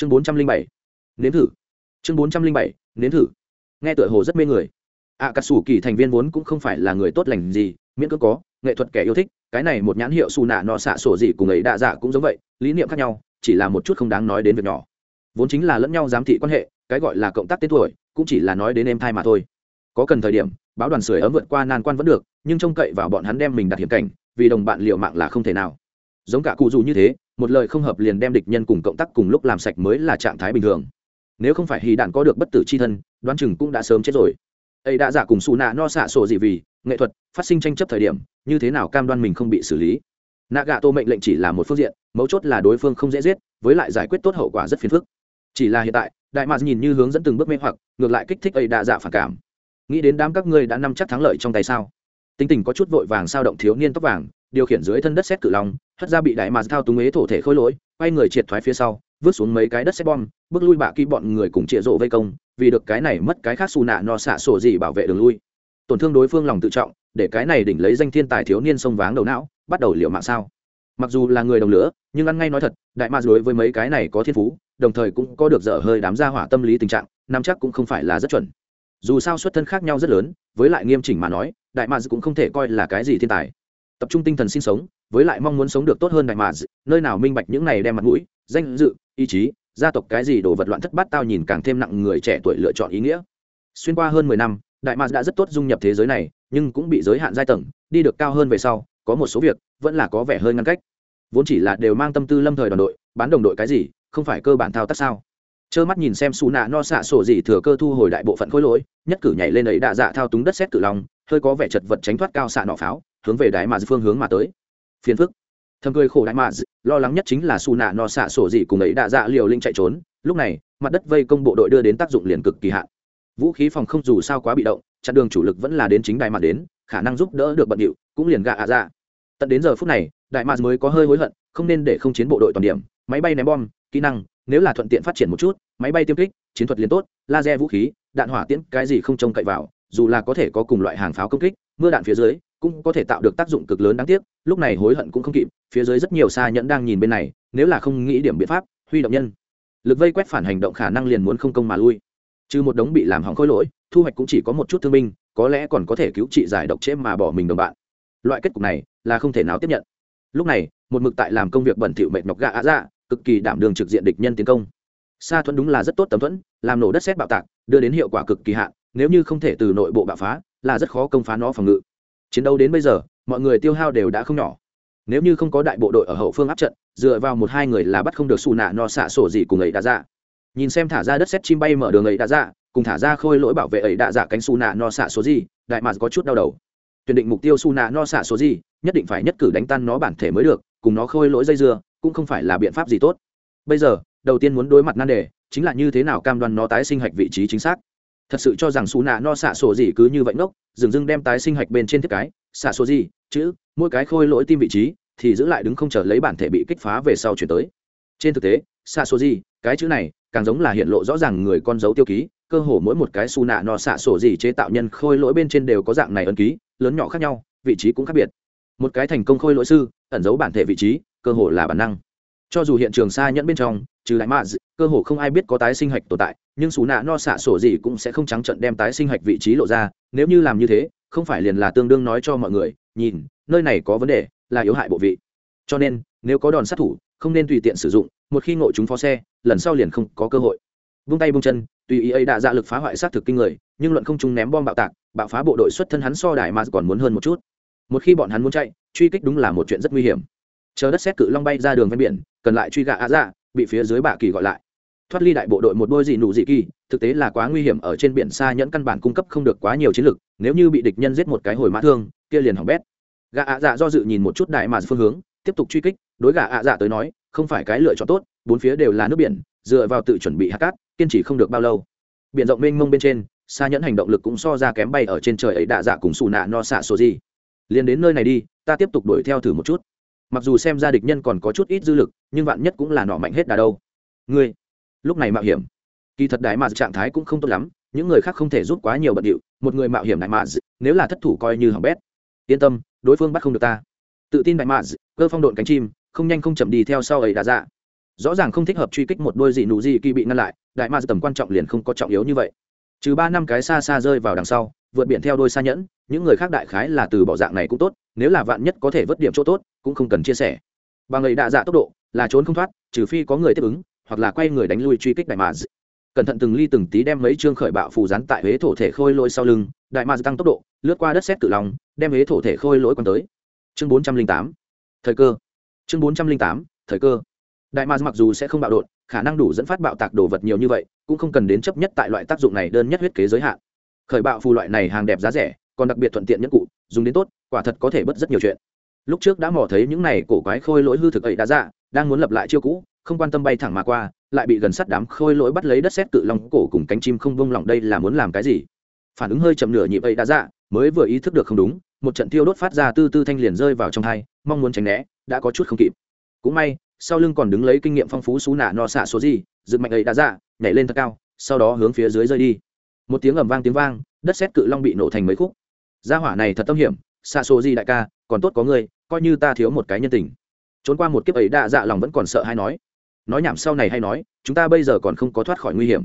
chương bốn trăm linh bảy, nếm thử. Chương bốn trăm linh bảy, nếm thử. Nghe tựa hồ rất mê người. Ạ cà sủ kỳ thành viên vốn cũng không phải là người tốt lành gì, miễn cưỡng có, nghệ thuật kẻ yêu thích, cái này một nhãn hiệu xù nạ nọ xạ sổ gì cùng ấy đa dạ cũng giống vậy, lý niệm khác nhau, chỉ là một chút không đáng nói đến việc nhỏ. Vốn chính là lẫn nhau giám thị quan hệ, cái gọi là cộng tác tên tuổi, cũng chỉ là nói đến em thai mà thôi. Có cần thời điểm, báo đoàn sưởi ấm vượt qua nan quan vẫn được, nhưng trông cậy vào bọn hắn đem mình đặt hiểm cảnh, vì đồng bạn liệu mạng là không thể nào giống cả cụ dù như thế, một lời không hợp liền đem địch nhân cùng cộng tác cùng lúc làm sạch mới là trạng thái bình thường. Nếu không phải hì đạn có được bất tử c h i thân, đoán chừng cũng đã sớm chết rồi. Ấy đã giả cùng xù nạ no xạ sổ gì vì, nghệ thuật, phát sinh tranh chấp thời điểm, như thế nào cam đoan mình không bị xử lý? Nạ gạ tô mệnh lệnh chỉ là một phương diện, mấu chốt là đối phương không dễ giết, với lại giải quyết tốt hậu quả rất phiền phức. Chỉ là hiện tại, đại mạc nhìn như hướng dẫn từng bước mê hoặc, ngược lại kích thích ấy đã giả phản cảm. Nghĩ đến đám các ngươi đã nắm chắc thắng lợi trong tay sao? Tính tình có chút vội vàng sao động thiếu niên tóc vàng điều khiển dưới thân đất xét cự long, hất ra bị đại mà thao túng ế thổ thể khôi lỗi, quay người triệt thoái phía sau, vứt xuống mấy cái đất xét bom, bước lui bạ kỹ bọn người cùng trịa rộ vây công, vì được cái này mất cái khác xù nạ no xạ sổ gì bảo vệ đường lui. Tổn thương đối phương lòng tự trọng, để cái này đỉnh lấy danh thiên tài thiếu niên sông váng đầu não, bắt đầu liệu mạng sao. Mặc dù là người đồng lửa, nhưng ăn ngay nói thật, đại ma đối với mấy cái này có thiên phú, đồng thời cũng có được dở hơi đám gia hỏa tâm lý tình trạng nam chắc cũng không phải là rất chuẩn. Dù sao xuất thân khác nhau rất lớn, với lại nghiêm chỉnh mà nói, đại ma cũng không thể coi là cái gì thiên tài tập trung tinh thần sinh sống, với lại mong muốn sống được tốt hơn đại mà nơi nào minh bạch những này đem mặt mũi, danh dự, ý chí, gia tộc cái gì đồ vật loạn thất bát tao nhìn càng thêm nặng người trẻ tuổi lựa chọn ý nghĩa. Xuyên qua hơn mười năm, đại ma đã rất tốt dung nhập thế giới này, nhưng cũng bị giới hạn giai tầng, đi được cao hơn về sau, có một số việc vẫn là có vẻ hơi ngăn cách. Vốn chỉ là đều mang tâm tư lâm thời đoàn đội, bán đồng đội cái gì, không phải cơ bản thao tác sao? Trơ mắt nhìn xem xù nạ no xạ sổ gì thừa cơ thu hồi đại bộ phận khối lỗi, nhất cử nhảy lên ấy đạ dạ thao túng đất xét cử long hơi có vẻ chật vật tránh thoát cao xạ nỏ pháo, hướng về đại mạc phương hướng mà tới. Phiền phức. Thầm cười khổ đại mạc lo lắng nhất chính là xù nạ nọ xạ sổ gì cùng ấy đã dạ liều linh chạy trốn, lúc này, mặt đất vây công bộ đội đưa đến tác dụng liền cực kỳ hạn. Vũ khí phòng không dù sao quá bị động, chặn đường chủ lực vẫn là đến chính đại mạc đến, khả năng giúp đỡ được bận điệu, cũng liền gạ ạ ra tận đến giờ phút này, đại mạc mới có hơi hối hận, không nên để không chiến bộ đội toàn điểm, máy bay ném bom, kỹ năng, nếu là thuận tiện phát triển một chút, máy bay tiêm kích, chiến thuật liền tốt, laser vũ khí, đạn hỏa tiễn, cái gì không trông cậy vào dù là có thể có cùng loại hàng pháo công kích, mưa đạn phía dưới cũng có thể tạo được tác dụng cực lớn đáng tiếc, lúc này hối hận cũng không kịp, phía dưới rất nhiều xa nhẫn đang nhìn bên này, nếu là không nghĩ điểm biện pháp, huy động nhân. Lực vây quét phản hành động khả năng liền muốn không công mà lui. Trừ một đống bị làm hỏng khối lỗi, thu hoạch cũng chỉ có một chút thương binh, có lẽ còn có thể cứu trị giải độc chế mà bỏ mình đồng bạn. Loại kết cục này là không thể nào tiếp nhận. Lúc này, một mực tại làm công việc bẩn thỉu mệt nhọc gạ ạ dạ cực kỳ đảm đường trực diện địch nhân tiến công. Sa thuẫn đúng là rất tốt tấm thuẫn, làm nổ đất xét bạo tạc, đưa đến hiệu quả cực kỳ hạn nếu như không thể từ nội bộ bạo phá, là rất khó công phá nó phòng ngự. Chiến đấu đến bây giờ, mọi người tiêu hao đều đã không nhỏ. Nếu như không có đại bộ đội ở hậu phương áp trận, dựa vào một hai người là bắt không được xù nạ no xạ sổ gì cùng ấy đã ra nhìn xem thả ra đất xét chim bay mở đường ấy đã ra cùng thả ra khôi lỗi bảo vệ ấy đã dạ cánh xù nạ no xạ số gì, đại mà có chút đau đầu. Tuyển định mục tiêu xù nạ no xạ số gì, nhất định phải nhất cử đánh tan nó bản thể mới được, cùng nó khôi lỗi dây dưa, cũng không phải là biện pháp gì tốt. Bây giờ, đầu tiên muốn đối mặt nan đề, chính là như thế nào cam đoan nó tái sinh hạch vị trí chính xác thật sự cho rằng xù nạ no xạ sổ gì cứ như vậy ngốc dừng dưng đem tái sinh hạch bên trên thiết cái xạ sổ gì chữ mỗi cái khôi lỗi tim vị trí thì giữ lại đứng không chờ lấy bản thể bị kích phá về sau chuyển tới. Trên thực tế xạ sổ gì cái chữ này càng giống là hiện lộ rõ ràng người con dấu tiêu ký cơ hồ mỗi một cái su nạ no xạ sổ gì chế tạo nhân khôi lỗi bên trên đều có dạng này ấn ký lớn nhỏ khác nhau vị trí cũng khác biệt. Một cái thành công khôi lỗi sư ẩn giấu bản thể vị trí cơ hồ là bản năng. Cho dù hiện trường xa nhẫn bên trong trừ lại mà, cơ hồ không ai biết có tái sinh hạch tồn tại nhưng xù nạ no xạ sổ gì cũng sẽ không trắng trận đem tái sinh hạch vị trí lộ ra, nếu như làm như thế, không phải liền là tương đương nói cho mọi người, nhìn, nơi này có vấn đề, là yếu hại bộ vị. Cho nên, nếu có đòn sát thủ, không nên tùy tiện sử dụng, một khi ngộ chúng phó xe, lần sau liền không có cơ hội. Vung tay vung chân, tùy ý ấy đã dạ lực phá hoại sát thực kinh người, nhưng luận không chúng ném bom bạo tạc, bạo phá bộ đội xuất thân hắn so đại mà còn muốn hơn một chút. Một khi bọn hắn muốn chạy, truy kích đúng là một chuyện rất nguy hiểm. Chờ đất xét cự long bay ra đường ven biển, cần lại truy gạ á dạ bị phía dưới bạ kỳ gọi lại thoát ly đại bộ đội một đôi dị nụ dị kỳ, thực tế là quá nguy hiểm ở trên biển xa nhẫn căn bản cung cấp không được quá nhiều chiến lực, nếu như bị địch nhân giết một cái hồi mã thương, kia liền hỏng bét. Gạ ạ dạ do dự nhìn một chút đại mà phương hướng, tiếp tục truy kích, đối gạ ạ dạ tới nói, không phải cái lựa chọn tốt, bốn phía đều là nước biển, dựa vào tự chuẩn bị hạt cát, kiên trì không được bao lâu. Biển rộng mênh mông bên trên, xa nhẫn hành động lực cũng so ra kém bay ở trên trời ấy đạ dạ cùng xù nạ no xạ số gì. Liền đến nơi này đi, ta tiếp tục đuổi theo thử một chút. Mặc dù xem ra địch nhân còn có chút ít dư lực, nhưng vạn nhất cũng là nọ mạnh hết đà đâu. Ngươi lúc này mạo hiểm. Kỳ thật đại mà trạng thái cũng không tốt lắm, những người khác không thể giúp quá nhiều bận điệu, một người mạo hiểm đại mà nếu là thất thủ coi như hỏng bét. Yên tâm, đối phương bắt không được ta. Tự tin đại mạc cơ phong độn cánh chim, không nhanh không chậm đi theo sau ấy đã dạ rõ ràng không thích hợp truy kích một đôi dị nụ dị kỳ bị ngăn lại, đại ma tầm quan trọng liền không có trọng yếu như vậy. Trừ ba năm cái xa xa rơi vào đằng sau, vượt biển theo đôi xa nhẫn, những người khác đại khái là từ bỏ dạng này cũng tốt, nếu là vạn nhất có thể vớt điểm chỗ tốt, cũng không cần chia sẻ. Bằng ấy đạ dạ tốc độ, là trốn không thoát, trừ phi có người tiếp ứng hoặc là quay người đánh lui truy kích đại mạc cẩn thận từng ly từng tí đem mấy chương khởi bạo phù rắn tại huế thổ thể khôi lỗi sau lưng, đại ma tăng tốc độ, lướt qua đất xét tự lòng đem huế thổ thể khôi lỗi quăng tới. Chương bốn trăm linh tám, thời cơ. Chương bốn trăm linh tám, thời cơ. Đại ma mặc dù sẽ không bạo đột, khả năng đủ dẫn phát bạo tạc đồ vật nhiều như vậy, cũng không cần đến chấp nhất tại loại tác dụng này đơn nhất huyết kế giới hạn. Khởi bạo phù loại này hàng đẹp giá rẻ, còn đặc biệt thuận tiện nhất cụ, dùng đến tốt, quả thật có thể bớt rất nhiều chuyện. Lúc trước đã mò thấy những này cổ quái khôi lỗi hư thực ấy đã dạ đang muốn lập lại chiêu cũ không quan tâm bay thẳng mà qua, lại bị gần sát đám khôi lỗi bắt lấy đất xét cự long cổ cùng cánh chim không bông lỏng đây là muốn làm cái gì? Phản ứng hơi chậm nửa nhịp ấy đã dạ mới vừa ý thức được không đúng, một trận tiêu đốt phát ra tư tư thanh liền rơi vào trong thai, mong muốn tránh né, đã có chút không kịp. Cũng may, sau lưng còn đứng lấy kinh nghiệm phong phú xú nạ no xạ số gì, dựng mạnh ấy đã dạ nhảy lên thật cao, sau đó hướng phía dưới rơi đi. Một tiếng ầm vang tiếng vang, đất xét cự long bị nổ thành mấy khúc. Gia hỏa này thật tâm hiểm, xạ số gì đại ca, còn tốt có người coi như ta thiếu một cái nhân tình. Trốn qua một kiếp ấy đa dạ lòng vẫn còn sợ hay nói nói nhảm sau này hay nói, chúng ta bây giờ còn không có thoát khỏi nguy hiểm.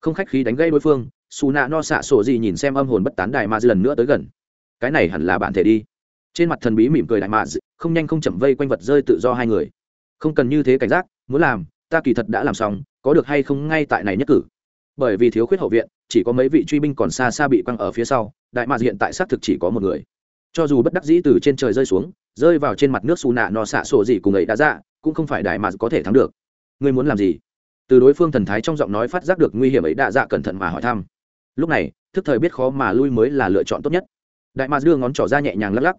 Không khách khí đánh gây đối phương xù nạ no xạ sổ gì nhìn xem âm hồn bất tán đại mà lần nữa tới gần. Cái này hẳn là bạn thể đi. Trên mặt thần bí mỉm cười đại maz không nhanh không chậm vây quanh vật rơi tự do hai người. Không cần như thế cảnh giác, muốn làm, ta kỳ thật đã làm xong, có được hay không ngay tại này nhất cử. Bởi vì thiếu khuyết hậu viện, chỉ có mấy vị truy binh còn xa xa bị quăng ở phía sau đại mạc hiện tại xác thực chỉ có một người. Cho dù bất đắc dĩ từ trên trời rơi xuống, rơi vào trên mặt nước xù nạ no xạ sổ gì cùng ấy đã ra, cũng không phải đại mạc có thể thắng được ngươi muốn làm gì? Từ đối phương thần thái trong giọng nói phát giác được nguy hiểm ấy đạ dạ cẩn thận mà hỏi thăm. Lúc này, thức thời biết khó mà lui mới là lựa chọn tốt nhất. Đại mạc đưa ngón trỏ ra nhẹ nhàng lắc lắc.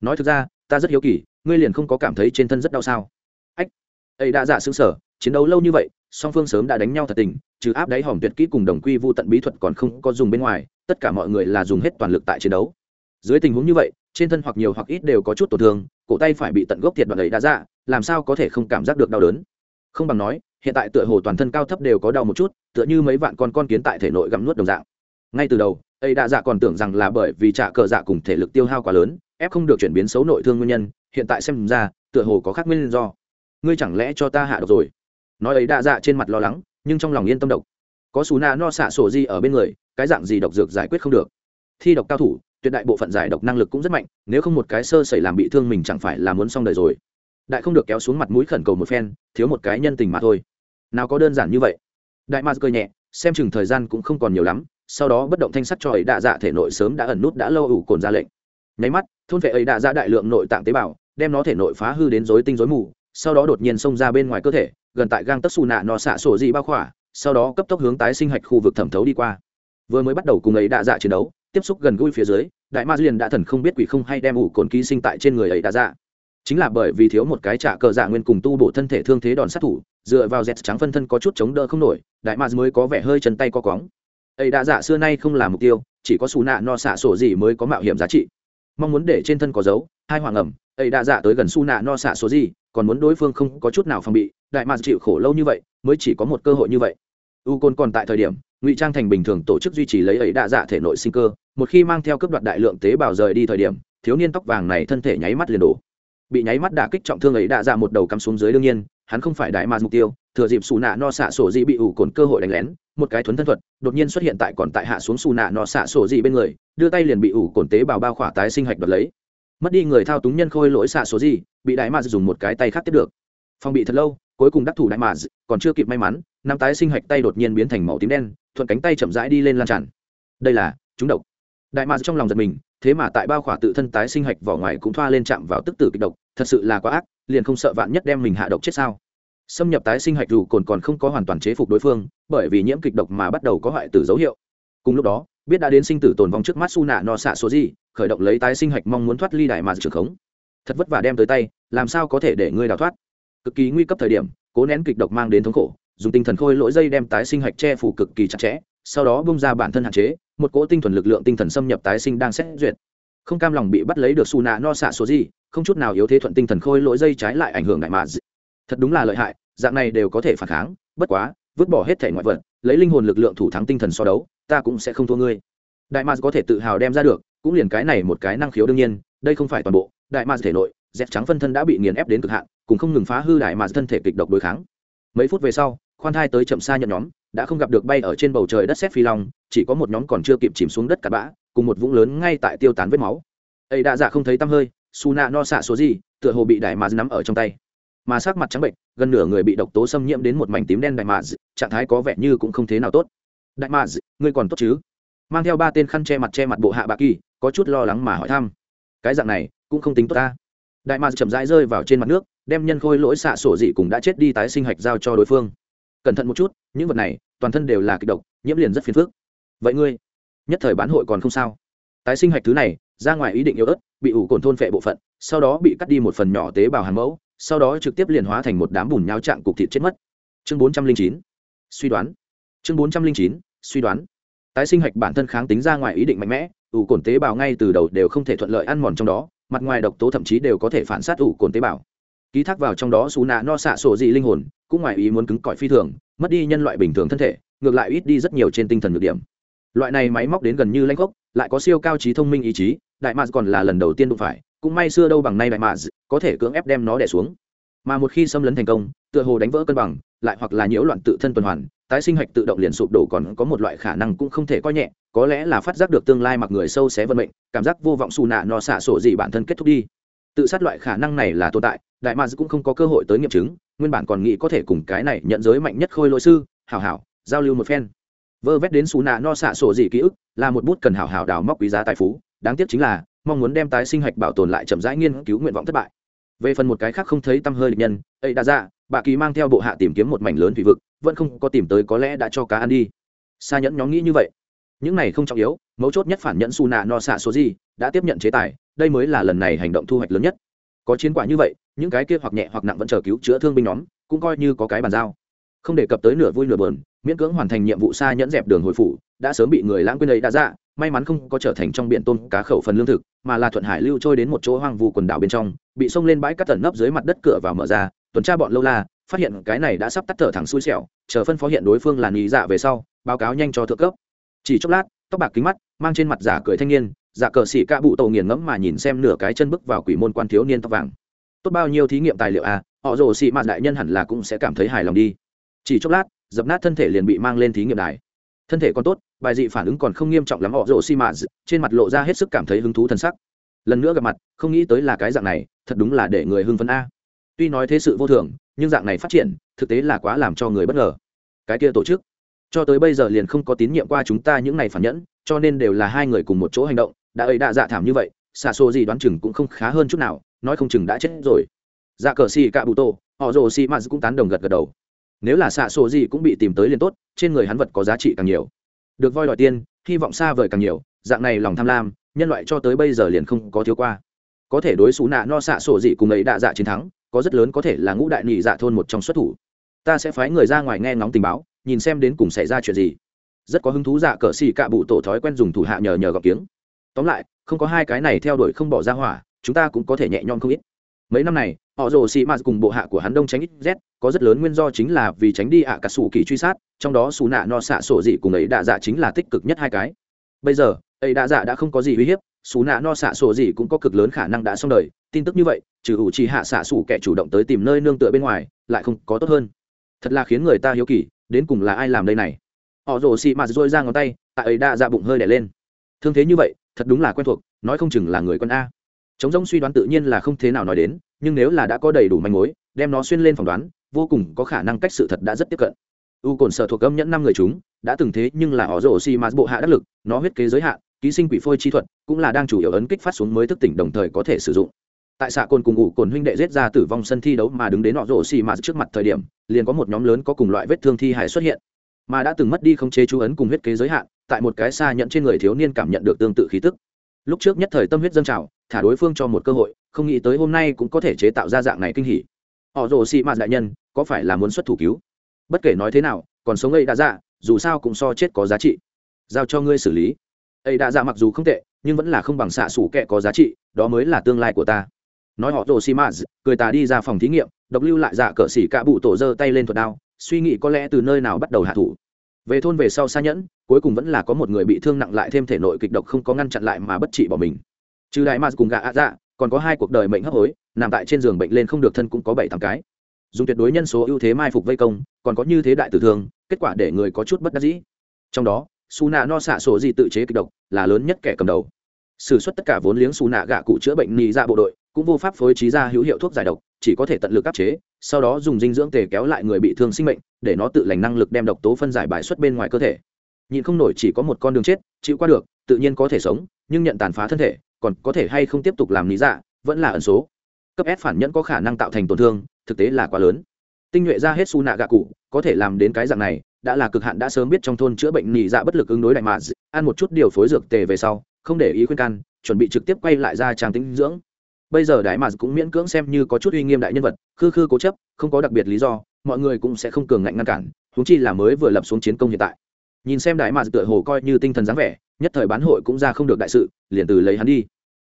Nói thực ra, ta rất hiếu kỳ, ngươi liền không có cảm thấy trên thân rất đau sao? Ách, ấy đạ dạ xứng sở chiến đấu lâu như vậy, song phương sớm đã đánh nhau thật tình, trừ áp đáy hỏng tuyệt kỹ cùng đồng quy vô tận bí thuật còn không có dùng bên ngoài, tất cả mọi người là dùng hết toàn lực tại chiến đấu. Dưới tình huống như vậy, trên thân hoặc nhiều hoặc ít đều có chút tổn thương, cổ tay phải bị tận gốc thiệt đoạn ấy đã ra làm sao có thể không cảm giác được đau đớn? Không bằng nói, hiện tại tựa hồ toàn thân cao thấp đều có đau một chút, tựa như mấy vạn con con kiến tại thể nội gặm nuốt đồng dạng. Ngay từ đầu ấy Đa dạ còn tưởng rằng là bởi vì trả cờ dạ cùng thể lực tiêu hao quá lớn, ép không được chuyển biến xấu nội thương nguyên nhân, hiện tại xem ra, tựa hồ có khác nguyên do. Ngươi chẳng lẽ cho ta hạ độc rồi? Nói ấy Đa dạ trên mặt lo lắng, nhưng trong lòng yên tâm độc. Có xù na no xạ sổ di ở bên người, cái dạng gì độc dược giải quyết không được? Thi độc cao thủ, tuyệt đại bộ phận giải độc năng lực cũng rất mạnh, nếu không một cái sơ xảy làm bị thương mình chẳng phải là muốn xong đời rồi đại không được kéo xuống mặt mũi khẩn cầu một phen, thiếu một cái nhân tình mà thôi. Nào có đơn giản như vậy? Đại ma cười nhẹ, xem chừng thời gian cũng không còn nhiều lắm, sau đó bất động thanh sắt cho ấy đạ dạ thể nội sớm đã ẩn nút đã lâu ủ cồn ra lệnh. Nháy mắt, thôn vệ ấy đạ dạ đại lượng nội tạng tế bào, đem nó thể nội phá hư đến rối tinh rối mù, sau đó đột nhiên xông ra bên ngoài cơ thể, gần tại gang tấc xù nạ nó xạ sổ dị bao khỏa, sau đó cấp tốc hướng tái sinh hạch khu vực thẩm thấu đi qua. Vừa mới bắt đầu cùng ấy đạ dạ chiến đấu, tiếp xúc gần gũi phía dưới, đại ma liền đã thần không biết quỷ không hay đem ủ cồn ký sinh tại trên người ấy đạ dạ chính là bởi vì thiếu một cái trả cờ dạ nguyên cùng tu bổ thân thể thương thế đòn sát thủ, dựa vào dẹt trắng phân thân có chút chống đỡ không nổi, đại ma mới có vẻ hơi chân tay co cóng ấy đã dạ xưa nay không là mục tiêu, chỉ có xù nạ no xạ sổ gì mới có mạo hiểm giá trị. Mong muốn để trên thân có dấu, hai hoàng ẩm ấy đã dạ tới gần xù nạ no xạ số gì, còn muốn đối phương không có chút nào phòng bị, đại ma chịu khổ lâu như vậy, mới chỉ có một cơ hội như vậy. U côn còn tại thời điểm, ngụy trang thành bình thường tổ chức duy trì lấy ấy đa dạ thể nội sinh cơ, một khi mang theo cấp đoạt đại lượng tế bào rời đi thời điểm, thiếu niên tóc vàng này thân thể nháy mắt liền đổ bị nháy mắt đả kích trọng thương ấy đã ra một đầu cắm xuống dưới đương nhiên, hắn không phải đại ma mục tiêu, thừa dịp xù nạ no xạ sổ dị bị ủ cồn cơ hội đánh lén, một cái thuấn thân thuật, đột nhiên xuất hiện tại còn tại hạ xuống xù nạ no xạ sổ dị bên người, đưa tay liền bị ủ cồn tế bào bao khỏa tái sinh hạch đoạt lấy. Mất đi người thao túng nhân khôi lỗi xạ số gì, bị đại ma dùng một cái tay khác tiếp được. Phòng bị thật lâu, cuối cùng đắc thủ đại ma còn chưa kịp may mắn, năm tái sinh hạch tay đột nhiên biến thành màu tím đen, thuận cánh tay chậm rãi đi lên lan tràn. Đây là chúng độc. Đại ma trong lòng giật mình thế mà tại bao khỏa tự thân tái sinh hạch vỏ ngoài cũng thoa lên chạm vào tức tử kịch độc, thật sự là quá ác, liền không sợ vạn nhất đem mình hạ độc chết sao? Xâm nhập tái sinh hạch dù cồn còn không có hoàn toàn chế phục đối phương, bởi vì nhiễm kịch độc mà bắt đầu có hoại tử dấu hiệu. Cùng lúc đó, biết đã đến sinh tử tồn vong trước mắt su nạ no xạ số gì khởi động lấy tái sinh hạch mong muốn thoát ly đại mà trường khống. Thật vất vả đem tới tay, làm sao có thể để ngươi đào thoát? Cực kỳ nguy cấp thời điểm, cố nén kịch độc mang đến thống khổ, dùng tinh thần khôi lỗi dây đem tái sinh hạch che phủ cực kỳ chặt chẽ sau đó bung ra bản thân hạn chế, một cỗ tinh thuần lực lượng tinh thần xâm nhập tái sinh đang xét duyệt. Không cam lòng bị bắt lấy được xù nạ no xạ số gì không chút nào yếu thế thuận tinh thần khôi lỗi dây trái lại ảnh hưởng đại mà thật đúng là lợi hại, dạng này đều có thể phản kháng, bất quá, vứt bỏ hết thể ngoại vật, lấy linh hồn lực lượng thủ thắng tinh thần so đấu, ta cũng sẽ không thua ngươi. Đại mars có thể tự hào đem ra được, cũng liền cái này một cái năng khiếu đương nhiên, đây không phải toàn bộ. Đại mars thể nội dẹp trắng phân thân đã bị nghiền ép đến cực hạn cùng không ngừng phá hư đại mars thân thể kịch độc đối kháng. Mấy phút về sau khoan thai tới chậm xa nhận nhóm, đã không gặp được bay ở trên bầu trời đất xét phi long, chỉ có một nhóm còn chưa kịp chìm xuống đất cặn bã, cùng một vũng lớn ngay tại tiêu tán vết máu. Ấy đã dạ không thấy tăm hơi, su nạ no xạ số gì, tựa hồ bị đại mà nắm ở trong tay. Mà sắc mặt trắng bệnh, gần nửa người bị độc tố xâm nhiễm đến một mảnh tím đen đại mà trạng thái có vẻ như cũng không thế nào tốt. Đại mà ngươi còn tốt chứ? Mang theo ba tên khăn che mặt che mặt bộ hạ bạc kỳ, có chút lo lắng mà hỏi thăm. Cái dạng này, cũng không tính tốt ta. Đại mà chậm rãi rơi vào trên mặt nước, đem nhân khôi lỗi xạ sổ dị cùng đã chết đi tái sinh hạch giao cho đối phương cẩn thận một chút, những vật này, toàn thân đều là kịch độc, nhiễm liền rất phiền phức. Vậy ngươi, nhất thời bán hội còn không sao? Tái sinh hạch thứ này, ra ngoài ý định yếu ớt, bị ủ cồn thôn phệ bộ phận, sau đó bị cắt đi một phần nhỏ tế bào hàn mẫu, sau đó trực tiếp liền hóa thành một đám bùn nháo trạng cục thịt chết mất. Chương bốn trăm linh chín, suy đoán. Chương bốn trăm linh chín, suy đoán. Tái sinh hạch bản thân kháng tính ra ngoài ý định mạnh mẽ, ủ cồn tế bào ngay từ đầu đều không thể thuận lợi ăn mòn trong đó, mặt ngoài độc tố thậm chí đều có thể phản sát ủ cồn tế bào ký thác vào trong đó xù nạ no xạ sổ dị linh hồn, cũng ngoài ý muốn cứng cỏi phi thường, mất đi nhân loại bình thường thân thể, ngược lại ít đi rất nhiều trên tinh thần nhược điểm. Loại này máy móc đến gần như lanh gốc, lại có siêu cao trí thông minh ý chí, đại mạc còn là lần đầu tiên đụng phải, cũng may xưa đâu bằng nay đại mạc có thể cưỡng ép đem nó đẻ xuống. Mà một khi xâm lấn thành công, tựa hồ đánh vỡ cân bằng, lại hoặc là nhiễu loạn tự thân tuần hoàn, tái sinh hạch tự động liền sụp đổ còn có một loại khả năng cũng không thể coi nhẹ, có lẽ là phát giác được tương lai mặc người sâu xé vận mệnh, cảm giác vô vọng xù nạ no xạ sổ dị bản thân kết thúc đi. Tự sát loại khả năng này là tồn tại đại mads cũng không có cơ hội tới nghiệm chứng, nguyên bản còn nghĩ có thể cùng cái này nhận giới mạnh nhất khôi lỗi sư, hảo hảo, giao lưu một phen. Vơ vét đến xù nạ no xạ sổ gì ký ức, là một bút cần hảo hảo đào móc quý giá tài phú, đáng tiếc chính là, mong muốn đem tái sinh hạch bảo tồn lại chậm rãi nghiên cứu nguyện vọng thất bại. Về phần một cái khác không thấy tăm hơi địch nhân ấy đã ra dạ, bà kỳ mang theo bộ hạ tìm kiếm một mảnh lớn thủy vực, vẫn không có tìm tới có lẽ đã cho cá ăn đi. Xa nhẫn nhóm nghĩ như vậy. Những này không trọng yếu, mấu chốt nhất phản nhẫn su nạ no xạ số gì đã tiếp nhận chế tài, đây mới là lần này hành động thu hoạch lớn nhất có chiến quả như vậy, những cái kia hoặc nhẹ hoặc nặng vẫn chờ cứu chữa thương binh nhóm, cũng coi như có cái bàn giao. Không đề cập tới nửa vui nửa bờn miễn cưỡng hoàn thành nhiệm vụ xa nhẫn dẹp đường hồi phủ, đã sớm bị người lãng quên ấy đã ra may mắn không có trở thành trong biển tôm cá khẩu phần lương thực, mà là thuận hải lưu trôi đến một chỗ hoang vu quần đảo bên trong, bị xông lên bãi cắt tẩn nấp dưới mặt đất cửa vào mở ra, tuần tra bọn lâu la, phát hiện cái này đã sắp tắt thở thẳng xui xẻo, chờ phân phó hiện đối phương là nhị dạ về sau, báo cáo nhanh cho thượng cấp. Chỉ chốc lát, tóc bạc kính mắt, mang trên mặt giả cười thanh niên giả cờ xỉ ca bụ tổ nghiền ngẫm mà nhìn xem nửa cái chân bước vào quỷ môn quan thiếu niên tóc vàng. Tốt bao nhiêu thí nghiệm tài liệu à họ rồ xị mạt đại nhân hẳn là cũng sẽ cảm thấy hài lòng đi. Chỉ chốc lát, dập nát thân thể liền bị mang lên thí nghiệm đài. Thân thể còn tốt, bài dị phản ứng còn không nghiêm trọng lắm, họ rồ xị mạt trên mặt lộ ra hết sức cảm thấy hứng thú thân sắc. Lần nữa gặp mặt, không nghĩ tới là cái dạng này, thật đúng là để người hưng phấn a. Tuy nói thế sự vô thường, nhưng dạng này phát triển, thực tế là quá làm cho người bất ngờ. Cái kia tổ chức, cho tới bây giờ liền không có tín nhiệm qua chúng ta những ngày phản nhẫn, cho nên đều là hai người cùng một chỗ hành động đã ấy đã dạ thảm như vậy xa xô gì đoán chừng cũng không khá hơn chút nào, nói không chừng đã chết rồi. Dạ cờ xì cạ bụ tô, họ rồ xì m cũng tán đồng gật gật đầu. Nếu là xạ xô gì cũng bị tìm tới liền tốt, trên người hắn vật có giá trị càng nhiều. Được voi đòi tiên hy vọng xa vời càng nhiều, dạng này lòng tham lam, nhân loại cho tới bây giờ liền không có thiếu qua. Có thể đối xú nạ no xạ sổ dị cùng ấy đạ dạ chiến thắng, có rất lớn có thể là ngũ đại nhị dạ thôn một trong xuất thủ. Ta sẽ phái người ra ngoài nghe ngóng tình báo, nhìn xem đến cùng xảy ra chuyện gì. Rất có hứng thú dạ cờ xì cạ bụ tổ thói quen dùng thủ hạ nhờ nhờ gọc tiếng tóm lại, không có hai cái này theo đuổi không bỏ ra hỏa, chúng ta cũng có thể nhẹ nhõm không ít. Mấy năm này, họ rồ xì mạt cùng bộ hạ của hắn đông tránh ít z, có rất lớn nguyên do chính là vì tránh đi ạ cả sủ kỳ truy sát, trong đó xù nạ no xạ sổ dị cùng ấy đạ dạ chính là tích cực nhất hai cái. Bây giờ, ấy đạ dạ đã không có gì uy hiếp, xù nạ no xạ sổ dị cũng có cực lớn khả năng đã xong đời, tin tức như vậy, trừ ủ trì hạ xạ sủ kẻ chủ động tới tìm nơi nương tựa bên ngoài, lại không có tốt hơn. Thật là khiến người ta hiếu kỳ, đến cùng là ai làm đây này? Họ rồ xì mạt dôi ra ngón tay, tại ấy đạ dạ bụng hơi đẻ lên. Thương thế như vậy thật đúng là quen thuộc, nói không chừng là người con a. Chống giống suy đoán tự nhiên là không thế nào nói đến, nhưng nếu là đã có đầy đủ manh mối, đem nó xuyên lên phỏng đoán, vô cùng có khả năng cách sự thật đã rất tiếp cận. U cồn sở thuộc âm nhẫn năm người chúng, đã từng thế nhưng là họ rổ xi mạt bộ hạ đắc lực, nó huyết kế giới hạn, ký sinh quỷ phôi chi thuật, cũng là đang chủ yếu ấn kích phát xuống mới thức tỉnh đồng thời có thể sử dụng. Tại xạ cồn cùng ủ cồn huynh đệ giết ra tử vong sân thi đấu mà đứng đến họ rổ xi mạt trước mặt thời điểm, liền có một nhóm lớn có cùng loại vết thương thi hải xuất hiện mà đã từng mất đi không chế chú ấn cùng huyết kế giới hạn, tại một cái xa nhận trên người thiếu niên cảm nhận được tương tự khí tức. Lúc trước nhất thời tâm huyết dâng trào, thả đối phương cho một cơ hội, không nghĩ tới hôm nay cũng có thể chế tạo ra dạng này kinh hỉ. Họ rồ xị mạt đại nhân, có phải là muốn xuất thủ cứu? Bất kể nói thế nào, còn sống ấy đã dạ dù sao cũng so chết có giá trị. Giao cho ngươi xử lý. Ấy đã dạ mặc dù không tệ, nhưng vẫn là không bằng xạ sủ kệ có giá trị, đó mới là tương lai của ta. Nói họ rồ xị mạt, cười ta đi ra phòng thí nghiệm, độc lưu lại dạ cờ xỉ cả bụ tổ giơ tay lên thuật đao suy nghĩ có lẽ từ nơi nào bắt đầu hạ thủ. Về thôn về sau xa nhẫn, cuối cùng vẫn là có một người bị thương nặng lại thêm thể nội kịch độc không có ngăn chặn lại mà bất trị bỏ mình. Trừ đại ma cùng gà ạ dạ còn có hai cuộc đời mệnh hấp hối, nằm tại trên giường bệnh lên không được thân cũng có bảy tám cái. Dùng tuyệt đối nhân số ưu thế mai phục vây công, còn có như thế đại tử thương, kết quả để người có chút bất đắc dĩ. Trong đó, su nạ no xạ sổ gì tự chế kịch độc, là lớn nhất kẻ cầm đầu. S ử suất tất cả vốn liếng su nạ gạ cụ chữa bệnh nì ra dạ bộ đội, cũng vô pháp phối trí ra hữu hiệu thuốc giải độc chỉ có thể tận lực áp chế, sau đó dùng dinh dưỡng tề kéo lại người bị thương sinh mệnh, để nó tự lành năng lực đem độc tố phân giải bài xuất bên ngoài cơ thể. Nhìn không nổi chỉ có một con đường chết, chịu qua được, tự nhiên có thể sống, nhưng nhận tàn phá thân thể, còn có thể hay không tiếp tục làm lý dạ vẫn là ẩn số. Cấp s phản nhẫn có khả năng tạo thành tổn thương, thực tế là quá lớn. Tinh nhuệ ra hết su nạ gạ cụ, có thể làm đến cái dạng này, đã là cực hạn đã sớm biết trong thôn chữa bệnh nhị dạ bất lực ứng đối đại mạ ăn một chút điều phối dược tề về sau, không để ý khuyên can, chuẩn bị trực tiếp quay lại ra trang tính dưỡng bây giờ đại mạ cũng miễn cưỡng xem như có chút uy nghiêm đại nhân vật, khư khư cố chấp, không có đặc biệt lý do, mọi người cũng sẽ không cường ngạnh ngăn cản húng chi là mới vừa lập xuống chiến công hiện tại. Nhìn xem đại mạ tựa hồ coi như tinh thần dáng vẻ, nhất thời bán hội cũng ra không được đại sự, liền từ lấy hắn đi.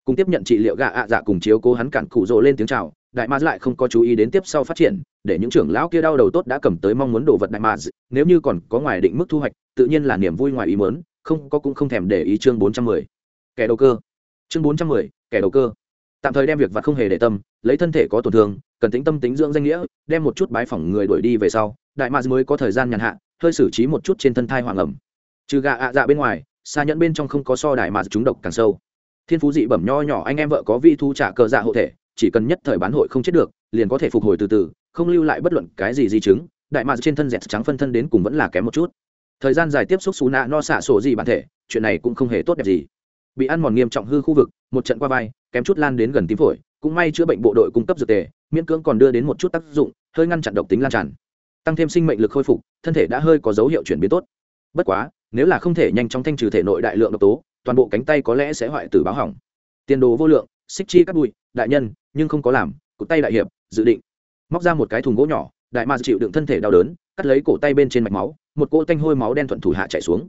Cùng tiếp nhận trị liệu gạ ạ dạ cùng chiếu cố hắn cản cụ rỗ lên tiếng chào đại ma lại không có chú ý đến tiếp sau phát triển, để những trưởng lão kia đau đầu tốt đã cầm tới mong muốn đồ vật đại ma nếu như còn có ngoài định mức thu hoạch, tự nhiên là niềm vui ngoài ý mớn không có cũng không thèm để ý chương bốn trăm mười. Kẻ đầu cơ. Chương bốn trăm mười, kẻ đầu cơ tạm thời đem việc vặt không hề để tâm, lấy thân thể có tổn thương, cần tính tâm tính dưỡng danh nghĩa, đem một chút bái phỏng người đuổi đi về sau, đại ma mới có thời gian nhàn hạ, hơi xử trí một chút trên thân thai hoàng ẩm. Trừ gà ạ dạ bên ngoài, xa nhẫn bên trong không có so đại ma chúng độc càng sâu. Thiên phú dị bẩm nho nhỏ anh em vợ có vi thu trả cờ dạ hộ thể, chỉ cần nhất thời bán hội không chết được, liền có thể phục hồi từ từ, không lưu lại bất luận cái gì di chứng, đại mạc trên thân dẹt trắng phân thân đến cùng vẫn là kém một chút. Thời gian dài tiếp xúc xú nạ no xạ sổ gì bản thể, chuyện này cũng không hề tốt đẹp gì. Bị ăn mòn nghiêm trọng hư khu vực, một trận qua vai kém chút lan đến gần tím phổi, cũng may chữa bệnh bộ đội cung cấp dược tề, miễn cưỡng còn đưa đến một chút tác dụng, hơi ngăn chặn độc tính lan tràn. Tăng thêm sinh mệnh lực khôi phục, thân thể đã hơi có dấu hiệu chuyển biến tốt. Bất quá, nếu là không thể nhanh chóng thanh trừ thể nội đại lượng độc tố, toàn bộ cánh tay có lẽ sẽ hoại tử báo hỏng. Tiền đồ vô lượng, xích chi cắt bụi, đại nhân, nhưng không có làm, cụt tay đại hiệp, dự định. Móc ra một cái thùng gỗ nhỏ, đại ma chịu đựng thân thể đau đớn, cắt lấy cổ tay bên trên mạch máu, một cỗ tanh hôi máu đen thuận thủ hạ chạy xuống.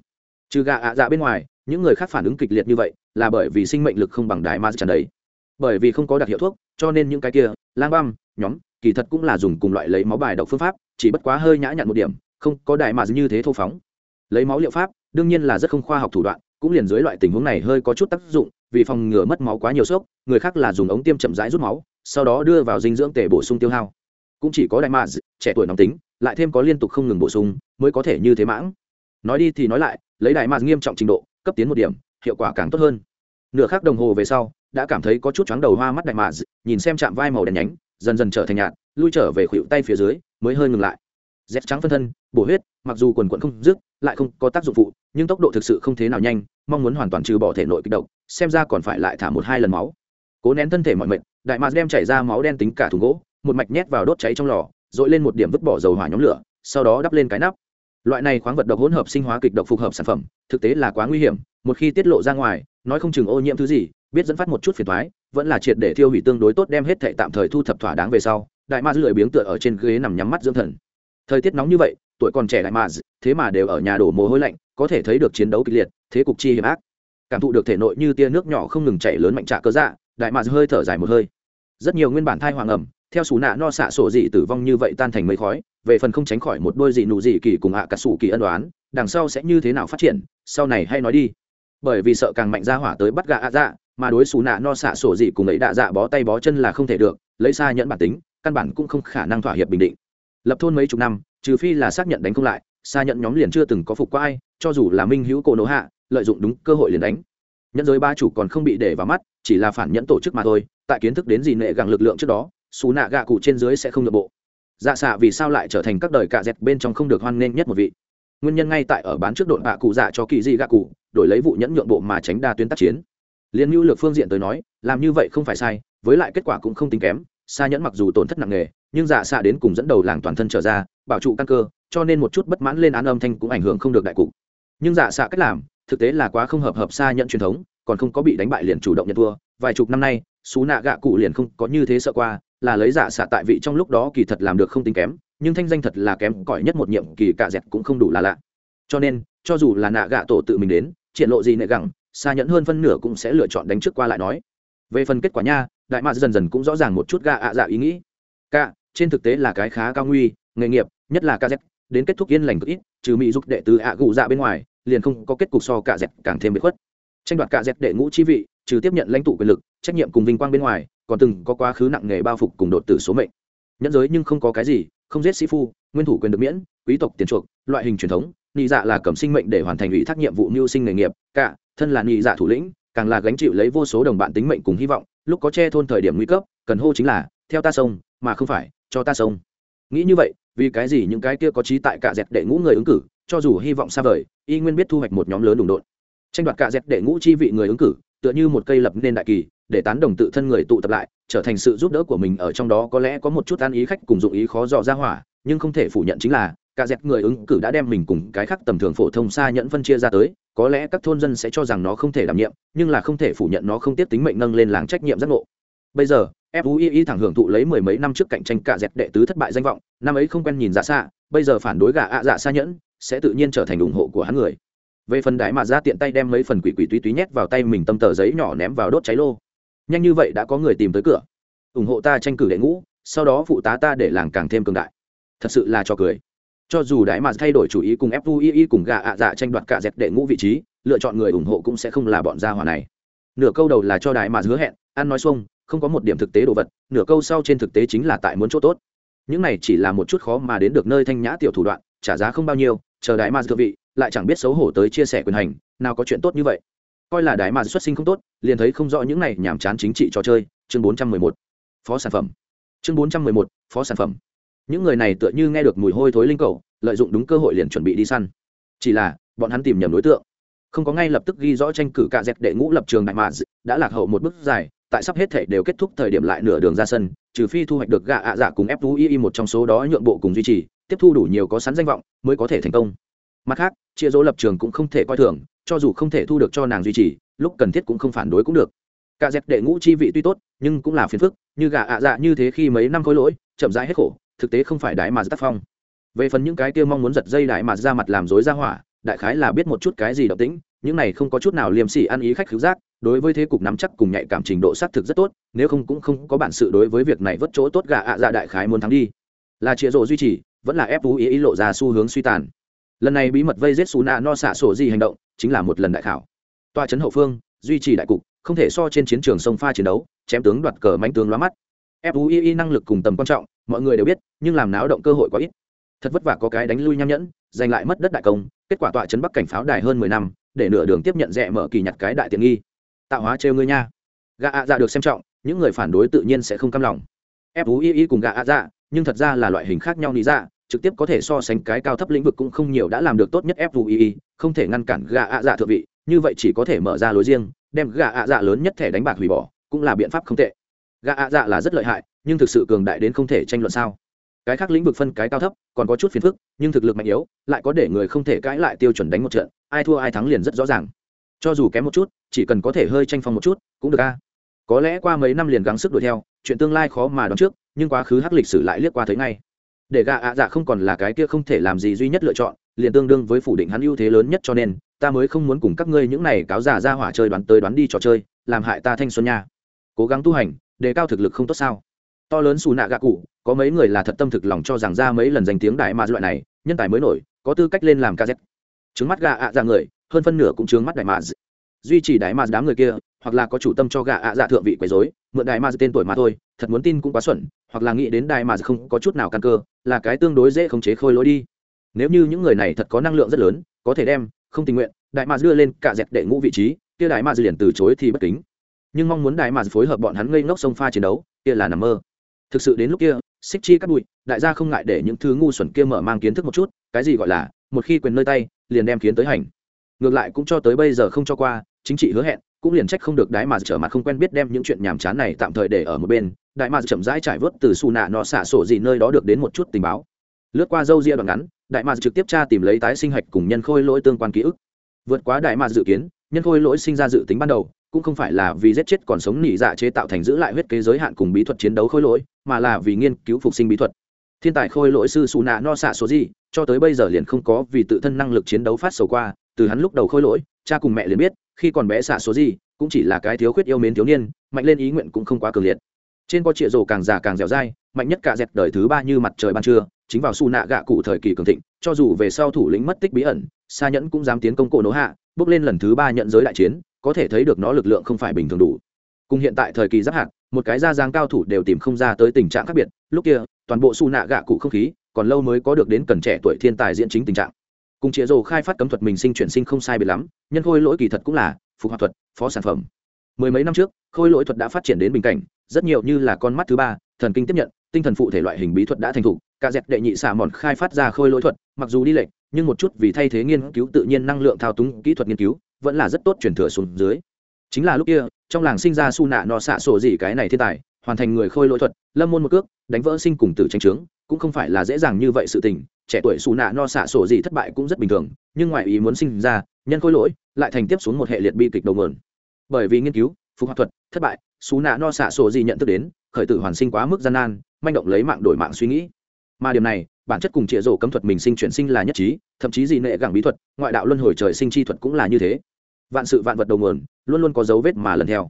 Trừ gà ạ dạ bên ngoài, những người khác phản ứng kịch liệt như vậy là bởi vì sinh mệnh lực không bằng đại ma tràn đấy bởi vì không có đặc hiệu thuốc, cho nên những cái kia, lang băm, nhóm, kỳ thật cũng là dùng cùng loại lấy máu bài độc phương pháp, chỉ bất quá hơi nhã nhặn một điểm, không có đại ma như thế thô phóng. Lấy máu liệu pháp, đương nhiên là rất không khoa học thủ đoạn, cũng liền dưới loại tình huống này hơi có chút tác dụng, vì phòng ngừa mất máu quá nhiều sốc, người khác là dùng ống tiêm chậm rãi rút máu, sau đó đưa vào dinh dưỡng tể bổ sung tiêu hao. Cũng chỉ có đại mạ trẻ tuổi nóng tính, lại thêm có liên tục không ngừng bổ sung, mới có thể như thế mãng. Nói đi thì nói lại, lấy đại mạ nghiêm trọng trình độ, cấp tiến một điểm hiệu quả càng tốt hơn. Nửa khắc đồng hồ về sau, đã cảm thấy có chút chóng đầu hoa mắt đại mạ nhìn xem chạm vai màu đen nhánh, dần dần trở thành nhạt, lui trở về khuỷu tay phía dưới, mới hơi ngừng lại. Dép trắng phân thân, bổ huyết, mặc dù quần quận không dứt, lại không có tác dụng phụ, nhưng tốc độ thực sự không thế nào nhanh, mong muốn hoàn toàn trừ bỏ thể nội kích động, xem ra còn phải lại thả một hai lần máu. Cố nén thân thể mọi mệnh đại mạc đem chảy ra máu đen tính cả thùng gỗ, một mạch nhét vào đốt cháy trong lò dội lên một điểm vứt bỏ dầu hỏa nhóm lửa, sau đó đắp lên cái nắp loại này khoáng vật độc hỗn hợp sinh hóa kịch độc phục hợp sản phẩm, thực tế là quá nguy hiểm, một khi tiết lộ ra ngoài, nói không chừng ô nhiễm thứ gì, biết dẫn phát một chút phiền thoái vẫn là triệt để thiêu hủy tương đối tốt đem hết thệ tạm thời thu thập thỏa đáng về sau, đại ma lười biếng tựa ở trên ghế nằm nhắm mắt dưỡng thần. Thời tiết nóng như vậy, tuổi còn trẻ đại ma thế mà đều ở nhà đổ mồ hôi lạnh, có thể thấy được chiến đấu kịch liệt, thế cục chi hiểm ác. Cảm thụ được thể nội như tia nước nhỏ không ngừng chảy lớn mạnh trạ cơ dạ đại ma hơi thở dài một hơi. Rất nhiều nguyên bản thai hoàng ẩm theo xù nạ no xạ sổ dị tử vong như vậy tan thành mây khói, về phần không tránh khỏi một đôi dị nụ dị kỳ cùng hạ cả sủ kỳ ân đoán đằng sau sẽ như thế nào phát triển, sau này hay nói đi. Bởi vì sợ càng mạnh ra hỏa tới bắt gà ạ dạ mà đối xù nạ no xạ sổ dị cùng ấy đạ dạ bó tay bó chân là không thể được, lấy xa nhẫn bản tính, căn bản cũng không khả năng thỏa hiệp bình định. Lập thôn mấy chục năm, trừ phi là xác nhận đánh không lại, xa nhận nhóm liền chưa từng có phục qua ai, cho dù là minh hữu cổ nổ hạ, lợi dụng đúng cơ hội liền đánh. Nhân giới ba chủ còn không bị để vào mắt, chỉ là phản nhẫn tổ chức mà thôi, tại kiến thức đến gì nệ gặng lực lượng trước đó xù nạ gạ cụ trên dưới sẽ không được bộ. Dạ xạ vì sao lại trở thành các đời cạ dẹt bên trong không được hoan nghênh nhất một vị? Nguyên nhân ngay tại ở bán trước đội bạ cụ dạ cho kỳ di gạ cụ, đổi lấy vụ nhẫn nhượng bộ mà tránh đa tuyến tác chiến. Liên mưu lược phương diện tới nói, làm như vậy không phải sai, với lại kết quả cũng không tính kém xa nhẫn mặc dù tổn thất nặng nề, nhưng dạ xạ đến cùng dẫn đầu làng toàn thân trở ra, bảo trụ căn cơ, cho nên một chút bất mãn lên án âm thanh cũng ảnh hưởng không được đại cục nhưng dạ xạ cách làm, thực tế là quá không hợp hợp xa nhận truyền thống, còn không có bị đánh bại liền chủ động nhận thua. Vài chục năm nay xú nạ gạ cụ liền không có như thế sợ qua là lấy giả xạ tại vị trong lúc đó kỳ thật làm được không tính kém, nhưng thanh danh thật là kém cỏi nhất một nhiệm kỳ cả dẹt cũng không đủ là lạ. Cho nên, cho dù là nạ gạ tổ tự mình đến, triển lộ gì nệ gẳng, xa nhẫn hơn phân nửa cũng sẽ lựa chọn đánh trước qua lại nói. Về phần kết quả nha, đại mạc dần dần cũng rõ ràng một chút gạ ạ dạ ý nghĩ. Cả, trên thực tế là cái khá cao nguy, nghề nghiệp, nhất là kz đến kết thúc yên lành cực ít, trừ mỹ giúp đệ tứ ạ gù dạ bên ngoài, liền không có kết cục so cả dẹt càng thêm bị khuất. Tranh đoạt cả dẹt đệ ngũ chi vị, trừ tiếp nhận lãnh tụ quyền lực, trách nhiệm cùng vinh quang bên ngoài còn từng có quá khứ nặng nghề bao phục cùng đột tử số mệnh. Nhẫn giới nhưng không có cái gì, không giết sĩ phu, nguyên thủ quyền được miễn, quý tộc tiền chuộc, loại hình truyền thống nhị dạ là cầm sinh mệnh để hoàn thành ủy thác nhiệm vụ mưu sinh nghề nghiệp, cả, thân là nhị dạ thủ lĩnh, càng là gánh chịu lấy vô số đồng bạn tính mệnh cùng hy vọng, lúc có che thôn thời điểm nguy cấp, cần hô chính là, theo ta sông, mà không phải, cho ta sông. Nghĩ như vậy, vì cái gì những cái kia có trí tại cả dẹp đệ ngũ người ứng cử, cho dù hy vọng xa vời, y nguyên biết thu hoạch một nhóm lớn đụng đột tranh đoạt cả dẹp đệ ngũ chi vị người ứng cử, tựa như một cây lập nên đại kỳ để tán đồng tự thân người tụ tập lại, trở thành sự giúp đỡ của mình ở trong đó có lẽ có một chút an ý khách cùng dụng ý khó dò ra hỏa, nhưng không thể phủ nhận chính là, cả dẹp người ứng cử đã đem mình cùng cái khác tầm thường phổ thông xa nhẫn phân chia ra tới, có lẽ các thôn dân sẽ cho rằng nó không thể đảm nhiệm, nhưng là không thể phủ nhận nó không tiếp tính mệnh nâng lên làng trách nhiệm giác ngộ. Bây giờ fui thẳng hưởng thụ lấy mười mấy năm trước cạnh tranh cả dẹp đệ tứ thất bại danh vọng, năm ấy không quen nhìn dạ xa, bây giờ phản đối gà ạ dạ xa nhẫn, sẽ tự nhiên trở thành ủng hộ của hắn người. Về phần đái mà ra tiện tay đem mấy phần quỷ quỷ túy túy nhét vào tay mình tâm tờ giấy nhỏ ném vào đốt cháy lô nhanh như vậy đã có người tìm tới cửa. Ủng hộ ta tranh cử đệ ngũ, sau đó phụ tá ta để làng càng thêm cường đại. Thật sự là cho cười. Cho dù đại mà thay đổi chủ ý cùng fui cùng gà ạ dạ tranh đoạt cả dẹp đệ ngũ vị trí, lựa chọn người ủng hộ cũng sẽ không là bọn gia hỏa này. Nửa câu đầu là cho đại mà hứa hẹn, ăn nói xuông, không có một điểm thực tế đồ vật, nửa câu sau trên thực tế chính là tại muốn chỗ tốt. Những này chỉ là một chút khó mà đến được nơi thanh nhã tiểu thủ đoạn, trả giá không bao nhiêu, chờ đại mà thượng vị, lại chẳng biết xấu hổ tới chia sẻ quyền hành, nào có chuyện tốt như vậy coi là đại mà xuất sinh không tốt, liền thấy không rõ những này nhàm chán chính trị trò chơi, chương 411 phó sản phẩm. Chương 411 phó sản phẩm. Những người này tựa như nghe được mùi hôi thối linh cầu, lợi dụng đúng cơ hội liền chuẩn bị đi săn. Chỉ là, bọn hắn tìm nhầm đối tượng. Không có ngay lập tức ghi rõ tranh cử cả dẹp đệ ngũ lập trường đại mà đã lạc hậu một bước dài, tại sắp hết thể đều kết thúc thời điểm lại nửa đường ra sân, trừ phi thu hoạch được gạ ạ dạ cùng fui một trong số đó nhượng bộ cùng duy trì, tiếp thu đủ nhiều có sẵn danh vọng mới có thể thành công. Mặt khác, chia dỗ lập trường cũng không thể coi thường cho dù không thể thu được cho nàng duy trì lúc cần thiết cũng không phản đối cũng được. Cả dẹp đệ ngũ chi vị tuy tốt nhưng cũng là phiền phức như gà ạ dạ như thế khi mấy năm khối lỗi chậm rãi hết khổ thực tế không phải đái mà tác phong. Về phần những cái kia mong muốn giật dây đại mà ra mặt làm dối ra hỏa đại khái là biết một chút cái gì động tĩnh những này không có chút nào liềm sỉ ăn ý khách khứu giác đối với thế cục nắm chắc cùng nhạy cảm trình độ xác thực rất tốt nếu không cũng không có bản sự đối với việc này vất chỗ tốt gà ạ dạ đại khái muốn thắng đi. Là chĩa rộ duy trì vẫn là ép vũ ý, ý lộ ra xu hướng suy tàn lần này bí mật vây giết xù nạ no xạ sổ gì hành động chính là một lần đại khảo. Toa trấn hậu phương, duy trì đại cục, không thể so trên chiến trường sông pha chiến đấu, chém tướng đoạt cờ mánh tướng lóa mắt. Fui năng lực cùng tầm quan trọng, mọi người đều biết, nhưng làm náo động cơ hội quá ít. Thật vất vả có cái đánh lui nham nhẫn, giành lại mất đất đại công, kết quả tọa Trấn bắc cảnh pháo đài hơn mười năm, để nửa đường tiếp nhận rẽ mở kỳ nhặt cái đại tiện nghi. Tạo hóa trêu ngươi nha. Gà ạ dạ được xem trọng, những người phản đối tự nhiên sẽ không cam lòng. Fui cùng gà ạ dạ nhưng thật ra là loại hình khác nhau lý ra trực tiếp có thể so sánh cái cao thấp lĩnh vực cũng không nhiều đã làm được tốt nhất fui không thể ngăn cản gà ạ dạ thượng vị, như vậy chỉ có thể mở ra lối riêng, đem gà ạ dạ lớn nhất thẻ đánh bạc hủy bỏ, cũng là biện pháp không tệ. Gà ạ dạ là rất lợi hại, nhưng thực sự cường đại đến không thể tranh luận sao. Cái khác lĩnh vực phân cái cao thấp, còn có chút phiền phức, nhưng thực lực mạnh yếu, lại có để người không thể cãi lại tiêu chuẩn đánh một trận, ai thua ai thắng liền rất rõ ràng. Cho dù kém một chút, chỉ cần có thể hơi tranh phong một chút, cũng được a. Có lẽ qua mấy năm liền gắng sức đuổi theo, chuyện tương lai khó mà đoán trước, nhưng quá khứ hắc lịch sử lại liếc qua thấy ngay để gạ ạ dạ không còn là cái kia không thể làm gì duy nhất lựa chọn, liền tương đương với phủ định hắn ưu thế lớn nhất cho nên, ta mới không muốn cùng các ngươi những này cáo giả ra hỏa chơi đoán tới đoán đi trò chơi, làm hại ta thanh xuân nha. Cố gắng tu hành, đề cao thực lực không tốt sao? To lớn xù nạ gạ cụ, có mấy người là thật tâm thực lòng cho rằng ra mấy lần danh tiếng đại mà loại này, nhân tài mới nổi, có tư cách lên làm kz trứng mắt gạ ạ dạ người, hơn phân nửa cũng trướng mắt đại mà duy trì đại mà đám người kia hoặc là có chủ tâm cho gạ ạ dạ thượng vị quấy dối mượn đại mà tên tuổi mà thôi, thật muốn tin cũng quá xuẩn, hoặc là nghĩ đến đại mà không có chút nào căn cơ, là cái tương đối dễ khống chế khôi lỗi đi. Nếu như những người này thật có năng lượng rất lớn, có thể đem, không tình nguyện đại ma đưa lên cả dẹp đệ ngũ vị trí, kia đại mà liền từ chối thì bất kính. Nhưng mong muốn đại mà phối hợp bọn hắn ngây ngốc sông pha chiến đấu, kia là nằm mơ. Thực sự đến lúc kia, xích chi cắt bụi, đại gia không ngại để những thứ ngu xuẩn kia mở mang kiến thức một chút, cái gì gọi là, một khi quyền nơi tay, liền đem kiến tới hành. Ngược lại cũng cho tới bây giờ không cho qua, chính trị hứa hẹn cũng liền trách không được đái mà trở mặt không quen biết đem những chuyện nhàm chán này tạm thời để ở một bên. Đại mà chậm rãi trải vớt từ xù nạ nọ xả sổ gì nơi đó được đến một chút tình báo. Lướt qua dâu ria đoạn ngắn, đại mà trực tiếp tra tìm lấy tái sinh hạch cùng nhân khôi lỗi tương quan ký ức. Vượt quá đại mà dự kiến, nhân khôi lỗi sinh ra dự tính ban đầu, cũng không phải là vì giết chết còn sống nỉ dạ chế tạo thành giữ lại huyết kế giới hạn cùng bí thuật chiến đấu khôi lỗi, mà là vì nghiên cứu phục sinh bí thuật. Thiên tài khôi lỗi sư xù nạ no xạ số gì, cho tới bây giờ liền không có vì tự thân năng lực chiến đấu phát sầu qua, từ hắn lúc đầu khôi lỗi cha cùng mẹ liền biết, khi còn bé xạ số gì, cũng chỉ là cái thiếu khuyết yêu mến thiếu niên, mạnh lên ý nguyện cũng không quá cường liệt. Trên có trịa rổ càng già càng dẻo dai, mạnh nhất cả dẹt đời thứ ba như mặt trời ban trưa, chính vào su nạ gạ cụ thời kỳ cường thịnh, cho dù về sau thủ lĩnh mất tích bí ẩn xa nhẫn cũng dám tiến công cổ nỗ hạ, bước lên lần thứ ba nhận giới đại chiến, có thể thấy được nó lực lượng không phải bình thường đủ. Cùng hiện tại thời kỳ giáp hạt, một cái da giang cao thủ đều tìm không ra tới tình trạng khác biệt, lúc kia, toàn bộ su nạ gạ cụ không khí, còn lâu mới có được đến cần trẻ tuổi thiên tài diễn chính tình trạng cùng chĩa rồ khai phát cấm thuật mình sinh chuyển sinh không sai biệt lắm, nhân khôi lỗi kỳ thật cũng là phục hoạt thuật, phó sản phẩm. Mười mấy năm trước, khôi lỗi thuật đã phát triển đến bình cảnh, rất nhiều như là con mắt thứ ba, thần kinh tiếp nhận, tinh thần phụ thể loại hình bí thuật đã thành thục, cả dẹp đệ nhị xả mòn khai phát ra khôi lỗi thuật, mặc dù đi lệch, nhưng một chút vì thay thế nghiên cứu tự nhiên năng lượng thao túng kỹ thuật nghiên cứu, vẫn là rất tốt chuyển thừa xuống dưới. Chính là lúc kia, trong làng sinh ra su nạ nọ xạ sổ gì cái này thiên tài, hoàn thành người khôi lỗi thuật, lâm môn một cước, đánh vỡ sinh cùng tử tranh trướng cũng không phải là dễ dàng như vậy sự tình trẻ tuổi xù nạ no xạ sổ gì thất bại cũng rất bình thường, nhưng ngoại ý muốn sinh ra, nhân khôi lỗi, lại thành tiếp xuống một hệ liệt bi kịch đầu mượn bởi vì nghiên cứu, phục hoạt thuật, thất bại, xù nạ no xạ sổ gì nhận thức đến, khởi tử hoàn sinh quá mức gian nan, manh động lấy mạng đổi mạng suy nghĩ. Mà điểm này, bản chất cùng trịa rổ cấm thuật mình sinh chuyển sinh là nhất trí, thậm chí gì nệ gẳng bí thuật, ngoại đạo luân hồi trời sinh chi thuật cũng là như thế. Vạn sự vạn vật đầu nguồn, luôn luôn có dấu vết mà lần theo.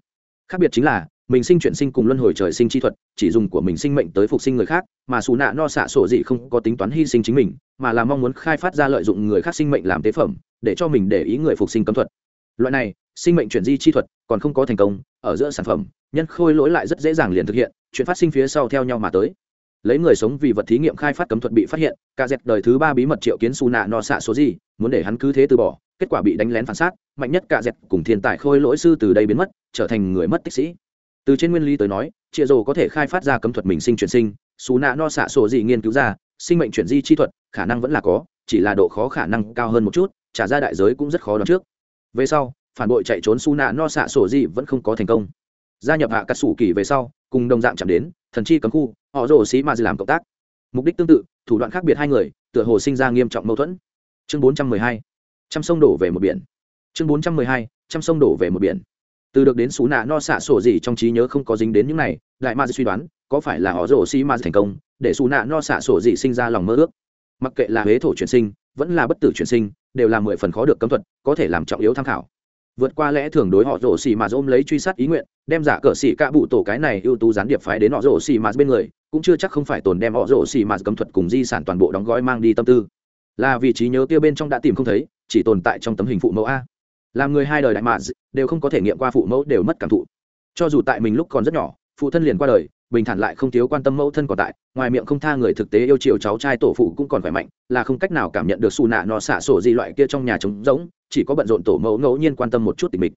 Khác biệt chính là mình sinh chuyển sinh cùng luân hồi trời sinh chi thuật, chỉ dùng của mình sinh mệnh tới phục sinh người khác, mà xù nạ no xạ sổ dị không có tính toán hy sinh chính mình, mà là mong muốn khai phát ra lợi dụng người khác sinh mệnh làm tế phẩm, để cho mình để ý người phục sinh cấm thuật. Loại này, sinh mệnh chuyển di chi thuật còn không có thành công, ở giữa sản phẩm, nhân khôi lỗi lại rất dễ dàng liền thực hiện, chuyện phát sinh phía sau theo nhau mà tới. Lấy người sống vì vật thí nghiệm khai phát cấm thuật bị phát hiện ca dẹp đời thứ ba bí mật triệu kiến xù nạ no xạ số gì muốn để hắn cứ thế từ bỏ, kết quả bị đánh lén phản sát mạnh nhất ca dẹp cùng thiên tài khôi lỗi sư từ đây biến mất, trở thành người mất tích sĩ từ trên nguyên lý tới nói, chịa rồ có thể khai phát ra cấm thuật mình sinh chuyển sinh, xù nạ no xạ sổ dị nghiên cứu ra, sinh mệnh chuyển di chi thuật, khả năng vẫn là có, chỉ là độ khó khả năng cao hơn một chút, trả ra đại giới cũng rất khó đoán trước. Về sau, phản bội chạy trốn xù nạ no xạ sổ dị vẫn không có thành công. Gia nhập hạ cắt sủ kỳ về sau, cùng đồng dạng chạm đến, thần chi cấm khu, họ rồ xí mà làm cộng tác. Mục đích tương tự, thủ đoạn khác biệt hai người, tựa hồ sinh ra nghiêm trọng mâu thuẫn. Chương bốn trăm mười hai, trăm sông đổ về một biển. Chương bốn trăm mười hai, trăm sông đổ về một biển từ được đến xú nạ no xạ sổ gì trong trí nhớ không có dính đến những này, đại ma suy đoán, có phải là họ rổ xi ma thành công, để xú nạ no xạ sổ gì sinh ra lòng mơ ước? Mặc kệ là huế thổ chuyển sinh, vẫn là bất tử chuyển sinh, đều là mười phần khó được cấm thuật, có thể làm trọng yếu tham khảo. Vượt qua lẽ thường đối họ rổ xì mà ôm lấy truy sát ý nguyện, đem giả cờ xì cạ bụ tổ cái này ưu tú gián điệp phái đến họ rổ xì mà bên người, cũng chưa chắc không phải tồn đem họ rổ xì mà cấm thuật cùng di sản toàn bộ đóng gói mang đi tâm tư. Là vì trí nhớ kia bên trong đã tìm không thấy, chỉ tồn tại trong tấm hình phụ mẫu a làm người hai đời đại mạ đều không có thể nghiệm qua phụ mẫu đều mất cảm thụ. Cho dù tại mình lúc còn rất nhỏ, phụ thân liền qua đời, bình thản lại không thiếu quan tâm mẫu thân còn tại, ngoài miệng không tha người thực tế yêu chiều cháu trai tổ phụ cũng còn khỏe mạnh, là không cách nào cảm nhận được xù nạ nó xả sổ gì loại kia trong nhà trống rỗng, chỉ có bận rộn tổ mẫu ngẫu nhiên quan tâm một chút tình mình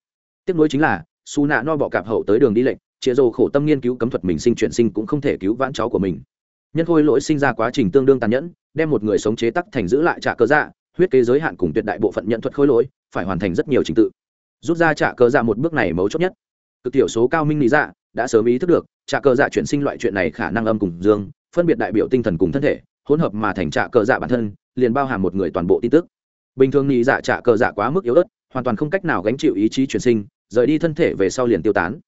tiếp nối chính là, xù nạ no bọ cạp hậu tới đường đi lệnh chĩa rồ khổ tâm nghiên cứu cấm thuật mình sinh chuyển sinh cũng không thể cứu vãn cháu của mình. Nhân khôi lỗi sinh ra quá trình tương đương tàn nhẫn, đem một người sống chế tắc thành giữ lại trả cơ dạ huyết kế giới hạn cùng tuyệt đại bộ phận nhận thuật khôi lỗi, phải hoàn thành rất nhiều trình tự. Rút ra trả cơ dạ một bước này mấu chốt nhất. Cực tiểu số cao minh lý dạ đã sớm ý thức được, trả cơ dạ chuyển sinh loại chuyện này khả năng âm cùng dương, phân biệt đại biểu tinh thần cùng thân thể, hỗn hợp mà thành trả cơ dạ bản thân, liền bao hàm một người toàn bộ tin tức. Bình thường lý dạ trả cơ dạ quá mức yếu ớt, hoàn toàn không cách nào gánh chịu ý chí chuyển sinh, rời đi thân thể về sau liền tiêu tán.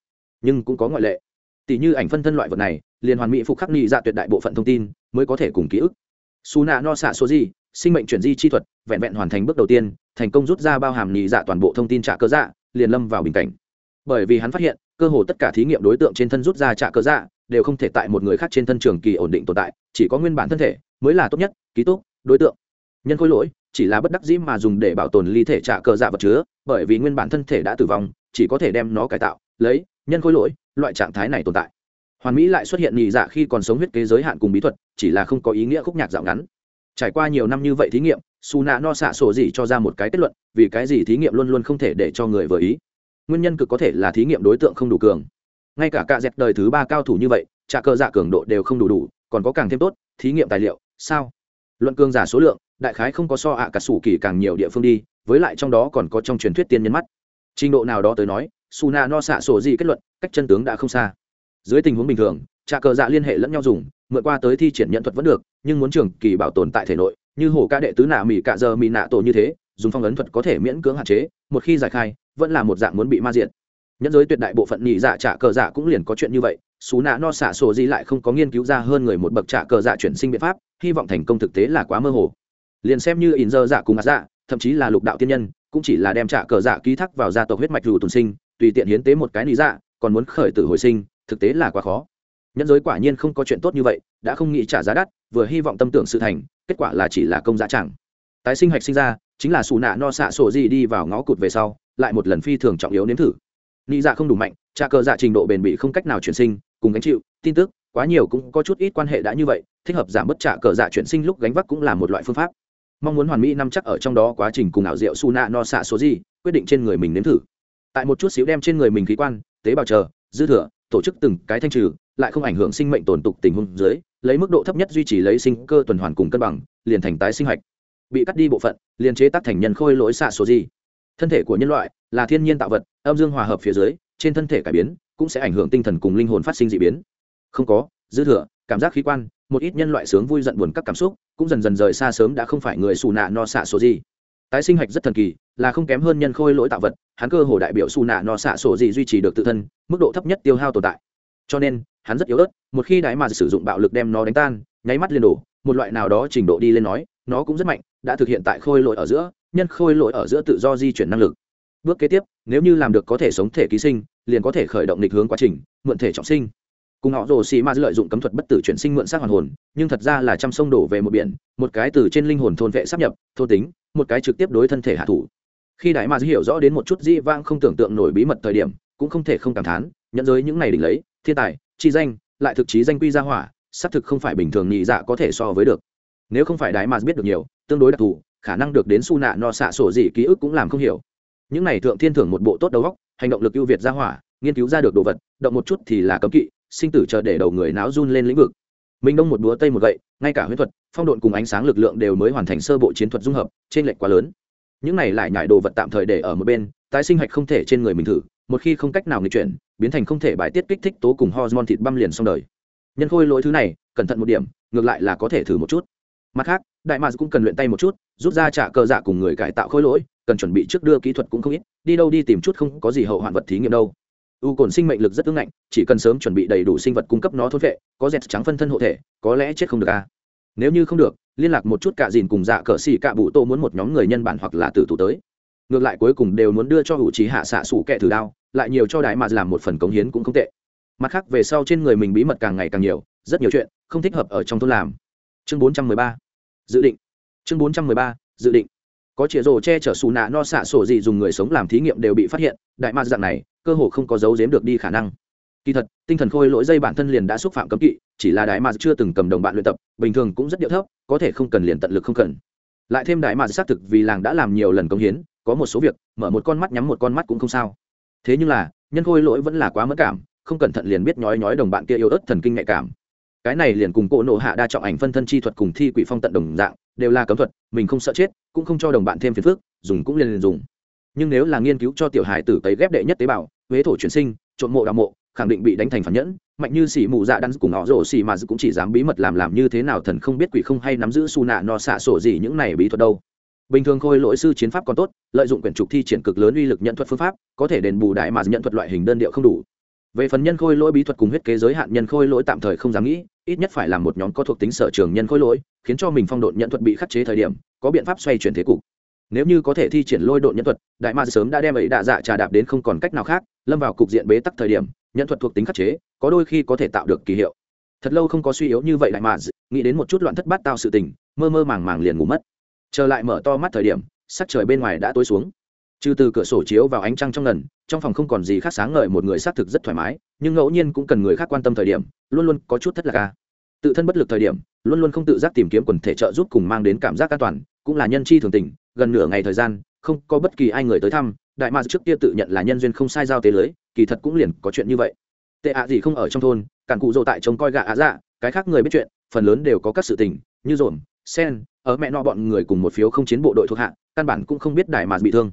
Nhưng cũng có ngoại lệ. Tỷ như ảnh phân thân loại vật này, liền hoàn mỹ phục khắc lý dạ tuyệt đại bộ phận thông tin mới có thể cùng ký ức. Su nạ no xạ số gì sinh mệnh chuyển di chi thuật, vẹn vẹn hoàn thành bước đầu tiên, thành công rút ra bao hàm nhị dạ toàn bộ thông tin trả cơ dạ liền lâm vào bình cảnh. Bởi vì hắn phát hiện, cơ hồ tất cả thí nghiệm đối tượng trên thân rút ra trả cơ dạ đều không thể tại một người khác trên thân trường kỳ ổn định tồn tại, chỉ có nguyên bản thân thể mới là tốt nhất, ký túc, đối tượng. Nhân khối lỗi, chỉ là bất đắc dĩ mà dùng để bảo tồn ly thể trả cơ dạ vật chứa, bởi vì nguyên bản thân thể đã tử vong, chỉ có thể đem nó cải tạo, lấy, nhân khối lỗi, loại trạng thái này tồn tại. Hoàn mỹ lại xuất hiện nhị dạ khi còn sống huyết kế giới hạn cùng bí thuật, chỉ là không có ý nghĩa khúc nhạc dạo ngắn trải qua nhiều năm như vậy thí nghiệm, su nạ no xạ sổ gì cho ra một cái kết luận, vì cái gì thí nghiệm luôn luôn không thể để cho người vừa ý. Nguyên nhân cực có thể là thí nghiệm đối tượng không đủ cường. Ngay cả cạ dẹt đời thứ ba cao thủ như vậy trả cơ dạ cường độ đều không đủ đủ, còn có càng thêm tốt, thí nghiệm tài liệu, sao? Luận cường giả số lượng, đại khái không có so ạ cả sủ kỳ càng nhiều địa phương đi, với lại trong đó còn có trong truyền thuyết tiên nhân mắt. Trình độ nào đó tới nói, su na no xạ sổ gì kết luận, cách chân tướng đã không xa. Dưới tình huống bình thường trà cờ dạ liên hệ lẫn nhau dùng, mượn qua tới thi triển nhận thuật vẫn được nhưng muốn trường kỳ bảo tồn tại thể nội, như hổ ca đệ tứ nạ mỹ cạ giờ mỹ nạ tổ như thế, dùng phong ấn thuật có thể miễn cưỡng hạn chế, một khi giải khai, vẫn là một dạng muốn bị ma diện nhẫn giới tuyệt đại bộ phận nhị dạ trả cờ dạ cũng liền có chuyện như vậy, xú nạ no xả sổ gì lại không có nghiên cứu ra hơn người một bậc trả cờ dạ chuyển sinh biện pháp, hy vọng thành công thực tế là quá mơ hồ. Liền xem như in dơ dạ cùng ạt dạ thậm chí là lục đạo tiên nhân, cũng chỉ là đem trả cờ dạ ký thác vào gia tộc huyết mạch dù tồn sinh, tùy tiện hiến tế một cái lý dạ còn muốn khởi tử hồi sinh, thực tế là quá khó nhân giới quả nhiên không có chuyện tốt như vậy, đã không nghĩ trả giá đắt, vừa hy vọng tâm tưởng sự thành, kết quả là chỉ là công giá chẳng. Tái sinh hạch sinh ra, chính là xù nạ no xạ sổ gì đi vào ngõ cụt về sau, lại một lần phi thường trọng yếu nếm thử. Nghĩ dạ không đủ mạnh trà cờ dạ trình độ bền bỉ không cách nào chuyển sinh, cùng gánh chịu, tin tức, quá nhiều cũng có chút ít quan hệ đã như vậy, thích hợp giảm bất trả cờ dạ chuyển sinh lúc gánh vác cũng là một loại phương pháp. Mong muốn hoàn mỹ nắm chắc ở trong đó quá trình cùng ảo diệu su nạ no xạ số gì, quyết định trên người mình nếm thử. Tại một chút xíu đem trên người mình khí quan, tế bào chờ, dư thừa, tổ chức từng cái thanh trừ lại không ảnh hưởng sinh mệnh tồn tục tình huống dưới, lấy mức độ thấp nhất duy trì lấy sinh cơ tuần hoàn cùng cân bằng, liền thành tái sinh hạch. Bị cắt đi bộ phận, liền chế tác thành nhân khôi lỗi xạ số gì. Thân thể của nhân loại là thiên nhiên tạo vật, âm dương hòa hợp phía dưới, trên thân thể cải biến, cũng sẽ ảnh hưởng tinh thần cùng linh hồn phát sinh d ị biến. Không có, dư thừa, cảm giác khí quan, một ít nhân loại sướng vui giận buồn các cảm xúc, cũng dần dần rời xa sớm đã không phải người xù nạ no xạ số gì. Tái sinh hạch rất thần kỳ, là không kém hơn nhân khôi lỗi tạo vật, hắn cơ hồ đại biểu xù nạ no xạ sổ gì duy trì được tự thân, mức độ thấp nhất tiêu hao tồn tại. Cho nên hắn rất yếu ớt, một khi đại mà sử dụng bạo lực đem nó đánh tan, nháy mắt liền đổ, một loại nào đó trình độ đi lên nói, nó cũng rất mạnh, đã thực hiện tại khôi lỗi ở giữa, nhân khôi lỗi ở giữa tự do di chuyển năng lực. Bước kế tiếp, nếu như làm được có thể sống thể ký sinh, liền có thể khởi động lịch hướng quá trình, mượn thể trọng sinh. Cùng họ rồ xì ma lợi dụng cấm thuật bất tử chuyển sinh mượn xác hoàn hồn, nhưng thật ra là trăm sông đổ về một biển, một cái từ trên linh hồn thôn vệ sắp nhập, thôn tính, một cái trực tiếp đối thân thể hạ thủ. Khi đại ma hiểu rõ đến một chút di vang không tưởng tượng nổi bí mật thời điểm, cũng không thể không cảm thán nhận giới những này đỉnh lấy, thiên tài chi danh, lại thực chí danh quy ra hỏa, xác thực không phải bình thường nhị dạ có thể so với được. Nếu không phải đái mà biết được nhiều, tương đối đặc thù, khả năng được đến su nạ no xạ sổ gì ký ức cũng làm không hiểu. Những này thượng thiên thưởng một bộ tốt đầu óc, hành động lực ưu việt ra hỏa, nghiên cứu ra được đồ vật, động một chút thì là cấm kỵ, sinh tử chờ để đầu người náo run lên lĩnh vực. Minh đông một búa tây một gậy, ngay cả huyết thuật, phong độn cùng ánh sáng lực lượng đều mới hoàn thành sơ bộ chiến thuật dung hợp trên lệch quá lớn. Những này lại nhải đồ vật tạm thời để ở một bên, tái sinh hạch không thể trên người mình thử, một khi không cách nào nghịch chuyển biến thành không thể bài tiết kích thích tố cùng hormone thịt băm liền xong đời. Nhân khôi lỗi thứ này, cẩn thận một điểm, ngược lại là có thể thử một chút. Mặt khác, đại mạc cũng cần luyện tay một chút, rút ra trả cờ dạ cùng người cải tạo khôi lỗi, cần chuẩn bị trước đưa kỹ thuật cũng không ít, đi đâu đi tìm chút không có gì hậu hoạn vật thí nghiệm đâu. U cồn sinh mệnh lực rất ưng ngạnh, chỉ cần sớm chuẩn bị đầy đủ sinh vật cung cấp nó thôn vệ, có dẹt trắng phân thân hộ thể, có lẽ chết không được a. À. nếu như không được, liên lạc một chút cả dìn cùng dạ cờ xì cạ bụ tô muốn một nhóm người nhân bản hoặc là tử tù tới. Ngược lại cuối cùng đều muốn đưa cho hữu trí hạ xạ sủ kẻ thử đao lại nhiều cho đại mà làm một phần cống hiến cũng không tệ. Mặt khác, về sau trên người mình bí mật càng ngày càng nhiều, rất nhiều chuyện không thích hợp ở trong thôn làm. Chương bốn trăm mười ba. Dự định. Chương bốn trăm mười ba. Dự định. Có chĩa rồ che chở xù nạ no xạ sổ gì dùng người sống làm thí nghiệm đều bị phát hiện, đại ma dạng này, cơ hồ không có dấu giếm được đi khả năng. Kỳ thật, tinh thần khôi lỗi dây bản thân liền đã xúc phạm cấm kỵ, chỉ là đại ma chưa từng cầm đồng bạn luyện tập, bình thường cũng rất điệu thấp, có thể không cần liền tận lực không cần. Lại thêm đại ma xác thực vì làng đã làm nhiều lần công hiến, có một số việc, mở một con mắt nhắm một con mắt cũng không sao thế nhưng là, nhân khôi lỗi vẫn là quá mất cảm, không cẩn thận liền biết nhói nhói đồng bạn kia yếu ớt thần kinh nhạy cảm. Cái này liền cùng cỗ nộ hạ đa trọng ảnh phân thân chi thuật cùng thi quỷ phong tận đồng dạng, đều là cấm thuật, mình không sợ chết, cũng không cho đồng bạn thêm phiền phức, dùng cũng liền liền dùng. Nhưng nếu là nghiên cứu cho tiểu hải tử tấy ghép đệ nhất tế bào, huế thổ chuyển sinh trộm mộ đạo mộ, khẳng định bị đánh thành phản nhẫn, mạnh như xỉ mù dạ đắn cùng họ rổ xỉ mà cũng chỉ dám bí mật làm làm như thế nào thần không biết quỷ không hay nắm giữ su nạ no xạ sổ gì những này bí thuật đâu bình thường khôi lỗi sư chiến pháp còn tốt, lợi dụng quyển trục thi triển cực lớn uy lực nhận thuật phương pháp, có thể đền bù đại mà nhận thuật loại hình đơn điệu không đủ. Về phần nhân khôi lỗi bí thuật cùng huyết kế giới hạn nhân khôi lỗi tạm thời không dám nghĩ, ít nhất phải là một nhóm có thuộc tính sở trường nhân khôi lỗi, khiến cho mình phong độn nhận thuật bị khắc chế thời điểm, có biện pháp xoay chuyển thế cục. Nếu như có thể thi triển lôi độn nhân thuật, đại ma sớm đã đem ấy đạ dạ trà đạp đến không còn cách nào khác, lâm vào cục diện bế tắc thời điểm, nhận thuật thuộc tính khắc chế, có đôi khi có thể tạo được kỳ hiệu. Thật lâu không có suy yếu như vậy đại ma, nghĩ đến một chút loạn thất bát tao sự tình, mơ mơ màng màng liền ngủ mất trở lại mở to mắt thời điểm, sắc trời bên ngoài đã tối xuống. Trừ từ cửa sổ chiếu vào ánh trăng trong lần trong phòng không còn gì khác sáng ngời, một người xác thực rất thoải mái, nhưng ngẫu nhiên cũng cần người khác quan tâm thời điểm, luôn luôn có chút thất lạc ca tự thân bất lực thời điểm, luôn luôn không tự giác tìm kiếm quần thể trợ giúp cùng mang đến cảm giác an toàn, cũng là nhân chi thường tình, gần nửa ngày thời gian, không có bất kỳ ai người tới thăm, đại ma trước kia tự nhận là nhân duyên không sai giao tế lưới, kỳ thật cũng liền có chuyện như vậy. Tệ ạ gì không ở trong thôn, cản cụ dỗ tại trông coi gạ ạ dạ cái khác người biết chuyện, phần lớn đều có các sự tình, như dồn, sen ở mẹ nọ bọn người cùng một phiếu không chiến bộ đội thuộc hạ, căn bản cũng không biết đại mà bị thương.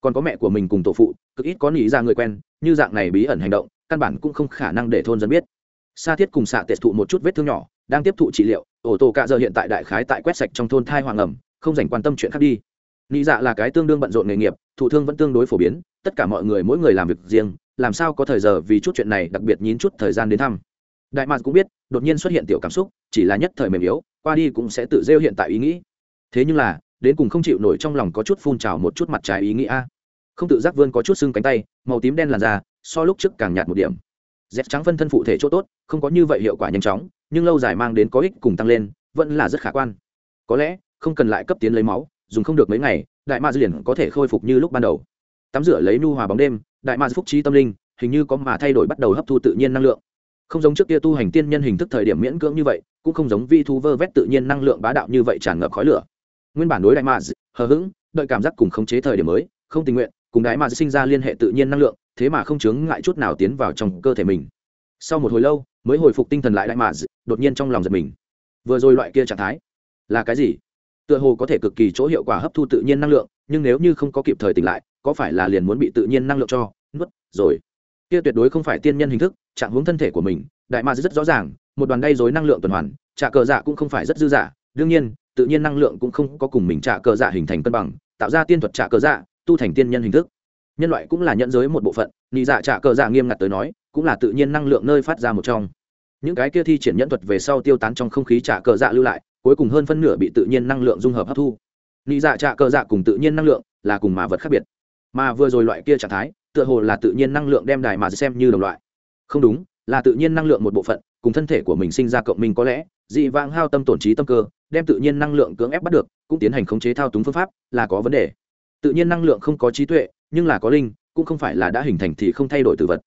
Còn có mẹ của mình cùng tổ phụ, cực ít có nghĩ ra người quen, như dạng này bí ẩn hành động, căn bản cũng không khả năng để thôn dân biết. Sa thiết cùng xạ tệ thụ một chút vết thương nhỏ, đang tiếp thụ trị liệu, ổ tổ cạ giờ hiện tại đại khái tại quét sạch trong thôn thai hoàng ẩm, không dành quan tâm chuyện khác đi. Nghĩ dạ là cái tương đương bận rộn nghề nghiệp, thụ thương vẫn tương đối phổ biến, tất cả mọi người mỗi người làm việc riêng, làm sao có thời giờ vì chút chuyện này đặc biệt nhín chút thời gian đến thăm. Đại mạc cũng biết, đột nhiên xuất hiện tiểu cảm xúc, chỉ là nhất thời mềm yếu qua đi cũng sẽ tự rêu hiện tại ý nghĩ. Thế nhưng là, đến cùng không chịu nổi trong lòng có chút phun trào một chút mặt trái ý nghĩ a. Không tự giác vươn có chút xương cánh tay, màu tím đen làn da, so lúc trước càng nhạt một điểm. Dép trắng phân thân phụ thể chỗ tốt, không có như vậy hiệu quả nhanh chóng, nhưng lâu dài mang đến có ích cùng tăng lên, vẫn là rất khả quan. Có lẽ, không cần lại cấp tiến lấy máu, dùng không được mấy ngày, đại ma liền có thể khôi phục như lúc ban đầu. Tắm rửa lấy nu hòa bóng đêm, đại ma phúc trí tâm linh, hình như có mà thay đổi bắt đầu hấp thu tự nhiên năng lượng không giống trước kia tu hành tiên nhân hình thức thời điểm miễn cưỡng như vậy, cũng không giống vi thú vơ vét tự nhiên năng lượng bá đạo như vậy tràn ngập khói lửa. Nguyên bản đối đại mạ hờ hững, đợi cảm giác cùng khống chế thời điểm mới, không tình nguyện, cùng đại mạ sinh ra liên hệ tự nhiên năng lượng, thế mà không chướng ngại chút nào tiến vào trong cơ thể mình. Sau một hồi lâu, mới hồi phục tinh thần lại đại mạ đột nhiên trong lòng giật mình. Vừa rồi loại kia trạng thái, là cái gì? Tựa hồ có thể cực kỳ chỗ hiệu quả hấp thu tự nhiên năng lượng, nhưng nếu như không có kịp thời tỉnh lại, có phải là liền muốn bị tự nhiên năng lượng cho? Nuốt, rồi. Kia tuyệt đối không phải tiên nhân hình thức trạng hướng thân thể của mình, đại ma rất rõ ràng, một đoàn gây dối năng lượng tuần hoàn, trả cờ dạ cũng không phải rất dư dả. Đương nhiên, tự nhiên năng lượng cũng không có cùng mình trả cờ dạ hình thành cân bằng, tạo ra tiên thuật trả cờ dạ tu thành tiên nhân hình thức. Nhân loại cũng là nhận giới một bộ phận, nị dạ trả cờ dạ nghiêm ngặt tới nói, cũng là tự nhiên năng lượng nơi phát ra một trong. Những cái kia thi triển nhẫn thuật về sau tiêu tán trong không khí trả cờ dạ lưu lại, cuối cùng hơn phân nửa bị tự nhiên năng lượng dung hợp hấp thu. Nị dạ trả cờ dạ cùng tự nhiên năng lượng là cùng mà vật khác biệt. Mà vừa rồi loại kia trạng thái, tựa hồ là tự nhiên năng lượng đem đài mà xem như đồng loại không đúng, là tự nhiên năng lượng một bộ phận, cùng thân thể của mình sinh ra cộng minh có lẽ, dị vãng hao tâm tổn trí tâm cơ, đem tự nhiên năng lượng cưỡng ép bắt được, cũng tiến hành khống chế thao túng phương pháp, là có vấn đề. Tự nhiên năng lượng không có trí tuệ, nhưng là có linh, cũng không phải là đã hình thành thì không thay đổi từ vật.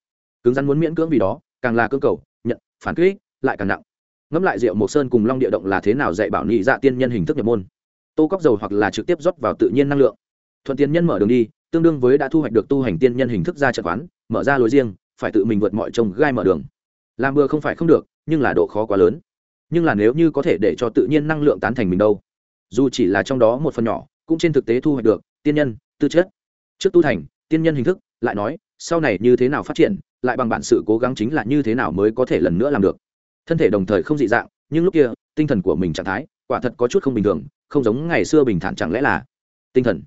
Cứng rắn muốn miễn cưỡng vì đó, càng là cơ cầu, nhận, phản kích, lại càng nặng. Ngẫm lại rượu mộc sơn cùng long địa động là thế nào dạy bảo nhị dạ tiên nhân hình thức nhập môn? Tô cóc dầu hoặc là trực tiếp rót vào tự nhiên năng lượng. Thuận tiên nhân mở đường đi, tương đương với đã thu hoạch được tu hành tiên nhân hình thức ra trận quán, mở ra lối riêng phải tự mình vượt mọi trông gai mở đường. Làm bừa không phải không được, nhưng là độ khó quá lớn. Nhưng là nếu như có thể để cho tự nhiên năng lượng tán thành mình đâu. Dù chỉ là trong đó một phần nhỏ, cũng trên thực tế thu hoạch được, tiên nhân, tư chất. Trước tu thành, tiên nhân hình thức, lại nói, sau này như thế nào phát triển, lại bằng bản sự cố gắng chính là như thế nào mới có thể lần nữa làm được. Thân thể đồng thời không dị dạng, nhưng lúc kia, tinh thần của mình trạng thái, quả thật có chút không bình thường, không giống ngày xưa bình thản chẳng lẽ là tinh thần.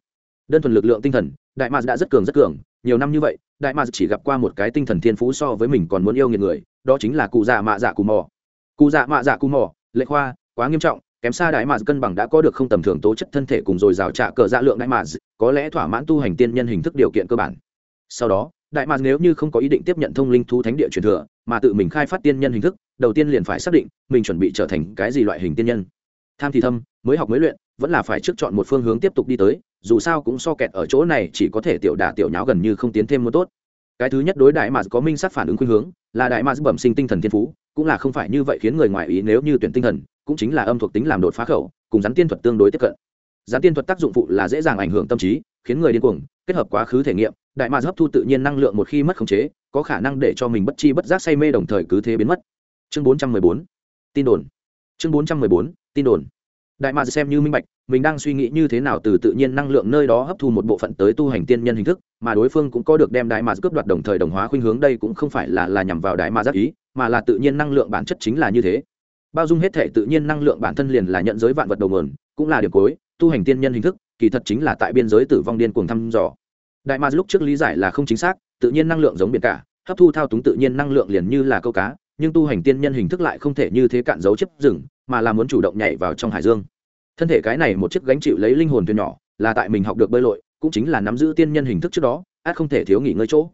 Đơn thuần lực lượng tinh thần, đại mạc đã rất cường rất cường nhiều năm như vậy, đại mạc chỉ gặp qua một cái tinh thần thiên phú so với mình còn muốn yêu nghiệt người, đó chính là cụ già mạ dạ cù mò. Cụ dạ mạ dạ cù mò, lệ khoa, quá nghiêm trọng, kém xa đại mạc cân bằng đã có được không tầm thường tố chất thân thể cùng rồi rào trả cờ dạ lượng đại mạc có lẽ thỏa mãn tu hành tiên nhân hình thức điều kiện cơ bản. Sau đó, đại mạc nếu như không có ý định tiếp nhận thông linh thú thánh địa truyền thừa, mà tự mình khai phát tiên nhân hình thức, đầu tiên liền phải xác định mình chuẩn bị trở thành cái gì loại hình tiên nhân. Tham thì thâm, mới học mới luyện, vẫn là phải trước chọn một phương hướng tiếp tục đi tới dù sao cũng so kẹt ở chỗ này chỉ có thể tiểu đả tiểu nháo gần như không tiến thêm một tốt. Cái thứ nhất đối đại mà có minh sát phản ứng khuynh hướng, là đại mà bẩm sinh tinh thần thiên phú, cũng là không phải như vậy khiến người ngoài ý nếu như tuyển tinh thần, cũng chính là âm thuộc tính làm đột phá khẩu, cùng rắn tiên thuật tương đối tiếp cận. Rắn tiên thuật tác dụng phụ là dễ dàng ảnh hưởng tâm trí, khiến người điên cuồng, kết hợp quá khứ thể nghiệm, đại mà hấp thu tự nhiên năng lượng một khi mất khống chế, có khả năng để cho mình bất chi bất giác say mê đồng thời cứ thế biến mất. Chương 414 tin đồn. Chương 414 tin đồn. Đại mà xem như minh bạch mình đang suy nghĩ như thế nào từ tự nhiên năng lượng nơi đó hấp thu một bộ phận tới tu hành tiên nhân hình thức, mà đối phương cũng có được đem đại mạc cướp đoạt đồng thời đồng hóa khuynh hướng, đây cũng không phải là là nhằm vào đại ma giác ý, mà là tự nhiên năng lượng bản chất chính là như thế. Bao dung hết thể tự nhiên năng lượng bản thân liền là nhận giới vạn vật đầu nguồn, cũng là điểm cuối, tu hành tiên nhân hình thức, kỳ thật chính là tại biên giới tử vong điên cuồng thăm dò. Đại ma lúc trước lý giải là không chính xác, tự nhiên năng lượng giống biển cả, hấp thu thao túng tự nhiên năng lượng liền như là câu cá, nhưng tu hành tiên nhân hình thức lại không thể như thế cạn dấu chấp rừng, mà là muốn chủ động nhảy vào trong hải dương thân thể cái này một chiếc gánh chịu lấy linh hồn thuyền nhỏ, là tại mình học được bơi lội, cũng chính là nắm giữ tiên nhân hình thức trước đó, át không thể thiếu nghỉ ngơi chỗ.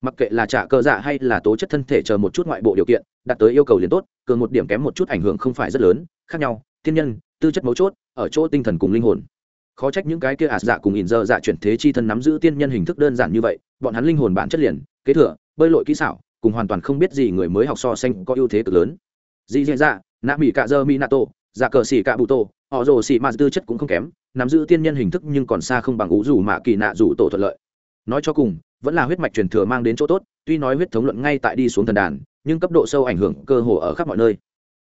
Mặc kệ là trả cơ dạ hay là tố chất thân thể chờ một chút ngoại bộ điều kiện, đạt tới yêu cầu liền tốt, cường một điểm kém một chút ảnh hưởng không phải rất lớn, khác nhau, tiên nhân, tư chất mấu chốt, ở chỗ tinh thần cùng linh hồn. Khó trách những cái kia ạt dạ cùng ỉn dơ dạ chuyển thế chi thân nắm giữ tiên nhân hình thức đơn giản như vậy, bọn hắn linh hồn bản chất liền, kế thừa, bơi lội kỹ xảo, cùng hoàn toàn không biết gì người mới học so xanh có ưu thế cực lớn. Dì dì dạ nạ mỹ cạ dơ mỹ nato dạ cờ xỉ cạ bụ tô họ rồ xỉ Mạt tư chất cũng không kém, nắm giữ tiên nhân hình thức nhưng còn xa không bằng ủ rủ mạ kỳ nạ rủ tổ thuận lợi. Nói cho cùng, vẫn là huyết mạch truyền thừa mang đến chỗ tốt, tuy nói huyết thống luận ngay tại đi xuống thần đàn, nhưng cấp độ sâu ảnh hưởng cơ hồ ở khắp mọi nơi.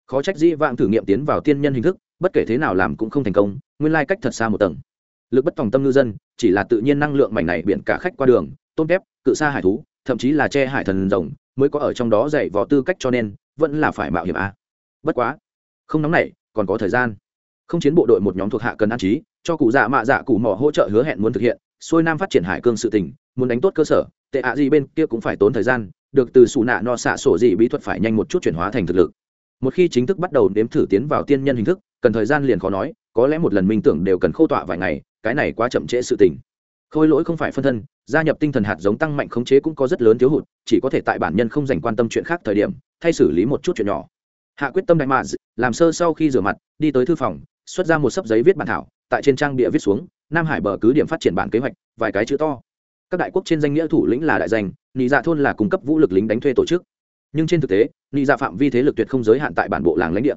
Khó trách dĩ vãng thử nghiệm tiến vào tiên nhân hình thức, bất kể thế nào làm cũng không thành công, nguyên lai cách thật xa một tầng. Lực bất tòng tâm ngư dân, chỉ là tự nhiên năng lượng mảnh này biển cả khách qua đường, tôn kép, cự xa hải thú, thậm chí là che hải thần rồng, mới có ở trong đó dạy vò tư cách cho nên, vẫn là phải mạo hiểm a. Bất quá, không nóng nảy, còn có thời gian không chiến bộ đội một nhóm thuộc hạ cần an trí, cho cụ dạ mạ dạ cụ mỏ hỗ trợ hứa hẹn muốn thực hiện, xuôi nam phát triển hải cương sự tình, muốn đánh tốt cơ sở, tệ ạ gì bên kia cũng phải tốn thời gian, được từ xù nạ no xạ sổ dị bí thuật phải nhanh một chút chuyển hóa thành thực lực. Một khi chính thức bắt đầu đếm thử tiến vào tiên nhân hình thức, cần thời gian liền khó nói, có lẽ một lần minh tưởng đều cần khâu tọa vài ngày, cái này quá chậm trễ sự tình. Khôi lỗi không phải phân thân, gia nhập tinh thần hạt giống tăng mạnh khống chế cũng có rất lớn thiếu hụt, chỉ có thể tại bản nhân không dành quan tâm chuyện khác thời điểm, thay xử lý một chút chuyện nhỏ. Hạ quyết tâm đại mạ làm sơ sau khi rửa mặt, đi tới thư phòng xuất ra một sấp giấy viết bản thảo, tại trên trang địa viết xuống, nam hải bờ cứ điểm phát triển bản kế hoạch, vài cái chữ to. Các đại quốc trên danh nghĩa thủ lĩnh là đại danh, nị dạ thôn là cung cấp vũ lực lính đánh thuê tổ chức. Nhưng trên thực tế, nị dạ phạm vi thế lực tuyệt không giới hạn tại bản bộ làng lãnh địa.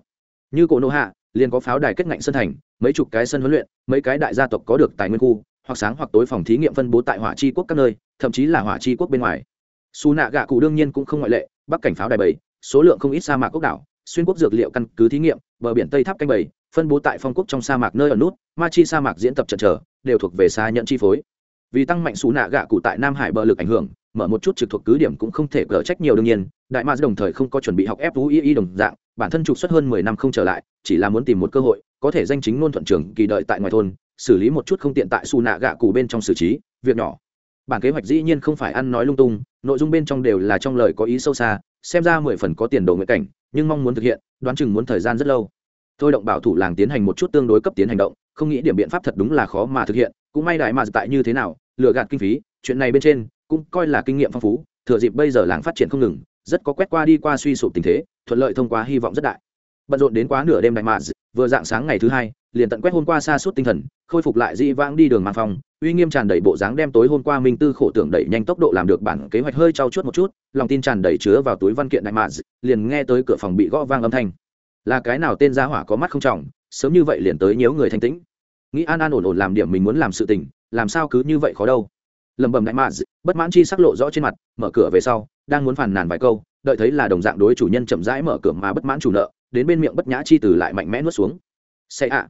Như cổ nô hạ, liền có pháo đài kết ngạnh sân thành, mấy chục cái sân huấn luyện, mấy cái đại gia tộc có được tài nguyên khu, hoặc sáng hoặc tối phòng thí nghiệm phân bố tại hỏa chi quốc các nơi, thậm chí là hỏa chi quốc bên ngoài. Su nạ gạ cụ đương nhiên cũng không ngoại lệ, bắc cảnh pháo đài bảy, số lượng không ít sa mạc quốc đảo xuyên quốc dược liệu căn cứ thí nghiệm, bờ biển tây tháp canh bảy phân bố tại phong quốc trong sa mạc nơi ở nút, ma chi sa mạc diễn tập trận trở, đều thuộc về xa nhận chi phối. Vì tăng mạnh xú nạ gạ cụ tại nam hải bờ lực ảnh hưởng, mở một chút trực thuộc cứ điểm cũng không thể cở trách nhiều đương nhiên, đại Ma đồng thời không có chuẩn bị học fui đồng dạng, bản thân trục xuất hơn mười năm không trở lại, chỉ là muốn tìm một cơ hội, có thể danh chính ngôn thuận trường, kỳ đợi tại ngoài thôn, xử lý một chút không tiện tại xù nạ gạ cụ bên trong xử trí, việc nhỏ. Bản kế hoạch dĩ nhiên không phải ăn nói lung tung, nội dung bên trong đều là trong lời có ý sâu xa, xem ra mười phần có tiền đồ nguyện cảnh nhưng mong muốn thực hiện, đoán chừng muốn thời gian rất lâu. Thôi động bảo thủ làng tiến hành một chút tương đối cấp tiến hành động, không nghĩ điểm biện pháp thật đúng là khó mà thực hiện, cũng may đại mà tại như thế nào, lừa gạt kinh phí, chuyện này bên trên cũng coi là kinh nghiệm phong phú, thừa dịp bây giờ làng phát triển không ngừng, rất có quét qua đi qua suy sụp tình thế, thuận lợi thông qua hy vọng rất đại. Bận rộn đến quá nửa đêm đại mà, vừa dạng sáng ngày thứ hai liền tận quét hôm qua xa suốt tinh thần, khôi phục lại di vãng đi đường mang phòng uy nghiêm tràn đầy bộ dáng đem tối hôm qua minh tư khổ tưởng đẩy nhanh tốc độ làm được bản kế hoạch hơi trau chuốt một chút, lòng tin tràn đầy chứa vào túi văn kiện đại mạ liền nghe tới cửa phòng bị gõ vang âm thanh. Là cái nào tên gia hỏa có mắt không trọng, sớm như vậy liền tới nhiễu người thanh tĩnh. Nghĩ an an ổn ổn làm điểm mình muốn làm sự tình, làm sao cứ như vậy khó đâu. Lẩm bẩm đại mạ bất mãn chi sắc lộ rõ trên mặt, mở cửa về sau, đang muốn phàn nàn vài câu, đợi thấy là đồng dạng đối chủ nhân chậm rãi mở cửa mà bất mãn chủ nợ, đến bên miệng bất nhã chi từ lại mạnh mẽ nuốt xuống. Xe ạ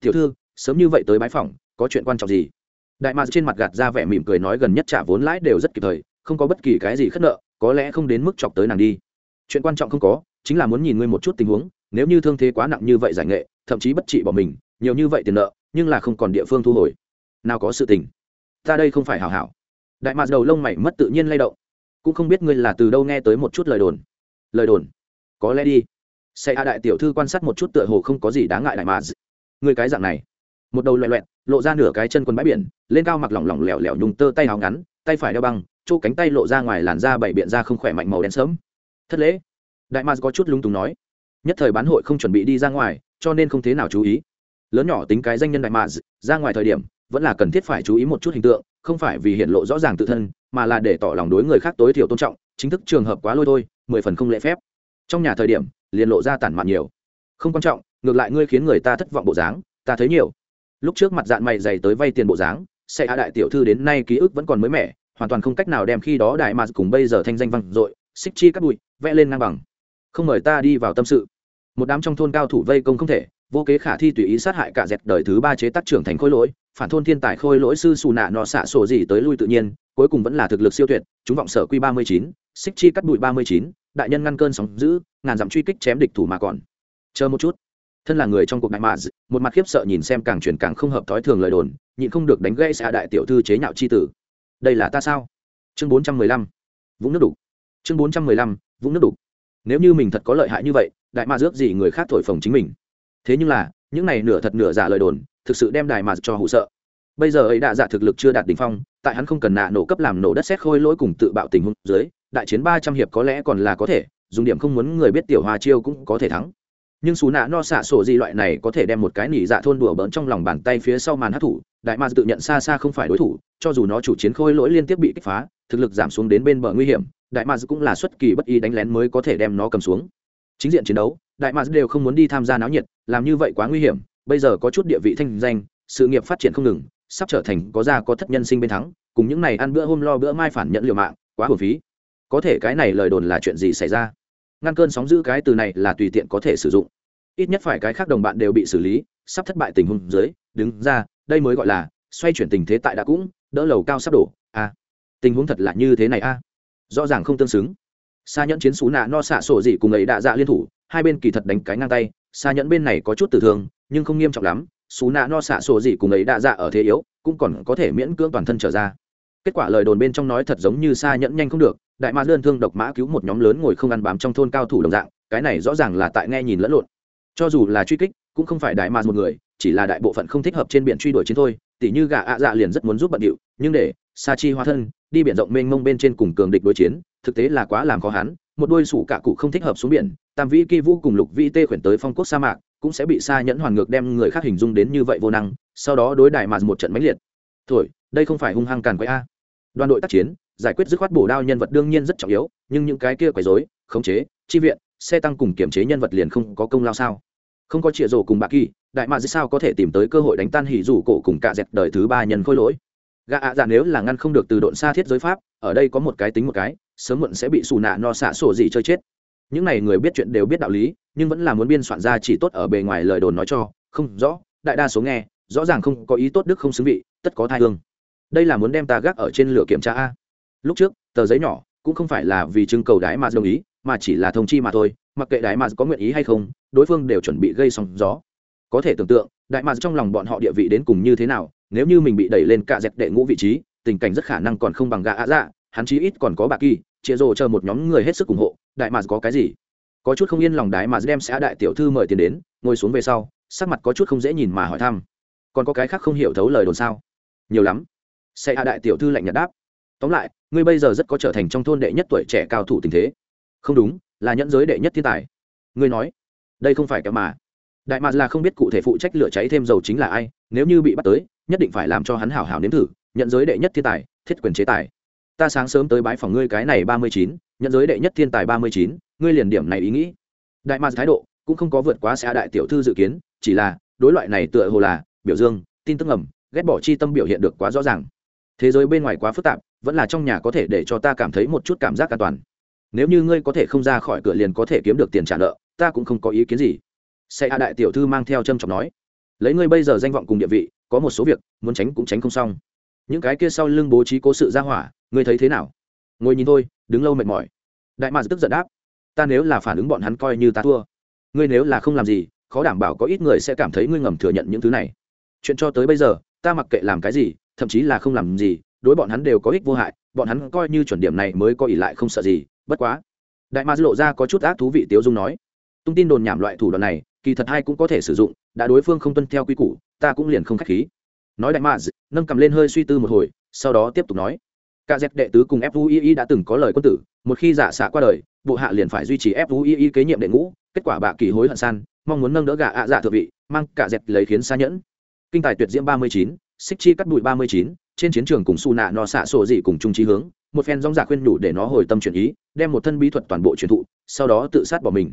tiểu thư, sớm như vậy tới bái phòng có chuyện quan trọng gì? Đại mạc trên mặt gạt ra vẻ mỉm cười nói gần nhất trả vốn lãi đều rất kịp thời, không có bất kỳ cái gì khất nợ, có lẽ không đến mức chọc tới nàng đi. Chuyện quan trọng không có, chính là muốn nhìn ngươi một chút tình huống, nếu như thương thế quá nặng như vậy giải nghệ, thậm chí bất trị bỏ mình, nhiều như vậy tiền nợ, nhưng là không còn địa phương thu hồi. Nào có sự tình? Ta đây không phải hảo hảo. Đại mạc đầu lông mày mất tự nhiên lay động. Cũng không biết ngươi là từ đâu nghe tới một chút lời đồn. Lời đồn? Có lẽ đi. Xe a đại tiểu thư quan sát một chút tựa hồ không có gì đáng ngại đại mạc người cái dạng này. Một đầu loẹ loẹt, lộ ra nửa cái chân quần bãi biển, lên cao mặc lỏng lỏng lẻo lẻo nhung tơ tay áo ngắn, tay phải đeo băng, chỗ cánh tay lộ ra ngoài làn da bảy biện ra không khỏe mạnh màu đen sớm thất lễ. Đại mars có chút lung túng nói. Nhất thời bán hội không chuẩn bị đi ra ngoài, cho nên không thế nào chú ý. Lớn nhỏ tính cái danh nhân đại mars ra ngoài thời điểm, vẫn là cần thiết phải chú ý một chút hình tượng, không phải vì hiện lộ rõ ràng tự thân, mà là để tỏ lòng đối người khác tối thiểu tôn trọng, chính thức trường hợp quá lôi thôi, mười phần không lễ phép. Trong nhà thời điểm, liền lộ ra tản mạn nhiều. Không quan trọng ngược lại ngươi khiến người ta thất vọng bộ dáng, ta thấy nhiều. Lúc trước mặt dạng mày dày tới vay tiền bộ dáng xe hạ đại tiểu thư đến nay ký ức vẫn còn mới mẻ, hoàn toàn không cách nào đem khi đó đại mà cùng bây giờ thanh danh văng dội, xích chi cắt bụi, vẽ lên ngang bằng. Không mời ta đi vào tâm sự. Một đám trong thôn cao thủ vây công không thể, vô kế khả thi tùy ý sát hại cả dẹt đời thứ ba chế tác trưởng thành khôi lỗi, phản thôn thiên tài khôi lỗi sư xù nạ nọ xạ sổ gì tới lui tự nhiên, cuối cùng vẫn là thực lực siêu tuyệt, chúng vọng sở quy ba mươi chín, xích chi cắt bụi ba mươi chín, đại nhân ngăn cơn sóng giữ ngàn dặm truy kích chém địch thủ mà còn. Chờ một chút thân là người trong cuộc đại mạ một mặt khiếp sợ nhìn xem càng chuyển càng không hợp thói thường lời đồn, nhịn không được đánh gây xạ đại tiểu thư chế nhạo c h i tử. Đây là ta sao? Chương bốn trăm mười lăm. Vũng nước đục. Chương bốn trăm mười lăm, vũng nước đục. Nếu như mình thật có lợi hại như vậy, đại mạ rước gì người khác thổi phồng chính mình? Thế nhưng là, những này nửa thật nửa giả lời đồn, thực sự đem đại mạ cho hụ sợ. Bây giờ ấy đã giả thực lực chưa đạt đ ỉ n h phong, tại hắn không cần nạ nổ cấp làm nổ đất xét khôi lỗi cùng tự bạo tình huống dưới, đại chiến ba trăm hiệp có lẽ còn là có thể, dùng điểm không muốn người biết tiểu hoa chiêu cũng có thể thắng nhưng xù nạ no xạ sổ gì loại này có thể đem một cái nỉ dạ thôn đùa bỡn trong lòng bàn tay phía sau màn hát thủ, đại ma tự nhận xa xa không phải đối thủ, cho dù nó chủ chiến khôi lỗi liên tiếp bị kích phá, thực lực giảm xuống đến bên bờ nguy hiểm, đại ma cũng là xuất kỳ bất y đánh lén mới có thể đem nó cầm xuống. Chính diện chiến đấu, đại ma đều không muốn đi tham gia náo nhiệt, làm như vậy quá nguy hiểm, bây giờ có chút địa vị thanh danh, sự nghiệp phát triển không ngừng, sắp trở thành có gia có thất nhân sinh bên thắng, cùng những này ăn bữa hôm lo bữa mai phản nhận liều mạng, quá hồn phí. Có thể cái này lời đồn là chuyện gì xảy ra? Ngăn cơn sóng giữ cái từ này là tùy tiện có thể sử dụng. Ít nhất phải cái khác đồng bạn đều bị xử lý sắp thất bại tình huống dưới đứng ra đây mới gọi là xoay chuyển tình thế tại đã cũng đỡ lầu cao sắp đổ. A à, tình huống thật là như thế này a. À. rõ ràng không tương xứng. Xa nhẫn chiến xú nạ no xạ sổ dị cùng ấy đạ dạ liên thủ hai bên kỳ thật đánh cái ngang tay xa nhẫn bên này có chút tử thương nhưng không nghiêm trọng lắm xú nạ no xạ sổ dị cùng ấy đạ dạ ở thế yếu cũng còn có thể miễn cưỡng toàn thân trở ra kết quả lời đồn bên trong nói thật giống như xa nhẫn nhanh không được, đại ma đơn thương độc mã cứu một nhóm lớn ngồi không ăn bám trong thôn cao thủ đồng dạng, cái này rõ ràng là tại nghe nhìn lẫn lộn. Cho dù là truy kích, cũng không phải đại ma một người, chỉ là đại bộ phận không thích hợp trên biển truy đuổi chiến thôi, tỉ như gà ạ dạ liền rất muốn giúp bận điệu, nhưng để sa chi hóa thân đi biển rộng mênh mông bên trên cùng cường địch đối chiến, thực tế là quá làm khó hắn, một đôi sủ cả cụ không thích hợp xuống biển, tam vĩ kỳ vũ cùng lục vĩ tê khuyển tới phong quốc sa mạc, cũng sẽ bị sa nhẫn hoàn ngược đem người khác hình dung đến như vậy vô năng, sau đó đối đại mà một trận mãnh liệt. Thổi đây không phải hung hăng càn quấy a. Đoàn đội tác chiến, giải quyết dứt khoát bổ đao nhân vật đương nhiên rất trọng yếu, nhưng những cái kia quấy rối, khống chế, chi viện, xe tăng cùng kiểm chế nhân vật liền không có công lao sao? Không có chĩa rổ cùng bạc kỳ, đại mạc sao có thể tìm tới cơ hội đánh tan hỉ rủ cổ cùng cạ dẹt đời thứ ba nhân khôi lỗi? Gà ạ dạ nếu là ngăn không được từ độn xa thiết giới pháp, ở đây có một cái tính một cái, sớm muộn sẽ bị xù nạ no xạ sổ gì chơi chết. Những này người biết chuyện đều biết đạo lý, nhưng vẫn là muốn biên soạn ra chỉ tốt ở bề ngoài lời đồn nói cho. Không, rõ, đại đa số nghe, rõ ràng không có ý tốt đức không xứng vị, tất có thai hương đây là muốn đem ta gác ở trên lửa kiểm tra a. Lúc trước, tờ giấy nhỏ cũng không phải là vì trưng cầu đái mà đồng ý, mà chỉ là thông chi mà thôi, mặc kệ đại mà có nguyện ý hay không, đối phương đều chuẩn bị gây sóng gió. Có thể tưởng tượng đại mà trong lòng bọn họ địa vị đến cùng như thế nào, nếu như mình bị đẩy lên cả dẹp đệ ngũ vị trí, tình cảnh rất khả năng còn không bằng gạ ạ dạ hắn chí ít còn có bà kỳ chia rồ chờ một nhóm người hết sức ủng hộ đại mà có cái gì? Có chút không yên lòng đái mà đem xã đại tiểu thư mời tiền đến, ngồi xuống về sau, sắc mặt có chút không dễ nhìn mà hỏi thăm. Còn có cái khác không hiểu thấu lời đồn sao? Nhiều lắm sẽ à đại tiểu thư lạnh nhạt đáp. Tóm lại, ngươi bây giờ rất có trở thành trong thôn đệ nhất tuổi trẻ cao thủ tình thế. Không đúng, là nhẫn giới đệ nhất thiên tài. Ngươi nói, đây không phải kẻ mà. Đại mạc là không biết cụ thể phụ trách lửa cháy thêm dầu chính là ai, nếu như bị bắt tới, nhất định phải làm cho hắn hảo hảo nếm thử nhận giới đệ nhất thiên tài, thiết quyền chế tài. Ta sáng sớm tới bái phòng ngươi cái này ba mươi chín nhận giới đệ nhất thiên tài ba mươi chín, ngươi liền điểm này ý nghĩ. Đại mạc thái độ cũng không có vượt quá xã à đại tiểu thư dự kiến, chỉ là, đối loại này tựa hồ là, biểu dương, tin tức ngầm, ghét bỏ chi tâm biểu hiện được quá rõ ràng thế giới bên ngoài quá phức tạp, vẫn là trong nhà có thể để cho ta cảm thấy một chút cảm giác an toàn. Nếu như ngươi có thể không ra khỏi cửa liền có thể kiếm được tiền trả nợ, ta cũng không có ý kiến gì. Xe a đại tiểu thư mang theo trâm trọng nói. Lấy ngươi bây giờ danh vọng cùng địa vị, có một số việc, muốn tránh cũng tránh không xong. Những cái kia sau lưng bố trí cố sự ra hỏa, ngươi thấy thế nào? Ngồi nhìn thôi, đứng lâu mệt mỏi. Đại mạc tức giận đáp. Ta nếu là phản ứng bọn hắn coi như ta thua. Ngươi nếu là không làm gì, khó đảm bảo có ít người sẽ cảm thấy ngươi ngầm thừa nhận những thứ này. Chuyện cho tới bây giờ, ta mặc kệ làm cái gì thậm chí là không làm gì, đối bọn hắn đều có ích vô hại, bọn hắn coi như chuẩn điểm này mới có ỷ lại không sợ gì, bất quá. Đại ma lộ ra có chút ác thú vị tiếu dung nói, tung tin đồn nhảm loại thủ đoạn này, kỳ thật hai cũng có thể sử dụng, đã đối phương không tuân theo quy củ, ta cũng liền không k h á c h khí. Nói đại ma nâng cầm lên hơi suy tư một hồi, sau đó tiếp tục nói, cả dẹp đệ tứ cùng fui đã từng có lời quân tử, một khi giả xạ qua đời, bộ hạ liền phải duy trì fui kế nhiệm đệ ngũ, kết quả bạ kỳ hối hận san, mong muốn nâng đỡ gà ạ dạ thượng vị, mang cả dẹp lấy khiến xa nhẫn. Kinh tài tuyệt diễm ba mươi chín xích chi cắt bụi ba mươi chín, trên chiến trường cùng su nạ nọ xạ sổ dị cùng chung trí hướng, một phen rong giả dạ khuyên nhủ để nó hồi tâm chuyển ý, đem một thân bí thuật toàn bộ truyền thụ, sau đó tự sát bỏ mình.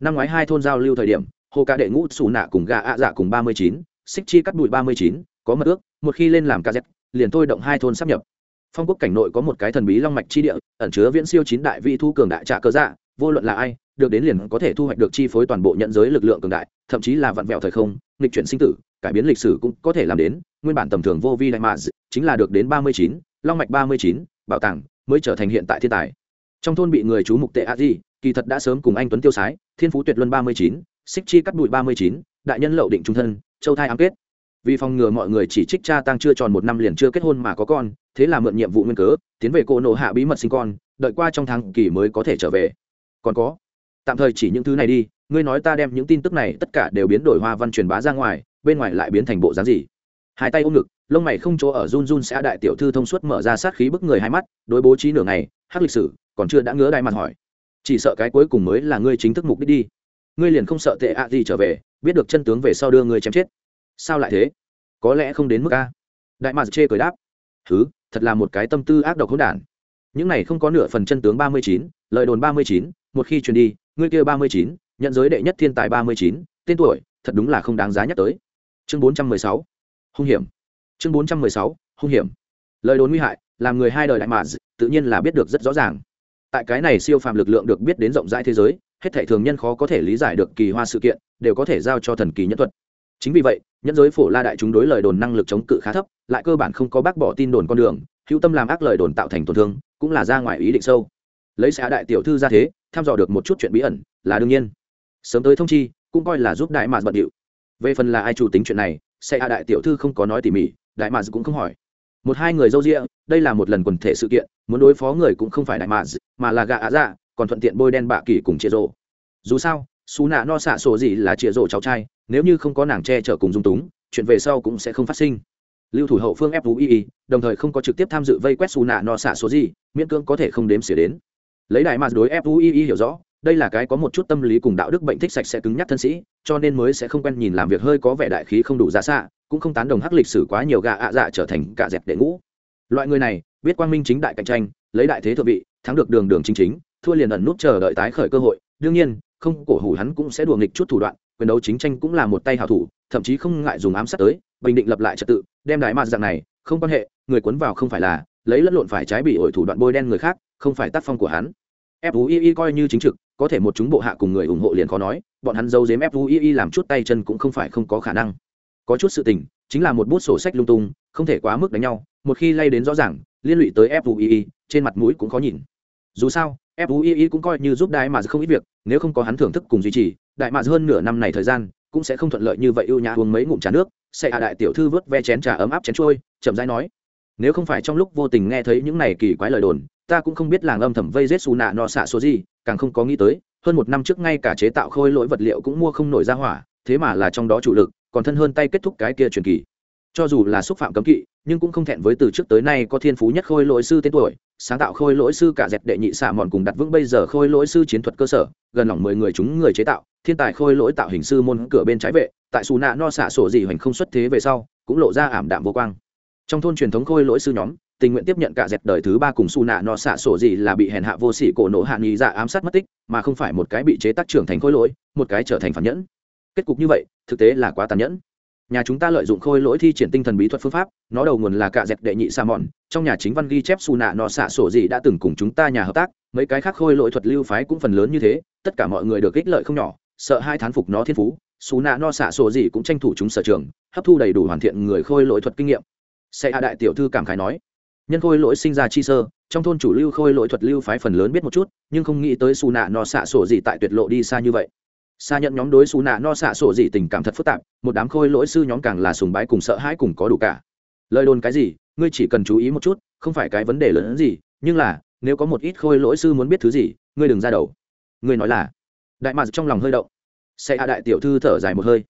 Năm ngoái hai thôn giao lưu thời điểm, hồ ca đệ ngũ, su nạ cùng gà ạ dạ cùng ba mươi chín, xích chi cắt bụi ba mươi chín, có mật ước, một khi lên làm ca z liền thôi động hai thôn sắp nhập. Phong quốc cảnh nội có một cái thần bí long mạch chi địa, ẩn chứa viễn siêu chín đại vị thu cường đại trạ cơ dạ vô luận là ai được đến liền có thể thu hoạch được chi phối toàn bộ nhận giới lực lượng cường đại, thậm chí là vặn vẹo thời không, nghịch chuyển sinh tử, cải biến lịch sử cũng có thể làm đến, nguyên bản tầm thường vô vi đại mạ chính là được đến ba mươi chín, long mạch ba mươi chín, bảo tàng mới trở thành hiện tại thiên tài. Trong thôn bị người chú mục tệ a di, kỳ thật đã sớm cùng anh tuấn tiêu sái, thiên phú tuyệt luân ba mươi chín, xích chi cắt bụi ba mươi chín, đại nhân lậu định trung thân, châu thai ám kết. Vì phòng ngừa mọi người chỉ trích cha tăng chưa tròn một năm liền chưa kết hôn mà có con, thế là mượn nhiệm vụ nguyên cớ, tiến về cô nộ hạ bí mật sinh con, đợi qua trong tháng kỳ mới có thể trở về. Còn có tạm thời chỉ những thứ này đi, ngươi nói ta đem những tin tức này tất cả đều biến đổi hoa văn truyền bá ra ngoài, bên ngoài lại biến thành bộ dáng gì? Hai tay ôm ngực, lông mày không chỗ ở run run sẽ đại tiểu thư thông suốt mở ra sát khí bức người hai mắt, đối bố trí nửa ngày hắc lịch sử, còn chưa đã ngứa đai mặt hỏi. Chỉ sợ cái cuối cùng mới là ngươi chính thức mục đích đi. Ngươi liền không sợ tệ ạ gì trở về, biết được chân tướng về sau đưa ngươi chém chết. Sao lại thế? Có lẽ không đến mức a. Đại mạc chê cười đáp. Thứ thật là một cái tâm tư ác độc hỗn đản. Những này không có nửa phần chân tướng ba mươi chín, lời đồn ba mươi chín một khi truyền đi, ngươi kia ba mươi chín, nhận giới đệ nhất thiên tài ba mươi chín, tên tuổi, thật đúng là không đáng giá nhắc tới. Chương bốn trăm mười sáu, hung hiểm. Chương bốn trăm mười sáu, hung hiểm. Lời đồn nguy hại, làm người hai đời đại mạn tự nhiên là biết được rất rõ ràng. Tại cái này siêu phàm lực lượng được biết đến rộng rãi thế giới, hết thảy thường nhân khó có thể lý giải được kỳ hoa sự kiện, đều có thể giao cho thần kỳ nhân thuật. Chính vì vậy, nhân giới phổ la đại chúng đối lời đồn năng lực chống cự khá thấp, lại cơ bản không có bác bỏ tin đồn con đường, hữu tâm làm ác lời đồn tạo thành tổn thương, cũng là ra ngoài ý định sâu lấy xã đại tiểu thư ra thế, thăm dò được một chút chuyện bí ẩn, là đương nhiên. Sớm tới thông chi, cũng coi là giúp đại mạc bận điệu. Về phần là ai chủ tính chuyện này xe đại tiểu thư không có nói tỉ mỉ, đại mạc cũng không hỏi. Một hai người dâu rịa đây là một lần quần thể sự kiện, muốn đối phó người cũng không phải đại mạc mà là gạ á dạ còn thuận tiện bôi đen bạ kỳ cùng chia rộ dù sao, xú nạ no xạ sổ gì là chia rộ cháu trai, nếu như không có nàng che chở cùng dung túng, chuyện về sau cũng sẽ không phát sinh. Lưu thủ hậu phương fui đồng thời không có trực tiếp tham dự vây quét xù nạ no xạ số gì, miễn cưỡng có thể không đếm xỉa đến lấy đại mạc đối fui hiểu rõ, đây là cái có một chút tâm lý cùng đạo đức bệnh thích sạch sẽ cứng nhắc thân sĩ, cho nên mới sẽ không quen nhìn làm việc hơi có vẻ đại khí không đủ ra xạ, cũng không tán đồng hắc lịch sử quá nhiều gà ạ dạ trở thành cả dẹp đệ ngũ. Loại người này, biết quang minh chính đại cạnh tranh, lấy đại thế thượng vị, thắng được đường đường chính chính, thua liền ẩn nút chờ đợi tái khởi cơ hội, đương nhiên, không cổ hủ hắn cũng sẽ đùa nghịch chút thủ đoạn, quyền đấu chính tranh cũng là một tay hào thủ, thậm chí không ngại dùng ám sát tới, bình định lập lại trật tự, đem đại mạt dạng này, không quan hệ, người cuốn vào không phải là lấy lẫn lộn phải trái bị ổi thủ đoạn bôi đen người khác, không phải tác phong của hắn. Fui coi như chính trực, có thể một chúng bộ hạ cùng người ủng hộ liền khó nói, bọn hắn giấu giếm fui làm chút tay chân cũng không phải không có khả năng. Có chút sự tình, chính là một bút sổ sách lung tung, không thể quá mức đánh nhau, một khi lay đến rõ ràng, liên lụy tới fui trên mặt mũi cũng khó nhìn. Dù sao fui cũng coi như giúp đại mà không ít việc, nếu không có hắn thưởng thức cùng duy trì, đại mà hơn nửa năm này thời gian, cũng sẽ không thuận lợi như vậy ưu nhã uống mấy ngụm trà nước, sẽ hạ đại tiểu thư vớt ve chén trà ấm áp chén trôi, chậm rãi nói nếu không phải trong lúc vô tình nghe thấy những này kỳ quái lời đồn, ta cũng không biết làng âm thầm vây rết xù nạ nọ xạ số gì càng không có nghĩ tới, hơn một năm trước ngay cả chế tạo khôi lỗi vật liệu cũng mua không nổi ra hỏa, thế mà là trong đó chủ lực, còn thân hơn tay kết thúc cái kia truyền kỳ. Cho dù là xúc phạm cấm kỵ, nhưng cũng không thẹn với từ trước tới nay có thiên phú nhất khôi lỗi sư tên tuổi, sáng tạo khôi lỗi sư cả dẹt đệ nhị xạ mòn cùng đặt vững bây giờ khôi lỗi sư chiến thuật cơ sở, gần lòng mười người chúng người chế tạo, thiên tài khôi lỗi tạo hình sư môn cửa bên trái vệ, tại xù nạ no xạ sổ gì hoành không xuất thế về sau, cũng lộ ra ảm đạm vô quang trong thôn truyền thống khôi lỗi sư nhóm, tình nguyện tiếp nhận cả dẹt đời thứ ba cùng su nạ no xạ sổ gì là bị hèn hạ vô sỉ cổ nổ hạ nghi dạ ám sát mất tích, mà không phải một cái bị chế tác trưởng thành khôi lỗi, một cái trở thành phản nhẫn. Kết cục như vậy, thực tế là quá tàn nhẫn. Nhà chúng ta lợi dụng khôi lỗi thi triển tinh thần bí thuật phương pháp, nó đầu nguồn là cả dẹt đệ nhị sa mòn trong nhà chính văn ghi chép su nạ nọ xạ sổ gì đã từng cùng chúng ta nhà hợp tác, mấy cái khác khôi lỗi thuật lưu phái cũng phần lớn như thế, tất cả mọi người được ích lợi không nhỏ, sợ hai thán phục nó thiên phú xù nạ no xạ sổ gì cũng tranh thủ chúng sở trường, hấp thu đầy đủ hoàn thiện người khôi lỗi thuật kinh nghiệm sẽ hạ đại tiểu thư cảm khái nói. Nhân khôi lỗi sinh ra chi sơ, trong thôn chủ lưu khôi lỗi thuật lưu phái phần lớn biết một chút, nhưng không nghĩ tới xù nạ no xạ sổ gì tại tuyệt lộ đi xa như vậy. Xa nhận nhóm đối xù nạ no xạ sổ gì tình cảm thật phức tạp, một đám khôi lỗi sư nhóm càng là sùng bái cùng sợ hãi cùng có đủ cả. Lời đồn cái gì, ngươi chỉ cần chú ý một chút, không phải cái vấn đề lớn hơn gì, nhưng là, nếu có một ít khôi lỗi sư muốn biết thứ gì, ngươi đừng ra đầu. Ngươi nói là, đại mạc trong lòng hơi động. Sẽ hạ đại tiểu thư thở dài một hơi.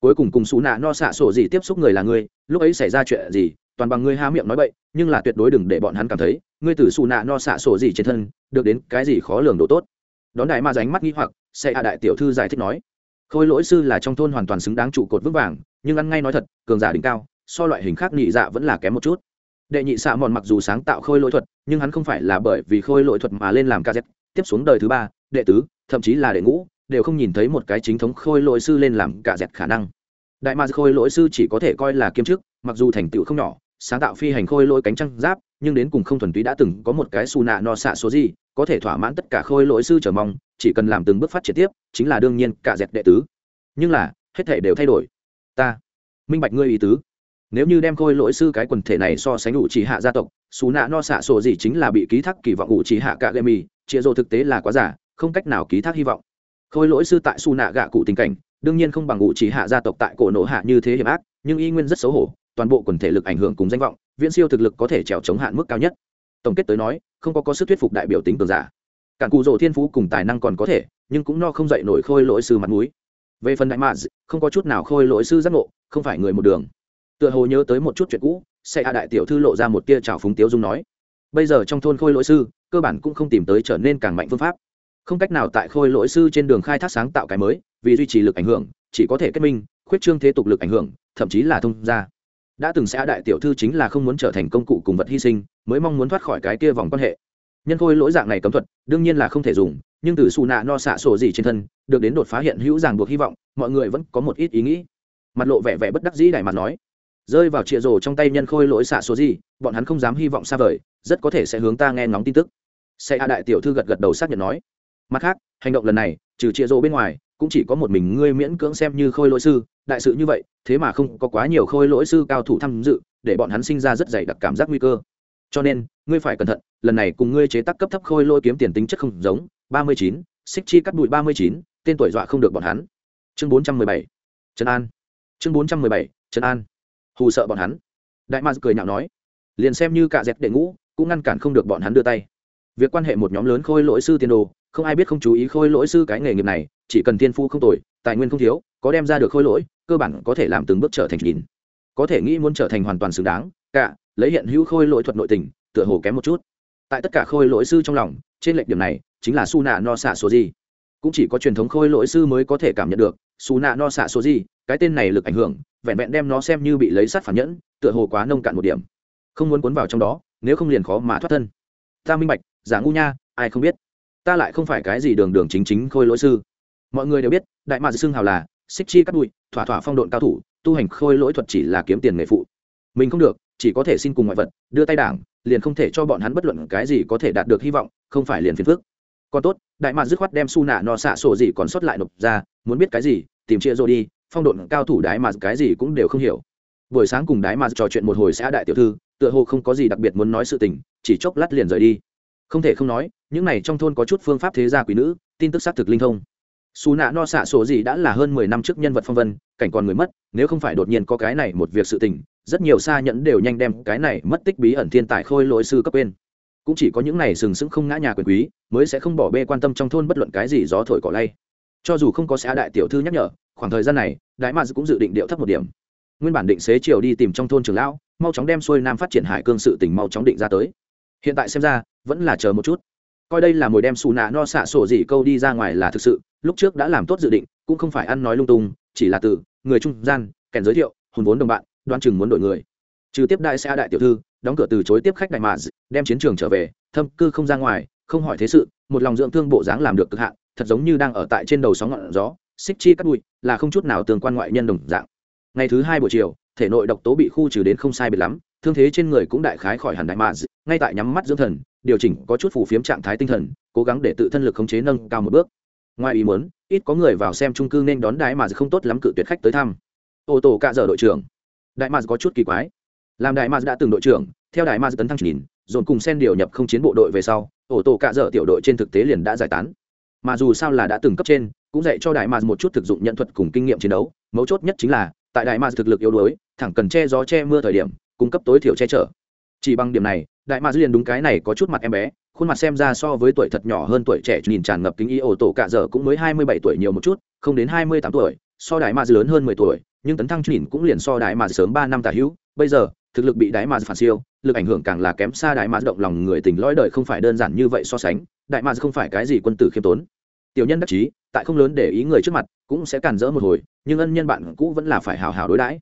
Cuối cùng cùng xù nạ no xạ sổ gì tiếp xúc người là ngươi, lúc ấy xảy ra chuyện gì toàn bằng ngươi há miệng nói bậy, nhưng là tuyệt đối đừng để bọn hắn cảm thấy, ngươi từ xù nạ no xạ sổ gì trên thân, được đến cái gì khó lường độ tốt. Đón đại ma ránh mắt nghi hoặc xe hạ đại tiểu thư giải thích nói. Khôi lỗi sư là trong thôn hoàn toàn xứng đáng trụ cột vững vàng, nhưng ăn ngay nói thật, cường giả đỉnh cao, so loại hình khác nhị dạ vẫn là kém một chút. Đệ nhị xạ mòn mặc dù sáng tạo khôi lỗi thuật, nhưng hắn không phải là bởi vì khôi lỗi thuật mà lên làm kz tiếp xuống đời thứ ba, đệ tứ, thậm chí là đệ ngũ, đều không nhìn thấy một cái chính thống khôi lỗi sư lên làm cả dẹt khả năng. Đại ma khôi lỗi sư chỉ có thể coi là kiêm chức, mặc dù thành tựu không nhỏ sáng tạo phi hành khôi lỗi cánh trăng giáp, nhưng đến cùng không thuần túy đã từng có một cái xù nạ no xạ số gì, có thể thỏa mãn tất cả khôi lỗi sư trở mong, chỉ cần làm từng bước phát triển tiếp, chính là đương nhiên cả dẹp đệ tứ. Nhưng là, hết thể đều thay đổi. Ta, minh bạch ngươi ý tứ. Nếu như đem khôi lỗi sư cái quần thể này so sánh ủ chỉ hạ gia tộc xù nạ no xạ sổ gì chính là bị ký thác kỳ vọng ủ chỉ hạ cả gây mì chia rô thực tế là quá giả, không cách nào ký thác hy vọng. Khôi lỗi sư tại xù nạ gạ cụ tình cảnh, đương nhiên không bằng ủ chỉ hạ gia tộc tại cổ nổ hạ như thế hiểm ác, nhưng y nguyên rất xấu hổ toàn bộ quần thể lực ảnh hưởng cùng danh vọng, viễn siêu thực lực có thể trèo chống hạn mức cao nhất. Tổng kết tới nói, không có có sức thuyết phục đại biểu tính cường giả. Cản cụ rỗ thiên phú cùng tài năng còn có thể, nhưng cũng no không dậy nổi khôi lỗi sư mặt mũi. Về phần đại mạ không có chút nào khôi lỗi sư giác ngộ, không phải người một đường. Tựa hồ nhớ tới một chút chuyện cũ sẽ hạ đại tiểu thư lộ ra một tia trào phúng tiếu dung nói. Bây giờ trong thôn khôi lỗi sư, cơ bản cũng không tìm tới trở nên càng mạnh phương pháp. Không cách nào tại khôi lỗi sư trên đường khai thác sáng tạo cái mới, vì duy trì lực ảnh hưởng, chỉ có thể kết minh, khuyết trương thế tục lực ảnh hưởng, thậm chí là thông gia đã từng sẽ đại tiểu thư chính là không muốn trở thành công cụ cùng vật hy sinh, mới mong muốn thoát khỏi cái kia vòng quan hệ. Nhân khôi lỗi dạng này cấm thuật, đương nhiên là không thể dùng, nhưng từ xù nạ no xạ sổ gì trên thân, được đến đột phá hiện hữu ràng buộc hy vọng, mọi người vẫn có một ít ý nghĩ. Mặt lộ vẻ vẻ bất đắc dĩ đại mặt nói, rơi vào chĩa rồ trong tay nhân khôi lỗi xạ số gì, bọn hắn không dám hy vọng xa vời, rất có thể sẽ hướng ta nghe ngóng tin tức. Xe a đại tiểu thư gật gật đầu xác nhận nói. Mặt khác, hành động lần này trừ chia rồ bên ngoài, cũng chỉ có một mình ngươi miễn cưỡng xem như khôi lỗi sư. Đại sự như vậy, thế mà không có quá nhiều khôi lỗi sư cao thủ tham dự, để bọn hắn sinh ra rất dày đặc cảm giác nguy cơ. Cho nên, ngươi phải cẩn thận, lần này cùng ngươi chế tác cấp thấp khôi lỗi kiếm tiền tính chất không giống, ba mươi chín, xích chi cắt bụi ba mươi chín, tên tuổi dọa không được bọn hắn. Chương bốn trăm mười bảy, trấn an. Chương bốn trăm mười bảy, trấn an. Hù sợ bọn hắn. Đại maz cười nhạo nói, liền xem như cả dẹp đệ ngũ, cũng ngăn cản không được bọn hắn đưa tay. Việc quan hệ một nhóm lớn khôi lỗi sư tiền đồ không ai biết không chú ý khôi lỗi sư cái nghề nghiệp này, chỉ cần thiên phu không tồi, tài nguyên không thiếu, có đem ra được khôi lỗi, cơ bản có thể làm từng bước trở thành nhìn. Có thể nghĩ muốn trở thành hoàn toàn xứng đáng, cả, lấy hiện hữu khôi lỗi thuật nội tình, tựa hồ kém một chút. Tại tất cả khôi lỗi sư trong lòng, trên lệch điểm này, chính là su nạ no xạ số gì cũng chỉ có truyền thống khôi lỗi sư mới có thể cảm nhận được su nạ no xạ số gì cái tên này lực ảnh hưởng, vẹn vẹn đem nó xem như bị lấy sát phản nhẫn, tựa hồ quá nông cạn một điểm. Không muốn cuốn vào trong đó, nếu không liền khó mà thoát thân. Ta minh bạch, giả ngu nha, ai không biết ta lại không phải cái gì đường đường chính chính khôi lỗi sư. Mọi người đều biết, đại mạc xưng hào là xích chi cắt bụi, thỏa thỏa phong độn cao thủ, tu hành khôi lỗi thuật chỉ là kiếm tiền nghề phụ. Mình không được, chỉ có thể xin cùng ngoại vật, đưa tay đảng, liền không thể cho bọn hắn bất luận cái gì có thể đạt được hy vọng, không phải liền phiền phức. Còn tốt, đại mạc dứt khoát đem su nạ no xạ sổ gì còn sót lại nộp ra, muốn biết cái gì, tìm chia rồi đi, phong độn cao thủ đái mạc cái gì cũng đều không hiểu. Buổi sáng cùng đái mạc trò chuyện một hồi xã đại tiểu thư, tựa hồ không có gì đặc biệt muốn nói sự tình, chỉ chốc lát liền rời đi không thể không nói, những này trong thôn có chút phương pháp thế gia quý nữ, tin tức xác thực linh thông. Xù nạ no xạ sổ gì đã là hơn mười năm trước nhân vật phong vân, cảnh còn người mất, nếu không phải đột nhiên có cái này một việc sự tình, rất nhiều xa nhẫn đều nhanh đem cái này mất tích bí ẩn thiên tài khôi lỗi sư cấp bên cũng chỉ có những này sừng sững không ngã nhà quyền quý, mới sẽ không bỏ bê quan tâm trong thôn bất luận cái gì gió thổi cỏ lay. Cho dù không có xã đại tiểu thư nhắc nhở, khoảng thời gian này, đại mads cũng dự định điệu thấp một điểm. Nguyên bản định xế chiều đi tìm trong thôn trường lão, mau chóng đem xuôi nam phát triển hải cương sự tỉnh mau chóng định ra tới hiện tại xem ra, vẫn là chờ một chút. Coi đây là mồi đem xù nạ no xạ sổ gì câu đi ra ngoài là thực sự, lúc trước đã làm tốt dự định, cũng không phải ăn nói lung tung, chỉ là từ, người trung gian, kèn giới thiệu, hùn vốn đồng bạn đoan chừng muốn đổi người. Trừ tiếp đại xe đại tiểu thư, đóng cửa từ chối tiếp khách đại mà đem chiến trường trở về, thâm cư không ra ngoài, không hỏi thế sự, một lòng dưỡng thương bộ dáng làm được cực hạn, thật giống như đang ở tại trên đầu sóng ngọn gió, xích chi cắt bụi, là không chút nào tương quan ngoại nhân đồng dạng. Ngày thứ hai buổi chiều, thể nội độc tố bị khu trừ đến không sai biệt lắm thương thế trên người cũng đại khái khỏi hẳn đại mà ngay tại nhắm mắt dưỡng thần, điều chỉnh có chút phù phiếm trạng thái tinh thần, cố gắng để tự thân lực khống chế nâng cao một bước. Ngoài ý muốn, ít có người vào xem trung cư nên đón đại mà không tốt lắm cự tuyệt khách tới thăm. Ô tô cạ dở đội trưởng. Đại mà có chút kỳ quái. Làm đại mà đã từng đội trưởng, theo đại mà tấn thăng nhìn dồn cùng sen điều nhập không chiến bộ đội về sau, ô tô cạ dở tiểu đội trên thực tế liền đã giải tán. Mà dù sao là đã từng cấp trên, cũng dạy cho đại mà một chút thực dụng nhận thuật cùng kinh nghiệm chiến đấu, mấu chốt nhất chính là, tại đại mà thực lực yếu đuối, thẳng cần che gió che mưa thời điểm cung cấp tối thiểu che chở. Chỉ bằng điểm này, đại mạc liền đúng cái này có chút mặt em bé, khuôn mặt xem ra so với tuổi thật nhỏ hơn tuổi trẻ nhìn tràn ngập kính y ổ tổ cạ dở cũng mới hai mươi bảy tuổi nhiều một chút, không đến hai mươi tám tuổi, so đại mạc lớn hơn mười tuổi, nhưng tấn thăng nhìn cũng liền so đại mạc sớm ba năm tả hữu. Bây giờ, thực lực bị đại mạc phản siêu, lực ảnh hưởng càng là kém xa đại mạc động lòng người tình lõi đời không phải đơn giản như vậy so sánh, đại mạc không phải cái gì quân tử khiêm tốn. Tiểu nhân đắc chí, tại không lớn để ý người trước mặt, cũng sẽ cản rỡ một hồi, nhưng ân nhân bạn cũ vẫn là phải hào hào đối đãi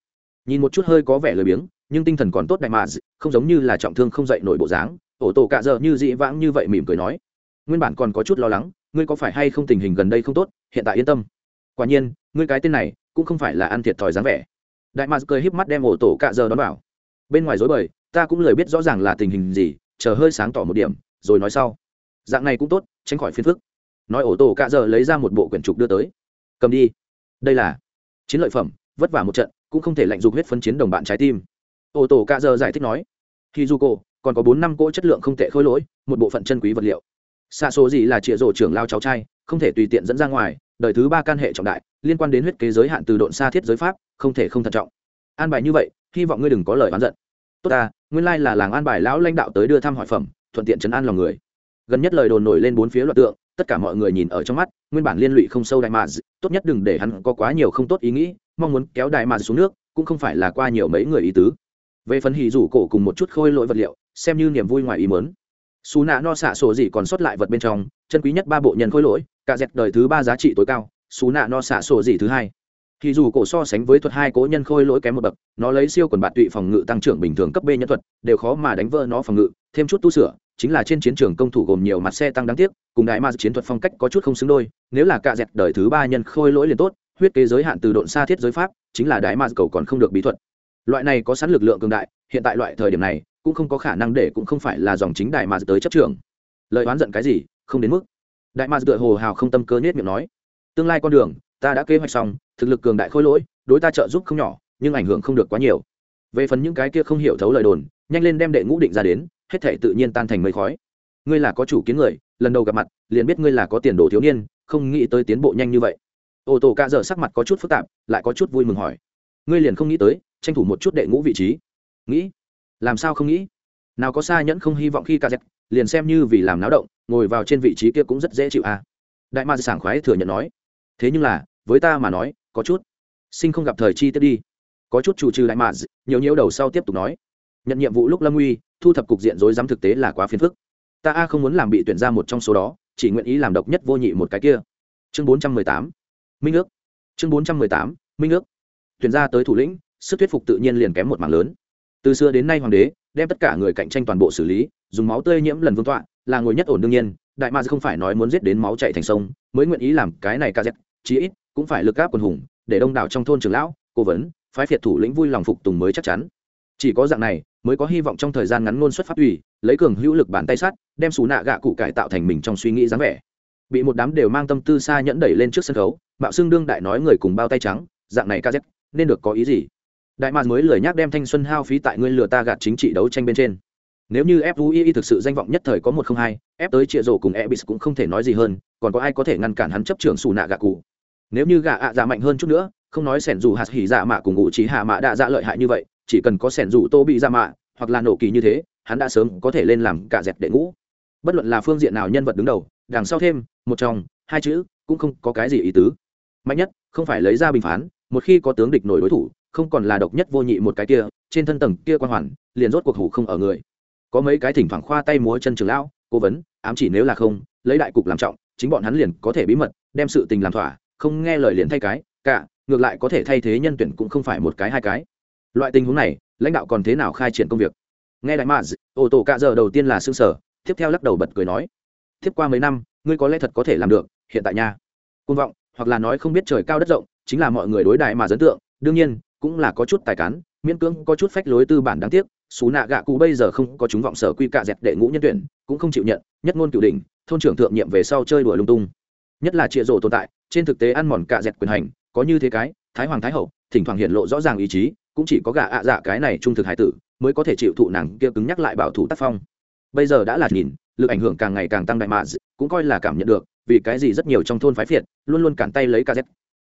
nhìn một chút hơi có vẻ lười biếng, nhưng tinh thần còn tốt đại mà, không giống như là trọng thương không dậy nổi bộ dáng. Ổ tổ cạ dợ như dị vãng như vậy mỉm cười nói, nguyên bản còn có chút lo lắng, ngươi có phải hay không tình hình gần đây không tốt, hiện tại yên tâm. Quả nhiên, ngươi cái tên này cũng không phải là ăn thiệt thòi dáng vẻ. Đại mạc cười híp mắt đem ổ tổ cạ dợ đón vào. Bên ngoài dối bời, ta cũng lời biết rõ ràng là tình hình gì, chờ hơi sáng tỏ một điểm, rồi nói sau. Dạng này cũng tốt, tránh khỏi phiền phức. Nói ổ tổ cạ dợ lấy ra một bộ quyển trục đưa tới. Cầm đi. Đây là chiến lợi phẩm, vất vả một trận cũng không thể lạnh dục huyết phân chiến đồng bạn trái tim. Ô tổ cạ giờ giải thích nói khi du cô còn có bốn năm cỗ chất lượng không tệ khôi lỗi, một bộ phận chân quý vật liệu. Xa số gì là trịa rổ trưởng lao cháu trai, không thể tùy tiện dẫn ra ngoài, đời thứ ba can hệ trọng đại, liên quan đến huyết kế giới hạn từ độn xa thiết giới pháp, không thể không thận trọng. An bài như vậy, hy vọng ngươi đừng có lời oán giận. Tốt ta, nguyên lai là làng an bài lão lãnh đạo tới đưa thăm hỏi phẩm, thuận tiện chấn an lòng người. Gần nhất lời đồn nổi lên bốn phía loạt tượng tất cả mọi người nhìn ở trong mắt, nguyên bản liên lụy không sâu đại mà tốt nhất đừng để hắn có quá nhiều không tốt ý nghĩ, mong muốn kéo đại mà xuống nước, cũng không phải là qua nhiều mấy người ý tứ. Về phần hì rủ cổ cùng một chút khôi lỗi vật liệu, xem như niềm vui ngoài ý mớn xù nạ no xạ sổ gì còn sót lại vật bên trong, chân quý nhất ba bộ nhân khôi lỗi, cả dẹt đời thứ ba giá trị tối cao xù nạ no xạ sổ gì thứ hai. Thì dù cổ so sánh với thuật hai cố nhân khôi lỗi kém một bậc, nó lấy siêu quần bạt tụy phòng ngự tăng trưởng bình thường cấp b nhân thuật, đều khó mà đánh vỡ nó phòng ngự thêm chút tu sửa, chính là trên chiến trường công thủ gồm nhiều mặt xe tăng đáng tiếc, cùng đại ma chiến thuật phong cách có chút không xứng đôi, nếu là cạ dẹt đời thứ ba nhân khôi lỗi liền tốt, huyết kế giới hạn từ độn xa thiết giới pháp, chính là đại ma cầu còn không được bí thuật. Loại này có sẵn lực lượng cường đại, hiện tại loại thời điểm này, cũng không có khả năng để cũng không phải là dòng chính đại ma tới chấp trường lời oán giận cái gì, không đến mức. Đại ma tựa hồ hào không tâm cơ nết miệng nói, tương lai con đường, ta đã kế hoạch xong, thực lực cường đại khôi lỗi, đối ta trợ giúp không nhỏ, nhưng ảnh hưởng không được quá nhiều. Về phần những cái kia không hiểu thấu lời đồn, nhanh lên đem đệ ngũ định ra đến hết thể tự nhiên tan thành mây khói. Ngươi là có chủ kiến người, lần đầu gặp mặt, liền biết ngươi là có tiền đồ thiếu niên, không nghĩ tới tiến bộ nhanh như vậy. Ô tô ca dở sắc mặt có chút phức tạp, lại có chút vui mừng hỏi. Ngươi liền không nghĩ tới, tranh thủ một chút đệ ngũ vị trí. Nghĩ? Làm sao không nghĩ? Nào có xa nhẫn không hy vọng khi ca dẹp liền xem như vì làm náo động, ngồi vào trên vị trí kia cũng rất dễ chịu à. đại ma sảng khoái thừa nhận nói. Thế nhưng là, với ta mà nói, có chút. Sinh không gặp thời chi tiếp đi. Có chút chủ trừ đại ma, nhiều nhiễu đầu sau tiếp tục nói. Nhận nhiệm vụ lúc lâm uy thu thập cục diện rối rắm thực tế là quá phiền phức. Ta a không muốn làm bị tuyển ra một trong số đó, chỉ nguyện ý làm độc nhất vô nhị một cái kia. Chương bốn trăm mười tám, minh ước. Chương bốn trăm mười tám, minh ước. Tuyển ra tới thủ lĩnh, sức thuyết phục tự nhiên liền kém một mảng lớn. Từ xưa đến nay hoàng đế, đem tất cả người cạnh tranh toàn bộ xử lý, dùng máu tươi nhiễm lần vương tọa, là ngồi nhất ổn đương nhiên, đại ma không phải nói muốn giết đến máu chạy thành sông, mới nguyện ý làm cái này ca dẹp chí ít cũng phải lực gáp quần hùng, để đông đảo trong thôn trường lão, cố vấn, phái phiệt thủ lĩnh vui lòng phục tùng mới chắc chắn. Chỉ có dạng này mới có hy vọng trong thời gian ngắn ngôn xuất phát ủy, lấy cường hữu lực bàn tay sắt đem xù nạ gạ cụ cải tạo thành mình trong suy nghĩ dáng vẻ. Bị một đám đều mang tâm tư xa nhẫn đẩy lên trước sân khấu bạo xương đương đại nói người cùng bao tay trắng, dạng này ca z nên được có ý gì? Đại mạc mới lười nhắc đem thanh xuân hao phí tại ngươi lừa ta gạt chính trị đấu tranh bên trên. Nếu như fui thực sự danh vọng nhất thời có một không hai, ép tới trịa rổ cùng ebis cũng không thể nói gì hơn, còn có ai có thể ngăn cản hắn chấp trưởng xù nạ gạ cụ? Nếu như gạ ạ à dạ mạnh hơn chút nữa, không nói sẻn dù hạt hỉ dạ mạ cùng ngụ trí hạ mạ đã dạ lợi hại như vậy chỉ cần có sẻn rủ tô bị ra mạ, hoặc là nổ kỳ như thế, hắn đã sớm có thể lên làm cả dẹp đệ ngũ. Bất luận là phương diện nào nhân vật đứng đầu, đằng sau thêm, một trong, hai chữ, cũng không có cái gì ý tứ. Mạnh nhất, không phải lấy ra bình phán, một khi có tướng địch nổi đối thủ, không còn là độc nhất vô nhị một cái kia, trên thân tầng kia quan hoàn, liền rốt cuộc hủ không ở người. Có mấy cái thỉnh thoảng khoa tay múa chân trường lão, cố vấn, ám chỉ nếu là không, lấy đại cục làm trọng, chính bọn hắn liền có thể bí mật, đem sự tình làm thỏa, không nghe lời liền thay cái, cả, ngược lại có thể thay thế nhân tuyển cũng không phải một cái hai cái loại tình huống này, lãnh đạo còn thế nào khai triển công việc? Nghe đại maz ô tô cạ giờ đầu tiên là xương sở tiếp theo lắc đầu bật cười nói, tiếp qua mấy năm, ngươi có lẽ thật có thể làm được, hiện tại nha. Côn vọng, hoặc là nói không biết trời cao đất rộng, chính là mọi người đối đại mà dấn tượng, đương nhiên, cũng là có chút tài cán, miễn cưỡng có chút phách lối tư bản đáng tiếc, xú nạ gạ cụ bây giờ không có chúng vọng sở quy cạ dẹp đệ ngũ nhân tuyển, cũng không chịu nhận, nhất ngôn cửu đỉnh, thôn trưởng thượng nhiệm về sau chơi đùa lung tung. Nhất là trịa rổ tồn tại, trên thực tế ăn mòn cạ dẹp quyền hành, có như thế cái, thái hoàng thái hậu, thỉnh thoảng hiện lộ rõ ràng ý chí cũng chỉ có gạ ạ dạ cái này trung thực hải tử, mới có thể chịu thụ nàng kia cứng nhắc lại bảo thủ tác phong. Bây giờ đã là nhìn, lực ảnh hưởng càng ngày càng tăng đại mạ cũng coi là cảm nhận được, vì cái gì rất nhiều trong thôn phái phiệt, luôn luôn cản tay lấy kz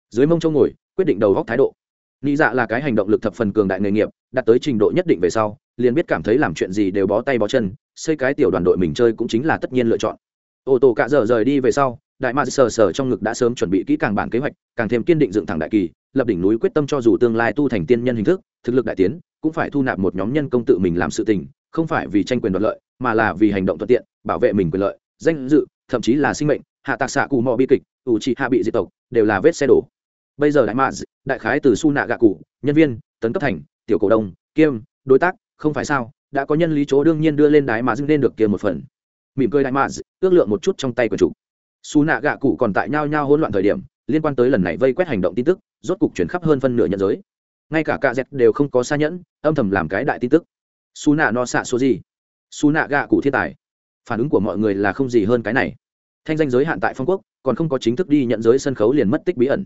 dưới mông châu ngồi, quyết định đầu góc thái độ. Nghĩ dạ là cái hành động lực thập phần cường đại nghề nghiệp, đạt tới trình độ nhất định về sau, liền biết cảm thấy làm chuyện gì đều bó tay bó chân, xây cái tiểu đoàn đội mình chơi cũng chính là tất nhiên lựa chọn. Ô tô cạ dở rời đi về sau đại mạc sờ sờ trong ngực đã sớm chuẩn bị kỹ càng bản kế hoạch, càng thêm kiên định dựng thẳng đại kỳ, lập đỉnh núi quyết tâm cho dù tương lai tu thành tiên nhân hình thức, thực lực đại tiến, cũng phải thu nạp một nhóm nhân công tự mình làm sự tình, không phải vì tranh quyền đoạt lợi, mà là vì hành động thuận tiện, bảo vệ mình quyền lợi, danh dự, thậm chí là sinh mệnh, hạ tạc xạ cù mò bi kịch, ủ trị hạ bị diệt tộc, đều là vết xe đổ. Bây giờ đại mạc đại khái từ su nạ gạ cụ, nhân viên, tấn cấp thành, tiểu cổ đông, kiêm, đối tác, không phải sao, đã có nhân lý chỗ đương nhiên đưa lên đái mà dưng lên được kia một phần. Mỉm cười đại mạc ước lượng một chút trong tay của chủ su nạ gạ cụ còn tại nhau nhau hỗn loạn thời điểm, liên quan tới lần này vây quét hành động tin tức, rốt cục chuyển khắp hơn phân nửa nhân giới. Ngay cả cạ dẹt đều không có xa nhẫn, âm thầm làm cái đại tin tức. Su nạ no xạ số gì su nạ gạ cụ thiên tài. Phản ứng của mọi người là không gì hơn cái này. Thanh danh giới hạn tại phong quốc, còn không có chính thức đi nhận giới sân khấu liền mất tích bí ẩn.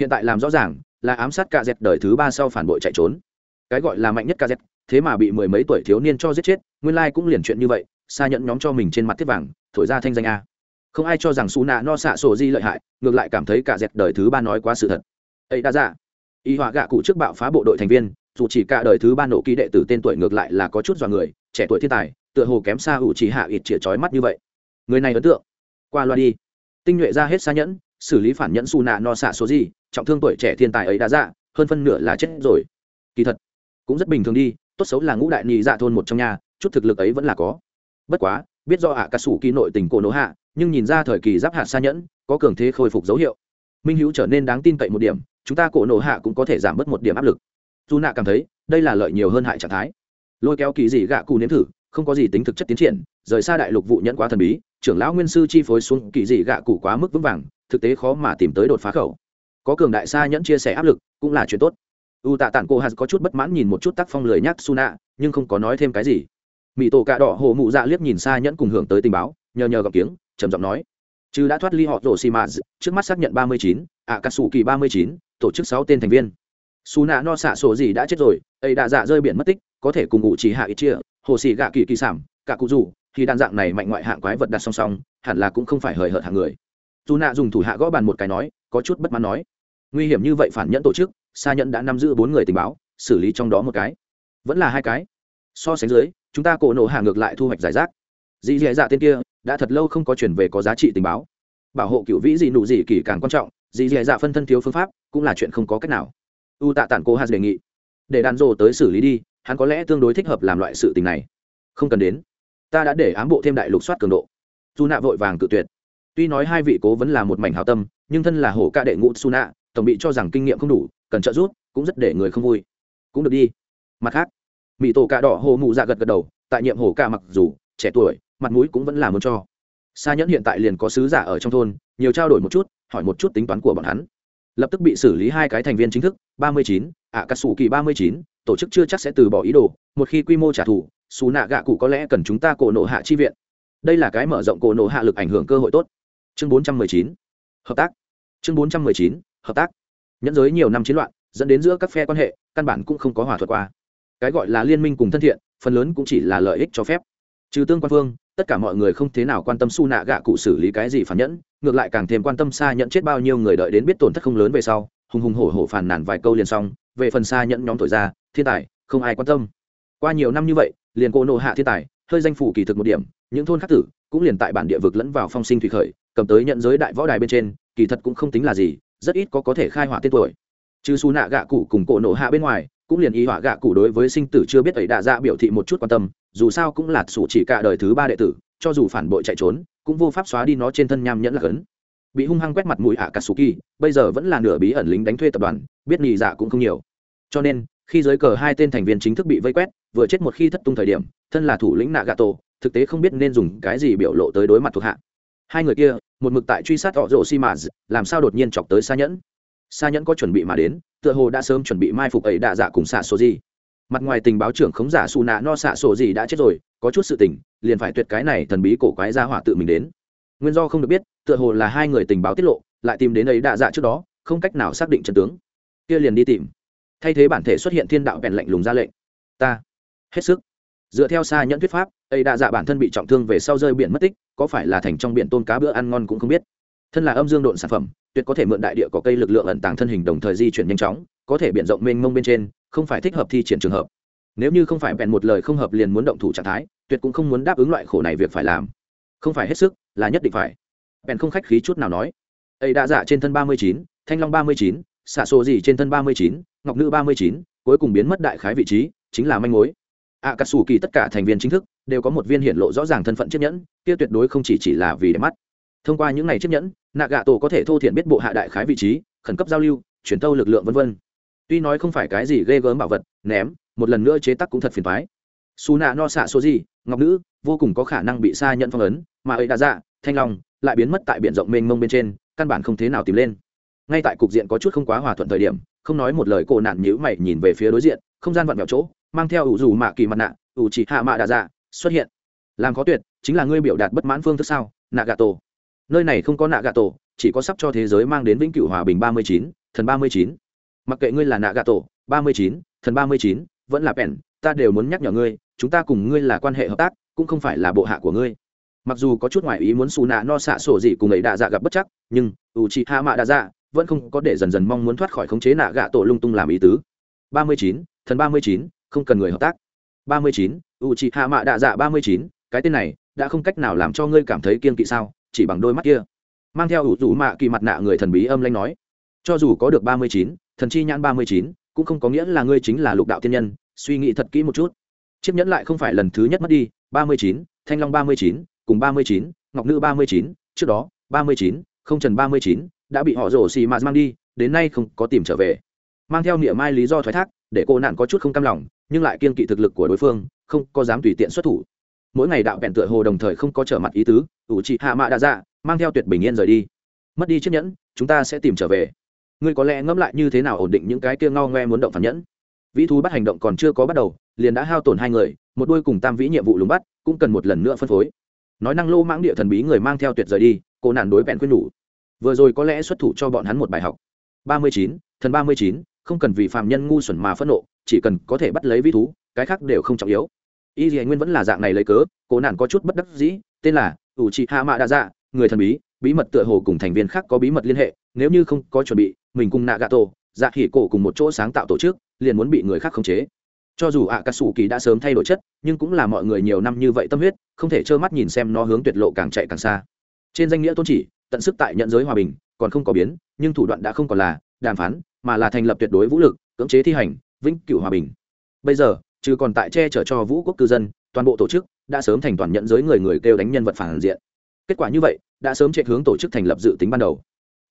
Hiện tại làm rõ ràng, là ám sát cạ dẹt đời thứ ba sau phản bội chạy trốn. Cái gọi là mạnh nhất cạ dẹt, thế mà bị mười mấy tuổi thiếu niên cho giết chết, nguyên lai cũng liền chuyện như vậy, xa nhẫn nhóm cho mình trên mặt thiết vàng, thổi ra thanh danh a không ai cho rằng xù nạ no xạ sổ di lợi hại ngược lại cảm thấy cả dẹp đời thứ ba nói quá sự thật. Ấy đã ra y họa gạ cụ trước bạo phá bộ đội thành viên dù chỉ cả đời thứ ba nổ ký đệ tử tên tuổi ngược lại là có chút dọa người trẻ tuổi thiên tài tựa hồ kém xa ủ chỉ hạ ít chĩa chói mắt như vậy. Người này ấn tượng. Qua loa đi. Tinh nhuệ ra hết xa nhẫn xử lý phản nhẫn xù nạ no xạ số gì trọng thương tuổi trẻ thiên tài ấy đã ra hơn phân nửa là chết rồi. Kỳ thật cũng rất bình thường đi tốt xấu là ngũ đại nhị dạ thôn một trong nhà chút thực lực ấy vẫn là có. Bất quá biết do ạ à, cả sủ kỳ nội tình cổ nổ hạ nhưng nhìn ra thời kỳ giáp hạt xa nhẫn, có cường thế khôi phục dấu hiệu. Minh hữu trở nên đáng tin cậy một điểm, chúng ta cổ nổ hạ cũng có thể giảm bớt một điểm áp lực. Dù nạ cảm thấy, đây là lợi nhiều hơn hại trạng thái. Lôi kéo kỳ dị gạ cụ nếm thử, không có gì tính thực chất tiến triển, rời xa đại lục vụ nhẫn quá thần bí, trưởng lão nguyên sư chi phối xuống kỳ dị gạ cụ quá mức vững vàng, thực tế khó mà tìm tới đột phá khẩu. Có cường đại xa nhẫn chia sẻ áp lực, cũng là chuyện tốt. U tạ tản cô hạt có chút bất mãn nhìn một chút tác phong lười nhắc su nạ nhưng không có nói thêm cái gì. Mỹ tổ cạ đỏ hồ mụ dạ liếc nhìn xa nhẫn cùng hưởng tới tình báo, nhờ nhờ gặp tiếng trầm giọng nói. Chứ đã thoát ly họ rổ xì mà trước mắt xác nhận ba mươi chín ạ cà sủ kỳ ba mươi chín, tổ chức sáu tên thành viên. Xù nạ no xạ sổ gì đã chết rồi, ấy đã dạ rơi biển mất tích, có thể cùng ngụ chỉ hạ ít chia hồ xì gạ kỳ kỳ sản cả cụ dù thì đan dạng này mạnh ngoại hạng quái vật đặt song song, hẳn là cũng không phải hời hợt hạng người. Dù nạ dùng thủ hạ gõ bàn một cái nói, có chút bất mãn nói. Nguy hiểm như vậy phản nhẫn tổ chức xa nhẫn đã nắm giữ bốn người tình báo, xử lý trong đó một cái. Vẫn là hai cái. So sánh dưới, chúng ta cổ nổ hạ ngược lại thu hoạch giải rác. Dì dì dạ tên kia đã thật lâu không có chuyển về có giá trị tình báo. Bảo hộ cựu vĩ dị nụ dị kỳ càng quan trọng, dị dị dạ phân thân thiếu phương pháp cũng là chuyện không có cách nào. U tạ tản cô hà đề nghị, để đàn rồ tới xử lý đi, hắn có lẽ tương đối thích hợp làm loại sự tình này. Không cần đến, ta đã để ám bộ thêm đại lục soát cường độ. Dù nạ vội vàng cự tuyệt. Tuy nói hai vị cố vẫn là một mảnh hào tâm, nhưng thân là hổ ca đệ ngũ su nạ tổng bị cho rằng kinh nghiệm không đủ, cần trợ giúp, cũng rất để người không vui. Cũng được đi. Mặt khác mỹ tổ cạ đỏ hồ mụ dạ gật gật đầu, tại nhiệm hổ ca mặc dù trẻ tuổi mặt mũi cũng vẫn là muốn cho. Sa nhẫn hiện tại liền có sứ giả ở trong thôn, nhiều trao đổi một chút, hỏi một chút tính toán của bọn hắn. Lập tức bị xử lý hai cái thành viên chính thức, ba mươi chín ạ cà sủ kỳ ba mươi chín, tổ chức chưa chắc sẽ từ bỏ ý đồ, một khi quy mô trả thù, xù nạ gạ cụ có lẽ cần chúng ta cổ nộ hạ chi viện. Đây là cái mở rộng cổ nộ hạ lực ảnh hưởng cơ hội tốt. Chương bốn trăm mười chín, hợp tác. Chương bốn trăm mười chín, hợp tác. Nhẫn giới nhiều năm chiến loạn, dẫn đến giữa các phe quan hệ, căn bản cũng không có hòa thuật qua. Cái gọi là liên minh cùng thân thiện, phần lớn cũng chỉ là lợi ích cho phép. Trừ tương quan phương tất cả mọi người không thế nào quan tâm su nạ gạ cụ xử lý cái gì phản nhẫn, ngược lại càng thêm quan tâm xa nhận chết bao nhiêu người đợi đến biết tổn thất không lớn về sau, hùng hùng hổ hổ phàn nàn vài câu liền xong, về phần xa nhận nhóm thổi ra, thiên tài, không ai quan tâm. Qua nhiều năm như vậy, liền cô nộ hạ thiên tài, hơi danh phủ kỳ thực một điểm, những thôn khắc tử cũng liền tại bản địa vực lẫn vào phong sinh thủy khởi, cầm tới nhận giới đại võ đài bên trên, kỳ thật cũng không tính là gì, rất ít có có thể khai hỏa tên tuổi. Chứ su nạ gạ cụ cùng cổ nộ hạ bên ngoài, cũng liền y hỏa gạ cụ đối với sinh tử chưa biết ấy đạ dạ biểu thị một chút quan tâm dù sao cũng là sủ chỉ cả đời thứ ba đệ tử, cho dù phản bội chạy trốn, cũng vô pháp xóa đi nó trên thân nham nhẫn là cấn bị hung hăng quét mặt mũi ạ cà sù kỳ bây giờ vẫn là nửa bí ẩn lính đánh thuê tập đoàn, biết nhì dạ cũng không nhiều. Cho nên, khi giới cờ hai tên thành viên chính thức bị vây quét, vừa chết một khi thất tung thời điểm, thân là thủ lĩnh nạ gà tổ thực tế không biết nên dùng cái gì biểu lộ tới đối mặt thuộc hạ. Hai người kia, một mực tại truy sát họ rổ xi mà làm sao đột nhiên chọc tới xa nhẫn? Xa nhẫn có chuẩn bị mà đến, tựa hồ đã sớm chuẩn bị mai phục ấy đạ dạ cùng xạ số gì mặt ngoài tình báo trưởng khống giả xù nạ no xạ sổ gì đã chết rồi, có chút sự tình, liền phải tuyệt cái này thần bí cổ quái ra hỏa tự mình đến. Nguyên do không được biết, tựa hồ là hai người tình báo tiết lộ, lại tìm đến ấy đạ dạ trước đó, không cách nào xác định chân tướng. Kia liền đi tìm. Thay thế bản thể xuất hiện thiên đạo bèn lạnh lùng ra lệnh. Ta. Hết sức. Dựa theo xa nhẫn thuyết pháp, ấy đạ dạ bản thân bị trọng thương về sau rơi biển mất tích, có phải là thành trong biển tôn cá bữa ăn ngon cũng không biết. Thân là âm dương độn sản phẩm, tuyệt có thể mượn đại địa có cây lực lượng ẩn tàng thân hình đồng thời di chuyển nhanh chóng, có thể biện rộng mênh mông bên trên không phải thích hợp thi triển trường hợp. Nếu như không phải bèn một lời không hợp liền muốn động thủ trạng thái, tuyệt cũng không muốn đáp ứng loại khổ này việc phải làm. Không phải hết sức, là nhất định phải. Bèn không khách khí chút nào nói. Ấy đã giả trên thân ba mươi chín, thanh long ba mươi chín, xạ số gì trên thân ba mươi chín, ngọc nữ ba mươi chín, cuối cùng biến mất đại khái vị trí, chính là manh mối. Ạ cà sủ kỳ tất cả thành viên chính thức đều có một viên hiện lộ rõ ràng thân phận chiếc nhẫn, kia tuyệt đối không chỉ chỉ là vì đẹp mắt. Thông qua những ngày chiếc nhẫn, nạ gạ tổ có thể thô thiện biết bộ hạ đại khái vị trí, khẩn cấp giao lưu, chuyển tâu lực lượng v v tuy nói không phải cái gì ghê gớm bảo vật, ném, một lần nữa chế tắc cũng thật phiền thoái xù nạ no xạ số gì, ngọc nữ, vô cùng có khả năng bị xa nhận phong ấn, mà ấy đã dạ thanh long, lại biến mất tại biển rộng mênh mông bên trên, căn bản không thế nào tìm lên. Ngay tại cục diện có chút không quá hòa thuận thời điểm, không nói một lời cổ nạn nhữ mày nhìn về phía đối diện, không gian vặn vẹo chỗ, mang theo ủ dù mạ kỳ mặt nạ, ủ chỉ hạ mạ đã dạ xuất hiện. Làm khó tuyệt, chính là ngươi biểu đạt bất mãn phương thức sao nạ gà tổ nơi này không có nạ gà tổ chỉ có sắp cho thế giới mang đến vĩnh cửu hòa bình ba mươi chín, thần ba mươi chín mặc kệ ngươi là nạ gà tổ, ba mươi chín, thần ba mươi chín, vẫn là bèn, ta đều muốn nhắc nhở ngươi, chúng ta cùng ngươi là quan hệ hợp tác, cũng không phải là bộ hạ của ngươi. Mặc dù có chút ngoại ý muốn xù nạ no xạ sổ gì cùng ấy đạ dạ gặp bất chắc, nhưng ủ chị hạ mạ đạ dạ vẫn không có để dần dần mong muốn thoát khỏi khống chế nạ gạ tổ lung tung làm ý tứ. ba mươi chín, thần ba mươi chín, không cần người hợp tác. ba mươi chín ủ chị hạ mạ đạ dạ ba mươi chín, cái tên này đã không cách nào làm cho ngươi cảm thấy kiên kỵ sao, chỉ bằng đôi mắt kia. Mang theo ủ rủ mạ kỳ mặt nạ người thần bí âm lanh nói. Cho dù có được ba mươi chín thần chi nhãn ba mươi chín, cũng không có nghĩa là ngươi chính là lục đạo tiên nhân, suy nghĩ thật kỹ một chút. Chiếc nhẫn lại không phải lần thứ nhất mất đi, ba mươi chín, thanh long ba mươi chín, cùng ba mươi chín, ngọc nữ ba mươi chín, trước đó, ba mươi chín, không trần ba mươi chín, đã bị họ rổ xì mạt mang đi, đến nay không có tìm trở về. Mang theo niệm mai lý do thoái thác, để cô nạn có chút không cam lòng, nhưng lại kiên kỵ thực lực của đối phương, không có dám tùy tiện xuất thủ. Mỗi ngày đạo vẹn tựa hồ đồng thời không có trở mặt ý tứ, ủ trị hạ mạ đã dạ mang theo tuyệt bình yên rời đi. Mất đi chiếc nhẫn, chúng ta sẽ tìm trở về ngươi có lẽ ngẫm lại như thế nào ổn định những cái kia ngao ngoe muốn động phản nhẫn? Vĩ thú bắt hành động còn chưa có bắt đầu, liền đã hao tổn hai người, một đôi cùng tam vĩ nhiệm vụ lùng bắt, cũng cần một lần nữa phân phối. Nói năng lô mãng địa thần bí người mang theo tuyệt rời đi, cô nản đối bẹn quyết nhủ. Vừa rồi có lẽ xuất thủ cho bọn hắn một bài học. Ba mươi chín, thần ba mươi chín, không cần vì phạm nhân ngu xuẩn mà phẫn nộ, chỉ cần có thể bắt lấy vĩ thú, cái khác đều không trọng yếu. Y dì nguyên vẫn là dạng này lấy cớ, cô nản có chút bất đắc dĩ, tên là ủ trị hạ mạ đa dạ người thần bí bí mật tựa hồ cùng thành viên khác có bí mật liên hệ, nếu như không có chuẩn bị mình cùng nạ gà tổ dạ khỉ cổ cùng một chỗ sáng tạo tổ chức, liền muốn bị người khác khống chế. Cho dù ạ cà sủ kỳ đã sớm thay đổi chất, nhưng cũng là mọi người nhiều năm như vậy tâm huyết, không thể trơ mắt nhìn xem nó hướng tuyệt lộ càng chạy càng xa. Trên danh nghĩa tôn chỉ, tận sức tại nhận giới hòa bình, còn không có biến, nhưng thủ đoạn đã không còn là đàm phán, mà là thành lập tuyệt đối vũ lực, cưỡng chế thi hành, vĩnh cửu hòa bình. Bây giờ trừ còn tại che chở cho vũ quốc cư dân, toàn bộ tổ chức đã sớm thành toàn nhận giới người người kêu đánh nhân vật phản diện. Kết quả như vậy, đã sớm chạy hướng tổ chức thành lập dự tính ban đầu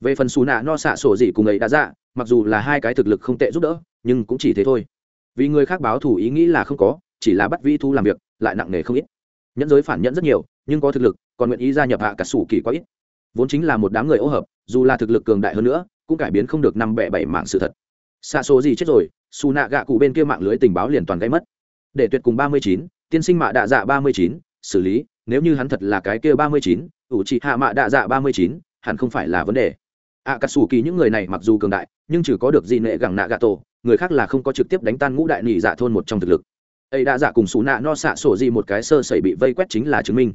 về phần xù nạ no xạ sổ gì cùng ấy đã dạ mặc dù là hai cái thực lực không tệ giúp đỡ, nhưng cũng chỉ thế thôi. Vì người khác báo thủ ý nghĩ là không có, chỉ là bắt vi thu làm việc, lại nặng nề không ít. Nhẫn giới phản nhẫn rất nhiều, nhưng có thực lực, còn nguyện ý gia nhập hạ cả sủ kỳ quá ít. Vốn chính là một đám người ô hợp, dù là thực lực cường đại hơn nữa, cũng cải biến không được năm bẻ bảy mạng sự thật. Xa số gì chết rồi xù nạ gạ cụ bên kia mạng lưới tình báo liền toàn gây mất. Để tuyệt cùng ba mươi chín, tiên sinh mạ đạ dạ ba mươi chín, xử lý, nếu như hắn thật là cái kia ba mươi chín, ủ trị hạ mạ đạ dạ ba mươi chín, hẳn không phải là vấn đề ạ cà sủ kỳ những người này mặc dù cường đại, nhưng chỉ có được gì nệ gẳng nạ gà tổ, người khác là không có trực tiếp đánh tan ngũ đại nỉ dạ thôn một trong thực lực. Ấy đã dạ cùng xù nạ no xạ sổ gì một cái sơ sẩy bị vây quét chính là chứng minh.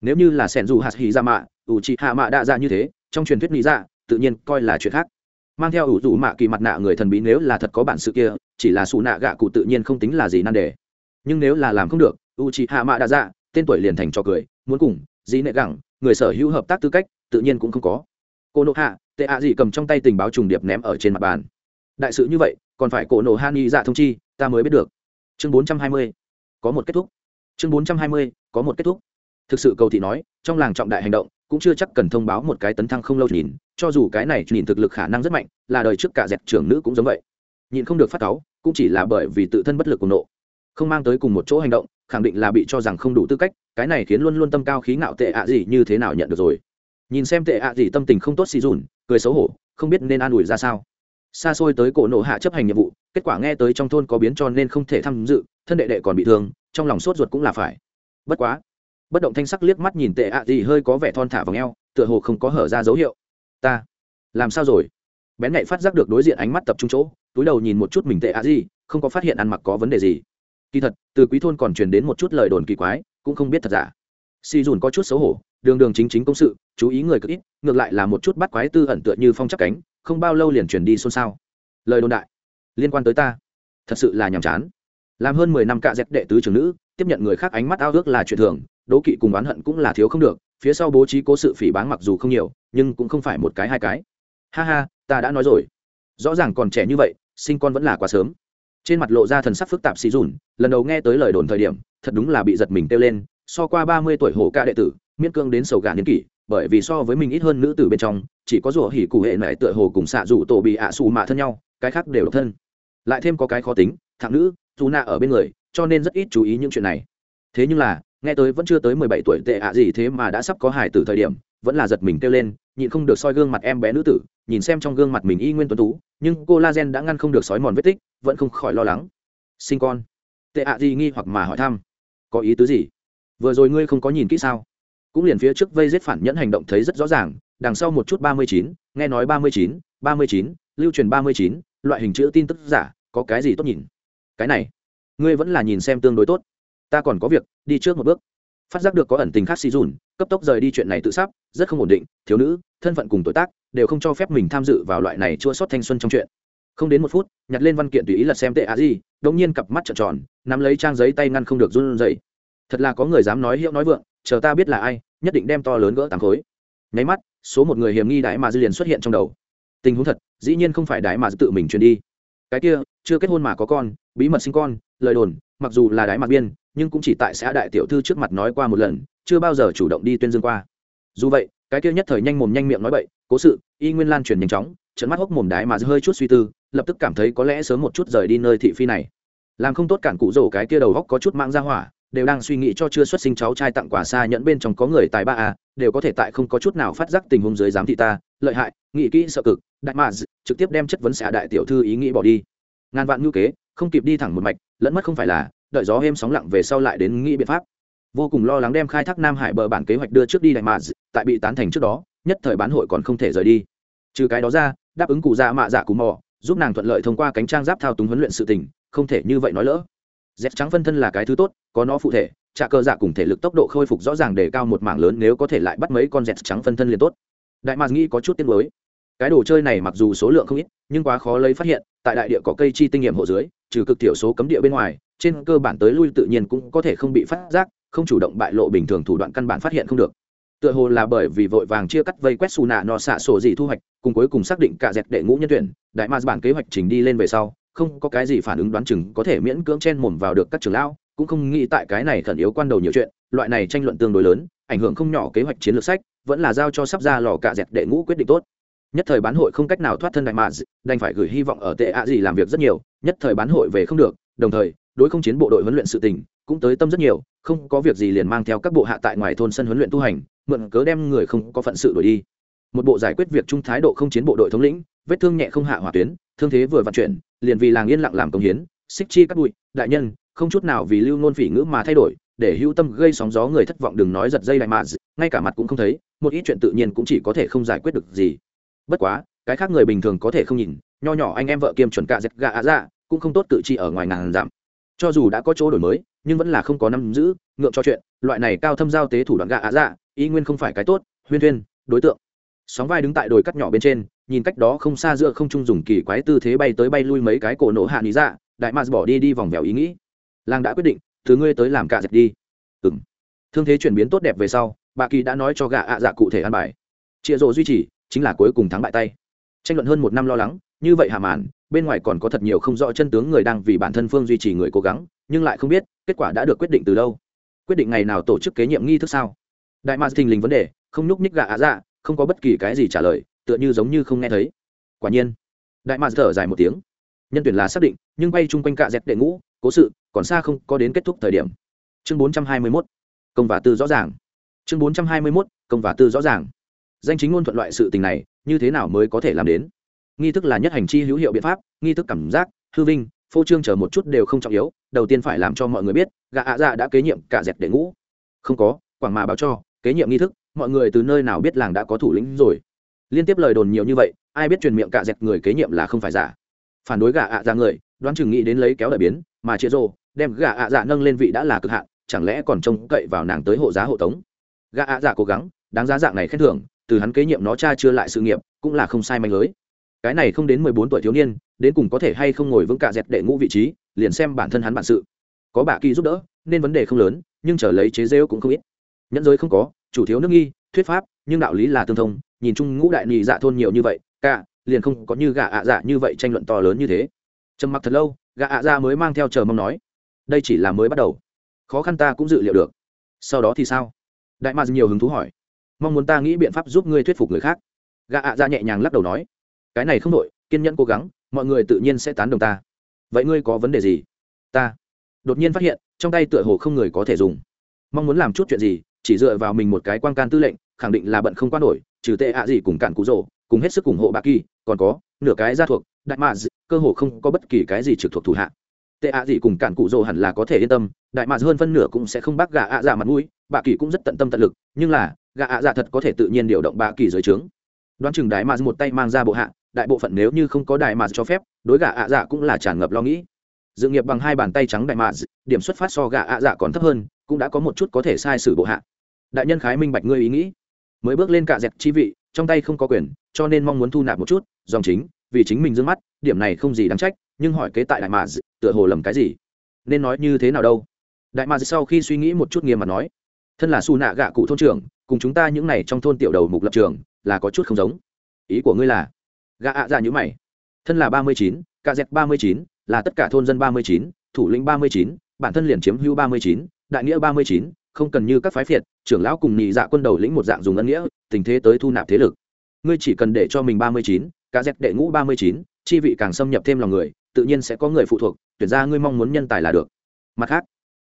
Nếu như là sẻn dù hạt hì ra mạ, ủ trị hạ mạ đã ra như thế, trong truyền thuyết nỉ dạ tự nhiên coi là chuyện khác. Mang theo ủ rủ mạ kỳ mặt nạ người thần bí nếu là thật có bản sự kia, chỉ là xù nạ gạ cụ tự nhiên không tính là gì nan đề. Nhưng nếu là làm không được u chị hạ mạ đã dạ tên tuổi liền thành cho cười, muốn cùng dĩ nệ gẳng, người sở hữu hợp tác tư cách, tự nhiên cũng không có. Cô nộ hạ tệ ạ gì cầm trong tay tình báo trùng điệp ném ở trên mặt bàn. Đại sự như vậy, còn phải cổ nổ han y dạ thông chi, ta mới biết được. Chương bốn trăm hai mươi, có một kết thúc. Chương bốn trăm hai mươi, có một kết thúc. Thực sự cầu thị nói, trong làng trọng đại hành động, cũng chưa chắc cần thông báo một cái tấn thăng không lâu nhìn, cho dù cái này nhìn thực lực khả năng rất mạnh, là đời trước cả dẹp trưởng nữ cũng giống vậy. Nhìn không được phát cáu, cũng chỉ là bởi vì tự thân bất lực của nộ. Không mang tới cùng một chỗ hành động, khẳng định là bị cho rằng không đủ tư cách, cái này khiến luôn luôn tâm cao khí ngạo tệ ạ gì như thế nào nhận được rồi nhìn xem tệ ạ gì tâm tình không tốt xì dùn, cười xấu hổ, không biết nên an ủi ra sao. Xa xôi tới cổ nộ hạ chấp hành nhiệm vụ, kết quả nghe tới trong thôn có biến cho nên không thể tham dự, thân đệ đệ còn bị thương, trong lòng sốt ruột cũng là phải. Bất quá, bất động thanh sắc liếc mắt nhìn tệ ạ gì hơi có vẻ thon thả vào ngheo tựa hồ không có hở ra dấu hiệu. Ta, làm sao rồi? Bén nhạy phát giác được đối diện ánh mắt tập trung chỗ, túi đầu nhìn một chút mình tệ ạ gì, không có phát hiện ăn mặc có vấn đề gì. Kỳ thật, từ quý thôn còn truyền đến một chút lời đồn kỳ quái, cũng không biết thật giả. Si dùn có chút xấu hổ, đường đường chính chính công sự chú ý người cực ít, ngược lại là một chút bắt quái tư ẩn tựa như phong chắc cánh, không bao lâu liền truyền đi xôn xao. Lời đồn đại, liên quan tới ta, thật sự là nhàm chán. Làm hơn mười năm cạ dẹp đệ tứ trưởng nữ, tiếp nhận người khác ánh mắt ao ước là chuyện thường, đố kỵ cùng oán hận cũng là thiếu không được, phía sau bố trí cố sự phỉ báng mặc dù không nhiều, nhưng cũng không phải một cái hai cái. Ha ha, ta đã nói rồi. Rõ ràng còn trẻ như vậy, sinh con vẫn là quá sớm. Trên mặt lộ ra thần sắc phức tạp xì dùn, lần đầu nghe tới lời đồn thời điểm, thật đúng là bị giật mình kêu lên, so qua ba mươi tuổi hổ ca đệ tử, miễn cương đến sầu gà niên kỷ bởi vì so với mình ít hơn nữ tử bên trong, chỉ có rủa hỉ cụ hệ mẹ tựa hồ cùng xạ rủ tổ bị ạ xù mạ thân nhau, cái khác đều độc thân. Lại thêm có cái khó tính, thằng nữ, dù nạ ở bên người, cho nên rất ít chú ý những chuyện này. Thế nhưng là, nghe tới vẫn chưa tới mười bảy tuổi tệ ạ gì thế mà đã sắp có hải từ thời điểm, vẫn là giật mình kêu lên, nhịn không được soi gương mặt em bé nữ tử, nhìn xem trong gương mặt mình y nguyên tuấn tú, nhưng cô la gen đã ngăn không được sói mòn vết tích, vẫn không khỏi lo lắng. Sinh con. Tệ ạ gì nghi hoặc mà hỏi thăm. Có ý tứ gì? Vừa rồi ngươi không có nhìn kỹ sao? Cũng liền phía trước vây giết phản nhẫn hành động thấy rất rõ ràng, đằng sau một chút ba mươi chín, nghe nói ba mươi chín, ba mươi chín, lưu truyền ba mươi chín, loại hình chữ tin tức giả, có cái gì tốt nhìn? Cái này, ngươi vẫn là nhìn xem tương đối tốt. Ta còn có việc, đi trước một bước. Phát giác được có ẩn tình khác si dùn, cấp tốc rời đi chuyện này tự sắp, rất không ổn định, thiếu nữ, thân phận cùng tuổi tác, đều không cho phép mình tham dự vào loại này chua sót thanh xuân trong chuyện. Không đến một phút, nhặt lên văn kiện tùy ý lật xem tệ á gì đống nhiên cặp mắt trợn tròn, nắm lấy trang giấy tay ngăn không được run rẩy. Thật là có người dám nói hiệu nói vượng, chờ ta biết là ai nhất định đem to lớn gỡ tám khối. Nháy mắt, số một người hiểm nghi đại mà dư liền xuất hiện trong đầu. Tình huống thật, dĩ nhiên không phải đại mà dư tự mình truyền đi. Cái kia, chưa kết hôn mà có con, bí mật sinh con, lời đồn, mặc dù là đái mặt biên, nhưng cũng chỉ tại xã đại tiểu thư trước mặt nói qua một lần, chưa bao giờ chủ động đi tuyên dương qua. Dù vậy, cái kia nhất thời nhanh mồm nhanh miệng nói bậy, cố sự, y nguyên lan truyền nhanh chóng trận mắt hốc mồm đái mà hơi chút suy tư, lập tức cảm thấy có lẽ sớm một chút rời đi nơi thị phi này. Làm không tốt cản cụ rổ cái kia đầu góc có chút mang ra hỏa đều đang suy nghĩ cho chưa xuất sinh cháu trai tặng quà xa nhẫn bên trong có người tài ba à đều có thể tại không có chút nào phát giác tình huống dưới giám thị ta, lợi hại, nghĩ kỹ sợ cực, đại mà trực tiếp đem chất vấn xạ đại tiểu thư ý nghĩ bỏ đi. Ngàn vạn ngưu kế, không kịp đi thẳng một mạch, lẫn mất không phải là, đợi gió êm sóng lặng về sau lại đến nghĩ biện pháp. Vô cùng lo lắng đem khai thác nam hải bờ bản kế hoạch đưa trước đi đại mà tại bị tán thành trước đó, nhất thời bán hội còn không thể rời đi. Trừ cái đó ra, đáp ứng cụ dạ mạ dạ cụ mò, giúp nàng thuận lợi thông qua cánh trang giáp thao túng huấn luyện sự tình, không thể như vậy nói lỡ dép trắng phân thân là cái thứ tốt, có nó phụ thể, trạ cơ dạ cùng thể lực tốc độ khôi phục rõ ràng để cao một mảng lớn nếu có thể lại bắt mấy con dẹt trắng phân thân liền tốt. Đại mạc nghĩ có chút tiếng mới cái đồ chơi này mặc dù số lượng không ít, nhưng quá khó lấy phát hiện, tại đại địa có cây chi tinh nghiệm hộ dưới, trừ cực thiểu số cấm địa bên ngoài, trên cơ bản tới lui tự nhiên cũng có thể không bị phát giác, không chủ động bại lộ bình thường thủ đoạn căn bản phát hiện không được. Tựa hồ là bởi vì vội vàng chia cắt vây quét xù nạ nọ xạ sổ gì thu hoạch, cùng cuối cùng xác định cả dẹp đệ ngũ nhân tuyển, đại Ma bản kế hoạch trình đi lên về sau không có cái gì phản ứng đoán chừng có thể miễn cưỡng chen mồm vào được các trưởng lão, cũng không nghĩ tại cái này khẩn yếu quan đầu nhiều chuyện, loại này tranh luận tương đối lớn, ảnh hưởng không nhỏ kế hoạch chiến lược sách, vẫn là giao cho sắp ra lò cả dẹt đệ ngũ quyết định tốt. Nhất thời bán hội không cách nào thoát thân đại mà đành phải gửi hy vọng ở tệ ạ gì làm việc rất nhiều, nhất thời bán hội về không được, đồng thời, đối không chiến bộ đội huấn luyện sự tình, cũng tới tâm rất nhiều, không có việc gì liền mang theo các bộ hạ tại ngoài thôn sân huấn luyện tu hành, mượn cớ đem người không có phận sự đổi đi một bộ giải quyết việc chung thái độ không chiến bộ đội thống lĩnh, vết thương nhẹ không hạ hỏa tuyến, thương thế vừa vận chuyển, liền vì làng yên lặng làm công hiến, xích chi cắt bụi, đại nhân, không chút nào vì lưu ngôn phỉ ngữ mà thay đổi, để hữu tâm gây sóng gió người thất vọng đừng nói giật dây đại mà, ngay cả mặt cũng không thấy, một ít chuyện tự nhiên cũng chỉ có thể không giải quyết được gì. Bất quá, cái khác người bình thường có thể không nhìn, nho nhỏ anh em vợ kiêm chuẩn cạ dẹt gà ạ dạ, cũng không tốt cự chi ở ngoài ngàn giảm cho dù đã có chỗ đổi mới, nhưng vẫn là không có năm giữ, ngượng cho chuyện, loại này cao thâm giao tế thủ đoạn gạ ạ dạ ý nguyên không phải cái tốt, huyên huyên đối tượng sóng vai đứng tại đồi cắt nhỏ bên trên, nhìn cách đó không xa giữa không trung dùng kỳ quái tư thế bay tới bay lui mấy cái cổ nổ hạ lý dạ đại mars bỏ đi đi vòng vèo ý nghĩ. Làng đã quyết định, thứ ngươi tới làm cả dẹp đi. Ừ m thương thế chuyển biến tốt đẹp về sau, bà kỳ đã nói cho gạ ạ dạ cụ thể ăn bài. Chịa rộ duy trì, chính là cuối cùng thắng bại tay. Tranh luận hơn một năm lo lắng, như vậy hàm màn, bên ngoài còn có thật nhiều không rõ chân tướng người đang vì bản thân phương duy trì người cố gắng, nhưng lại không biết, kết quả đã được quyết định từ đâu. Quyết định ngày nào tổ chức kế nhiệm nghi thức sao? Đại mars thình lình vấn đề, không nhúc nhích gạ ạ dạ không có bất kỳ cái gì trả lời, tựa như giống như không nghe thấy. Quả nhiên, đại mạc thở dài một tiếng. Nhân tuyển là xác định, nhưng bay chung quanh cạ dẹp đệ ngũ, cố sự, còn xa không có đến kết thúc thời điểm. Chương bốn trăm hai mươi mốt, công và tư rõ ràng. Chương bốn trăm hai mươi mốt, công và tư rõ ràng. Danh chính ngôn thuận loại sự tình này, như thế nào mới có thể làm đến? Nghi thức là nhất hành chi hữu hiệu biện pháp, nghi thức cảm giác, hư vinh, phô trương chờ một chút đều không trọng yếu, đầu tiên phải làm cho mọi người biết, gạ ạ dạ đã kế nhiệm cả dẹp đệ ngũ. Không có, quảng mà báo cho, kế nhiệm nghi thức mọi người từ nơi nào biết làng đã có thủ lĩnh rồi? Liên tiếp lời đồn nhiều như vậy, ai biết truyền miệng cả dẹt người kế nhiệm là không phải giả. Phản đối gà ạ dạ người, đoán chừng nghĩ đến lấy kéo đại biến, mà chia rô đem gà ạ dạ nâng lên vị đã là cực hạn, chẳng lẽ còn trông cậy vào nàng tới hộ giá hộ tống? Gà ạ dạ cố gắng, đáng giá dạng này khen thưởng, từ hắn kế nhiệm nó cha chưa lại sự nghiệp, cũng là không sai manh lưới. Cái này không đến mười bốn tuổi thiếu niên, đến cùng có thể hay không ngồi vững cả dẹt đệ ngũ vị trí, liền xem bản thân hắn bản sự. Có bà kỳ giúp đỡ, nên vấn đề không lớn, nhưng trở lấy chế rêu cũng không ít. Nhẫn giới không có chủ thiếu nước nghi, thuyết pháp, nhưng đạo lý là tương thông, nhìn chung ngũ đại nhị dạ thôn nhiều như vậy, cả liền không có như gà ạ dạ như vậy tranh luận to lớn như thế. Trầm mặc thật lâu, gà ạ dạ mới mang theo chờ mong nói, đây chỉ là mới bắt đầu, khó khăn ta cũng dự liệu được. Sau đó thì sao? Đại ma nhiều hứng thú hỏi, mong muốn ta nghĩ biện pháp giúp ngươi thuyết phục người khác. Gà ạ dạ nhẹ nhàng lắc đầu nói, cái này không đội kiên nhẫn cố gắng, mọi người tự nhiên sẽ tán đồng ta. Vậy ngươi có vấn đề gì? Ta. Đột nhiên phát hiện, trong tay tựa hồ không người có thể dùng. Mong muốn làm chút chuyện gì chỉ dựa vào mình một cái quan can tư lệnh, khẳng định là bận không quan nổi, trừ tệ ạ gì cùng cạn cú rồ, cùng hết sức ủng hộ bà kỳ, còn có, nửa cái gia thuộc, đại mạ cơ hồ không có bất kỳ cái gì trực thuộc thủ hạ. Tệ ạ gì cùng cạn cụ rồ hẳn là có thể yên tâm, đại mạ hơn phân nửa cũng sẽ không bác gà ạ dạ mặt mũi, bà kỳ cũng rất tận tâm tận lực, nhưng là, gà ạ dạ thật có thể tự nhiên điều động bà kỳ dưới trướng. Đoán chừng đại mạ một tay mang ra bộ hạ, đại bộ phận nếu như không có đại mạ cho phép, đối gà ạ dạ cũng là tràn ngập lo nghĩ. Dự nghiệp bằng hai bàn tay trắng đại mạ điểm xuất phát so gà ạ dạ còn thấp hơn, cũng đã có một chút có thể sai sử bộ hạ đại nhân khái minh bạch ngươi ý nghĩ. Mới bước lên cả dẹp chi vị, trong tay không có quyền, cho nên mong muốn thu nạp một chút, dòng chính, vì chính mình d mắt, điểm này không gì đáng trách, nhưng hỏi kế tại đại mà tựa hồ lầm cái gì? Nên nói như thế nào đâu? Đại mà sau khi suy nghĩ một chút nghiêm mặt nói, thân là su nạ gạ cụ thôn trưởng, cùng chúng ta những này trong thôn tiểu đầu mục lập trường, là có chút không giống. Ý của ngươi là? Gạ ạ dạ như mày. Thân là ba mươi chín cả dẹp ba mươi chín, là tất cả thôn dân ba mươi chín, thủ lĩnh ba mươi chín, bản thân liền chiếm hữu ba mươi chín, đại nghĩa ba mươi chín không cần như các phái phiệt, trưởng lão cùng nhị dạ quân đầu lĩnh một dạng dùng ân nghĩa, tình thế tới thu nạp thế lực. Ngươi chỉ cần để cho mình ba mươi chín cá dẹp đệ ngũ ba mươi chín, chi vị càng xâm nhập thêm lòng người, tự nhiên sẽ có người phụ thuộc, tuyển ra ngươi mong muốn nhân tài là được. Mặt khác,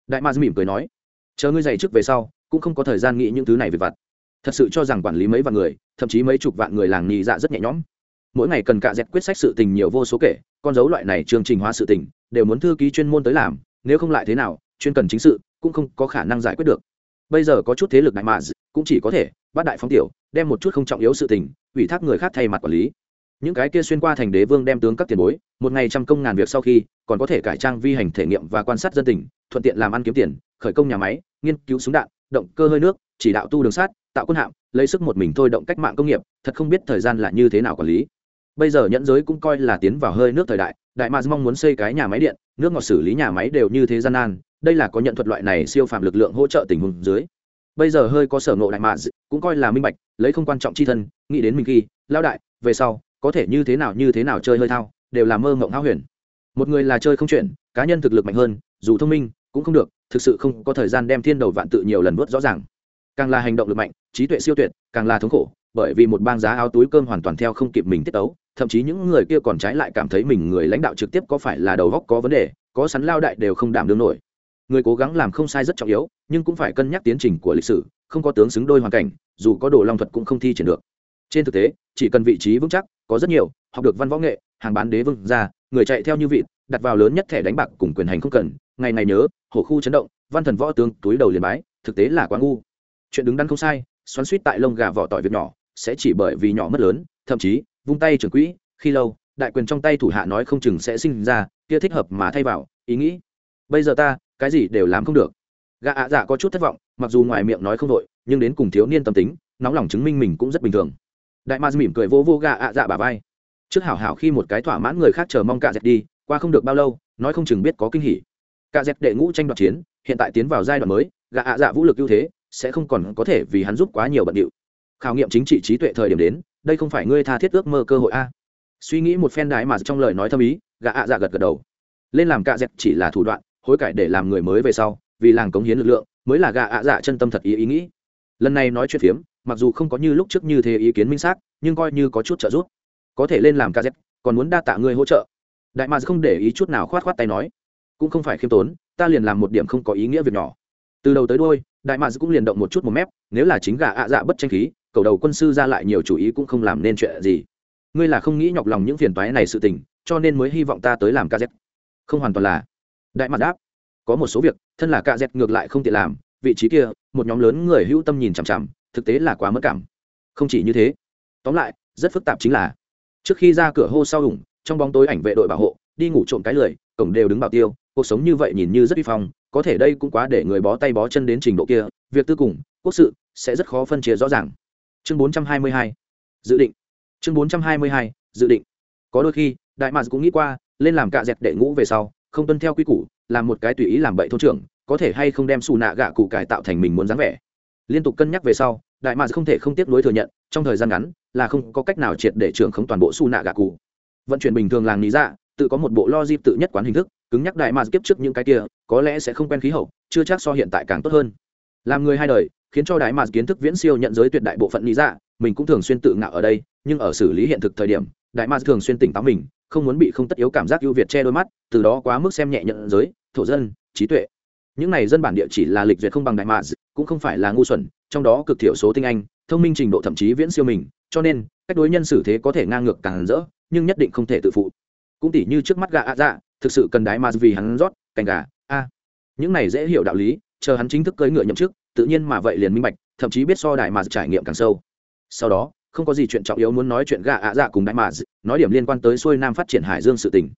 đại maz mỉm cười nói, chờ ngươi dày trước về sau, cũng không có thời gian nghĩ những thứ này về vặt. Thật sự cho rằng quản lý mấy vạn người, thậm chí mấy chục vạn người làng nhị dạ rất nhẹ nhõm. Mỗi ngày cần cạ dẹt quyết sách sự tình nhiều vô số kể, con dấu loại này chương trình hóa sự tình, đều muốn thư ký chuyên môn tới làm, nếu không lại thế nào, chuyên cần chính sự cũng không có khả năng giải quyết được. Bây giờ có chút thế lực đại mà cũng chỉ có thể bắt đại phóng tiểu, đem một chút không trọng yếu sự tình, ủy thác người khác thay mặt quản lý. Những cái kia xuyên qua thành đế vương đem tướng các tiền bối, một ngày trăm công ngàn việc sau khi, còn có thể cải trang vi hành thể nghiệm và quan sát dân tình, thuận tiện làm ăn kiếm tiền, khởi công nhà máy, nghiên cứu súng đạn, động cơ hơi nước, chỉ đạo tu đường sát, tạo quân hạm, lấy sức một mình thôi động cách mạng công nghiệp, thật không biết thời gian là như thế nào quản lý. Bây giờ nhẫn giới cũng coi là tiến vào hơi nước thời đại đại mars mong muốn xây cái nhà máy điện, nước ngọt xử lý nhà máy đều như thế gian nan đây là có nhận thuật loại này siêu phàm lực lượng hỗ trợ tình huống dưới. Bây giờ hơi có sở ngộ đại mà cũng coi là minh bạch, lấy không quan trọng chi thân, nghĩ đến mình khi lao đại, về sau, có thể như thế nào như thế nào chơi hơi thao, đều là mơ mộng hao huyền. Một người là chơi không chuyện, cá nhân thực lực mạnh hơn, dù thông minh, cũng không được, thực sự không có thời gian đem thiên đầu vạn tự nhiều lần vớt rõ ràng. Càng là hành động lực mạnh, trí tuệ siêu tuyệt, càng là thống khổ, bởi vì một bang giá áo túi cơm hoàn toàn theo không kịp mình tiết tấu, thậm chí những người kia còn trái lại cảm thấy mình người lãnh đạo trực tiếp có phải là đầu góc có vấn đề, có sắn lao đại đều không đảm đương nổi người cố gắng làm không sai rất trọng yếu, nhưng cũng phải cân nhắc tiến trình của lịch sử, không có tướng xứng đôi hoàn cảnh, dù có đồ long thuật cũng không thi triển được. Trên thực tế, chỉ cần vị trí vững chắc, có rất nhiều, học được văn võ nghệ, hàng bán đế vương ra, người chạy theo như vị đặt vào lớn nhất thẻ đánh bạc cùng quyền hành không cần, ngày ngày nhớ, hổ khu chấn động, văn thần võ tướng túi đầu liền bái, thực tế là quá ngu. Chuyện đứng đắn không sai, xoắn suýt tại lông gà vỏ tỏi việc nhỏ, sẽ chỉ bởi vì nhỏ mất lớn, thậm chí, vung tay trưởng quỹ, khi lâu, đại quyền trong tay thủ hạ nói không chừng sẽ sinh ra, kia thích hợp mà thay vào, ý nghĩ. Bây giờ ta cái gì đều làm không được. Gã ạ dạ có chút thất vọng, mặc dù ngoài miệng nói không đội nhưng đến cùng thiếu niên tâm tính, nóng lòng chứng minh mình cũng rất bình thường. Đại ma mỉm cười vô vô gã ạ dạ bà vai. Trước hảo hảo khi một cái thỏa mãn người khác chờ mong cạ dẹt đi, qua không được bao lâu, nói không chừng biết có kinh hỉ. Cạ dẹt đệ ngũ tranh đoạt chiến, hiện tại tiến vào giai đoạn mới, gã ạ dạ vũ lực ưu thế, sẽ không còn có thể vì hắn giúp quá nhiều bận điệu. Khảo nghiệm chính trị trí tuệ thời điểm đến, đây không phải ngươi tha thiết ước mơ cơ hội a? Suy nghĩ một phen đái mà trong lời nói thâm ý, gã ạ dạ gật gật đầu. Lên làm cạ dẹt chỉ là thủ đoạn hối cải để làm người mới về sau, vì làng cống hiến lực lượng, mới là gạ ạ dạ chân tâm thật ý ý nghĩ. Lần này nói chuyện phiếm, mặc dù không có như lúc trước như thế ý kiến minh xác, nhưng coi như có chút trợ giúp. Có thể lên làm ca z còn muốn đa tạ ngươi hỗ trợ. Đại mà không để ý chút nào khoát khoát tay nói. Cũng không phải khiêm tốn, ta liền làm một điểm không có ý nghĩa việc nhỏ. Từ đầu tới đôi đại mà cũng liền động một chút một mép, nếu là chính gà ạ dạ bất tranh khí, cầu đầu quân sư ra lại nhiều chủ ý cũng không làm nên chuyện gì. Ngươi là không nghĩ nhọc lòng những phiền toái này sự tình, cho nên mới hy vọng ta tới làm ca z không hoàn toàn là đại mặt đáp, có một số việc, thân là cạ dẹt ngược lại không tiện làm, vị trí kia, một nhóm lớn người hữu tâm nhìn chằm chằm, thực tế là quá mất cảm. Không chỉ như thế. Tóm lại, rất phức tạp chính là, trước khi ra cửa hô sau ủng, trong bóng tối ảnh vệ đội bảo hộ, đi ngủ trộm cái lười, cổng đều đứng bảo tiêu, cuộc sống như vậy nhìn như rất vi phong, có thể đây cũng quá để người bó tay bó chân đến trình độ kia, việc tư cùng, quốc sự, sẽ rất khó phân chia rõ ràng. Chương 422 dự định. Chương 422 dự định. Có đôi khi, đại mạc cũng nghĩ qua, lên làm cạ dẹt đệ ngũ về sau không tuân theo quy củ, làm một cái tùy ý làm bậy thôn trưởng, có thể hay không đem xù nạ gạ cụ cải tạo thành mình muốn dáng vẻ. Liên tục cân nhắc về sau, đại mạc không thể không tiếp nối thừa nhận, trong thời gian ngắn, là không có cách nào triệt để trưởng khống toàn bộ xù nạ gạ cụ. Vận chuyển bình thường làng lý dạ tự có một bộ logic tự nhất quán hình thức, cứng nhắc đại mạc tiếp trước những cái kia, có lẽ sẽ không quen khí hậu, chưa chắc so hiện tại càng tốt hơn. Làm người hai đời, khiến cho đại mạc kiến thức viễn siêu nhận giới tuyệt đại bộ phận lý dạ mình cũng thường xuyên tự ngạo ở đây nhưng ở xử lý hiện thực thời điểm, đại ma thường xuyên tỉnh táo mình, không muốn bị không tất yếu cảm giác ưu việt che đôi mắt, từ đó quá mức xem nhẹ nhận giới, thổ dân, trí tuệ. Những này dân bản địa chỉ là lịch duyệt không bằng đại ma, cũng không phải là ngu xuẩn, trong đó cực thiểu số tinh anh, thông minh trình độ thậm chí viễn siêu mình, cho nên, cách đối nhân xử thế có thể ngang ngược càng rỡ, nhưng nhất định không thể tự phụ. Cũng tỉ như trước mắt gà ạ dạ thực sự cần đái ma vì hắn rót, cành gà, a. Những này dễ hiểu đạo lý, chờ hắn chính thức cưỡi ngựa nhậm chức, tự nhiên mà vậy liền minh bạch, thậm chí biết so đại mà trải nghiệm càng sâu. Sau đó không có gì chuyện trọng yếu muốn nói chuyện gạ ạ dạ cùng đại mà nói điểm liên quan tới xuôi nam phát triển hải dương sự tình.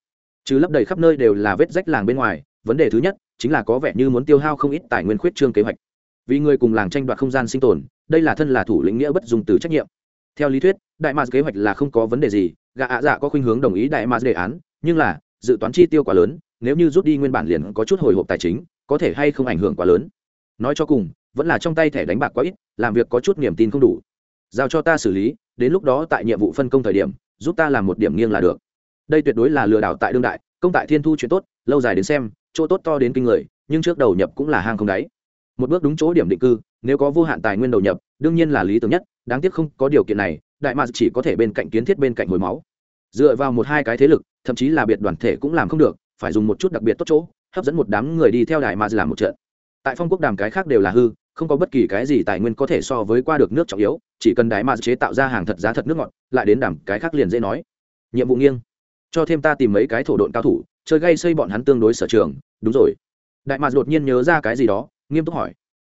Chứ lấp đầy khắp nơi đều là vết rách làng bên ngoài, vấn đề thứ nhất chính là có vẻ như muốn tiêu hao không ít tài nguyên khuyết trương kế hoạch. Vì người cùng làng tranh đoạt không gian sinh tồn, đây là thân là thủ lĩnh nghĩa bất dùng từ trách nhiệm. Theo lý thuyết, đại mars kế hoạch là không có vấn đề gì gạ ạ dạ có khuynh hướng đồng ý đại mars đề án, nhưng là, dự toán chi tiêu quá lớn, nếu như rút đi nguyên bản liền có chút hồi hộp tài chính, có thể hay không ảnh hưởng quá lớn. Nói cho cùng, vẫn là trong tay thẻ đánh bạc quá ít, làm việc có chút niềm tin không đủ giao cho ta xử lý, đến lúc đó tại nhiệm vụ phân công thời điểm, giúp ta làm một điểm nghiêng là được. Đây tuyệt đối là lừa đảo tại đương đại, công tại thiên thu chuyện tốt, lâu dài đến xem, chỗ tốt to đến kinh người, nhưng trước đầu nhập cũng là hang không đáy. Một bước đúng chỗ điểm định cư, nếu có vô hạn tài nguyên đầu nhập, đương nhiên là lý tưởng nhất, đáng tiếc không có điều kiện này, đại mạc chỉ có thể bên cạnh kiến thiết bên cạnh hồi máu. Dựa vào một hai cái thế lực, thậm chí là biệt đoàn thể cũng làm không được, phải dùng một chút đặc biệt tốt chỗ, hấp dẫn một đám người đi theo đại mạc làm một trận. Tại phong quốc đàm cái khác đều là hư không có bất kỳ cái gì tài nguyên có thể so với qua được nước trọng yếu, chỉ cần đại mà chế tạo ra hàng thật giá thật nước ngọt, lại đến đảm cái khác liền dễ nói. Nhiệm vụ nghiêng. Cho thêm ta tìm mấy cái thổ độn cao thủ, chơi gây xây bọn hắn tương đối sở trường, đúng rồi. Đại mà đột nhiên nhớ ra cái gì đó, nghiêm túc hỏi.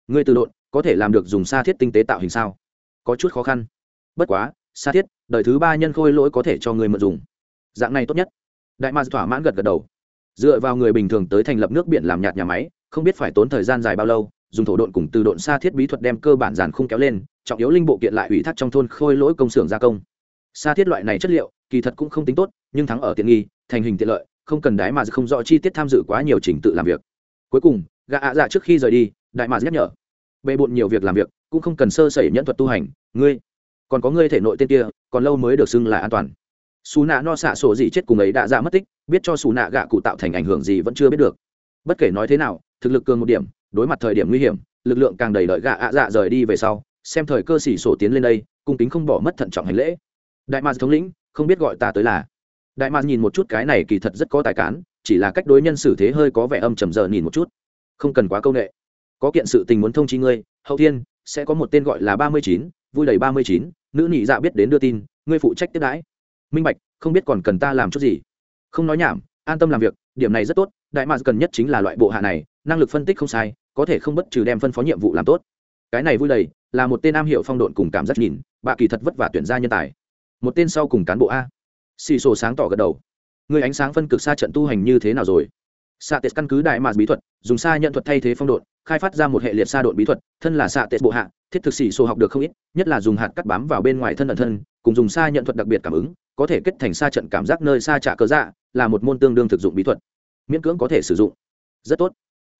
Ngươi từ độn, có thể làm được dùng sa thiết tinh tế tạo hình sao? Có chút khó khăn. Bất quá, sa thiết, đời thứ ba nhân khôi lỗi có thể cho người mượn dùng. Dạng này tốt nhất. Đại mạc thỏa mãn gật gật đầu. Dựa vào người bình thường tới thành lập nước biển làm nhạt nhà máy, không biết phải tốn thời gian dài bao lâu dùng thổ độn cùng từ độn sa thiết bí thuật đem cơ bản giàn khung kéo lên, trọng yếu linh bộ kiện lại ủy thác trong thôn khôi lỗi công xưởng gia công. Sa thiết loại này chất liệu, kỳ thật cũng không tính tốt, nhưng thắng ở tiện nghi, thành hình tiện lợi, không cần đái mà không rõ chi tiết tham dự quá nhiều trình tự làm việc. Cuối cùng, gã ạ dạ trước khi rời đi, đại mà nhắc nhở. Bề bộn nhiều việc làm việc, cũng không cần sơ sẩy nhẫn thuật tu hành, ngươi, còn có ngươi thể nội tên kia, còn lâu mới được xưng là an toàn. Xù nạ no xạ sổ gì chết cùng ấy đã ra mất tích, biết cho xù nạ gạ cụ tạo thành ảnh hưởng gì vẫn chưa biết được. Bất kể nói thế nào, thực lực cường một điểm đối mặt thời điểm nguy hiểm, lực lượng càng đầy đợi gạ ạ dạ rời đi về sau, xem thời cơ xỉ sổ tiến lên đây, cung kính không bỏ mất thận trọng hành lễ. Đại mạc thống lĩnh, không biết gọi ta tới là. Đại mạc nhìn một chút cái này kỳ thật rất có tài cán, chỉ là cách đối nhân xử thế hơi có vẻ âm trầm giờ nhìn một chút. Không cần quá công nghệ có kiện sự tình muốn thông chi ngươi, hậu thiên, sẽ có một tên gọi là ba mươi chín, vui đầy ba mươi chín, nữ nhị dạ biết đến đưa tin, ngươi phụ trách tiếp đãi. Minh bạch, không biết còn cần ta làm chút gì? Không nói nhảm, an tâm làm việc, điểm này rất tốt, đại mạc cần nhất chính là loại bộ hạ này, năng lực phân tích không sai có thể không bất trừ đem phân phó nhiệm vụ làm tốt. Cái này vui đầy, là một tên am hiệu phong độn cùng cảm giác nhìn bạ kỳ thật vất vả tuyển ra nhân tài. Một tên sau cùng cán bộ a. Xì sổ sáng tỏ gật đầu. Người ánh sáng phân cực xa trận tu hành như thế nào rồi? Xạ tết căn cứ đại mà bí thuật, dùng xa nhận thuật thay thế phong độn, khai phát ra một hệ liệt xa độn bí thuật, thân là xạ tết bộ hạ, thiết thực xì sổ học được không ít, nhất là dùng hạt cắt bám vào bên ngoài thân ẩn thân, cùng dùng xa nhận thuật đặc biệt cảm ứng, có thể kết thành xa trận cảm giác nơi xa trả cớ dạ là một môn tương đương thực dụng bí thuật. Miễn cưỡng có thể sử dụng. Rất tốt.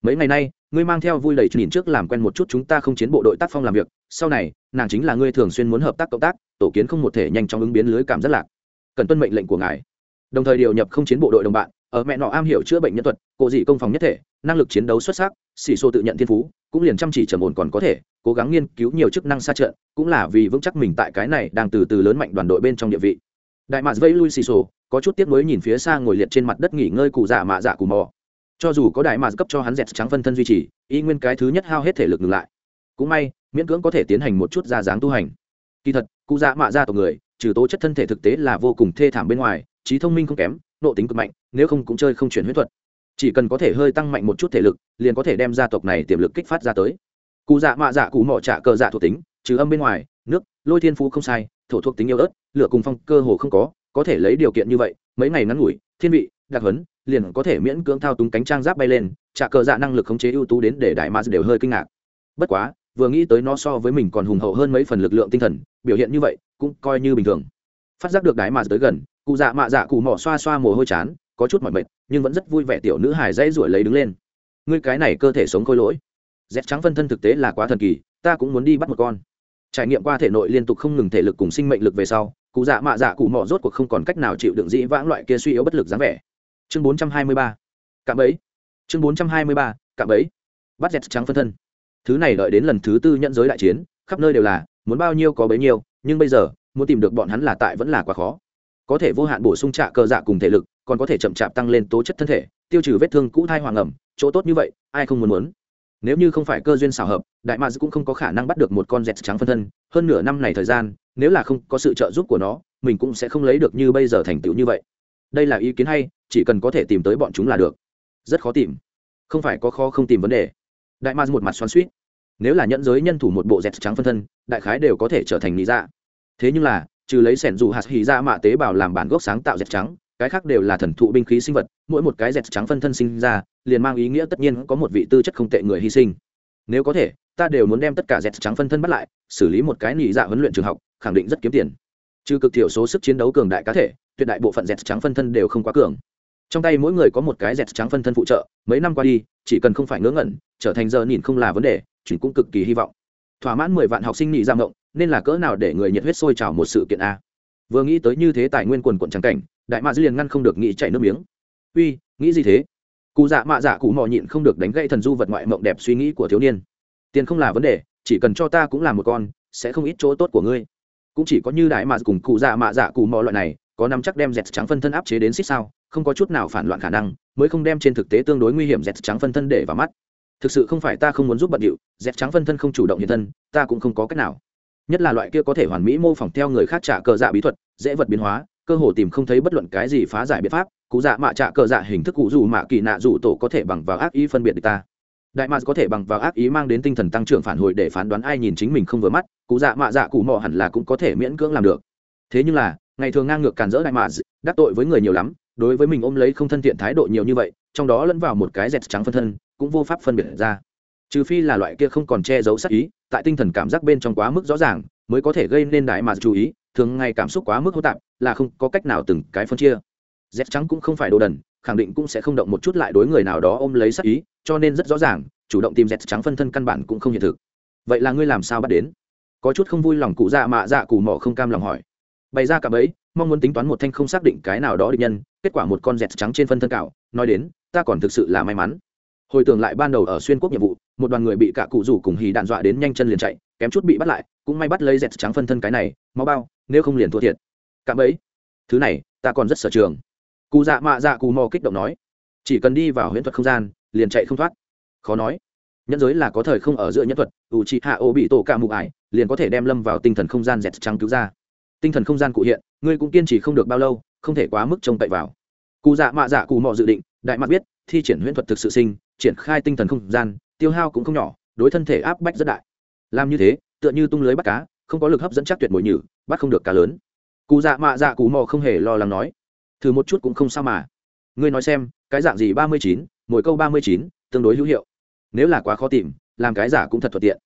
Mấy ngày nay ngươi mang theo vui lầy nhìn trước làm quen một chút chúng ta không chiến bộ đội tác phong làm việc, sau này, nàng chính là ngươi thường xuyên muốn hợp tác cộng tác, tổ kiến không một thể nhanh chóng ứng biến lưới cảm rất lạc. Cần tuân mệnh lệnh của ngài. Đồng thời điều nhập không chiến bộ đội đồng bạn, ở mẹ nọ am hiểu chữa bệnh nhân thuật cộ dị công phòng nhất thể, năng lực chiến đấu xuất sắc xỉ xô tự nhận thiên phú, cũng liền chăm chỉ trầm ổn còn có thể, cố gắng nghiên cứu nhiều chức năng xa trận, cũng là vì vững chắc mình tại cái này đang từ từ lớn mạnh đoàn đội bên trong địa vị. Đại mạc vây lui xì xồ có chút tiếc nuối nhìn phía xa ngồi liệt trên mặt đất nghỉ ngơi cụ dạ mạ dạ cù mò cho dù có đại mà cấp cho hắn dẹt trắng phân thân duy trì, y nguyên cái thứ nhất hao hết thể lực ngừng lại. Cũng may, miễn cưỡng có thể tiến hành một chút ra dáng tu hành. Kỳ thật, cụ dạ mạ dạ tộc người, trừ tố chất thân thể thực tế là vô cùng thê thảm bên ngoài, trí thông minh không kém, nộ tính cực mạnh, nếu không cũng chơi không chuyển huyết thuật. Chỉ cần có thể hơi tăng mạnh một chút thể lực, liền có thể đem gia tộc này tiềm lực kích phát ra tới. Cụ dạ mạ dạ cụ mỏ trả cờ dạ thuộc tính, trừ âm bên ngoài, nước, lôi thiên phú không sai, thổ thuộc tính yêu ớt, lửa cùng phong cơ hồ không có có thể lấy điều kiện như vậy, mấy ngày ngắn ngủi, thiên vị đặc huấn, liền có thể miễn cưỡng thao túng cánh trang giáp bay lên, trả cờ dạ năng lực khống chế ưu tú đến để đại ma đều hơi kinh ngạc. Bất quá, vừa nghĩ tới nó so với mình còn hùng hậu hơn mấy phần lực lượng tinh thần, biểu hiện như vậy cũng coi như bình thường. Phát giác được đại ma tới gần, cụ dạ mạ dạ cụ mỏ xoa xoa mồ hôi chán, có chút mỏi mệt, nhưng vẫn rất vui vẻ tiểu nữ hài dãy ruổi lấy đứng lên. Ngươi cái này cơ thể sống khôi lỗi. Dép trắng phân thân thực tế là quá thần kỳ, ta cũng muốn đi bắt một con. Trải nghiệm qua thể nội liên tục không ngừng thể lực cùng sinh mệnh lực về sau, cụ dạ mạ dạ cụ mỏ rốt cuộc không còn cách nào chịu đựng dĩ vãng loại kia suy yếu bất lực dáng vẻ chương bốn trăm hai mươi ba, cạm ấy chương bốn trăm hai mươi ba, cạm ấy bắt dẹt trắng phân thân. Thứ này đợi đến lần thứ tư nhận giới đại chiến, khắp nơi đều là, muốn bao nhiêu có bấy nhiêu, nhưng bây giờ, muốn tìm được bọn hắn là tại vẫn là quá khó. Có thể vô hạn bổ sung trạ cơ dạ cùng thể lực, còn có thể chậm chạp tăng lên tố chất thân thể, tiêu trừ vết thương cũ thai hoàng ẩm, chỗ tốt như vậy, ai không muốn muốn. Nếu như không phải cơ duyên xảo hợp, đại mads cũng không có khả năng bắt được một con dẹt trắng phân thân. Hơn nửa năm này thời gian, nếu là không có sự trợ giúp của nó, mình cũng sẽ không lấy được như bây giờ thành tựu như vậy. Đây là ý kiến hay chỉ cần có thể tìm tới bọn chúng là được. Rất khó tìm. Không phải có khó không tìm vấn đề. Đại ma một mặt xoắn suýt nếu là nhẫn giới nhân thủ một bộ dẹt trắng phân thân, đại khái đều có thể trở thành lý dạ. Thế nhưng là, trừ lấy sẻn dù hạt hì ra dạ mạ tế bào làm bản gốc sáng tạo dẹt trắng, cái khác đều là thần thụ binh khí sinh vật, mỗi một cái dẹt trắng phân thân sinh ra, liền mang ý nghĩa tất nhiên có một vị tư chất không tệ người hy sinh. Nếu có thể, ta đều muốn đem tất cả dẹt trắng phân thân bắt lại, xử lý một cái nỉ dạ huấn luyện trường học, khẳng định rất kiếm tiền. Trừ cực thiểu số sức chiến đấu cường đại cá thể, tuyệt đại bộ phận dẹt trắng phân thân đều không quá cường trong tay mỗi người có một cái dẹt trắng phân thân phụ trợ, mấy năm qua đi, chỉ cần không phải ngớ ngẩn, trở thành giờ nhìn không là vấn đề chuyện cũng cực kỳ hy vọng. Thỏa mãn mười vạn học sinh nhị giam động, nên là cỡ nào để người nhiệt huyết sôi trào một sự kiện a? Vừa nghĩ tới như thế tài nguyên quần quận trắng cảnh, đại mạ dư liền ngăn không được nghĩ chạy nước miếng. Uy, nghĩ gì thế? Cụ dạ mạ dạ cụ mò nhịn không được đánh gãy thần du vật ngoại mộng đẹp suy nghĩ của thiếu niên. Tiền không là vấn đề, chỉ cần cho ta cũng là một con, sẽ không ít chỗ tốt của ngươi. Cũng chỉ có như đại mạ cùng cụ dạ mạ dạ cụ mò loại này, có nắm chắc đem dẹt trắng phân thân áp chế đến xích sao không có chút nào phản loạn khả năng, mới không đem trên thực tế tương đối nguy hiểm dẹt trắng phân thân để vào mắt. Thực sự không phải ta không muốn giúp bận điệu, dẹt trắng phân thân không chủ động hiện thân, ta cũng không có cách nào. Nhất là loại kia có thể hoàn mỹ mô phỏng theo người khác trả cờ dạ bí thuật, dễ vật biến hóa, cơ hồ tìm không thấy bất luận cái gì phá giải biện pháp, cụ dạ mạ trả cờ dạ hình thức cụ dù mạ kỳ nạ dù tổ có thể bằng vào ác ý phân biệt được ta. Đại mạ có thể bằng vào ác ý mang đến tinh thần tăng trưởng phản hồi để phán đoán ai nhìn chính mình không vừa mắt, cụ dạ mạ dạ cụ mò hẳn là cũng có thể miễn cưỡng làm được. Thế nhưng là ngày thường ngang ngược càn rỡ đại mà đắc tội với người nhiều lắm, đối với mình ôm lấy không thân thiện thái độ nhiều như vậy, trong đó lẫn vào một cái dẹt trắng phân thân, cũng vô pháp phân biệt ra. Trừ phi là loại kia không còn che giấu sắc ý, tại tinh thần cảm giác bên trong quá mức rõ ràng, mới có thể gây nên đại mà chú ý, thường ngày cảm xúc quá mức hô tạp, là không có cách nào từng cái phân chia. Dẹt trắng cũng không phải đồ đần, khẳng định cũng sẽ không động một chút lại đối người nào đó ôm lấy sắc ý, cho nên rất rõ ràng, chủ động tìm dẹt trắng phân thân căn bản cũng không hiện thực. Vậy là ngươi làm sao bắt đến? Có chút không vui lòng cụ dạ mạ dạ cụ mỏ không cam lòng hỏi bày ra cả bấy mong muốn tính toán một thanh không xác định cái nào đó định nhân kết quả một con dẹt trắng trên phân thân cạo nói đến ta còn thực sự là may mắn. Hồi tưởng lại ban đầu ở xuyên quốc nhiệm vụ một đoàn người bị cả cụ rủ cùng hì đạn dọa đến nhanh chân liền chạy kém chút bị bắt lại cũng may bắt lấy dẹt trắng phân thân cái này máu bao nếu không liền thua thiệt. Cả bấy, thứ này ta còn rất sở trường. Cụ dạ mạ dạ cụ mò kích động nói. Chỉ cần đi vào huyễn thuật không gian liền chạy không thoát. Khó nói. Nhân giới là có thời không ở giữa nhân thuật ủ trị hạ ô bị tổ cả mụ ải liền có thể đem lâm vào tinh thần không gian dẹt trắng cứu ra tinh thần không gian cụ hiện, ngươi cũng kiên trì không được bao lâu, không thể quá mức trông cậy vào. Cụ dạ mạ dạ cụ mọ dự định, đại mặt biết, thi triển huyễn thuật thực sự sinh, triển khai tinh thần không gian, tiêu hao cũng không nhỏ, đối thân thể áp bách rất đại. Làm như thế, tựa như tung lưới bắt cá, không có lực hấp dẫn chắc tuyệt mồi nhử, bắt không được cá lớn. Cụ dạ mạ dạ cụ mò không hề lo lắng nói. Thử một chút cũng không sao mà. Ngươi nói xem, cái dạng gì ba mươi chín, mỗi câu ba mươi chín, tương đối hữu hiệu. Nếu là quá khó tìm, làm cái giả cũng thật thuận tiện.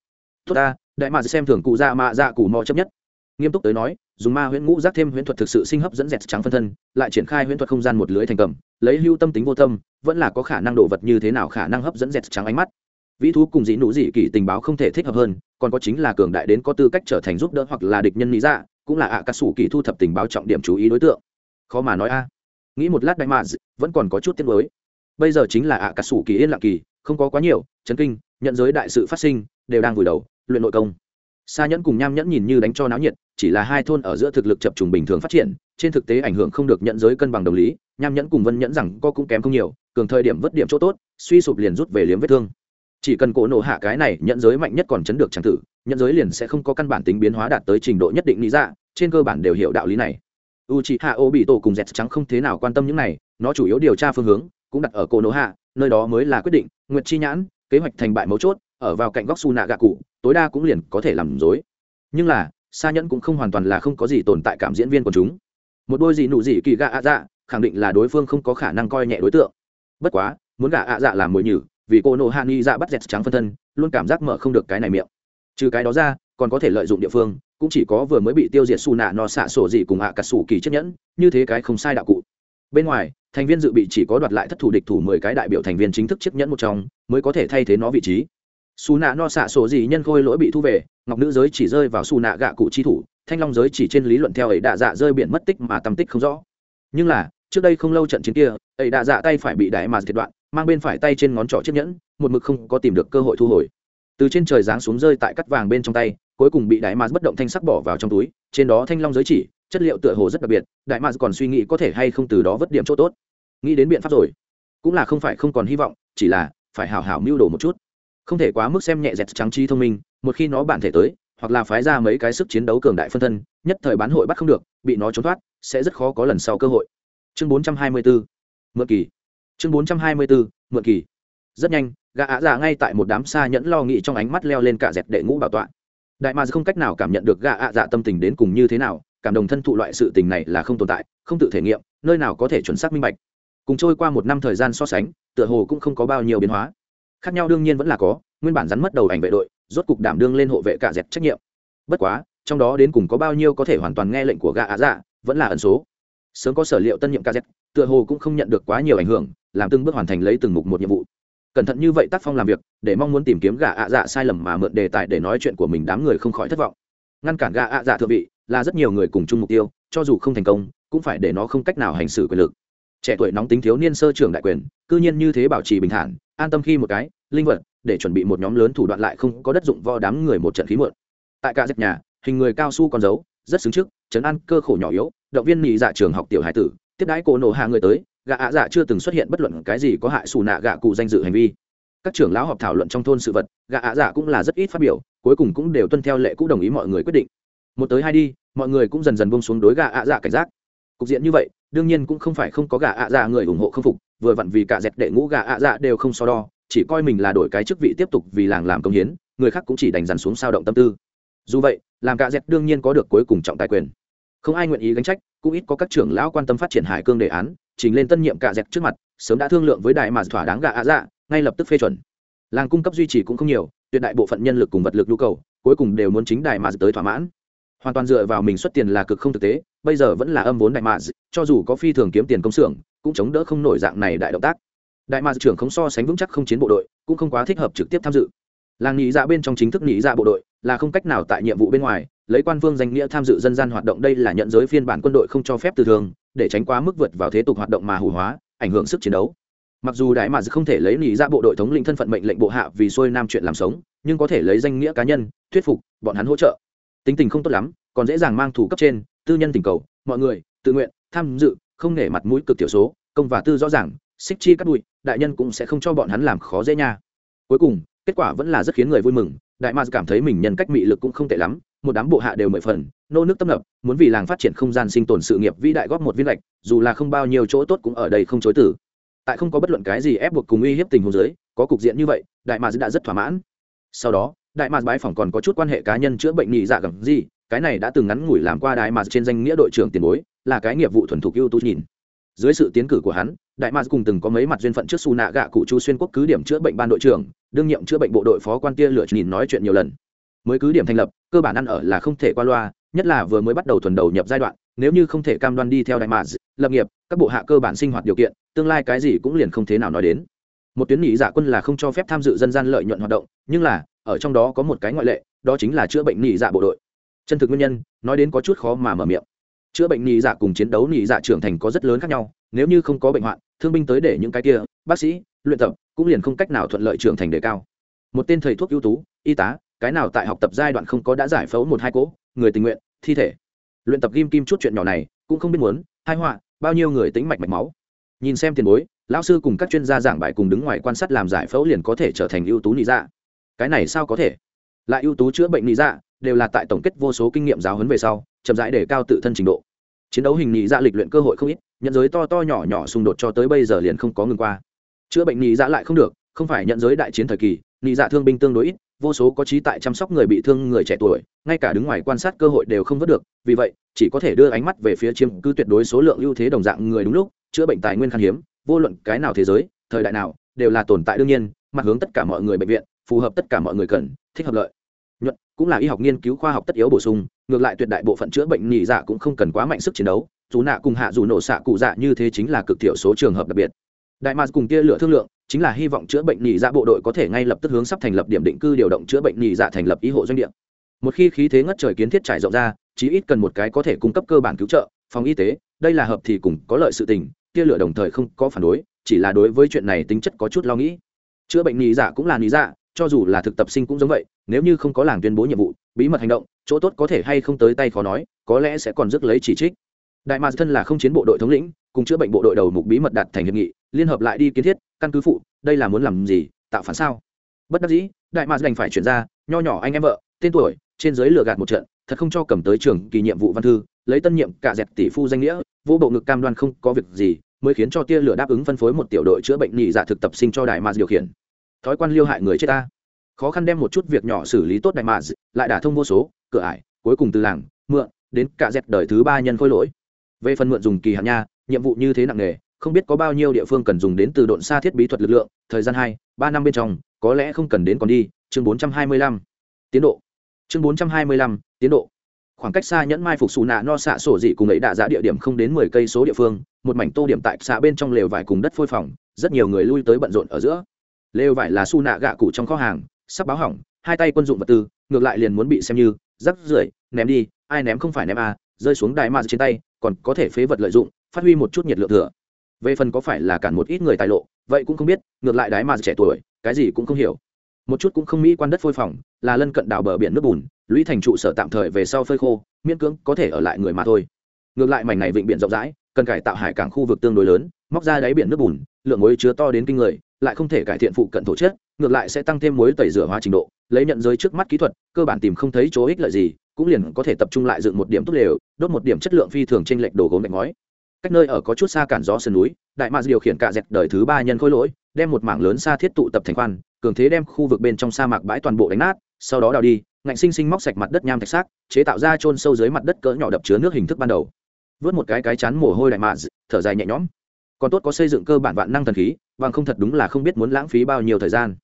Tốt ta, đại mạ xem thường cụ dạ mạ dạ cụ mò chấp nhất nghiêm túc tới nói, dùng ma huyễn ngũ giác thêm huyễn thuật thực sự sinh hấp dẫn dẹt trắng phân thân, lại triển khai huyễn thuật không gian một lưới thành cầm, lấy hưu tâm tính vô tâm, vẫn là có khả năng đổ vật như thế nào khả năng hấp dẫn dẹt trắng ánh mắt. Vĩ thú cùng dĩ nụ dị kỳ tình báo không thể thích hợp hơn, còn có chính là cường đại đến có tư cách trở thành giúp đỡ hoặc là địch nhân lý dạ cũng là ạ à cà sủ kỳ thu thập tình báo trọng điểm chú ý đối tượng. Khó mà nói a. Nghĩ một lát đại mà vẫn còn có chút tiếc mới bây giờ chính là ạ à cà sủ kỳ yên lặng kỳ, không có quá nhiều, chấn kinh, nhận giới đại sự phát sinh, đều đang vùi đầu, luyện nội công. Sa nhẫn cùng nham nhẫn nhìn như đánh cho náo nhiệt, chỉ là hai thôn ở giữa thực lực chập trùng bình thường phát triển, trên thực tế ảnh hưởng không được nhận giới cân bằng đồng lý, nham nhẫn cùng vân nhẫn rằng co cũng kém không nhiều, cường thời điểm vất điểm chỗ tốt, suy sụp liền rút về liếm vết thương. Chỉ cần cổ nổ hạ cái này nhận giới mạnh nhất còn chấn được chẳng tử nhận giới liền sẽ không có căn bản tính biến hóa đạt tới trình độ nhất định lý ra trên cơ bản đều hiểu đạo lý này. U Obito hạ bị tổ cùng Zetsu trắng không thế nào quan tâm những này, nó chủ yếu điều tra phương hướng cũng đặt ở cổ nổ hạ, nơi đó mới là quyết định, nguyệt chi nhãn, kế hoạch thành bại mấu chốt ở vào cạnh góc su nạ gạ cụ, tối đa cũng liền có thể làm dối. Nhưng là xa nhẫn cũng không hoàn toàn là không có gì tồn tại cảm diễn viên của chúng. Một đôi gì nụ gì kỳ gạ ạ dạ khẳng định là đối phương không có khả năng coi nhẹ đối tượng. Bất quá, muốn gạ ạ dạ làm mồi nhử, vì cô nộ hạ nghi dạ bắt dẹt trắng phân thân, luôn cảm giác mở không được cái này miệng. Trừ cái đó ra, còn có thể lợi dụng địa phương, cũng chỉ có vừa mới bị tiêu diệt xù nạ no xạ sổ gì cùng ạ à cà sủ kỳ chiếc nhẫn, như thế cái không sai đạo cụ. Bên ngoài, thành viên dự bị chỉ có đoạt lại thất thủ địch thủ mười cái đại biểu thành viên chính thức chiếc nhẫn một trong, mới có thể thay thế nó vị trí xù nạ no xạ sổ gì nhân khôi lỗi bị thu về, ngọc nữ giới chỉ rơi vào xù nạ gạ cụ chi thủ, thanh long giới chỉ trên lý luận theo ấy đạ dạ rơi biển mất tích mà tầm tích không rõ. Nhưng là, trước đây không lâu trận chiến kia, ấy đạ dạ tay phải bị đại mà thiệt đoạn, mang bên phải tay trên ngón trỏ chiếc nhẫn, một mực không có tìm được cơ hội thu hồi. Từ trên trời giáng xuống rơi tại cắt vàng bên trong tay, cuối cùng bị đại mars bất động thanh sắc bỏ vào trong túi, trên đó thanh long giới chỉ, chất liệu tựa hồ rất đặc biệt, đại mars còn suy nghĩ có thể hay không từ đó vứt điểm chỗ tốt. Nghĩ đến biện pháp rồi. Cũng là không phải không còn hy vọng, chỉ là phải hảo hảo mưu đồ một chút không thể quá mức xem nhẹ dẹt trắng trí thông minh, một khi nó bản thể tới, hoặc là phái ra mấy cái sức chiến đấu cường đại phân thân, nhất thời bán hội bắt không được, bị nó trốn thoát, sẽ rất khó có lần sau cơ hội. Chương 424 mượn kỳ. Chương 424 mượn kỳ. Rất nhanh, gã ạ dạ ngay tại một đám xa nhẫn lo nghĩ trong ánh mắt leo lên cả dẹt đệ ngũ bảo tọa. Đại mà không cách nào cảm nhận được gã ạ dạ tâm tình đến cùng như thế nào, cảm đồng thân thụ loại sự tình này là không tồn tại, không tự thể nghiệm, nơi nào có thể chuẩn xác minh bạch. Cùng trôi qua một năm thời gian so sánh, tựa hồ cũng không có bao nhiêu biến hóa khác nhau đương nhiên vẫn là có, nguyên bản rắn mất đầu ảnh vệ đội, rốt cục đảm đương lên hộ vệ cả dẹt trách nhiệm. Bất quá, trong đó đến cùng có bao nhiêu có thể hoàn toàn nghe lệnh của gã ạ dạ vẫn là ẩn số. Sớm có sở liệu tân nhiệm kz tựa hồ cũng không nhận được quá nhiều ảnh hưởng, làm từng bước hoàn thành lấy từng mục một nhiệm vụ. Cẩn thận như vậy tác phong làm việc, để mong muốn tìm kiếm gà ạ dạ sai lầm mà mượn đề tài để nói chuyện của mình đám người không khỏi thất vọng. Ngăn cản gà ạ dạ thượng vị là rất nhiều người cùng chung mục tiêu, cho dù không thành công, cũng phải để nó không cách nào hành xử quyền lực trẻ tuổi nóng tính thiếu niên sơ trưởng đại quyền cư nhiên như thế bảo trì bình thản an tâm khi một cái linh vật để chuẩn bị một nhóm lớn thủ đoạn lại không có đất dụng vo đám người một trận khí mượn. Tại cả dẹp nhà hình người cao su còn giấu, rất xứng trước chấn an cơ khổ nhỏ yếu động viên nhị dạ trường học tiểu hải tử tiếp đãi cổ nổ hạ người tới gạ ạ dạ chưa từng xuất hiện bất luận cái gì có hại xù nạ gạ cụ danh dự hành vi. Các trưởng lão họp thảo luận trong thôn sự vật gạ ạ dạ cũng là rất ít phát biểu cuối cùng cũng đều tuân theo lệ cũ đồng ý mọi người quyết định. Một tới hai đi mọi người cũng dần dần bông xuống đối gạ ạ dạ cảnh giác. Cục diện như vậy đương nhiên cũng không phải không có gà ạ dạ người ủng hộ không phục, vừa vặn vì cả dẹp đệ ngũ gà ạ dạ đều không so đo, chỉ coi mình là đổi cái chức vị tiếp tục vì làng làm công hiến, người khác cũng chỉ đành dằn xuống sao động tâm tư. Dù vậy, làm cả dẹp đương nhiên có được cuối cùng trọng tài quyền. Không ai nguyện ý gánh trách, cũng ít có các trưởng lão quan tâm phát triển hải cương đề án, trình lên tân nhiệm cả dẹt trước mặt, sớm đã thương lượng với đại mà thỏa đáng gà ạ dạ ngay lập tức phê chuẩn. Làng cung cấp duy trì cũng không nhiều, tuyệt đại bộ phận nhân lực cùng vật lực nhu cầu, cuối cùng đều muốn chính đại mà tới thỏa mãn. Hoàn toàn dựa vào mình xuất tiền là cực không thực tế bây giờ vẫn là âm vốn đại mà cho dù có phi thường kiếm tiền công xưởng, cũng chống đỡ không nổi dạng này đại động tác. Đại mạc trưởng không so sánh vững chắc không chiến bộ đội, cũng không quá thích hợp trực tiếp tham dự. Làng nghĩ dạ bên trong chính thức nghĩ dạ bộ đội, là không cách nào tại nhiệm vụ bên ngoài, lấy quan phương danh nghĩa tham dự dân gian hoạt động đây là nhận giới phiên bản quân đội không cho phép từ thường, để tránh quá mức vượt vào thế tục hoạt động mà hủ hóa, ảnh hưởng sức chiến đấu. Mặc dù đại mạc không thể lấy lý ra dạ bộ đội thống lĩnh thân phận mệnh lệnh bộ hạ vì xuôi nam chuyện làm sống, nhưng có thể lấy danh nghĩa cá nhân, thuyết phục, bọn hắn hỗ trợ. Tính tình không tốt lắm còn dễ dàng mang thủ cấp trên, tư nhân tình cầu, mọi người, tự nguyện, tham dự, không nể mặt mũi cực tiểu số, công và tư rõ ràng, xích chi cắt bụi đại nhân cũng sẽ không cho bọn hắn làm khó dễ nha. Cuối cùng, kết quả vẫn là rất khiến người vui mừng, đại mars cảm thấy mình nhân cách mị lực cũng không tệ lắm, một đám bộ hạ đều mười phần, nô nước tâm nập, muốn vì làng phát triển không gian sinh tồn sự nghiệp vĩ đại góp một viên lệch, dù là không bao nhiêu chỗ tốt cũng ở đây không chối tử tại không có bất luận cái gì ép buộc cùng uy hiếp tình huống giới có cục diện như vậy, đại mars đã rất thỏa mãn. Sau đó, đại mars bái phỏng còn có chút quan hệ cá nhân chữa bệnh nhị dạ gầm gì cái này đã từng ngắn ngủi làm qua đại mà trên danh nghĩa đội trưởng tiền bối, là cái nghiệp vụ thuần thục ưu tú nhìn. Dưới sự tiến cử của hắn, đại mạc cùng từng có mấy mặt duyên phận trước su nạ gạ cụ chu xuyên quốc cứ điểm chữa bệnh ban đội trưởng, đương nhiệm chữa bệnh bộ đội phó quan tia lựa nhìn nói chuyện nhiều lần. Mới cứ điểm thành lập, cơ bản ăn ở là không thể qua loa, nhất là vừa mới bắt đầu thuần đầu nhập giai đoạn, nếu như không thể cam đoan đi theo đại mạc lập nghiệp, các bộ hạ cơ bản sinh hoạt điều kiện, tương lai cái gì cũng liền không thế nào nói đến. Một tuyến nhị dạ quân là không cho phép tham dự dân gian lợi nhuận hoạt động, nhưng là, ở trong đó có một cái ngoại lệ, đó chính là chữa bệnh nhị dạ bộ đội chân thực nguyên nhân, nói đến có chút khó mà mở miệng. Chữa bệnh nhị dạ cùng chiến đấu nhị dạ trưởng thành có rất lớn khác nhau, nếu như không có bệnh hoạn, thương binh tới để những cái kia, bác sĩ, luyện tập cũng liền không cách nào thuận lợi trưởng thành đề cao. Một tên thầy thuốc ưu tú, y tá, cái nào tại học tập giai đoạn không có đã giải phẫu một hai cỗ, người tình nguyện, thi thể. Luyện tập kim kim chút chuyện nhỏ này, cũng không biết muốn, hai họa, bao nhiêu người tính mạch mạch máu. Nhìn xem tiền bối, lão sư cùng các chuyên gia giảng bài cùng đứng ngoài quan sát làm giải phẫu liền có thể trở thành ưu tú lý dạ. Cái này sao có thể? Lại ưu tú chữa bệnh lý dạ đều là tại tổng kết vô số kinh nghiệm giáo huấn về sau, chậm rãi để cao tự thân trình độ. Chiến đấu hình nhị dạ lịch luyện cơ hội không ít, nhận giới to to nhỏ nhỏ xung đột cho tới bây giờ liền không có ngừng qua. Chữa bệnh nhị dạ lại không được, không phải nhận giới đại chiến thời kỳ, nhị dạ thương binh tương đối ít, vô số có trí tại chăm sóc người bị thương người trẻ tuổi, ngay cả đứng ngoài quan sát cơ hội đều không vớt được, vì vậy, chỉ có thể đưa ánh mắt về phía chiếm cứ tuyệt đối số lượng ưu thế đồng dạng người đúng lúc, chữa bệnh tài nguyên khan hiếm, vô luận cái nào thế giới, thời đại nào, đều là tồn tại đương nhiên, mặt hướng tất cả mọi người bệnh viện, phù hợp tất cả mọi người cần, thích hợp lợi nhuận, cũng là y học nghiên cứu khoa học tất yếu bổ sung, ngược lại tuyệt đại bộ phận chữa bệnh nhị dạ cũng không cần quá mạnh sức chiến đấu, dù nạ cùng hạ dù nổ xạ cụ dạ như thế chính là cực thiểu số trường hợp đặc biệt. Đại mars cùng tia lửa thương lượng, chính là hy vọng chữa bệnh nhị dạ bộ đội có thể ngay lập tức hướng sắp thành lập điểm định cư điều động chữa bệnh nhị dạ thành lập y hộ doanh địa. Một khi khí thế ngất trời kiến thiết trải rộng ra, chí ít cần một cái có thể cung cấp cơ bản cứu trợ, phòng y tế, đây là hợp thì cùng có lợi sự tình tia lửa đồng thời không có phản đối, chỉ là đối với chuyện này tính chất có chút lo nghĩ. Chữa bệnh nhị dạ cũng là nhị dạ cho dù là thực tập sinh cũng giống vậy, nếu như không có làng tuyên bố nhiệm vụ, bí mật hành động, chỗ tốt có thể hay không tới tay khó nói, có lẽ sẽ còn rước lấy chỉ trích. Đại mạc thân là không chiến bộ đội thống lĩnh, cùng chữa bệnh bộ đội đầu mục bí mật đạt thành hiệp nghị, liên hợp lại đi kiến thiết, căn cứ phụ, đây là muốn làm gì, tạo phản sao? Bất đắc dĩ, đại mạc đành phải chuyển ra, nho nhỏ anh em vợ, tên tuổi, trên giới lừa gạt một trận, thật không cho cầm tới trường kỳ nhiệm vụ văn thư, lấy tân nhiệm cả dẹp tỷ phu danh nghĩa, vô bộ ngực cam đoan không có việc gì, mới khiến cho tia lửa đáp ứng phân phối một tiểu đội chữa bệnh nhị dạ thực tập sinh cho đại mạc điều khiển thói quan liêu hại người chết ta. Khó khăn đem một chút việc nhỏ xử lý tốt đại mà lại đả thông vô số, cửa ải, cuối cùng từ làng, mượn, đến cả dẹp đời thứ ba nhân khôi lỗi. Về phần mượn dùng kỳ hạn nha, nhiệm vụ như thế nặng nề, không biết có bao nhiêu địa phương cần dùng đến từ độn xa thiết bí thuật lực lượng, thời gian hai, ba năm bên trong, có lẽ không cần đến còn đi, chương bốn trăm hai mươi lăm. Tiến độ. Chương bốn trăm hai mươi lăm, tiến độ. Khoảng cách xa nhẫn mai phục xù nạ no xạ sổ dị cùng ấy đạ giá địa điểm không đến mười cây số địa phương, một mảnh tô điểm tại xã bên trong lều vải cùng đất phôi phòng, rất nhiều người lui tới bận rộn ở giữa lều vải là su nạ gạ cụ trong kho hàng, sắp báo hỏng, hai tay quân dụng vật tư, ngược lại liền muốn bị xem như rắc rưởi, ném đi, ai ném không phải ném à rơi xuống đại ma trên tay, còn có thể phế vật lợi dụng, phát huy một chút nhiệt lượng thừa. Về phần có phải là cản một ít người tài lộ, vậy cũng không biết, ngược lại đái mà trẻ tuổi, cái gì cũng không hiểu. Một chút cũng không mỹ quan đất phôi phòng, là lân cận đảo bờ biển nước bùn, lũy thành trụ sở tạm thời về sau phơi khô, miễn cưỡng có thể ở lại người mà thôi. Ngược lại mảnh này vịnh biển rộng rãi, cần cải tạo hải cảng khu vực tương đối lớn, móc ra đáy biển nước bùn, lượng muối chứa to đến kinh người lại không thể cải thiện phụ cận thổ chất, ngược lại sẽ tăng thêm muối tẩy rửa hóa trình độ, lấy nhận giới trước mắt kỹ thuật, cơ bản tìm không thấy chỗ ích lợi gì, cũng liền có thể tập trung lại dựng một điểm tốt lều, đốt một điểm chất lượng phi thường trên lệch đồ gốm đánh ngói. Cách nơi ở có chút xa cản gió sườn núi, đại mạc điều khiển cạ dẹt đời thứ ba nhân khối lỗi, đem một mảng lớn xa thiết tụ tập thành khoan, cường thế đem khu vực bên trong sa mạc bãi toàn bộ đánh nát, sau đó đào đi, ngạnh sinh sinh móc sạch mặt đất nham thạch xác, chế tạo ra trôn sâu dưới mặt đất cỡ nhỏ đập chứa nước hình thức ban đầu. Vớt một cái cái chán mồ hôi đại mạc thở dài nhẹ nhõm còn tốt có xây dựng cơ bản vạn năng thần khí, bằng không thật đúng là không biết muốn lãng phí bao nhiêu thời gian.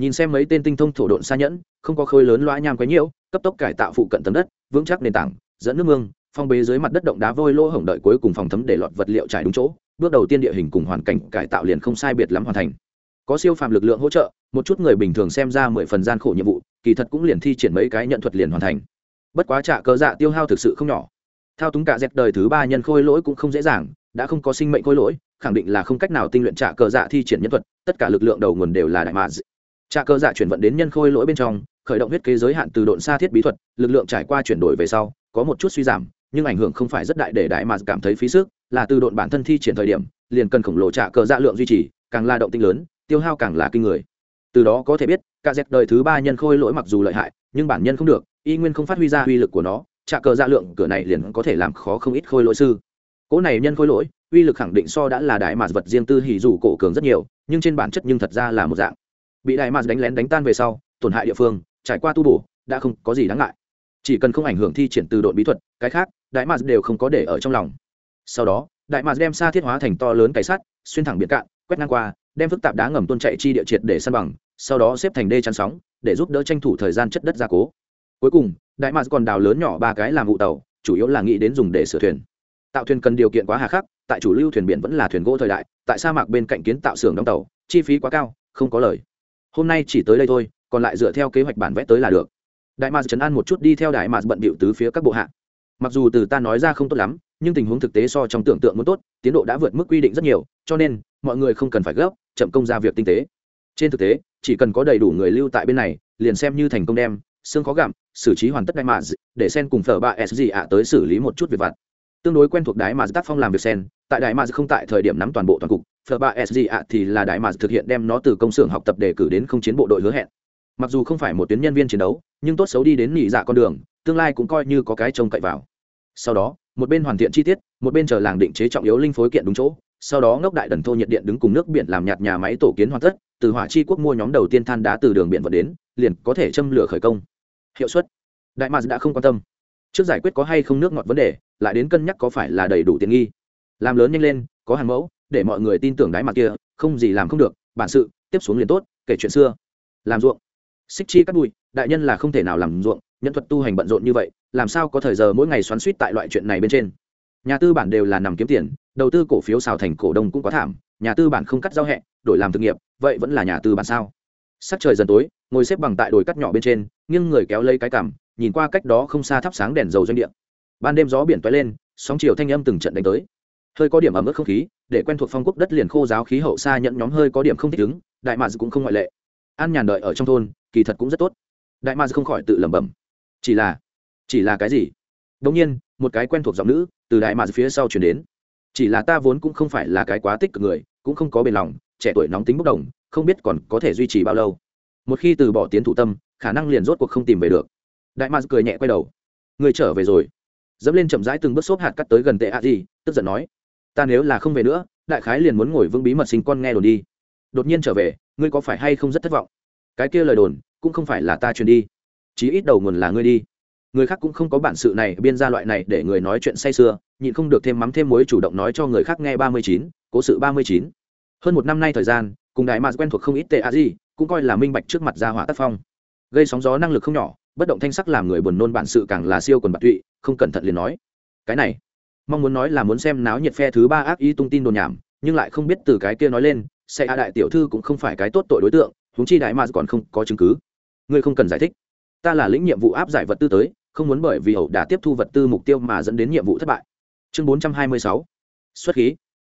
Nhìn xem mấy tên tinh thông thổ độn xa nhẫn, không có khơi lớn loa nham quấy nhiễu, cấp tốc cải tạo phụ cận tấm đất, vững chắc nền tảng, dẫn nước mương, phong bế dưới mặt đất động đá vôi lỗ hổng đợi cuối cùng phòng thấm để lọt vật liệu trải đúng chỗ, bước đầu tiên địa hình cùng hoàn cảnh cải tạo liền không sai biệt lắm hoàn thành. Có siêu phàm lực lượng hỗ trợ, một chút người bình thường xem ra mười phần gian khổ nhiệm vụ, kỳ thật cũng liền thi triển mấy cái nhận thuật liền hoàn thành. Bất quá trả cờ dạ tiêu hao thực sự không nhỏ. Thao túng cả dẹp đời thứ ba nhân khôi lỗi cũng không dễ dàng đã không có sinh mệnh khôi lỗi, khẳng định là không cách nào tinh luyện trả cờ dạ thi triển nhân thuật, tất cả lực lượng đầu nguồn đều là đại mạ trả cờ dạ chuyển vận đến nhân khôi lỗi bên trong, khởi động huyết kế giới hạn từ độn xa thiết bí thuật, lực lượng trải qua chuyển đổi về sau, có một chút suy giảm, nhưng ảnh hưởng không phải rất đại để đại mạ cảm thấy phí sức, là từ độn bản thân thi triển thời điểm, liền cần khổng lồ trả cờ dạ lượng duy trì, càng la động tinh lớn, tiêu hao càng là kinh người. Từ đó có thể biết, cả dẹp đời thứ ba nhân khôi lỗi mặc dù lợi hại, nhưng bản nhân không được, y nguyên không phát huy ra uy lực của nó trả cờ dạ lượng cửa này liền có thể làm khó không ít khôi lỗi sư cỗ này nhân khôi lỗi, uy lực khẳng định so đã là đại mạt vật riêng tư hỉ dù cổ cường rất nhiều, nhưng trên bản chất nhưng thật ra là một dạng. Bị đại mạt đánh lén đánh tan về sau, tổn hại địa phương, trải qua tu bổ, đã không có gì đáng ngại. Chỉ cần không ảnh hưởng thi triển từ đội bí thuật, cái khác, đại mạt đều không có để ở trong lòng. Sau đó, đại mạt đem xa thiết hóa thành to lớn cái sắt, xuyên thẳng biển cạn, quét ngang qua, đem phức tạp đá ngầm tuôn chạy chi địa triệt để săn bằng, sau đó xếp thành đê chắn sóng, để giúp đỡ tranh thủ thời gian chất đất gia cố. Cuối cùng, đại mạt còn đào lớn nhỏ ba cái làm vụ tàu, chủ yếu là nghĩ đến dùng để sửa thuyền tạo thuyền cần điều kiện quá hà khắc, tại chủ lưu thuyền biển vẫn là thuyền gỗ thời đại, tại sa mạc bên cạnh kiến tạo xưởng đóng tàu, chi phí quá cao, không có lời. Hôm nay chỉ tới đây thôi, còn lại dựa theo kế hoạch bản vẽ tới là được. Đại mạc trấn an một chút đi theo đại mạc bận bịu tứ phía các bộ hạ. Mặc dù từ ta nói ra không tốt lắm, nhưng tình huống thực tế so trong tưởng tượng muốn tốt, tiến độ đã vượt mức quy định rất nhiều, cho nên, mọi người không cần phải gấp, chậm công ra việc tinh tế. Trên thực tế, chỉ cần có đầy đủ người lưu tại bên này, liền xem như thành công đem, xương khó gặm, xử trí hoàn tất đại mạc để sen cùng phở ba s ạ tới xử lý một chút việc vặt tương đối quen thuộc đại mà tác phong làm việc sen, tại đại mà không tại thời điểm nắm toàn bộ toàn cục phở ba sg ạ thì là đại mà thực hiện đem nó từ công xưởng học tập để cử đến không chiến bộ đội hứa hẹn. Mặc dù không phải một tuyến nhân viên chiến đấu, nhưng tốt xấu đi đến nỉ dạ con đường, tương lai cũng coi như có cái trông cậy vào. Sau đó, một bên hoàn thiện chi tiết, một bên chờ làng định chế trọng yếu linh phối kiện đúng chỗ, sau đó ngốc đại đần thô nhiệt điện đứng cùng nước biển làm nhạt nhà máy tổ kiến hoàn tất, từ hỏa chi quốc mua nhóm đầu tiên than đá từ đường biển vận đến, liền có thể châm lửa khởi công. Hiệu suất. Đại mars đã không quan tâm. Trước giải quyết có hay không nước ngọt vấn đề lại đến cân nhắc có phải là đầy đủ tiện nghi. Làm lớn nhanh lên, có hàng mẫu, để mọi người tin tưởng đáy mặt kia, không gì làm không được, bản sự, tiếp xuống liền tốt, kể chuyện xưa. Làm ruộng. Xích chi cắt bụi, đại nhân là không thể nào làm ruộng, nhân thuật tu hành bận rộn như vậy, làm sao có thời giờ mỗi ngày xoắn suýt tại loại chuyện này bên trên? Nhà tư bản đều là nằm kiếm tiền, đầu tư cổ phiếu xào thành cổ đông cũng quá thảm, nhà tư bản không cắt giao hẹ, đổi làm thực nghiệp, vậy vẫn là nhà tư bản sao? Sắc trời dần tối, ngồi xếp bằng tại đồi cắt nhỏ bên trên, nghiêng người kéo lấy cái cằm, nhìn qua cách đó không xa thắp sáng đèn dầu doanh địa ban đêm gió biển toái lên, sóng chiều thanh âm từng trận đánh tới. Hơi có điểm ẩm ướt không khí, để quen thuộc phong quốc đất liền khô giáo khí hậu xa nhận nhóm hơi có điểm không thích ứng, đại mads cũng không ngoại lệ. An nhàn đợi ở trong thôn, kỳ thật cũng rất tốt. Đại mads không khỏi tự lẩm bẩm. Chỉ là chỉ là cái gì? Đông nhiên, một cái quen thuộc giọng nữ từ đại mads phía sau chuyển đến. Chỉ là ta vốn cũng không phải là cái quá tích cực người, cũng không có bền lòng, trẻ tuổi nóng tính bốc đồng, không biết còn có thể duy trì bao lâu. Một khi từ bỏ tiến thủ tâm, khả năng liền rốt cuộc không tìm về được. Đại mads cười nhẹ quay đầu. Người trở về rồi dẫm lên chậm rãi từng bước xốp hạt cắt tới gần tệ ạ gì, tức giận nói, ta nếu là không về nữa, đại khái liền muốn ngồi vững bí mật sinh con nghe đồn đi. Đột nhiên trở về, ngươi có phải hay không rất thất vọng? Cái kia lời đồn, cũng không phải là ta truyền đi. Chí ít đầu nguồn là ngươi đi. Người khác cũng không có bản sự này, biên ra loại này để người nói chuyện say sưa, nhịn không được thêm mắm thêm muối chủ động nói cho người khác nghe ba mươi chín, cố sự ba mươi chín. Hơn một năm nay thời gian, cùng đại mạc quen thuộc không ít tệ a gì, cũng coi là minh bạch trước mặt ra hỏa tác phong. Gây sóng gió năng lực không nhỏ bất động thanh sắc làm người buồn nôn bản sự càng là siêu quần bạc tụy, không cẩn thận liền nói. Cái này, mong muốn nói là muốn xem náo nhiệt phe thứ ba ác ý tung tin đồn nhảm, nhưng lại không biết từ cái kia nói lên, sẽ a đại tiểu thư cũng không phải cái tốt tội đối tượng húng chi đại mà còn không có chứng cứ. Ngươi không cần giải thích. Ta là lĩnh nhiệm vụ áp giải vật tư tới, không muốn bởi vì ẩu đã tiếp thu vật tư mục tiêu mà dẫn đến nhiệm vụ thất bại. Chương 426 xuất khí.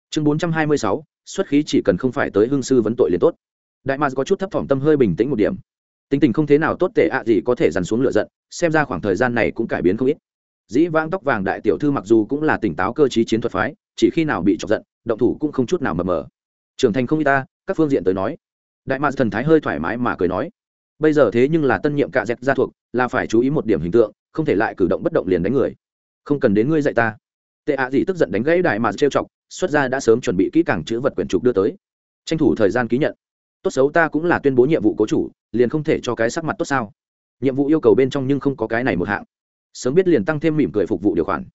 Chương 426 xuất khí chỉ cần không phải tới hương sư vấn tội liền tốt. Đại mà có chút thấp thỏm tâm hơi bình tĩnh một điểm tính tình không thế nào tốt tệ ạ gì có thể dằn xuống lửa giận, xem ra khoảng thời gian này cũng cải biến không ít. Dĩ vãng tóc vàng đại tiểu thư mặc dù cũng là tỉnh táo cơ chí chiến thuật phái, chỉ khi nào bị chọc giận, động thủ cũng không chút nào mờ mờ. Trưởng thành không y ta, các phương diện tới nói. Đại mạc thần thái hơi thoải mái mà cười nói. Bây giờ thế nhưng là tân nhiệm cạ dẹp gia thuộc, là phải chú ý một điểm hình tượng, không thể lại cử động bất động liền đánh người. Không cần đến ngươi dạy ta. Tệ ạ gì tức giận đánh gãy đại mạc trêu chọc, xuất ra đã sớm chuẩn bị kỹ càng chữ vật quyển trục đưa tới. Tranh thủ thời gian ký nhận tốt xấu ta cũng là tuyên bố nhiệm vụ cố chủ, liền không thể cho cái sắc mặt tốt sao? Nhiệm vụ yêu cầu bên trong nhưng không có cái này một hạng. Sớm biết liền tăng thêm mỉm cười phục vụ điều khoản.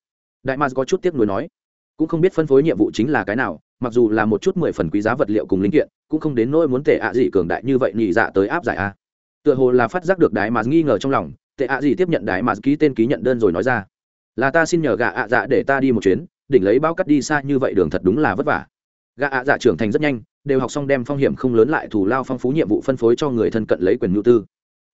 Đại mars có chút tiếc nuối nói. Cũng không biết phân phối nhiệm vụ chính là cái nào, mặc dù là một chút mười phần quý giá vật liệu cùng linh kiện, cũng không đến nỗi muốn tệ ạ à gì cường đại như vậy nhị dạ tới áp giải a. Tựa hồ là phát giác được đại mars nghi ngờ trong lòng, tệ ạ à gì tiếp nhận đại mars ký tên ký nhận đơn rồi nói ra. Là ta xin nhờ gạ ạ dạ để ta đi một chuyến, đỉnh lấy bao cắt đi xa như vậy đường thật đúng là vất vả. Gạ ạ dạ trưởng thành rất nhanh đều học xong đem phong hiểm không lớn lại thủ lao phong phú nhiệm vụ phân phối cho người thân cận lấy quyền nhu tư.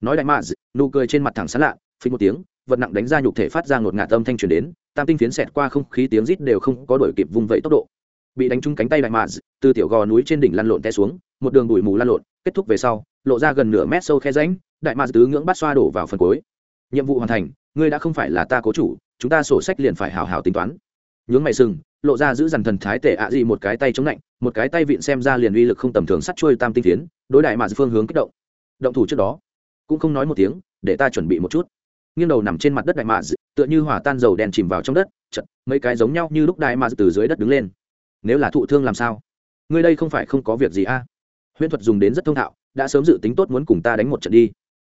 Nói đại mạ nụ cười trên mặt thẳng sán lạ, phình một tiếng, vật nặng đánh ra nhục thể phát ra ngột ngạt âm thanh truyền đến, tam tinh phiến xẹt qua không khí tiếng rít đều không có đổi kịp vung vẫy tốc độ. Bị đánh trúng cánh tay đại mạ từ tiểu gò núi trên đỉnh lăn lộn té xuống, một đường bụi mù lăn lộn, kết thúc về sau, lộ ra gần nửa mét sâu khe rãnh, đại mạ tứ ngưỡng bắt xoa đổ vào phần cuối. Nhiệm vụ hoàn thành, ngươi đã không phải là ta cố chủ, chúng ta sổ sách liền phải hào hào tính toán. Nhướng mày sừng lộ ra giữ dằn thần thái tệ ạ gì một cái tay chống lạnh, một cái tay vịn xem ra liền uy lực không tầm thường sắt trôi tam tinh tiến đối đại mà phương hướng kích động. Động thủ trước đó, cũng không nói một tiếng, để ta chuẩn bị một chút. Nghiêng đầu nằm trên mặt đất đại mạ tựa như hỏa tan dầu đèn chìm vào trong đất, chật, mấy cái giống nhau như lúc đại mạ từ dưới đất đứng lên. Nếu là thụ thương làm sao? Ngươi đây không phải không có việc gì a à? huyễn thuật dùng đến rất thông thạo, đã sớm dự tính tốt muốn cùng ta đánh một trận đi.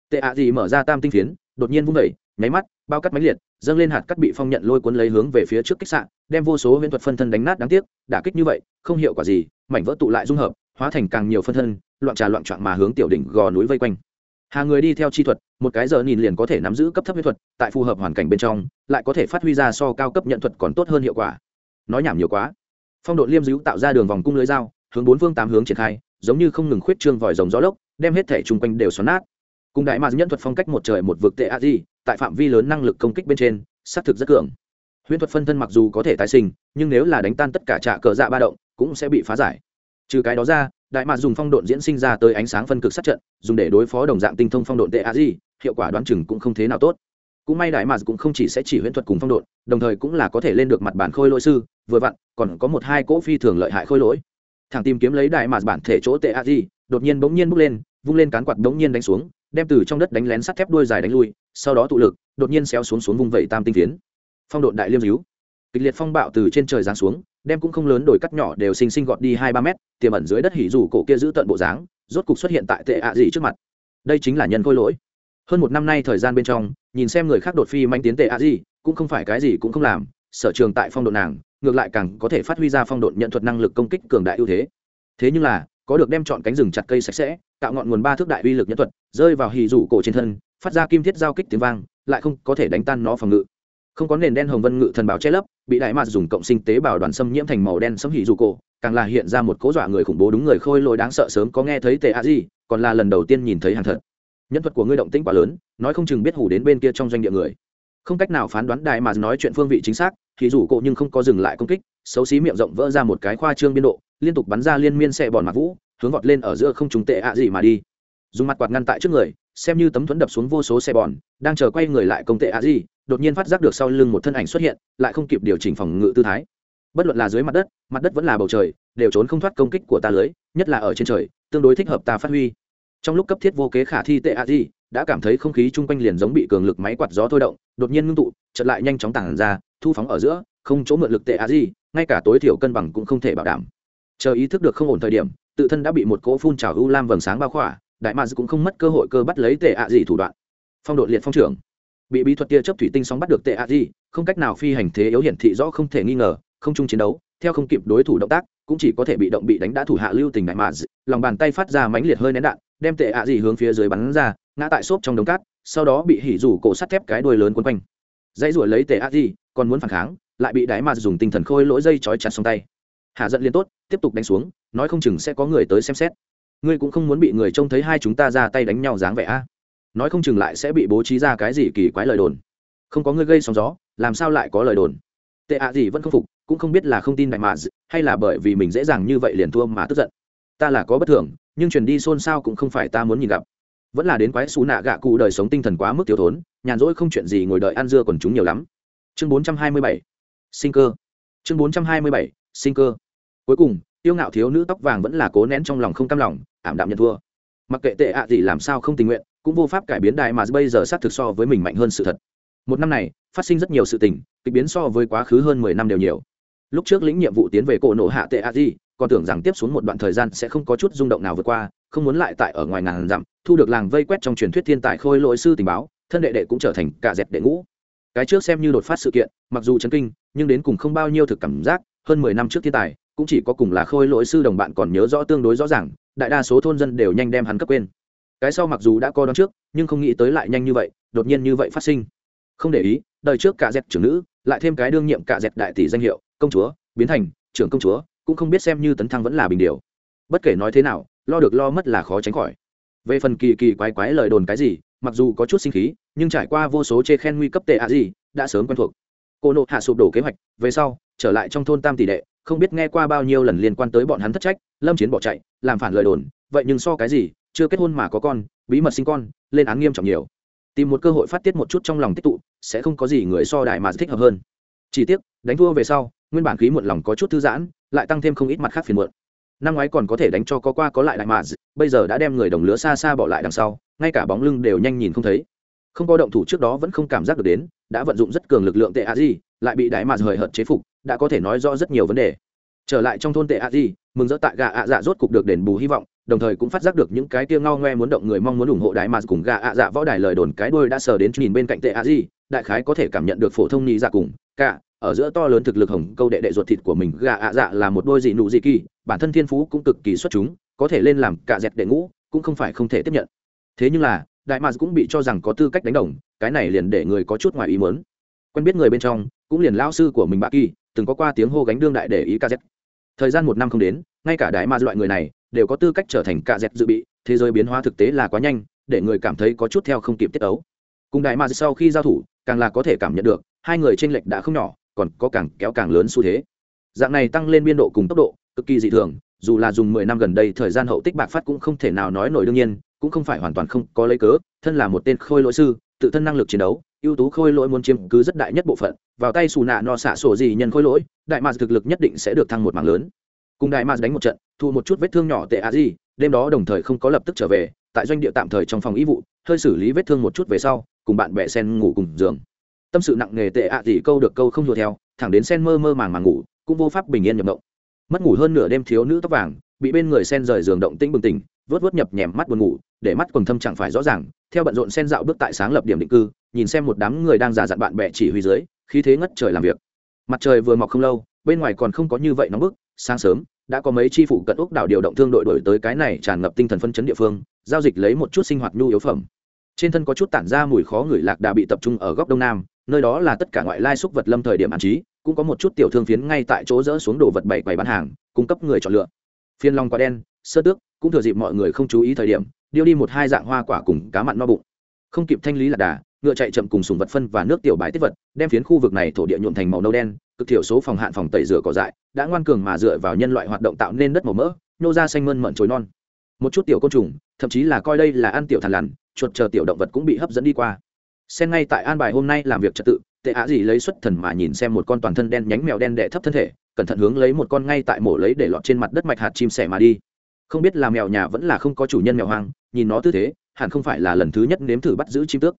Tệ ạ gì mở ra tam tinh phiến, đột nhiên vung vẩy nháy mắt, bao cắt máy liệt, dâng lên hạt cắt bị phong nhận lôi cuốn lấy hướng về phía trước kích sạn đem vô số huyễn thuật phân thân đánh nát đáng tiếc, đả kích như vậy, không hiệu quả gì, mảnh vỡ tụ lại dung hợp, hóa thành càng nhiều phân thân, loạn trà loạn trọn mà hướng tiểu đỉnh gò núi vây quanh. Hà người đi theo chi thuật, một cái giờ nhìn liền có thể nắm giữ cấp thấp huyễn thuật, tại phù hợp hoàn cảnh bên trong, lại có thể phát huy ra so cao cấp nhận thuật còn tốt hơn hiệu quả. Nói nhảm nhiều quá. Phong độ liêm dữ tạo ra đường vòng cung lưới dao, hướng bốn phương tám hướng triển khai, giống như không ngừng khuyết trương vòi rồng gió lốc, đem hết thể chung quanh đều xoắn nát. Cùng đại mạc nhân thuật phong cách một trời một vực tệ a di tại phạm vi lớn năng lực công kích bên trên, xác thực rất cường. Huyễn thuật phân thân mặc dù có thể tái sinh, nhưng nếu là đánh tan tất cả trạ cờ dạ ba động, cũng sẽ bị phá giải. Trừ cái đó ra, đại mạc dùng phong độn diễn sinh ra tới ánh sáng phân cực sát trận, dùng để đối phó đồng dạng tinh thông phong độn tệ a di, hiệu quả đoán chừng cũng không thế nào tốt. Cũng may đại mạc cũng không chỉ sẽ chỉ huyễn thuật cùng phong độn, đồng thời cũng là có thể lên được mặt bản khôi lỗi sư, vừa vặn, còn có một hai cỗ phi thường lợi hại khôi lỗi. Thằng tìm kiếm lấy đại mạc bản thể chỗ tệ a di, đột nhiên bỗng nhiên bốc lên, vung lên cán quạt bỗng nhiên đánh xuống đem từ trong đất đánh lén sắt thép đuôi dài đánh lui, sau đó tụ lực, đột nhiên xéo xuống xuống vùng vẩy tam tinh tiến phong độn đại liêm díu. Kịch liệt phong bạo từ trên trời giáng xuống, đem cũng không lớn đổi cắt nhỏ đều xinh xinh gọt đi hai ba mét, tiềm ẩn dưới đất hỉ rủ cổ kia giữ tận bộ dáng, rốt cục xuất hiện tại tệ ạ gì trước mặt. Đây chính là nhân khôi lỗi. Hơn một năm nay thời gian bên trong, nhìn xem người khác đột phi manh tiến tệ ạ gì, cũng không phải cái gì cũng không làm, sở trường tại phong độ nàng, ngược lại càng có thể phát huy ra phong độn nhận thuật năng lực công kích cường đại ưu thế. Thế nhưng là, có được đem chọn cánh rừng chặt cây sạch sẽ tạo ngọn nguồn ba thước đại uy lực nhân thuật, rơi vào hì rủ cổ trên thân, phát ra kim thiết giao kích tiếng vang, lại không có thể đánh tan nó phòng ngự. Không có nền đen hồng vân ngự thần bảo che lấp, bị đại mạt dùng cộng sinh tế bào đoàn xâm nhiễm thành màu đen xâm hỉ rủ cổ, càng là hiện ra một cố dọa người khủng bố đúng người khôi lỗi đáng sợ sớm có nghe thấy tệ a gì, còn là lần đầu tiên nhìn thấy hàng thật. Nhân thuật của ngươi động tĩnh quá lớn, nói không chừng biết hủ đến bên kia trong doanh địa người. Không cách nào phán đoán đại mạt nói chuyện phương vị chính xác thì rủ cổ nhưng không có dừng lại công kích, xấu xí miệng rộng vỡ ra một cái khoa trương biên độ, liên tục bắn ra liên miên xẻ bòn mặt vũ hướng vọt lên ở giữa không trùng tệ ạ gì mà đi. Dùng mặt quạt ngăn tại trước người, xem như tấm thuẫn đập xuống vô số xe bòn, đang chờ quay người lại công tệ ạ gì, đột nhiên phát giác được sau lưng một thân ảnh xuất hiện, lại không kịp điều chỉnh phòng ngự tư thái. Bất luận là dưới mặt đất mặt đất vẫn là bầu trời, đều trốn không thoát công kích của ta lưới, nhất là ở trên trời, tương đối thích hợp ta phát huy. Trong lúc cấp thiết vô kế khả thi tệ ạ gì, đã cảm thấy không khí chung quanh liền giống bị cường lực máy quạt gió thôi động, đột nhiên ngưng tụ, chợt lại nhanh chóng tản ra, thu phóng ở giữa, không chỗ mượn lực tệ ạ gì, ngay cả tối thiểu cân bằng cũng không thể bảo đảm. Chờ ý thức được không ổn thời điểm tự thân đã bị một cỗ phun trào u lam vầng sáng bao khỏa, đại mads cũng không mất cơ hội cơ bắt lấy tệ ạ gì thủ đoạn. Phong độ liệt phong trưởng. Bị bí thuật tia chấp thủy tinh sóng bắt được tệ ạ gì không cách nào phi hành thế yếu hiển thị rõ không thể nghi ngờ, không chung chiến đấu, theo không kịp đối thủ động tác, cũng chỉ có thể bị động bị đánh đã thủ hạ lưu tình đại mads lòng bàn tay phát ra mãnh liệt hơi nén đạn, đem tệ ạ gì hướng phía dưới bắn ra, ngã tại xốp trong đống cát, sau đó bị hỉ rủ cổ sắt thép cái đuôi lớn quấn quanh. Dãy ruổi lấy tệ ạ gì còn muốn phản kháng, lại bị đại mads dùng tinh thần khôi lỗi dây chói chặt xong tay hạ giận liên tốt, tiếp tục đánh xuống, nói không chừng sẽ có người tới xem xét. Ngươi cũng không muốn bị người trông thấy hai chúng ta ra tay đánh nhau dáng vẻ a. Nói không chừng lại sẽ bị bố trí ra cái gì kỳ quái lời đồn. Không có ngươi gây sóng gió, làm sao lại có lời đồn? Tệ ạ gì vẫn không phục, cũng không biết là không tin đại mà hay là bởi vì mình dễ dàng như vậy liền thua mà tức giận. Ta là có bất thường, nhưng truyền đi xôn xao cũng không phải ta muốn nhìn gặp. Vẫn là đến quái xú nạ gạ cụ đời sống tinh thần quá mức thiếu thốn, nhàn rỗi không chuyện gì ngồi đợi ăn dưa còn chúng nhiều lắm. Chương bốn trăm hai mươi bảy. Sinh cơ. Chương bốn trăm hai mươi bảy. Sinh cơ cuối cùng, tiêu ngạo thiếu nữ tóc vàng vẫn là cố nén trong lòng không cam lòng, ảm đạm nhận thua. Mặc kệ tệ ạ gì làm sao không tình nguyện, cũng vô pháp cải biến đại mà bây giờ xác thực so với mình mạnh hơn sự thật. Một năm này, phát sinh rất nhiều sự tình, kịch biến so với quá khứ hơn mười năm đều nhiều. Lúc trước lĩnh nhiệm vụ tiến về cổ nổ hạ tệ ạ gì, còn tưởng rằng tiếp xuống một đoạn thời gian sẽ không có chút rung động nào vượt qua, không muốn lại tại ở ngoài ngàn dặm, thu được làng vây quét trong truyền thuyết thiên tài khôi lỗi sư tình báo, thân đệ đệ cũng trở thành cả dẹp đệ ngũ. Cái trước xem như đột phát sự kiện, mặc dù chấn kinh, nhưng đến cùng không bao nhiêu thực cảm giác, hơn mười năm trước thiên tài cũng chỉ có cùng là khôi lỗi sư đồng bạn còn nhớ rõ tương đối rõ ràng, đại đa số thôn dân đều nhanh đem hắn cấp quên. Cái sau mặc dù đã co đón trước, nhưng không nghĩ tới lại nhanh như vậy, đột nhiên như vậy phát sinh. Không để ý, đời trước cả dẹp trưởng nữ, lại thêm cái đương nhiệm cả dẹp đại tỷ danh hiệu, công chúa, biến thành trưởng công chúa, cũng không biết xem như tấn thăng vẫn là bình điều. Bất kể nói thế nào, lo được lo mất là khó tránh khỏi. Về phần kỳ kỳ quái quái lời đồn cái gì, mặc dù có chút sinh khí, nhưng trải qua vô số chê khen nguy cấp tệ ạ gì, đã sớm quen thuộc. Cô nộ hạ sụp đổ kế hoạch, về sau, trở lại trong thôn tam tỷ đệ không biết nghe qua bao nhiêu lần liên quan tới bọn hắn thất trách, lâm chiến bỏ chạy, làm phản lời đồn, vậy nhưng so cái gì, chưa kết hôn mà có con, bí mật sinh con, lên án nghiêm trọng nhiều. Tìm một cơ hội phát tiết một chút trong lòng tích tụ, sẽ không có gì người so đại mà thích hợp hơn. Chỉ tiếc, đánh thua về sau, nguyên bản khí muộn lòng có chút thư giãn, lại tăng thêm không ít mặt khác phiền muộn. Năm ngoái còn có thể đánh cho có qua có lại đại mà, bây giờ đã đem người đồng lứa xa xa bỏ lại đằng sau, ngay cả bóng lưng đều nhanh nhìn không thấy. Không có động thủ trước đó vẫn không cảm giác được đến, đã vận dụng rất cường lực lượng tệ a di, lại bị đại mà hời hợt chế phục đã có thể nói rõ rất nhiều vấn đề. Trở lại trong thôn tệ a di, mừng rỡ tại gà ạ dạ rốt cục được đền bù hy vọng, đồng thời cũng phát giác được những cái tia ngao ngoe muốn động người mong muốn ủng hộ đại mà cùng gà ạ dạ võ đài lời đồn cái đôi đã sờ đến nhìn bên cạnh tệ a di, đại khái có thể cảm nhận được phổ thông nhị dạ cùng, cả, ở giữa to lớn thực lực hồng câu đệ đệ ruột thịt của mình, gà ạ dạ là một đôi dị nụ dị kỳ, bản thân thiên phú cũng cực kỳ xuất chúng, có thể lên làm cả dẹt đệ ngũ, cũng không phải không thể tiếp nhận. Thế nhưng là, đại mà cũng bị cho rằng có tư cách đánh đồng, cái này liền để người có chút ngoài ý muốn. Quen biết người bên trong, cũng liền lão sư của mình bạ kỳ từng có qua tiếng hô gánh đương đại để ý kz thời gian một năm không đến, ngay cả đại ma loại người này đều có tư cách trở thành kz dự bị, thế giới biến hóa thực tế là quá nhanh, để người cảm thấy có chút theo không kịp tiết ấu. Cùng đại ma sau khi giao thủ, càng là có thể cảm nhận được, hai người tranh lệch đã không nhỏ, còn có càng kéo càng lớn xu thế. Dạng này tăng lên biên độ cùng tốc độ, cực kỳ dị thường, dù là dùng mười năm gần đây thời gian hậu tích bạc phát cũng không thể nào nói nổi đương nhiên, cũng không phải hoàn toàn không có lấy cớ, thân là một tên khôi lỗi sư, tự thân năng lực chiến đấu, ưu tú khôi lỗi muốn chiếm cứ rất đại nhất bộ phận vào tay xù nạ no xạ sổ gì nhân khôi lỗi, đại mạc thực lực nhất định sẽ được thăng một mảng lớn. Cùng đại mạc đánh một trận, thu một chút vết thương nhỏ tệ a di đêm đó đồng thời không có lập tức trở về, tại doanh địa tạm thời trong phòng y vụ, hơi xử lý vết thương một chút về sau, cùng bạn bè sen ngủ cùng giường. Tâm sự nặng nề tệ ạ gì câu được câu không đùa theo, thẳng đến sen mơ mơ màng màng ngủ, cũng vô pháp bình yên nhập động mất ngủ hơn nửa đêm thiếu nữ tóc vàng, bị bên người sen rời giường động tĩnh bừng tỉnh, vớt vớt nhập nhèm mắt buồn ngủ, để mắt quần thâm chẳng phải rõ ràng, theo bận rộn sen dạo bước tại sáng lập điểm định cư, nhìn xem một đám người đang giả dặn bạn bè chỉ huy dưới khí thế ngất trời làm việc. Mặt trời vừa mọc không lâu, bên ngoài còn không có như vậy nóng bức, sáng sớm, đã có mấy chi phủ cận úc đảo điều động thương đội đổi tới cái này tràn ngập tinh thần phân chấn địa phương, giao dịch lấy một chút sinh hoạt nhu yếu phẩm. Trên thân có chút tản ra mùi khó người lạc đà bị tập trung ở góc đông nam, nơi đó là tất cả ngoại lai xúc vật lâm thời điểm an trí, cũng có một chút tiểu thương phiến ngay tại chỗ dỡ xuống đồ vật bảy quầy bán hàng, cung cấp người chọn lựa. Phiên long quá đen, sơ tước, cũng thừa dịp mọi người không chú ý thời điểm, điêu đi một hai dạng hoa quả cùng cá mặn no bụng. Không kịp thanh lý lạc đà ngựa chạy chậm cùng sùng vật phân và nước tiểu bài tiết vật, đem phiến khu vực này thổ địa nhuộm thành màu nâu đen, cực thiểu số phòng hạn phòng tẩy rửa cỏ dại, đã ngoan cường mà dựa vào nhân loại hoạt động tạo nên đất màu mỡ nhô ra xanh mơn mận chối non. Một chút tiểu côn trùng, thậm chí là coi đây là ăn tiểu thằn lằn, chuột chờ tiểu động vật cũng bị hấp dẫn đi qua. Xem ngay tại an bài hôm nay làm việc trật tự, tệ ạ gì lấy xuất thần mà nhìn xem một con toàn thân đen nhánh mèo đen đệ thấp thân thể, cẩn thận hướng lấy một con ngay tại mổ lấy để lọt trên mặt đất mạch hạt chim sẻ mà đi. Không biết là mèo nhà vẫn là không có chủ nhân mèo hoang, nhìn nó tư thế, hẳn không phải là lần thứ nhất nếm thử bắt giữ chim tước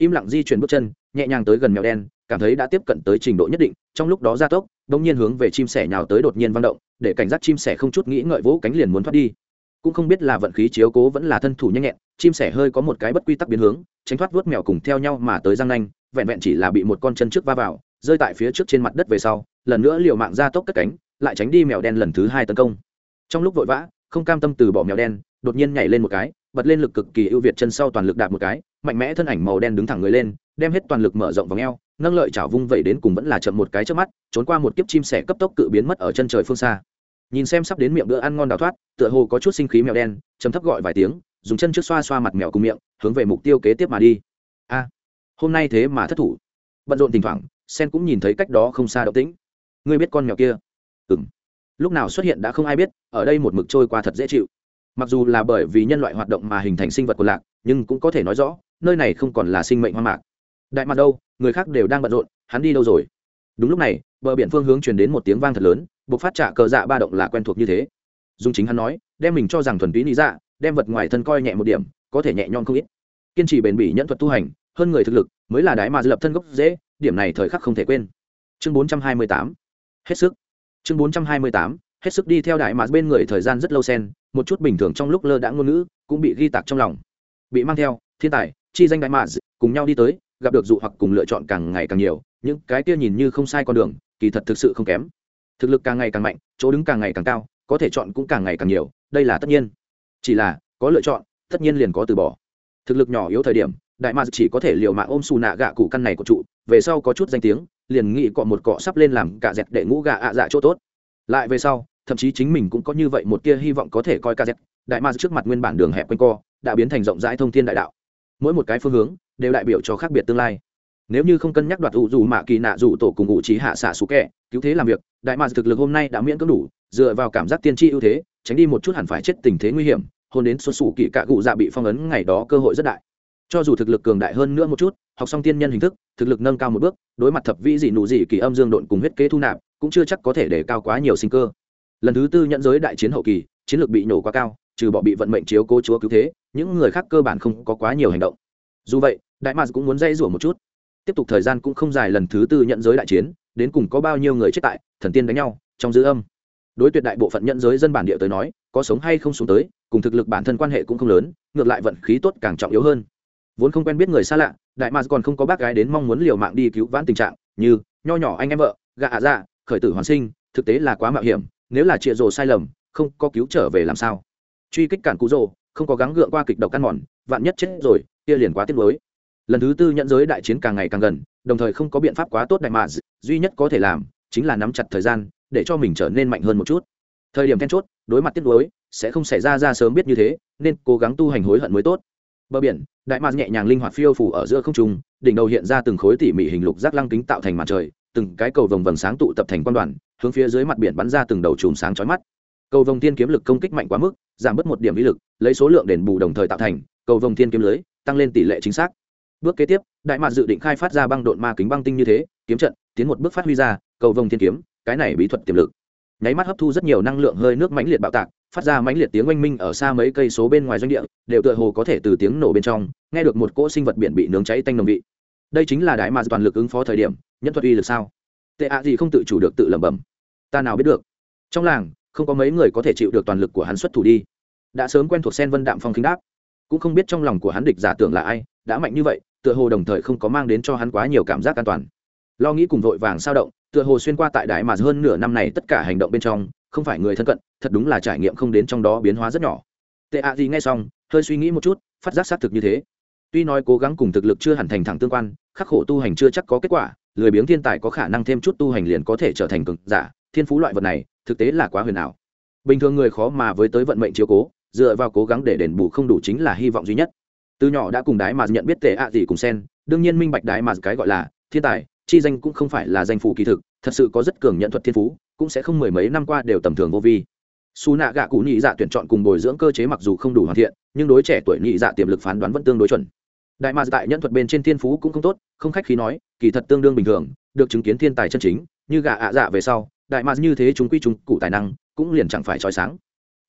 im lặng di chuyển bước chân, nhẹ nhàng tới gần mèo đen, cảm thấy đã tiếp cận tới trình độ nhất định. Trong lúc đó gia tốc đ ỗ n g nhiên hướng về chim sẻ nhào tới đột nhiên văng động, để cảnh giác chim sẻ không chút nghĩ ngợi vỗ cánh liền muốn thoát đi. Cũng không biết là vận khí chiếu cố vẫn là thân thủ nhanh nhẹn, chim sẻ hơi có một cái bất quy tắc biến hướng, tránh thoát vớt mèo cùng theo nhau mà tới răng nanh, vẹn vẹn chỉ là bị một con chân trước va vào, rơi tại phía trước trên mặt đất về sau, lần nữa liều mạng ra tốc cất cánh, lại tránh đi mèo đen lần thứ hai tấn công. Trong lúc vội vã, không cam tâm từ bỏ mèo đen, đột nhiên nhảy lên một cái, bật lên lực cực kỳ ưu việt chân sau toàn lực đạp một cái mạnh mẽ thân ảnh màu đen đứng thẳng người lên, đem hết toàn lực mở rộng vòng eo, nâng lợi chảo vung vẩy đến cùng vẫn là chậm một cái trước mắt, trốn qua một kiếp chim sẻ cấp tốc cự biến mất ở chân trời phương xa. Nhìn xem sắp đến miệng bữa ăn ngon đào thoát, tựa hồ có chút sinh khí mèo đen chấm thấp gọi vài tiếng, dùng chân trước xoa xoa mặt mèo cùng miệng, hướng về mục tiêu kế tiếp mà đi. A, hôm nay thế mà thất thủ. Bận rộn thỉnh thoảng, sen cũng nhìn thấy cách đó không xa động tĩnh. Ngươi biết con mèo kia? Ừng lúc nào xuất hiện đã không ai biết, ở đây một mực trôi qua thật dễ chịu. Mặc dù là bởi vì nhân loại hoạt động mà hình thành sinh vật của lạc, nhưng cũng có thể nói rõ nơi này không còn là sinh mệnh hoang mạc. Đại mặt đâu, người khác đều đang bận rộn, hắn đi đâu rồi? Đúng lúc này, bờ biển phương hướng truyền đến một tiếng vang thật lớn, buộc phát trả cờ dạ ba động là quen thuộc như thế. Dung chính hắn nói, đem mình cho rằng thuần túy lý dạ đem vật ngoài thân coi nhẹ một điểm, có thể nhẹ nhõm không ít. Kiên trì bền bỉ nhẫn thuật tu hành, hơn người thực lực, mới là đái mà lập thân gốc dễ, điểm này thời khắc không thể quên. Chương bốn trăm hai mươi tám, hết sức. Chương bốn trăm hai mươi tám, hết sức đi theo đại mà bên người thời gian rất lâu sen một chút bình thường trong lúc lơ đãng ngôn ngữ cũng bị ghi tạc trong lòng. Bị mang theo, thiên tài chi danh đại mà cùng nhau đi tới, gặp được dụ hoặc cùng lựa chọn càng ngày càng nhiều, những cái kia nhìn như không sai con đường, kỳ thật thực sự không kém. Thực lực càng ngày càng mạnh, chỗ đứng càng ngày càng cao, có thể chọn cũng càng ngày càng nhiều, đây là tất nhiên. Chỉ là, có lựa chọn, tất nhiên liền có từ bỏ. Thực lực nhỏ yếu thời điểm, đại ma chỉ có thể liều mạng ôm xù nạ gạ cụ căn này của trụ, về sau có chút danh tiếng, liền nghĩ cọ một cọ sắp lên làm cả dẹt để ngũ gạ ạ dạ chỗ tốt. Lại về sau, thậm chí chính mình cũng có như vậy một tia hy vọng có thể coi ca dẹt. Đại ma trước mặt nguyên bản đường hẹp quanh co, đã biến thành rộng rãi thông thiên đại đạo mỗi một cái phương hướng đều đại biểu cho khác biệt tương lai. Nếu như không cân nhắc đoạt ủ dù mạ kỳ nạ dù tổ cùng ngụ trí hạ xạ xú kẹ, cứu thế làm việc, đại ma thực lực hôm nay đã miễn cưỡng đủ, dựa vào cảm giác tiên tri ưu thế, tránh đi một chút hẳn phải chết tình thế nguy hiểm, hôn đến xuân sủ kỳ cạ cụ dạ bị phong ấn ngày đó cơ hội rất đại. Cho dù thực lực cường đại hơn nữa một chút, học xong tiên nhân hình thức, thực lực nâng cao một bước, đối mặt thập vĩ dị nụ dị kỳ âm dương độn cùng huyết kế thu nạp, cũng chưa chắc có thể để cao quá nhiều sinh cơ. Lần thứ tư nhận giới đại chiến hậu kỳ, chiến lược bị nổ quá cao, trừ bỏ bị vận mệnh chiếu cố chúa cứu thế những người khác cơ bản không có quá nhiều hành động. Dù vậy, đại mars cũng muốn dây rủa một chút. Tiếp tục thời gian cũng không dài lần thứ tư nhận giới đại chiến, đến cùng có bao nhiêu người chết tại, thần tiên đánh nhau, trong dư âm. Đối tuyệt đại bộ phận nhận giới dân bản địa tới nói, có sống hay không xuống tới, cùng thực lực bản thân quan hệ cũng không lớn, ngược lại vận khí tốt càng trọng yếu hơn. Vốn không quen biết người xa lạ, đại mars còn không có bác gái đến mong muốn liều mạng đi cứu vãn tình trạng, như nho nhỏ anh em vợ, gạ ạ dạ khởi tử hoàn sinh, thực tế là quá mạo hiểm, nếu là trịa rồ sai lầm, không có cứu trở về làm sao? Truy kích cản cú rồ không có gắng gượng qua kịch độc căn mòn, vạn nhất chết rồi, kia liền quá tiếc lối lần thứ tư nhận giới đại chiến càng ngày càng gần, đồng thời không có biện pháp quá tốt đại mà, duy nhất có thể làm, chính là nắm chặt thời gian, để cho mình trở nên mạnh hơn một chút. Thời điểm then chốt, đối mặt tiếc lối sẽ không xảy ra ra sớm biết như thế, nên cố gắng tu hành hối hận mới tốt. Bờ biển, đại mạc nhẹ nhàng linh hoạt phiêu phủ ở giữa không trung, đỉnh đầu hiện ra từng khối tỉ mỉ hình lục rác lăng kính tạo thành mặt trời, từng cái cầu vồng vầng sáng tụ tập thành quan đoàn, hướng phía dưới mặt biển bắn ra từng đầu chùm sáng chói mắt cầu vồng thiên kiếm lực công kích mạnh quá mức, giảm bớt một điểm lý lực, lấy số lượng đền bù đồng thời tạo thành, cầu vồng thiên kiếm lưới tăng lên tỷ lệ chính xác. Bước kế tiếp, đại mạc dự định khai phát ra băng độn ma kính băng tinh như thế, kiếm trận, tiến một bước phát huy ra, cầu vồng thiên kiếm, cái này bí thuật tiềm lực. Nháy mắt hấp thu rất nhiều năng lượng hơi nước mãnh liệt bạo tạc, phát ra mãnh liệt tiếng oanh minh ở xa mấy cây số bên ngoài doanh địa, đều tựa hồ có thể từ tiếng nổ bên trong, nghe được một cỗ sinh vật biển bị nướng cháy tanh nồng vị. Đây chính là đại mạc toàn lực ứng phó thời điểm, nhân thuật uy lực sao? Tệ ạ gì không tự chủ được tự lẩm bẩm. Ta nào biết được. Trong làng không có mấy người có thể chịu được toàn lực của hắn xuất thủ đi. Đã sớm quen thuộc sen vân đạm phong khinh đáp. Cũng không biết trong lòng của hắn địch giả tưởng là ai, đã mạnh như vậy, tựa hồ đồng thời không có mang đến cho hắn quá nhiều cảm giác an toàn. Lo nghĩ cùng vội vàng sao động, tựa hồ xuyên qua tại đại mà hơn nửa năm này tất cả hành động bên trong, không phải người thân cận, thật đúng là trải nghiệm không đến trong đó biến hóa rất nhỏ. Tệ ạ gì nghe xong, hơi suy nghĩ một chút, phát giác xác thực như thế. Tuy nói cố gắng cùng thực lực chưa hẳn thành thẳng tương quan, khắc khổ tu hành chưa chắc có kết quả, lười biếng thiên tài có khả năng thêm chút tu hành liền có thể trở thành cực giả, thiên phú loại vật này thực tế là quá huyền ảo. Bình thường người khó mà với tới vận mệnh chiếu cố, dựa vào cố gắng để đền bù không đủ chính là hy vọng duy nhất. Từ nhỏ đã cùng đái mà nhận biết tệ ạ gì cùng sen, đương nhiên minh bạch đái mà cái gọi là thiên tài, chi danh cũng không phải là danh phủ kỳ thực, thật sự có rất cường nhận thuật thiên phú, cũng sẽ không mười mấy năm qua đều tầm thường vô vi. Su nạ gạ cụ nhị dạ tuyển chọn cùng bồi dưỡng cơ chế mặc dù không đủ hoàn thiện, nhưng đối trẻ tuổi nhị dạ tiềm lực phán đoán vẫn tương đối chuẩn. Đại mà tại nhận thuật bên trên thiên phú cũng không tốt, không khách khí nói, kỳ thật tương đương bình thường, được chứng kiến thiên tài chân chính, như gạ ạ dạ về sau đại mạc như thế chúng quy chúng cụ tài năng, cũng liền chẳng phải trói sáng.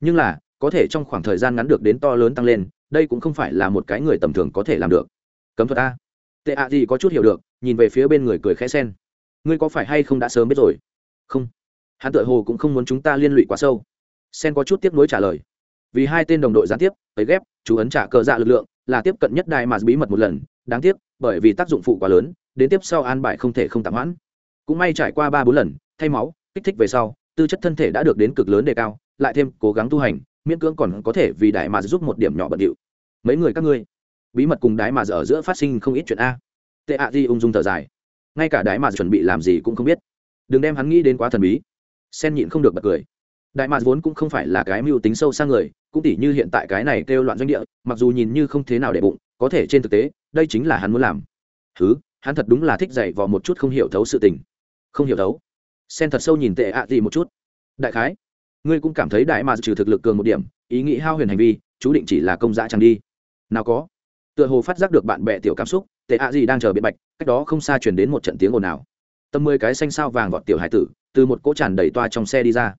Nhưng là, có thể trong khoảng thời gian ngắn được đến to lớn tăng lên, đây cũng không phải là một cái người tầm thường có thể làm được. Cấm thuật a. Tệ ạ gì có chút hiểu được, nhìn về phía bên người cười khẽ sen ngươi có phải hay không đã sớm biết rồi? Không. Hắn tự hồ cũng không muốn chúng ta liên lụy quá sâu. Sen có chút tiếp nối trả lời. Vì hai tên đồng đội gián tiếp, ấy ghép, chú ấn trả cờ dạ lực lượng, là tiếp cận nhất đài mà bí mật một lần. Đáng tiếc, bởi vì tác dụng phụ quá lớn, đến tiếp sau an bài không thể không tạm hoãn. Cũng may trải qua ba bốn lần, thay máu kích thích về sau, tư chất thân thể đã được đến cực lớn đề cao, lại thêm cố gắng tu hành, miễn cưỡng còn có thể vì đại mà giúp một điểm nhỏ bận điệu. Mấy người các ngươi, bí mật cùng đái mà ở giữa phát sinh không ít chuyện a. Tệ ạ di ung dung thở dài. Ngay cả đái mà chuẩn bị làm gì cũng không biết. Đừng đem hắn nghĩ đến quá thần bí. Sen nhịn không được bật cười. Đại mà vốn cũng không phải là cái mưu tính sâu sang người, cũng tỉ như hiện tại cái này kêu loạn doanh địa, mặc dù nhìn như không thế nào để bụng, có thể trên thực tế, đây chính là hắn muốn làm. Thứ hắn thật đúng là thích dạy vào một chút không hiểu thấu sự tình. Không hiểu thấu sen thật sâu nhìn tệ ạ gì một chút. Đại khái, ngươi cũng cảm thấy đại mà trừ thực lực cường một điểm, ý nghĩ hao huyền hành vi, chú định chỉ là công dã chẳng đi. Nào có, tựa hồ phát giác được bạn bè tiểu cảm xúc, tệ ạ gì đang chờ biện bạch, cách đó không xa chuyển đến một trận tiếng ồn ào. Tầm mười cái xanh sao vàng vọt tiểu hải tử, từ một cỗ tràn đầy toa trong xe đi ra.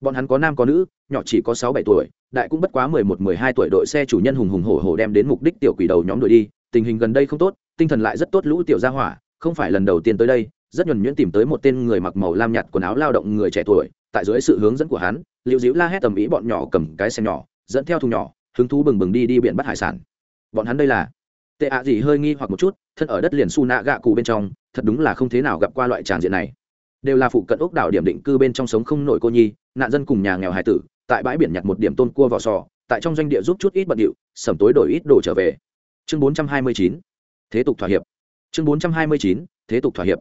Bọn hắn có nam có nữ, nhỏ chỉ có sáu bảy tuổi, đại cũng bất quá mười một, mười hai tuổi đội xe chủ nhân hùng hùng hổ hổ đem đến mục đích tiểu quỷ đầu nhóm đội đi, tình hình gần đây không tốt, tinh thần lại rất tốt lũ tiểu gia hỏa, không phải lần đầu tiên tới đây rất nhuần nhuyễn tìm tới một tên người mặc màu lam nhạt quần áo lao động người trẻ tuổi, tại dưới sự hướng dẫn của hắn liệu dĩu la hét tầm ý bọn nhỏ cầm cái xe nhỏ, dẫn theo thùng nhỏ, hứng thú bừng bừng đi đi biển bắt hải sản. Bọn hắn đây là tệ ạ gì hơi nghi hoặc một chút, thân ở đất liền su nạ gạ cụ bên trong, thật đúng là không thế nào gặp qua loại tràng diện này. Đều là phụ cận ốc đảo điểm định cư bên trong sống không nổi cô nhi, nạn dân cùng nhà nghèo hải tử, tại bãi biển nhặt một điểm tôn cua vỏ sò, tại trong doanh địa giúp chút ít bận điệu, sầm tối đổi ít đồ trở về. Chương bốn trăm hai mươi chín, thế tục thỏa hiệp. Chương bốn trăm hai mươi chín, thế tục thỏa hiệp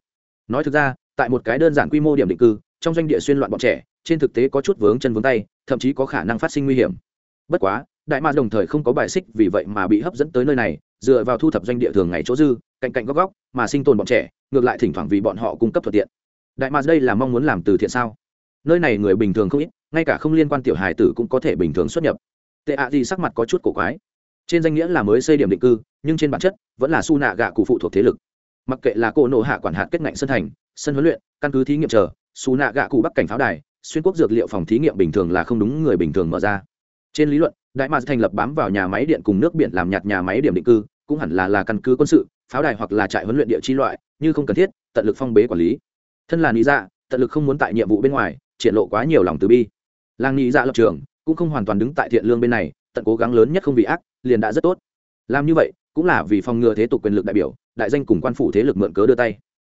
nói thực ra, tại một cái đơn giản quy mô điểm định cư, trong doanh địa xuyên loạn bọn trẻ, trên thực tế có chút vướng chân vướng tay, thậm chí có khả năng phát sinh nguy hiểm. Bất quá, đại ma đồng thời không có bài xích vì vậy mà bị hấp dẫn tới nơi này, dựa vào thu thập doanh địa thường ngày chỗ dư, cạnh cạnh góc góc, mà sinh tồn bọn trẻ, ngược lại thỉnh thoảng vì bọn họ cung cấp thuận tiện. Đại ma, đây là mong muốn làm từ thiện sao? Nơi này người bình thường không ít, ngay cả không liên quan tiểu hài tử cũng có thể bình thường xuất nhập. Tệ ạ gì sắc mặt có chút cổ quái. Trên danh nghĩa là mới xây điểm định cư, nhưng trên bản chất vẫn là su nạ gạ cụ phụ thuộc thế lực mặc kệ là cỗ nộ hạ quản hạt kết ngạnh sân thành, sân huấn luyện, căn cứ thí nghiệm chờ, xù nạ gạ cụ bắc cảnh pháo đài, xuyên quốc dược liệu phòng thí nghiệm bình thường là không đúng người bình thường mở ra. Trên lý luận, đại mạc thành lập bám vào nhà máy điện cùng nước biển làm nhạt nhà máy điểm định cư, cũng hẳn là là căn cứ quân sự, pháo đài hoặc là trại huấn luyện địa chi loại, như không cần thiết, tận lực phong bế quản lý. Thân là lý dạ tận lực không muốn tại nhiệm vụ bên ngoài, triển lộ quá nhiều lòng từ bi. Làng lý dạ lập trường cũng không hoàn toàn đứng tại thiện lương bên này, tận cố gắng lớn nhất không vì ác, liền đã rất tốt. Làm như vậy cũng là vì phòng ngừa thế tục quyền lực đại biểu, đại danh cùng quan phủ thế lực mượn cớ đưa tay.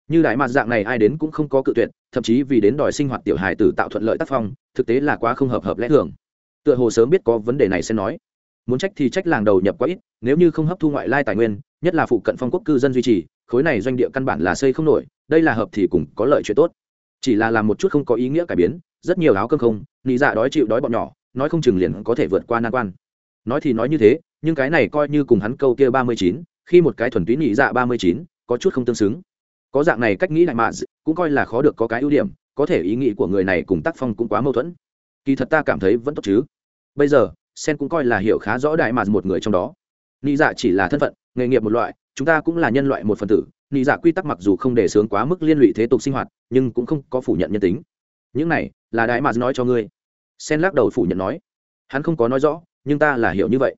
Như đại mặt dạng này ai đến cũng không có cự tuyệt, thậm chí vì đến đòi sinh hoạt tiểu hài tử tạo thuận lợi tác phong, thực tế là quá không hợp hợp lẽ thường. Tựa hồ sớm biết có vấn đề này sẽ nói. Muốn trách thì trách làng đầu nhập quá ít, nếu như không hấp thu ngoại lai tài nguyên, nhất là phụ cận phong quốc cư dân duy trì, khối này doanh địa căn bản là xây không nổi, đây là hợp thì cùng có lợi chuyện tốt. Chỉ là làm một chút không có ý nghĩa cải biến, rất nhiều áo cơm không nghĩ dạ đói chịu đói bọn nhỏ, nói không chừng liền có thể vượt qua nan quan. Nói thì nói như thế nhưng cái này coi như cùng hắn câu kia ba mươi chín, khi một cái thuần túy nhị dạ ba mươi chín, có chút không tương xứng. Có dạng này cách nghĩ đại mà cũng coi là khó được có cái ưu điểm, có thể ý nghĩ của người này cùng tác phong cũng quá mâu thuẫn. Kỳ thật ta cảm thấy vẫn tốt chứ. Bây giờ, sen cũng coi là hiểu khá rõ đại mà một người trong đó. Nhị dạ chỉ là thân phận, nghề nghiệp một loại, chúng ta cũng là nhân loại một phần tử. Nhị dạ quy tắc mặc dù không để sướng quá mức liên lụy thế tục sinh hoạt, nhưng cũng không có phủ nhận nhân tính. Những này, là đại mà nói cho ngươi. Sen lắc đầu phủ nhận nói. Hắn không có nói rõ, nhưng ta là hiểu như vậy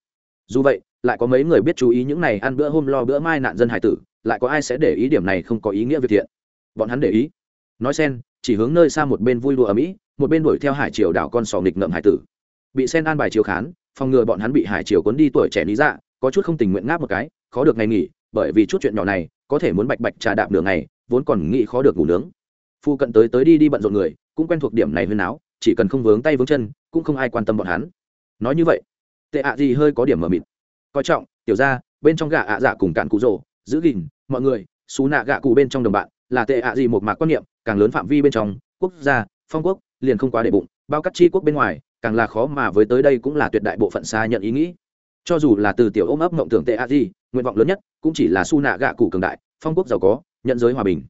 dù vậy, lại có mấy người biết chú ý những này ăn bữa hôm lo bữa mai nạn dân hải tử, lại có ai sẽ để ý điểm này không có ý nghĩa việc thiện? Bọn hắn để ý. Nói sen chỉ hướng nơi xa một bên vui đùa ở mỹ, một bên đuổi theo hải triều đảo con sò nghịch ngợm hải tử. Bị sen an bài chiều khán, phòng ngừa bọn hắn bị hải triều cuốn đi tuổi trẻ lý dạ có chút không tình nguyện ngáp một cái, khó được ngày nghỉ, bởi vì chút chuyện nhỏ này, có thể muốn bạch bạch trà đạp đường ngày, vốn còn nghĩ khó được ngủ nướng. Phu cận tới tới đi đi bận rộn người, cũng quen thuộc điểm này huyên áo chỉ cần không vướng tay vướng chân, cũng không ai quan tâm bọn hắn. Nói như vậy tệ ạ gì hơi có điểm mờ mịt. Coi trọng, tiểu ra bên trong gà ạ dạ cùng cạn cụ rồ, giữ gìn, mọi người, xú nạ gạ cụ bên trong đồng bạn, là tệ ạ gì một mạc quan niệm, càng lớn phạm vi bên trong, quốc gia, phong quốc, liền không quá để bụng, bao cắt chi quốc bên ngoài, càng là khó mà với tới đây cũng là tuyệt đại bộ phận xa nhận ý nghĩ. Cho dù là từ tiểu ôm ấp mộng tưởng tệ ạ gì, nguyện vọng lớn nhất cũng chỉ là su nạ gạ cụ cường đại, phong quốc giàu có, nhận giới hòa bình.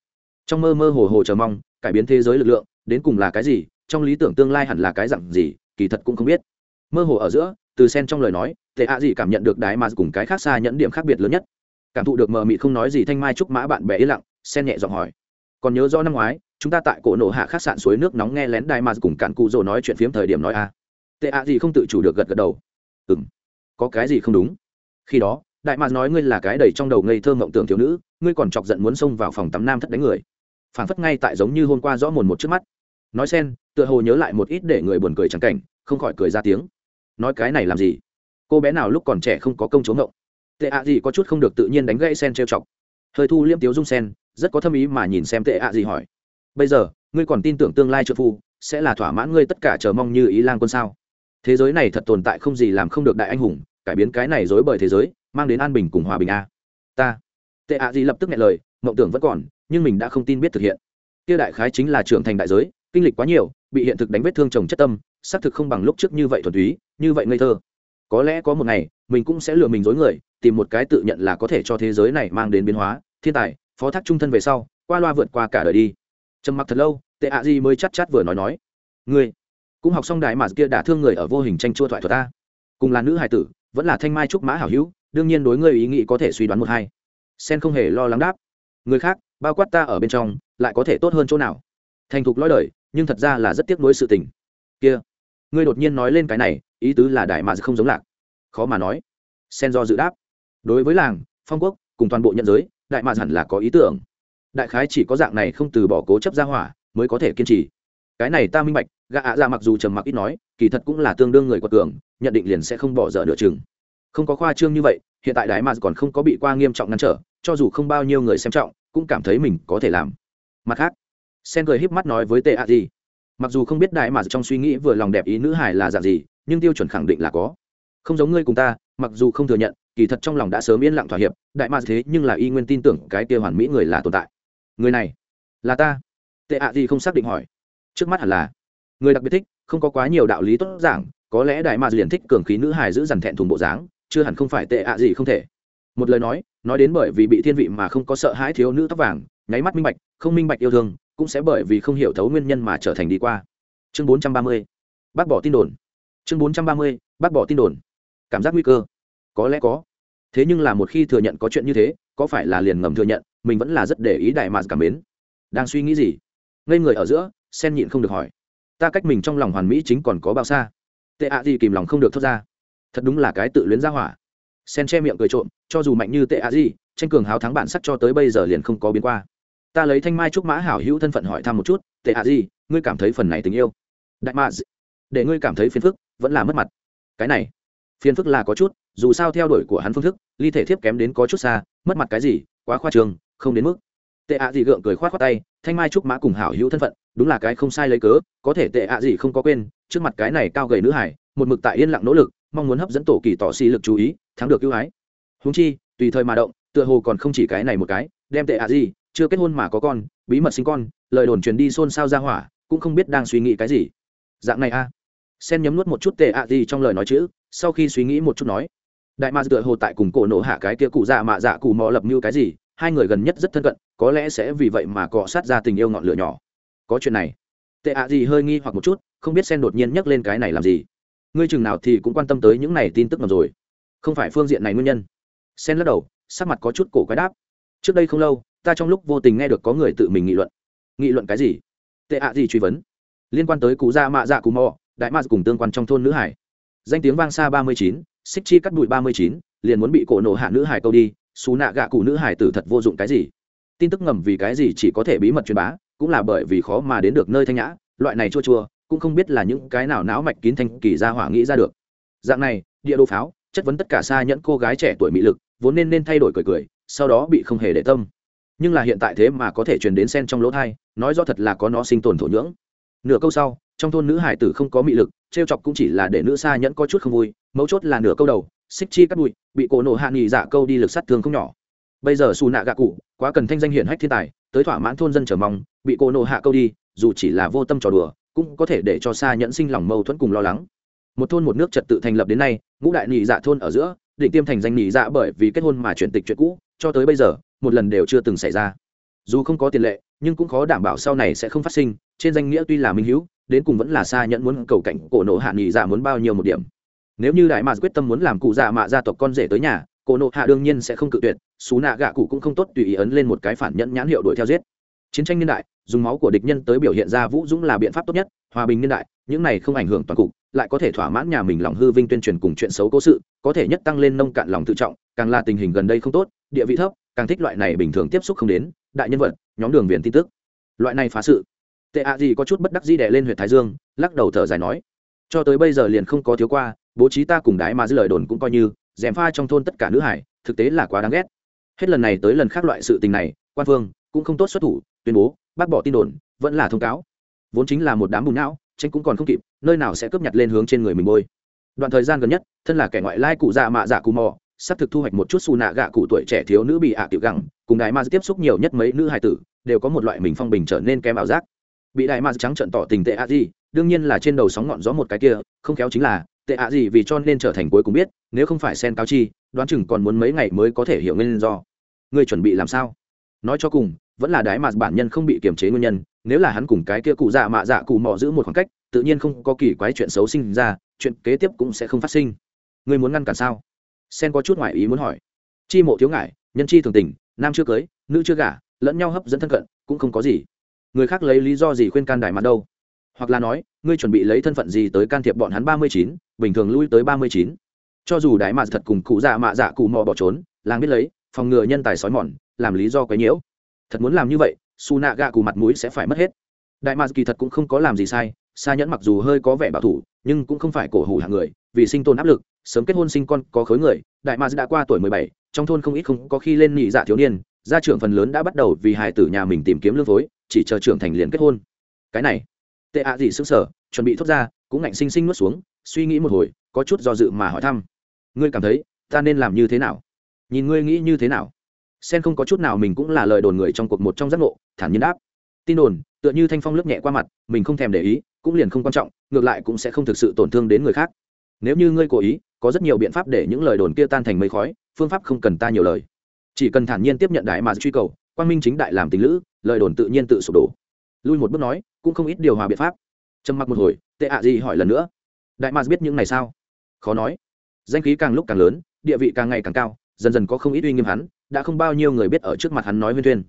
Trong mơ mơ hồ hồ chờ mong, cải biến thế giới lực lượng, đến cùng là cái gì, trong lý tưởng tương lai hẳn là cái dặn gì, kỳ thật cũng không biết. Mơ hồ ở giữa từ sen trong lời nói, tệ ạ gì cảm nhận được đái mà cùng cái khác xa nhẫn điểm khác biệt lớn nhất. Cảm thụ được mờ mị không nói gì thanh mai trúc mã bạn bè yên lặng, sen nhẹ giọng hỏi. Còn nhớ do năm ngoái, chúng ta tại cổ nổ hạ khách sạn suối nước nóng nghe lén đài mà cùng cạn cụ rồ nói chuyện phiếm thời điểm nói a tệ ạ gì không tự chủ được gật gật đầu. Ừ m có cái gì không đúng? Khi đó đại mà nói, ngươi là cái đầy trong đầu ngây thơ mộng tưởng thiếu nữ, ngươi còn chọc giận muốn xông vào phòng tắm nam thất đánh người. Phản phất ngay tại giống như hôm qua rõ mồn một trước mắt. Nói sen tựa hồ nhớ lại một ít để người buồn cười trắng cảnh, không khỏi cười ra tiếng nói cái này làm gì? Cô bé nào lúc còn trẻ không có công chống ngộng? Tệ ạ gì có chút không được tự nhiên đánh gãy sen trêu chọc. Hơi thu liêm tiếu dung sen, rất có thâm ý mà nhìn xem tệ ạ gì hỏi. Bây giờ, ngươi còn tin tưởng tương lai trợ phu, sẽ là thỏa mãn ngươi tất cả chờ mong như ý lan quân sao? Thế giới này thật tồn tại không gì làm không được đại anh hùng, cải biến cái này dối bởi thế giới, mang đến an bình cùng hòa bình a. Ta. Tệ ạ gì lập tức nghe lời, mộng tưởng vẫn còn, nhưng mình đã không tin biết thực hiện. Kia đại khái chính là trưởng thành đại giới, kinh lịch quá nhiều, bị hiện thực đánh vết thương chồng chất tâm, xác thực không bằng lúc trước như vậy thuần túy như vậy ngây thơ. Có lẽ có một ngày, mình cũng sẽ lừa mình dối người, tìm một cái tự nhận là có thể cho thế giới này mang đến biến hóa, thiên tài, phó thác trung thân về sau, qua loa vượt qua cả đời đi. Trầm mặc thật lâu, tệ ạ gì mới chắc chát vừa nói nói. Ngươi, cũng học xong đại mà kia đã thương người ở vô hình tranh chua thoại thuật ta. Cùng là nữ hài tử, vẫn là thanh mai trúc mã hảo hữu, đương nhiên đối ngươi ý nghĩ có thể suy đoán một hai. Sen không hề lo lắng đáp. Người khác, bao quát ta ở bên trong, lại có thể tốt hơn chỗ nào? Thành thục lõi đời, nhưng thật ra là rất tiếc nuối sự tình. Kia, ngươi đột nhiên nói lên cái này ý tứ là đại mà không giống lạc. Khó mà nói. Sen do dự đáp. Đối với làng, phong quốc, cùng toàn bộ nhận giới, đại mà hẳn là có ý tưởng. Đại khái chỉ có dạng này không từ bỏ cố chấp ra hỏa, mới có thể kiên trì. Cái này ta minh bạch, gã ạ ra mặc dù trầm mặc ít nói, kỳ thật cũng là tương đương người quật cường, nhận định liền sẽ không bỏ dở nửa chừng. Không có khoa trương như vậy, hiện tại đại mà còn không có bị qua nghiêm trọng ngăn trở, cho dù không bao nhiêu người xem trọng, cũng cảm thấy mình có thể làm. Mặt khác, sen cười híp mắt nói với tệ ạ gì mặc dù không biết đại mà trong suy nghĩ vừa lòng đẹp ý nữ hải là dạng gì, nhưng tiêu chuẩn khẳng định là có. Không giống ngươi cùng ta, mặc dù không thừa nhận, kỳ thật trong lòng đã sớm yên lặng thỏa hiệp, đại mà thế nhưng là y nguyên tin tưởng cái kia hoàn mỹ người là tồn tại. Người này, là ta. Tệ ạ gì không xác định hỏi. Trước mắt hẳn là, người đặc biệt thích, không có quá nhiều đạo lý tốt giảng, có lẽ đại mà liền thích cường khí nữ hải giữ dằn thẹn thùng bộ dáng, chưa hẳn không phải tệ ạ gì không thể. Một lời nói nói đến bởi vì bị thiên vị mà không có sợ hãi thiếu nữ tóc vàng, nháy mắt minh bạch, không minh bạch yêu thương cũng sẽ bởi vì không hiểu thấu nguyên nhân mà trở thành đi qua. Chương bốn trăm ba mươi, bác bỏ tin đồn. Chương bốn trăm ba mươi, bác bỏ tin đồn. Cảm giác nguy cơ. Có lẽ có. Thế nhưng là một khi thừa nhận có chuyện như thế, có phải là liền ngầm thừa nhận, mình vẫn là rất để ý đại mà cảm mến. Đang suy nghĩ gì? Ngây người ở giữa, sen nhịn không được hỏi. Ta cách mình trong lòng hoàn mỹ chính còn có bao xa? Tệ ạ gì kìm lòng không được thốt ra. Thật đúng là cái tự luyến ra hỏa. Sen che miệng cười trộm, cho dù mạnh như tệ ạ gì, tranh cường háo thắng bản sắc cho tới bây giờ liền không có biến qua ta lấy thanh mai trúc mã hảo hữu thân phận hỏi thăm một chút, tệ ạ gì, ngươi cảm thấy phần này tình yêu? Đại mạ để ngươi cảm thấy phiền phức, vẫn là mất mặt. Cái này, phiền phức là có chút, dù sao theo đuổi của hắn phương thức, ly thể thiếp kém đến có chút xa, mất mặt cái gì, quá khoa trường không đến mức. Tệ ạ gì gượng cười khoát khoát tay, thanh mai trúc mã cùng hảo hữu thân phận, đúng là cái không sai lấy cớ, có thể tệ ạ gì không có quên, trước mặt cái này cao gầy nữ hải một mực tại yên lặng nỗ lực, mong muốn hấp dẫn tổ kỳ tỏ xì lực chú ý, thắng được ưu ái. Húng chi, tùy thời mà động, tựa hồ còn không chỉ cái này một cái, đem tệ ạ gì chưa kết hôn mà có con, bí mật sinh con, lời đồn truyền đi xôn xao ra hỏa, cũng không biết đang suy nghĩ cái gì. Dạng này a. À. sen nhấm nuốt một chút tệ ạ gì trong lời nói chữ, sau khi suy nghĩ một chút nói. Đại ma tựa hồ tại cùng cổ nổ hạ cái kia cụ dạ mạ dạ cụ mò lập như cái gì, hai người gần nhất rất thân cận, có lẽ sẽ vì vậy mà cọ sát ra tình yêu ngọn lửa nhỏ. Có chuyện này. Tệ ạ gì hơi nghi hoặc một chút, không biết sen đột nhiên nhắc lên cái này làm gì. Ngươi chừng nào thì cũng quan tâm tới những này tin tức ngầm rồi. Không phải phương diện này nguyên nhân. Sen lắc đầu, sắc mặt có chút cổ quái đáp. Trước đây không lâu ta trong lúc vô tình nghe được có người tự mình nghị luận. Nghị luận cái gì? Tệ ạ gì truy vấn? Liên quan tới cụ gia mạ dạ cù mò, đại mạ cùng tương quan trong thôn nữ hải. Danh tiếng vang xa ba mươi chín, xích chi cắt bụi ba mươi chín, liền muốn bị cổ nổ hạ nữ hải câu đi, xú nạ gạ cụ nữ hải tử thật vô dụng cái gì? Tin tức ngầm vì cái gì chỉ có thể bí mật truyền bá, cũng là bởi vì khó mà đến được nơi thanh nhã, loại này chua chua, cũng không biết là những cái nào não mạch kín thanh kỳ ra hỏa nghĩ ra được. Dạng này, địa đồ pháo, chất vấn tất cả xa nhẫn cô gái trẻ tuổi mỹ lực, vốn nên nên thay đổi cười cười, sau đó bị không hề để tâm nhưng là hiện tại thế mà có thể truyền đến sen trong lỗ thai, nói rõ thật là có nó sinh tồn thổ nhưỡng. Nửa câu sau, trong thôn nữ hải tử không có mị lực, trêu chọc cũng chỉ là để nữ xa nhẫn có chút không vui, mấu chốt là nửa câu đầu, xích chi cắt bụi, bị cổ nổ hạ nghỉ dạ câu đi lực sát thương không nhỏ. Bây giờ xù nạ gạ cụ, quá cần thanh danh hiển hách thiên tài, tới thỏa mãn thôn dân trở mong, bị cổ nổ hạ câu đi, dù chỉ là vô tâm trò đùa, cũng có thể để cho xa nhẫn sinh lòng mâu thuẫn cùng lo lắng. Một thôn một nước trật tự thành lập đến nay, ngũ đại nghỉ dạ thôn ở giữa, định tiêm thành danh nghỉ dạ bởi vì kết hôn mà chuyển tịch chuyện cũ, cho tới bây giờ một lần đều chưa từng xảy ra. Dù không có tiền lệ, nhưng cũng khó đảm bảo sau này sẽ không phát sinh. Trên danh nghĩa tuy là minh hữu, đến cùng vẫn là xa nhận muốn cầu cảnh cổ nộ hạ nghỉ dạ muốn bao nhiêu một điểm. Nếu như đại mạc quyết tâm muốn làm cụ dạ mạ gia tộc con rể tới nhà, cổ nộ hạ đương nhiên sẽ không cự tuyệt, xú nạ gạ cụ cũng không tốt tùy ý ấn lên một cái phản nhẫn nhãn hiệu đuổi theo giết. Chiến tranh niên đại, dùng máu của địch nhân tới biểu hiện ra vũ dũng là biện pháp tốt nhất, hòa bình niên đại, những này không ảnh hưởng toàn cục, lại có thể thỏa mãn nhà mình lòng hư vinh tuyên truyền cùng chuyện xấu cố sự, có thể nhất tăng lên nông cạn lòng tự trọng, càng là tình hình gần đây không tốt, địa vị thấp càng thích loại này bình thường tiếp xúc không đến, đại nhân vật, nhóm đường viền tin tức. Loại này phá sự. Tệ ạ gì có chút bất đắc dĩ đẻ lên huyện thái dương, lắc đầu thở dài nói, cho tới bây giờ liền không có thiếu qua, bố trí ta cùng đái mà dư lời đồn cũng coi như dèm pha trong thôn tất cả nữ hải, thực tế là quá đáng ghét. Hết lần này tới lần khác loại sự tình này, quan phương cũng không tốt xuất thủ, tuyên bố, bác bỏ tin đồn, vẫn là thông cáo. Vốn chính là một đám bùn não tranh cũng còn không kịp, nơi nào sẽ cướp nhặt lên hướng trên người mình bôi. Đoạn thời gian gần nhất, thân là kẻ ngoại lai cụ dạ mạ dạ cù mò sắp thực thu hoạch một chút xù nạ gạ cụ tuổi trẻ thiếu nữ bị ạ tiểu gẳng cùng đại ma tiếp xúc nhiều nhất mấy nữ hài tử đều có một loại mình phong bình trở nên kém ảo giác. Bị đại ma trắng trận tỏ tình tệ ạ gì, đương nhiên là trên đầu sóng ngọn gió một cái kia, không khéo chính là, tệ ạ gì vì cho nên trở thành cuối cùng biết, nếu không phải sen cao chi, đoán chừng còn muốn mấy ngày mới có thể hiểu nguyên do. Người chuẩn bị làm sao? Nói cho cùng, vẫn là đái mà bản nhân không bị kiềm chế nguyên nhân, nếu là hắn cùng cái kia cụ dạ mạ dạ cụ mò giữ một khoảng cách, tự nhiên không có kỳ quái chuyện xấu sinh ra, chuyện kế tiếp cũng sẽ không phát sinh. Người muốn ngăn cản sao? Sen có chút ngoại ý muốn hỏi. Chi mộ thiếu ngại nhân chi thường tình, nam chưa cưới, nữ chưa gả, lẫn nhau hấp dẫn thân cận, cũng không có gì. Người khác lấy lý do gì khuyên can đại mặt đâu? Hoặc là nói, ngươi chuẩn bị lấy thân phận gì tới can thiệp bọn hắn ba mươi chín, bình thường lui tới ba mươi chín. Cho dù đại mạ thật cùng cụ dạ mạ dạ cụ mò bỏ trốn, làng biết lấy, phòng ngừa nhân tài sói mòn, làm lý do quấy nhiễu. Thật muốn làm như vậy, su nạ gạ cụ mặt mũi sẽ phải mất hết. Đại mạ kỳ thật cũng không có làm gì sai xa nhẫn mặc dù hơi có vẻ bảo thủ, nhưng cũng không phải cổ hủ hạng người, vì sinh tồn áp lực sớm kết hôn sinh con, có khối người, đại mads đã qua tuổi mười bảy, trong thôn không ít không có khi lên nhị dạ thiếu niên, gia trưởng phần lớn đã bắt đầu vì hài tử nhà mình tìm kiếm lương phối chỉ chờ trưởng thành liền kết hôn. Cái này, tệ ạ gì sức sở chuẩn bị thốt ra, cũng ngạnh sinh sinh nuốt xuống, suy nghĩ một hồi, có chút do dự mà hỏi thăm. Ngươi cảm thấy, ta nên làm như thế nào? Nhìn ngươi nghĩ như thế nào? Sen không có chút nào mình cũng là lời đồn người trong cuộc một trong giác ngộ, thản nhiên đáp. Tin đồn, tựa như thanh phong lướt nhẹ qua mặt, mình không thèm để ý, cũng liền không quan trọng, ngược lại cũng sẽ không thực sự tổn thương đến người khác nếu như ngươi cố ý, có rất nhiều biện pháp để những lời đồn kia tan thành mây khói, phương pháp không cần ta nhiều lời. Chỉ cần thản nhiên tiếp nhận đại mà truy cầu quan minh chính đại làm tình lữ, lời đồn tự nhiên tự sụp đổ. Lui một bước nói, cũng không ít điều hòa biện pháp. Trầm mặc một hồi, tệ ạ gì hỏi lần nữa. Đại mà biết những này sao? Khó nói. Danh khí càng lúc càng lớn, địa vị càng ngày càng cao, dần dần có không ít uy nghiêm hắn, đã không bao nhiêu người biết ở trước mặt hắn nói huyên thuyên.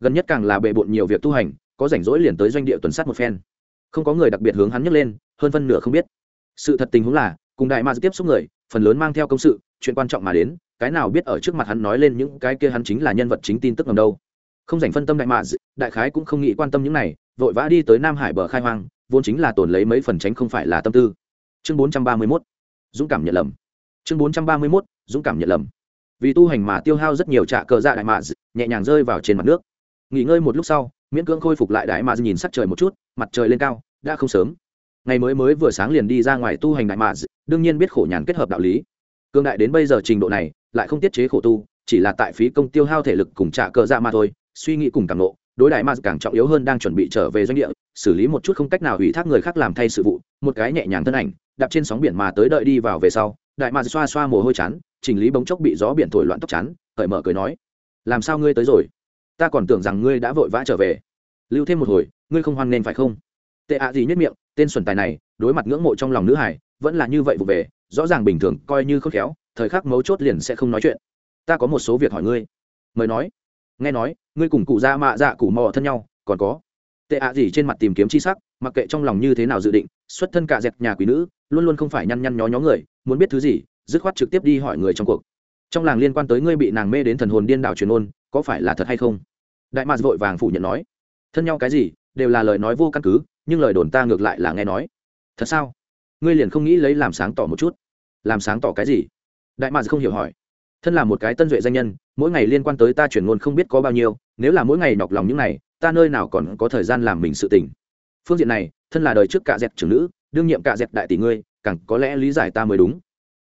Gần nhất càng là bề bộn nhiều việc tu hành, có rảnh rỗi liền tới doanh địa tuần sát một phen. Không có người đặc biệt hướng hắn nhấc lên, hơn phân nửa không biết. Sự thật tình huống là cùng đại ma tiếp xúc người, phần lớn mang theo công sự, chuyện quan trọng mà đến, cái nào biết ở trước mặt hắn nói lên những cái kia hắn chính là nhân vật chính tin tức ngầm đâu. Không dành phân tâm đại mạ đại khái cũng không nghĩ quan tâm những này, vội vã đi tới nam hải bờ khai hoang, vốn chính là tồn lấy mấy phần tránh không phải là tâm tư. Chương bốn trăm ba mươi mốt, dũng cảm nhận lầm. Chương bốn trăm ba mươi mốt, dũng cảm nhận lầm. Vì tu hành mà tiêu hao rất nhiều trạ cờ dạ đại mạ nhẹ nhàng rơi vào trên mặt nước. Nghỉ ngơi một lúc sau, miễn cưỡng khôi phục lại đại mạ nhìn sắc trời một chút, mặt trời lên cao, đã không sớm. Ngày mới mới vừa sáng liền đi ra ngoài tu hành đại mạ đương nhiên biết khổ nhàn kết hợp đạo lý. Cương đại đến bây giờ trình độ này, lại không tiết chế khổ tu, chỉ là tại phí công tiêu hao thể lực cùng trả cờ ra mà thôi, suy nghĩ cùng càng nộ đối đại ma càng trọng yếu hơn đang chuẩn bị trở về doanh địa, xử lý một chút không cách nào ủy thác người khác làm thay sự vụ, một cái nhẹ nhàng thân ảnh, đạp trên sóng biển mà tới đợi đi vào về sau, đại ma xoa xoa mồ hôi chán, chỉnh lý bóng chốc bị gió biển thổi loạn tóc chán, cởi mở cười nói, làm sao ngươi tới rồi? Ta còn tưởng rằng ngươi đã vội vã trở về. Lưu thêm một hồi, ngươi không hoan nên phải không? Tệ ạ gì nhất miệng, tên xuẩn tài này, đối mặt ngưỡng mộ trong lòng nữ hải vẫn là như vậy vụ về, rõ ràng bình thường, coi như khớp khéo, thời khắc mấu chốt liền sẽ không nói chuyện. Ta có một số việc hỏi ngươi. Mời nói. Nghe nói, ngươi cùng cụ dạ mạ dạ cụ mò thân nhau, còn có. Tệ ạ gì trên mặt tìm kiếm c h i sắc, mặc kệ trong lòng như thế nào dự định, xuất thân cả dẹp nhà quý nữ, luôn luôn không phải nhăn nhăn nhó nhó người, muốn biết thứ gì, dứt khoát trực tiếp đi hỏi người trong cuộc. Trong làng liên quan tới ngươi bị nàng mê đến thần hồn điên đảo truyền ôn, có phải là thật hay không? Đại mạc vội vàng phủ nhận nói. Thân nhau cái gì, đều là lời nói vô căn cứ, nhưng lời đồn ta ngược lại là nghe nói. Thật sao? Ngươi liền không nghĩ lấy làm sáng tỏ một chút? Làm sáng tỏ cái gì? Đại mạc không hiểu hỏi. Thân là một cái tân duệ danh nhân, mỗi ngày liên quan tới ta chuyển ngôn không biết có bao nhiêu, nếu là mỗi ngày nọc lòng những này, ta nơi nào còn có thời gian làm mình sự tình? Phương diện này, thân là đời trước cạ dẹp trưởng nữ, đương nhiệm cạ dẹp đại tỷ ngươi, càng có lẽ lý giải ta mới đúng.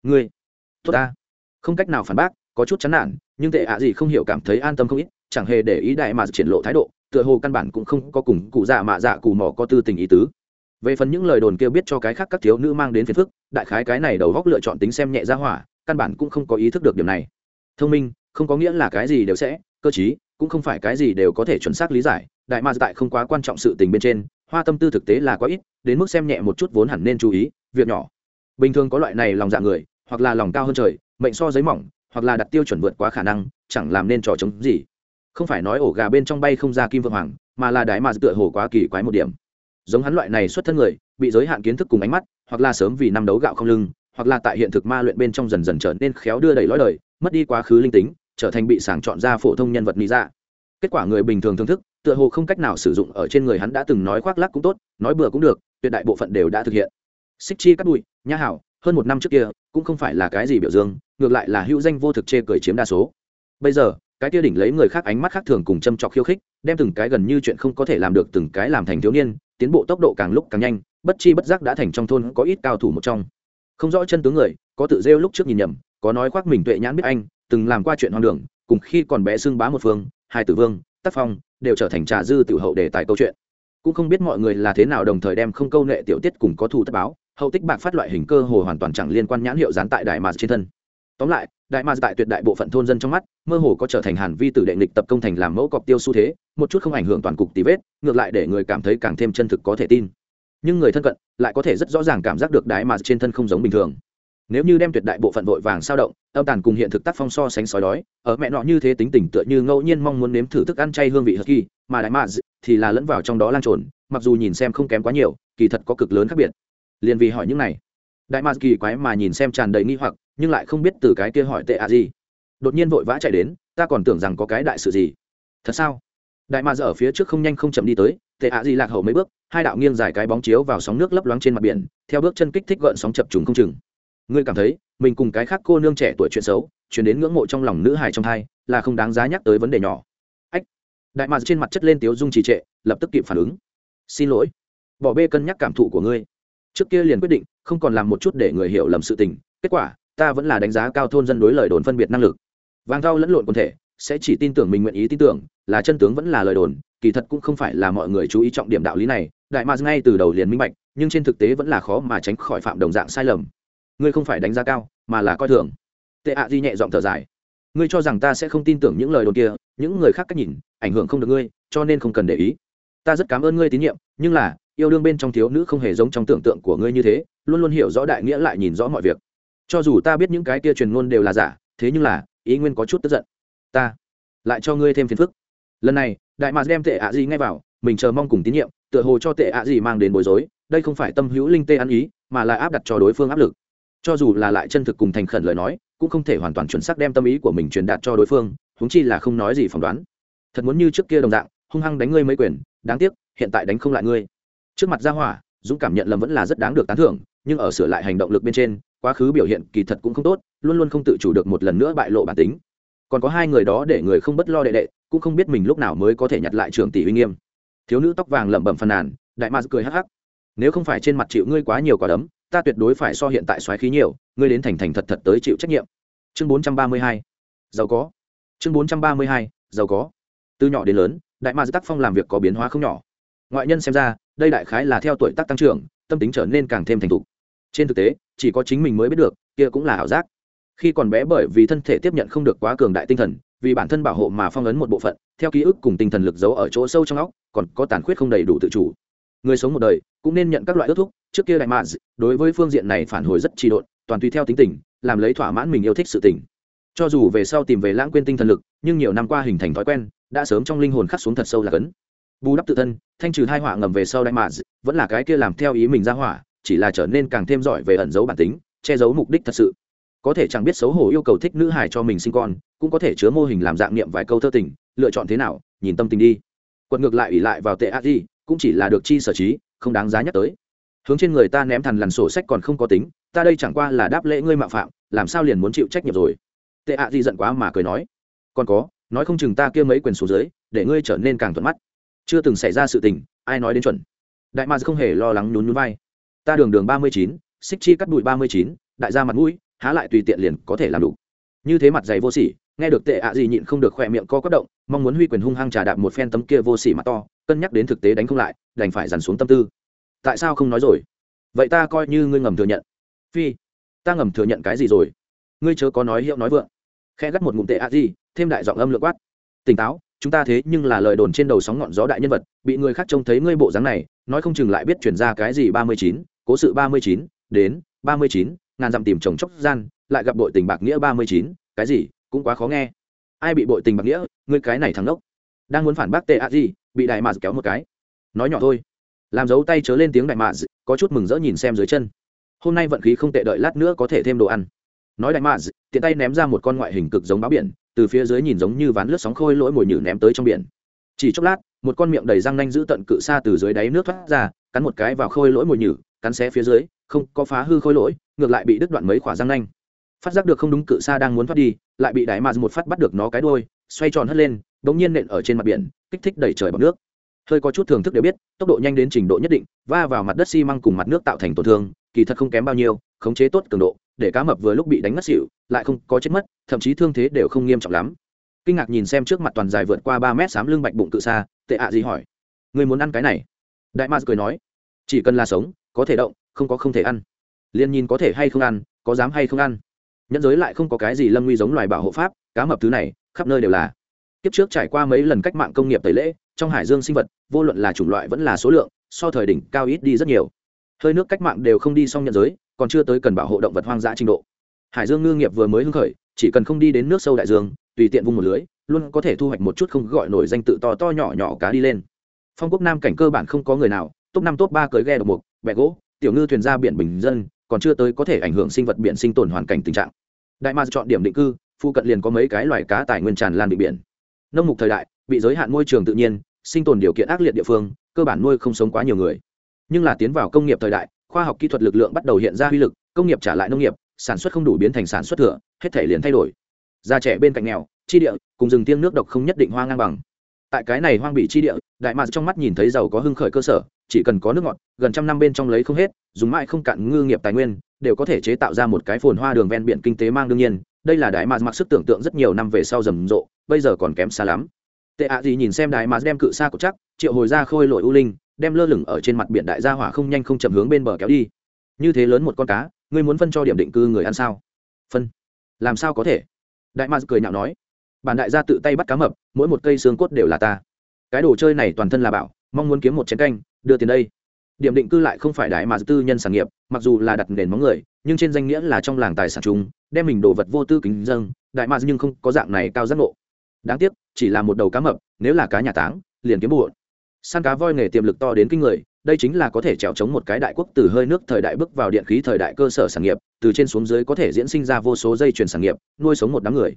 Ngươi, tốt ta. Không cách nào phản bác, có chút chán nản, nhưng tệ ạ gì không hiểu cảm thấy an tâm không ít, chẳng hề để ý đại mà triển lộ thái độ, tựa hồ căn bản cũng không có cùng cụ dạ mạ dạ cù mỏ có tư tình ý tứ về phần những lời đồn kêu biết cho cái khác các thiếu nữ mang đến phiền phức, đại khái cái này đầu góc lựa chọn tính xem nhẹ ra hỏa, căn bản cũng không có ý thức được điểm này. Thông minh, không có nghĩa là cái gì đều sẽ, cơ chí cũng không phải cái gì đều có thể chuẩn xác lý giải, đại ma tại không quá quan trọng sự tình bên trên, hoa tâm tư thực tế là quá ít, đến mức xem nhẹ một chút vốn hẳn nên chú ý, việc nhỏ. Bình thường có loại này lòng dạ người, hoặc là lòng cao hơn trời, mệnh so giấy mỏng, hoặc là đặt tiêu chuẩn vượt quá khả năng, chẳng làm nên trò chống gì. Không phải nói ổ gà bên trong bay không ra kim vượng hoàng, mà là đại ma tựa hồ quá kỳ quái một điểm giống hắn loại này xuất thân người, bị giới hạn kiến thức cùng ánh mắt, hoặc là sớm vì năm đấu gạo không lưng, hoặc là tại hiện thực ma luyện bên trong dần dần trở nên khéo đưa đẩy lõi đời, mất đi quá khứ linh tính, trở thành bị sàng chọn ra phổ thông nhân vật lý ra kết quả người bình thường thưởng thức, tựa hồ không cách nào sử dụng ở trên người hắn đã từng nói khoác lắc cũng tốt, nói bừa cũng được, tuyệt đại bộ phận đều đã thực hiện. Xích chi cắt bụi, nha hảo, hơn một năm trước kia, cũng không phải là cái gì biểu dương, ngược lại là hữu danh vô thực chê cười chiếm đa số. Bây giờ, cái kia đỉnh lấy người khác ánh mắt khác thường cùng châm trọc khiêu khích, đem từng cái gần như chuyện không có thể làm được từng cái làm thành thiếu niên tiến bộ tốc độ càng lúc càng nhanh, bất chi bất giác đã thành trong thôn có ít cao thủ một trong. Không rõ chân tướng người, có tự rêu lúc trước nhìn nhầm, có nói khoác mình tuệ nhãn biết anh, từng làm qua chuyện hoang đường, cùng khi còn bé xưng bá một phương, hai tử vương, tác phong, đều trở thành trà dư tiểu hậu đề tài câu chuyện. Cũng không biết mọi người là thế nào đồng thời đem không câu nệ tiểu tiết cùng có thù tất báo, hậu tích bạc phát loại hình cơ hồ hoàn toàn chẳng liên quan nhãn hiệu dán tại đại mà trên thân tóm lại, đại ma tại tuyệt đại bộ phận thôn dân trong mắt, mơ hồ có trở thành hàn vi tử đệ nghịch tập công thành làm mẫu cọc tiêu xu thế, một chút không ảnh hưởng toàn cục tí vết, ngược lại để người cảm thấy càng thêm chân thực có thể tin. Nhưng người thân cận lại có thể rất rõ ràng cảm giác được đại ma trên thân không giống bình thường. Nếu như đem tuyệt đại bộ phận vội vàng sao động, âm tàn cùng hiện thực tác phong so sánh sói đói, ở mẹ nọ như thế tính tình tựa như ngẫu nhiên mong muốn nếm thử thức ăn chay hương vị hất kỳ, mà đại mạc thì là lẫn vào trong đó lan trồn, mặc dù nhìn xem không kém quá nhiều, kỳ thật có cực lớn khác biệt. Liền vì hỏi những này đại mạc kỳ quái mà nhìn xem tràn đầy nghi hoặc, nhưng lại không biết từ cái kia hỏi tệ à gì. Đột nhiên vội vã chạy đến, ta còn tưởng rằng có cái đại sự gì. Thật sao? Đại mạc ở phía trước không nhanh không chậm đi tới, tệ ạ gì lạc hậu mấy bước, hai đạo nghiêng dài cái bóng chiếu vào sóng nước lấp loáng trên mặt biển, theo bước chân kích thích gợn sóng chập trùng không chừng. Ngươi cảm thấy, mình cùng cái khác cô nương trẻ tuổi chuyện xấu, chuyển đến ngưỡng mộ trong lòng nữ hài trong thai, là không đáng giá nhắc tới vấn đề nhỏ. Ách. Đại mạc trên mặt chất lên tiếu dung trì trệ, lập tức kịp phản ứng. Xin lỗi. Bỏ bê cân nhắc cảm thụ của ngươi trước kia liền quyết định, không còn làm một chút để người hiểu lầm sự tình, kết quả, ta vẫn là đánh giá cao thôn dân đối lời đồn phân biệt năng lực. Vàng thao lẫn lộn quần thể, sẽ chỉ tin tưởng mình nguyện ý tin tưởng, là chân tướng vẫn là lời đồn, kỳ thật cũng không phải là mọi người chú ý trọng điểm đạo lý này, đại mars ngay từ đầu liền minh bạch, nhưng trên thực tế vẫn là khó mà tránh khỏi phạm đồng dạng sai lầm. Ngươi không phải đánh giá cao, mà là coi thường. Tệ ạ di nhẹ giọng thở dài. Ngươi cho rằng ta sẽ không tin tưởng những lời đồn kia, những người khác cách nhìn, ảnh hưởng không được ngươi, cho nên không cần để ý. Ta rất cảm ơn ngươi tín nhiệm, nhưng là yêu đương bên trong thiếu nữ không hề giống trong tưởng tượng của ngươi như thế, luôn luôn hiểu rõ đại nghĩa lại nhìn rõ mọi việc. Cho dù ta biết những cái kia truyền ngôn đều là giả, thế nhưng là, ý nguyên có chút tức giận. Ta lại cho ngươi thêm phiền phức. Lần này, đại mạc đem tệ ạ gì ngay vào, mình chờ mong cùng tín nhiệm, tựa hồ cho tệ ạ gì mang đến bối rối. Đây không phải tâm hữu linh tê ăn ý, mà là áp đặt cho đối phương áp lực. Cho dù là lại chân thực cùng thành khẩn lời nói, cũng không thể hoàn toàn chuẩn xác đem tâm ý của mình truyền đạt cho đối phương húng chi là không nói gì phỏng đoán. Thật muốn như trước kia đồng dạng, hung hăng đánh ngươi mấy quyền, đáng tiếc, hiện tại đánh không lại ngươi trước mặt gia hỏa, dũng cảm nhận lầm vẫn là rất đáng được tán thưởng, nhưng ở sửa lại hành động lực bên trên, quá khứ biểu hiện kỳ thật cũng không tốt, luôn luôn không tự chủ được một lần nữa bại lộ bản tính. Còn có hai người đó để người không bất lo đệ đệ, cũng không biết mình lúc nào mới có thể nhặt lại trường tỷ uy nghiêm. Thiếu nữ tóc vàng lẩm bẩm phàn nàn, đại ma cười hắc hắc. Nếu không phải trên mặt chịu ngươi quá nhiều quả đấm, ta tuyệt đối phải so hiện tại xoáy khí nhiều, ngươi đến thành thành thật thật tới chịu trách nhiệm. Chương bốn trăm ba mươi hai, giàu có. Chương bốn trăm ba mươi hai, giàu có. Từ nhỏ đến lớn, đại ma tác phong làm việc có biến hóa không nhỏ. Ngoại nhân xem ra đây đại khái là theo tuổi tác tăng trưởng, tâm tính trở nên càng thêm thành thục. Trên thực tế, chỉ có chính mình mới biết được, kia cũng là ảo giác. Khi còn bé bởi vì thân thể tiếp nhận không được quá cường đại tinh thần, vì bản thân bảo hộ mà phong ấn một bộ phận, theo ký ức cùng tinh thần lực giấu ở chỗ sâu trong óc, còn có tàn khuyết không đầy đủ tự chủ. Người sống một đời, cũng nên nhận các loại ước thúc, trước kia đại mạn, đối với phương diện này phản hồi rất trì độn, toàn tùy theo tính tình, làm lấy thỏa mãn mình yêu thích sự tình. Cho dù về sau tìm về lãng quên tinh thần lực, nhưng nhiều năm qua hình thành thói quen, đã sớm trong linh hồn khắc xuống thật sâu là cấn bù đắp tự thân, thanh trừ hai họa ngầm về sau đại mạn vẫn là cái kia làm theo ý mình ra hỏa, chỉ là trở nên càng thêm giỏi về ẩn giấu bản tính, che giấu mục đích thật sự. Có thể chẳng biết xấu hổ yêu cầu thích nữ hài cho mình sinh con, cũng có thể chứa mô hình làm dạng niệm vài câu thơ tình, lựa chọn thế nào, nhìn tâm tình đi. Quật ngược lại ủy lại vào tệ a di cũng chỉ là được chi sở trí, không đáng giá nhắc tới. Hướng trên người ta ném thằn lằn sổ sách còn không có tính, ta đây chẳng qua là đáp lễ ngươi mạo phạm, làm sao liền muốn chịu trách nhiệm rồi? Tệ a di giận quá mà cười nói. Còn có, nói không chừng ta kia mấy quyền số dưới, để ngươi trở nên càng thuận mắt chưa từng xảy ra sự tình, ai nói đến chuẩn. Đại ma không hề lo lắng nhún nhún vai. Ta đường đường ba mươi chín, xích chi cắt đùi ba mươi chín, đại gia mặt mũi, há lại tùy tiện liền có thể làm đủ. Như thế mặt dày vô sỉ, nghe được tệ ạ gì nhịn không được khỏe miệng co quất động, mong muốn huy quyền hung hăng trà đạp một phen tấm kia vô sỉ mặt to, cân nhắc đến thực tế đánh không lại, đành phải dằn xuống tâm tư. Tại sao không nói rồi? Vậy ta coi như ngươi ngầm thừa nhận. Phi, ta ngầm thừa nhận cái gì rồi? Ngươi chớ có nói hiệu nói vượng. Khe gắt một ngụm tệ ạ gì, thêm đại giọng âm lượng quát. Tỉnh táo chúng ta thế nhưng là lời đồn trên đầu sóng ngọn gió đại nhân vật, bị người khác trông thấy ngươi bộ dáng này, nói không chừng lại biết chuyển ra cái gì ba mươi chín, cố sự ba mươi chín, đến ba mươi chín, ngàn dặm tìm chồng chóc gian, lại gặp bội tình bạc nghĩa ba mươi chín, cái gì, cũng quá khó nghe. Ai bị bội tình bạc nghĩa, ngươi cái này thằng lốc đang muốn phản bác tệ ạ gì bị đại mạt kéo một cái. Nói nhỏ thôi. Làm dấu tay chớ lên tiếng đại mạt có chút mừng rỡ nhìn xem dưới chân. Hôm nay vận khí không tệ đợi lát nữa có thể thêm đồ ăn. Nói đại mạt tiện tay ném ra một con ngoại hình cực giống báo biển từ phía dưới nhìn giống như ván lướt sóng khôi lỗi mồi nhử ném tới trong biển. Chỉ chốc lát, một con miệng đầy răng nanh giữ tận cự xa từ dưới đáy nước thoát ra, cắn một cái vào khôi lỗi mồi nhử, cắn xé phía dưới, không có phá hư khôi lỗi, ngược lại bị đứt đoạn mấy khỏa răng nanh. Phát giác được không đúng cự xa đang muốn thoát đi, lại bị đại mạt một phát bắt được nó cái đuôi, xoay tròn hất lên bỗng nhiên nện ở trên mặt biển, kích thích đẩy trời bọc nước. Hơi có chút thưởng thức đều biết, tốc độ nhanh đến trình độ nhất định, va vào mặt đất xi măng cùng mặt nước tạo thành tổn thương kỳ thật không kém bao nhiêu, khống chế tốt cường độ, để cá mập vừa lúc bị đánh ngất xỉu, lại không có chết mất, thậm chí thương thế đều không nghiêm trọng lắm. Kinh ngạc nhìn xem trước mặt toàn dài vượt qua ba mét xám lưng bạch bụng cự xa tệ ạ gì hỏi người muốn ăn cái này? Đại mars cười nói, chỉ cần là sống, có thể động, không có không thể ăn. Liền nhìn có thể hay không ăn, có dám hay không ăn. Nhẫn giới lại không có cái gì lâm nguy giống loài bảo hộ pháp, cá mập thứ này, khắp nơi đều là. Kiếp trước trải qua mấy lần cách mạng công nghiệp tẩy lễ, trong hải dương sinh vật, vô luận là chủng loại vẫn là số lượng, so thời đỉnh cao ít đi rất nhiều hơi nước cách mạng đều không đi xong nhận giới, còn chưa tới cần bảo hộ động vật hoang dã trình độ. Hải dương ngư nghiệp vừa mới hưng khởi, chỉ cần không đi đến nước sâu đại dương, tùy tiện vung một lưới, luôn có thể thu hoạch một chút không gọi nổi danh tự to to nhỏ nhỏ cá đi lên. Phong quốc nam cảnh cơ bản không có người nào, top năm top ba cưới ghe độc mục, bẹ gỗ, tiểu ngư thuyền ra biển bình dân, còn chưa tới có thể ảnh hưởng sinh vật biển sinh tồn hoàn cảnh tình trạng. Đại ma chọn điểm định cư, phụ cận liền có mấy cái loài cá tài nguyên tràn lan bị biển. Nông mục thời đại, bị giới hạn môi trường tự nhiên, sinh tồn điều kiện ác liệt địa phương, cơ bản nuôi không sống quá nhiều người nhưng là tiến vào công nghiệp thời đại, khoa học kỹ thuật lực lượng bắt đầu hiện ra uy lực, công nghiệp trả lại nông nghiệp, sản xuất không đủ biến thành sản xuất thừa, hết thể liền thay đổi. Già trẻ bên cạnh nghèo, chi địa, cùng rừng tiêng nước độc không nhất định hoa ngang bằng. Tại cái này hoang bị chi địa, đại mạc trong mắt nhìn thấy giàu có hưng khởi cơ sở, chỉ cần có nước ngọt, gần trăm năm bên trong lấy không hết, dùng mãi không cạn ngư nghiệp tài nguyên, đều có thể chế tạo ra một cái phồn hoa đường ven biển kinh tế mang đương nhiên. Đây là đại mạc mặc sức tưởng tượng rất nhiều năm về sau rầm rộ, bây giờ còn kém xa lắm. Tệ ạ gì nhìn xem đại mạc đem cự xa của chắc, triệu hồi ra khôi lội u linh đem lơ lửng ở trên mặt biển đại gia hỏa không nhanh không chậm hướng bên bờ kéo đi. Như thế lớn một con cá, ngươi muốn phân cho điểm định cư người ăn sao? Phân. Làm sao có thể? Đại ma cười nhạo nói. Bản đại gia tự tay bắt cá mập, mỗi một cây xương cốt đều là ta. Cái đồ chơi này toàn thân là bảo, mong muốn kiếm một chén canh, đưa tiền đây. Điểm định cư lại không phải đại mà tư nhân sản nghiệp, mặc dù là đặt nền móng người, nhưng trên danh nghĩa là trong làng tài sản chung, đem mình đồ vật vô tư kính dâng, đại mà nhưng không có dạng này cao giác ngộ. Đáng tiếc, chỉ là một đầu cá mập, nếu là cá nhà táng, liền kiếm bụi săn cá voi nghề tiềm lực to đến kinh người, đây chính là có thể trèo chống một cái đại quốc từ hơi nước thời đại bước vào điện khí thời đại cơ sở sản nghiệp, từ trên xuống dưới có thể diễn sinh ra vô số dây chuyền sản nghiệp, nuôi sống một đám người.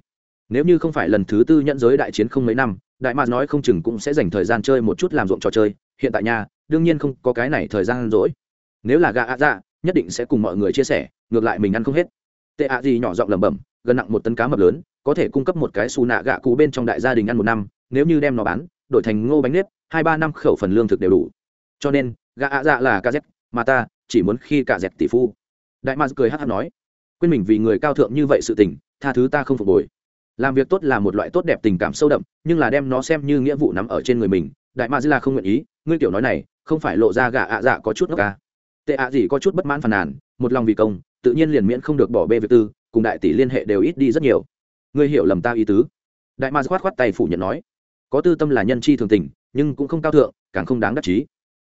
Nếu như không phải lần thứ tư nhận giới đại chiến không mấy năm, đại mạc nói không chừng cũng sẽ dành thời gian chơi một chút làm ruộng trò chơi. Hiện tại nhà đương nhiên không có cái này thời gian rỗi. Nếu là gà ạ dạ nhất định sẽ cùng mọi người chia sẻ, ngược lại mình ăn không hết. Tệ ạ gì nhỏ giọng lẩm bẩm, gần nặng một tấn cá mập lớn, có thể cung cấp một cái xù nạ gạ cũ bên trong đại gia đình ăn một năm, nếu như đem nó bán đổi thành ngô bánh nếp, hai ba năm khẩu phần lương thực đều đủ. Cho nên gạ ạ dạ là ca z mà ta chỉ muốn khi cả dẹp tỷ phu. Đại mạc cười hát hát nói, quên mình vì người cao thượng như vậy sự tình, tha thứ ta không phục hồi. Làm việc tốt là một loại tốt đẹp tình cảm sâu đậm, nhưng là đem nó xem như nghĩa vụ nắm ở trên người mình, đại mạc là không nguyện ý, ngươi kiểu nói này, không phải lộ ra gạ ạ dạ có chút ngốc ca tệ ạ gì có chút bất mãn phàn nàn, một lòng vì công, tự nhiên liền miễn không được bỏ bê việc tư, cùng đại tỷ liên hệ đều ít đi rất nhiều. Ngươi hiểu lầm ta ý tứ. Đại ma khoát khoát tay phủ nhận nói có tư tâm là nhân chi thường tình, nhưng cũng không cao thượng, càng không đáng đắc chí.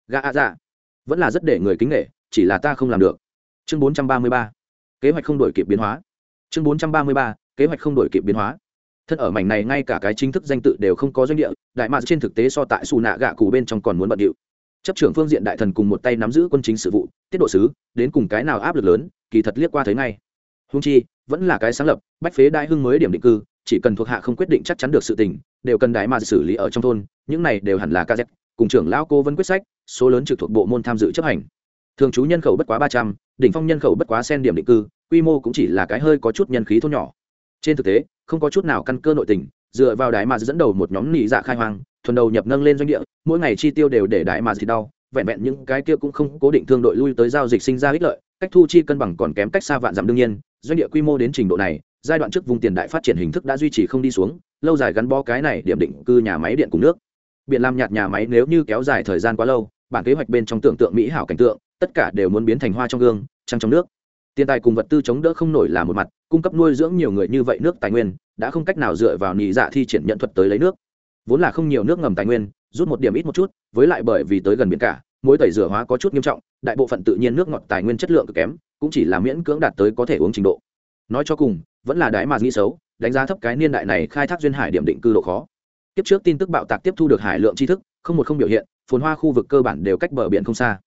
Gà ạ dạ vẫn là rất để người kính nghệ chỉ là ta không làm được. Chương bốn trăm ba mươi ba, kế hoạch không đổi kịp biến hóa. Chương bốn trăm ba mươi ba, kế hoạch không đổi kịp biến hóa. Thân ở mảnh này ngay cả cái chính thức danh tự đều không có doanh địa, đại mạc trên thực tế so tại xù nạ gạ cụ bên trong còn muốn bận điệu. Chấp trưởng phương diện đại thần cùng một tay nắm giữ quân chính sự vụ, tiết độ sứ, đến cùng cái nào áp lực lớn, kỳ thật liếc qua thấy ngay. Húng chi, vẫn là cái sáng lập, bách phế đại hưng mới điểm định cư chỉ cần thuộc hạ không quyết định chắc chắn được sự tình, đều cần đại mà xử lý ở trong thôn, những này đều hẳn là kz cùng trưởng lão cô vẫn quyết sách, số lớn trực thuộc bộ môn tham dự chấp hành. Thường trú nhân khẩu bất quá ba trăm, đỉnh phong nhân khẩu bất quá sen điểm định cư, quy mô cũng chỉ là cái hơi có chút nhân khí thôn nhỏ. Trên thực tế, không có chút nào căn cơ nội tình, dựa vào đại mà dẫn đầu một nhóm nị dạ khai hoang, thuần đầu nhập nâng lên doanh địa, mỗi ngày chi tiêu đều để đại mà thì đau, vẹn vẹn những cái kia cũng không cố định thương đội lui tới giao dịch sinh ra ích lợi, cách thu chi cân bằng còn kém cách xa vạn dặm đương nhiên, doanh địa quy mô đến trình độ này giai đoạn trước vùng tiền đại phát triển hình thức đã duy trì không đi xuống, lâu dài gắn bó cái này điểm định cư nhà máy điện cùng nước. Biển làm nhạt nhà máy nếu như kéo dài thời gian quá lâu, bản kế hoạch bên trong tưởng tượng mỹ hảo cảnh tượng, tất cả đều muốn biến thành hoa trong gương, trăng trong nước. Tiền tài cùng vật tư chống đỡ không nổi là một mặt, cung cấp nuôi dưỡng nhiều người như vậy nước tài nguyên, đã không cách nào dựa vào nhị dạ thi triển nhận thuật tới lấy nước. Vốn là không nhiều nước ngầm tài nguyên, rút một điểm ít một chút, với lại bởi vì tới gần biển cả, mối tẩy rửa hóa có chút nghiêm trọng, đại bộ phận tự nhiên nước ngọt tài nguyên chất lượng cực kém, cũng chỉ là miễn cưỡng đạt tới có thể uống trình độ. Nói cho cùng vẫn là đái mà nghĩ xấu, đánh giá thấp cái niên đại này khai thác duyên hải điểm định cư độ khó. Tiếp trước tin tức bạo tạc tiếp thu được hải lượng tri thức, không một không biểu hiện, phồn hoa khu vực cơ bản đều cách bờ biển không xa.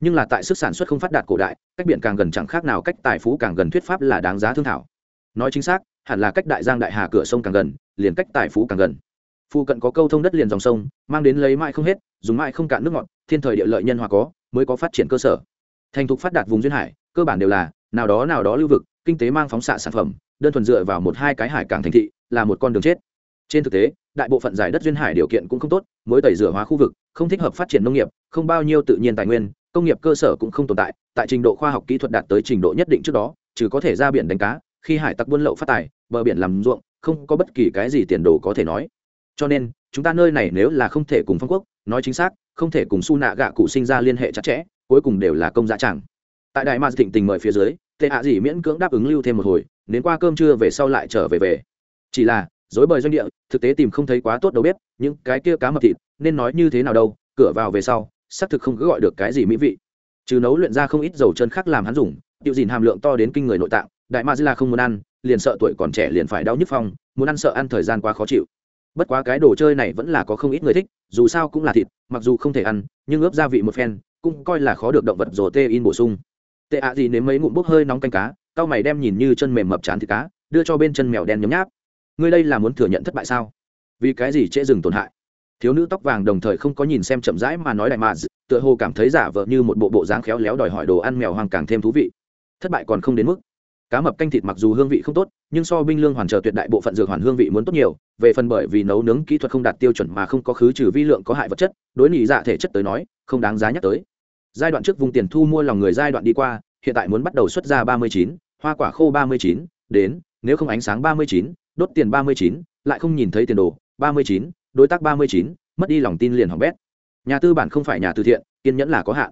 Nhưng là tại sức sản xuất không phát đạt cổ đại, cách biển càng gần chẳng khác nào cách tài phú càng gần thuyết pháp là đáng giá thương thảo. Nói chính xác, hẳn là cách đại giang đại hà cửa sông càng gần, liền cách tài phú càng gần. Phụ cận có câu thông đất liền dòng sông, mang đến lấy mãi không hết, dùng mãi không cạn nước ngọt, thiên thời địa lợi nhân hòa có, mới có phát triển cơ sở. Thành thục phát đạt vùng duyên hải, cơ bản đều là, nào đó nào đó lưu vực, kinh tế mang phóng xạ sản phẩm đơn thuần dựa vào một hai cái hải cảng thành thị, là một con đường chết. Trên thực tế, đại bộ phận giải đất duyên hải điều kiện cũng không tốt, mới tẩy rửa hóa khu vực, không thích hợp phát triển nông nghiệp, không bao nhiêu tự nhiên tài nguyên, công nghiệp cơ sở cũng không tồn tại tại trình độ khoa học kỹ thuật đạt tới trình độ nhất định trước đó, trừ có thể ra biển đánh cá, khi hải tặc buôn lậu phát tài, bờ biển làm ruộng, không có bất kỳ cái gì tiền đồ có thể nói. Cho nên, chúng ta nơi này nếu là không thể cùng phong quốc, nói chính xác, không thể cùng su nạ gạ cụ sinh ra liên hệ chặt chẽ, cuối cùng đều là công giá chẳng. Tại đại ma thịnh tình mời phía dưới, tệ hạ gì miễn cưỡng đáp ứng lưu thêm một hồi đến qua cơm trưa về sau lại trở về về. Chỉ là, dối bời doanh địa, thực tế tìm không thấy quá tốt đâu biết những cái kia cá mập thịt, nên nói như thế nào đâu, cửa vào về sau, xác thực không cứ gọi được cái gì mỹ vị. Trừ nấu luyện ra không ít dầu chân khác làm hắn dùng tiêu dìn hàm lượng to đến kinh người nội tạng, đại ma là không muốn ăn, liền sợ tuổi còn trẻ liền phải đau nhức phong, muốn ăn sợ ăn thời gian quá khó chịu. Bất quá cái đồ chơi này vẫn là có không ít người thích, dù sao cũng là thịt, mặc dù không thể ăn, nhưng ướp gia vị một phen, cũng coi là khó được động vật rồ tê in bổ sung. Tệ ạ gì nếm mấy ngụm bốc hơi nóng canh cá tao mày đem nhìn như chân mềm mập chán thịt cá, đưa cho bên chân mèo đen nhấm nháp. Ngươi đây là muốn thừa nhận thất bại sao? Vì cái gì trễ dừng tổn hại? Thiếu nữ tóc vàng đồng thời không có nhìn xem chậm rãi mà nói đại mà tựa hồ cảm thấy giả vợ như một bộ bộ dáng khéo léo đòi hỏi đồ ăn mèo hoàng càng thêm thú vị. Thất bại còn không đến mức. Cá mập canh thịt mặc dù hương vị không tốt, nhưng so binh lương hoàn chờ tuyệt đại bộ phận dược hoàn hương vị muốn tốt nhiều, về phần bởi vì nấu nướng kỹ thuật không đạt tiêu chuẩn mà không có khứ trừ vi lượng có hại vật chất, đối nghỉ dạ thể chất tới nói, không đáng giá nhắc tới. Giai đoạn trước vùng tiền thu mua lòng người giai đoạn đi qua hiện tại muốn bắt đầu xuất ra ba mươi chín, hoa quả khô ba mươi chín, đến, nếu không ánh sáng ba mươi chín, đốt tiền ba mươi chín, lại không nhìn thấy tiền đồ, ba mươi chín, đối tác ba mươi chín, mất đi lòng tin liền hỏng bét. Nhà tư bản không phải nhà từ thiện, kiên nhẫn là có hạn.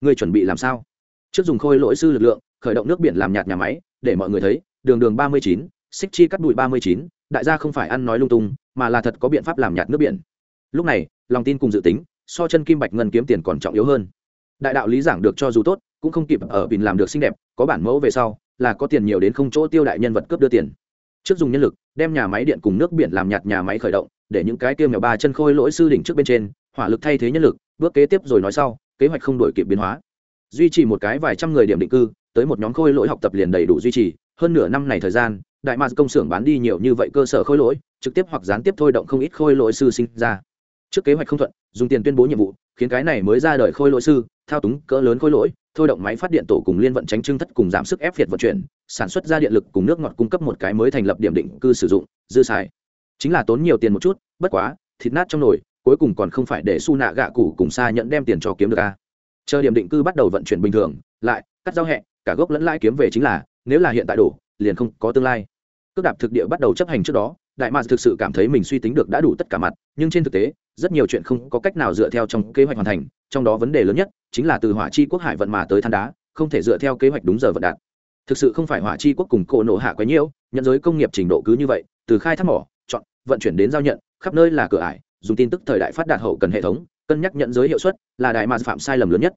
Người chuẩn bị làm sao? Trước dùng khôi lỗi sư lực lượng, khởi động nước biển làm nhạt nhà máy, để mọi người thấy, đường đường ba mươi chín, xích chi cắt bụi ba mươi chín, đại gia không phải ăn nói lung tung, mà là thật có biện pháp làm nhạt nước biển. Lúc này, lòng tin cùng dự tính, so chân kim bạch ngân kiếm tiền còn trọng yếu hơn. Đại đạo lý giảng được cho dù tốt cũng không kịp ở bình làm được xinh đẹp, có bản mẫu về sau, là có tiền nhiều đến không chỗ tiêu đại nhân vật cướp đưa tiền. Trước dùng nhân lực, đem nhà máy điện cùng nước biển làm nhạt nhà máy khởi động, để những cái kia mèo ba chân khôi lỗi sư đỉnh trước bên trên, hỏa lực thay thế nhân lực, bước kế tiếp rồi nói sau, kế hoạch không đổi kịp biến hóa. Duy trì một cái vài trăm người điểm định cư, tới một nhóm khôi lỗi học tập liền đầy đủ duy trì, hơn nửa năm này thời gian, đại mạc công xưởng bán đi nhiều như vậy cơ sở khôi lỗi, trực tiếp hoặc gián tiếp thôi động không ít khôi lỗi sư sinh ra. Trước kế hoạch không thuận, dùng tiền tuyên bố nhiệm vụ, khiến cái này mới ra đời khôi lỗi sư, thao túng cỡ lớn khôi lỗi thôi động máy phát điện tổ cùng liên vận tránh trưng thất cùng giảm sức ép việt vận chuyển, sản xuất ra điện lực cùng nước ngọt cung cấp một cái mới thành lập điểm định cư sử dụng, dư xài. Chính là tốn nhiều tiền một chút, bất quá, thịt nát trong nồi, cuối cùng còn không phải để su nạ gạ củ cùng xa nhận đem tiền cho kiếm được a chờ điểm định cư bắt đầu vận chuyển bình thường, lại, cắt giao hẹ, cả gốc lẫn lãi kiếm về chính là, nếu là hiện tại đủ liền không có tương lai. Cước đạp thực địa bắt đầu chấp hành trước đó, đại mạc thực sự cảm thấy mình suy tính được đã đủ tất cả mặt, nhưng trên thực tế, rất nhiều chuyện không có cách nào dựa theo trong kế hoạch hoàn thành trong đó vấn đề lớn nhất chính là từ hỏa chi quốc hải vận mà tới than đá, không thể dựa theo kế hoạch đúng giờ vận đạt. Thực sự không phải hỏa chi quốc cùng cổ nộ hạ quá nhiễu, nhận giới công nghiệp trình độ cứ như vậy, từ khai thác mỏ, chọn, vận chuyển đến giao nhận, khắp nơi là cửa ải, dùng tin tức thời đại phát đạt hậu cần hệ thống, cân nhắc nhận giới hiệu suất là đại mà phạm sai lầm lớn nhất.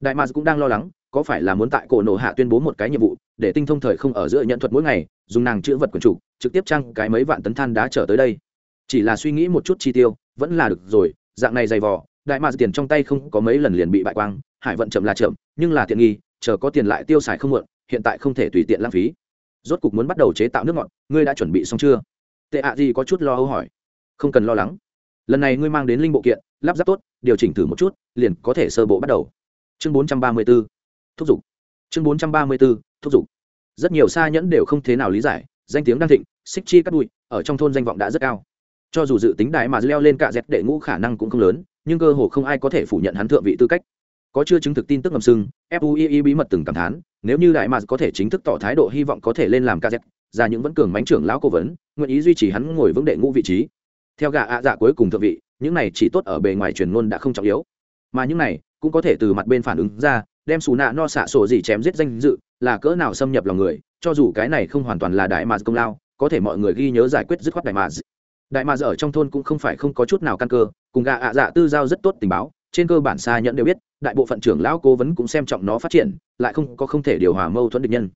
Đại mà cũng đang lo lắng, có phải là muốn tại cổ nộ hạ tuyên bố một cái nhiệm vụ, để tinh thông thời không ở giữa nhận thuật mỗi ngày, dùng nàng chữ vật quần chủ trực tiếp trăng cái mấy vạn tấn than đá trở tới đây. Chỉ là suy nghĩ một chút chi tiêu, vẫn là được rồi, dạng này dày vò đại mạc tiền trong tay không có mấy lần liền bị bại quang hải vận chậm là chậm nhưng là tiện nghi chờ có tiền lại tiêu xài không muộn hiện tại không thể tùy tiện lãng phí. Rốt cục muốn bắt đầu chế tạo nước ngọt ngươi đã chuẩn bị xong chưa? Tệ ạ gì có chút lo âu hỏi. Không cần lo lắng. Lần này ngươi mang đến linh bộ kiện lắp ráp tốt điều chỉnh thử một chút liền có thể sơ bộ bắt đầu. Chương 434, thúc giục. Chương 434, thúc giục. Rất nhiều xa nhẫn đều không thế nào lý giải danh tiếng đang thịnh xích chi cắt bụi ở trong thôn danh vọng đã rất cao cho dù dự tính đại mà leo lên cả dẹp đệ ngũ khả năng cũng không lớn nhưng cơ hồ không ai có thể phủ nhận hắn thượng vị tư cách. Có chưa chứng thực tin tức ngầm sưng fui bí mật từng cảm thán nếu như đại mà có thể chính thức tỏ thái độ hy vọng có thể lên làm ca dẹt, ra những vẫn cường mánh trưởng lão cố vấn nguyện ý duy trì hắn ngồi vững đệ ngũ vị trí. Theo gà ạ dạ cuối cùng thượng vị những này chỉ tốt ở bề ngoài truyền ngôn đã không trọng yếu. Mà những này cũng có thể từ mặt bên phản ứng ra đem xù nạ no xạ sổ gì chém giết danh dự là cỡ nào xâm nhập lòng người cho dù cái này không hoàn toàn là đại mà công lao có thể mọi người ghi nhớ giải quyết dứt khoát đại mà đại mà ở trong thôn cũng không phải không có chút nào căn cơ, cùng gà ạ dạ tư giao rất tốt tình báo, trên cơ bản xa nhận đều biết, đại bộ phận trưởng lão cố vấn cũng xem trọng nó phát triển, lại không có không thể điều hòa mâu thuẫn địch nhân.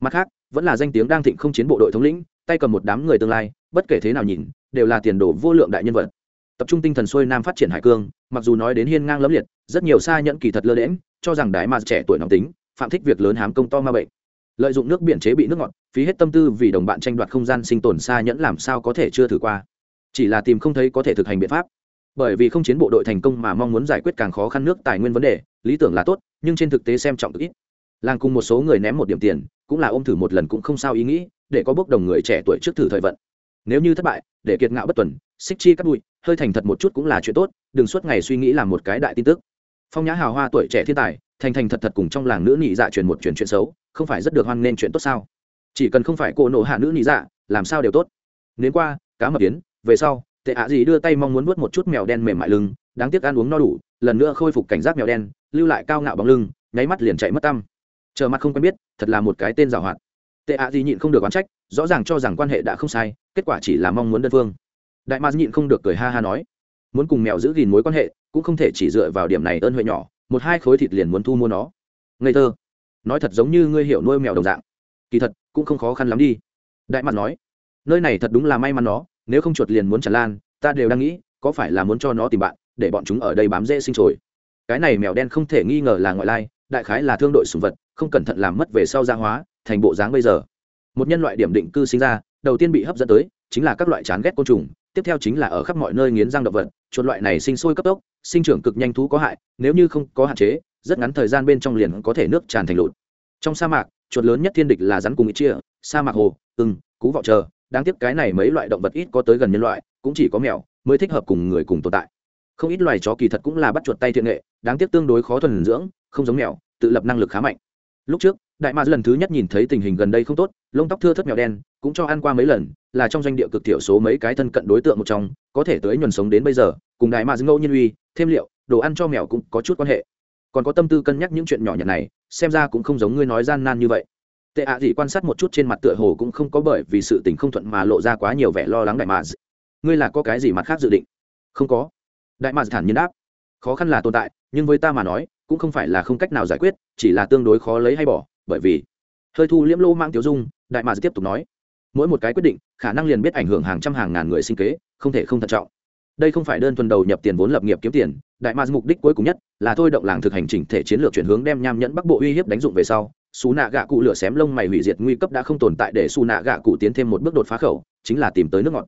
Mặt khác, vẫn là danh tiếng đang thịnh không chiến bộ đội thống lĩnh, tay cầm một đám người tương lai, bất kể thế nào nhìn, đều là tiền đồ vô lượng đại nhân vật. Tập trung tinh thần xuôi nam phát triển hải cương, mặc dù nói đến hiên ngang lẫm liệt, rất nhiều xa nhận kỳ thật lơ đễm cho rằng đại mà trẻ tuổi nóng tính, phạm thích việc lớn hám công to ma bệnh. Lợi dụng nước biển chế bị nước ngọt, phí hết tâm tư vì đồng bạn tranh đoạt không gian sinh tồn xa nhẫn làm sao có thể chưa thử qua chỉ là tìm không thấy có thể thực hành biện pháp. Bởi vì không chiến bộ đội thành công mà mong muốn giải quyết càng khó khăn nước tài nguyên vấn đề, lý tưởng là tốt, nhưng trên thực tế xem trọng cực ít. Làng cùng một số người ném một điểm tiền, cũng là ôm thử một lần cũng không sao ý nghĩ, để có bước đồng người trẻ tuổi trước thử thời vận. Nếu như thất bại, để kiệt ngạo bất tuần, xích chi cắt bụi, hơi thành thật một chút cũng là chuyện tốt, đừng suốt ngày suy nghĩ làm một cái đại tin tức. Phong nhã hào hoa tuổi trẻ thiên tài, thành thành thật thật cùng trong làng nữ nhị dạ truyền một truyền chuyện xấu, không phải rất được hoan nên chuyện tốt sao? Chỉ cần không phải cô nộ hạ nữ nhị dạ làm sao đều tốt. Nếu qua, cá mập yến về sau, tệ ạ gì đưa tay mong muốn vớt một chút mèo đen mềm mại lưng, đáng tiếc ăn uống no đủ, lần nữa khôi phục cảnh giác mèo đen, lưu lại cao ngạo bóng lưng, nháy mắt liền chạy mất tâm. Chờ mặt không quen biết, thật là một cái tên giảo hoạt tệ ạ gì nhịn không được oán trách, rõ ràng cho rằng quan hệ đã không sai, kết quả chỉ là mong muốn đơn phương. Đại ma nhịn không được cười ha ha nói, muốn cùng mèo giữ gìn mối quan hệ, cũng không thể chỉ dựa vào điểm này ơn huệ nhỏ, một hai khối thịt liền muốn thu mua nó. Ngây thơ, nói thật giống như ngươi hiểu nuôi mèo đồng dạng. Kỳ thật, cũng không khó khăn lắm đi. Đại mặt nói, nơi này thật đúng là may mắn nó nếu không chuột liền muốn tràn lan, ta đều đang nghĩ, có phải là muốn cho nó tìm bạn, để bọn chúng ở đây bám dễ sinh trồi. Cái này mèo đen không thể nghi ngờ là ngoại lai, đại khái là thương đội sùng vật, không cẩn thận làm mất về sau gia hóa, thành bộ dáng bây giờ. Một nhân loại điểm định cư sinh ra, đầu tiên bị hấp dẫn tới, chính là các loại chán ghét côn trùng, tiếp theo chính là ở khắp mọi nơi nghiến răng động vật, chuột loại này sinh sôi cấp tốc, sinh trưởng cực nhanh thú có hại, nếu như không có hạn chế, rất ngắn thời gian bên trong liền có thể nước tràn thành lụt. Trong sa mạc, chuột lớn nhất thiên địch là rắn cùng ít chia, sa mạc hồ, ưng, cú vọ chờ đáng tiếc cái này mấy loại động vật ít có tới gần nhân loại, cũng chỉ có mèo mới thích hợp cùng người cùng tồn tại. Không ít loài chó kỳ thật cũng là bắt chuột tay thiện nghệ, đáng tiếc tương đối khó thuần dưỡng, không giống mèo, tự lập năng lực khá mạnh. Lúc trước, đại mạc lần thứ nhất nhìn thấy tình hình gần đây không tốt, lông tóc thưa thất mèo đen, cũng cho ăn qua mấy lần, là trong doanh địa cực thiểu số mấy cái thân cận đối tượng một trong, có thể tới nhuần sống đến bây giờ, cùng đại mạc ngẫu nhiên uy, thêm liệu, đồ ăn cho mèo cũng có chút quan hệ. Còn có tâm tư cân nhắc những chuyện nhỏ nhặt này, xem ra cũng không giống ngươi nói gian nan như vậy tệ ạ à gì quan sát một chút trên mặt tựa hồ cũng không có bởi vì sự tình không thuận mà lộ ra quá nhiều vẻ lo lắng đại mà. ngươi là có cái gì mặt khác dự định? Không có. Đại mạc thản nhiên đáp. Khó khăn là tồn tại, nhưng với ta mà nói, cũng không phải là không cách nào giải quyết, chỉ là tương đối khó lấy hay bỏ, bởi vì hơi thu liễm lô mang tiểu dung, đại mạc tiếp tục nói. Mỗi một cái quyết định, khả năng liền biết ảnh hưởng hàng trăm hàng ngàn người sinh kế, không thể không thận trọng. Đây không phải đơn thuần đầu nhập tiền vốn lập nghiệp kiếm tiền, đại ma mục đích cuối cùng nhất là thôi động làng thực hành chỉnh thể chiến lược chuyển hướng đem nham nhẫn bắc bộ uy hiếp đánh dụng về sau xù nạ gạ cụ lửa xém lông mày hủy diệt nguy cấp đã không tồn tại để xù nạ gạ cụ tiến thêm một bước đột phá khẩu, chính là tìm tới nước ngọt.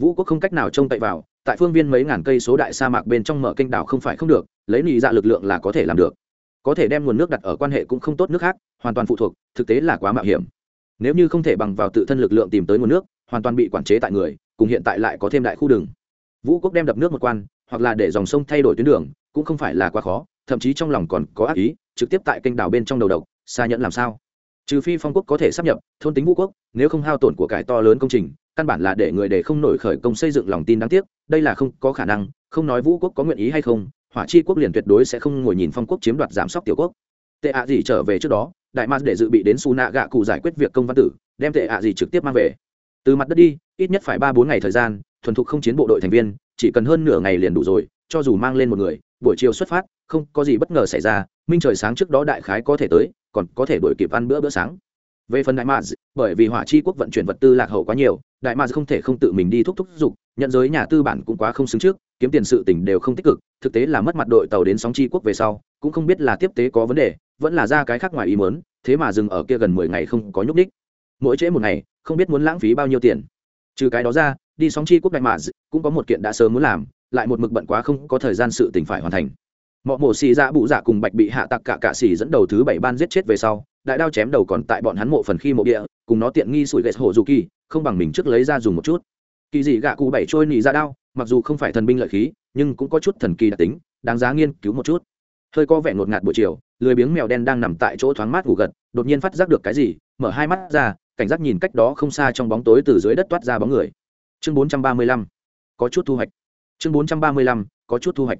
Vũ quốc không cách nào trông cậy vào, tại phương viên mấy ngàn cây số đại sa mạc bên trong mở kênh đảo không phải không được, lấy nị dạ lực lượng là có thể làm được. Có thể đem nguồn nước đặt ở quan hệ cũng không tốt nước khác, hoàn toàn phụ thuộc, thực tế là quá mạo hiểm. Nếu như không thể bằng vào tự thân lực lượng tìm tới nguồn nước, hoàn toàn bị quản chế tại người, cùng hiện tại lại có thêm đại khu đường. Vũ quốc đem đập nước một quan, hoặc là để dòng sông thay đổi tuyến đường, cũng không phải là quá khó, thậm chí trong lòng còn có ác ý, trực tiếp tại kênh đảo bên trong đầu độc xa nhẫn làm sao? Trừ phi phong quốc có thể sắp nhập, thôn tính vũ quốc, nếu không hao tổn của cải to lớn công trình, căn bản là để người để không nổi khởi công xây dựng lòng tin đáng tiếc, đây là không có khả năng, không nói vũ quốc có nguyện ý hay không, hỏa chi quốc liền tuyệt đối sẽ không ngồi nhìn phong quốc chiếm đoạt giám sóc tiểu quốc. Tệ ạ gì trở về trước đó, đại mars để dự bị đến su nạ gạ cụ giải quyết việc công văn tử, đem tệ ạ gì trực tiếp mang về. Từ mặt đất đi, ít nhất phải ba bốn ngày thời gian, thuần thục không chiến bộ đội thành viên, chỉ cần hơn nửa ngày liền đủ rồi cho dù mang lên một người, buổi chiều xuất phát, không có gì bất ngờ xảy ra, minh trời sáng trước đó đại khái có thể tới, còn có thể đổi kịp ăn bữa bữa sáng. Về phần đại mars bởi vì hỏa chi quốc vận chuyển vật tư lạc hậu quá nhiều, đại mars không thể không tự mình đi thúc thúc giục nhận giới nhà tư bản cũng quá không xứng trước, kiếm tiền sự tỉnh đều không tích cực, thực tế là mất mặt đội tàu đến sóng chi quốc về sau, cũng không biết là tiếp tế có vấn đề, vẫn là ra cái khác ngoài ý mớn thế mà dừng ở kia gần mười ngày không có nhúc đích mỗi trễ một ngày, không biết muốn lãng phí bao nhiêu tiền. Trừ cái đó ra, đi sóng chi quốc đại mars cũng có một kiện đã sớm muốn làm lại một mực bận quá không có thời gian sự tình phải hoàn thành. Mọ mổ xì dạ bụ dạ cùng bạch bị hạ tặc cả cạ xì dẫn đầu thứ bảy ban giết chết về sau, đại đao chém đầu còn tại bọn hắn mộ phần khi mộ địa, cùng nó tiện nghi sủi gậy hổ dù kỳ, không bằng mình trước lấy ra dùng một chút. Kỳ dị gạ cụ bảy trôi nị ra dạ đao, mặc dù không phải thần binh lợi khí, nhưng cũng có chút thần kỳ đặc tính, đáng giá nghiên cứu một chút. Hơi có vẻ ngột ngạt buổi chiều, lười biếng mèo đen đang nằm tại chỗ thoáng mát ngủ gật, đột nhiên phát giác được cái gì, mở hai mắt ra, cảnh giác nhìn cách đó không xa trong bóng tối từ dưới đất toát ra bóng người. Chương bốn trăm ba mươi lăm, có chút thu hoạch chương bốn trăm ba mươi lăm, có chút thu hoạch.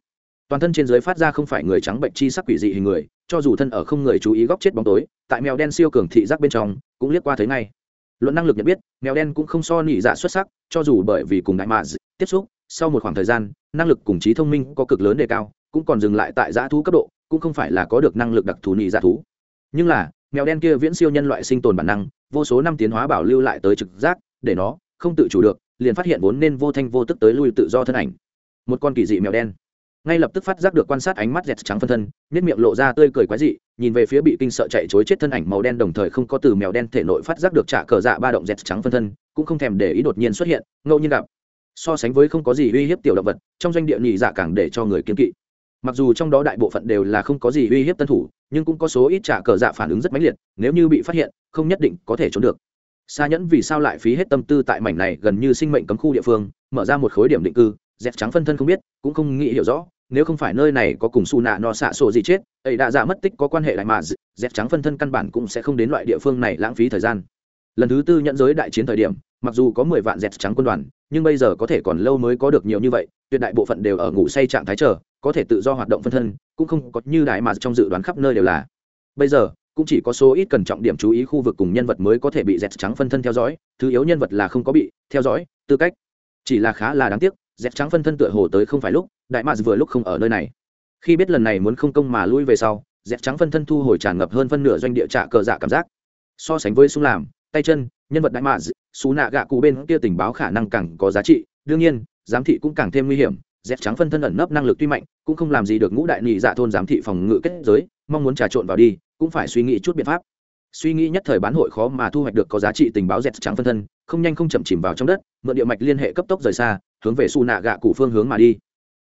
Toàn thân trên dưới phát ra không phải người trắng bệnh chi sắc quỷ dị hình người, cho dù thân ở không người chú ý góc chết bóng tối, tại mèo đen siêu cường thị giác bên trong, cũng liếc qua thấy ngay. Luận năng lực nhận biết, mèo đen cũng không so nỉ dạ xuất sắc, cho dù bởi vì cùng đại mạ tiếp xúc, sau một khoảng thời gian, năng lực cùng trí thông minh có cực lớn đề cao, cũng còn dừng lại tại dã thú cấp độ, cũng không phải là có được năng lực đặc thù nỉ dạ thú. Nhưng là, mèo đen kia viễn siêu nhân loại sinh tồn bản năng, vô số năm tiến hóa bảo lưu lại tới trực giác, để nó không tự chủ được, liền phát hiện vốn nên vô thanh vô tức tới lui tự do thân ảnh một con kỳ dị mèo đen. Ngay lập tức phát giác được quan sát ánh mắt dẹt trắng phân thân nếp miệng lộ ra tươi cười quái dị, nhìn về phía bị kinh sợ chạy chối chết thân ảnh màu đen đồng thời không có từ mèo đen thể nội phát giác được trả cờ dạ ba động dẹt trắng phân thân, cũng không thèm để ý đột nhiên xuất hiện, ngẫu nhiên gặp. So sánh với không có gì uy hiếp tiểu động vật, trong doanh địa nhị dạ càng để cho người kiên kỵ. Mặc dù trong đó đại bộ phận đều là không có gì uy hiếp tân thủ, nhưng cũng có số ít trả cờ dạ phản ứng rất mãnh liệt, nếu như bị phát hiện, không nhất định có thể trốn được. Xa nhẫn vì sao lại phí hết tâm tư tại mảnh này gần như sinh mệnh cấm khu địa phương, mở ra một khối điểm định cư dẹt trắng phân thân không biết, cũng không nghĩ hiểu rõ, nếu không phải nơi này có cùng su nạ no xạ sổ gì chết, ấy đã giả mất tích có quan hệ đại mà dẹt trắng phân thân căn bản cũng sẽ không đến loại địa phương này lãng phí thời gian. Lần thứ tư nhận giới đại chiến thời điểm, mặc dù có mười vạn dẹt trắng quân đoàn, nhưng bây giờ có thể còn lâu mới có được nhiều như vậy, tuyệt đại bộ phận đều ở ngủ say trạng thái chờ, có thể tự do hoạt động phân thân, cũng không có như đại mà trong dự đoán khắp nơi đều là. Bây giờ, cũng chỉ có số ít cần trọng điểm chú ý khu vực cùng nhân vật mới có thể bị dẹt trắng phân thân theo dõi, thứ yếu nhân vật là không có bị theo dõi, tư cách. Chỉ là khá là đáng tiếc dẹp trắng phân thân tựa hồ tới không phải lúc, đại mads vừa lúc không ở nơi này. Khi biết lần này muốn không công mà lui về sau dẹp trắng phân thân thu hồi tràn ngập hơn phân nửa doanh địa trạ cờ dạ cảm giác. So sánh với sung làm, tay chân, nhân vật đại mads xú nạ gạ cụ bên kia tình báo khả năng càng có giá trị. Đương nhiên, giám thị cũng càng thêm nguy hiểm dẹp trắng phân thân ẩn nấp năng lực tuy mạnh, cũng không làm gì được ngũ đại nhị dạ thôn giám thị phòng ngự kết giới, mong muốn trà trộn vào đi, cũng phải suy nghĩ chút biện pháp suy nghĩ nhất thời bán hội khó mà thu hoạch được có giá trị tình báo dẹt trắng phân thân, không nhanh không chậm chìm vào trong đất, mượn địa mạch liên hệ cấp tốc rời xa, hướng về su nạ gạ cụ phương hướng mà đi.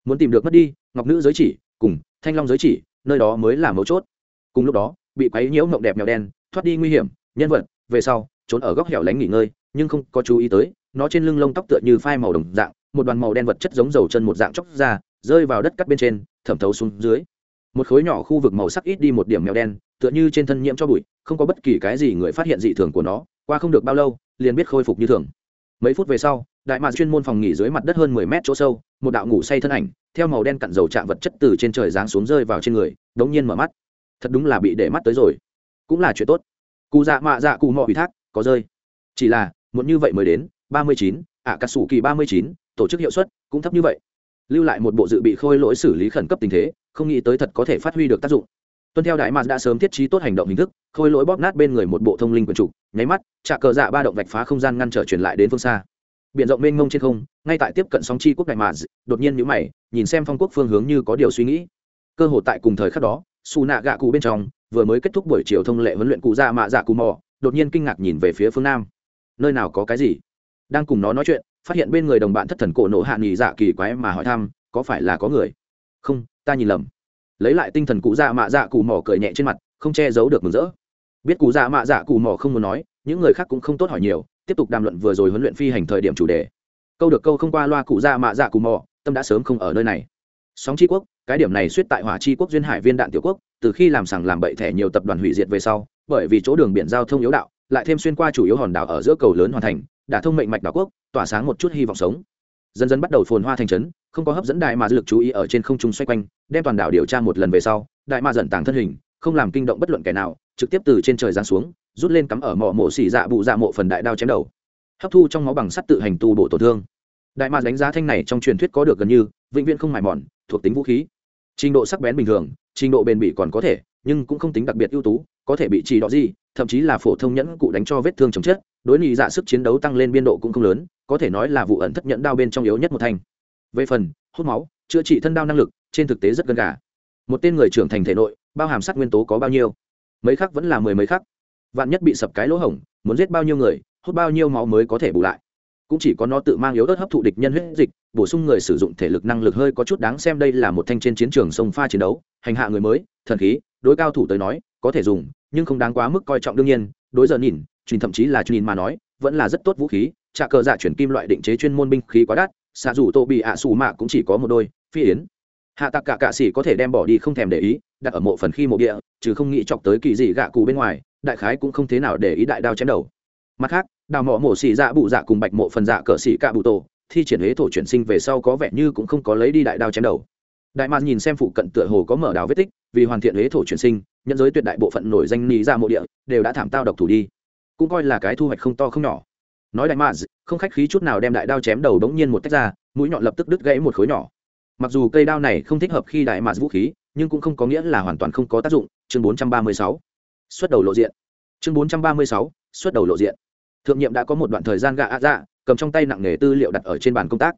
Muốn tìm được mất đi, ngọc nữ giới chỉ, cùng thanh long giới chỉ, nơi đó mới là mấu chốt. Cùng lúc đó, bị quấy nhiễu mộng đẹp mèo đen, thoát đi nguy hiểm, nhân vật, về sau, trốn ở góc hẻo lánh nghỉ ngơi, nhưng không có chú ý tới, nó trên lưng lông tóc tựa như phai màu đồng dạng, một đoàn màu đen vật chất giống dầu chân một dạng chóc ra, rơi vào đất cắt bên trên, thẩm thấu xuống dưới. Một khối nhỏ khu vực màu sắc ít đi một điểm mèo đen tựa như trên thân nhiễm cho bụi, không có bất kỳ cái gì người phát hiện dị thường của nó, qua không được bao lâu, liền biết khôi phục như thường. Mấy phút về sau, đại mạc chuyên môn phòng nghỉ dưới mặt đất hơn mười mét chỗ sâu, một đạo ngủ say thân ảnh, theo màu đen cặn dầu chạm vật chất từ trên trời giáng xuống rơi vào trên người, đống nhiên mở mắt. Thật đúng là bị để mắt tới rồi. Cũng là chuyện tốt. Cụ dạ mạ dạ cụ mò ủy thác, có rơi. Chỉ là muốn như vậy mới đến, ba mươi chín, ạ cà sủ kỳ ba mươi chín, tổ chức hiệu suất cũng thấp như vậy. Lưu lại một bộ dự bị khôi lỗi xử lý khẩn cấp tình thế, không nghĩ tới thật có thể phát huy được tác dụng tuân theo đại mạc đã sớm thiết trí tốt hành động hình thức, khôi lỗi bóp nát bên người một bộ thông linh quần trục, nháy mắt trà cờ dạ ba động vạch phá không gian ngăn trở truyền lại đến phương xa. Biển rộng mênh mông trên không, ngay tại tiếp cận sóng chi quốc đại mà đột nhiên nhữ mày, nhìn xem phong quốc phương hướng như có điều suy nghĩ. Cơ hội tại cùng thời khắc đó xù nạ gạ cụ bên trong, vừa mới kết thúc buổi chiều thông lệ huấn luyện cụ dạ mạ dạ cụ mò, đột nhiên kinh ngạc nhìn về phía phương nam. Nơi nào có cái gì? Đang cùng nó nói chuyện, phát hiện bên người đồng bạn thất thần cổ nổ hạ nghỉ dạ kỳ quái mà hỏi thăm, có phải là có người? Không, ta nhìn lầm lấy lại tinh thần cụ dạ mạ dạ cụ mỏ cười nhẹ trên mặt không che giấu được mừng rỡ. Biết cụ dạ mạ dạ cụ mỏ không muốn nói những người khác cũng không tốt hỏi nhiều tiếp tục đàm luận vừa rồi huấn luyện phi hành thời điểm chủ đề. Câu được câu không qua loa cụ dạ mạ dạ cụ mỏ, tâm đã sớm không ở nơi này. Sóng tri quốc cái điểm này suýt tại hỏa tri quốc duyên hải viên đạn tiểu quốc từ khi làm sằng làm bậy thẻ nhiều tập đoàn hủy diệt về sau bởi vì chỗ đường biển giao thông yếu đạo lại thêm xuyên qua chủ yếu hòn đảo ở giữa cầu lớn hoàn thành đã thông mệnh mạch đảo quốc tỏa sáng một chút hy vọng sống dần dần bắt đầu phồn hoa thành trấn, không có hấp dẫn đại mà dư lực chú ý ở trên không trung xoay quanh, đem toàn đảo điều tra một lần về sau, đại ma dần tàng thân hình, không làm kinh động bất luận kẻ nào, trực tiếp từ trên trời giáng xuống, rút lên cắm ở mỏ mổ xỉ dạ bụ dạ mộ phần đại đao chém đầu. Hấp thu trong máu bằng sắt tự hành tu bổ tổn thương. Đại ma đánh giá thanh này trong truyền thuyết có được gần như, vĩnh viễn không mài mòn, thuộc tính vũ khí. Trình độ sắc bén bình thường, trình độ bền bỉ còn có thể, nhưng cũng không tính đặc biệt ưu tú, có thể bị trì đọ gì, thậm chí là phổ thông nhẫn cụ đánh cho vết thương chồng chết, đối nhị dạ sức chiến đấu tăng lên biên độ cũng không lớn có thể nói là vụ ẩn thất nhẫn đao bên trong yếu nhất một thanh. Về phần, hút máu, chữa trị thân đao năng lực, trên thực tế rất gần gà. Một tên người trưởng thành thể nội, bao hàm sát nguyên tố có bao nhiêu? Mấy khắc vẫn là mười mấy khắc. Vạn nhất bị sập cái lỗ hổng, muốn giết bao nhiêu người, hút bao nhiêu máu mới có thể bù lại. Cũng chỉ có nó tự mang yếu ớt hấp thụ địch nhân huyết dịch, bổ sung người sử dụng thể lực năng lực hơi có chút đáng xem đây là một thanh trên chiến trường sông pha chiến đấu, hành hạ người mới, thần khí, đối cao thủ tới nói, có thể dùng, nhưng không đáng quá mức coi trọng đương nhiên, đối giờ nhìn, truyền thậm chí là truyền mà nói, vẫn là rất tốt vũ khí trả cờ dạ chuyển kim loại định chế chuyên môn binh khí quá đắt, xạ dù tô bị ạ xù mạ cũng chỉ có một đôi, phi yến. Hạ tạc cả cạ xỉ có thể đem bỏ đi không thèm để ý, đặt ở mộ phần khi mộ địa, chứ không nghĩ chọc tới kỳ gì gạ cụ bên ngoài, đại khái cũng không thế nào để ý đại đao chém đầu. Mặt khác, đào mỏ mổ xỉ dạ bụ dạ cùng bạch mộ phần dạ cờ xỉ cạ bụ tổ, thi triển huế thổ chuyển sinh về sau có vẻ như cũng không có lấy đi đại đao chém đầu. Đại mạn nhìn xem phụ cận tựa hồ có mở đào vết tích, vì hoàn thiện huế thổ chuyển sinh, nhân giới tuyệt đại bộ phận nổi danh ni ra dạ mộ địa, đều đã thảm tao độc thủ đi. Cũng coi là cái thu hoạch không to không nhỏ nói đại maz không khách khí chút nào đem đại đao chém đầu đống nhiên một tách ra mũi nhọn lập tức đứt gãy một khối nhỏ. Mặc dù cây đao này không thích hợp khi đại maz vũ khí nhưng cũng không có nghĩa là hoàn toàn không có tác dụng. Chương 436. xuất đầu lộ diện. Chương 436, xuất đầu lộ diện. Thượng nhiệm đã có một đoạn thời gian gạ ạ dạ cầm trong tay nặng nghề tư liệu đặt ở trên bàn công tác.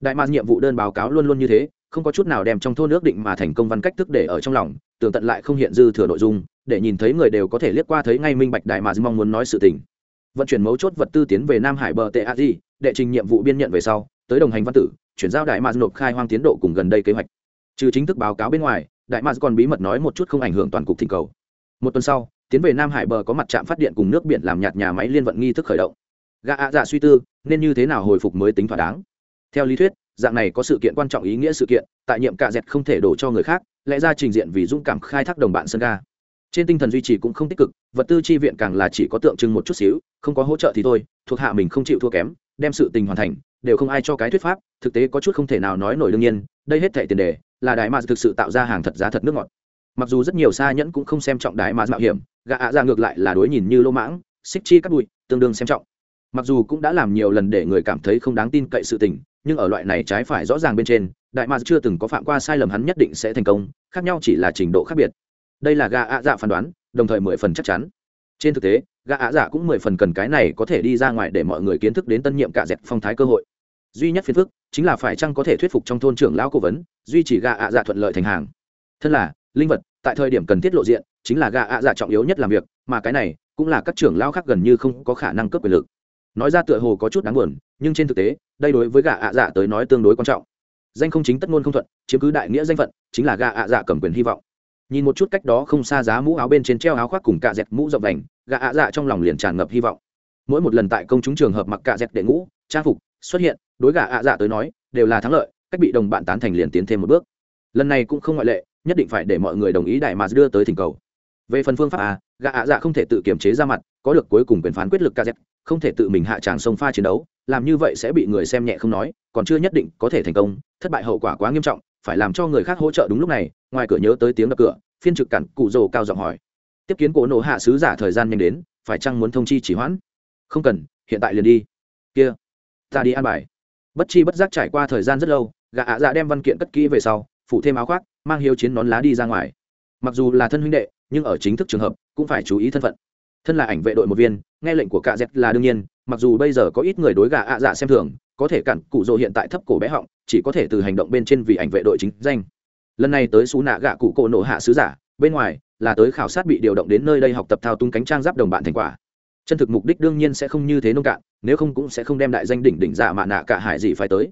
Đại maz nhiệm vụ đơn báo cáo luôn luôn như thế không có chút nào đem trong thôn nước định mà thành công văn cách thức để ở trong lòng tường tận lại không hiện dư thừa nội dung để nhìn thấy người đều có thể liếc qua thấy ngay minh bạch đại mà mong muốn nói sự tình vận chuyển mấu chốt vật tư tiến về nam hải bờ tệ a di, đệ trình nhiệm vụ biên nhận về sau, tới đồng hành văn tử, chuyển giao đại mars nộp khai hoang tiến độ cùng gần đây kế hoạch. Trừ chính thức báo cáo bên ngoài, đại mars còn bí mật nói một chút không ảnh hưởng toàn cục thỉnh cầu. Một tuần sau, tiến về nam hải bờ có mặt trạm phát điện cùng nước biển làm nhạt nhà máy liên vận nghi thức khởi động. Gà ạ dạ suy tư, nên như thế nào hồi phục mới tính thỏa đáng? Theo lý thuyết, dạng này có sự kiện quan trọng ý nghĩa sự kiện, tại nhiệm cạ dẹt không thể đổ cho người khác, lẽ ra trình diện vì dũng cảm khai thác đồng bạn sân ga trên tinh thần duy trì cũng không tích cực, vật tư chi viện càng là chỉ có tượng trưng một chút xíu, không có hỗ trợ thì thôi, thuộc hạ mình không chịu thua kém, đem sự tình hoàn thành, đều không ai cho cái thuyết pháp, thực tế có chút không thể nào nói nổi đương nhiên, đây hết thệ tiền đề, là đại mạc thực sự tạo ra hàng thật giá thật nước ngọt. Mặc dù rất nhiều xa nhẫn cũng không xem trọng đại mạc mạo hiểm, gã ạ ra ngược lại là đối nhìn như lô mãng, xích chi cắt bụi, tương đương xem trọng. Mặc dù cũng đã làm nhiều lần để người cảm thấy không đáng tin cậy sự tình, nhưng ở loại này trái phải rõ ràng bên trên, đại mạc chưa từng có phạm qua sai lầm hắn nhất định sẽ thành công, khác nhau chỉ là trình độ khác biệt đây là gà ạ dạ phán đoán, đồng thời mười phần chắc chắn. Trên thực tế, gà ạ dạ cũng mười phần cần cái này có thể đi ra ngoài để mọi người kiến thức đến tân nhiệm cả dẹp phong thái cơ hội. Duy nhất phiền phức chính là phải chăng có thể thuyết phục trong thôn trưởng lão cố vấn, duy trì gà ạ dạ thuận lợi thành hàng. Thân là, linh vật, tại thời điểm cần thiết lộ diện, chính là gà ạ dạ trọng yếu nhất làm việc, mà cái này cũng là các trưởng lão khác gần như không có khả năng cấp quyền lực. Nói ra tựa hồ có chút đáng buồn, nhưng trên thực tế, đây đối với gà ạ dạ tới nói tương đối quan trọng. Danh không chính tất ngôn không thuận, chiếm cứ đại nghĩa danh phận, chính là gà ạ dạ cầm quyền hy vọng nhìn một chút cách đó không xa giá mũ áo bên trên treo áo khoác cùng cạ dẹt mũ rộng vành gạ ạ dạ trong lòng liền tràn ngập hy vọng. Mỗi một lần tại công chúng trường hợp mặc cạ dẹt đệ ngũ, trang phục xuất hiện, đối gạ ạ dạ tới nói, đều là thắng lợi, cách bị đồng bạn tán thành liền tiến thêm một bước. Lần này cũng không ngoại lệ, nhất định phải để mọi người đồng ý đại mà đưa tới thỉnh cầu. Về phần phương pháp à gạ ạ dạ không thể tự kiềm chế ra mặt, có được cuối cùng quyền phán quyết lực kz không thể tự mình hạ tràng sông pha chiến đấu, làm như vậy sẽ bị người xem nhẹ không nói, còn chưa nhất định có thể thành công, thất bại hậu quả quá nghiêm trọng phải làm cho người khác hỗ trợ đúng lúc này, ngoài cửa nhớ tới tiếng đập cửa, phiên trực cản cụ rồ cao giọng hỏi. Tiếp kiến cổ nổ hạ sứ giả thời gian nhanh đến, phải chăng muốn thông chi chỉ hoãn? Không cần, hiện tại liền đi. Kia, ta đi an bài. Bất chi bất giác trải qua thời gian rất lâu, gã ạ dạ đem văn kiện cất kỹ về sau, phủ thêm áo khoác, mang hiếu chiến nón lá đi ra ngoài. Mặc dù là thân huynh đệ, nhưng ở chính thức trường hợp, cũng phải chú ý thân phận. Thân là ảnh vệ đội một viên, nghe lệnh của cạ dẹt là đương nhiên mặc dù bây giờ có ít người đối gà ạ dạ xem thường có thể cản cụ rỗ hiện tại thấp cổ bé họng chỉ có thể từ hành động bên trên vì ảnh vệ đội chính danh. Lần này tới xú nạ gạ cụ cổ nổ hạ sứ giả bên ngoài là tới khảo sát bị điều động đến nơi đây học tập thao túng cánh trang giáp đồng bạn thành quả. Chân thực mục đích đương nhiên sẽ không như thế nông cạn nếu không cũng sẽ không đem đại danh đỉnh đỉnh dạ mạ nạ cả hải gì phải tới.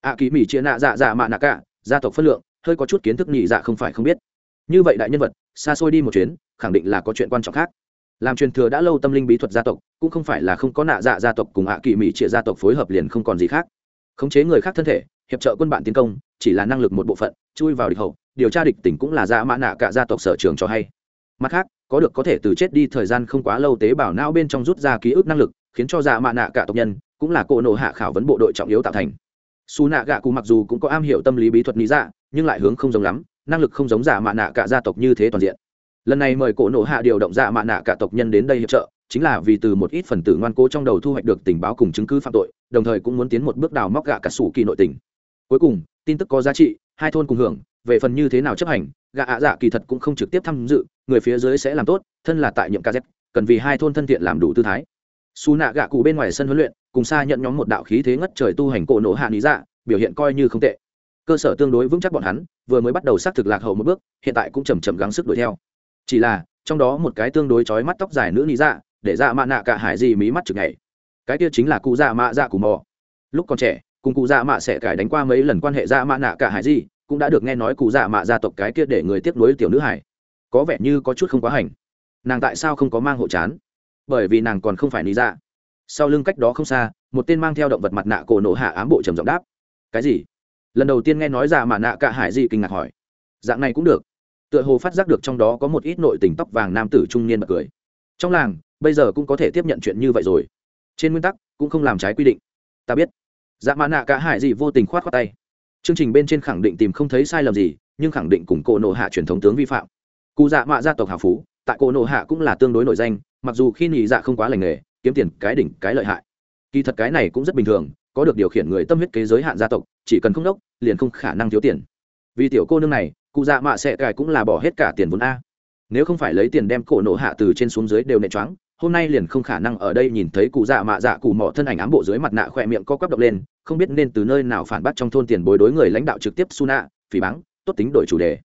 Ạ à, kỳ mỹ chia nạ dạ dạ mạ nạ cả gia tộc phân lượng hơi có chút kiến thức nhị dạ không phải không biết. Như vậy đại nhân vật xa xôi đi một chuyến khẳng định là có chuyện quan trọng khác làm truyền thừa đã lâu tâm linh bí thuật gia tộc, cũng không phải là không có nạ dạ gia tộc cùng hạ kỳ mỹ trịa gia tộc phối hợp liền không còn gì khác. Khống chế người khác thân thể, hiệp trợ quân bạn tiến công, chỉ là năng lực một bộ phận, chui vào địch hậu, điều tra địch tỉnh cũng là dạ mã nạ cả gia tộc sở trường cho hay. Mặt khác, có được có thể từ chết đi thời gian không quá lâu tế bào não bên trong rút ra ký ức năng lực, khiến cho dạ mã nạ cả tộc nhân, cũng là cỗ nộ hạ khảo vấn bộ đội trọng yếu tạo thành. Xù nạ gạ cụ mặc dù cũng có am hiểu tâm lý bí thuật lý dạ nhưng lại hướng không giống lắm, năng lực không giống dạ mã nạ cả gia tộc như thế toàn diện lần này mời cổ nộ hạ điều động dạ mạ nạ cả tộc nhân đến đây hiệp trợ, chính là vì từ một ít phần tử ngoan cố trong đầu thu hoạch được tình báo cùng chứng cứ phạm tội, đồng thời cũng muốn tiến một bước đào móc gạ cả sủ kỳ nội tình. Cuối cùng, tin tức có giá trị, hai thôn cùng hưởng, về phần như thế nào chấp hành, gạ ạ dạ kỳ thật cũng không trực tiếp tham dự, người phía dưới sẽ làm tốt, thân là tại nhiệm kz cần vì hai thôn thân thiện làm đủ tư thái. Xù nạ gạ cụ bên ngoài sân huấn luyện, cùng xa nhận nhóm một đạo khí thế ngất trời tu hành cổ nộ hạ lý dạ biểu hiện coi như không tệ. Cơ sở tương đối vững chắc bọn hắn, vừa mới bắt đầu xác thực lạc hậu một bước, hiện tại cũng chầm chậm gắng sức đuổi theo chỉ là, trong đó một cái tương đối chói mắt tóc dài nữ lý dạ để dạ mạ nạ cả hải gì mí mắt chực ngày cái kia chính là cụ dạ mạ dạ cù mò. Lúc còn trẻ, cùng cụ dạ mạ sẽ cải đánh qua mấy lần quan hệ dạ mạ nạ cả hải gì, cũng đã được nghe nói cụ dạ mạ gia tộc cái kia để người tiếp nối tiểu nữ hải. Có vẻ như có chút không quá hành. Nàng tại sao không có mang hộ chán? Bởi vì nàng còn không phải lý dạ. Sau lưng cách đó không xa, một tên mang theo động vật mặt nạ cổ nổ hạ ám bộ trầm giọng đáp. Cái gì? Lần đầu tiên nghe nói dạ mạ nạ cả hải gì kinh ngạc hỏi. Dạng này cũng được tựa hồ phát giác được trong đó có một ít nội tình tóc vàng nam tử trung niên bật cười. Trong làng, bây giờ cũng có thể tiếp nhận chuyện như vậy rồi. Trên nguyên tắc, cũng không làm trái quy định. Ta biết. Dạ mã nạ cả hải gì vô tình khoát khoát tay. Chương trình bên trên khẳng định tìm không thấy sai lầm gì, nhưng khẳng định cùng cỗ nộ hạ truyền thống tướng vi phạm. Cụ dạ mạ gia tộc hào phú, tại cỗ nộ hạ cũng là tương đối nổi danh, mặc dù khi nhị dạ không quá lành nghề, kiếm tiền cái đỉnh, cái lợi hại. Kỳ thật cái này cũng rất bình thường, có được điều khiển người tâm huyết kế giới hạn gia tộc, chỉ cần không đốc, liền không khả năng thiếu tiền. Vì tiểu cô nương này cụ dạ mạ sẽ cài cũng là bỏ hết cả tiền vốn a. Nếu không phải lấy tiền đem cổ nổ hạ từ trên xuống dưới đều nệ choáng, hôm nay liền không khả năng ở đây nhìn thấy cụ dạ mạ dạ cụ mỏ thân ảnh ám bộ dưới mặt nạ khỏe miệng co quắp độc lên, không biết nên từ nơi nào phản bác trong thôn tiền bối đối người lãnh đạo trực tiếp su nạ, phỉ báng, tốt tính đổi chủ đề.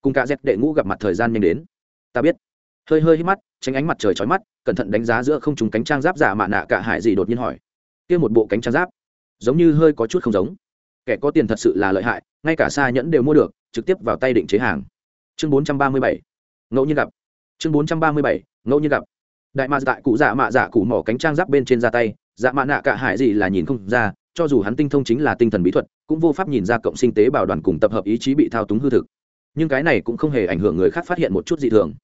Cùng cả dép đệ ngũ gặp mặt thời gian nhanh đến. Ta biết. Hơi hơi hít mắt, tránh ánh mặt trời chói mắt, cẩn thận đánh giá giữa không trùng cánh trang giáp giả mạ nạ cả hải gì đột nhiên hỏi. Kia một bộ cánh trang giáp, giống như hơi có chút không giống. Kẻ có tiền thật sự là lợi hại, ngay cả xa nhẫn đều mua được trực tiếp vào tay định chế hàng. Chương 437 ngẫu nhiên gặp. Chương 437 ngẫu nhiên gặp. Đại mạ tại cụ dạ mạ dạ cụ mỏ cánh trang giáp bên trên ra tay dạ mạ nạ cả hại gì là nhìn không ra, cho dù hắn tinh thông chính là tinh thần bí thuật, cũng vô pháp nhìn ra cộng sinh tế bào đoàn cùng tập hợp ý chí bị thao túng hư thực. Nhưng cái này cũng không hề ảnh hưởng người khác phát hiện một chút dị thường.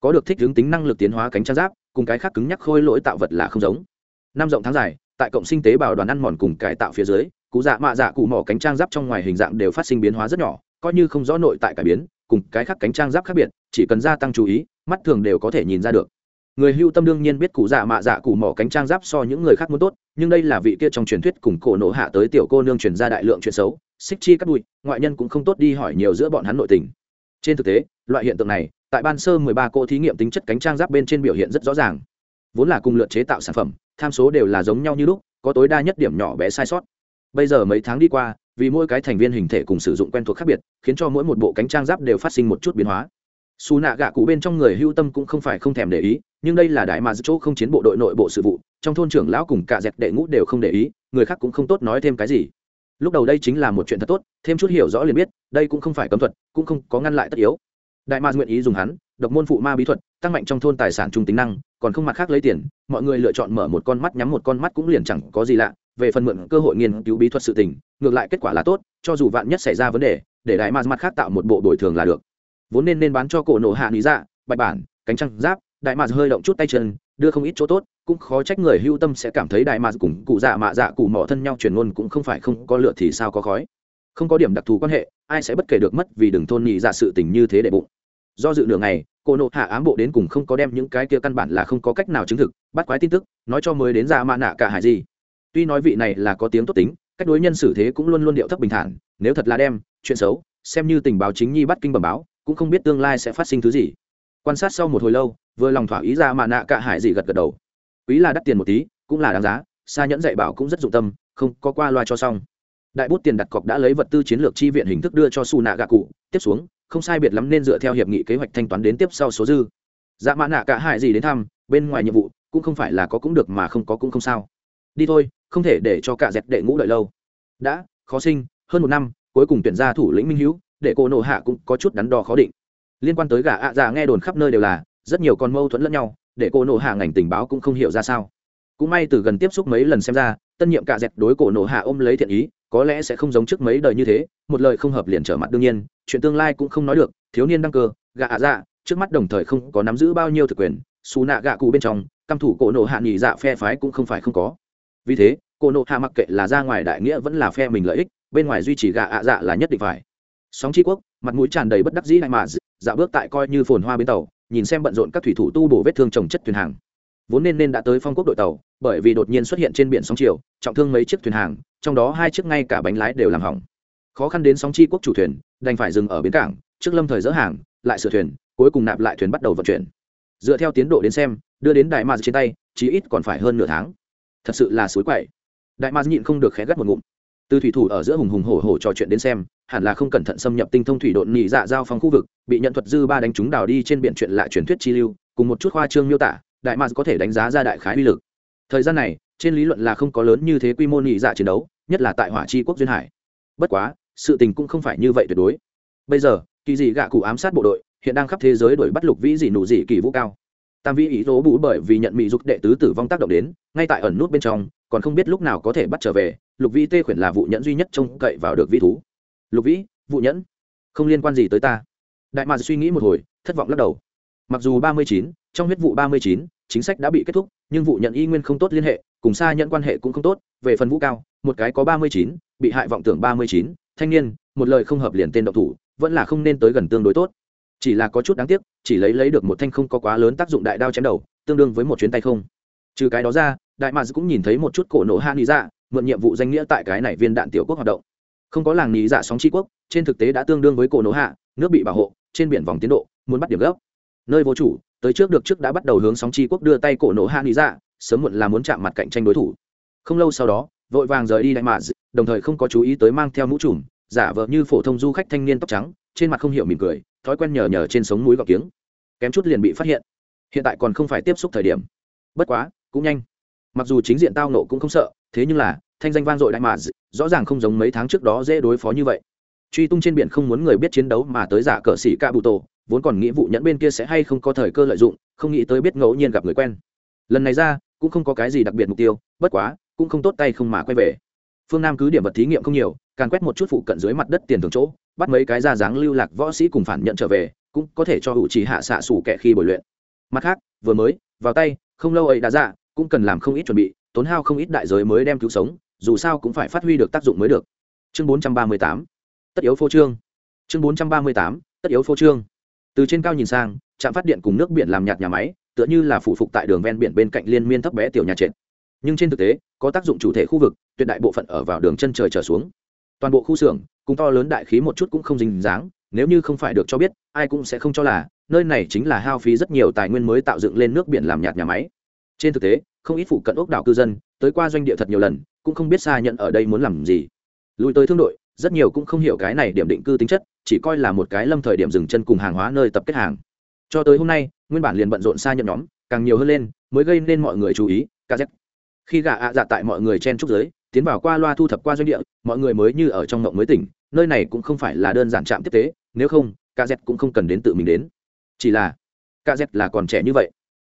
Có được thích hướng tính năng lực tiến hóa cánh trang giáp, cùng cái khác cứng nhắc khôi lỗi tạo vật là không giống. Năm rộng tháng dài, tại cộng sinh tế bào đoàn ăn mòn cùng cải tạo phía dưới, cụ dạ mạ dạ cụ mỏ cánh trang giáp trong ngoài hình dạng đều phát sinh biến hóa rất nhỏ coi như không rõ nội tại cải biến, cùng cái khác cánh trang giáp khác biệt, chỉ cần gia tăng chú ý, mắt thường đều có thể nhìn ra được. Người hưu tâm đương nhiên biết cụ dạ mạ dạ cụ mỏ cánh trang giáp so những người khác muốn tốt, nhưng đây là vị kia trong truyền thuyết cùng cổ nổ hạ tới tiểu cô nương truyền ra đại lượng chuyện xấu, xích chi cắt đùi ngoại nhân cũng không tốt đi hỏi nhiều giữa bọn hắn nội tình. Trên thực tế, loại hiện tượng này, tại ban sơ mười ba cô thí nghiệm tính chất cánh trang giáp bên trên biểu hiện rất rõ ràng. Vốn là cùng lượt chế tạo sản phẩm, tham số đều là giống nhau như lúc, có tối đa nhất điểm nhỏ bé sai sót. Bây giờ mấy tháng đi qua vì mỗi cái thành viên hình thể cùng sử dụng quen thuộc khác biệt, khiến cho mỗi một bộ cánh trang giáp đều phát sinh một chút biến hóa. Xù nạ gạ cụ bên trong người hưu tâm cũng không phải không thèm để ý, nhưng đây là đại mà chỗ không chiến bộ đội nội bộ sự vụ, trong thôn trưởng lão cùng cả dẹp đệ ngũ đều không để ý, người khác cũng không tốt nói thêm cái gì. Lúc đầu đây chính là một chuyện thật tốt, thêm chút hiểu rõ liền biết, đây cũng không phải cấm thuật, cũng không có ngăn lại tất yếu. Đại ma nguyện ý dùng hắn, độc môn phụ ma bí thuật, tăng mạnh trong thôn tài sản trung tính năng còn không mặt khác lấy tiền, mọi người lựa chọn mở một con mắt nhắm một con mắt cũng liền chẳng có gì lạ. Về phần mượn cơ hội nghiên cứu bí thuật sự tình, ngược lại kết quả là tốt, cho dù vạn nhất xảy ra vấn đề, để đại ma mặt khác tạo một bộ bồi thường là được. Vốn nên nên bán cho cổ nổ hạ lý dạ bạch bản, cánh trăng giáp, đại ma hơi động chút tay chân, đưa không ít chỗ tốt, cũng khó trách người hưu tâm sẽ cảm thấy đại ma cùng cụ dạ mạ dạ cụ mỏ thân nhau truyền ngôn cũng không phải không có lựa thì sao có khói. Không có điểm đặc thù quan hệ, ai sẽ bất kể được mất vì đừng thôn nhị dạ sự tình như thế để bụng do dự nửa ngày, cô nộ hạ ám bộ đến cùng không có đem những cái kia căn bản là không có cách nào chứng thực, bắt quái tin tức, nói cho mới đến ra mạ nạ cả hải gì. Tuy nói vị này là có tiếng tốt tính, cách đối nhân xử thế cũng luôn luôn điệu thấp bình thản, nếu thật là đem chuyện xấu, xem như tình báo chính nhi bắt kinh bẩm báo, cũng không biết tương lai sẽ phát sinh thứ gì. Quan sát sau một hồi lâu, vừa lòng thỏa ý ra mạ nạ cả hải gì gật gật đầu. Quý là đắt tiền một tí, cũng là đáng giá xa nhẫn dạy bảo cũng rất dụng tâm, không có qua loa cho xong. Đại bút tiền đặt cọc đã lấy vật tư chiến lược chi viện hình thức đưa cho su nạ gạ cụ, tiếp xuống không sai biệt lắm nên dựa theo hiệp nghị kế hoạch thanh toán đến tiếp sau số dư. Dạ mã nạ cả hại gì đến thăm, bên ngoài nhiệm vụ, cũng không phải là có cũng được mà không có cũng không sao. Đi thôi, không thể để cho cả dẹt đệ ngũ đợi lâu. Đã, khó sinh, hơn một năm, cuối cùng tuyển ra thủ lĩnh minh hữu để cô nộ hạ cũng có chút đắn đo khó định. Liên quan tới gà ạ già nghe đồn khắp nơi đều là, rất nhiều con mâu thuẫn lẫn nhau, để cô nộ hạ ngành tình báo cũng không hiểu ra sao. Cũng may từ gần tiếp xúc mấy lần xem ra, tân nhiệm cả dẹt đối cổ nộ hạ ôm lấy thiện ý, có lẽ sẽ không giống trước mấy đời như thế, một lời không hợp liền trở mặt đương nhiên chuyện tương lai cũng không nói được, thiếu niên đăng cơ, gạ ạ dạ trước mắt đồng thời không có nắm giữ bao nhiêu thực quyền, xù nạ gạ cụ bên trong, căm thủ cổ nộ hạ nghỉ dạ phe phái cũng không phải không có. Vì thế, cổ nộ hạ mặc kệ là ra ngoài đại nghĩa vẫn là phe mình lợi ích, bên ngoài duy trì gạ ạ dạ là nhất định phải. Sóng tri quốc, mặt mũi tràn đầy bất đắc dĩ đại mà dạ bước tại coi như phồn hoa bến tàu, nhìn xem bận rộn các thủy thủ tu bổ vết thương trồng chất thuyền hàng. Vốn nên nên đã tới phong quốc đội tàu, bởi vì đột nhiên xuất hiện trên biển sóng chiều, trọng thương mấy chiếc thuyền hàng, trong đó hai chiếc ngay cả bánh lái đều làm hỏng. Khó khăn đến sóng chi quốc chủ thuyền đành phải dừng ở bến cảng, trước lâm thời dỡ hàng, lại sửa thuyền, cuối cùng nạp lại thuyền bắt đầu vận chuyển. Dựa theo tiến độ đến xem, đưa đến đại mars trên tay, chí ít còn phải hơn nửa tháng. Thật sự là suối quậy. Đại mars nhịn không được khé gắt một ngụm. Từ thủy thủ ở giữa hùng hùng hổ hổ trò chuyện đến xem, hẳn là không cẩn thận xâm nhập tinh thông thủy độn nhị dạ giao phong khu vực, bị nhận thuật dư ba đánh trúng đào đi trên biển chuyện lại truyền thuyết chi lưu, cùng một chút khoa trương miêu tả, đại mars có thể đánh giá ra đại khái uy lực. Thời gian này, trên lý luận là không có lớn như thế quy mô nhị dạ chiến đấu, nhất là tại hỏa chi quốc duyên hải. Bất quá sự tình cũng không phải như vậy tuyệt đối. Bây giờ, kỳ dị gạ cụ ám sát bộ đội, hiện đang khắp thế giới đuổi bắt lục vĩ dị nụ dị kỳ vũ cao. Tam vĩ ý tố bú bởi vì nhận mỹ dục đệ tứ tử vong tác động đến, ngay tại ẩn nút bên trong, còn không biết lúc nào có thể bắt trở về, lục vĩ tê khuyển là vụ nhẫn duy nhất trông cậy vào được vĩ thú. Lục vĩ, vụ nhẫn, không liên quan gì tới ta. Đại mạc suy nghĩ một hồi, thất vọng lắc đầu. Mặc dù ba mươi chín, trong huyết vụ ba mươi chín, chính sách đã bị kết thúc, nhưng vụ nhận y nguyên không tốt liên hệ, cùng xa nhận quan hệ cũng không tốt, về phần vũ cao, một cái có ba mươi chín, bị hại vọng tưởng ba mươi chín thanh niên, một lời không hợp liền tên độc thủ, vẫn là không nên tới gần tương đối tốt. Chỉ là có chút đáng tiếc, chỉ lấy lấy được một thanh không có quá lớn tác dụng đại đao chém đầu, tương đương với một chuyến tay không. Trừ cái đó ra, đại mads cũng nhìn thấy một chút cổ nổ hạ nghĩ dạ mượn nhiệm vụ danh nghĩa tại cái này viên đạn tiểu quốc hoạt động. Không có làng nghĩ dạ sóng tri quốc, trên thực tế đã tương đương với cổ nổ hạ, nước bị bảo hộ, trên biển vòng tiến độ, muốn bắt điểm gốc. Nơi vô chủ, tới trước được trước đã bắt đầu hướng sóng tri quốc đưa tay cổ nổ hạ nghĩ dạ sớm muộn là muốn chạm mặt cạnh tranh đối thủ. Không lâu sau đó vội vàng rời đi đại mads đồng thời không có chú ý tới mang theo mũ trùm, giả vờ như phổ thông du khách thanh niên tóc trắng, trên mặt không hiểu mỉm cười, thói quen nhờ nhờ trên sống mũi gọc kiếng. Kém chút liền bị phát hiện. Hiện tại còn không phải tiếp xúc thời điểm. Bất quá, cũng nhanh. Mặc dù chính diện tao nộ cũng không sợ, thế nhưng là, thanh danh vang dội đại mà rõ ràng không giống mấy tháng trước đó dễ đối phó như vậy. Truy tung trên biển không muốn người biết chiến đấu mà tới giả cờ xỉ ca bụ tổ vốn còn nghĩ vụ nhẫn bên kia sẽ hay không có thời cơ lợi dụng, không nghĩ tới biết ngẫu nhiên gặp người quen. Lần này ra, cũng không có cái gì đặc biệt mục tiêu, bất quá cũng không tốt tay không mà quay về. Phương nam cứ điểm vật thí nghiệm không nhiều, càn quét một chút phụ cận dưới mặt đất tiền thường chỗ, bắt mấy cái ra dáng lưu lạc võ sĩ cùng phản nhận trở về, cũng có thể cho hữu trí hạ xạ xù kẻ khi bồi luyện. Mặt khác, vừa mới, vào tay, không lâu ấy đã ra cũng cần làm không ít chuẩn bị, tốn hao không ít đại giới mới đem cứu sống, dù sao cũng phải phát huy được tác dụng mới được. Chương 438 tất yếu phô trương. Chương 438 tất yếu phô trương. Từ trên cao nhìn sang, trạm phát điện cùng nước biển làm nhạt nhà máy, tựa như là phụ phục tại đường ven biển bên cạnh liên miên thấp bé tiểu nhà trệt nhưng trên thực tế, có tác dụng chủ thể khu vực, tuyệt đại bộ phận ở vào đường chân trời trở xuống. Toàn bộ khu xưởng, cùng to lớn đại khí một chút cũng không dính dáng, nếu như không phải được cho biết, ai cũng sẽ không cho là, nơi này chính là hao phí rất nhiều tài nguyên mới tạo dựng lên nước biển làm nhạt nhà máy. Trên thực tế, không ít phụ cận ốc đảo cư dân, tới qua doanh địa thật nhiều lần, cũng không biết xa nhận ở đây muốn làm gì. Lùi tới thương đội, rất nhiều cũng không hiểu cái này điểm định cư tính chất, chỉ coi là một cái lâm thời điểm dừng chân cùng hàng hóa nơi tập kết hàng. Cho tới hôm nay, nguyên bản liền bận rộn xa nhận nhóm, càng nhiều hơn lên, mới gây nên mọi người chú ý kz khi gà ạ dạ tại mọi người chen trúc giới, tiến vào qua loa thu thập qua doanh địa, mọi người mới như ở trong ngộng mới tỉnh, nơi này cũng không phải là đơn giản trạm tiếp tế, nếu không ca z cũng không cần đến tự mình đến. Chỉ là ca z là còn trẻ như vậy.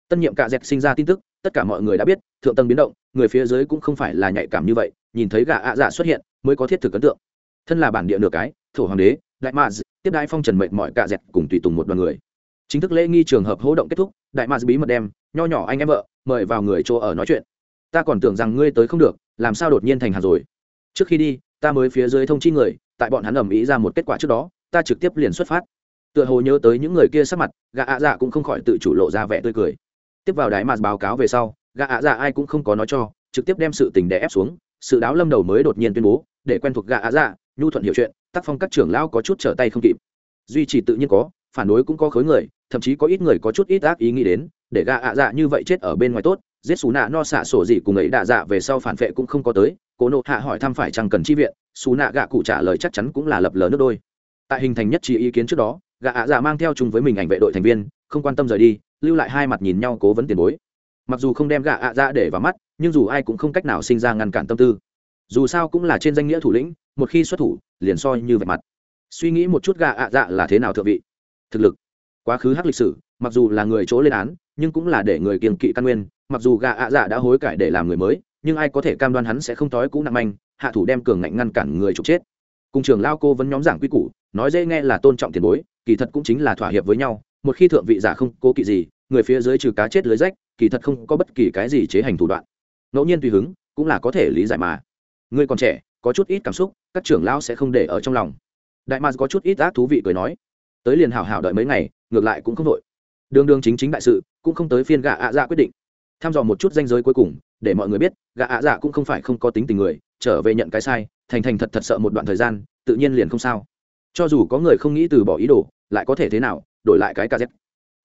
Tân nhiệm ca z sinh ra tin tức, tất cả mọi người đã biết, thượng tầng biến động, người phía dưới cũng không phải là nhạy cảm như vậy, nhìn thấy gà ạ dạ xuất hiện, mới có thiết thực ấn tượng. Thân là bản địa nửa cái, thổ hoàng đế, đại maz tiếp đãi phong trần mệnh mọi cạ dẹt cùng tùy tùng một đoàn người. Chính thức lễ nghi trường hợp hỗ động kết thúc, đại maz bí mật đem, nho nhỏ anh em vợ, mời vào người chỗ ở nói chuyện ta còn tưởng rằng ngươi tới không được, làm sao đột nhiên thành hàng rồi? Trước khi đi, ta mới phía dưới thông chi người, tại bọn hắn ẩm ý ra một kết quả trước đó, ta trực tiếp liền xuất phát. Tựa hồ nhớ tới những người kia sắc mặt, gã ạ dạ cũng không khỏi tự chủ lộ ra vẻ tươi cười. Tiếp vào đáy mặt báo cáo về sau, gã ạ dạ ai cũng không có nói cho, trực tiếp đem sự tình đè ép xuống, sự đáo lâm đầu mới đột nhiên tuyên bố, để quen thuộc gã ạ dạ nhu thuận hiểu chuyện, tác phong các trưởng lão có chút trở tay không kịp. Duy trì tự nhiên có, phản đối cũng có khối người, thậm chí có ít người có chút ít ác ý nghĩ đến, để gã ạ dạ như vậy chết ở bên ngoài tốt giết xù nạ no xạ sổ gì cùng ấy đạ dạ về sau phản vệ cũng không có tới, cố nộ hạ hỏi thăm phải chăng cần chi viện, xù nạ gạ cụ trả lời chắc chắn cũng là lập lờ nước đôi. Tại hình thành nhất trí ý kiến trước đó, gạ ạ dạ mang theo chung với mình ảnh vệ đội thành viên, không quan tâm rời đi, lưu lại hai mặt nhìn nhau cố vấn tiền bối. Mặc dù không đem gạ ạ dạ để vào mắt, nhưng dù ai cũng không cách nào sinh ra ngăn cản tâm tư. Dù sao cũng là trên danh nghĩa thủ lĩnh, một khi xuất thủ, liền soi như vạch mặt. Suy nghĩ một chút gạ ạ dạ là thế nào thượng vị? Thực lực. Quá khứ hắc lịch sử, mặc dù là người chỗ lên án, nhưng cũng là để người kiềng kỵ căn nguyên mặc dù gạ ạ dạ đã hối cải để làm người mới, nhưng ai có thể cam đoan hắn sẽ không tối cũ nặng manh, hạ thủ đem cường ngạnh ngăn cản người trục chết. Cùng trường lao cô vẫn nhóm giảng quy củ, nói dễ nghe là tôn trọng tiền bối, kỳ thật cũng chính là thỏa hiệp với nhau, một khi thượng vị giả không cố kỵ gì, người phía dưới trừ cá chết lưới rách, kỳ thật không có bất kỳ cái gì chế hành thủ đoạn. Ngẫu nhiên tùy hứng, cũng là có thể lý giải mà. Ngươi còn trẻ, có chút ít cảm xúc, các trưởng lão sẽ không để ở trong lòng. Đại mars có chút ít ác thú vị cười nói, tới liền hảo hảo đợi mấy ngày, ngược lại cũng không đội đường đường chính chính đại sự, cũng không tới phiên gạ ạ dạ quyết định tham dò một chút danh giới cuối cùng, để mọi người biết, gã ạ dạ cũng không phải không có tính tình người, trở về nhận cái sai, thành thành thật thật sợ một đoạn thời gian, tự nhiên liền không sao. Cho dù có người không nghĩ từ bỏ ý đồ, lại có thể thế nào, đổi lại cái kz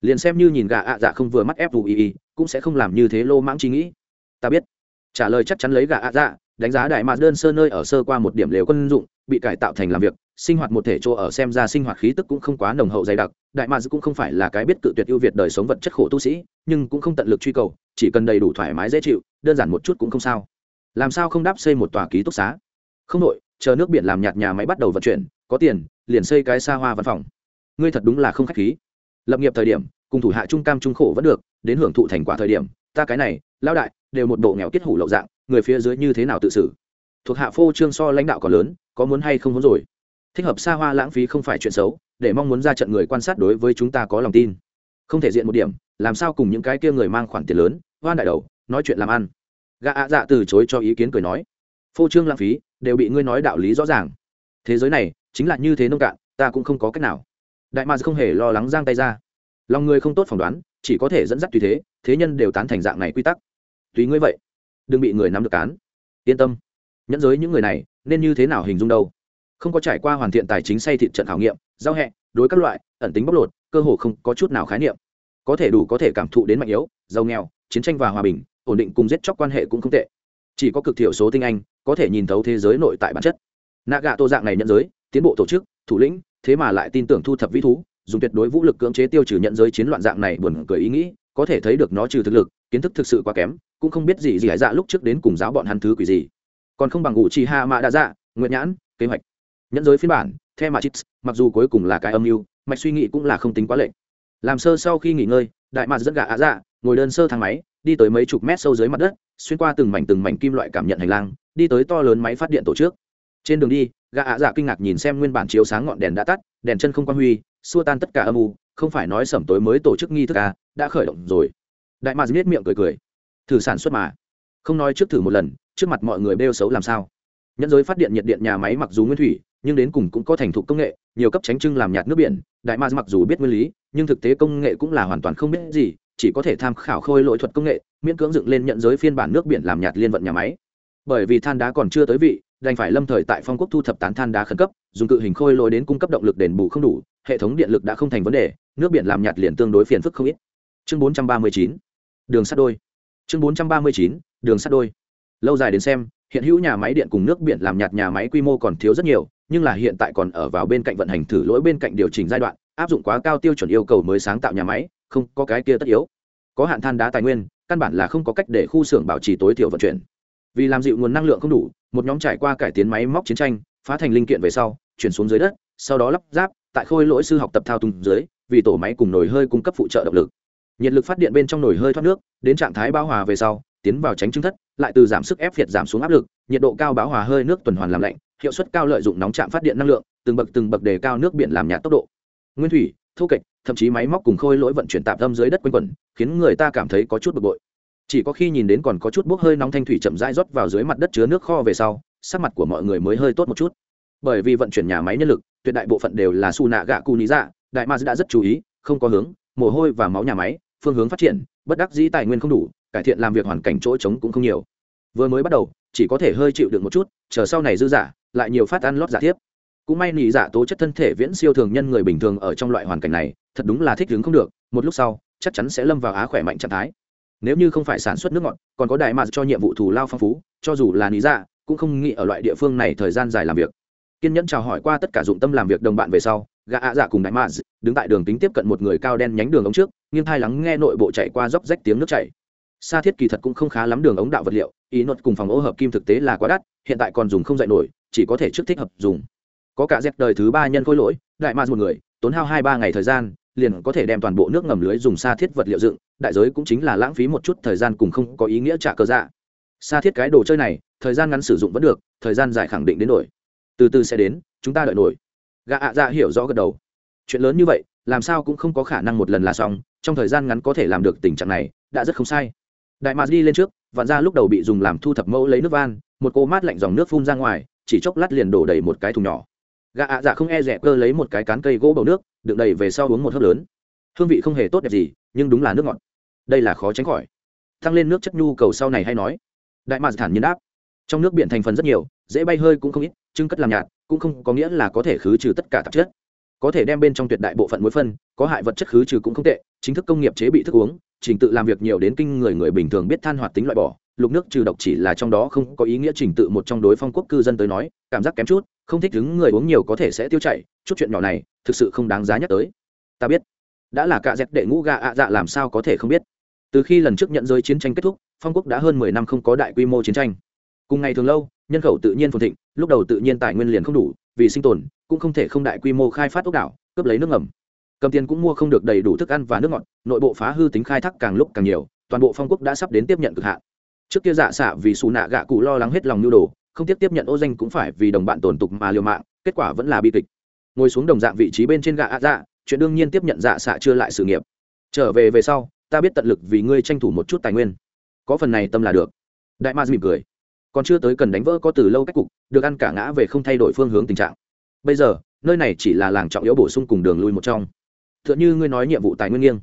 liền xem như nhìn gà ạ dạ không vừa mắt fui cũng sẽ không làm như thế lô mãng chi nghĩ. Ta biết. Trả lời chắc chắn lấy gà ạ dạ đánh giá đại mạc đơn sơ nơi ở sơ qua một điểm lều quân dụng, bị cải tạo thành làm việc sinh hoạt một thể chỗ ở xem ra sinh hoạt khí tức cũng không quá nồng hậu dày đặc, đại mads cũng không phải là cái biết cự tuyệt ưu việt đời sống vật chất khổ tu sĩ, nhưng cũng không tận lực truy cầu, chỉ cần đầy đủ thoải mái dễ chịu, đơn giản một chút cũng không sao. Làm sao không đáp xây một tòa ký túc xá? Không đội, chờ nước biển làm nhạt nhà máy bắt đầu vận chuyển, có tiền, liền xây cái xa hoa văn phòng. Ngươi thật đúng là không khách khí. Lập nghiệp thời điểm, cùng thủ hạ trung cam trung khổ vẫn được, đến hưởng thụ thành quả thời điểm, ta cái này lao đại, đều một bộ nghèo kết hủ lậu dạng, người phía dưới như thế nào tự xử? Thuộc hạ phô trương so lãnh đạo còn lớn, có muốn hay không muốn rồi? Thích hợp xa hoa lãng phí không phải chuyện xấu, để mong muốn ra trận người quan sát đối với chúng ta có lòng tin. Không thể diện một điểm, làm sao cùng những cái kia người mang khoản tiền lớn, hoan đại đầu, nói chuyện làm ăn. Gạ ạ dạ từ chối cho ý kiến cười nói, phô trương lãng phí, đều bị ngươi nói đạo lý rõ ràng. Thế giới này, chính là như thế nông cạn, ta cũng không có cách nào. Đại ma không hề lo lắng giang tay ra. Lòng người không tốt phỏng đoán, chỉ có thể dẫn dắt tùy thế thế nhân đều tán thành dạng này quy tắc. Tùy ngươi vậy, đừng bị người nắm được cán. Yên tâm, nhẫn giới những người này, nên như thế nào hình dung đâu? Không có trải qua hoàn thiện tài chính xây thị trận khảo nghiệm, giao hẹ, đối các loại, ẩn tính bóc lột, cơ hồ không có chút nào khái niệm. Có thể đủ có thể cảm thụ đến mạnh yếu, giàu nghèo, chiến tranh và hòa bình, ổn định cùng giết chóc quan hệ cũng không tệ. Chỉ có cực thiểu số tinh anh, có thể nhìn thấu thế giới nội tại bản chất. Nạ gạ tô dạng này nhận giới, tiến bộ tổ chức, thủ lĩnh, thế mà lại tin tưởng thu thập vĩ thú, dùng tuyệt đối vũ lực cưỡng chế tiêu trừ nhận giới chiến loạn dạng này buồn cười ý nghĩ, có thể thấy được nó trừ thực lực, kiến thức thực sự quá kém, cũng không biết gì gì hải dạ lúc trước đến cùng giáo bọn hắn thứ quỷ gì. Còn không bằng ngụ chi ha mã đã dạ nguyện nhãn, kế hoạch nhẫn giới phiên bản the mà chips mặc dù cuối cùng là cái âm mưu mạch suy nghĩ cũng là không tính quá lệnh làm sơ sau khi nghỉ ngơi đại mạc dẫn gà á dạ ngồi đơn sơ thang máy đi tới mấy chục mét sâu dưới mặt đất xuyên qua từng mảnh từng mảnh kim loại cảm nhận hành lang đi tới to lớn máy phát điện tổ trước. Trên đường đi gã ạ dạ kinh ngạc nhìn xem nguyên bản chiếu sáng ngọn đèn đã tắt đèn chân không quan huy xua tan tất cả âm u không phải nói sẩm tối mới tổ chức nghi thức à, đã khởi động rồi. Đại mạc biết miệng cười cười. Thử sản xuất mà. Không nói trước thử một lần trước mặt mọi người bêu xấu làm sao? Nhẫn giới phát điện nhiệt điện nhà máy mặc dù nguyên thủy, nhưng đến cùng cũng có thành thục công nghệ, nhiều cấp tránh trưng làm nhạt nước biển, đại ma mặc dù biết nguyên lý, nhưng thực tế công nghệ cũng là hoàn toàn không biết gì, chỉ có thể tham khảo khôi lỗi thuật công nghệ, miễn cưỡng dựng lên nhận giới phiên bản nước biển làm nhạt liên vận nhà máy. Bởi vì than đá còn chưa tới vị, đành phải lâm thời tại phong quốc thu thập tán than đá khẩn cấp, dùng cự hình khôi lỗi đến cung cấp động lực đền bù không đủ, hệ thống điện lực đã không thành vấn đề, nước biển làm nhạt liền tương đối phiền phức không ít. Chương 439 đường sắt đôi. Chương 439 đường sắt đôi. Lâu dài đến xem hiện hữu nhà máy điện cùng nước biển làm nhạt nhà máy quy mô còn thiếu rất nhiều, nhưng là hiện tại còn ở vào bên cạnh vận hành thử lỗi bên cạnh điều chỉnh giai đoạn, áp dụng quá cao tiêu chuẩn yêu cầu mới sáng tạo nhà máy, không có cái kia tất yếu. Có hạn than đá tài nguyên, căn bản là không có cách để khu xưởng bảo trì tối thiểu vận chuyển. Vì làm dịu nguồn năng lượng không đủ, một nhóm trải qua cải tiến máy móc chiến tranh, phá thành linh kiện về sau, chuyển xuống dưới đất, sau đó lắp ráp, tại khôi lỗi sư học tập thao túng dưới, vì tổ máy cùng nồi hơi cung cấp phụ trợ động lực. Nhiệt lực phát điện bên trong nồi hơi thoát nước, đến trạng thái bao hòa về sau, tiến vào tránh trưng thất lại từ giảm sức ép việt giảm xuống áp lực, nhiệt độ cao báo hòa hơi nước tuần hoàn làm lạnh, hiệu suất cao lợi dụng nóng chạm phát điện năng lượng, từng bậc từng bậc đề cao nước biển làm nhạt tốc độ. Nguyên thủy thô kệch thậm chí máy móc cùng khôi lỗi vận chuyển tạm tâm dưới đất quanh quẩn, khiến người ta cảm thấy có chút bực bội. Chỉ có khi nhìn đến còn có chút bốc hơi nóng thanh thủy chậm rãi rót vào dưới mặt đất chứa nước kho về sau, sắc mặt của mọi người mới hơi tốt một chút. Bởi vì vận chuyển nhà máy nhân lực, tuyệt đại bộ phận đều là su nạ gạ cù lý dạ đại ma đã rất chú ý, không có hướng, mồ hôi và máu nhà máy, phương hướng phát triển bất đắc dĩ tài nguyên không đủ, cải thiện làm việc hoàn cảnh chỗ trống cũng không nhiều. Vừa mới bắt đầu, chỉ có thể hơi chịu được một chút, chờ sau này dư giả, lại nhiều phát ăn lót giả tiếp cũng may nỉ giả tố chất thân thể viễn siêu thường nhân người bình thường ở trong loại hoàn cảnh này, thật đúng là thích ứng không được, một lúc sau, chắc chắn sẽ lâm vào á khỏe mạnh trạng thái. Nếu như không phải sản xuất nước ngọt, còn có đại mạt cho nhiệm vụ thù lao phong phú, cho dù là nỉ dạ cũng không nghĩ ở loại địa phương này thời gian dài làm việc. Kiên nhẫn chào hỏi qua tất cả dụng tâm làm việc đồng bạn về sau gã ạ dạ cùng đại maz đứng tại đường tính tiếp cận một người cao đen nhánh đường ống trước, nghiêng thai lắng nghe nội bộ chạy qua dốc rách tiếng nước chảy. Xa thiết kỳ thật cũng không khá lắm đường ống đạo vật liệu, ý nốt cùng phòng ô hợp kim thực tế là quá đắt, hiện tại còn dùng không dạy nổi, chỉ có thể trước thích hợp dùng. Có cả dép đời thứ ba nhân khối lỗi, đại maz một người, tốn hao hai ba ngày thời gian, liền có thể đem toàn bộ nước ngầm lưới dùng xa thiết vật liệu dựng, đại giới cũng chính là lãng phí một chút thời gian cùng không có ý nghĩa trả cơ dạ. Xa thiết cái đồ chơi này, thời gian ngắn sử dụng vẫn được, thời gian dài khẳng định đến nổi. Từ từ sẽ đến, chúng ta đợi nổi gạ ạ dạ hiểu rõ gật đầu. Chuyện lớn như vậy, làm sao cũng không có khả năng một lần là xong, trong thời gian ngắn có thể làm được tình trạng này, đã rất không sai. Đại mạc đi lên trước, vạn ra lúc đầu bị dùng làm thu thập mẫu lấy nước van, một cô mát lạnh dòng nước phun ra ngoài, chỉ chốc lát liền đổ đầy một cái thùng nhỏ. Gạ ạ dạ không e rẻ cơ lấy một cái cán cây gỗ bầu nước, đựng đầy về sau uống một hớp lớn. Hương vị không hề tốt đẹp gì, nhưng đúng là nước ngọt. Đây là khó tránh khỏi. Tăng lên nước chất nhu cầu sau này hay nói. Đại mạc thản nhiên đáp. Trong nước biển thành phần rất nhiều, dễ bay hơi cũng không ít, trưng cất làm nhạt cũng không có nghĩa là có thể khứ trừ tất cả tạp chất. Có thể đem bên trong tuyệt đại bộ phận muối phân, có hại vật chất khứ trừ cũng không tệ, chính thức công nghiệp chế bị thức uống, trình tự làm việc nhiều đến kinh người người bình thường biết than hoạt tính loại bỏ, lục nước trừ độc chỉ là trong đó không có ý nghĩa trình tự một trong đối phong quốc cư dân tới nói, cảm giác kém chút, không thích đứng người uống nhiều có thể sẽ tiêu chảy, chút chuyện nhỏ này, thực sự không đáng giá nhắc tới. Ta biết, đã là cạ dẹt đệ ngũ gà ạ dạ làm sao có thể không biết. Từ khi lần trước nhận giới chiến tranh kết thúc, phong quốc đã hơn mười năm không có đại quy mô chiến tranh. Cùng ngày thường lâu, nhân khẩu tự nhiên phồn thịnh lúc đầu tự nhiên tài nguyên liền không đủ, vì sinh tồn, cũng không thể không đại quy mô khai phát ốc đảo, cướp lấy nước ngầm. Cầm tiền cũng mua không được đầy đủ thức ăn và nước ngọt, nội bộ phá hư tính khai thác càng lúc càng nhiều, toàn bộ phong quốc đã sắp đến tiếp nhận cực hạn. Trước kia dạ xạ vì xù nạ gạ cụ lo lắng hết lòng nhu đồ, không tiếp tiếp nhận ô danh cũng phải vì đồng bạn tổn tục mà liều mạng, kết quả vẫn là bi kịch. Ngồi xuống đồng dạng vị trí bên trên gạ ạ dạ chuyện đương nhiên tiếp nhận dạ xạ chưa lại sự nghiệp. Trở về về sau, ta biết tận lực vì ngươi tranh thủ một chút tài nguyên. Có phần này tâm là được. Đại ma mỉm cười còn chưa tới cần đánh vỡ có từ lâu cách cục, được ăn cả ngã về không thay đổi phương hướng tình trạng. Bây giờ, nơi này chỉ là làng trọng yếu bổ sung cùng đường lui một trong. T h ư ợ n như ngươi nói nhiệm vụ tài nguyên nghiêng.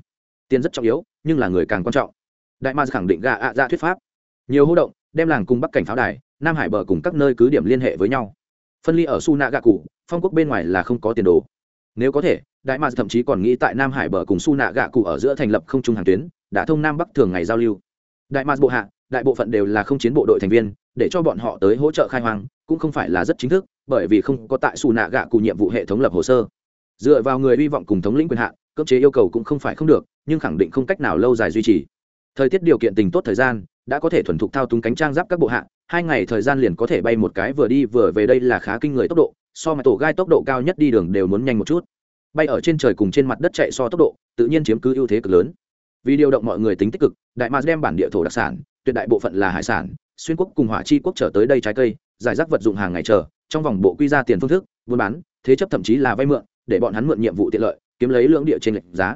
Tiền rất trọng yếu, nhưng là người càng quan trọng. Đại ma khẳng định gạ ạ ra thuyết pháp. Nhiều hô động, đem làng cùng bắc cảnh pháo đài, nam hải bờ cùng các nơi cứ điểm liên hệ với nhau. Phân ly ở su nạ gạ cụ, phong quốc bên ngoài là không có tiền đồ. Nếu có thể, đại ma thậm chí còn nghĩ tại nam hải bờ cùng su nạ gạ cụ ở giữa thành lập không trung hàng tuyến, đã thông nam bắc thường ngày giao lưu. Đại ma bộ hạ, đại bộ phận đều là không chiến bộ đội thành viên để cho bọn họ tới hỗ trợ khai hoang, cũng không phải là rất chính thức, bởi vì không có tại xù nạ gạ cụ nhiệm vụ hệ thống lập hồ sơ. Dựa vào người hy vọng cùng thống lĩnh quyền hạn, cưỡng chế yêu cầu cũng không phải không được, nhưng khẳng định không cách nào lâu dài duy trì. Thời tiết điều kiện tình tốt thời gian, đã có thể thuần thục thao túng cánh trang giáp các bộ hạ, hai ngày thời gian liền có thể bay một cái vừa đi vừa về đây là khá kinh người tốc độ, so mà tổ gai tốc độ cao nhất đi đường đều muốn nhanh một chút. Bay ở trên trời cùng trên mặt đất chạy so tốc độ, tự nhiên chiếm cứ ưu thế cực lớn. Vì điều động mọi người tính tích cực, đại mars đem bản địa thổ đặc sản, tuyệt đại bộ phận là hải sản xuyên quốc cùng hỏa chi quốc trở tới đây trái cây, giải rác vật dụng hàng ngày chờ, trong vòng bộ quy ra tiền phương thức, buôn bán, thế chấp thậm chí là vay mượn, để bọn hắn mượn nhiệm vụ tiện lợi, kiếm lấy lưỡng địa trên lệch giá.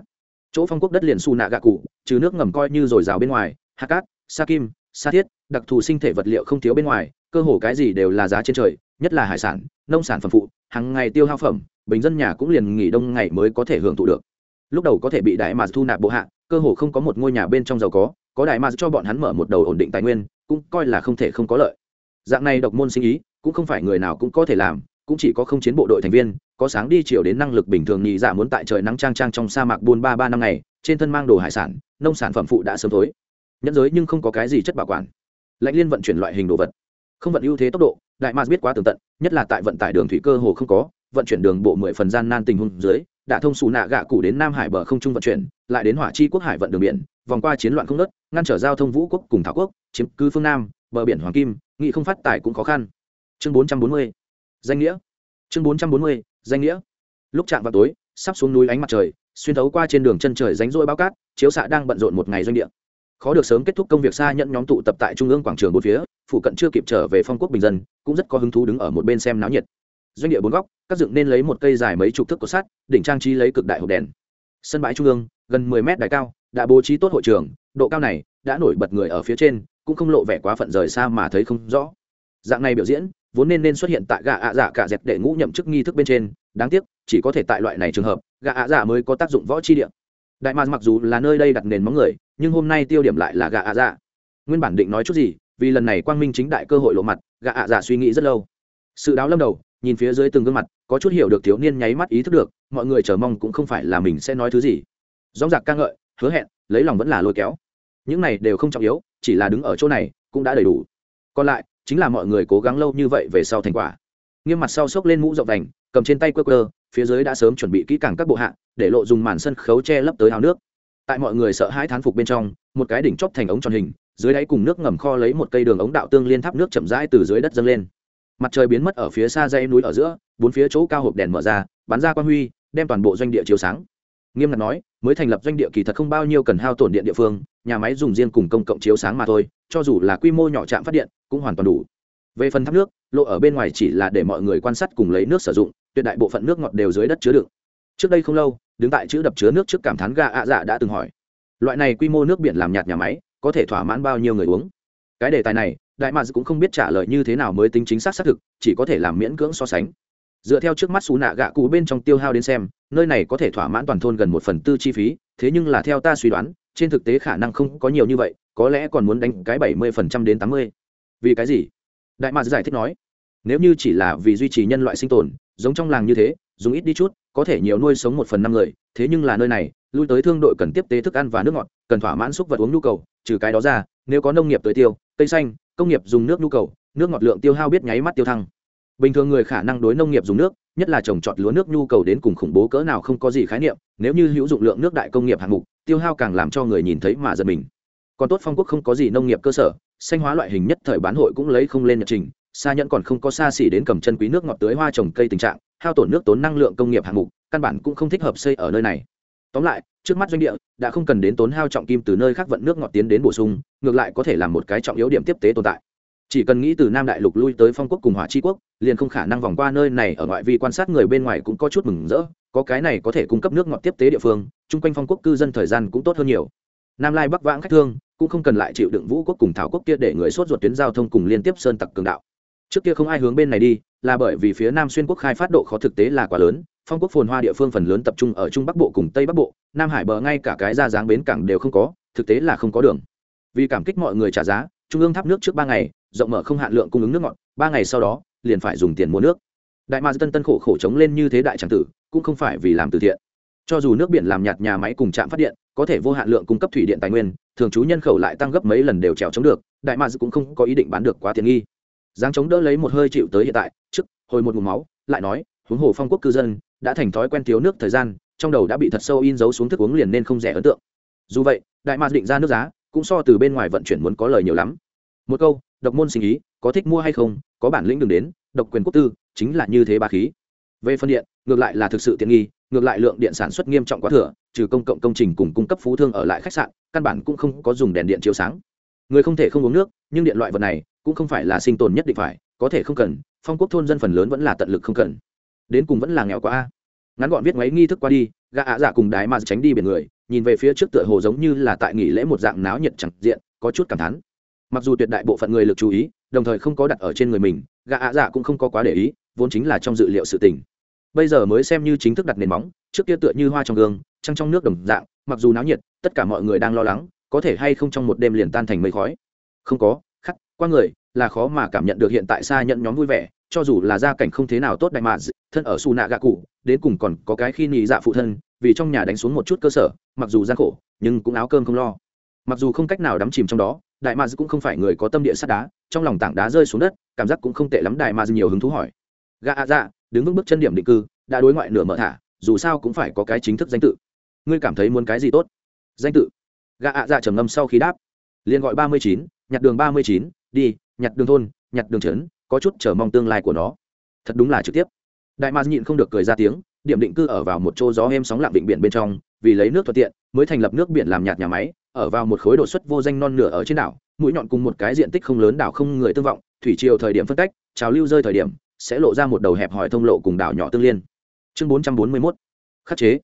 Chỗ phong quốc đất liền su nạ gạ cụ, trừ nước ngầm coi như dồi dào bên ngoài, hạ cát, sa kim, sa thiết, đặc thù sinh thể vật liệu không thiếu bên ngoài, cơ hồ cái gì đều là giá trên trời, nhất là hải sản, nông sản phẩm phụ, hàng ngày tiêu hao phẩm, bình dân nhà cũng liền nghỉ đông ngày mới có thể hưởng thụ được. Lúc đầu có thể bị đại mà thu nạp bộ hạ, cơ hồ không có một ngôi nhà bên trong giàu có có đại mà cho bọn hắn mở một đầu ổn định tài nguyên, cũng coi là không thể không có lợi. Dạng này độc môn sinh ý, cũng không phải người nào cũng có thể làm, cũng chỉ có không chiến bộ đội thành viên, có sáng đi chiều đến năng lực bình thường nhị dạ muốn tại trời nắng trang trang trong sa mạc buôn ba ba năm ngày, trên thân mang đồ hải sản, nông sản phẩm phụ đã sớm thối. Nhẫn giới nhưng không có cái gì chất bảo quản. Lãnh liên vận chuyển loại hình đồ vật. Không vận ưu thế tốc độ, đại mars biết quá tường tận, nhất là tại vận tải đường thủy cơ hồ không có, vận chuyển đường bộ mười phần gian nan tình huống dưới, đã thông xù nạ gạ cụ đến nam hải bờ không trung vận chuyển, lại đến hỏa chi quốc hải vận đường biển vòng qua chiến loạn không đất ngăn trở giao thông vũ quốc cùng thảo quốc, chiếm cứ phương nam, bờ biển hoàng kim, nghị không phát tài cũng khó khăn. Chương bốn trăm bốn mươi, danh nghĩa. Chương bốn trăm bốn mươi, danh nghĩa. Lúc chạm vào tối, sắp xuống núi ánh mặt trời, xuyên thấu qua trên đường chân trời ránh rỗi bao cát, chiếu xạ đang bận rộn một ngày doanh địa. Khó được sớm kết thúc công việc xa nhận nhóm tụ tập tại trung ương quảng trường bốn phía, phụ cận chưa kịp trở về phong quốc bình dân, cũng rất có hứng thú đứng ở một bên xem náo nhiệt. Doanh địa bốn góc, các dựng nên lấy một cây dài mấy chục thước của sắt, đỉnh trang trí lấy cực đại hộp đèn. Sân bãi trung ương, gần mười mét đài cao đã bố trí tốt hội trường, độ cao này đã nổi bật người ở phía trên, cũng không lộ vẻ quá phận rời xa mà thấy không rõ. Dạng này biểu diễn, vốn nên nên xuất hiện tại gà ạ dạ cả dẹp để ngũ nhậm chức nghi thức bên trên, đáng tiếc, chỉ có thể tại loại này trường hợp gà ạ dạ mới có tác dụng võ chi điện đại mạc mặc dù là nơi đây đặt nền móng người, nhưng hôm nay tiêu điểm lại là gà ạ dạ. Nguyên bản định nói chút gì, vì lần này quang minh chính đại cơ hội lộ mặt gà ạ dạ suy nghĩ rất lâu. Sự đáo lâm đầu, nhìn phía dưới từng gương mặt, có chút hiểu được thiếu niên nháy mắt ý thức được, mọi người chờ mong cũng không phải là mình sẽ nói thứ gì. Dóng dạc ca ngợi hứa hẹn, lấy lòng vẫn là lôi kéo. Những này đều không trọng yếu, chỉ là đứng ở chỗ này cũng đã đầy đủ. Còn lại, chính là mọi người cố gắng lâu như vậy về sau thành quả. Nghiêm mặt sau xốc lên mũ rộng vành, cầm trên tay quơ quơ, phía dưới đã sớm chuẩn bị kỹ càng các bộ hạ, để lộ dùng màn sân khấu che lấp tới hào nước. Tại mọi người sợ hãi thán phục bên trong, một cái đỉnh chóp thành ống tròn hình, dưới đáy cùng nước ngầm kho lấy một cây đường ống đạo tương liên tháp nước chậm rãi từ dưới đất dâng lên. Mặt trời biến mất ở phía xa dãy núi ở giữa, bốn phía chỗ cao hộp đèn mở ra, bắn ra quang huy, đem toàn bộ doanh địa chiếu sáng nghiêm ngặt nói, mới thành lập doanh địa kỳ thật không bao nhiêu cần hao tổn điện địa phương, nhà máy dùng riêng cùng công cộng chiếu sáng mà thôi, cho dù là quy mô nhỏ trạm phát điện, cũng hoàn toàn đủ. Về phần tháp nước, lộ ở bên ngoài chỉ là để mọi người quan sát cùng lấy nước sử dụng, tuyệt đại bộ phận nước ngọt đều dưới đất chứa đựng. Trước đây không lâu, đứng tại chữ đập chứa nước trước cảm thán gà ạ dạ đã từng hỏi, loại này quy mô nước biển làm nhạt nhà máy, có thể thỏa mãn bao nhiêu người uống? Cái đề tài này, đại mads cũng không biết trả lời như thế nào mới tính chính xác xác thực, chỉ có thể làm miễn cưỡng so sánh dựa theo trước mắt xù nạ gạ cụ bên trong tiêu hao đến xem, nơi này có thể thỏa mãn toàn thôn gần một phần tư chi phí, thế nhưng là theo ta suy đoán, trên thực tế khả năng không có nhiều như vậy, có lẽ còn muốn đánh cái bảy mươi phần trăm đến tám mươi. Vì cái gì? Đại mạc giải thích nói. Nếu như chỉ là vì duy trì nhân loại sinh tồn, giống trong làng như thế, dùng ít đi chút, có thể nhiều nuôi sống một phần năm người, thế nhưng là nơi này, lui tới thương đội cần tiếp tế thức ăn và nước ngọt, cần thỏa mãn xúc vật uống nhu cầu, trừ cái đó ra, nếu có nông nghiệp tới tiêu, cây xanh, công nghiệp dùng nước nhu cầu, nước ngọt lượng tiêu hao biết nháy mắt tiêu thăng bình thường người khả năng đối nông nghiệp dùng nước, nhất là trồng trọt lúa nước nhu cầu đến cùng khủng bố cỡ nào không có gì khái niệm, nếu như hữu dụng lượng nước đại công nghiệp hạng mục, tiêu hao càng làm cho người nhìn thấy mà giật mình. Còn tốt phong quốc không có gì nông nghiệp cơ sở, xanh hóa loại hình nhất thời bán hội cũng lấy không lên nhật trình xa nhẫn còn không có xa xỉ đến cầm chân quý nước ngọt tưới hoa trồng cây tình trạng, hao tổn nước tốn năng lượng công nghiệp hạng mục, căn bản cũng không thích hợp xây ở nơi này. Tóm lại, trước mắt doanh địa, đã không cần đến tốn hao trọng kim từ nơi khác vận nước ngọt tiến đến bổ sung, ngược lại có thể là một cái trọng yếu điểm tiếp tế tồn tại chỉ cần nghĩ từ nam đại lục lui tới phong quốc cùng hỏa chi quốc, liền không khả năng vòng qua nơi này ở ngoại vi quan sát người bên ngoài cũng có chút mừng rỡ. Có cái này có thể cung cấp nước ngọt tiếp tế địa phương, chung quanh phong quốc cư dân thời gian cũng tốt hơn nhiều. Nam lai bắc vãng khách thương, cũng không cần lại chịu đựng vũ quốc cùng thảo quốc kia để người sốt ruột tuyến giao thông cùng liên tiếp sơn tặc cường đạo. Trước kia không ai hướng bên này đi, là bởi vì phía nam xuyên quốc khai phát độ khó thực tế là quá lớn, phong quốc phồn hoa địa phương phần lớn tập trung ở trung bắc bộ cùng tây bắc bộ, nam hải bờ ngay cả cái ra dáng bến cảng đều không có, thực tế là không có đường. Vì cảm kích mọi người trả giá, trung ương tháp nước trước ba ngày rộng mở không hạn lượng cung ứng nước ngọt, ba ngày sau đó, liền phải dùng tiền mua nước. Đại ma tân tân khổ khổ chống lên như thế đại tràng tử, cũng không phải vì làm từ thiện. Cho dù nước biển làm nhạt nhà máy cùng trạm phát điện, có thể vô hạn lượng cung cấp thủy điện tài nguyên, thường trú nhân khẩu lại tăng gấp mấy lần đều trèo chống được, đại ma cũng không có ý định bán được quá tiện nghi. Giáng chống đỡ lấy một hơi chịu tới hiện tại, trước, hồi một mùm máu, lại nói, huống hồ phong quốc cư dân, đã thành thói quen thiếu nước thời gian, trong đầu đã bị thật sâu in dấu xuống thức uống liền nên không rẻ ấn tượng. Dù vậy, đại ma định ra nước giá, cũng so từ bên ngoài vận chuyển muốn có lời nhiều lắm. Một câu độc môn sinh ý, có thích mua hay không, có bản lĩnh đừng đến, độc quyền quốc tư, chính là như thế ba khí. Về phân điện, ngược lại là thực sự tiện nghi, ngược lại lượng điện sản xuất nghiêm trọng quá thừa, trừ công cộng công trình cùng cung cấp phú thương ở lại khách sạn, căn bản cũng không có dùng đèn điện chiếu sáng. Người không thể không uống nước, nhưng điện loại vật này cũng không phải là sinh tồn nhất định phải, có thể không cần, phong quốc thôn dân phần lớn vẫn là tận lực không cần. Đến cùng vẫn là nghèo quá. A ngắn gọn viết ngoáy nghi thức qua đi, gã ạ giả cùng đái mà tránh đi biển người, nhìn về phía trước tựa hồ giống như là tại nghỉ lễ một dạng náo nhiệt chẳng diện, có chút cảm thán mặc dù tuyệt đại bộ phận người lực chú ý, đồng thời không có đặt ở trên người mình, gã ạ dạ cũng không có quá để ý, vốn chính là trong dự liệu sự tình. Bây giờ mới xem như chính thức đặt nền móng, trước kia tựa như hoa trong gương, trăng trong nước đồng dạng, mặc dù náo nhiệt, tất cả mọi người đang lo lắng, có thể hay không trong một đêm liền tan thành mây khói. Không có, khắc, qua người, là khó mà cảm nhận được hiện tại xa nhận nhóm vui vẻ, cho dù là gia cảnh không thế nào tốt đại mà, thân ở su nạ gạ cụ, đến cùng còn có cái khi nhị dạ phụ thân, vì trong nhà đánh xuống một chút cơ sở, mặc dù gian khổ, nhưng cũng áo cơm không lo. Mặc dù không cách nào đắm chìm trong đó đại mads cũng không phải người có tâm địa sắt đá, trong lòng tảng đá rơi xuống đất, cảm giác cũng không tệ lắm, đại mads nhiều hứng thú hỏi. Gà ạ dạ đứng vững bước chân điểm định cư, đã đối ngoại nửa mở thả, dù sao cũng phải có cái chính thức danh tự. Ngươi cảm thấy muốn cái gì tốt? Danh tự. Gà ạ dạ trầm ngâm sau khi đáp. Liền gọi ba mươi chín, nhặt đường ba mươi chín, đi, nhặt đường thôn, nhặt đường trấn, có chút chờ mong tương lai của nó. Thật đúng là trực tiếp. Đại ma nhịn không được cười ra tiếng điểm định cư ở vào một chỗ gió êm sóng lặng định biển bên trong, vì lấy nước thuận tiện, mới thành lập nước biển làm nhạt nhà máy, ở vào một khối độ xuất vô danh non nửa ở trên đảo, mũi nhọn cùng một cái diện tích không lớn đảo không người tương vọng, thủy triều thời điểm phân cách, trào lưu rơi thời điểm, sẽ lộ ra một đầu hẹp hỏi thông lộ cùng đảo nhỏ tương liên. Chương 441 khắc chế.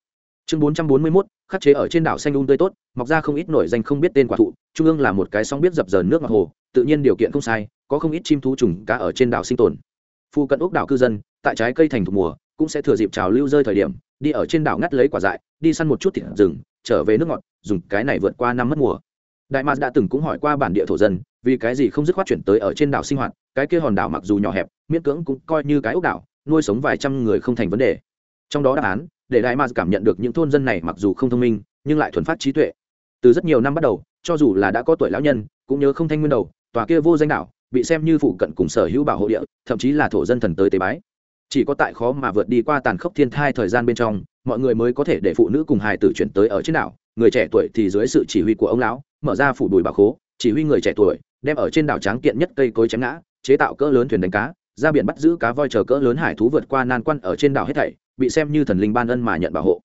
Chương 441 khắc chế ở trên đảo xanh un um tươi tốt, mọc ra không ít nổi danh không biết tên quả thụ, trung ương là một cái sóng biết dập dờn nước mặt hồ, tự nhiên điều kiện không sai, có không ít chim thú trùng cá ở trên đảo sinh tồn. Phu cận ốc đảo cư dân, tại trái cây thành thủ mùa cũng sẽ thừa dịp trào lưu rơi thời điểm, đi ở trên đảo ngắt lấy quả dại, đi săn một chút thịt rừng, trở về nước ngọt, dùng cái này vượt qua năm mất mùa. Đại mạc đã từng cũng hỏi qua bản địa thổ dân, vì cái gì không dứt khoát chuyển tới ở trên đảo sinh hoạt, cái kia hòn đảo mặc dù nhỏ hẹp, miễn cưỡng cũng coi như cái ốc đảo, nuôi sống vài trăm người không thành vấn đề. Trong đó đáp án, để đại mạc cảm nhận được những thôn dân này mặc dù không thông minh, nhưng lại thuần phát trí tuệ. Từ rất nhiều năm bắt đầu, cho dù là đã có tuổi lão nhân, cũng nhớ không thanh nguyên đầu, tòa kia vô danh đảo, bị xem như phụ cận cùng sở hữu bảo hộ địa, thậm chí là thổ dân thần tới tế bái chỉ có tại khó mà vượt đi qua tàn khốc thiên thai thời gian bên trong, mọi người mới có thể để phụ nữ cùng hài tử chuyển tới ở trên đảo. Người trẻ tuổi thì dưới sự chỉ huy của ông lão, mở ra phủ đùi bà khố, chỉ huy người trẻ tuổi, đem ở trên đảo tráng kiện nhất cây cối chém ngã, chế tạo cỡ lớn thuyền đánh cá, ra biển bắt giữ cá voi chờ cỡ lớn hải thú vượt qua nan quan ở trên đảo hết thảy, bị xem như thần linh ban ân mà nhận bảo hộ.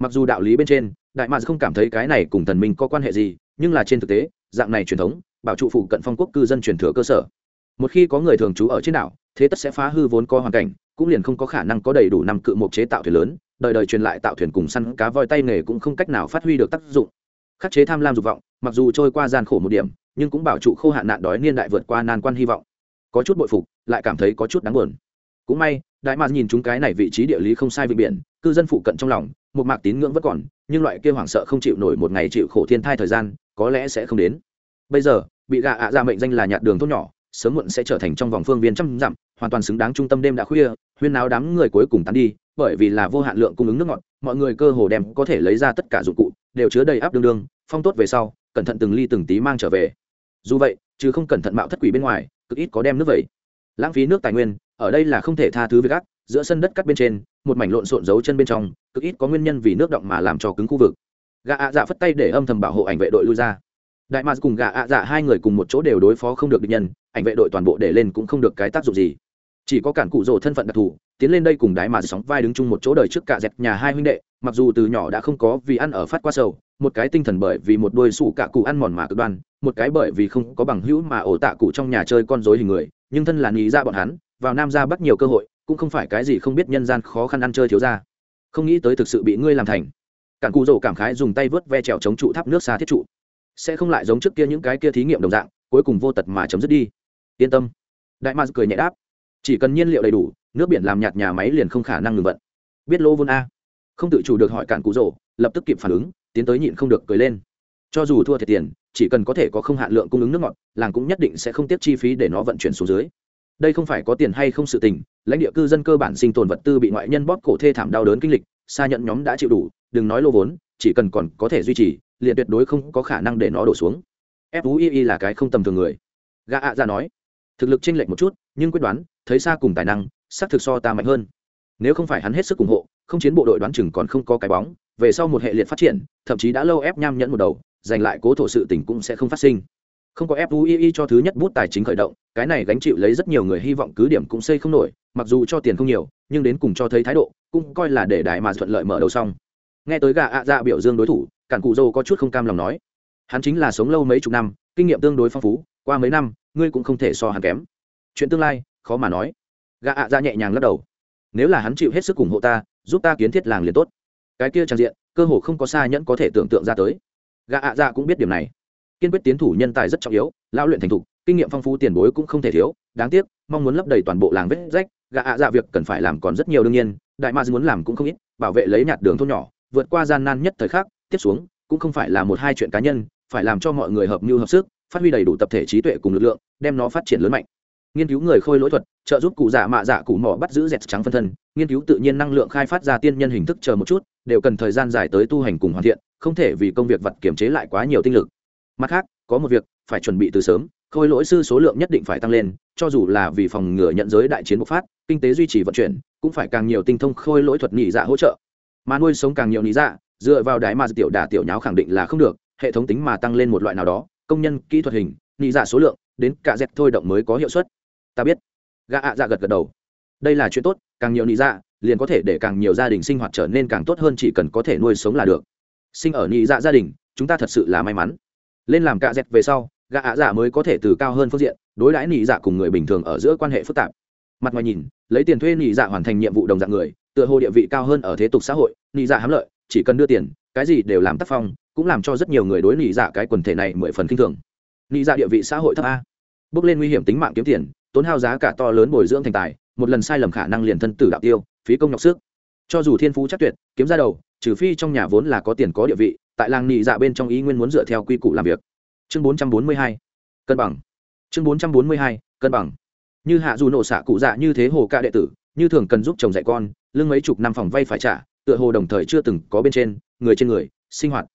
Mặc dù đạo lý bên trên, đại mạc không cảm thấy cái này cùng thần minh có quan hệ gì, nhưng là trên thực tế, dạng này truyền thống, bảo trụ phụ cận phong quốc cư dân truyền thừa cơ sở. Một khi có người thường trú ở trên đảo, thế tất sẽ phá hư vốn có hoàn cảnh cũng liền không có khả năng có đầy đủ năm cự mục chế tạo thuyền lớn, đời đời truyền lại tạo thuyền cùng săn cá voi tay nghề cũng không cách nào phát huy được tác dụng. Khắc chế tham lam dục vọng, mặc dù trôi qua gian khổ một điểm, nhưng cũng bảo trụ khô hạn nạn đói niên đại vượt qua nan quan hy vọng. Có chút bội phục, lại cảm thấy có chút đáng buồn. Cũng may, đại mạc nhìn chúng cái này vị trí địa lý không sai vị biển, cư dân phụ cận trong lòng, một mạc tín ngưỡng vẫn còn, nhưng loại kia hoảng sợ không chịu nổi một ngày chịu khổ thiên thai thời gian, có lẽ sẽ không đến. Bây giờ, bị gạ ạ ra mệnh danh là nhạt đường thôn nhỏ sớm muộn sẽ trở thành trong vòng phương viên trăm dặm, hoàn toàn xứng đáng trung tâm đêm đã khuya, huyên náo đám người cuối cùng tán đi, bởi vì là vô hạn lượng cung ứng nước ngọt, mọi người cơ hồ đem có thể lấy ra tất cả dụng cụ, đều chứa đầy áp đương đương, phong tốt về sau, cẩn thận từng ly từng tí mang trở về. Dù vậy, chứ không cẩn thận mạo thất quỷ bên ngoài, cực ít có đem nước vậy. Lãng phí nước tài nguyên, ở đây là không thể tha thứ với gác, giữa sân đất cắt bên trên, một mảnh lộn xộn dấu chân bên trong, cực ít có nguyên nhân vì nước động mà làm cho cứng khu vực. Gà ạ dạ phất tay để âm thầm bảo hộ ảnh vệ đội lui ra đại mạc cùng gà ạ dạ hai người cùng một chỗ đều đối phó không được địch nhân, ảnh vệ đội toàn bộ để lên cũng không được cái tác dụng gì. Chỉ có cản cụ rồ thân phận đặc thù, tiến lên đây cùng đái mà sóng vai đứng chung một chỗ đời trước cả dẹp nhà hai huynh đệ, mặc dù từ nhỏ đã không có vì ăn ở phát qua sầu, một cái tinh thần bởi vì một đôi sủ cả cụ ăn mòn mà cực đoan, một cái bởi vì không có bằng hữu mà ổ tạ cụ trong nhà chơi con dối hình người, nhưng thân là nghĩ ra bọn hắn, vào nam ra bắt nhiều cơ hội, cũng không phải cái gì không biết nhân gian khó khăn ăn chơi thiếu ra không nghĩ tới thực sự bị ngươi làm thành. Cản cụ rồ cảm khái dùng tay vớt ve trèo chống trụ tháp nước xa thiết trụ sẽ không lại giống trước kia những cái kia thí nghiệm đồng dạng, cuối cùng vô tật mà chấm dứt đi. Yên tâm. Đại ma cười nhẹ đáp. Chỉ cần nhiên liệu đầy đủ, nước biển làm nhạt nhà máy liền không khả năng ngừng vận. Biết lô vốn a. Không tự chủ được hỏi cản cụ rỗ, lập tức kịp phản ứng, tiến tới nhịn không được cười lên. Cho dù thua thiệt tiền, chỉ cần có thể có không hạn lượng cung ứng nước ngọt, làng cũng nhất định sẽ không tiếp chi phí để nó vận chuyển xuống dưới. Đây không phải có tiền hay không sự tình, lãnh địa cư dân cơ bản sinh tồn vật tư bị ngoại nhân bóp cổ thê thảm đau đớn kinh lịch xa nhận nhóm đã chịu đủ, đừng nói lô vốn, chỉ cần còn có thể duy trì liền tuyệt đối không có khả năng để nó đổ xuống. Fui là cái không tầm thường người. Gã ạ ra nói, thực lực chênh lệch một chút, nhưng quyết đoán, thấy xa cùng tài năng, xác thực so ta mạnh hơn. Nếu không phải hắn hết sức ủng hộ, không chiến bộ đội đoán chừng còn không có cái bóng, về sau một hệ liệt phát triển, thậm chí đã lâu ép nham nhẫn một đầu, giành lại cố thổ sự tỉnh cũng sẽ không phát sinh. Không có fui cho thứ nhất bút tài chính khởi động, cái này gánh chịu lấy rất nhiều người hy vọng cứ điểm cũng xây không nổi, mặc dù cho tiền không nhiều, nhưng đến cùng cho thấy thái độ, cũng coi là để đại mà thuận lợi mở đầu xong. Nghe tới gà ạ dạ biểu dương đối thủ cản cụ dâu có chút không cam lòng nói. Hắn chính là sống lâu mấy chục năm, kinh nghiệm tương đối phong phú, qua mấy năm, ngươi cũng không thể so hắn kém. Chuyện tương lai, khó mà nói. Gà ạ ra nhẹ nhàng lắc đầu. Nếu là hắn chịu hết sức ủng hộ ta, giúp ta kiến thiết làng liền tốt. Cái kia trang diện, cơ hồ không có xa nhẫn có thể tưởng tượng ra tới. Gà ạ ra cũng biết điểm này. Kiên quyết tiến thủ nhân tài rất trọng yếu lao luyện thành thục, kinh nghiệm phong phú tiền bối cũng không thể thiếu. Đáng tiếc, mong muốn lấp đầy toàn bộ làng vết rách, gã ạ ra việc cần phải làm còn rất nhiều đương nhiên, đại ma muốn làm cũng không ít, bảo vệ lấy nhạt đường thôn nhỏ, vượt qua gian nan nhất thời khắc tiếp xuống, cũng không phải là một hai chuyện cá nhân, phải làm cho mọi người hợp mưu hợp sức, phát huy đầy đủ tập thể trí tuệ cùng lực lượng, đem nó phát triển lớn mạnh. Nghiên cứu người khôi lỗi thuật, trợ giúp cụ dạ mạ dạ cụ mỏ bắt giữ dẹt trắng phân thân. Nghiên cứu tự nhiên năng lượng khai phát ra tiên nhân hình thức chờ một chút, đều cần thời gian dài tới tu hành cùng hoàn thiện, không thể vì công việc vật kiểm chế lại quá nhiều tinh lực. Mặt khác, có một việc phải chuẩn bị từ sớm, khôi lỗi sư số lượng nhất định phải tăng lên, cho dù là vì phòng ngừa nhận giới đại chiến bộc phát, kinh tế duy trì vận chuyển, cũng phải càng nhiều tinh thông khôi lỗi thuật nhị dạ hỗ trợ. Mà nuôi sống càng nhiều nhị dạ dựa vào đái mà tiểu đả tiểu nháo khẳng định là không được, hệ thống tính mà tăng lên một loại nào đó, công nhân, kỹ thuật hình nhị dạ số lượng, đến cả dẹp thôi động mới có hiệu suất. Ta biết. Gã ạ dạ gật gật đầu. Đây là chuyện tốt, càng nhiều nhị dạ liền có thể để càng nhiều gia đình sinh hoạt trở nên càng tốt hơn chỉ cần có thể nuôi sống là được. Sinh ở nhị dạ gia đình, chúng ta thật sự là may mắn. Lên làm cạ dẹt về sau, gã ạ dạ mới có thể từ cao hơn phương diện, đối đãi nị dạ cùng người bình thường ở giữa quan hệ phức tạp. Mặt ngoài nhìn, lấy tiền thuê nị dạ hoàn thành nhiệm vụ đồng dạng người, tựa hồ địa vị cao hơn ở thế tục xã hội, nị dạ hám lợi chỉ cần đưa tiền, cái gì đều làm tác phong, cũng làm cho rất nhiều người đối nị dạ cái quần thể này mười phần k i n h thường. Nị dạ địa vị xã hội thấp a. Bước lên nguy hiểm tính mạng kiếm tiền, tốn hao giá cả to lớn bồi dưỡng thành tài, một lần sai lầm khả năng liền thân tử đạo tiêu, phí công nhọc sức. Cho dù thiên phú chắc tuyệt, kiếm ra đầu, trừ phi trong nhà vốn là có tiền có địa vị, tại làng nị dạ bên trong ý nguyên muốn dựa theo quy củ làm việc. Chương bốn trăm bốn mươi hai, cân bằng. Chương bốn trăm bốn mươi hai, cân bằng. Như hạ dù nổ xạ cụ dạ như thế hồ ca đệ tử, như thường cần giúp chồng dạy con lương mấy chục năm phòng vay phải trả tựa hồ đồng thời chưa từng có bên trên, người trên người, sinh hoạt.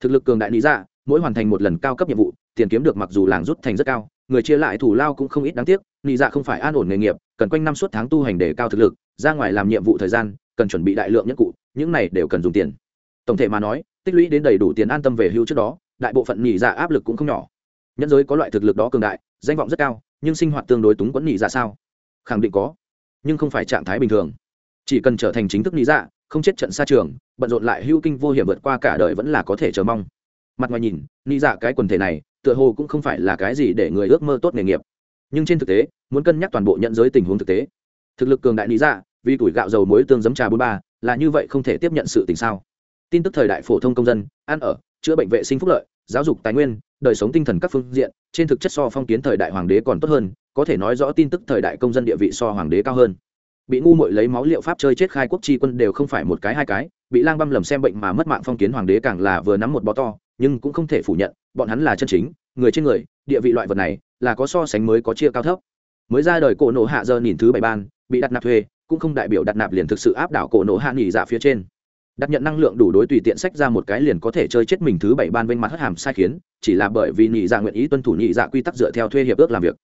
Thực lực cường đại lý dạ mỗi hoàn thành một lần cao cấp nhiệm vụ, tiền kiếm được mặc dù làng rút thành rất cao, người chia lại thủ lao cũng không ít đáng tiếc nị dạ không phải an ổn nghề nghiệp, cần quanh năm suốt tháng tu hành để cao thực lực, ra ngoài làm nhiệm vụ thời gian, cần chuẩn bị đại lượng nhất cụ, những này đều cần dùng tiền. Tổng thể mà nói, tích lũy đến đầy đủ tiền an tâm về hưu trước đó, đại bộ phận nị dạ áp lực cũng không nhỏ. Nhân giới có loại thực lực đó cường đại, danh vọng rất cao, nhưng sinh hoạt tương đối túng quẫn nị dạ sao? Khẳng định có, nhưng không phải trạng thái bình thường. Chỉ cần trở thành chính thức nị dạ không chết trận xa trường, bận rộn lại hưu kinh vô hiểm vượt qua cả đời vẫn là có thể chờ mong. Mặt ngoài nhìn nghĩ dạ cái quần thể này, tựa hồ cũng không phải là cái gì để người ước mơ tốt nghề nghiệp. Nhưng trên thực tế, muốn cân nhắc toàn bộ nhận giới tình huống thực tế. Thực lực cường đại lý dạ vì tuổi gạo dầu muối tương giấm trà bốn ba, là như vậy không thể tiếp nhận sự tình sao? Tin tức thời đại phổ thông công dân, ăn ở, chữa bệnh vệ sinh phúc lợi, giáo dục tài nguyên, đời sống tinh thần các phương diện, trên thực chất so phong kiến thời đại hoàng đế còn tốt hơn, có thể nói rõ tin tức thời đại công dân địa vị so hoàng đế cao hơn bị ngu muội lấy máu liệu pháp chơi chết khai quốc chi quân đều không phải một cái hai cái, bị lang băm lầm xem bệnh mà mất mạng phong kiến hoàng đế càng là vừa nắm một bó to, nhưng cũng không thể phủ nhận, bọn hắn là chân chính, người trên người, địa vị loại vật này, là có so sánh mới có chia cao thấp. Mới ra đời cổ nổ hạ giờ nhìn thứ bảy ban, bị đặt nạp thuê, cũng không đại biểu đặt nạp liền thực sự áp đảo cổ nổ hạ nghỉ dạ phía trên. Đặt nhận năng lượng đủ đối tùy tiện sách ra một cái liền có thể chơi chết mình thứ bảy ban bên mặt hất hàm sai khiến, chỉ là bởi vì nhị dạ nguyện ý tuân thủ nhị dạ quy tắc dựa theo thuê hiệp ước làm việc.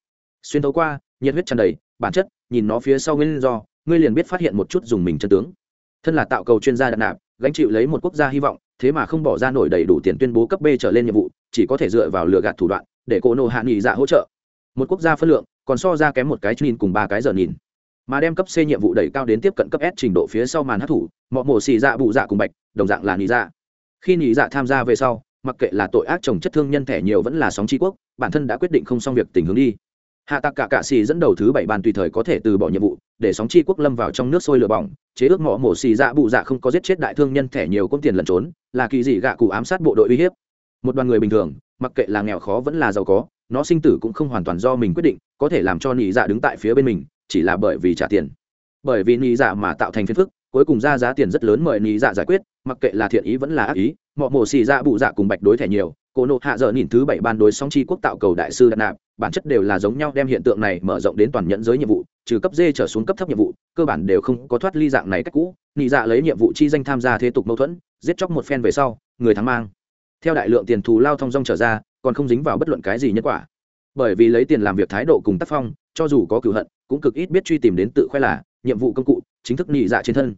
Xuyên thấu qua, nhiệt huyết tràn đầy bản chất, nhìn nó phía sau nguyên do, ngươi liền biết phát hiện một chút dùng mình chân tướng. Thân là tạo cầu chuyên gia đặt nạp, gánh chịu lấy một quốc gia hy vọng, thế mà không bỏ ra nổi đầy đủ tiền tuyên bố cấp b trở lên nhiệm vụ, chỉ có thể dựa vào lừa gạt thủ đoạn, để cổ nộ hạ nghỉ dạ hỗ trợ. Một quốc gia phân lượng, còn so ra kém một cái nhìn cùng ba cái giờ nhìn. Mà đem cấp c nhiệm vụ đẩy cao đến tiếp cận cấp s trình độ phía sau màn hát thủ mọi mổ xì dạ bụ dạ cùng bạch, đồng dạng là nghỉ dạ. Khi nghỉ dạ tham gia về sau, mặc kệ là tội ác trồng chất thương nhân thẻ nhiều vẫn là sóng tri quốc, bản thân đã quyết định không xong việc tình hướng đi hạ tạc cả cạ xì dẫn đầu thứ bảy bàn tùy thời có thể từ bỏ nhiệm vụ, để sóng chi quốc lâm vào trong nước sôi lửa bỏng, chế ước mỏ mổ xì dạ bụ dạ không có giết chết đại thương nhân thẻ nhiều công tiền lẩn trốn, là kỳ dị gạ cụ ám sát bộ đội uy hiếp. Một đoàn người bình thường, mặc kệ là nghèo khó vẫn là giàu có, nó sinh tử cũng không hoàn toàn do mình quyết định, có thể làm cho nị dạ đứng tại phía bên mình, chỉ là bởi vì trả tiền. Bởi vì nị dạ mà tạo thành phiền phức, cuối cùng ra giá tiền rất lớn mời nị dạ giải quyết mặc kệ là thiện ý vẫn là ác ý mọi mổ xì dạ bụ dạ cùng bạch đối thẻ nhiều cổ nộ hạ giờ nhìn thứ bảy ban đối song chi quốc tạo cầu đại sư đàn nạp, bản chất đều là giống nhau đem hiện tượng này mở rộng đến toàn nhận giới nhiệm vụ, trừ cấp d trở xuống cấp thấp nhiệm vụ, cơ bản đều không có thoát ly dạng này cách cũ. Nhị dạ lấy nhiệm vụ chi danh tham gia thế tục mâu thuẫn, giết chóc một phen về sau, người thắng mang. Theo đại lượng tiền thù lao thông dong trở ra, còn không dính vào bất luận cái gì nhân quả. Bởi vì lấy tiền làm việc thái độ cùng tác phong, cho dù có cửu hận, cũng cực ít biết truy tìm đến tự khoe là nhiệm vụ công cụ, chính thức nhị dạ trên thân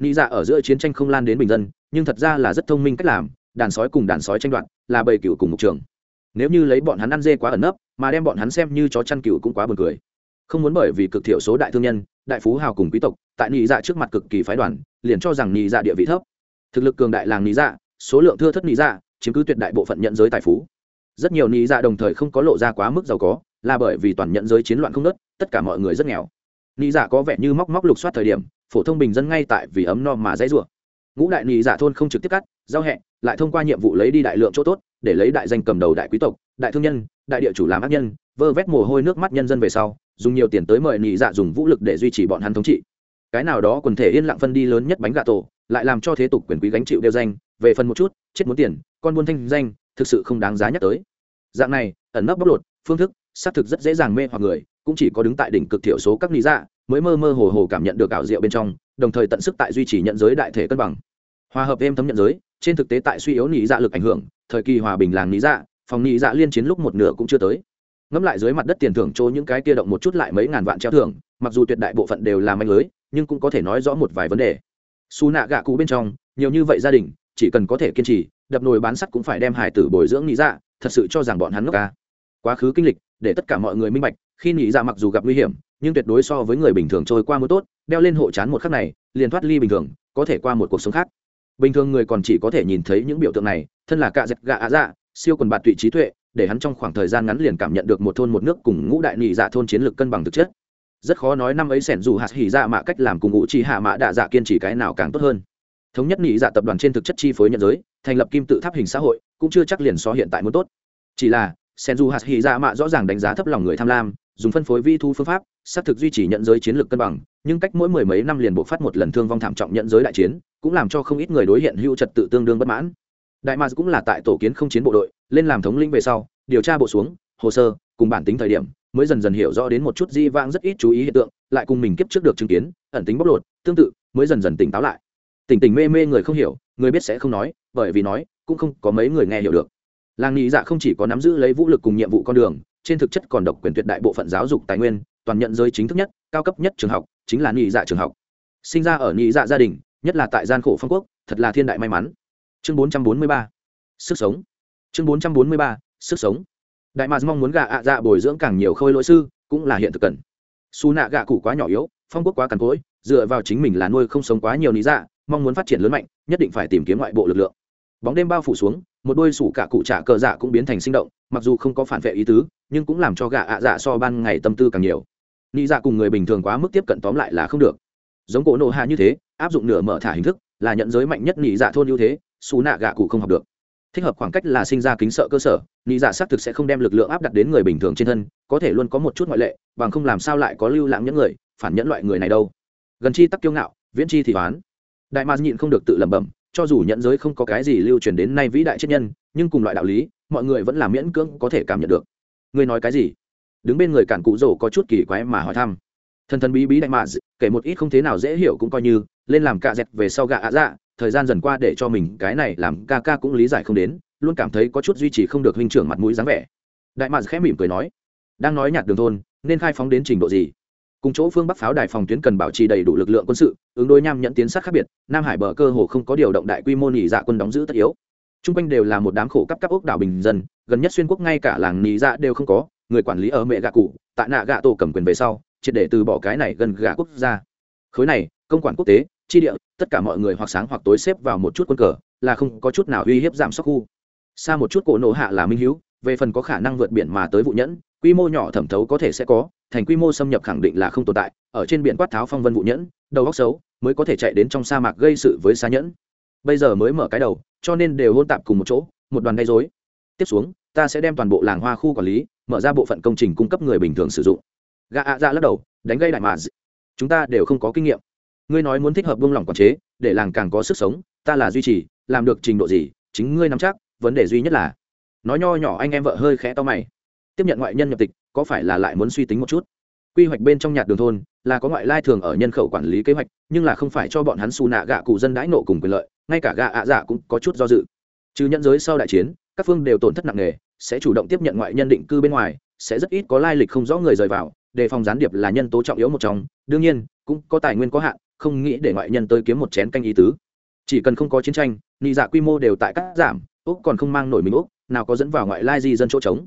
nị dạ ở giữa chiến tranh không lan đến bình dân, nhưng thật ra là rất thông minh cách làm, đàn sói cùng đàn sói tranh đoạt, là bầy cựu cùng mục trường. Nếu như lấy bọn hắn ăn dê quá ẩn nấp, mà đem bọn hắn xem như chó chăn cựu cũng quá buồn cười. Không muốn bởi vì cực thiểu số đại thương nhân, đại phú hào cùng quý tộc, tại nị dạ trước mặt cực kỳ phái đoàn, liền cho rằng nị dạ địa vị thấp. Thực lực cường đại làng nị dạ số lượng thưa thất nị dạ chiếm cứ tuyệt đại bộ phận nhận giới tài phú. Rất nhiều nị dạ đồng thời không có lộ ra quá mức giàu có, là bởi vì toàn nhận giới chiến loạn không nớt tất cả mọi người rất nghèo. Nị dạ có vẻ như móc móc lục soát thời điểm phổ thông bình dân ngay tại vì ấm no mà dãy rủa. Ngũ đại nị dạ thôn không trực tiếp cắt, giao hẹn lại thông qua nhiệm vụ lấy đi đại lượng chỗ tốt, để lấy đại danh cầm đầu đại quý tộc, đại thương nhân, đại địa chủ làm ác nhân, vơ vét mồ hôi nước mắt nhân dân về sau, dùng nhiều tiền tới mời nị dạ dùng vũ lực để duy trì bọn hắn thống trị. Cái nào đó quần thể yên lặng phân đi lớn nhất bánh gà tổ, lại làm cho thế tục quyền quý gánh chịu đeo danh, về phần một chút, chết muốn tiền, con buôn thanh danh, thực sự không đáng giá nhắc tới. Dạng này, ẩn nấp bóc lột, phương thức, xác thực rất dễ dàng mê hoặc người, cũng chỉ có đứng tại đỉnh cực thiểu số các nị dạ mới mơ mơ hồ hồ cảm nhận được ảo diệu bên trong, đồng thời tận sức tại duy trì nhận giới đại thể cân bằng. Hòa hợp êm thấm nhận giới, trên thực tế tại suy yếu nhị dạ lực ảnh hưởng, thời kỳ hòa bình làng nhị dạ phòng nhị dạ liên chiến lúc một nửa cũng chưa tới. Ngẫm lại dưới mặt đất tiền thưởng chỗ những cái kia động một chút lại mấy ngàn vạn treo thưởng, mặc dù tuyệt đại bộ phận đều là manh lưới, nhưng cũng có thể nói rõ một vài vấn đề. Xù nạ gạ cụ bên trong, nhiều như vậy gia đình, chỉ cần có thể kiên trì, đập nồi bán sắt cũng phải đem hải tử bồi dưỡng nhị dạ thật sự cho rằng bọn hắn ngốc ca quá khứ kinh lịch, để tất cả mọi người minh bạch, khi nhị dạ mặc dù gặp nguy hiểm nhưng tuyệt đối so với người bình thường trôi qua mưa tốt, đeo lên hộ chán một khắc này, liền thoát ly bình thường, có thể qua một cuộc sống khác. Bình thường người còn chỉ có thể nhìn thấy những biểu tượng này, thân là cạ dẹt gạ ạ dạ siêu quần bạt tụy trí tuệ, để hắn trong khoảng thời gian ngắn liền cảm nhận được một thôn một nước cùng ngũ đại nhị dạ thôn chiến lược cân bằng thực chất. Rất khó nói năm ấy sẻn dù hạt hỉ dạ mạ cách làm cùng ngũ chi hạ mạ đạ dạ kiên trì cái nào càng tốt hơn. Thống nhất nhị dạ tập đoàn trên thực chất chi phối nhận giới, thành lập kim tự tháp hình xã hội, cũng chưa chắc liền so hiện tại muốn tốt. Chỉ là, sẻn dù hạt hỉ dạ mạ rõ ràng đánh giá thấp lòng người tham lam dùng phân phối vi thu phương pháp, xác thực duy trì nhận giới chiến lược cân bằng, nhưng cách mỗi mười mấy năm liền bộ phát một lần thương vong thảm trọng nhận giới đại chiến, cũng làm cho không ít người đối hiện hữu trật tự tương đương bất mãn. Đại mars cũng là tại tổ kiến không chiến bộ đội, lên làm thống lĩnh về sau, điều tra bộ xuống, hồ sơ, cùng bản tính thời điểm, mới dần dần hiểu rõ đến một chút di vang rất ít chú ý hiện tượng, lại cùng mình kiếp trước được chứng kiến, ẩn tính bóc lột, tương tự, mới dần dần tỉnh táo lại. Tỉnh tỉnh mê mê người không hiểu, người biết sẽ không nói, bởi vì nói, cũng không có mấy người nghe hiểu được. Làng nghĩ dạ không chỉ có nắm giữ lấy vũ lực cùng nhiệm vụ con đường trên thực chất còn độc quyền tuyệt đại bộ phận giáo dục tài nguyên, toàn nhận giới chính thức nhất, cao cấp nhất trường học, chính là nhị dạ trường học sinh ra ở nhị dạ gia đình, nhất là tại gian khổ phong quốc, thật là thiên đại may mắn chương 443. sức sống chương 443. sức sống đại mạc mong muốn gạ ạ dạ bồi dưỡng càng nhiều khôi lỗi sư, cũng là hiện thực cần su nạ gạ cụ quá nhỏ yếu, phong quốc quá cằn cỗi, dựa vào chính mình là nuôi không sống quá nhiều lý dạ mong muốn phát triển lớn mạnh, nhất định phải tìm kiếm ngoại bộ lực lượng bóng đêm bao phủ xuống một đôi sủ cả cụ trả cờ dạ cũng biến thành sinh động, mặc dù không có phản vệ ý tứ, nhưng cũng làm cho gạ ạ dạ so ban ngày tâm tư càng nhiều. Nghĩ dạ cùng người bình thường quá mức tiếp cận tóm lại là không được. Giống cổ nộ hạ như thế, áp dụng nửa mở thả hình thức, là nhận giới mạnh nhất nghĩ dạ thôn ưu thế, xù nạ gạ cụ không học được. Thích hợp khoảng cách là sinh ra kính sợ cơ sở nghĩ dạ xác thực sẽ không đem lực lượng áp đặt đến người bình thường trên thân, có thể luôn có một chút ngoại lệ, bằng không làm sao lại có lưu lãng những người, phản nhẫn loại người này đâu. Gần chi tắc kiêu ngạo, viễn chi thì toán đại ma nhịn không được tự lẩm bẩm cho dù nhận giới không có cái gì lưu truyền đến nay vĩ đại chết nhân, nhưng cùng loại đạo lý, mọi người vẫn là miễn cưỡng có thể cảm nhận được. Ngươi nói cái gì? Đứng bên người cản cụ rổ có chút kỳ quái mà hỏi thăm. Thần thần bí bí đại mạ kể một ít không thế nào dễ hiểu cũng coi như, lên làm cạ dẹt về sau gạ ạ dạ thời gian dần qua để cho mình cái này làm ca ca cũng lý giải không đến, luôn cảm thấy có chút duy trì không được huynh trưởng mặt mũi dáng vẻ. Đại mạ khẽ mỉm cười nói, đang nói nhạt đường thôn, nên khai phóng đến trình độ gì? Cùng chỗ phương bắc pháo đài phòng tuyến cần bảo trì đầy đủ lực lượng quân sự, ứng đối nham nhận tiến sát khác biệt, nam hải bờ cơ hồ không có điều động đại quy mô nhị dạ quân đóng giữ tất yếu. T r u n g quanh đều là một đám khổ cấp các ốc đảo bình dân, gần nhất xuyên quốc ngay cả làng nhị dạ đều không có, người quản lý ở mẹ gạ cụ, tại nạ gạ tổ cầm quyền về sau, triệt để từ bỏ cái này gần gạ quốc gia. Khối này, công quản quốc tế, chi địa, tất cả mọi người hoặc sáng hoặc tối xếp vào một chút quân cờ, là không có chút nào uy hiếp giảm sắc khu. Xa một chút cổ nổ hạ là minh hữu về phần có khả năng vượt biển mà tới vụ nhẫn quy mô nhỏ thẩm thấu có thể sẽ có, thành quy mô xâm nhập khẳng định là không tồn tại, ở trên biển quát tháo phong vân vụ nhẫn, đầu góc xấu, mới có thể chạy đến trong sa mạc gây sự với xa nhẫn. Bây giờ mới mở cái đầu, cho nên đều hôn tạp cùng một chỗ, một đoàn gây dối tiếp xuống, ta sẽ đem toàn bộ làng hoa khu quản lý, mở ra bộ phận công trình cung cấp người bình thường sử dụng. Gạ ạ ra lắc đầu, đánh gây đại mà chúng ta đều không có kinh nghiệm. Ngươi nói muốn thích hợp buông lỏng quản chế, để làng càng có sức sống, ta là duy trì, làm được trình độ gì, chính ngươi nắm chắc, vấn đề duy nhất là. Nói nho nhỏ anh em vợ hơi khẽ to mày tiếp nhận ngoại nhân nhập tịch, có phải là lại muốn suy tính một chút? Quy hoạch bên trong nhạt đường thôn là có ngoại lai thường ở nhân khẩu quản lý kế hoạch, nhưng là không phải cho bọn hắn xù nạ gạ cụ dân đãi nộ cùng quyền lợi, ngay cả gạ ạ dạ cũng có chút do dự. Trừ nhận giới sau đại chiến, các phương đều tổn thất nặng nề, sẽ chủ động tiếp nhận ngoại nhân định cư bên ngoài, sẽ rất ít có lai lịch không rõ người rời vào, đề phòng gián điệp là nhân tố trọng yếu một trong, đương nhiên, cũng có tài nguyên có hạn, không nghĩ để ngoại nhân tới kiếm một chén canh ý tứ. Chỉ cần không có chiến tranh, nị dạ quy mô đều tại cắt giảm, úc còn không mang nổi mình úc, nào có dẫn vào ngoại lai di dân chỗ trống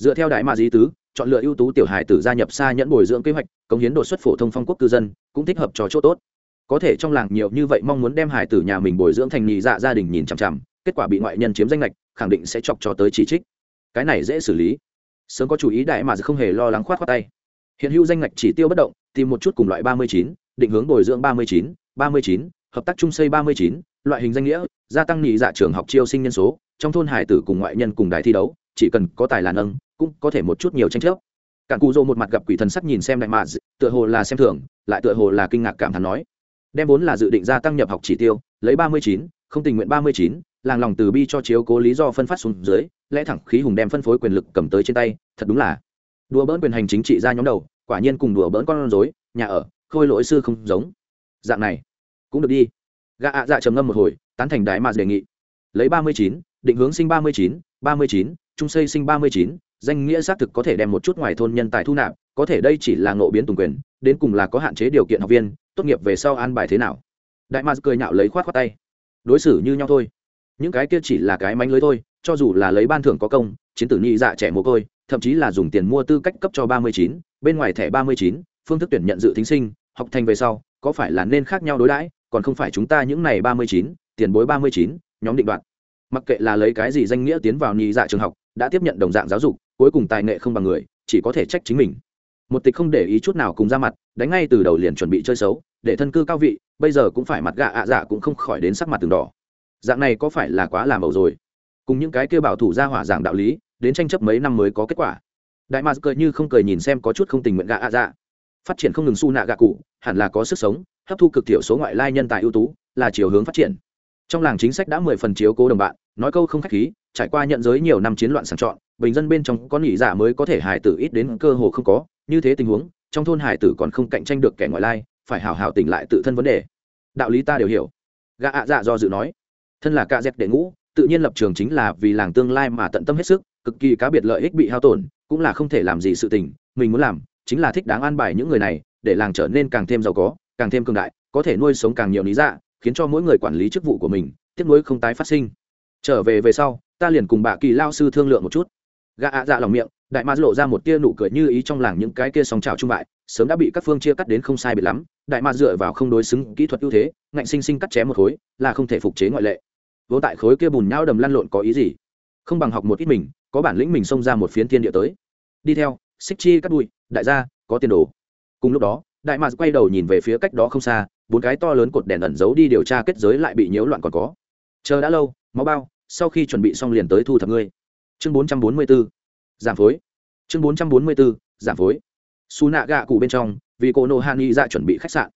dựa theo đại mạ di tứ, chọn lựa ưu tú tiểu hài tử gia nhập xa nhẫn bồi dưỡng kế hoạch, cống hiến đột xuất phổ thông phong quốc cư dân, cũng thích hợp cho chỗ tốt. Có thể trong làng nhiều như vậy mong muốn đem hài tử nhà mình bồi dưỡng thành nhị dạ gia đình nhìn chằm chằm, kết quả bị ngoại nhân chiếm danh lệch khẳng định sẽ chọc cho tới chỉ trích. Cái này dễ xử lý. Sớm có chủ ý đại mà không hề lo lắng khoát khoát tay. Hiện hữu danh lệch chỉ tiêu bất động, tìm một chút cùng loại ba mươi chín, định hướng bồi dưỡng ba mươi chín, ba mươi chín, hợp tác chung xây ba mươi chín, loại hình danh nghĩa, gia tăng nhị dạ trường học chiêu sinh nhân số, trong thôn hải tử cùng ngoại nhân cùng đài thi đấu chỉ cần có tài là nâng, cũng có thể một chút nhiều tranh chấp. Cản cù dô một mặt gặp quỷ thần sắc nhìn xem đại mạ tựa hồ là xem thường, lại tựa hồ là kinh ngạc cảm thán nói, đem vốn là dự định gia tăng nhập học chỉ tiêu, lấy ba mươi chín, không tình nguyện ba mươi chín, làng lòng từ bi cho chiếu cố lý do phân phát xuống dưới, lẽ thẳng khí hùng đem phân phối quyền lực cầm tới trên tay, thật đúng là đùa bỡn quyền hành chính trị ra nhóm đầu, quả nhiên cùng đùa bỡn con rối, nhà ở, khôi lỗi sư không giống. Dạng này, cũng được đi. Gạ ạ dạ trầm ngâm một hồi, tán thành đại mà đề nghị. Lấy ba mươi chín, định hướng sinh ba mươi chín, ba mươi chín trung xây sinh ba mươi chín, danh nghĩa xác thực có thể đem một chút ngoài thôn nhân tài thu nạp, có thể đây chỉ là ngộ biến tùng quyền, đến cùng là có hạn chế điều kiện học viên, tốt nghiệp về sau an bài thế nào. Đại mars cười nhạo lấy khoát khoát tay. Đối xử như nhau thôi. Những cái kia chỉ là cái mánh lưới thôi, cho dù là lấy ban thưởng có công, chiến tử nhị dạ trẻ mồ côi, thậm chí là dùng tiền mua tư cách cấp cho ba mươi chín, bên ngoài thẻ ba mươi chín, phương thức tuyển nhận dự thính sinh, học thành về sau, có phải là nên khác nhau đối đãi, còn không phải chúng ta những này ba mươi chín, tiền bối ba mươi chín, nhóm định đoạn mặc kệ là lấy cái gì danh nghĩa tiến vào nhị dạ trường học, đã tiếp nhận đồng dạng giáo dục, cuối cùng tài nghệ không bằng người, chỉ có thể trách chính mình. Một tịch không để ý chút nào cùng ra mặt, đánh ngay từ đầu liền chuẩn bị chơi xấu, để thân cư cao vị, bây giờ cũng phải mặt gạ ạ dạ cũng không khỏi đến sắc mặt từng đỏ. Dạng này có phải là quá làm ẩu rồi? Cùng những cái kêu bảo thủ ra hỏa giảng đạo lý, đến tranh chấp mấy năm mới có kết quả. Đại mạc cười như không cười nhìn xem có chút không tình nguyện gạ ạ dạ. Phát triển không ngừng su nạ gạ cụ, hẳn là có sức sống, hấp thu cực thiểu số ngoại lai nhân tài ưu tú, là chiều hướng phát triển. Trong làng chính sách đã mười phần chiếu cố đồng bạn nói câu không khách khí, trải qua nhận giới nhiều năm chiến loạn sàng chọn, bình dân bên trong con nghỉ giả mới có thể hải tử ít đến cơ hồ không có. Như thế tình huống, trong thôn hải tử còn không cạnh tranh được kẻ ngoại lai, phải hào hào tỉnh lại tự thân vấn đề. Đạo lý ta đều hiểu. Gã ạ dạ do dự nói. Thân là ca dẹp đệ ngũ, tự nhiên lập trường chính là vì làng tương lai mà tận tâm hết sức, cực kỳ cá biệt lợi ích bị hao tổn, cũng là không thể làm gì sự tình, mình muốn làm chính là thích đáng an bài những người này, để làng trở nên càng thêm giàu có, càng thêm cường đại, có thể nuôi sống càng nhiều lý dạ khiến cho mỗi người quản lý chức vụ của mình tiếp nối không tái phát sinh trở về về sau, ta liền cùng bà kỳ lao sư thương lượng một chút. Gã ạ dạ lòng miệng, đại ma lộ ra một tia nụ cười như ý trong làng những cái kia song trào trung bại, sớm đã bị các phương chia cắt đến không sai biệt lắm, đại ma dựa vào không đối xứng kỹ thuật ưu thế, ngạnh sinh sinh cắt chém một khối, là không thể phục chế ngoại lệ. Vô tại khối kia bùn nhau đầm lăn lộn có ý gì? Không bằng học một ít mình, có bản lĩnh mình xông ra một phiến thiên địa tới. Đi theo, xích chi cắt bụi, đại gia, có tiền đồ. Cùng lúc đó, đại ma quay đầu nhìn về phía cách đó không xa, bốn cái to lớn cột đèn ẩn giấu đi điều tra kết giới lại bị nhiễu loạn còn có chờ đã lâu, máu bao, sau khi chuẩn bị xong liền tới thu thập ngươi. Chương bốn trăm bốn mươi b ố giảm phối. Chương bốn trăm bốn mươi b ố giảm phối. Xù nạ gạ cụ bên trong, vì cô nô nghi dạ chuẩn bị khách sạn.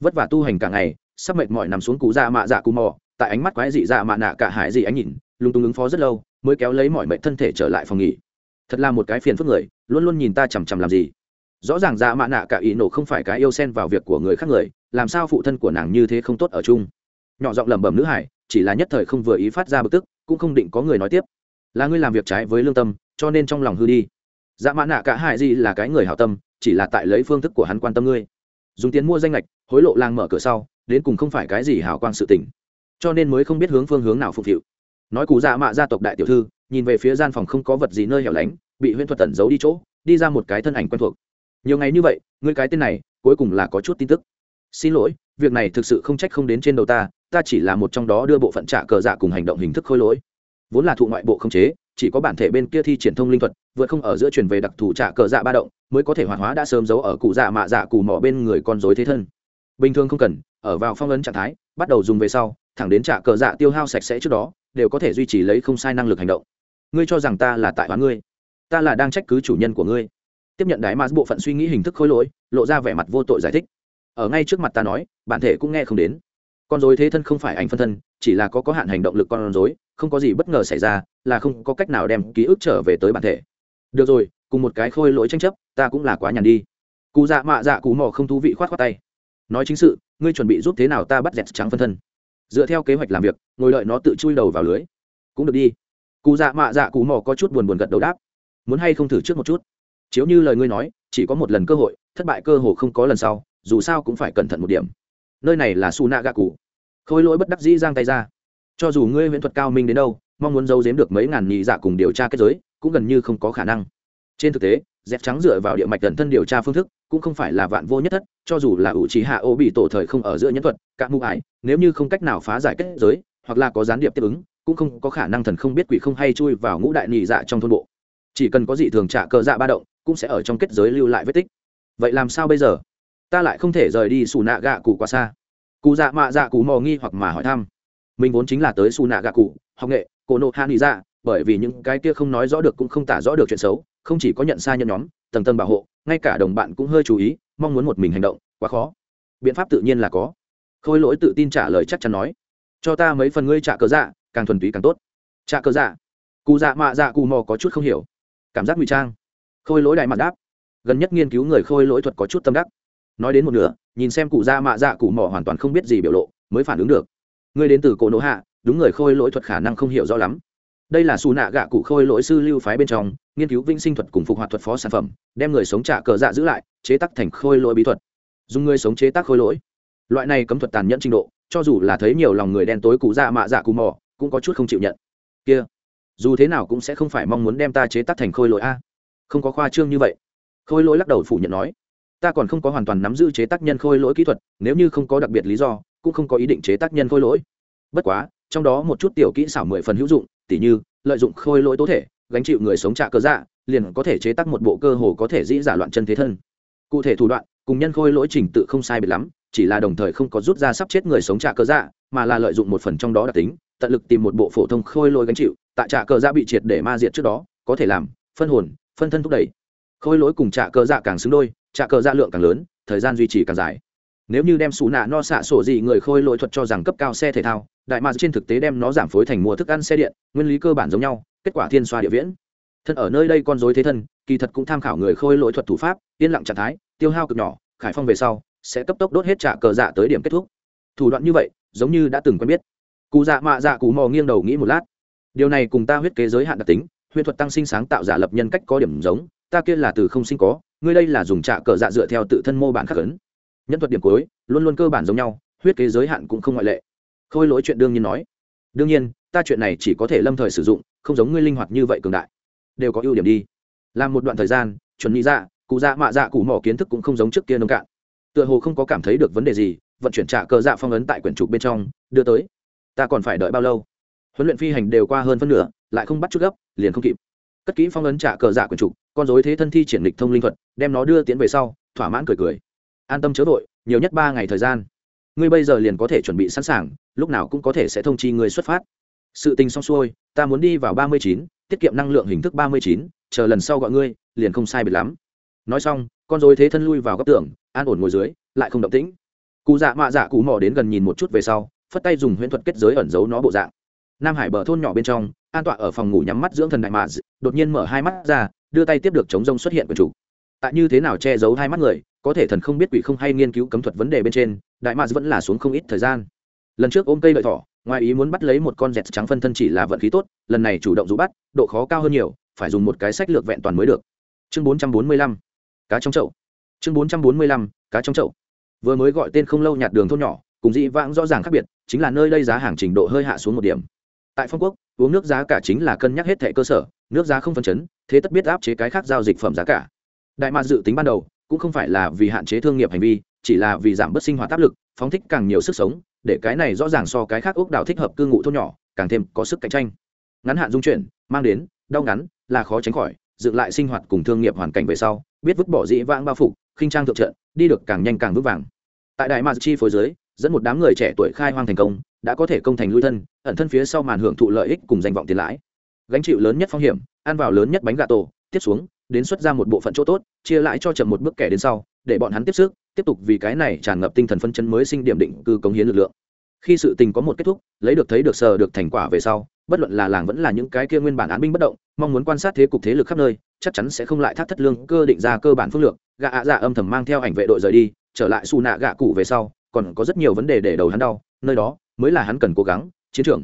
Vất vả tu hành cả ngày, sắp mệt mỏi nằm xuống cụ dạ mạ dạ cụ mò, tại ánh mắt quái dị dạ mạ nạ cả hải dị ánh nhìn, lung tung ứng phó rất lâu, mới kéo lấy mọi mệnh thân thể trở lại phòng nghỉ. Thật là một cái phiền phức người, luôn luôn nhìn ta chằm chằm làm gì. Rõ ràng dạ mạ nạ cả ý nổ không phải cái yêu xen vào việc của người khác người, làm sao phụ thân của nàng như thế không tốt ở chung. Nhỏ giọng lẩm bẩm nữ hải chỉ là nhất thời không vừa ý phát ra bực tức, cũng không định có người nói tiếp. Là ngươi làm việc trái với lương tâm, cho nên trong lòng hư đi. Dạ mã nạ cả hại gì là cái người hảo tâm, chỉ là tại lấy phương thức của hắn quan tâm ngươi. Dùng tiền mua danh lệch hối lộ lang mở cửa sau, đến cùng không phải cái gì hảo quang sự tình. Cho nên mới không biết hướng phương hướng nào phục vụ. Nói cụ dạ mạ gia tộc đại tiểu thư, nhìn về phía gian phòng không có vật gì nơi hẻo lánh, bị huyễn thuật tẩn giấu đi chỗ, đi ra một cái thân ảnh quen thuộc. Nhiều ngày như vậy, ngươi cái tên này, cuối cùng là có chút tin tức. Xin lỗi, việc này thực sự không trách không đến trên đầu ta ta chỉ là một trong đó đưa bộ phận trả cờ dạ cùng hành động hình thức khôi lỗi. Vốn là thụ ngoại bộ không chế, chỉ có bản thể bên kia thi triển thông linh thuật vượt không ở giữa truyền về đặc thù trả cờ dạ ba động, mới có thể hoạt hóa đã sớm giấu ở cụ dạ mạ dạ cù mỏ bên người con dối thế thân. Bình thường không cần, ở vào phong ấn trạng thái, bắt đầu dùng về sau, thẳng đến trả cờ dạ tiêu hao sạch sẽ trước đó, đều có thể duy trì lấy không sai năng lực hành động. Ngươi cho rằng ta là tại hóa ngươi? Ta là đang trách cứ chủ nhân của ngươi. Tiếp nhận đái ma bộ phận suy nghĩ hình thức khối lỗi, lộ ra vẻ mặt vô tội giải thích. Ở ngay trước mặt ta nói, bản thể cũng nghe không đến con dối thế thân không phải ảnh phân thân, chỉ là có có hạn hành động lực con dối, không có gì bất ngờ xảy ra, là không có cách nào đem ký ức trở về tới bản thể. Được rồi, cùng một cái khôi lỗi tranh chấp, ta cũng là quá nhàn đi. Cụ dạ mạ dạ cụ mò không thú vị khoát khoát tay. Nói chính sự, ngươi chuẩn bị giúp thế nào ta bắt dẹt trắng phân thân. Dựa theo kế hoạch làm việc, ngồi đợi nó tự chui đầu vào lưới. Cũng được đi. Cụ dạ mạ dạ cụ mò có chút buồn buồn gật đầu đáp. Muốn hay không thử trước một chút? Chiếu như lời ngươi nói, chỉ có một lần cơ hội, thất bại cơ hồ không có lần sau, dù sao cũng phải cẩn thận một điểm nơi này là su nạ gạ cụ. Khôi lỗi bất đắc dĩ giang tay ra. Cho dù ngươi viễn thuật cao minh đến đâu, mong muốn giấu giếm được mấy ngàn nhị dạ cùng điều tra kết giới, cũng gần như không có khả năng. Trên thực tế, dép trắng dựa vào địa mạch tần thân điều tra phương thức, cũng không phải là vạn vô nhất thất, cho dù là ủ trí hạ ô bị tổ thời không ở giữa nhân thuật các mụ ải, nếu như không cách nào phá giải kết giới, hoặc là có gián điệp tiếp ứng, cũng không có khả năng thần không biết quỷ không hay chui vào ngũ đại nhị dạ trong thôn bộ. Chỉ cần có dị thường trả cờ dạ ba động, cũng sẽ ở trong kết giới lưu lại vết tích. Vậy làm sao bây giờ? Ta lại không thể rời đi xù nạ gạ cụ quá xa. Cụ dạ mạ dạ cụ mò nghi hoặc mà hỏi thăm. Mình vốn chính là tới xù nạ gạ cụ, học nghệ, cổ nộ hạ nghĩ dạ bởi vì những cái kia không nói rõ được cũng không tả rõ được chuyện xấu, không chỉ có nhận xa nhân nhóm tầng tầng bảo hộ, ngay cả đồng bạn cũng hơi chú ý, mong muốn một mình hành động, quá khó. Biện pháp tự nhiên là có. Khôi lỗi tự tin trả lời chắc chắn nói. Cho ta mấy phần ngươi trả cờ dạ càng thuần túy càng tốt. Trả cờ dạ. Cụ dạ mạ dạ cụ mò có chút không hiểu. Cảm giác ngụy trang. Khôi lỗi đại mặt đáp. Gần nhất nghiên cứu người khôi lỗi thuật có chút tâm đắc nói đến một nửa, nhìn xem cụ dạ mạ dạ cụ mò hoàn toàn không biết gì biểu lộ, mới phản ứng được. Ngươi đến từ cổ nỗ hạ, đúng người khôi lỗi thuật khả năng không hiểu rõ lắm. Đây là xù nạ gạ cụ khôi lỗi sư lưu phái bên trong, nghiên cứu vĩnh sinh thuật cùng phục hoạt thuật phó sản phẩm, đem người sống trả cờ dạ giữ lại, chế tác thành khôi lỗi bí thuật. Dùng người sống chế tác khôi lỗi. Loại này cấm thuật tàn nhẫn trình độ, cho dù là thấy nhiều lòng người đen tối cụ dạ mạ dạ cụ mò cũng có chút không chịu nhận. Kia, dù thế nào cũng sẽ không phải mong muốn đem ta chế tác thành khôi lỗi a. Không có khoa trương như vậy. Khôi lỗi lắc đầu phủ nhận nói ta còn không có hoàn toàn nắm giữ chế tác nhân khôi lỗi kỹ thuật, nếu như không có đặc biệt lý do, cũng không có ý định chế tác nhân khôi lỗi. Bất quá, trong đó một chút tiểu kỹ xảo mười phần hữu dụng, tỉ như, lợi dụng khôi lỗi tố thể, gánh chịu người sống trạ cơ dạ liền có thể chế tác một bộ cơ hồ có thể dĩ giả loạn chân thế thân. Cụ thể thủ đoạn, cùng nhân khôi lỗi trình tự không sai biệt lắm, chỉ là đồng thời không có rút ra sắp chết người sống trạ cơ dạ mà là lợi dụng một phần trong đó đặc tính, tận lực tìm một bộ phổ thông khôi lỗi gánh chịu, tại trạ cơ dạ bị triệt để ma diệt trước đó, có thể làm, phân hồn, phân thân thúc đẩy khôi lỗi cùng trạ cờ dạ càng xứng đôi, trạ cờ dạ lượng càng lớn, thời gian duy trì càng dài. Nếu như đem xù nạ no xạ sổ gì người khôi lỗi thuật cho rằng cấp cao xe thể thao, đại mạc trên thực tế đem nó giảm phối thành mua thức ăn xe điện, nguyên lý cơ bản giống nhau, kết quả thiên xoa địa viễn. Thân ở nơi đây con dối thế thân, kỳ thật cũng tham khảo người khôi lỗi thuật thủ pháp, yên lặng trạng thái, tiêu hao cực nhỏ, khải phong về sau, sẽ cấp tốc đốt hết trả cờ dạ tới điểm kết thúc. Thủ đoạn như vậy, giống như đã từng quen biết. Cụ dạ mạ dạ cụ mò nghiêng đầu nghĩ một lát. Điều này cùng ta huyết kế giới hạn đặc tính, huyết thuật tăng sinh sáng tạo giả lập nhân cách có điểm giống ta kia là từ không sinh có, ngươi đây là dùng trạ cờ dạ dựa theo tự thân mô bản khắc ấn. Nhân thuật điểm cuối, luôn luôn cơ bản giống nhau, huyết kế giới hạn cũng không ngoại lệ. Khôi lỗi chuyện đương nhiên nói. Đương nhiên, ta chuyện này chỉ có thể lâm thời sử dụng, không giống ngươi linh hoạt như vậy cường đại. Đều có ưu điểm đi. Làm một đoạn thời gian, chuẩn nghĩ ra dạ, cụ dạ mạ dạ cụ mỏ kiến thức cũng không giống trước kia nông cạn. Tựa hồ không có cảm thấy được vấn đề gì, vận chuyển trả cờ dạ phong ấn tại quyển trục bên trong, đưa tới. Ta còn phải đợi bao lâu? Huấn luyện phi hành đều qua hơn phân nửa, lại không bắt chút gấp, liền không kịp. Cất kỹ phong ấn trả cờ dạ quyển trục con dối thế thân thi triển lịch thông linh thuật, đem nó đưa tiến về sau, thỏa mãn cười cười. An tâm chớ vội, nhiều nhất ba ngày thời gian. Ngươi bây giờ liền có thể chuẩn bị sẵn sàng, lúc nào cũng có thể sẽ thông chi ngươi xuất phát. Sự tình xong xuôi, ta muốn đi vào ba mươi chín, tiết kiệm năng lượng hình thức ba mươi chín, chờ lần sau gọi ngươi, liền không sai biệt lắm. Nói xong, con dối thế thân lui vào góc tường, an ổn ngồi dưới, lại không động tĩnh. Cụ dạ mạ dạ cụ mò đến gần nhìn một chút về sau, phất tay dùng huyễn thuật kết giới ẩn giấu nó bộ dạng. Nam hải bờ thôn nhỏ bên trong, an tọa ở phòng ngủ nhắm mắt dưỡng thần đại mạ đột nhiên mở hai mắt ra đưa tay tiếp được chống rông xuất hiện của chủ. Tại như thế nào che giấu hai mắt người, có thể thần không biết quỷ không hay nghiên cứu cấm thuật vấn đề bên trên, đại mads vẫn là xuống không ít thời gian. Lần trước ôm cây đợi thỏ, ngoài ý muốn bắt lấy một con dẹt trắng phân thân chỉ là vận khí tốt, lần này chủ động dụ bắt, độ khó cao hơn nhiều, phải dùng một cái sách lược vẹn toàn mới được. Chương bốn trăm bốn mươi lăm, cá trong chậu. Chương bốn trăm bốn mươi lăm, cá trong chậu. Vừa mới gọi tên không lâu nhạt đường thôn nhỏ, cùng dị vãng rõ ràng khác biệt, chính là nơi đây giá hàng trình độ hơi hạ xuống một điểm. Tại phong quốc uống nước giá cả chính là cân nhắc hết thẻ cơ sở, nước giá không phân chấn, thế tất biết áp chế cái khác giao dịch phẩm giá cả. Đại mạc dự tính ban đầu, cũng không phải là vì hạn chế thương nghiệp hành vi, chỉ là vì giảm bớt sinh hoạt áp lực, phóng thích càng nhiều sức sống, để cái này rõ ràng so cái khác ốc đảo thích hợp cư ngụ thôn nhỏ, càng thêm có sức cạnh tranh. Ngắn hạn dung chuyển, mang đến, đau ngắn, là khó tránh khỏi, dựng lại sinh hoạt cùng thương nghiệp hoàn cảnh về sau, biết vứt bỏ dĩ vãng bao phục khinh trang thượng trận, đi được càng nhanh càng vững vàng. Tại đại mạc chi phối dưới dẫn một đám người trẻ tuổi khai hoang thành công đã có thể công thành lui thân, ẩn thân phía sau màn hưởng thụ lợi ích cùng danh vọng tiền lãi. Gánh chịu lớn nhất phong hiểm, ăn vào lớn nhất bánh gà tổ, tiếp xuống, đến xuất ra một bộ phận chỗ tốt, chia lãi cho chậm một bước kẻ đến sau, để bọn hắn tiếp sức, tiếp tục vì cái này tràn ngập tinh thần phân chân mới sinh điểm định cư cống hiến lực lượng. Khi sự tình có một kết thúc, lấy được thấy được sờ được thành quả về sau, bất luận là làng vẫn là những cái kia nguyên bản án binh bất động, mong muốn quan sát thế cục thế lực khắp nơi, chắc chắn sẽ không lại thác thất lương cơ định ra cơ bản phương lược gạ ạ dạ âm thầm mang theo ảnh vệ đội rời đi, trở lại xù nạ gạ cụ về sau, còn có rất nhiều vấn đề để đầu hắn đau, nơi đó mới là hắn cần cố gắng, chiến trường.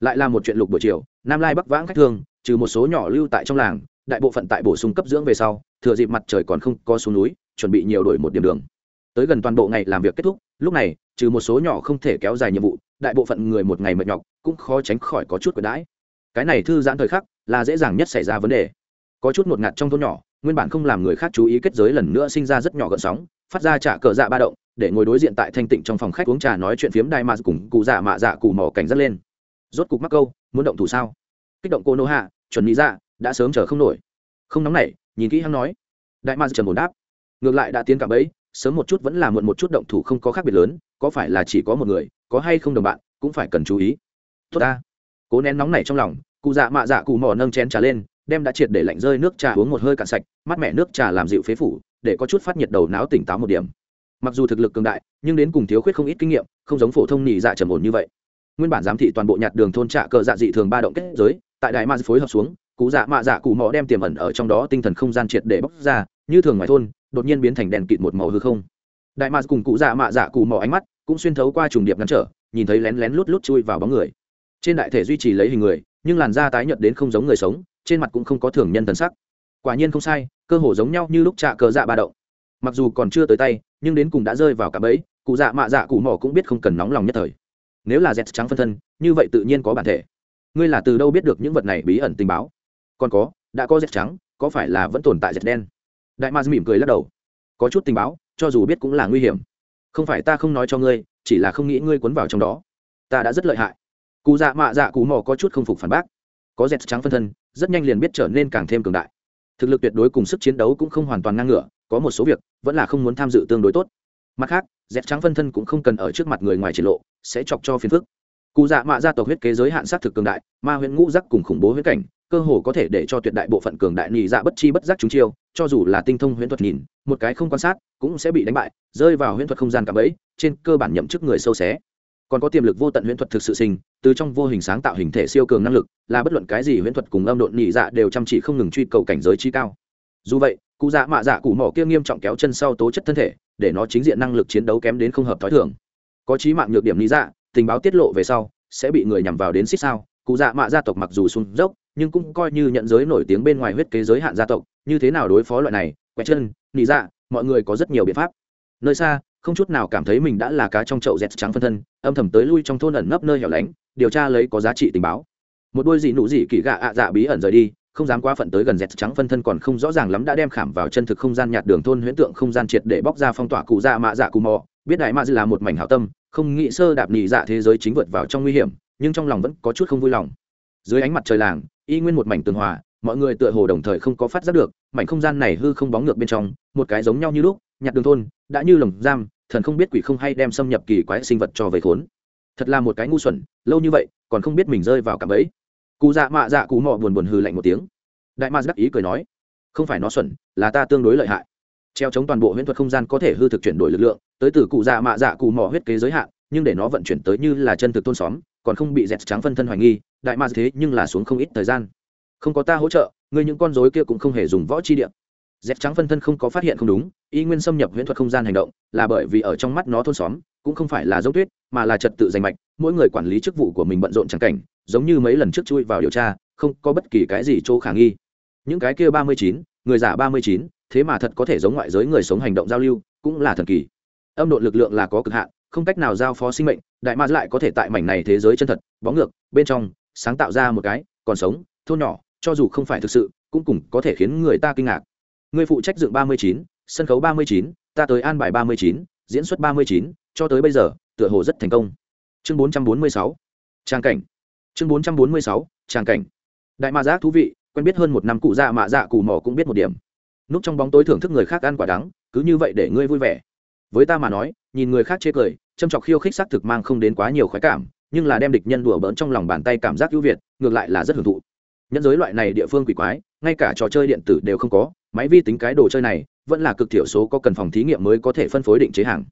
Lại là một chuyện lục buổi chiều, nam lai bắc vãng khách thương, trừ một số nhỏ lưu tại trong làng, đại bộ phận tại bổ sung cấp dưỡng về sau, thừa dịp mặt trời còn không có xuống núi, chuẩn bị nhiều đổi một điểm đường. Tới gần toàn bộ ngày làm việc kết thúc, lúc này, trừ một số nhỏ không thể kéo dài nhiệm vụ, đại bộ phận người một ngày mệt nhọc, cũng khó tránh khỏi có chút quyền đãi. Cái này thư giãn thời khắc, là dễ dàng nhất xảy ra vấn đề. Có chút một ngạt trong thôn nhỏ, nguyên bản không làm người khác chú ý kết giới lần nữa sinh ra rất nhỏ gợn sóng, phát ra trả cờ dạ ba động để ngồi đối diện tại thanh tịnh trong phòng khách uống trà nói chuyện phiếm đai mà cùng cụ dạ mạ dạ cụ mỏ cảnh rất lên. Rốt cục mắc câu, muốn động thủ sao? Kích động cô nô hạ, chuẩn lý dạ đã sớm chờ không nổi. Không nóng nảy, nhìn kỹ hắn nói. Đại ma trần bồn đáp. Ngược lại đã tiến cả bấy sớm một chút vẫn là muộn một chút động thủ không có khác biệt lớn, có phải là chỉ có một người, có hay không đồng bạn, cũng phải cần chú ý. Tốt ta. Cố nén nóng này trong lòng, cụ dạ mạ dạ cụ mỏ nâng chén trà lên, đem đã triệt để lạnh rơi nước trà uống một hơi cạn sạch mắt mẹ nước trà làm dịu phế phủ, để có chút phát nhiệt đầu não tỉnh táo một điểm mặc dù thực lực cường đại, nhưng đến cùng thiếu khuyết không ít kinh nghiệm, không giống phổ thông nhị dạ trầm ổn như vậy. Nguyên bản giám thị toàn bộ nhạt đường thôn trạ cờ dạ dị thường ba động kết giới, tại đại ma phối hợp xuống cụ dạ mạ dạ cụ mò đem tiềm ẩn ở trong đó tinh thần không gian triệt để bóc ra, như thường ngoài thôn, đột nhiên biến thành đèn kịt một màu hư không. Đại ma cùng cụ dạ mạ dạ cụ mò ánh mắt cũng xuyên thấu qua trùng điệp ngăn trở, nhìn thấy lén lén lút lút chui vào bóng người. Trên đại thể duy trì lấy hình người, nhưng làn da tái nhợt đến không giống người sống, trên mặt cũng không có thường nhân thần sắc. Quả nhiên không sai, cơ hồ giống nhau như lúc trạ cờ dạ ba động mặc dù còn chưa tới tay, nhưng đến cùng đã rơi vào cả bẫy, cụ dạ mạ dạ cụ mỏ cũng biết không cần nóng lòng nhất thời. Nếu là dẹt trắng phân thân, như vậy tự nhiên có bản thể. Ngươi là từ đâu biết được những vật này bí ẩn tình báo? Còn có, đã có dẹt trắng, có phải là vẫn tồn tại dẹt đen? Đại ma mỉm cười lắc đầu. Có chút tình báo, cho dù biết cũng là nguy hiểm. Không phải ta không nói cho ngươi, chỉ là không nghĩ ngươi cuốn vào trong đó. Ta đã rất lợi hại. Cụ dạ mạ dạ cụ mò có chút không phục phản bác. Có dẹt trắng phân thân, rất nhanh liền biết trở nên càng thêm cường đại. Thực lực tuyệt đối cùng sức chiến đấu cũng không hoàn toàn ngang ngửa có một số việc, vẫn là không muốn tham dự tương đối tốt. Mặt khác dẹp trắng phân thân cũng không cần ở trước mặt người ngoài triển lộ, sẽ chọc cho phiền phức. Cụ dạ mạ ra tộc huyết kế giới hạn sát thực cường đại, ma huyện ngũ giác cùng khủng bố huyết cảnh, cơ hồ có thể để cho tuyệt đại bộ phận cường đại nhị dạ bất chi bất giác chúng chiêu, cho dù là tinh thông huyễn thuật nhìn, một cái không quan sát cũng sẽ bị đánh bại, rơi vào huyễn thuật không gian cạm ấy, trên cơ bản nhậm chức người sâu xé. Còn có tiềm lực vô tận huyễn thuật thực sự sinh, từ trong vô hình sáng tạo hình thể siêu cường năng lực, là bất luận cái gì huyễn thuật cùng âm độn nhị dạ đều chăm chỉ không ngừng truy cầu cảnh giới chi cao. Dù vậy cụ dạ mạ dạ cụ mỏ kia nghiêm trọng kéo chân sau tố chất thân thể, để nó chính diện năng lực chiến đấu kém đến không hợp t h ó i thường. Có trí mạng nhược điểm lý dạ tình báo tiết lộ về sau, sẽ bị người nhằm vào đến xích sao. Cụ dạ mạ gia tộc mặc dù sung dốc, nhưng cũng coi như nhận giới nổi tiếng bên ngoài huyết kế giới hạn gia tộc, như thế nào đối phó loại này, quẹt chân lý dạ mọi người có rất nhiều biện pháp. Nơi xa, không chút nào cảm thấy mình đã là cá trong chậu dẹt trắng phân thân, âm thầm tới lui trong thôn ẩn nấp nơi hẻo lánh, điều tra lấy có giá trị tình báo. Một đôi dị nụ dị kỳ gạ ạ dạ bí ẩn rời đi không dám quá phận tới gần dẹt trắng phân thân còn không rõ ràng lắm đã đem khảm vào chân thực không gian nhạt đường thôn huyễn tượng không gian triệt để bóc ra phong tỏa cụ dạ mạ dạ cù mò. Biết đại mạ là một mảnh hảo tâm, không nghĩ sơ đạp nhị dạ thế giới chính vượt vào trong nguy hiểm, nhưng trong lòng vẫn có chút không vui lòng. Dưới ánh mặt trời làng, y nguyên một mảnh tường hòa, mọi người tựa hồ đồng thời không có phát giác được, mảnh không gian này hư không bóng ngược bên trong, một cái giống nhau như lúc, nhạt đường thôn, đã như lồng giam, thần không biết quỷ không hay đem xâm nhập kỳ quái sinh vật cho về khốn. Thật là một cái ngu xuẩn, lâu như vậy, còn không biết mình rơi vào cạm bẫy cụ dạ mạ dạ cụ mọ buồn buồn hừ lạnh một tiếng. Đại ma đắc ý cười nói, không phải nó xuẩn, là ta tương đối lợi hại. Treo chống toàn bộ huyễn thuật không gian có thể hư thực chuyển đổi lực lượng, tới từ cụ dạ mạ dạ cụ mọ huyết kế giới hạn, nhưng để nó vận chuyển tới như là chân thực tôn xóm, còn không bị dẹt trắng phân thân hoài nghi, đại ma thế nhưng là xuống không ít thời gian. Không có ta hỗ trợ, ngươi những con rối kia cũng không hề dùng võ chi điện dẹt trắng phân thân không có phát hiện không đúng, y nguyên xâm nhập huyễn thuật không gian hành động, là bởi vì ở trong mắt nó thôn xóm, cũng không phải là dốc tuyết, mà là trật tự danh mạch, mỗi người quản lý chức vụ của mình bận rộn chẳng cảnh giống như mấy lần trước chui vào điều tra, không có bất kỳ cái gì chỗ khả nghi. Những cái kia ba mươi chín, người giả ba mươi chín, thế mà thật có thể giống ngoại giới người sống hành động giao lưu, cũng là thần kỳ. Âm độ lực lượng là có cực hạn, không cách nào giao phó sinh mệnh, đại ma lại có thể tại mảnh này thế giới chân thật bóng ngược, bên trong, sáng tạo ra một cái, còn sống, thôn nhỏ, cho dù không phải thực sự, cũng cùng có thể khiến người ta kinh ngạc. Người phụ trách dựng ba mươi chín, sân khấu ba mươi chín, ta tới an bài ba mươi chín, diễn xuất ba mươi chín, cho tới bây giờ, tựa hồ rất thành công. Chương bốn trăm bốn mươi sáu. Trang cảnh chương bốn trăm bốn mươi sáu trang cảnh. Đại ma giác thú vị, quen biết hơn một năm cụ dạ mạ dạ cụ mỏ cũng biết một điểm. Núp trong bóng tối thưởng thức người khác ăn quả đắng, cứ như vậy để ngươi vui vẻ. Với ta mà nói, nhìn người khác chê cười, châm chọc khiêu khích xác thực mang không đến quá nhiều khoái cảm, nhưng là đem địch nhân đùa bỡn trong lòng bàn tay cảm giác ưu việt, ngược lại là rất hưởng thụ. Nhân giới loại này địa phương quỷ quái, ngay cả trò chơi điện tử đều không có, máy vi tính cái đồ chơi này, vẫn là cực thiểu số có cần phòng thí nghiệm mới có thể phân phối định chế hàng.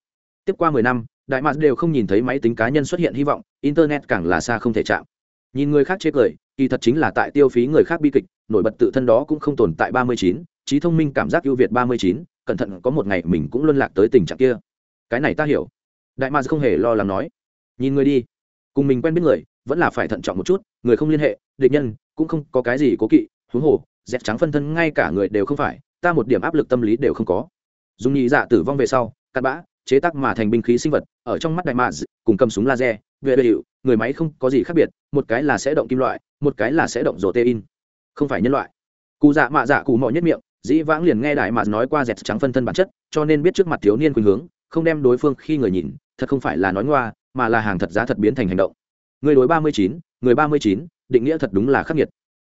Tiếp qua mười năm, đại mạc đều không nhìn thấy máy tính cá nhân xuất hiện hy vọng, internet càng là xa không thể chạm nhìn người khác chê cười, kỳ thật chính là tại tiêu phí người khác bi kịch, nổi bật tự thân đó cũng không tồn tại ba mươi chín, trí thông minh cảm giác ưu việt ba mươi chín, cẩn thận có một ngày mình cũng luân lạc tới tình trạng kia. Cái này ta hiểu. Đại mạc không hề lo lắng nói. Nhìn người đi. Cùng mình quen biết người, vẫn là phải thận trọng một chút, người không liên hệ, địch nhân, cũng không có cái gì cố kỵ, huống hồ, dẹp trắng phân thân ngay cả người đều không phải, ta một điểm áp lực tâm lý đều không có. Dùng nhị dạ tử vong về sau cắt bã, chế tác mà thành binh khí sinh vật, ở trong mắt đại mạ cùng cầm súng laser vệ vệ hiệu người máy không có gì khác biệt, một cái là sẽ động kim loại, một cái là sẽ động rổ tê in không phải nhân loại. Cụ dạ mạ dạ cụ mọi nhất miệng, dĩ vãng liền nghe đại mạ nói qua dẹt trắng phân thân bản chất, cho nên biết trước mặt thiếu niên khuynh hướng, không đem đối phương khi người nhìn, thật không phải là nói ngoa, mà là hàng thật giá thật biến thành hành động. Người đối ba mươi chín, người ba mươi chín, định nghĩa thật đúng là khắc nghiệt.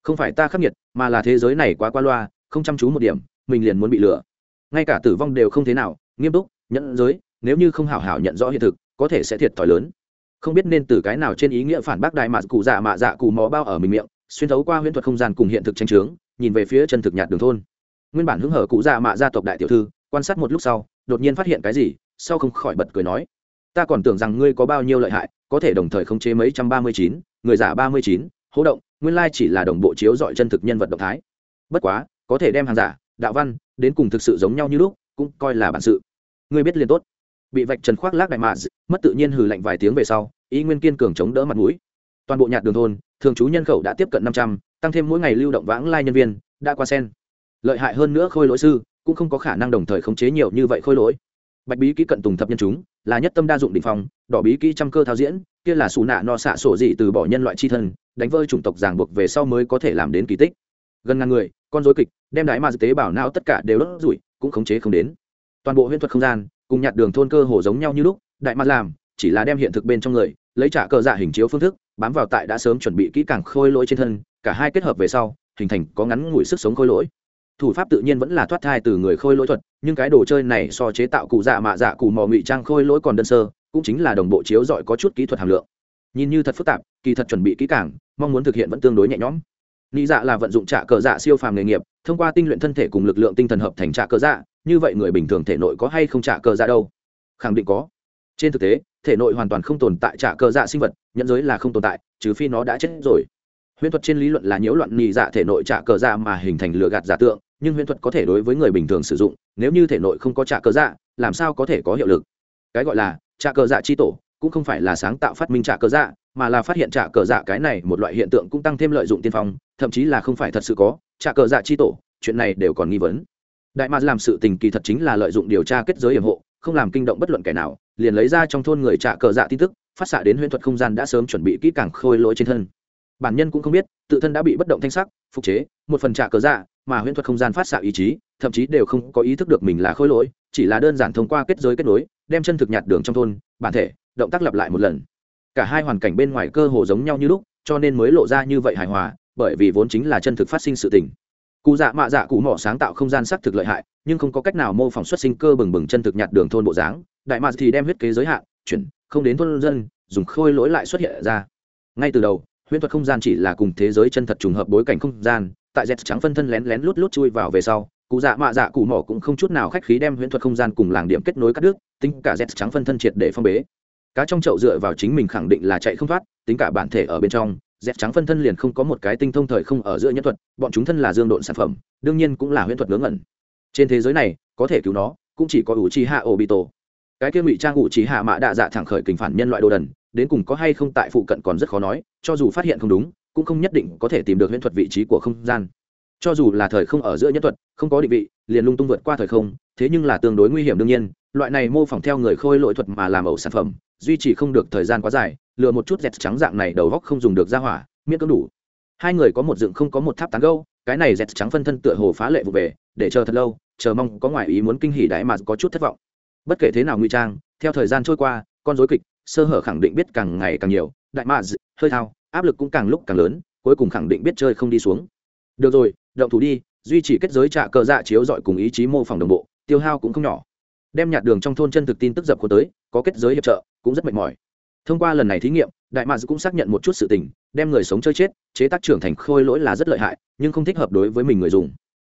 Không phải ta khắc nghiệt, mà là thế giới này quá qua loa, không chăm chú một điểm, mình liền muốn bị lừa. Ngay cả tử vong đều không thế nào, nghiêm túc nhận giới, nếu như không hảo hảo nhận rõ hiện thực, có thể sẽ thiệt thòi lớn không biết nên từ cái nào trên ý nghĩa phản bác đại mạ cụ dạ mạ dạ cụ mò bao ở mình miệng, xuyên thấu qua huyễn thuật không gian cùng hiện thực tranh trướng nhìn về phía chân thực nhạt đường thôn. Nguyên bản hứng hở cụ dạ mạ gia tộc đại tiểu thư, quan sát một lúc sau, đột nhiên phát hiện cái gì, sau không khỏi bật cười nói, ta còn tưởng rằng ngươi có bao nhiêu lợi hại, có thể đồng thời khống chế mấy trăm ba mươi chín, người giả ba mươi chín hỗ động, nguyên lai chỉ là đồng bộ chiếu dọi chân thực nhân vật động thái. Bất quá, có thể đem hàng giả, đạo văn, đến cùng thực sự giống nhau như lúc, cũng coi là bản sự. Ngươi biết liền tốt. Bị vạch trần khoác lác đại mạ mất tự nhiên hừ lạnh vài tiếng về sau ý nguyên kiên cường chống đỡ mặt mũi. Toàn bộ nhạt đường thôn, thường trú nhân khẩu đã tiếp cận năm trăm, tăng thêm mỗi ngày lưu động vãng lai nhân viên, đã qua sen. Lợi hại hơn nữa khôi lỗi sư, cũng không có khả năng đồng thời khống chế nhiều như vậy khôi lỗi. Bạch bí kỹ cận tùng thập nhân chúng, là nhất tâm đa dụng định phòng đỏ bí kỹ trăm cơ thao diễn, kia là xù nạ no xạ sổ dị từ bỏ nhân loại chi thân, đánh vơi chủng tộc ràng buộc về sau mới có thể làm đến kỳ tích. Gần ngàn người, con dối kịch, đem đái ma tế bảo não tất cả đều đốt rủi, cũng khống chế không đến. Toàn bộ huyễn thuật không gian, cùng nhạt đường thôn cơ hồ giống nhau như lúc, đại ma làm chỉ là đem hiện thực bên trong người, lấy trả cờ dạ hình chiếu phương thức, bám vào tại đã sớm chuẩn bị kỹ càng khôi lỗi trên thân, cả hai kết hợp về sau, hình thành có ngắn ngủi sức sống khôi lỗi. Thủ pháp tự nhiên vẫn là thoát thai từ người khôi lỗi thuật, nhưng cái đồ chơi này so chế tạo cụ dạ mạ dạ cụ mò ngụy trang khôi lỗi còn đơn sơ, cũng chính là đồng bộ chiếu dọi có chút kỹ thuật hàm lượng. Nhìn như thật phức tạp, kỳ thật chuẩn bị kỹ càng, mong muốn thực hiện vẫn tương đối nhẹ nhõm. Nghĩ dạ là vận dụng trả cờ dạ siêu phàm nghề nghiệp, thông qua tinh luyện thân thể cùng lực lượng tinh thần hợp thành trả cờ dạ như vậy người bình thường thể nội có hay không trả cờ dạ đâu? Khẳng định có. Trên thực tế thể nội hoàn toàn không tồn tại trả cờ dạ sinh vật nhận giới là không tồn tại, trừ phi nó đã chết rồi. Huyễn thuật trên lý luận là nhiễu loạn nhị dạ thể nội trả cờ dạ mà hình thành lừa gạt giả tượng, nhưng huyễn thuật có thể đối với người bình thường sử dụng, nếu như thể nội không có trả cờ dạ làm sao có thể có hiệu lực? Cái gọi là trả cờ dạ chi tổ cũng không phải là sáng tạo phát minh trả cờ dạ mà là phát hiện trả cờ dạ cái này một loại hiện tượng cũng tăng thêm lợi dụng tiên phong, thậm chí là không phải thật sự có, trả cờ dạ chi tổ, chuyện này đều còn nghi vấn. Đại mạc làm sự tình kỳ thật chính là lợi dụng điều tra kết giới hiểm hộ, không làm kinh động bất luận kẻ nào liền lấy ra trong thôn người trả cờ dạ tin tức, phát xạ đến huyễn thuật không gian đã sớm chuẩn bị kỹ càng khôi lỗi trên thân. Bản nhân cũng không biết, tự thân đã bị bất động thanh sắc, phục chế, một phần trả cờ dạ mà huyễn thuật không gian phát xạ ý chí, thậm chí đều không có ý thức được mình là khôi lỗi, chỉ là đơn giản thông qua kết giới kết nối, đem chân thực nhạt đường trong thôn, bản thể, động tác lặp lại một lần. Cả hai hoàn cảnh bên ngoài cơ hồ giống nhau như lúc, cho nên mới lộ ra như vậy hài hòa, bởi vì vốn chính là chân thực phát sinh sự tình cụ dạ mạ dạ cụ mỏ sáng tạo không gian sắc thực lợi hại, nhưng không có cách nào mô phỏng xuất sinh cơ bừng bừng chân thực nhạt đường thôn bộ dáng. Đại mạ thì đem huyết kế giới hạn, chuyển, không đến thôn dân, dùng khôi lỗi lại xuất hiện ra. Ngay từ đầu, huyễn thuật không gian chỉ là cùng thế giới chân thật trùng hợp bối cảnh không gian. Tại dẹt trắng phân thân lén lén lút lút chui vào về sau, cụ dạ mạ dạ cụ mỏ cũng không chút nào khách khí đem huyễn thuật không gian cùng làng điểm kết nối cắt đứt, tính cả dẹt trắng phân thân triệt để phong bế. Cá trong chậu dựa vào chính mình khẳng định là chạy không thoát, tính cả bản thể ở bên trong dẹp trắng phân thân liền không có một cái tinh thông thời không ở giữa nhân thuật, bọn chúng thân là dương độn sản phẩm, đương nhiên cũng là huyễn thuật ngớ ngẩn. Trên thế giới này, có thể cứu nó, cũng chỉ có ủ trì hạ ổ bị tổ cái kia ngụy trang ủ trì hạ mạ đạ dạ thẳng khởi kình phản nhân loại đồ đần, đến cùng có hay không tại phụ cận còn rất khó nói, cho dù phát hiện không đúng, cũng không nhất định có thể tìm được huyễn thuật vị trí của không gian. Cho dù là thời không ở giữa nhân thuật, không có định vị, liền lung tung vượt qua thời không, thế nhưng là tương đối nguy hiểm đương nhiên, loại này mô phỏng theo người khôi lỗi thuật mà làm ẩu sản phẩm, duy trì không được thời gian quá dài lừa một chút dẹt trắng dạng này đầu góc không dùng được ra hỏa, miễn cưỡng đủ. Hai người có một dựng không có một tháp tán gâu, cái này dẹt trắng phân thân tựa hồ phá lệ vụ về, để chờ thật lâu, chờ mong có ngoại ý muốn kinh hỉ đại mà có chút thất vọng. Bất kể thế nào nguy trang, theo thời gian trôi qua, con dối kịch, sơ hở khẳng định biết càng ngày càng nhiều, đại mà hơi thao, áp lực cũng càng lúc càng lớn, cuối cùng khẳng định biết chơi không đi xuống. Được rồi, động thủ đi, duy trì kết giới trạ cờ dạ chiếu dọi cùng ý chí mô phỏng đồng bộ, tiêu hao cũng không nhỏ. Đem nhạt đường trong thôn chân thực tin tức dập của tới, có kết giới hiệp trợ, cũng rất mệt mỏi thông qua lần này thí nghiệm đại mads cũng xác nhận một chút sự tình đem người sống chơi chết chế tác trưởng thành khôi lỗi là rất lợi hại nhưng không thích hợp đối với mình người dùng.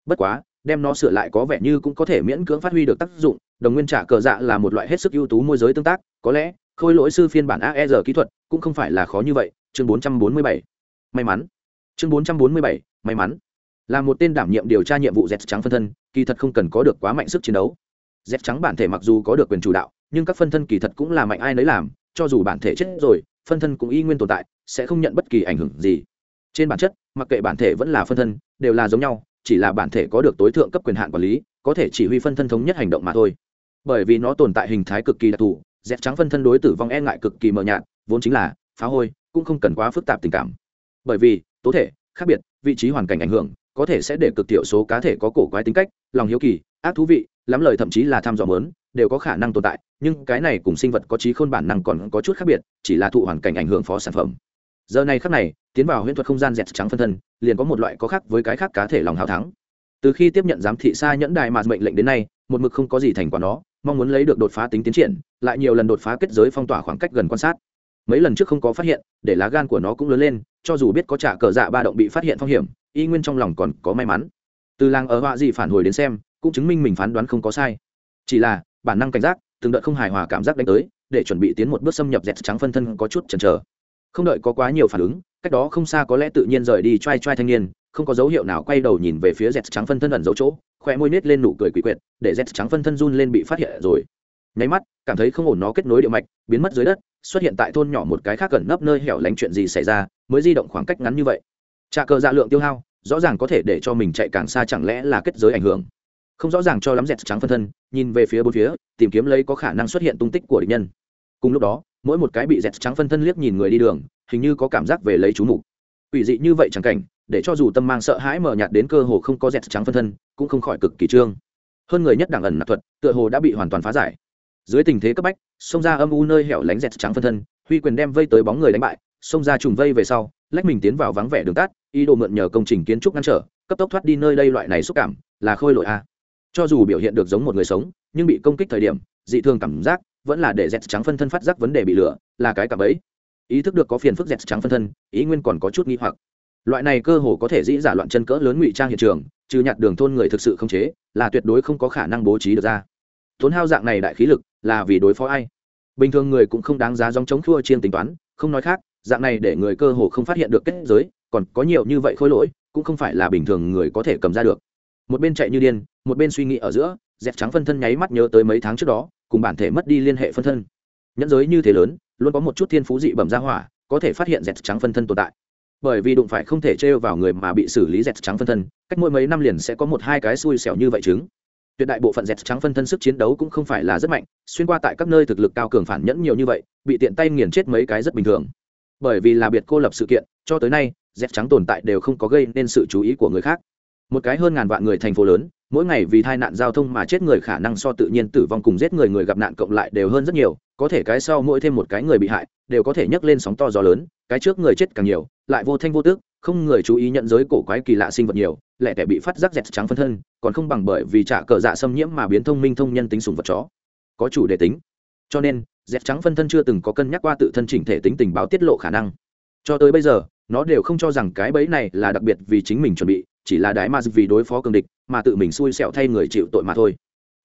Bất quá đem nó sửa lại có vẻ như cũng có thể miễn cưỡng phát huy được tác dụng đồng nguyên trả cờ dạ là một loại hết sức ưu tú môi giới tương tác có lẽ khôi lỗi sư phiên bản aer kỹ thuật cũng không phải là khó như vậy. Chương 447. may mắn. Chương 447, may mắn. Là một tên đảm nhiệm điều tra nhiệm vụ dẹt trắng phân thân kỳ thật không cần có được quá mạnh sức chiến đấu. Dẹt trắng bản thể mặc dù có được quyền chủ đạo nhưng các phân thân kỳ thật cũng là mạnh ai nấy làm cho dù bản thể chết rồi, phân thân cũng y nguyên tồn tại, sẽ không nhận bất kỳ ảnh hưởng gì. Trên bản chất, mặc kệ bản thể vẫn là phân thân, đều là giống nhau, chỉ là bản thể có được tối thượng cấp quyền hạn quản lý, có thể chỉ huy phân thân thống nhất hành động mà thôi. Bởi vì nó tồn tại hình thái cực kỳ đặc thù, dẹp trắng phân thân đối tử vong e ngại cực kỳ mờ nhạt, vốn chính là phá hôi, cũng không cần quá phức tạp tình cảm. Bởi vì, tố thể, khác biệt, vị trí hoàn cảnh ảnh hưởng, có thể sẽ để cực tiểu số cá thể có cổ quái tính cách, lòng hiếu kỳ, ác thú vị, lắm lời thậm chí là tham dò mớn đều có khả năng tồn tại, nhưng cái này cùng sinh vật có trí khôn bản năng còn có chút khác biệt, chỉ là thụ hoàn cảnh ảnh hưởng phó sản phẩm. Giờ này khác này, tiến vào huyễn thuật không gian dẹt trắng phân thân, liền có một loại có khác với cái khác cá thể lòng hào thắng. Từ khi tiếp nhận giám thị xa nhẫn đài mà mệnh lệnh đến nay, một mực không có gì thành quả nó, mong muốn lấy được đột phá tính tiến triển, lại nhiều lần đột phá kết giới phong tỏa khoảng cách gần quan sát. Mấy lần trước không có phát hiện, để lá gan của nó cũng lớn lên, cho dù biết có trả cờ dạ ba động bị phát hiện phong hiểm, y nguyên trong lòng còn có may mắn. Từ làng ở họa gì phản hồi đến xem, cũng chứng minh mình phán đoán không có sai. Chỉ là bản năng cảnh giác, từng đợt không hài hòa cảm giác đánh tới, để chuẩn bị tiến một bước xâm nhập dẹt trắng phân thân có chút chần chờ. Không đợi có quá nhiều phản ứng, cách đó không xa có lẽ tự nhiên rời đi t r a i t r a i thanh niên, không có dấu hiệu nào quay đầu nhìn về phía dẹt trắng phân thân ẩn dấu chỗ khoe môi nết lên nụ cười quỷ quyệt, để dẹt trắng phân thân run lên bị phát hiện rồi. Nháy mắt, cảm thấy không ổn nó kết nối địa mạch, biến mất dưới đất, xuất hiện tại thôn nhỏ một cái khác gần nấp nơi hẻo lánh chuyện gì xảy ra, mới di động khoảng cách ngắn như vậy. Trà cờ dạ lượng tiêu hao, rõ ràng có thể để cho mình chạy càng xa chẳng lẽ là kết giới ảnh hưởng không rõ ràng cho lắm dẹt trắng phân thân, nhìn về phía bốn phía, tìm kiếm lấy có khả năng xuất hiện tung tích của địch nhân. Cùng lúc đó, mỗi một cái bị dẹt trắng phân thân liếc nhìn người đi đường, hình như có cảm giác về lấy chú mục. Ủy dị như vậy chẳng cảnh, để cho dù tâm mang sợ hãi mờ nhạt đến cơ hồ không có dẹt trắng phân thân, cũng không khỏi cực kỳ trương. Hơn người nhất đẳng ẩn nạp thuật, tựa hồ đã bị hoàn toàn phá giải. Dưới tình thế cấp bách, xông ra âm u nơi hẻo lánh dẹt trắng phân thân, huy quyền đem vây tới bóng người đánh bại, xông ra trùng vây về sau, lách mình tiến vào vắng vẻ đường tát ý đồ mượn nhờ công trình kiến trúc ngăn trở, cấp tốc thoát đi nơi đây loại này xúc cảm, là khôi lội a cho dù biểu hiện được giống một người sống, nhưng bị công kích thời điểm, dị thường cảm giác vẫn là để dẹt trắng phân thân phát giác vấn đề bị lửa là cái cảm ấy. Ý thức được có phiền phức dẹt trắng phân thân, ý nguyên còn có chút nghi hoặc. Loại này cơ hồ có thể dĩ giả loạn chân cỡ lớn ngụy trang hiện trường, trừ nhặt đường thôn người thực sự không chế, là tuyệt đối không có khả năng bố trí được ra. Tốn hao dạng này đại khí lực, là vì đối phó ai? Bình thường người cũng không đáng giá dòng chống thua chiên tính toán, không nói khác, dạng này để người cơ hồ không phát hiện được kết giới, còn có nhiều như vậy khôi lỗi, cũng không phải là bình thường người có thể cầm ra được một bên chạy như điên, một bên suy nghĩ ở giữa dẹp trắng phân thân nháy mắt nhớ tới mấy tháng trước đó, cùng bản thể mất đi liên hệ phân thân. Nhẫn giới như thế lớn, luôn có một chút thiên phú dị bẩm ra hỏa, có thể phát hiện dẹt trắng phân thân tồn tại. Bởi vì đụng phải không thể trêu vào người mà bị xử lý dẹt trắng phân thân, cách mỗi mấy năm liền sẽ có một hai cái xui xẻo như vậy chứng. Tuyệt đại bộ phận dẹt trắng phân thân sức chiến đấu cũng không phải là rất mạnh, xuyên qua tại các nơi thực lực cao cường phản nhẫn nhiều như vậy, bị tiện tay nghiền chết mấy cái rất bình thường. Bởi vì là biệt cô lập sự kiện, cho tới nay, dẹt trắng tồn tại đều không có gây nên sự chú ý của người khác một cái hơn ngàn vạn người thành phố lớn, mỗi ngày vì tai nạn giao thông mà chết người khả năng so tự nhiên tử vong cùng giết người người gặp nạn cộng lại đều hơn rất nhiều, có thể cái sau mỗi thêm một cái người bị hại, đều có thể nhấc lên sóng to gió lớn, cái trước người chết càng nhiều, lại vô thanh vô tước, không người chú ý nhận giới cổ quái kỳ lạ sinh vật nhiều lẽ kẻ bị phát giác dẹt trắng phân thân, còn không bằng bởi vì trả cờ dạ xâm nhiễm mà biến thông minh thông nhân tính sùng vật chó. Có chủ đề tính. Cho nên, dẹt trắng phân thân chưa từng có cân nhắc qua tự thân chỉnh thể tính tình báo tiết lộ khả năng. Cho tới bây giờ, nó đều không cho rằng cái bẫy này là đặc biệt vì chính mình chuẩn bị chỉ là đái ma vì đối phó cường địch, mà tự mình xui xẹo thay người chịu tội mà thôi.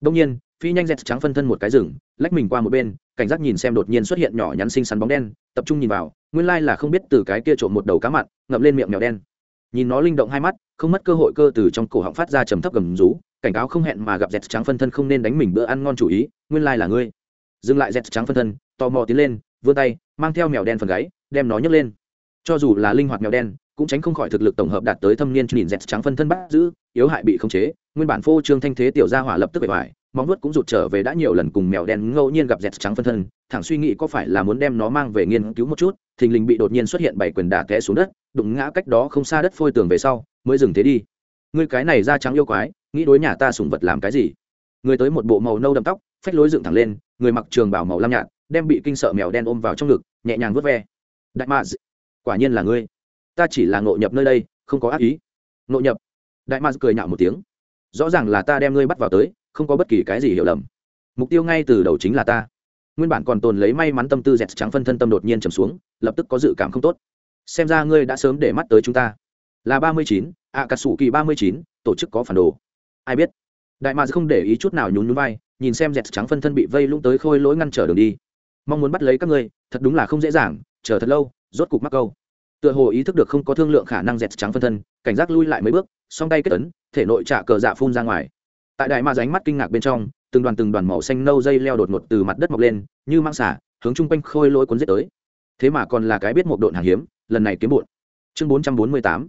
Đông nhiên, phi nhanh dẹt trắng phân thân một cái rừng, lách mình qua một bên, cảnh giác nhìn xem đột nhiên xuất hiện nhỏ nhắn xinh xắn bóng đen, tập trung nhìn vào, nguyên lai là không biết từ cái kia trộm một đầu cá mặn, ngậm lên miệng mèo đen. Nhìn nó linh động hai mắt, không mất cơ hội cơ từ trong cổ họng phát ra trầm thấp gầm rú, cảnh cáo không hẹn mà gặp dẹt trắng phân thân không nên đánh mình bữa ăn ngon chủ ý, nguyên lai là ngươi. Dừng lại dẹt trắng phân thân, tò mò tiến lên, vươn tay, mang theo mèo đen phần gáy, đem nó nhấc lên. Cho dù là linh hoạt mèo đen cũng tránh không khỏi thực lực tổng hợp đạt tới thâm niên nhìn dẹt trắng phân thân bắt giữ, yếu hại bị khống chế, nguyên bản phô trương thanh thế tiểu gia hỏa lập tức bề ngoài móng vuốt cũng rụt trở về đã nhiều lần cùng mèo đen ngẫu nhiên gặp dẹt trắng phân thân, thẳng suy nghĩ có phải là muốn đem nó mang về nghiên cứu một chút, thình lình bị đột nhiên xuất hiện bảy quyền đả té xuống đất, đụng ngã cách đó không xa đất phôi tường về sau, mới dừng thế đi. Ngươi cái này da trắng yêu quái, nghĩ đối nhà ta sủng vật làm cái gì? Người tới một bộ màu nâu đậm tóc, phách lối dựng thẳng lên, người mặc trường bảo màu lam nhạt, đem bị kinh sợ mèo đen ôm vào trong ngực, nhẹ nhàng vớt ve. Đại mạ quả nhiên là ngươi ta chỉ là ngộ nhập nơi đây, không có ác ý. Ngộ nhập. Đại mạ cười nhạo một tiếng. Rõ ràng là ta đem ngươi bắt vào tới, không có bất kỳ cái gì hiểu lầm. Mục tiêu ngay từ đầu chính là ta. Nguyên bản còn tồn lấy may mắn tâm tư dẹt trắng phân thân tâm đột nhiên trầm xuống, lập tức có dự cảm không tốt. Xem ra ngươi đã sớm để mắt tới chúng ta. Là ba mươi chín ạ cà sủ kỳ ba mươi chín, tổ chức có phản đồ. Ai biết? Đại mà không để ý chút nào nhún nhún vai, nhìn xem dẹt trắng phân thân bị vây lũng tới khôi lỗi ngăn trở đường đi. Mong muốn bắt lấy các ngươi, thật đúng là không dễ dàng, chờ thật lâu, rốt cục mắc câu tựa hồ ý thức được không có thương lượng khả năng dẹt trắng phân thân, cảnh giác lui lại mấy bước, song tay kết ấn, thể nội trả cờ dạ phun ra ngoài. Tại đại ma ránh mắt kinh ngạc bên trong, từng đoàn từng đoàn màu xanh nâu dây leo đột ngột từ mặt đất mọc lên, như mang xả, hướng chung quanh khôi lỗi cuốn giết tới. Thế mà còn là cái biết một độn hàng hiếm, lần này kiếm bụn. Chương bốn trăm bốn mươi tám,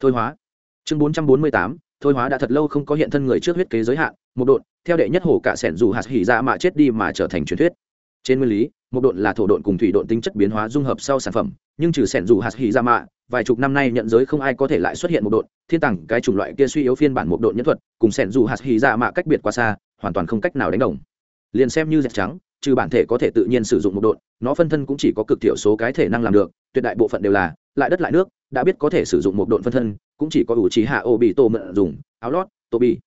thôi hóa. Chương bốn trăm bốn mươi tám, thôi hóa đã thật lâu không có hiện thân người trước huyết kế giới hạn, một độn, theo đệ nhất hổ cả sẻn dù hạt hỉ ra mà chết đi mà trở thành truyền thuyết trên nguyên lý, một độn là thổ độn cùng thủy độn tính chất biến hóa dung hợp sau sản phẩm, nhưng trừ sẻn dù hạt hỉ ra mạ vài chục năm nay nhận giới không ai có thể lại xuất hiện một độn, thiên tặng cái chủng loại kia suy yếu phiên bản một độn nhân thuật, cùng sẻn dù hạt hỉ ra mạ cách biệt quá xa, hoàn toàn không cách nào đánh đồng. Liền xem như dẹp trắng, trừ bản thể có thể tự nhiên sử dụng một độn, nó phân thân cũng chỉ có cực thiểu số cái thể năng làm được, tuyệt đại bộ phận đều là, lại đất lại nước, đã biết có thể sử dụng một độn phân thân, cũng chỉ có ủ trí hạ ô bị tô mượn dùng, áo lót, tô bị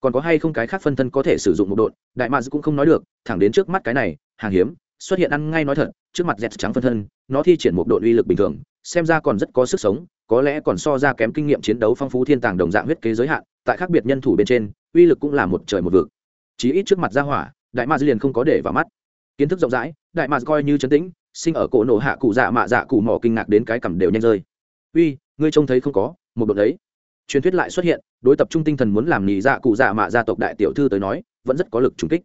còn có hay không cái khác phân thân có thể sử dụng một độn, đại mads cũng không nói được, thẳng đến trước mắt cái này hàng hiếm, xuất hiện ăn ngay nói thật, trước mặt dẹt trắng phân thân, nó thi triển một độ uy lực bình thường, xem ra còn rất có sức sống, có lẽ còn so ra kém kinh nghiệm chiến đấu phong phú thiên tàng đồng dạng huyết kế giới hạn, tại khác biệt nhân thủ bên trên, uy lực cũng là một trời một vực. Chí ít trước mặt ra hỏa, đại Ma liền không có để vào mắt. Kiến thức rộng rãi, đại Ma coi như chấn tĩnh, sinh ở cổ nổ hạ cụ dạ mạ dạ cụ mỏ kinh ngạc đến cái cầm đều nhanh rơi. Uy, ngươi trông thấy không có, một đột đấy. Truyền thuyết lại xuất hiện, đối tập trung tinh thần muốn làm nhì dạ cụ dạ mạ gia tộc đại tiểu thư tới nói, vẫn rất có lực trùng kích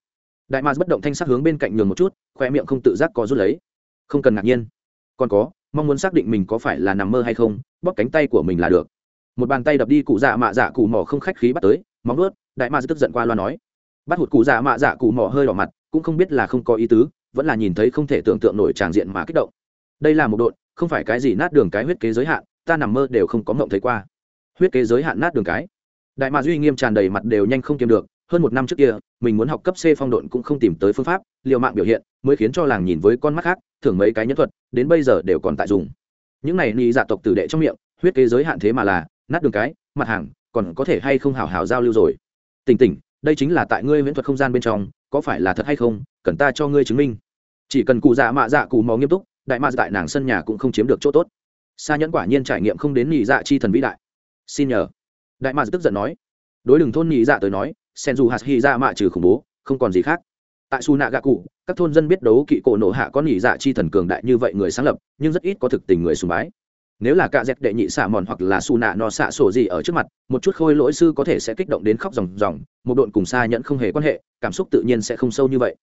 đại mars bất động thanh sắc hướng bên cạnh nhường một chút khoe miệng không tự giác có rút lấy. Không cần ngạc nhiên. Còn có, mong muốn xác định mình có phải là nằm mơ hay không, bóp cánh tay của mình là được. Một bàn tay đập đi cụ dạ mạ dạ cụ mỏ không khách khí bắt tới, móng ướt đại mars tức giận qua loa nói. Bắt hụt cụ dạ mạ dạ cụ mỏ hơi đỏ mặt, cũng không biết là không có ý tứ, vẫn là nhìn thấy không thể tưởng tượng nổi tràng diện mà kích động. Đây là một độn, không phải cái gì nát đường cái huyết kế giới hạn, ta nằm mơ đều không có mộng thấy qua. Huyết kế giới hạn nát đường cái. Đại mạc duy nghiêm tràn đầy mặt đều nhanh không kiềm được hơn một năm trước kia, mình muốn học cấp c phong độn cũng không tìm tới phương pháp liệu mạng biểu hiện, mới khiến cho làng nhìn với con mắt khác, thưởng mấy cái nhân thuật, đến bây giờ đều còn tại dùng. Những này ni dạ tộc tử đệ trong miệng, huyết kế giới hạn thế mà là, nát đường cái, mặt hàng, còn có thể hay không hào hào giao lưu rồi. Tỉnh tỉnh, đây chính là tại ngươi viễn thuật không gian bên trong, có phải là thật hay không, cần ta cho ngươi chứng minh. Chỉ cần cụ dạ mạ dạ cụ mò nghiêm túc, đại mạ tại nàng sân nhà cũng không chiếm được chỗ tốt. Xa nhẫn quả nhiên trải nghiệm không đến nhị dạ chi thần vĩ đại. Xin nhờ. Đại mạ tức giận nói. Đối đường thôn nhị dạ tới nói sen dù hạt hy Ra mạ trừ khủng bố, không còn gì khác. Tại su nạ gạ cụ các thôn dân biết đấu kỵ cổ nổ hạ có nhị dạ chi thần cường đại như vậy người sáng lập, nhưng rất ít có thực tình người sùng bái. Nếu là cạ dẹt đệ nhị xạ mòn hoặc là su nạ no xạ sổ gì ở trước mặt, một chút khôi lỗi sư có thể sẽ kích động đến khóc ròng ròng, một độn cùng xa nhẫn không hề quan hệ, cảm xúc tự nhiên sẽ không sâu như vậy.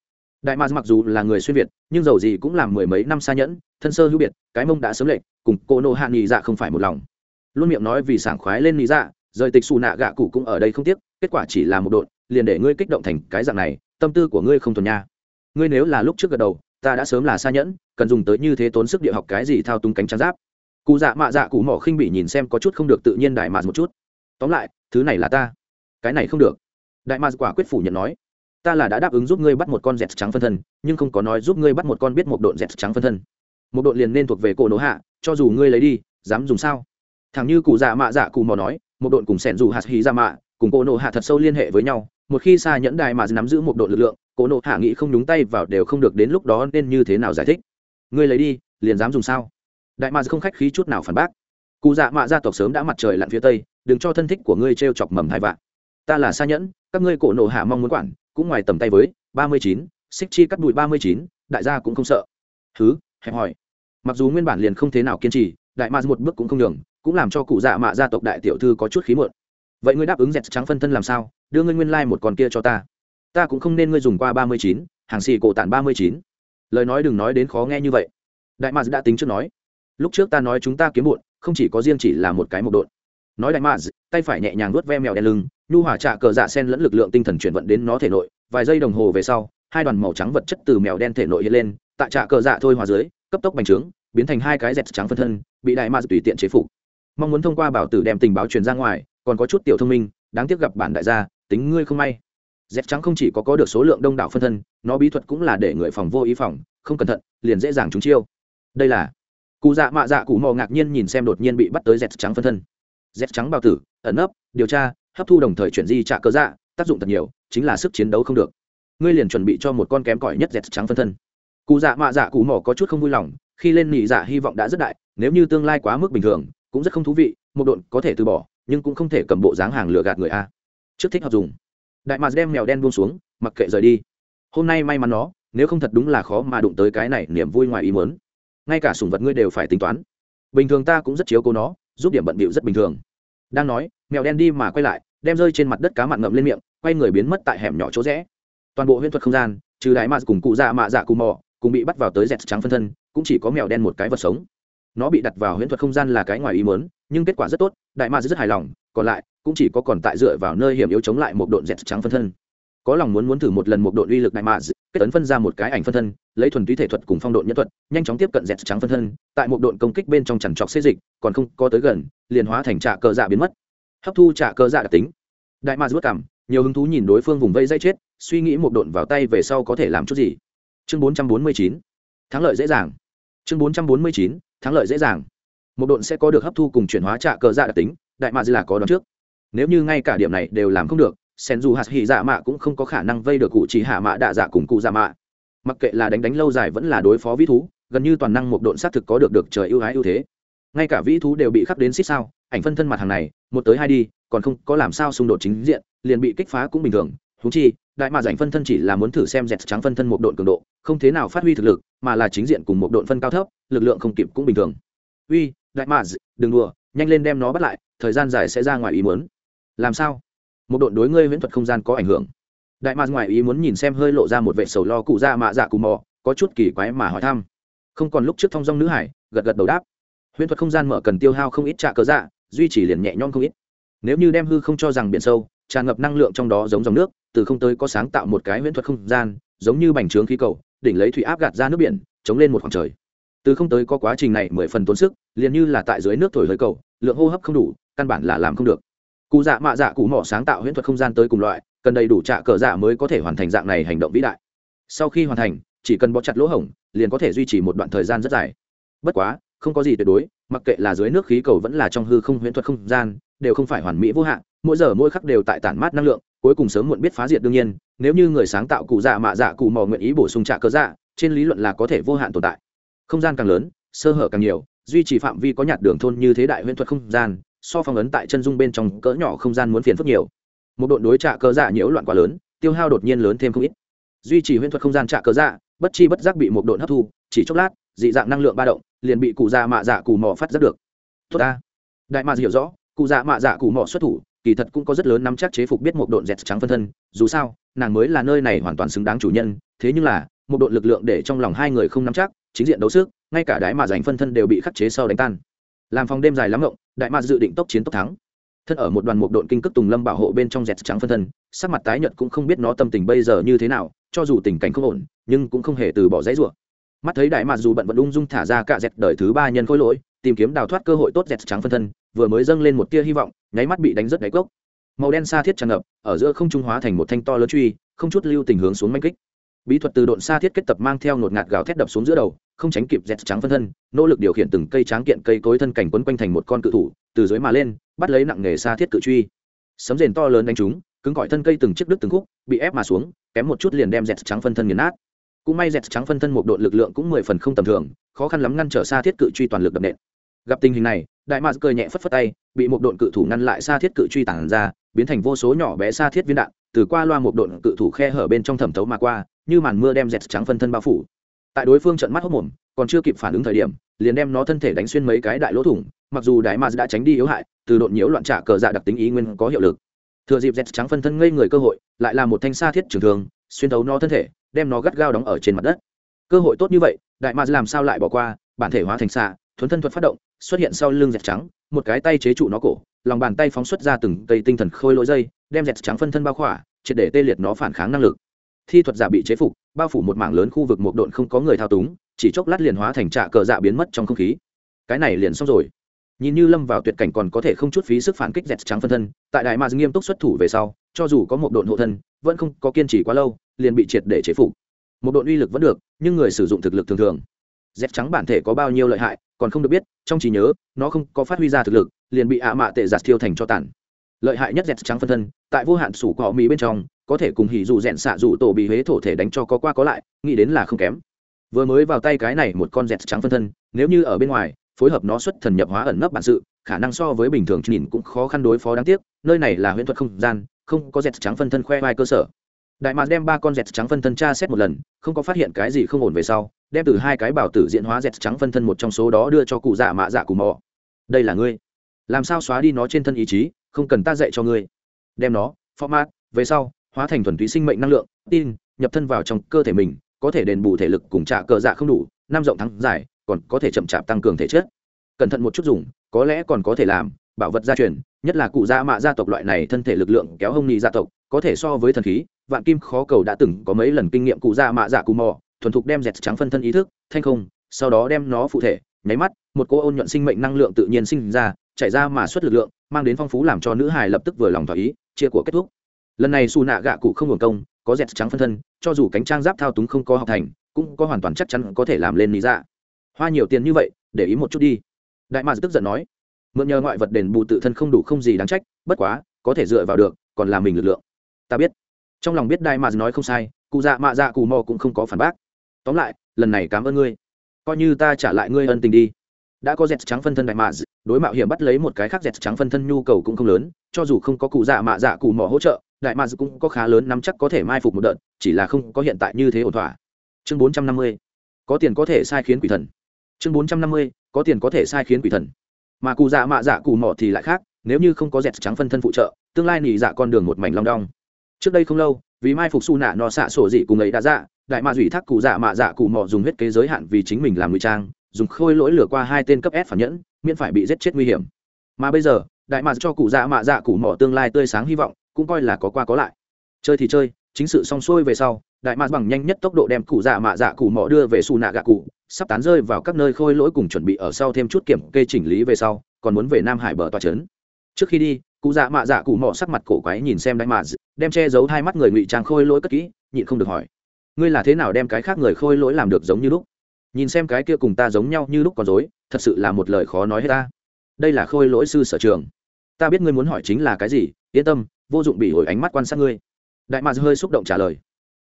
Đại mạc mặc dù là người xuyên việt, nhưng dầu gì cũng làm mười mấy năm xa nhẫn, thân sơ hữu biệt, cái mông đã sớm lệnh cùng cô nô hạ nghỉ dạ không phải một lòng. Luôn miệng nói vì sảng khoái lên nghỉ dạ rời tịch xù nạ gạ cụ cũng ở đây không tiếc kết quả chỉ là một đột liền để ngươi kích động thành cái dạng này, tâm tư của ngươi không thuần nha. Ngươi nếu là lúc trước gật đầu, ta đã sớm là xa nhẫn, cần dùng tới như thế tốn sức địa học cái gì thao túng cánh trắng giáp. Cụ dạ mạ dạ cụ mỏ khinh bị nhìn xem có chút không được tự nhiên đại mạt một chút. Tóm lại, thứ này là ta. Cái này không được. Đại mạt quả quyết phủ nhận nói. Ta là đã đáp ứng giúp ngươi bắt một con dẹt trắng phân thân, nhưng không có nói giúp ngươi bắt một con biết một độn dẹt trắng phân thân. Một độn liền nên thuộc về cổ nổ hạ, cho dù ngươi lấy đi, dám dùng sao? Thằng như cụ dạ mạ dạ cụ mò nói, một độn cùng sẻn dù hạt hí ra mạ cùng cô nổ hạ thật sâu liên hệ với nhau, một khi xa nhẫn đài mà nắm giữ một đội lực lượng, cô nổ hạ nghĩ không nhúng tay vào đều không được đến lúc đó nên như thế nào giải thích. Ngươi lấy đi, liền dám dùng sao? Đại mà không khách khí chút nào phản bác. Cụ dạ mạ gia tộc sớm đã mặt trời lặn phía tây, đừng cho thân thích của ngươi t r e o chọc mầm hai vạn. Ta là xa nhẫn, các ngươi cổ nổ hạ mong muốn quản, cũng ngoài tầm tay với, ba mươi chín, xích chi cắt bụi ba mươi chín, đại gia cũng không sợ. Thứ, hẹp hỏi mặc dù nguyên bản liền không thế nào kiên trì, đại ma một bước cũng không đường cũng làm cho cụ dạ mạ gia tộc đại tiểu thư có chút khí mượn vậy ngươi đáp ứng dẹt trắng phân thân làm sao? Đưa ngươi nguyên lai、like、một con kia cho ta. Ta cũng không nên ngươi dùng qua ba mươi chín, hàng xì cổ tản ba mươi chín. Lời nói đừng nói đến khó nghe như vậy. Đại ma đã tính trước nói. Lúc trước ta nói chúng ta kiếm bụn không chỉ có riêng chỉ là một cái mộc đột nói đại ma tay phải nhẹ nhàng nuốt ve mèo đen lưng, nhu hỏa trạ cờ dạ sen lẫn lực lượng tinh thần chuyển vận đến nó thể nội. Vài giây đồng hồ về sau, hai đoàn màu trắng vật chất từ mèo đen thể nội hiện lên, tại trạ cờ dạ thôi hòa dưới, cấp tốc bành trướng, biến thành hai cái dẹt trắng phân thân, bị đại ma tùy tiện chế phục. Mong muốn thông qua bảo tử đem tình báo truyền ra ngoài còn có chút tiểu thông minh, đáng tiếc gặp bản đại gia, tính ngươi không may. Dép trắng không chỉ có có được số lượng đông đảo phân thân, nó bí thuật cũng là để người phòng vô ý phòng, không cẩn thận, liền dễ dàng trúng chiêu. Đây là cụ dạ mạ dạ cụ mò ngạc nhiên nhìn xem đột nhiên bị bắt tới dép trắng phân thân. Dép trắng bao tử, ẩn ấp điều tra, hấp thu đồng thời chuyển di trả cơ dạ tác dụng thật nhiều, chính là sức chiến đấu không được. Ngươi liền chuẩn bị cho một con kém cỏi nhất dẹt trắng phân thân. Cụ dạ mạ dạ cụ mò có chút không vui lòng, khi lên nị dạ hy vọng đã rất đại, nếu như tương lai quá mức bình thường, cũng rất không thú vị, một độn có thể từ bỏ nhưng cũng không thể cầm bộ dáng hàng lừa gạt người a. Trước thích hợp dùng. Đại mạc đem mèo đen buông xuống, mặc kệ rời đi. Hôm nay may mắn nó, nếu không thật đúng là khó mà đụng tới cái này niềm vui ngoài ý muốn. Ngay cả sủng vật ngươi đều phải tính toán. Bình thường ta cũng rất chiếu cố nó, giúp điểm bận bịu rất bình thường. Đang nói, mèo đen đi mà quay lại, đem rơi trên mặt đất cá mặn ngậm lên miệng, quay người biến mất tại hẻm nhỏ chỗ rẽ. Toàn bộ huyễn thuật không gian, trừ đại mạc cùng cụ dạ mạ dạ cù mò, cùng bị bắt vào tới dẹt trắng phân thân, cũng chỉ có mèo đen một cái vật sống. Nó bị đặt vào huyễn thuật không gian là cái ngoài ý muốn nhưng kết quả rất tốt, đại ma rất hài lòng, còn lại, cũng chỉ có còn tại dựa vào nơi hiểm yếu chống lại một độn dẹt trắng phân thân. Có lòng muốn muốn thử một lần một độn uy lực đại ma kết ấn phân ra một cái ảnh phân thân, lấy thuần túy thể thuật cùng phong độn nhân thuật, nhanh chóng tiếp cận dẹt trắng phân thân, tại một độn công kích bên trong chằn trọc xê dịch, còn không có tới gần, liền hóa thành trạ cờ dạ biến mất. Hấp thu trạ cờ dạ đặc tính. Đại ma vất cảm, nhiều hứng thú nhìn đối phương vùng vây dây chết, suy nghĩ một độn vào tay về sau có thể làm chút gì. Chương bốn trăm bốn mươi chín, thắng lợi dễ dàng. Chương bốn trăm bốn mươi chín, thắng lợi dễ dàng một độn sẽ có được hấp thu cùng chuyển hóa trạ cờ dạ đặc tính, đại mạ là có đón trước. Nếu như ngay cả điểm này đều làm không được, sen dù hạt hỉ dạ mạ cũng không có khả năng vây được cụ chỉ hạ mạ đạ dạ cùng cụ dạ mạ. Mặc kệ là đánh đánh lâu dài vẫn là đối phó vĩ thú, gần như toàn năng một độn xác thực có được được trời ưu ái ưu thế. Ngay cả vĩ thú đều bị khắc đến xích sao, ảnh phân thân mặt hàng này, một tới hai đi, còn không có làm sao xung đột chính diện, liền bị kích phá cũng bình thường. Thú chi, đại mạ rảnh phân thân chỉ là muốn thử xem dẹt trắng phân thân một độn cường độ, không thế nào phát huy thực lực, mà là chính diện cùng một độn phân cao thấp, lực lượng không kịp cũng bình thường. Uy đại mạ đừng đùa, nhanh lên đem nó bắt lại, thời gian dài sẽ ra ngoài ý muốn. Làm sao? Một đội đối ngươi viễn thuật không gian có ảnh hưởng. Đại mạ ngoài ý muốn nhìn xem hơi lộ ra một vệ sầu lo cụ ra mạ dạ cù mò, có chút kỳ quái mà hỏi thăm. Không còn lúc trước thong dong nữ hải, gật gật đầu đáp. Huyễn thuật không gian mở cần tiêu hao không ít trạ cớ dạ duy trì liền nhẹ nhõm không ít. Nếu như đem hư không cho rằng biển sâu, tràn ngập năng lượng trong đó giống dòng nước, từ không tới có sáng tạo một cái huyễn thuật không gian, giống như bành trướng khí cầu, đỉnh lấy thủy áp gạt ra nước biển, chống lên một khoảng trời từ không tới có quá trình này mười phần tốn sức, liền như là tại dưới nước thổi hơi cầu, lượng hô hấp không đủ, căn bản là làm không được. Cụ dạ mạ dạ cụ mỏ sáng tạo huyễn thuật không gian tới cùng loại, cần đầy đủ trạ cờ dạ mới có thể hoàn thành dạng này hành động vĩ đại. Sau khi hoàn thành, chỉ cần bó chặt lỗ hổng, liền có thể duy trì một đoạn thời gian rất dài. Bất quá, không có gì tuyệt đối, mặc kệ là dưới nước khí cầu vẫn là trong hư không huyễn thuật không gian, đều không phải hoàn mỹ vô hạn, mỗi giờ mỗi khắc đều tại tản mát năng lượng, cuối cùng sớm muộn biết phá diệt đương nhiên, nếu như người sáng tạo cụ dạ mạ dạ cụ mò nguyện ý bổ sung trạ cờ dạ trên lý luận là có thể vô hạn tồn tại không gian càng lớn, sơ hở càng nhiều, duy trì phạm vi có nhạt đường thôn như thế đại huyễn thuật không gian, so phong ấn tại chân dung bên trong cỡ nhỏ không gian muốn phiền phức nhiều. Một đội đối trạ cơ dạ nhiễu loạn quá lớn, tiêu hao đột nhiên lớn thêm không ít. Duy trì huyễn thuật không gian trạ cơ dạ bất chi bất giác bị một đội hấp thu, chỉ chốc lát, dị dạng năng lượng ba động, liền bị cụ già mạ dạ cù mò phát giác được. Tốt ta. Đại mạ hiểu rõ, cụ già mạ dạ cù mò xuất thủ, kỳ thật cũng có rất lớn nắm chắc chế phục biết một độn dẹt trắng phân thân, dù sao, nàng mới là nơi này hoàn toàn xứng đáng chủ nhân, thế nhưng là, một đội lực lượng để trong lòng hai người không nắm chắc chính diện đấu sức ngay cả đái mà giành phân thân đều bị khắc chế sau đánh tan. Làm phòng đêm dài lắm ngộng, đại mà dự định tốc chiến tốc thắng. Thân ở một đoàn một đội kinh cước tùng lâm bảo hộ bên trong dẹt trắng phân thân, sắc mặt tái nhợt cũng không biết nó tâm tình bây giờ như thế nào, cho dù tình cảnh không ổn, nhưng cũng không hề từ bỏ dãy rủa. Mắt thấy đại mà dù bận vận ung dung thả ra cả dẹt đời thứ ba nhân khối lỗi, tìm kiếm đào thoát cơ hội tốt dẹt trắng phân thân, vừa mới dâng lên một tia hy vọng, nháy mắt bị đánh rất đáy cốc. Màu đen xa thiết tràn ngập, ở giữa không trung hóa thành một thanh to lớn truy, không chút lưu tình hướng xuống manh kích bí thuật từ độn xa thiết kết tập mang theo ngột ngạt gào thét đập xuống giữa đầu, không tránh kịp dẹt trắng phân thân, nỗ lực điều khiển từng cây tráng kiện cây cối thân cảnh quấn quanh thành một con cự thủ, từ dưới mà lên, bắt lấy nặng nghề xa thiết cự truy. Sấm rền to lớn đánh chúng cứng gọi thân cây từng chiếc đứt từng khúc, bị ép mà xuống, kém một chút liền đem dẹt trắng phân thân nghiền nát. Cũng may dẹt trắng phân thân một đội lực lượng cũng mười phần không tầm thường, khó khăn lắm ngăn trở xa thiết cự truy toàn lực đập nện. Gặp tình hình này, đại mạc cười nhẹ phất phất tay, bị một đội cự thủ ngăn lại xa thiết cự truy tản ra, biến thành vô số nhỏ bé xa thiết viên đạn, từ qua loa một đội cự thủ khe hở bên trong thẩm thấu mà qua như màn mưa đem dẹt trắng phân thân bao phủ. Tại đối phương trận mắt hốc mồm, còn chưa kịp phản ứng thời điểm, liền đem nó thân thể đánh xuyên mấy cái đại lỗ thủng, mặc dù đại mars đã tránh đi yếu hại, từ độn nhiễu loạn trả cờ dạ đặc tính ý nguyên có hiệu lực. Thừa dịp dẹt trắng phân thân ngây người cơ hội, lại là một thanh xa thiết trường thường xuyên thấu nó thân thể, đem nó gắt gao đóng ở trên mặt đất. Cơ hội tốt như vậy, đại mars làm sao lại bỏ qua, bản thể hóa thành xạ, thuấn thân thuật phát động, xuất hiện sau lưng dẹt trắng, một cái tay chế trụ nó cổ, lòng bàn tay phóng xuất ra từng cây tinh thần khôi lỗi dây, đem dẹt trắng phân thân bao khỏa, triệt để tê liệt nó phản kháng năng lực thi thuật giả bị chế phục, bao phủ một mảng lớn khu vực một độn không có người thao túng, chỉ chốc lát liền hóa thành trạ cờ dạ biến mất trong không khí. Cái này liền xong rồi. Nhìn như lâm vào tuyệt cảnh còn có thể không chút phí sức phản kích dẹt trắng phân thân, tại đại mạc nghiêm túc xuất thủ về sau, cho dù có một độn hộ thân, vẫn không có kiên trì quá lâu, liền bị triệt để chế phục. Một độn uy lực vẫn được, nhưng người sử dụng thực lực thường thường. Dẹt trắng bản thể có bao nhiêu lợi hại, còn không được biết, trong trí nhớ, nó không có phát huy ra thực lực, liền bị ạ mạ tệ giặt thiêu thành cho tản lợi hại nhất dẹt trắng phân thân, tại vô hạn sủ cọ mỹ bên trong có thể cùng hỉ dù rèn xạ dù tổ bị huế thổ thể đánh cho có qua có lại, nghĩ đến là không kém. Vừa mới vào tay cái này một con dẹt trắng phân thân, nếu như ở bên ngoài, phối hợp nó xuất thần nhập hóa ẩn nấp bản sự, khả năng so với bình thường nhìn cũng khó khăn đối phó đáng tiếc, nơi này là huyễn thuật không gian, không có dẹt trắng phân thân khoe vai cơ sở. Đại mạc đem ba con dẹt trắng phân thân tra xét một lần, không có phát hiện cái gì không ổn về sau, đem từ hai cái bảo tử diễn hóa dẹt trắng phân thân một trong số đó đưa cho cụ dạ mạ dạ cù mò. Đây là ngươi. Làm sao xóa đi nó trên thân ý chí, không cần ta dạy cho ngươi. Đem nó, format, về sau hóa thành thuần túy sinh mệnh năng lượng, tin, nhập thân vào trong cơ thể mình, có thể đền bù thể lực cùng trả cờ dạ không đủ, năm rộng thắng dài còn có thể chậm chạp tăng cường thể chất. Cẩn thận một chút dùng, có lẽ còn có thể làm, bảo vật gia truyền, nhất là cụ gia mạ gia tộc loại này thân thể lực lượng kéo hông nhị gia tộc, có thể so với thần khí, vạn kim khó cầu đã từng có mấy lần kinh nghiệm cụ gia mạ dạ cù mò, thuần thục đem dẹt trắng phân thân ý thức, thanh không, sau đó đem nó phụ thể, nháy mắt, một cô ôn nhuận sinh mệnh năng lượng tự nhiên sinh ra chạy ra mà xuất lực lượng, mang đến phong phú làm cho nữ hài lập tức vừa lòng thỏa ý, chia của kết thúc lần này xù nạ gạ cụ không hưởng công, có dẹt trắng phân thân, cho dù cánh trang giáp thao túng không có học thành, cũng có hoàn toàn chắc chắn có thể làm lên lý dạ. Hoa nhiều tiền như vậy, để ý một chút đi. Đại mạc tức giận nói, mượn nhờ ngoại vật đền bù tự thân không đủ không gì đáng trách, bất quá, có thể dựa vào được, còn là mình lực lượng. Ta biết. Trong lòng biết đại mạc nói không sai, cụ dạ mạ dạ cù mò cũng không có phản bác. Tóm lại, lần này cảm ơn ngươi. Coi như ta trả lại ngươi ân tình đi. Đã có dẹt trắng phân thân đại mạc đối mạo hiểm bắt lấy một cái khác dẹt trắng phân thân nhu cầu cũng không lớn, cho dù không có cụ dạ mạ dạ cụ mò hỗ trợ đại mads cũng có khá lớn nắm chắc có thể mai phục một đợt, chỉ là không có hiện tại như thế ổn thỏa. Chương bốn trăm năm mươi, có tiền có thể sai khiến quỷ thần. Chương bốn trăm năm mươi, có tiền có thể sai khiến quỷ thần. Mà cụ dạ mạ dạ cụ mỏ thì lại khác, nếu như không có dẹt trắng phân thân phụ trợ, tương lai nỉ dạ con đường một mảnh long đong. Trước đây không lâu, vì mai phục su nạ nọ xạ sổ dị cùng ấy đã dạ đại mạ dủy thác cụ dạ mạ dạ cụ mỏ dùng huyết kế giới hạn vì chính mình làm ngụy trang, dùng khôi lỗi lửa qua hai tên cấp s phản nhẫn, miễn phải bị giết chết nguy hiểm. Mà bây giờ, đại mạ cho cụ dạ mạ dạ cụ mỏ tương lai tươi sáng hy vọng cũng coi là có qua có lại. Chơi thì chơi, chính sự xong xuôi về sau, đại mạc bằng nhanh nhất tốc độ đem cụ dạ mạ dạ cụ mỏ đưa về xù nạ gạ cụ, sắp tán rơi vào các nơi khôi lỗi cùng chuẩn bị ở sau thêm chút kiểm kê chỉnh lý về sau, còn muốn về nam hải bờ tòa trấn. Trước khi đi, cụ dạ mạ dạ cụ mỏ sắc mặt cổ quái nhìn xem đại mạ đem che giấu hai mắt người ngụy trang khôi lỗi cất kỹ, nhịn không được hỏi. Ngươi là thế nào đem cái khác người khôi lỗi làm được giống như lúc? Nhìn xem cái kia cùng ta giống nhau như lúc còn dối thật sự là một lời khó nói hết ta. Đây là khôi lỗi sư sở trường. Ta biết ngươi muốn hỏi chính là cái gì, yên tâm vô dụng bị hồi ánh mắt quan sát ngươi. Đại mạc hơi xúc động trả lời.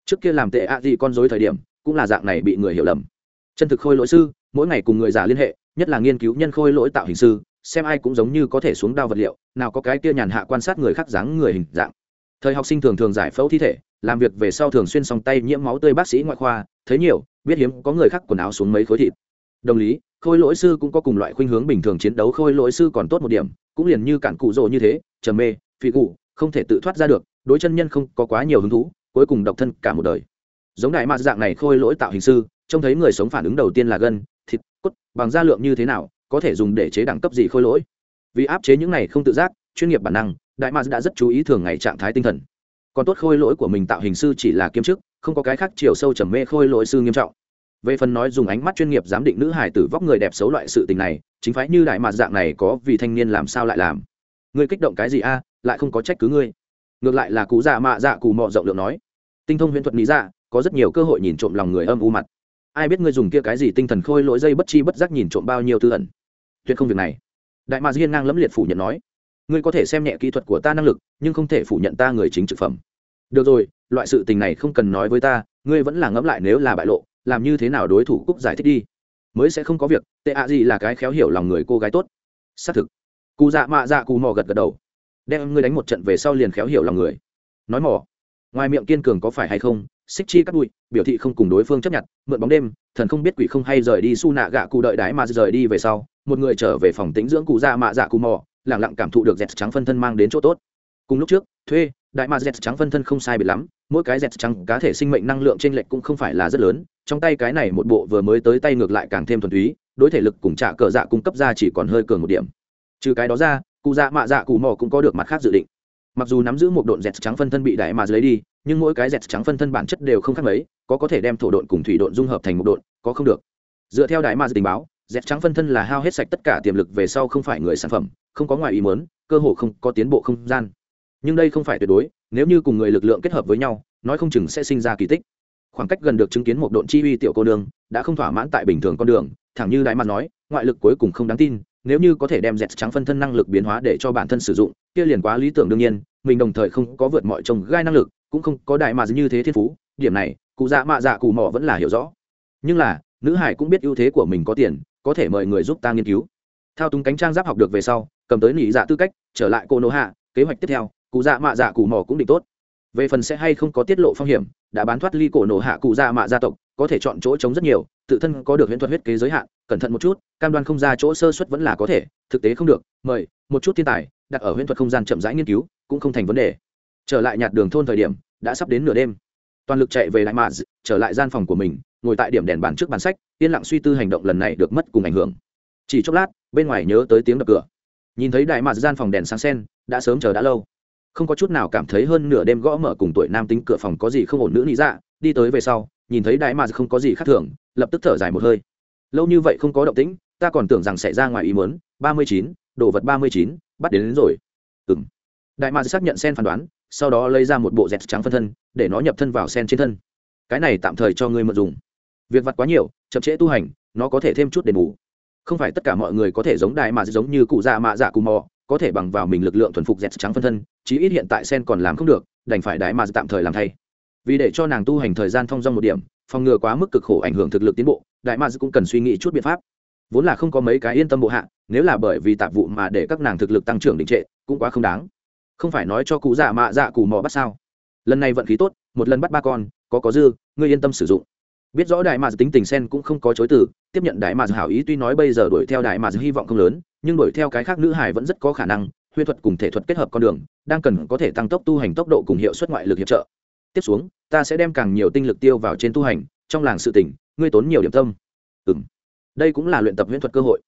Trước kia làm tệ ạ gì con dối thời điểm, cũng là dạng này bị người hiểu lầm. Chân thực khôi lỗi sư, mỗi ngày cùng người già liên hệ, nhất là nghiên cứu nhân khôi lỗi tạo hình sư, xem ai cũng giống như có thể xuống đao vật liệu, nào có cái kia nhàn hạ quan sát người khác dáng người hình dạng. Thời học sinh thường thường giải phẫu thi thể, làm việc về sau thường xuyên song tay nhiễm máu tươi bác sĩ ngoại khoa, thấy nhiều, biết hiếm có người khác quần áo xuống mấy khối thịt. Đồng lý, khôi lỗi sư cũng có cùng loại khuynh hướng bình thường chiến đấu, khôi lỗi sư còn tốt một điểm, cũng liền như cản cụ rồ như thế, trầm mê phi cụ không thể tự thoát ra được, đối chân nhân không có quá nhiều hứng thú, cuối cùng độc thân cả một đời. Giống đại mạt dạng này khôi lỗi tạo hình sư, trông thấy người sống phản ứng đầu tiên là gân, thịt, cốt, bằng da lượng như thế nào, có thể dùng để chế đẳng cấp gì khôi lỗi. Vì áp chế những này không tự giác, chuyên nghiệp bản năng, đại mạt đã rất chú ý thường ngày trạng thái tinh thần. Còn tốt khôi lỗi của mình tạo hình sư chỉ là kiêm chức, không có cái khác chiều sâu trầm mê khôi lỗi sư nghiêm trọng. Về phần nói dùng ánh mắt chuyên nghiệp giám định nữ hải tử vóc người đẹp xấu loại sự tình này, chính phái như đại mạt dạng này có vì thanh niên làm sao lại làm. Người kích động cái gì a? Lại không có trách cứ ngươi. Ngược lại là cụ dạ mạ dạ cụ mọ rộng lượng nói. Tinh thông huyễn thuật lý dạ có rất nhiều cơ hội nhìn trộm lòng người âm u mặt. Ai biết ngươi dùng kia cái gì tinh thần khôi lỗi dây bất chi bất giác nhìn trộm bao nhiêu tư ẩn. Tuyệt không việc này. Đại mạc diên ngang lẫm liệt phủ nhận nói. Ngươi có thể xem nhẹ kỹ thuật của ta năng lực, nhưng không thể phủ nhận ta người chính trực phẩm. Được rồi, loại sự tình này không cần nói với ta, ngươi vẫn là ngẫm lại nếu là bại lộ, làm như thế nào đối thủ cúc giải thích đi. Mới sẽ không có việc, tệ ạ gì là cái khéo hiểu lòng người cô gái tốt. Xác thực. Cụ dạ mạ dạ cù mò gật gật đầu đem ngươi đánh một trận về sau liền khéo hiểu lòng người. Nói mỏ, ngoài miệng kiên cường có phải hay không? Xích chi cắt bụi biểu thị không cùng đối phương chấp nhận, mượn bóng đêm, thần không biết quỷ không hay rời đi su nạ gạ cụ đợi đái mà rời đi về sau, một người trở về phòng tĩnh dưỡng cụ già mạ dạ cụ mò lẳng lặng cảm thụ được dẹt trắng phân thân mang đến chỗ tốt. Cùng lúc trước, thuê, đại mà dẹt trắng phân thân không sai biệt lắm, mỗi cái dẹt trắng cá thể sinh mệnh năng lượng trên lệch cũng không phải là rất lớn, trong tay cái này một bộ vừa mới tới tay ngược lại càng thêm thuần túy, đối thể lực cùng trả cờ dạ cung cấp ra chỉ còn hơi cường một điểm. Trừ cái đó ra cụ dạ mạ dạ cụ mò cũng có được mặt khác dự định. Mặc dù nắm giữ một độn dẹt trắng phân thân bị đại mà lấy đi, nhưng mỗi cái dẹt trắng phân thân bản chất đều không khác mấy, có có thể đem thổ độn cùng thủy độn dung hợp thành một độn, có không được. Dựa theo đại mà tình báo, dẹt trắng phân thân là hao hết sạch tất cả tiềm lực về sau không phải người sản phẩm, không có ngoài ý muốn, cơ hồ không có tiến bộ không gian. Nhưng đây không phải tuyệt đối, nếu như cùng người lực lượng kết hợp với nhau, nói không chừng sẽ sinh ra kỳ tích. Khoảng cách gần được chứng kiến một độn chi uy tiểu cô đường đã không thỏa mãn tại bình thường con đường, thẳng như đại mặt nói, ngoại lực cuối cùng không đáng tin nếu như có thể đem dẹt trắng phân thân năng lực biến hóa để cho bản thân sử dụng, kia liền quá lý tưởng đương nhiên, mình đồng thời không có vượt mọi trông gai năng lực, cũng không có đại mà như thế thiên phú, điểm này, cụ dạ mạ dạ cụ mỏ vẫn là hiểu rõ. Nhưng là, nữ hải cũng biết ưu thế của mình có tiền, có thể mời người giúp ta nghiên cứu. Thao túng cánh trang giáp học được về sau, cầm tới nỉ dạ tư cách, trở lại cô nô hạ, kế hoạch tiếp theo, cụ dạ mạ dạ cụ mỏ cũng định tốt. Về phần sẽ hay không có tiết lộ phong hiểm, đã bán thoát ly cổ nổ hạ cụ dạ mạ gia tộc, có thể chọn chỗ chống rất nhiều, tự thân có được huyễn thuật huyết kế giới hạn cẩn thận một chút, cam đoan không ra chỗ sơ xuất vẫn là có thể, thực tế không được, mời, một chút thiên tài, đặt ở huyễn thuật không gian chậm rãi nghiên cứu, cũng không thành vấn đề. Trở lại nhạt đường thôn thời điểm, đã sắp đến nửa đêm. Toàn lực chạy về lại mạ trở lại gian phòng của mình, ngồi tại điểm đèn bàn trước bàn sách, yên lặng suy tư hành động lần này được mất cùng ảnh hưởng. Chỉ chốc lát, bên ngoài nhớ tới tiếng đập cửa. Nhìn thấy đại mạc gian phòng đèn sáng sen, đã sớm chờ đã lâu. Không có chút nào cảm thấy hơn nửa đêm gõ mở cùng tuổi nam tính cửa phòng có gì không ổn nữ lý dạ đi tới về sau, nhìn thấy đại mạc không có gì khác thường, lập tức thở dài một hơi lâu như vậy không có động tĩnh ta còn tưởng rằng sẽ ra ngoài ý muốn. Ba mươi chín đồ vật ba mươi chín bắt đến, đến rồi. Ừ m đại mạc xác nhận sen phán đoán sau đó lấy ra một bộ dẹt trắng phân thân để nó nhập thân vào sen trên thân. Cái này tạm thời cho ngươi mượn dùng. Việc vặt quá nhiều chậm trễ tu hành nó có thể thêm chút đền bù. Không phải tất cả mọi người có thể giống đại mạc giống như cụ già mạ dạ cù mò có thể bằng vào mình lực lượng thuần phục dẹt trắng phân thân chí ít hiện tại sen còn làm không được đành phải đại mạc tạm thời làm thay. Vì để cho nàng tu hành thời gian thong dong một điểm phòng ngừa quá mức cực khổ ảnh hưởng thực lực tiến bộ, đại mà cũng cần suy nghĩ chút biện pháp. Vốn là không có mấy cái yên tâm bộ hạ, nếu là bởi vì tạp vụ mà để các nàng thực lực tăng trưởng đình trệ, cũng quá không đáng. Không phải nói cho cụ dạ mạ dạ cù mò bắt sao? Lần này vận khí tốt, một lần bắt ba con, có có dư, ngươi yên tâm sử dụng. Biết rõ đại mạc tính tình sen cũng không có chối từ, tiếp nhận đại mạc hảo ý tuy nói bây giờ đuổi theo đại mạc hy vọng không lớn, nhưng đuổi theo cái khác nữ hải vẫn rất có khả năng huyễn thuật cùng thể thuật kết hợp con đường, đang cần có thể tăng tốc tu hành tốc độ cùng hiệu suất ngoại lực hiệp trợ tiếp xuống, ta sẽ đem càng nhiều tinh lực tiêu vào trên tu hành, trong làng sự tỉnh, ngươi tốn nhiều điểm tâm. Ừ m đây cũng là luyện tập huyễn thuật cơ hội.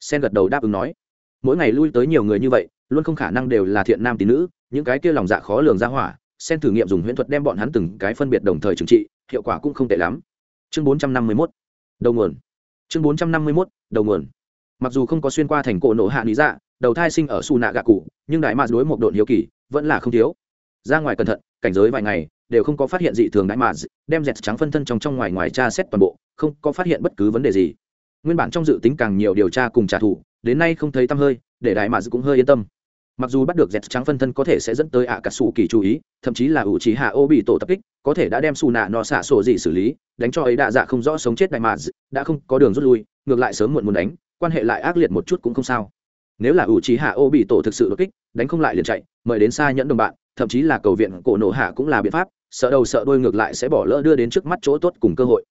Sen gật đầu đáp ứng nói. Mỗi ngày lui tới nhiều người như vậy, luôn không khả năng đều là thiện nam tín nữ, những cái kia lòng dạ khó lường ra hỏa, sen thử nghiệm dùng huyễn thuật đem bọn hắn từng cái phân biệt đồng thời trừng trị, hiệu quả cũng không tệ lắm. Chương bốn trăm năm mươi mốt. Đầu nguồn. Chương bốn trăm năm mươi mốt. Đầu nguồn. Mặc dù không có xuyên qua thành cổ nổ hạ lý dạ đầu thai sinh ở su nạ gạ cụ, nhưng đại mạc đối một đội hiếu kỳ, vẫn là không thiếu. Ra ngoài cẩn thận, cảnh giới vài ngày đều không có phát hiện dị thường đại mà đem dẹt trắng phân thân trong trong ngoài ngoài tra xét toàn bộ, không có phát hiện bất cứ vấn đề gì. Nguyên bản trong dự tính càng nhiều điều tra cùng trả thù, đến nay không thấy tăm hơi, để đại mà cũng hơi yên tâm. Mặc dù bắt được dẹt trắng phân thân có thể sẽ dẫn tới ạ cả sủ kỳ chú ý, thậm chí là ủ trí hạ ô bị tổ tập kích, có thể đã đem xù nạ nọ xả sổ gì xử lý, đánh cho ấy đạ dạ không rõ sống chết đại mà đã không có đường rút lui, ngược lại sớm muộn muốn đánh, quan hệ lại ác liệt một chút cũng không sao. Nếu là ủ trí hạ ô bị tổ thực sự đột kích, đánh không lại liền chạy, mời đến xa nhẫn đồng bạn, thậm chí là cầu viện cổ nổ hạ cũng là biện pháp sợ đầu sợ đôi ngược lại sẽ bỏ lỡ đưa đến trước mắt chỗ tốt cùng cơ hội.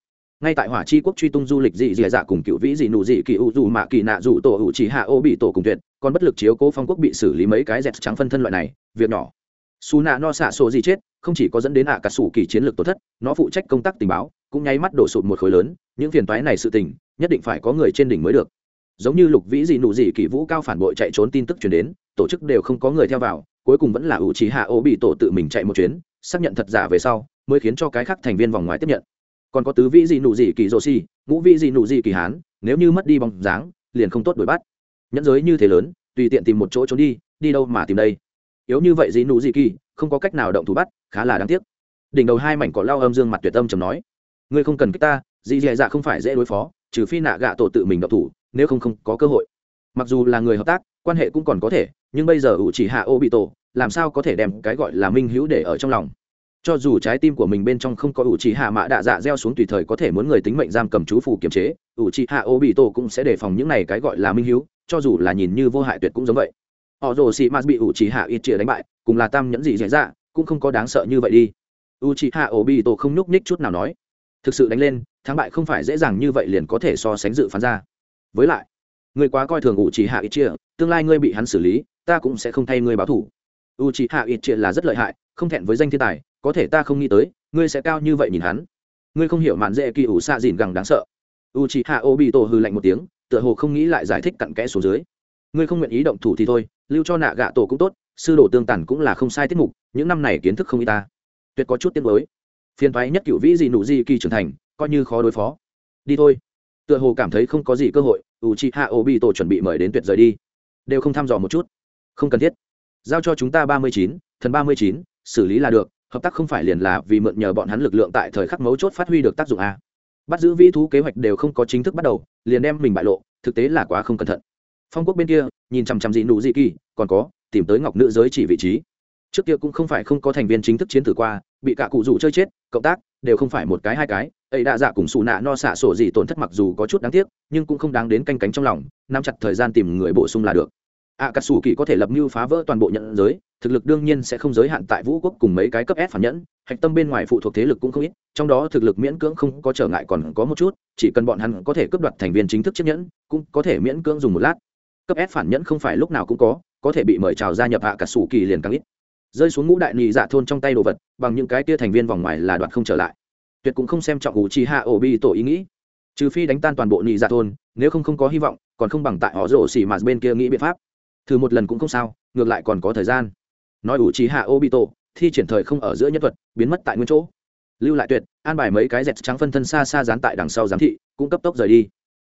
Ngay tại hỏa chi quốc truy tung du lịch dị dị dạ cùng cựu vĩ dị nụ dị kỳ u dù mạ kỳ nạ dù tổ hữu chỉ hạ ô bị tổ cùng tuyệt, còn bất lực chiếu cố phong quốc bị xử lý mấy cái dẹt trắng phân thân loại này, việc nhỏ. Xù nạ no xạ sổ gì chết, không chỉ có dẫn đến ạ cả sủ kỳ chiến lược tổn thất, nó phụ trách công tác tình báo, cũng nháy mắt đổ sụt một khối lớn, những phiền toái này sự tình, nhất định phải có người trên đỉnh mới được. Giống như lục vĩ gì nụ gì kỳ vũ cao phản bội chạy trốn tin tức chuyển đến, tổ chức đều không có người theo vào, cuối cùng vẫn là ủ trí hạ ô bị tổ tự mình chạy một chuyến xác nhận thật giả về sau, mới khiến cho cái khác thành viên vòng ngoài tiếp nhận. Còn có tứ vĩ gì nụ gì kỳ rô si ngũ vĩ gì nụ gì kỳ hán, nếu như mất đi bóng dáng, liền không tốt đuổi bắt. Nhẫn giới như thế lớn, tùy tiện tìm một chỗ trốn đi đi đâu mà tìm đây? Yếu như vậy gì nụ gì kỳ, không có cách nào động thủ bắt, khá là đáng tiếc. Đỉnh đầu hai mảnh cỏ lao âm dương mặt tuyệt âm chầm nói, ngươi không cần cách ta, dị dì dạ không phải dễ đối phó, trừ phi nạ gạ tổ tự mình động thủ, nếu không không có cơ hội. Mặc dù là người hợp tác, quan hệ cũng còn có thể, nhưng bây giờ ủ chỉ hạ ô bị tổ làm sao có thể đem cái gọi là minh hữu để ở trong lòng? Cho dù trái tim của mình bên trong không có ủ trì hạ mạ đạ dạ gieo xuống tùy thời có thể muốn người tính mệnh giam cầm chú phủ kiềm chế ủ trì hạ ô bị tổ cũng sẽ đề phòng những này cái gọi là minh hữu, cho dù là nhìn như vô hại tuyệt cũng giống vậy. Họ rồ xị mạt bị ủ trì hạ ít chĩa đánh bại, cùng là tam nhẫn gì dễ dạ, dạ cũng không có đáng sợ như vậy đi. U trì hạ ô bị tổ không nhúc nhích chút nào nói. Thực sự đánh lên, thắng bại không phải dễ dàng như vậy liền có thể so sánh dự phán ra. Với lại người quá coi thường ủ trì hạ ít chĩa tương lai ngươi bị hắn xử lý, ta cũng sẽ không thay ngươi báo thủ u chỉ hạ ít triệt là rất lợi hại, không thẹn với danh thiên tài, có thể ta không nghĩ tới, ngươi sẽ cao như vậy nhìn hắn. Ngươi không hiểu mạn dễ kỳ ủ xạ dìn gẳng đáng sợ. U chỉ hạ ô bị tổ hư lạnh một tiếng, tựa hồ không nghĩ lại giải thích cặn kẽ xuống dưới. Ngươi không nguyện ý động thủ thì thôi, lưu cho nạ gạ tổ cũng tốt, sư đồ tương tàn cũng là không sai tiết mục, những năm này kiến thức không y ta. Tuyệt có chút tiết mới phiền thoái nhất cựu vĩ gì nụ gì kỳ trưởng thành, coi như khó đối phó. Đi thôi. Tựa hồ cảm thấy không có gì cơ hội u chi hạ ô bị tổ chuẩn bị mời đến tuyệt rời đi. Đều không thăm dò một chút. Không cần thiết giao cho chúng ta ba mươi chín, thần ba mươi chín, xử lý là được, hợp tác không phải liền là vì mượn nhờ bọn hắn lực lượng tại thời khắc mấu chốt phát huy được tác dụng a. Bắt giữ vĩ thú kế hoạch đều không có chính thức bắt đầu, liền đem mình bại lộ, thực tế là quá không cẩn thận. Phong quốc bên kia, nhìn chằm chằm dị nụ dị kỳ, còn có, tìm tới ngọc nữ giới chỉ vị trí. Trước kia cũng không phải không có thành viên chính thức chiến tử qua, bị cả cụ rủ chơi chết, cộng tác, đều không phải một cái hai cái. Ấy đã dạ cùng xù nạ no xạ sổ gì tổn thất mặc dù có chút đáng tiếc, nhưng cũng không đáng đến canh cánh trong lòng, nắm chặt thời gian tìm người bổ sung là được ạ cà sủ kỳ có thể lập mưu phá vỡ toàn bộ nhận giới, thực lực đương nhiên sẽ không giới hạn tại vũ quốc cùng mấy cái cấp s phản nhẫn, hạch tâm bên ngoài phụ thuộc thế lực cũng không ít, trong đó thực lực miễn cưỡng không có trở ngại còn có một chút, chỉ cần bọn hắn có thể cướp đoạt thành viên chính thức chiếc nhẫn, cũng có thể miễn cưỡng dùng một lát. Cấp s phản nhẫn không phải lúc nào cũng có có thể bị mời chào gia nhập hạ cả sủ kỳ liền càng ít. Rơi xuống ngũ đại nhị dạ thôn trong tay đồ vật, bằng những cái tia thành viên vòng ngoài là đoạt không trở lại. Tuyệt cũng không xem trọng ủ trì hạ ổ bi tổ ý nghĩ. Trừ phi đánh tan toàn bộ nhị dạ thôn, nếu không không có hy vọng, còn không bằng tại họ rổ xỉ mà bên kia nghĩ biện pháp thử một lần cũng không sao, ngược lại còn có thời gian. Nói ủ trí hạ ô bị tổ thi triển thời không ở giữa nhân thuật, biến mất tại nguyên chỗ. Lưu lại tuyệt, an bài mấy cái dẹt trắng phân thân xa xa dán tại đằng sau giám thị, cũng cấp tốc rời đi.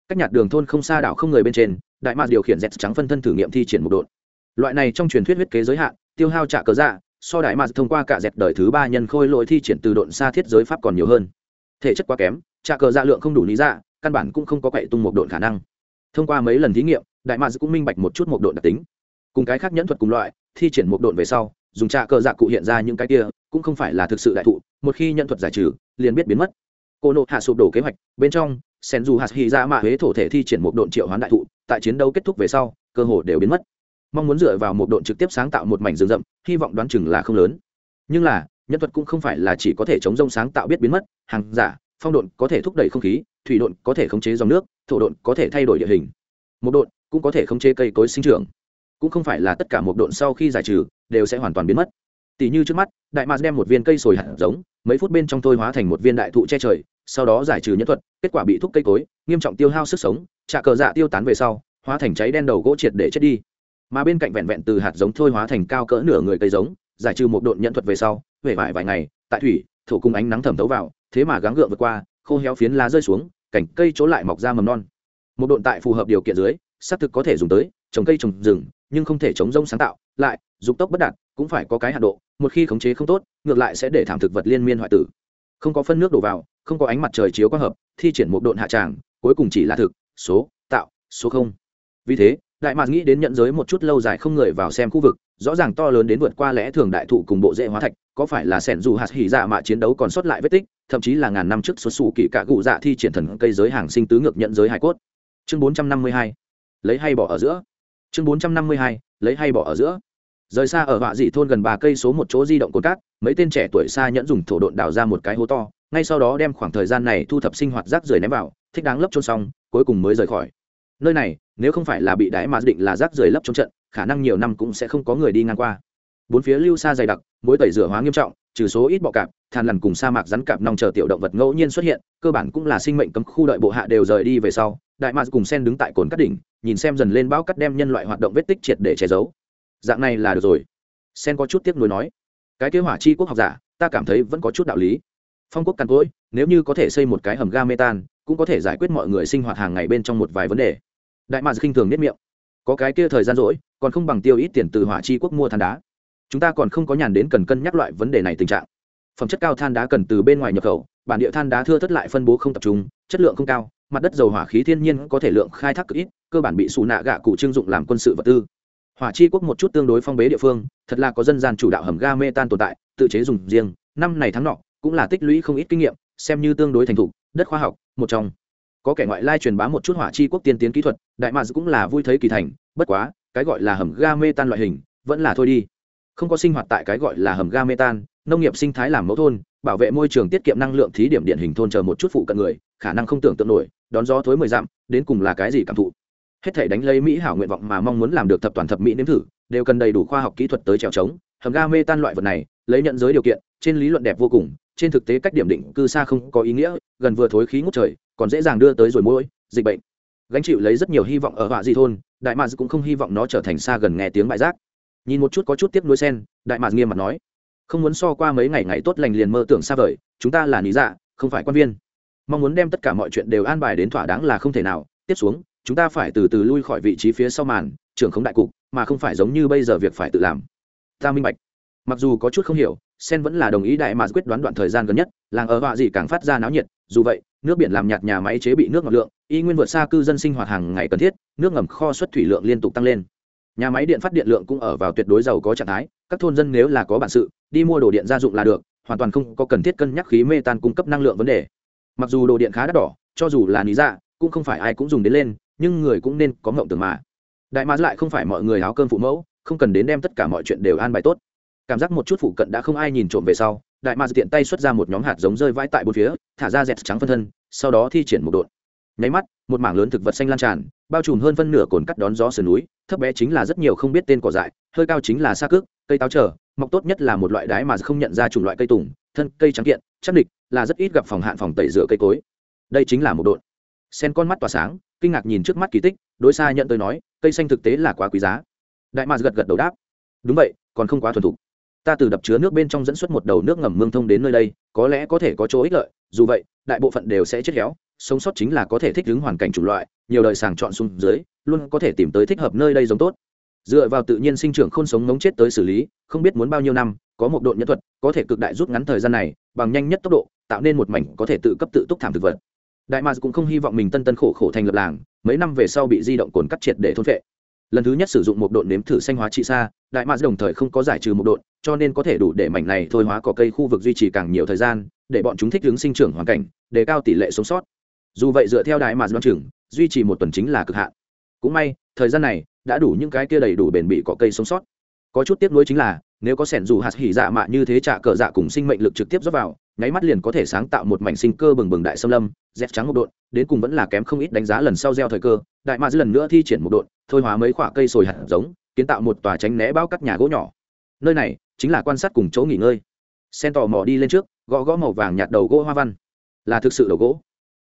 Cách nhạt đường thôn không xa đảo không người bên trên, đại mạc điều khiển dẹt trắng phân thân thử nghiệm thi triển một đột loại này trong truyền thuyết huyết kế giới hạn, tiêu hao trả cớ dạ so đại mạc thông qua cả dẹt đời thứ ba nhân khôi lỗi thi triển từ độn xa thiết giới pháp còn nhiều hơn. Thể chất quá kém, trả cờ dạ lượng không đủ lý dạ căn bản cũng không có quậy tung một độn khả năng. Thông qua mấy lần thí nghiệm đại mạc cũng minh bạch một chút một độn đặc tính. Cùng cái khác nhẫn thuật cùng loại, thi triển một độn về sau, dùng trả cờ dạ cụ hiện ra những cái kia, cũng không phải là thực sự đại thụ, một khi nhận thuật giải trừ, liền biết biến mất. Cô nộ hạ sụp đổ kế hoạch, bên trong, sen dù hạt hy ra dạ mạ huế thổ thể thi triển một độn triệu hoán đại thụ, tại chiến đấu kết thúc về sau, cơ hồ đều biến mất. Mong muốn dựa vào một độn trực tiếp sáng tạo một mảnh rừng rậm, hy vọng đoán chừng là không lớn. Nhưng là nhân thuật cũng không phải là chỉ có thể chống rông sáng tạo biết biến mất, hàng giả, phong độn có thể thúc đẩy không khí, thủy độn có thể khống chế dòng nước, thổ độn có thể thay đổi địa hình. Một độn cũng có thể khống chế cây cối sinh trưởng. Cũng không phải là tất cả một độn sau khi giải trừ, đều sẽ hoàn toàn biến mất. Tỷ như trước mắt, đại mạc đem một viên cây sồi hạt giống, mấy phút bên trong thôi hóa thành một viên đại thụ che trời, sau đó giải trừ nhân thuật, kết quả bị thúc cây cối, nghiêm trọng tiêu hao sức sống trà cờ dạ tiêu tán về sau, hóa thành cháy đen đầu gỗ triệt để chết đi. Mà bên cạnh vẹn vẹn từ hạt giống thôi hóa thành cao cỡ nửa người cây giống, giải trừ một độn nhận thuật về sau, huệ vải vài ngày, tại thủy, thổ cung ánh nắng thẩm thấu vào, thế mà gắng gượng vượt qua, khô héo phiến lá rơi xuống cảnh cây chỗ lại mọc ra mầm non. Một độn tại phù hợp điều kiện dưới xác thực có thể dùng tới, trồng cây trồng rừng, nhưng không thể chống rông sáng tạo, lại, dục tốc bất đạt, cũng phải có cái hạ độ, một khi khống chế không tốt, ngược lại sẽ để thảm thực vật liên miên hoại tử. Không có phân nước đổ vào, không có ánh mặt trời chiếu quang hợp, thi triển một độn hạ tràng, cuối cùng chỉ là thực, số, tạo, số không. Vì thế, đại mạc nghĩ đến nhận giới một chút lâu dài không người vào xem khu vực, rõ ràng to lớn đến vượt qua lẽ thường đại thụ cùng bộ dễ hóa thạch, có phải là sẻn dù hạt hỉ dạ mạ chiến đấu còn sót lại vết tích, thậm chí là ngàn năm trước xuất xù kỵ cả cụ dạ thi triển thần cây giới hàng sinh tứ ngược nhận giới hải cốt. Chương bốn trăm năm mươi hai lấy hay bỏ ở giữa. Chương bốn trăm năm mươi hai, lấy hay bỏ ở giữa. Rời xa ở họa dị thôn gần ba cây số một chỗ di động cồn cát, mấy tên trẻ tuổi xa nhẫn dùng thổ độn đào ra một cái hố to, ngay sau đó đem khoảng thời gian này thu thập sinh hoạt rác rưởi ném vào, thích đáng lấp trôn xong, cuối cùng mới rời khỏi. Nơi này, nếu không phải là bị đái mà định là rác rưởi lấp trong trận, khả năng nhiều năm cũng sẽ không có người đi ngang qua. Bốn phía lưu xa dày đặc, mối tẩy rửa hóa nghiêm trọng, trừ số ít bọ cạp, than lằn cùng sa mạc rắn cạp nòng chờ tiểu động vật ngẫu nhiên xuất hiện, cơ bản cũng là sinh mệnh cấm khu đợi bộ hạ đều rời đi về sau đại mạc cùng sen đứng tại cồn cắt đỉnh nhìn xem dần lên bão cắt đem nhân loại hoạt động vết tích triệt để che giấu. Dạng này là được rồi. Sen có chút tiếc nuối nói, cái kế hỏa chi quốc học giả, ta cảm thấy vẫn có chút đạo lý. Phong quốc càn cỗi, nếu như có thể xây một cái hầm ga metan cũng có thể giải quyết mọi người sinh hoạt hàng ngày bên trong một vài vấn đề. Đại mạc khinh thường nếp miệng. Có cái kia thời gian rỗi, còn không bằng tiêu ít tiền từ hỏa chi quốc mua than đá. Chúng ta còn không có nhàn đến cần cân nhắc loại vấn đề này tình trạng. Phẩm chất cao than đá cần từ bên ngoài nhập khẩu, bản địa than đá thưa thất lại phân bố không tập trung, chất lượng không cao mặt đất dầu hỏa khí thiên nhiên có thể lượng khai thác cực ít, cơ bản bị xù nạ gạ cụ trưng dụng làm quân sự vật tư. Hỏa chi quốc một chút tương đối phong bế địa phương, thật là có dân gian chủ đạo hầm ga mê tan tồn tại, tự chế dùng riêng, năm này tháng nọ, cũng là tích lũy không ít kinh nghiệm, xem như tương đối thành thục, đất khoa học, một trong. Có kẻ ngoại lai truyền bá một chút hỏa chi quốc tiên tiến kỹ thuật, đại mads cũng là vui thấy kỳ thành, bất quá, cái gọi là hầm ga mê tan loại hình, vẫn là thôi đi. Không có sinh hoạt tại cái gọi là hầm ga mê tan, nông nghiệp sinh thái làm mẫu thôn, bảo vệ môi trường tiết kiệm năng lượng thí điểm điện hình thôn chờ một chút phụ cận người, khả năng không tưởng tượng nổi đón gió thối mười dặm, đến cùng là cái gì cảm thụ? Hết thể đánh lấy mỹ hảo nguyện vọng mà mong muốn làm được thập toàn thập mỹ nếm thử, đều cần đầy đủ khoa học kỹ thuật tới trèo trống, hầm ga mê tan loại vật này, lấy nhận giới điều kiện, trên lý luận đẹp vô cùng, trên thực tế cách điểm định cư xa không có ý nghĩa, gần vừa thối khí ngút trời, còn dễ dàng đưa tới rồi mũi dịch bệnh. Gánh chịu lấy rất nhiều hy vọng ở họa di thôn, đại mạc cũng không hy vọng nó trở thành xa gần nghe tiếng bại giác. Nhìn một chút có chút tiếp nối sen đại mạc nghiêm mặt nói, không muốn so qua mấy ngày ngày tốt lành liền mơ tưởng xa vời, chúng ta là lý dạ không phải quan viên mong muốn đem tất cả mọi chuyện đều an bài đến thỏa đáng là không thể nào. Tiếp xuống, chúng ta phải từ từ lui khỏi vị trí phía sau màn, trưởng không đại cục, mà không phải giống như bây giờ việc phải tự làm. Ta minh bạch. Mặc dù có chút không hiểu, sen vẫn là đồng ý đại mà quyết đoán đoạn thời gian gần nhất, làng ở họa gì càng phát ra náo nhiệt, dù vậy, nước biển làm nhạt nhà máy chế bị nước ngọt lượng, y nguyên vượt xa cư dân sinh hoạt hàng ngày cần thiết, nước ngầm kho xuất thủy lượng liên tục tăng lên. Nhà máy điện phát điện lượng cũng ở vào tuyệt đối giàu có trạng thái, các thôn dân nếu là có bản sự, đi mua đồ điện gia dụng là được, hoàn toàn không có cần thiết cân nhắc khí mê tan cung cấp năng lượng vấn đề mặc dù đồ điện khá đắt đỏ, cho dù là lý dạ cũng không phải ai cũng dùng đến lên, nhưng người cũng nên có mộng tưởng mà. Đại mã lại không phải mọi người áo cơm phụ mẫu, không cần đến đem tất cả mọi chuyện đều an bài tốt. Cảm giác một chút phụ cận đã không ai nhìn trộm về sau, đại mã tiện tay xuất ra một nhóm hạt giống rơi vãi tại bốn phía, thả ra dẹt trắng phân thân, sau đó thi triển một đột nháy mắt, một mảng lớn thực vật xanh lan tràn, bao trùm hơn phân nửa cồn cắt đón gió sườn núi, thấp bé chính là rất nhiều không biết tên cỏ dại, hơi cao chính là xa cước, cây táo trở mọc tốt nhất là một loại đái mà không nhận ra chủng loại cây tùng, thân cây trắng kiện, chắc địch là rất ít gặp phòng hạn phòng tẩy rửa cây cối. Đây chính là một độn. Sen con mắt tỏa sáng, kinh ngạc nhìn trước mắt kỳ tích, đối xa nhận tới nói, cây xanh thực tế là quá quý giá. Đại mạc gật gật đầu đáp. Đúng vậy, còn không quá thuần thục. Ta từ đập chứa nước bên trong dẫn xuất một đầu nước ngầm mương thông đến nơi đây, có lẽ có thể có chỗ ích lợi, dù vậy, đại bộ phận đều sẽ chết héo, sống sót chính là có thể thích ứng hoàn cảnh chủng loại, nhiều đời sàng chọn xuống dưới, luôn có thể tìm tới thích hợp nơi đây giống tốt. Dựa vào tự nhiên sinh trưởng không sống ngống chết tới xử lý, không biết muốn bao nhiêu năm, có một độ nhân thuật, có thể cực đại rút ngắn thời gian này, bằng nhanh nhất tốc độ tạo nên một mảnh có thể tự cấp tự túc thảm thực vật. Đại mars cũng không hy vọng mình tân tân khổ khổ thành lập làng, mấy năm về sau bị di động cồn cắt triệt để thôn phệ. Lần thứ nhất sử dụng một độn nếm thử xanh hóa trị xa đại mars đồng thời không có giải trừ một độn, cho nên có thể đủ để mảnh này thôi hóa cỏ cây khu vực duy trì càng nhiều thời gian, để bọn chúng thích ứng sinh trưởng hoàn cảnh, đề cao tỷ lệ sống sót. Dù vậy dựa theo đại mars đoán chừng, duy trì một tuần chính là cực hạn. Cũng may, thời gian này đã đủ những cái kia đầy đủ bền bỉ cỏ cây sống sót. Có chút tiếc nuối chính là, nếu có sẻn dù hạt hỉ dạ mạ như thế trả cờ dạ cùng sinh mệnh lực trực tiếp dốc vào nháy mắt liền có thể sáng tạo một mảnh sinh cơ bừng bừng đại xâm lâm, dép trắng một độn, đến cùng vẫn là kém không ít đánh giá lần sau gieo thời cơ, đại mạ dư lần nữa thi triển một độn, thôi hóa mấy khoả cây sồi hạt giống, kiến tạo một tòa tránh né bao các nhà gỗ nhỏ. Nơi này chính là quan sát cùng chỗ nghỉ ngơi. Sen tò mò đi lên trước, gõ gõ màu vàng nhạt đầu gỗ hoa văn. Là thực sự đầu gỗ?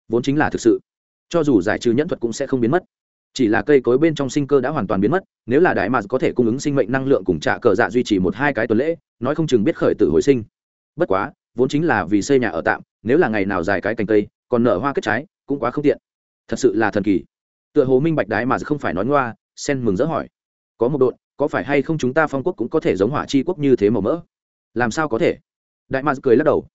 Vốn chính là thực sự. Cho dù giải trừ nhẫn thuật cũng sẽ không biến mất. Chỉ là cây cối bên trong sinh cơ đã hoàn toàn biến mất, nếu là đại mạc có thể cung ứng sinh mệnh năng lượng cùng trả cờ dạ duy trì một hai cái tuần lễ, nói không chừng biết khởi tử hồi sinh. Bất quá vốn chính là vì xây nhà ở tạm, nếu là ngày nào dài cái cành cây, còn nở hoa kết trái, cũng quá không tiện. Thật sự là thần kỳ. Tựa hồ minh bạch đái mà không phải nói ngoa, sen mừng rỡ hỏi. Có một đội có phải hay không chúng ta phong quốc cũng có thể giống hỏa chi quốc như thế màu mỡ? Làm sao có thể? Đại mạc cười lắc đầu.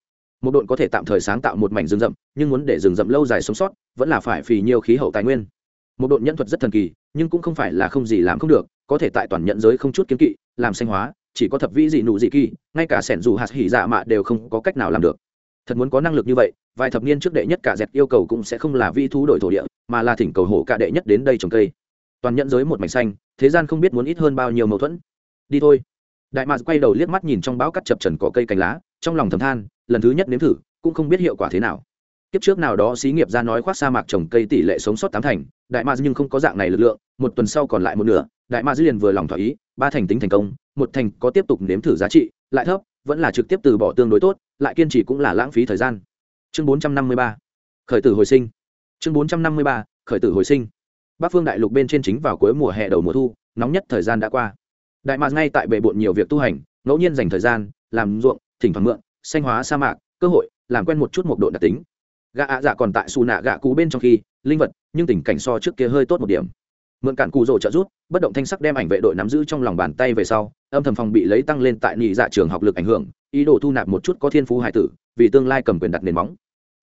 Một đội có thể tạm thời sáng tạo một mảnh rừng rậm, nhưng muốn để rừng rậm lâu dài sống sót, vẫn là phải phì nhiều khí hậu tài nguyên. Một đội nhân thuật rất thần kỳ, nhưng cũng không phải là không gì làm không được, có thể tại toàn nhận giới không chút kiếm kỵ, làm xanh hóa chỉ có thập vĩ dị nụ dị kỳ, ngay cả sẻn dù hạt hỉ dạ mạ đều không có cách nào làm được. Thật muốn có năng lực như vậy, vài thập niên trước đệ nhất cả dẹt yêu cầu cũng sẽ không là vi thú đổi thổ địa, mà là thỉnh cầu hổ cả đệ nhất đến đây trồng cây. Toàn nhận giới một mảnh xanh, thế gian không biết muốn ít hơn bao nhiêu mâu thuẫn. Đi thôi. Đại mạc quay đầu liếc mắt nhìn trong bão cắt chập trần cỏ cây cành lá, trong lòng thầm than, lần thứ nhất nếm thử, cũng không biết hiệu quả thế nào. Kiếp trước nào đó xí nghiệp ra nói khoác sa mạc trồng cây tỷ lệ sống sót tám thành, đại mạc nhưng không có dạng này lực lượng, một tuần sau còn lại một nửa, đại mạc liền vừa lòng thỏa ý, ba thành tính thành công một thành có tiếp tục nếm thử giá trị, lại thấp, vẫn là trực tiếp từ bỏ tương đối tốt, lại kiên trì cũng là lãng phí thời gian. Chương 453 khởi tử hồi sinh. Chương 453 khởi tử hồi sinh. Bắc phương đại lục bên trên chính vào cuối mùa hè đầu mùa thu, nóng nhất thời gian đã qua. Đại mạc ngay tại bệ bộn nhiều việc tu hành, ngẫu nhiên dành thời gian, làm ruộng, thỉnh thoảng mượn xanh hóa sa mạc, cơ hội, làm quen một chút một độ đặc tính. Gạ ạ dạ còn tại xù nạ gạ cú bên trong khi, linh vật, nhưng tình cảnh so trước kia hơi tốt một điểm mượn cạn cù rổ trợ rút bất động thanh sắc đem ảnh vệ đội nắm giữ trong lòng bàn tay về sau, âm thầm phòng bị lấy tăng lên tại nhị dạ trường học lực ảnh hưởng, ý đồ thu nạp một chút có thiên phú hải tử, vì tương lai cầm quyền đặt nền móng.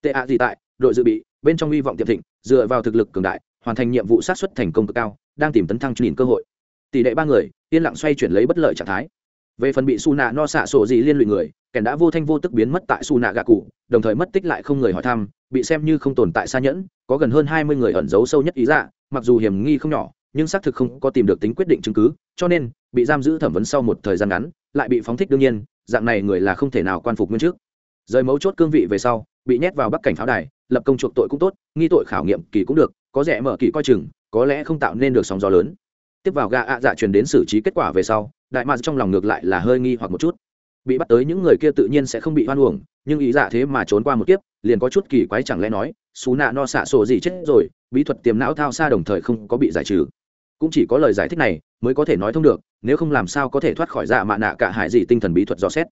Tệ ạ gì tại, đội dự bị, bên trong hy vọng tiệm thịnh, dựa vào thực lực cường đại, hoàn thành nhiệm vụ sát xuất thành công cực cao, đang tìm tấn thăng nhìn cơ hội. Tỷ lệ ba người, yên lặng xoay chuyển lấy bất lợi trạng thái. Về phần bị su nạ no xạ sổ gì liên lụy người, kẻ đã vô thanh vô tức biến mất tại su nạ gạ cụ, đồng thời mất tích lại không người hỏi thăm, bị xem như không tồn tại xa nhẫn, có gần hơn hai mươi người ẩn giấu sâu nhất ý dạ mặc dù hiểm nghi không nhỏ, nhưng xác thực không có tìm được tính quyết định chứng cứ, cho nên, bị giam giữ thẩm vấn sau một thời gian ngắn, lại bị phóng thích đương nhiên, dạng này người là không thể nào quan phục nguyên trước. Rời mấu chốt cương vị về sau, bị nhét vào bắc cảnh pháo đài, lập công chuộc tội cũng tốt, nghi tội khảo nghiệm kỳ cũng được, có rẻ mở kỳ coi chừng, có lẽ không tạo nên được sóng gió lớn. Tiếp vào ga ạ dạ truyền đến xử trí kết quả về sau, đại mạc trong lòng ngược lại là hơi nghi hoặc một chút bị bắt tới những người kia tự nhiên sẽ không bị hoan uổng, nhưng ý dạ thế mà trốn qua một kiếp, liền có chút kỳ quái chẳng lẽ nói, xú nạ no xạ sổ gì chết rồi, bí thuật tiềm não thao xa đồng thời không có bị giải trừ. Cũng chỉ có lời giải thích này mới có thể nói thông được, nếu không làm sao có thể thoát khỏi dạ mạ nạ cả hại gì tinh thần bí thuật dò xét.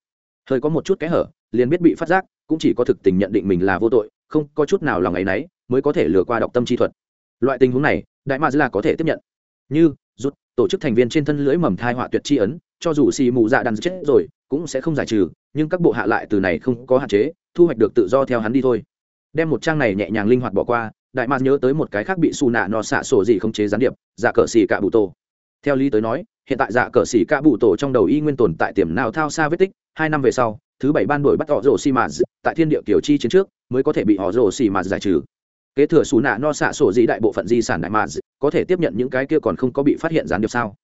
Hơi có một chút kẽ hở, liền biết bị phát giác, cũng chỉ có thực tình nhận định mình là vô tội, không có chút nào lòng ấy nấy mới có thể lừa qua đọc tâm chi thuật. Loại tình huống này, đại ma là có thể tiếp nhận. Như, rút, tổ chức thành viên trên thân lưỡi mầm thai họa tuyệt chi ấn, cho dù xì mù dạ đàn chết rồi cũng sẽ không giải trừ, nhưng các bộ hạ lại từ này không có hạn chế, thu hoạch được tự do theo hắn đi thôi. Đem một trang này nhẹ nhàng linh hoạt bỏ qua, đại mạc nhớ tới một cái khác bị xù nạ nọ xạ sổ gì không chế gián điệp giả cờ xì cạ bụ tổ. Theo lý tới nói, hiện tại giả cờ xì cạ bụ tổ trong đầu y nguyên tồn tại tiềm nào thao xa vết tích, hai năm về sau, thứ bảy ban đổi bắt họ rổ xì mạt, tại thiên địa kiểu chi chiến trước, mới có thể bị họ rổ xì mạt giải trừ. Kế thừa xù nạ no xạ sổ dĩ đại bộ phận di sản đại mà có thể tiếp nhận những cái kia còn không có bị phát hiện gián điệp sao?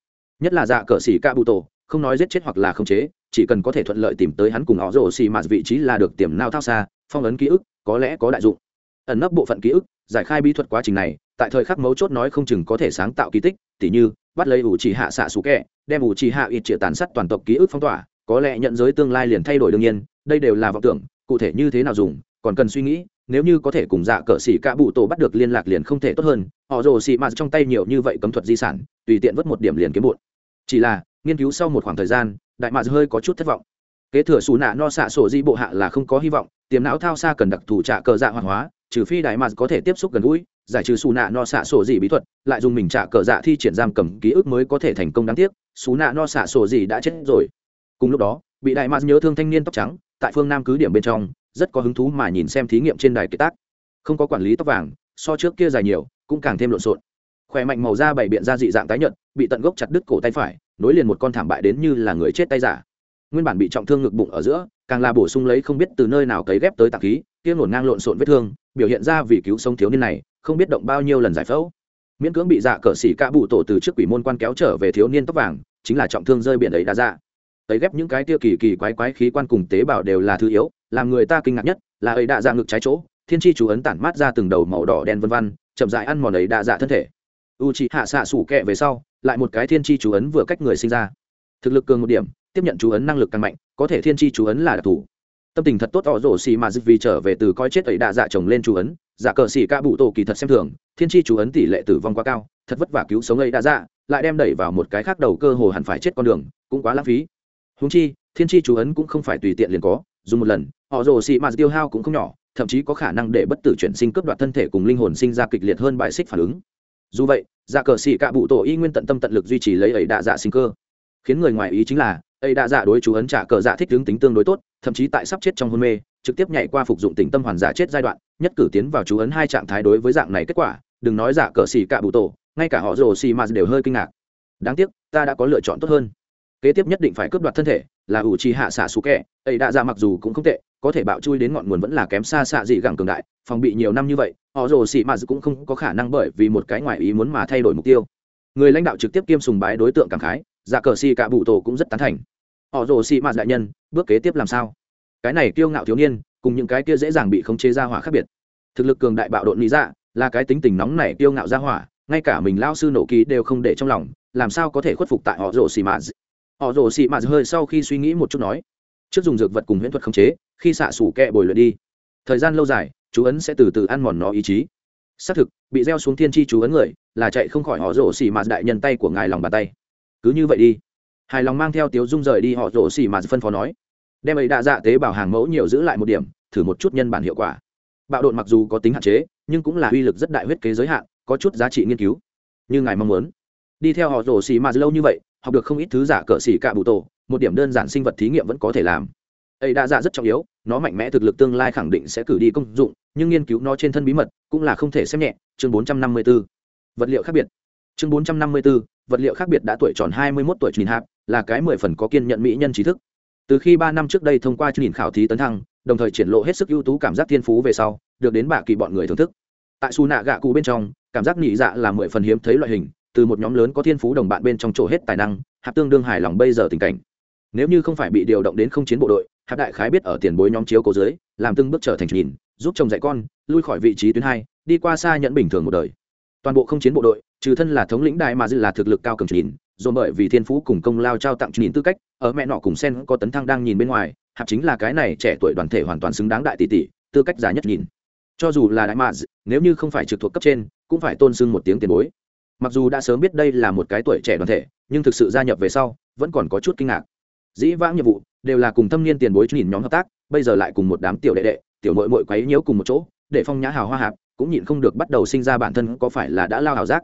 Nhất là dạ cờ xì cạ bụ tổ không nói giết chết hoặc là khống chế, chỉ cần có thể thuận lợi tìm tới hắn cùng họ rồ xì mạt vị trí là được tiềm nao thao xa, phong ấn ký ức có lẽ có đại dụng. Ẩn nấp bộ phận ký ức, giải khai bí thuật quá trình này, tại thời khắc mấu chốt nói không chừng có thể sáng tạo kỳ tích, tỉ như, bắt lấy ủ trì hạ xạ xú kẹ đem ủ trì hạ ít triệu tàn sát toàn tộc ký ức phong tỏa, có lẽ nhận giới tương lai liền thay đổi đương nhiên, đây đều là vọng tưởng, cụ thể như thế nào dùng, còn cần suy nghĩ, nếu như có thể cùng dạ cờ xỉ cả bụ tổ bắt được liên lạc liền không thể tốt hơn, họ rồ xỉ mạt trong tay nhiều như vậy cấm thuật di sản, tùy tiện vứt một điểm liền kiếm bụn chỉ là nghiên cứu sau một khoảng thời gian, đại mạc hơi có chút thất vọng. Kế thừa xù nạ no xạ sổ di bộ hạ là không có hy vọng, tiềm não thao xa cần đặc thù trả cờ dạ hoàng hóa, trừ phi đại mạc có thể tiếp xúc gần gũi, giải trừ xù nạ no xạ sổ Di bí thuật, lại dùng mình trả cờ dạ thi triển giam cầm ký ức mới có thể thành công đáng tiếc, xù nạ no xạ sổ Di đã chết rồi. Cùng lúc đó, bị đại mạc nhớ thương thanh niên tóc trắng, tại phương nam cứ điểm bên trong, rất có hứng thú mà nhìn xem thí nghiệm trên đài kế tác. Không có quản lý tóc vàng, so trước kia dài nhiều, cũng càng thêm lộn xộn. Khỏe mạnh màu da bảy biện ra dị dạng tái nhợt, bị tận gốc chặt đứt cổ tay phải nối liền một con thảm bại đến như là người chết tay giả. Nguyên bản bị trọng thương ngực bụng ở giữa, càng là bổ sung lấy không biết từ nơi nào cấy ghép tới tạp khí, kia ngổn ngang lộn xộn vết thương, biểu hiện ra vì cứu sống thiếu niên này, không biết động bao nhiêu lần giải phẫu. Miễn cưỡng bị dạ cờ xỉ ca bụ tổ từ trước quỷ môn quan kéo trở về thiếu niên tóc vàng, chính là trọng thương rơi biển ấy đã dạ. ra ấy ghép những cái tiêu kỳ kỳ quái quái khí quan cùng tế bào đều là thứ yếu, làm người ta kinh ngạc nhất là ấy đã ra ngực trái chỗ, thiên tri chú ấn tản mát ra từng đầu màu đỏ đen vân vân, chậm dại ăn mòn ấy đã dạ thân thể. U chị hạ xạ sủ kẹ về sau lại một cái thiên tri chú ấn vừa cách người sinh ra. Thực lực cường một điểm, tiếp nhận chú ấn năng lực càng mạnh, có thể thiên tri chú ấn là đặc thù. Tâm tình thật tốt họ rổ xì mà dứt vì trở về từ coi chết ấy đạ dạ chồng lên chú ấn giả cờ xì ca bụ tổ kỳ thật xem thường, thiên tri chú ấn tỷ lệ tử vong quá cao, thật vất vả cứu sống ấy đạ dạ lại đem đẩy vào một cái khác đầu cơ hồ hẳn phải chết con đường, cũng quá lãng phí. Húng chi, thiên tri chú ấn cũng không phải tùy tiện liền có, dùng một lần họ rổ xì mà tiêu hao cũng không nhỏ, thậm chí có khả năng để bất tử chuyển sinh cướp đoạt thân thể cùng linh hồn sinh ra kịch liệt hơn bài xích phản ứng. Dù vậy dạ cờ xì cạ bụ tổ y nguyên tận tâm tận lực duy trì lấy ấy đạ dạ sinh cơ. Khiến người ngoài ý chính là, ấy đạ dạ đối chú ấn trả cờ dạ thích hướng tính tương đối tốt, thậm chí tại sắp chết trong hôn mê, trực tiếp nhảy qua phục dụng tỉnh tâm hoàn giả chết giai đoạn, nhất cử tiến vào chú ấn hai trạng thái đối với dạng này kết quả, đừng nói giả cờ xì cạ bụ tổ, ngay cả họ rồ xì mà đều hơi kinh ngạc. Đáng tiếc, ta đã có lựa chọn tốt hơn kế tiếp nhất định phải cướp đoạt thân thể, là ủ trì hạ xạ xú kẹ. Ấy đã ra dạ mặc dù cũng không tệ, có thể bạo chui đến ngọn nguồn vẫn là kém xa xạ dị gẳng cường đại, phòng bị nhiều năm như vậy, họ rồ xì mà cũng không có khả năng bởi vì một cái ngoài ý muốn mà thay đổi mục tiêu. Người lãnh đạo trực tiếp kiêm sùng bái đối tượng cảm khái dạ cờ xì cả bụ tổ cũng rất tán thành. Họ rồ xì mạt đại nhân, bước kế tiếp làm sao? Cái này kiêu ngạo thiếu niên, cùng những cái kia dễ dàng bị khống chế ra hỏa khác biệt. Thực lực cường đại bạo độn lý dạ là cái tính tình nóng này kiêu ngạo ra hỏa, ngay cả mình lao sư nổ ký đều không để trong lòng, làm sao có thể khuất phục tại họ rồ xì mạt họ rồ xì mạt hơi sau khi suy nghĩ một chút nói, trước dùng dược vật cùng huyễn thuật khống chế, khi xạ xủ kẹ bồi luyện đi. Thời gian lâu dài, chú ấn sẽ từ từ ăn mòn nó ý chí. Xác thực, bị gieo xuống thiên tri chú ấn người, là chạy không khỏi họ rổ xị mạt đại nhân tay của ngài lòng bàn tay. Cứ như vậy đi. Hài lòng mang theo tiếu dung rời đi, họ rổ xị mạt phân phó nói, đem ấy đa dạ tế bào hàng mẫu nhiều giữ lại một điểm, thử một chút nhân bản hiệu quả. Bạo đột mặc dù có tính hạn chế, nhưng cũng là uy lực rất đại huyết kế giới hạn, có chút giá trị nghiên cứu, như ngài mong muốn. Đi theo họ rổ xì mạt lâu như vậy học được không ít thứ giả cỡ xì cạ bụ tổ một điểm đơn giản sinh vật thí nghiệm vẫn có thể làm. Ấy đa dạ rất trọng yếu nó mạnh mẽ thực lực tương lai khẳng định sẽ cử đi công dụng nhưng nghiên cứu nó trên thân bí mật cũng là không thể xem nhẹ. Chương 454. vật liệu khác biệt. Chương 454, vật liệu khác biệt đã tuổi tròn 21 tuổi truyền hạp là cái mười phần có kiên nhận mỹ nhân trí thức. Từ khi ba năm trước đây thông qua nhìn khảo thí tấn thăng đồng thời triển lộ hết sức ưu tú cảm giác thiên phú về sau được đến bạ kỳ bọn người thưởng thức. Tại su nạ gạ cụ bên trong cảm giác nhị dạ là mười phần hiếm thấy loại hình từ một nhóm lớn có thiên phú đồng bạn bên trong chỗ hết tài năng, hạp tương đương hài lòng bây giờ tình cảnh. Nếu như không phải bị điều động đến không chiến bộ đội, hạp đại khái biết ở tiền bối nhóm chiếu cố dưới, làm từng bước trở thành nhìn, giúp chồng dạy con, lui khỏi vị trí tuyến hai, đi qua xa nhận bình thường một đời. Toàn bộ không chiến bộ đội, trừ thân là thống lĩnh đại mà dư là thực lực cao cường nhìn rồi bởi vì thiên phú cùng công lao trao tặng nhìn tư cách, ở mẹ nọ cùng sen có tấn thăng đang nhìn bên ngoài, hạp chính là cái này trẻ tuổi đoàn thể hoàn toàn xứng đáng đại tỷ tỷ, tư cách giá nhất nhìn. Cho dù là đại mà nếu như không phải trực thuộc cấp trên, cũng phải tôn sưng một tiếng tiền bối mặc dù đã sớm biết đây là một cái tuổi trẻ đoàn thể, nhưng thực sự gia nhập về sau, vẫn còn có chút kinh ngạc. Dĩ vãng nhiệm vụ, đều là cùng thâm niên tiền bối nhìn nhóm hợp tác, bây giờ lại cùng một đám tiểu đệ đệ, tiểu nội mội quấy nhiễu cùng một chỗ, để phong nhã hào hoa hạp, cũng nhịn không được bắt đầu sinh ra bản thân có phải là đã lao hào giác.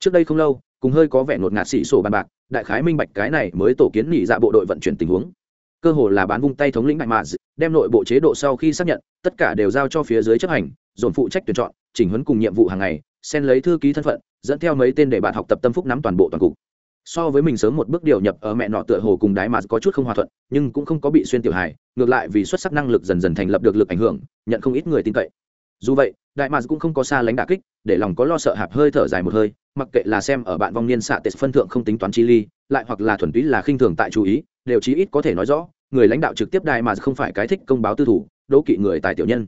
Trước đây không lâu, cùng hơi có vẻ ngột ngạt xỉ sổ bàn bạc, đại khái minh bạch cái này mới tổ kiến nghỉ dạ bộ đội vận chuyển tình huống. Cơ hồ là bán vung tay thống lĩnh đại mà đem nội bộ chế độ sau khi xác nhận, tất cả đều giao cho phía dưới chấp hành, dồn phụ trách tuyển chọn, chỉnh huấn cùng nhiệm vụ hàng ngày, xen lấy thư ký thân phận dẫn theo mấy tên để bạn học tập tâm phúc nắm toàn bộ toàn cục. So với mình sớm một bước điều nhập ở mẹ nọ tựa hồ cùng đái mà có chút không hòa thuận, nhưng cũng không có bị xuyên tiểu hài, ngược lại vì xuất sắc năng lực dần dần thành lập được lực ảnh hưởng, nhận không ít người tin cậy. Dù vậy đại mà cũng không có xa lánh đả kích, để lòng có lo sợ hạp hơi thở dài một hơi, mặc kệ là xem ở bạn vong niên xạ tệ phân thượng không tính toán chi ly, lại hoặc là thuần túy là khinh thường tại chú ý, đều chí ít có thể nói rõ, người lãnh đạo trực tiếp đại mà không phải cái thích công báo tư thủ, đố kỵ người tài tiểu nhân.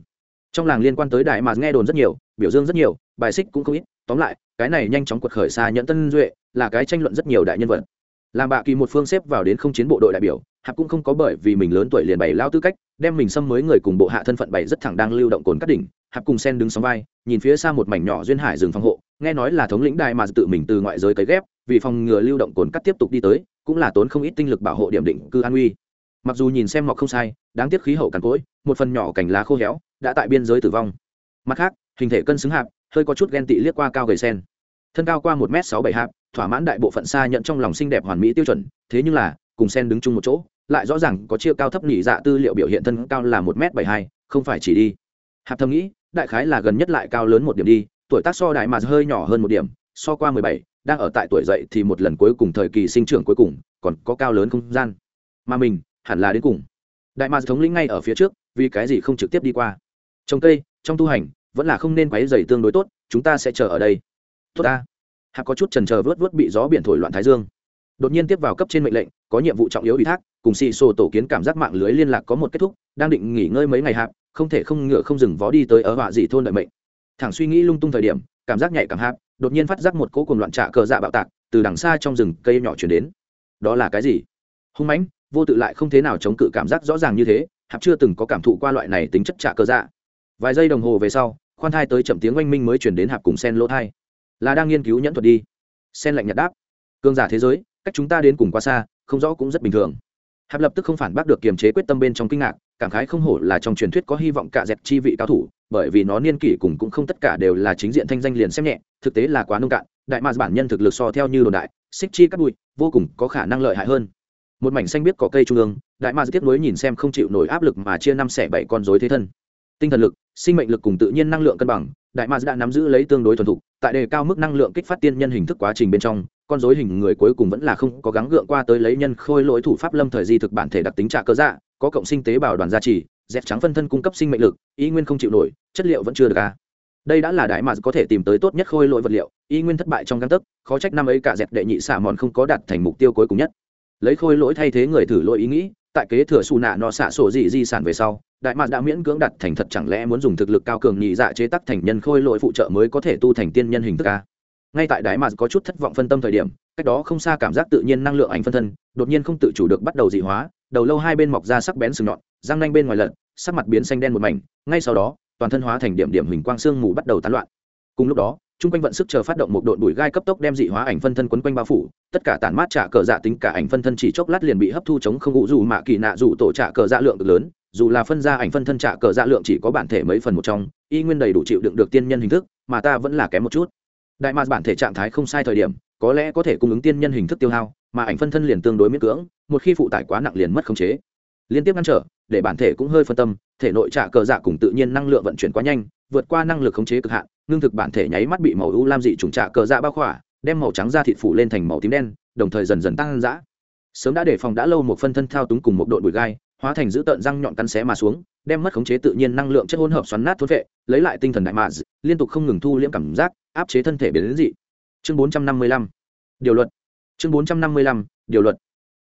Trong làng liên quan tới đại mà nghe đồn rất nhiều, biểu dương rất nhiều, bài xích cũng không ít tóm lại, cái này nhanh chóng quật khởi xa nhẫn tân duệ, là cái tranh luận rất nhiều đại nhân vật. Làm bạ kỳ một phương xếp vào đến không chiến bộ đội đại biểu, hạp cũng không có bởi vì mình lớn tuổi liền bày lao tư cách, đem mình xâm mới người cùng bộ hạ thân phận bày rất thẳng đang lưu động cồn cắt đỉnh. Hạp cùng sen đứng sóng vai, nhìn phía xa một mảnh nhỏ duyên hải rừng phòng hộ, nghe nói là thống lĩnh đài mà tự mình từ ngoại giới cấy ghép, vì phòng ngừa lưu động cồn cắt tiếp tục đi tới, cũng là tốn không ít tinh lực bảo hộ điểm định cư an uy. Mặc dù nhìn xem mọc không sai, đáng tiếc khí hậu cằn cỗi, một phần nhỏ cành lá khô héo, đã tại biên giới tử vong. Mặt khác, hình thể cân xứng hạp hơi có chút ghen tị liếc qua cao gầy sen. Thân cao qua một m sáu bảy hạp, thỏa mãn đại bộ phận xa nhận trong lòng xinh đẹp hoàn mỹ tiêu chuẩn, thế nhưng là, cùng sen đứng chung một chỗ, lại rõ ràng có chia cao thấp nhị dạ tư liệu biểu hiện thân cao là một m bảy hai, không phải chỉ đi. Hạp thầm nghĩ, đại khái là gần nhất lại cao lớn một điểm đi, tuổi tác so đại mà hơi nhỏ hơn một điểm, so qua mười bảy, đang ở tại tuổi dậy thì một lần cuối cùng thời kỳ sinh trưởng cuối cùng, còn có cao lớn không gian. Mà mình, hẳn là đến cùng. Đại mà thống lĩnh ngay ở phía trước, vì cái gì không trực tiếp đi qua? Trồng cây, trong tu hành vẫn là không nên quấy dày tương đối tốt, chúng ta sẽ chờ ở đây. Tốt ta. Hạ có chút trần chờ vớt vớt bị gió biển thổi loạn thái dương. Đột nhiên tiếp vào cấp trên mệnh lệnh, có nhiệm vụ trọng yếu ủy thác, cùng xì xô tổ kiến cảm giác mạng lưới liên lạc có một kết thúc, đang định nghỉ ngơi mấy ngày hạp, không thể không ngựa không dừng vó đi tới ở họa dị thôn đợi mệnh. Thẳng suy nghĩ lung tung thời điểm, cảm giác nhạy cảm hạp, đột nhiên phát giác một cỗ cùng loạn trạ cờ dạ bạo tạc, từ đằng xa trong rừng cây nhỏ chuyển đến. Đó là cái gì? Hung mãnh, vô tự lại không thế nào chống cự cảm giác rõ ràng như thế, hạp chưa từng có cảm thụ qua loại này tính chất trạ cờ dạ. Vài giây đồng hồ về sau khoan thai tới chậm tiếng oanh minh mới chuyển đến hạp cùng sen lỗ thai. Là đang nghiên cứu nhẫn thuật đi. Sen lạnh nhạt đáp. Cương giả thế giới, cách chúng ta đến cùng quá xa, không rõ cũng rất bình thường. Hạp lập tức không phản bác được kiềm chế quyết tâm bên trong kinh ngạc, cảm khái không hổ là trong truyền thuyết có hy vọng cả dẹp chi vị cao thủ, bởi vì nó niên kỷ cùng cũng không tất cả đều là chính diện thanh danh liền xem nhẹ, thực tế là quá nông cạn, đại mạc bản nhân thực lực so theo như đồn đại, xích chi cắt bụi, vô cùng có khả năng lợi hại hơn. Một mảnh xanh biết có cây trung ương, đại mạc tiếp nối nhìn xem không chịu nổi áp lực mà chia năm xẻ bảy con dối thế thân. Tinh thần lực sinh mệnh lực cùng tự nhiên năng lượng cân bằng, đại mạc đã nắm giữ lấy tương đối thuần thục, tại đề cao mức năng lượng kích phát tiên nhân hình thức quá trình bên trong, con dối hình người cuối cùng vẫn là không có gắng gượng qua tới lấy nhân khôi lỗi thủ pháp lâm thời di thực bản thể đặc tính trả cơ dạ có cộng sinh tế bào đoàn gia trì, dẹp trắng phân thân cung cấp sinh mệnh lực y nguyên không chịu nổi, chất liệu vẫn chưa được a đây đã là đại mà có thể tìm tới tốt nhất khôi lỗi vật liệu y nguyên thất bại trong găng tấc, khó trách năm ấy cả dẹp đệ nhị xả mòn không có đạt thành mục tiêu cuối cùng nhất. Lấy khôi lỗi thay thế người thử lỗi ý nghĩ tại kế thừa xù nạ nọ xạ sổ dị di sản về sau, đại mạc đã miễn cưỡng đặt thành thật chẳng lẽ muốn dùng thực lực cao cường nhị dạ chế tác thành nhân khôi lỗi phụ trợ mới có thể tu thành tiên nhân hình thức a? Ngay tại đại mạc có chút thất vọng phân tâm thời điểm, cách đó không xa cảm giác tự nhiên năng lượng ảnh phân thân, đột nhiên không tự chủ được bắt đầu dị hóa, đầu lâu hai bên mọc ra sắc bén sừng nhọn, răng nanh bên ngoài lật, sắc mặt biến xanh đen một mảnh, ngay sau đó, toàn thân hóa thành điểm điểm hình quang xương mù bắt đầu tán loạn. Cùng lúc đó chung quanh vận sức chờ phát động một đội bụi gai cấp tốc đem dị hóa ảnh phân thân quấn quanh bao phủ, tất cả tản mát trả cờ dạ tính cả ảnh phân thân chỉ chốc lát liền bị hấp thu chống không ngụ dù mạ kỳ nạ dù tổ trả cờ dạ lượng cực lớn, dù là phân ra ảnh phân thân trả cờ dạ lượng chỉ có bản thể mấy phần một trong, y nguyên đầy đủ chịu đựng được tiên nhân hình thức, mà ta vẫn là kém một chút. Đại mạc bản thể trạng thái không sai thời điểm, có lẽ có thể cung ứng tiên nhân hình thức tiêu hao, mà ảnh phân thân liền tương đối miễn cưỡng, một khi phụ tải quá nặng liền mất khống chế. Liên tiếp ngăn trở, để bản thể cũng hơi phân tâm, thể nội trả cờ dạ cùng tự nhiên năng lượng vận chuyển quá nhanh, vượt qua năng lực khống chế cực hạn ngưng thực bản thể nháy mắt bị màu u lam dị trùng trạ cờ dạ bao khỏa, đem màu trắng da thịt phủ lên thành màu tím đen, đồng thời dần dần tăng dã. Sớm đã đề phòng đã lâu một phân thân thao túng cùng một đội bụi gai, hóa thành giữ tợn răng nhọn cắn xé mà xuống, đem mất khống chế tự nhiên năng lượng chất hỗn hợp xoắn nát thốn vệ, lấy lại tinh thần đại mạ liên tục không ngừng thu liễm cảm giác, áp chế thân thể biến đến dị. Chương bốn trăm năm mươi lăm. Điều luật. Chương bốn trăm năm mươi lăm. Điều luật.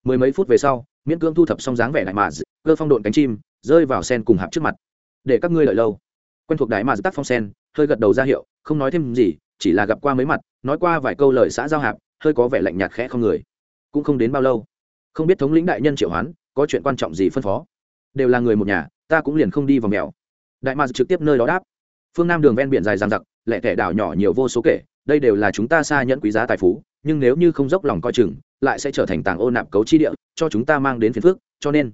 Mười mấy phút về sau, miễn cưỡng thu thập xong dáng vẻ đại mạ cơ phong độn cánh chim, rơi vào sen cùng hạp trước mặt. Để các ngươi lợi lâu. Quen thuộc đại mạ tác phong sen hơi gật đầu ra hiệu, không nói thêm gì, chỉ là gặp qua mấy mặt, nói qua vài câu lời xã giao hạp, hơi có vẻ lạnh nhạt khẽ không người. Cũng không đến bao lâu, không biết thống lĩnh đại nhân triệu hoán có chuyện quan trọng gì phân phó. Đều là người một nhà, ta cũng liền không đi vào mèo. Đại ma trực tiếp nơi đó đáp. Phương nam đường ven biển dài dằng dặc, lẻ tẻ đảo nhỏ nhiều vô số kể, đây đều là chúng ta xa nhẫn quý giá tài phú, nhưng nếu như không dốc lòng coi chừng, lại sẽ trở thành tàng ô nạp cấu chi địa, cho chúng ta mang đến phiền phước cho nên,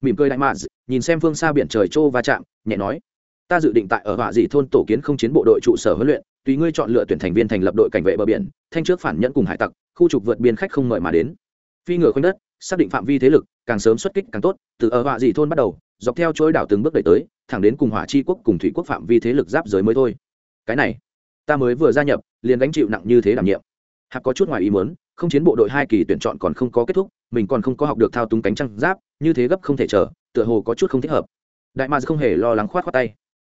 mỉm cười đại mạc nhìn xem phương xa biển trời trô va chạm, nhẹ nói ta dự định tại ở họa dị thôn tổ kiến không chiến bộ đội trụ sở huấn luyện, tùy ngươi chọn lựa tuyển thành viên thành lập đội cảnh vệ bờ biển, thanh trước phản nhẫn cùng hải tặc, khu trục vượt biên khách không mời mà đến. Phi ngựa khoanh đất, xác định phạm vi thế lực, càng sớm xuất kích càng tốt, từ ở họa dị thôn bắt đầu, dọc theo chuỗi đảo từng bước đẩy tới, thẳng đến cùng hỏa chi quốc cùng thủy quốc phạm vi thế lực giáp giới mới thôi. Cái này, ta mới vừa gia nhập, liền gánh chịu nặng như thế đảm nhiệm. Hạc có chút ngoài ý muốn, không chiến bộ đội hai kỳ tuyển chọn còn không có kết thúc, mình còn không có học được thao túng cánh trăng giáp, như thế gấp không thể chờ, tựa hồ có chút không thích hợp. Đại mạc không hề lo lắng khoát khoát tay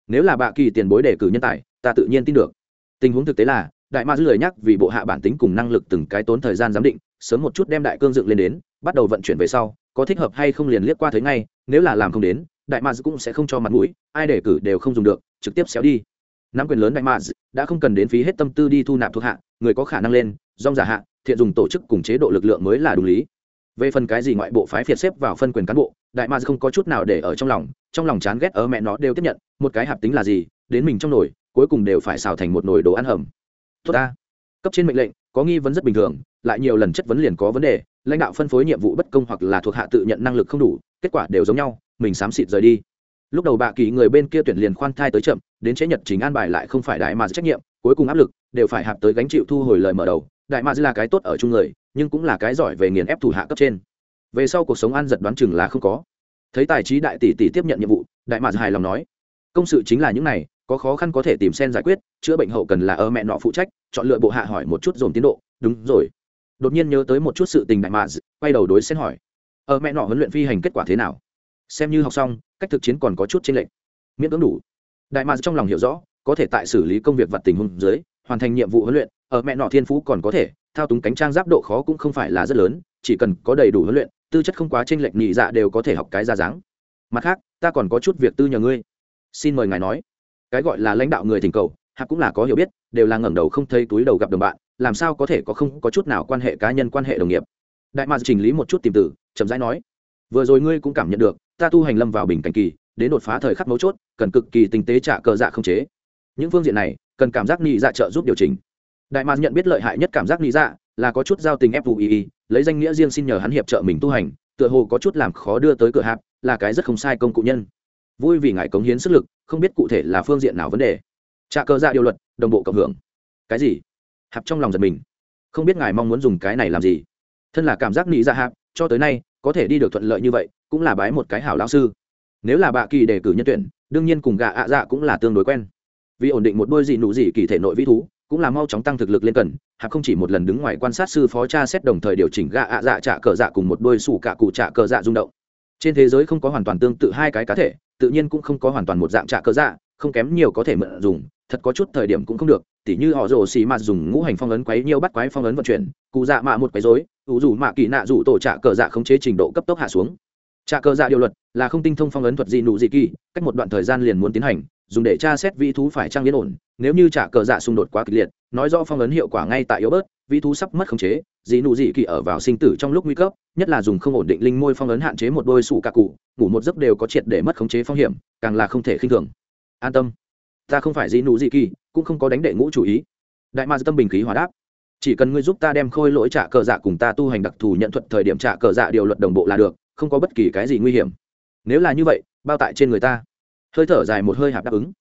nếu là bạ kỳ tiền bối đề cử nhân tài, ta tự nhiên tin được. Tình huống thực tế là, đại ma dư lời nhắc vì bộ hạ bản tính cùng năng lực từng cái tốn thời gian giám định, sớm một chút đem đại cương dựng lên đến, bắt đầu vận chuyển về sau, có thích hợp hay không liền liếc qua thấy ngay, nếu là làm không đến, đại mạc cũng sẽ không cho mặt mũi, ai đề cử đều không dùng được, trực tiếp xéo đi. Nắm quyền lớn đại mạc đã không cần đến phí hết tâm tư đi thu nạp thuộc hạ, người có khả năng lên, dòng giả hạ, thiện dùng tổ chức cùng chế độ lực lượng mới là đúng lý. Về phần cái gì ngoại bộ phái phiệt xếp vào phân quyền cán bộ đại ma không có chút nào để ở trong lòng trong lòng chán ghét ở mẹ nó đều tiếp nhận, một cái hạp tính là gì, đến mình trong nồi, cuối cùng đều phải xào thành một nồi đồ ăn hầm. Tốt ta. Cấp trên mệnh lệnh, có nghi vấn rất bình thường, lại nhiều lần chất vấn liền có vấn đề, lãnh đạo phân phối nhiệm vụ bất công hoặc là thuộc hạ tự nhận năng lực không đủ, kết quả đều giống nhau, mình xám xịt rời đi. Lúc đầu bạ kỳ người bên kia tuyển liền khoan thai tới chậm, đến chế nhật chính an bài lại không phải đại mà trách nhiệm, cuối cùng áp lực, đều phải hạp tới gánh chịu thu hồi lời mở đầu. Đại mà là cái tốt ở chung người, nhưng cũng là cái giỏi về nghiền ép thủ hạ cấp trên về sau cuộc sống an giật đoán chừng là không có. Thấy tài trí đại tỷ tỷ tiếp nhận nhiệm vụ, đại mà hài lòng nói, công sự chính là những này, có khó khăn có thể tìm sen giải quyết, chữa bệnh hậu cần là ở mẹ nọ phụ trách, chọn lựa bộ hạ hỏi một chút dồn tiến độ. Đúng rồi. Đột nhiên nhớ tới một chút sự tình đại mà quay đầu đối sen hỏi, ở mẹ nọ huấn luyện phi hành kết quả thế nào? Xem như học xong, cách thực chiến còn có chút chênh lệch. Miễn cưỡng đủ. Đại mà trong lòng hiểu rõ, có thể tại xử lý công việc vật tình huống dưới, hoàn thành nhiệm vụ huấn luyện, ở mẹ nọ thiên phú còn có thể, thao túng cánh trang giáp độ khó cũng không phải là rất lớn, chỉ cần có đầy đủ huấn luyện tư chất không quá chênh lệch nhị dạ đều có thể học cái ra dáng. Mặt khác, ta còn có chút việc tư nhờ ngươi. Xin mời ngài nói. Cái gọi là lãnh đạo người thỉnh cầu hạc cũng là có hiểu biết, đều là ngẩng đầu không thấy túi đầu gặp đồng bạn, làm sao có thể có không có chút nào quan hệ cá nhân quan hệ đồng nghiệp. Đại mạc chỉnh lý một chút tìm tử, chậm rãi nói. Vừa rồi ngươi cũng cảm nhận được, ta tu hành lâm vào bình cảnh kỳ, đến đột phá thời khắc mấu chốt, cần cực kỳ tinh tế trả cờ dạ không chế. Những phương diện này, cần cảm giác nhị dạ trợ giúp điều chỉnh. Đại mạc nhận biết lợi hại nhất cảm giác nhị dạ là có chút giao tình fui lấy danh nghĩa riêng xin nhờ hắn hiệp trợ mình tu hành, tựa hồ có chút làm khó đưa tới cửa hạp, là cái rất không sai công cụ nhân. Vui vì ngài cống hiến sức lực, không biết cụ thể là phương diện nào vấn đề. Trả cơ dạ điều luật, đồng bộ cộng hưởng. Cái gì? Hạp trong lòng giật mình. Không biết ngài mong muốn dùng cái này làm gì. Thân là cảm giác nghĩ ra dạ hạp, cho tới nay, có thể đi được thuận lợi như vậy, cũng là bái một cái hảo lao sư. Nếu là bạ kỳ đề cử nhân tuyển, đương nhiên cùng gà ạ dạ cũng là tương đối quen. Vì ổn định một đôi gì nụ gì kỳ thể nội vĩ thú, cũng là mau chóng tăng thực lực lên cần hạp không chỉ một lần đứng ngoài quan sát sư phó cha xét đồng thời điều chỉnh gạ ạ dạ trả cờ dạ cùng một đôi sủ cả cụ trả cờ dạ rung động. Trên thế giới không có hoàn toàn tương tự hai cái cá thể, tự nhiên cũng không có hoàn toàn một dạng trả cờ dạ không kém nhiều có thể mượn dùng, thật có chút thời điểm cũng không được, tỉ như họ rồ xì mạt dùng ngũ hành phong ấn quấy nhiều bắt quái phong ấn vận chuyển, cụ dạ mạ một quấy rối, ủ dù mạ kỳ nạ dù tổ trả cờ dạ khống chế trình độ cấp tốc hạ xuống. Trả cờ dạ điều luật là không tinh thông phong ấn thuật gì nụ gì kỳ, cách một đoạn thời gian liền muốn tiến hành dùng để tra xét vị thú phải trang yên ổn, nếu như trả cờ dạ xung đột quá kịch liệt, nói rõ phong ấn hiệu quả ngay tại yếu bớt, vĩ thú sắp mất khống chế dị nụ dị kỳ ở vào sinh tử trong lúc nguy cấp, nhất là dùng không ổn định linh môi phong ấn hạn chế một đôi sủ cả cụ, ngủ một giấc đều có triệt để mất khống chế phong hiểm, càng là không thể khinh thường. An tâm. Ta không phải dị nụ dị kỳ, cũng không có đánh đệ ngũ chủ ý. Đại ma tâm bình khí hòa đáp. Chỉ cần ngươi giúp ta đem khôi lỗi trả cờ dạ cùng ta tu hành đặc thù nhận thuật thời điểm trả cờ dạ điều luật đồng bộ là được, không có bất kỳ cái gì nguy hiểm. Nếu là như vậy, bao tại trên người ta hơi thở dài một hơi hạp đáp ứng.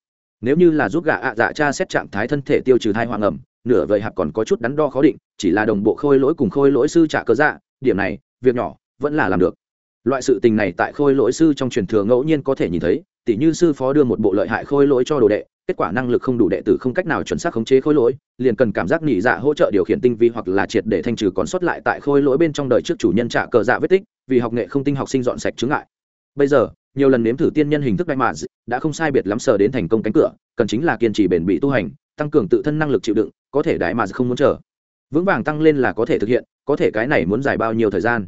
Nếu như là giúp gạ ạ dạ cha xét trạng thái thân thể tiêu trừ thai hoàng ẩm, nửa vời hạp còn có chút đắn đo khó định, chỉ là đồng bộ khôi lỗi cùng khôi lỗi sư trả cơ dạ điểm này, việc nhỏ, vẫn là làm được. Loại sự tình này tại khôi lỗi sư trong truyền thừa ngẫu nhiên có thể nhìn thấy, tỉ như sư phó đưa một bộ lợi hại khôi lỗi cho đồ đệ, kết quả năng lực không đủ đệ tử không cách nào chuẩn xác khống chế khôi lỗi, liền cần cảm giác nhị dạ hỗ trợ điều khiển tinh vi hoặc là triệt để thanh trừ còn sót lại tại khôi lỗi bên trong đời trước chủ nhân trả cờ dạ vết tích, vì học nghệ không tinh học sinh dọn sạch chứng ngại. Bây giờ nhiều lần nếm thử tiên nhân hình thức đại mạ đã không sai biệt lắm sờ đến thành công cánh cửa, cần chính là kiên trì bền bỉ tu hành, tăng cường tự thân năng lực chịu đựng, có thể đại mạ không muốn chờ. Vững vàng tăng lên là có thể thực hiện, có thể cái này muốn dài bao nhiêu thời gian?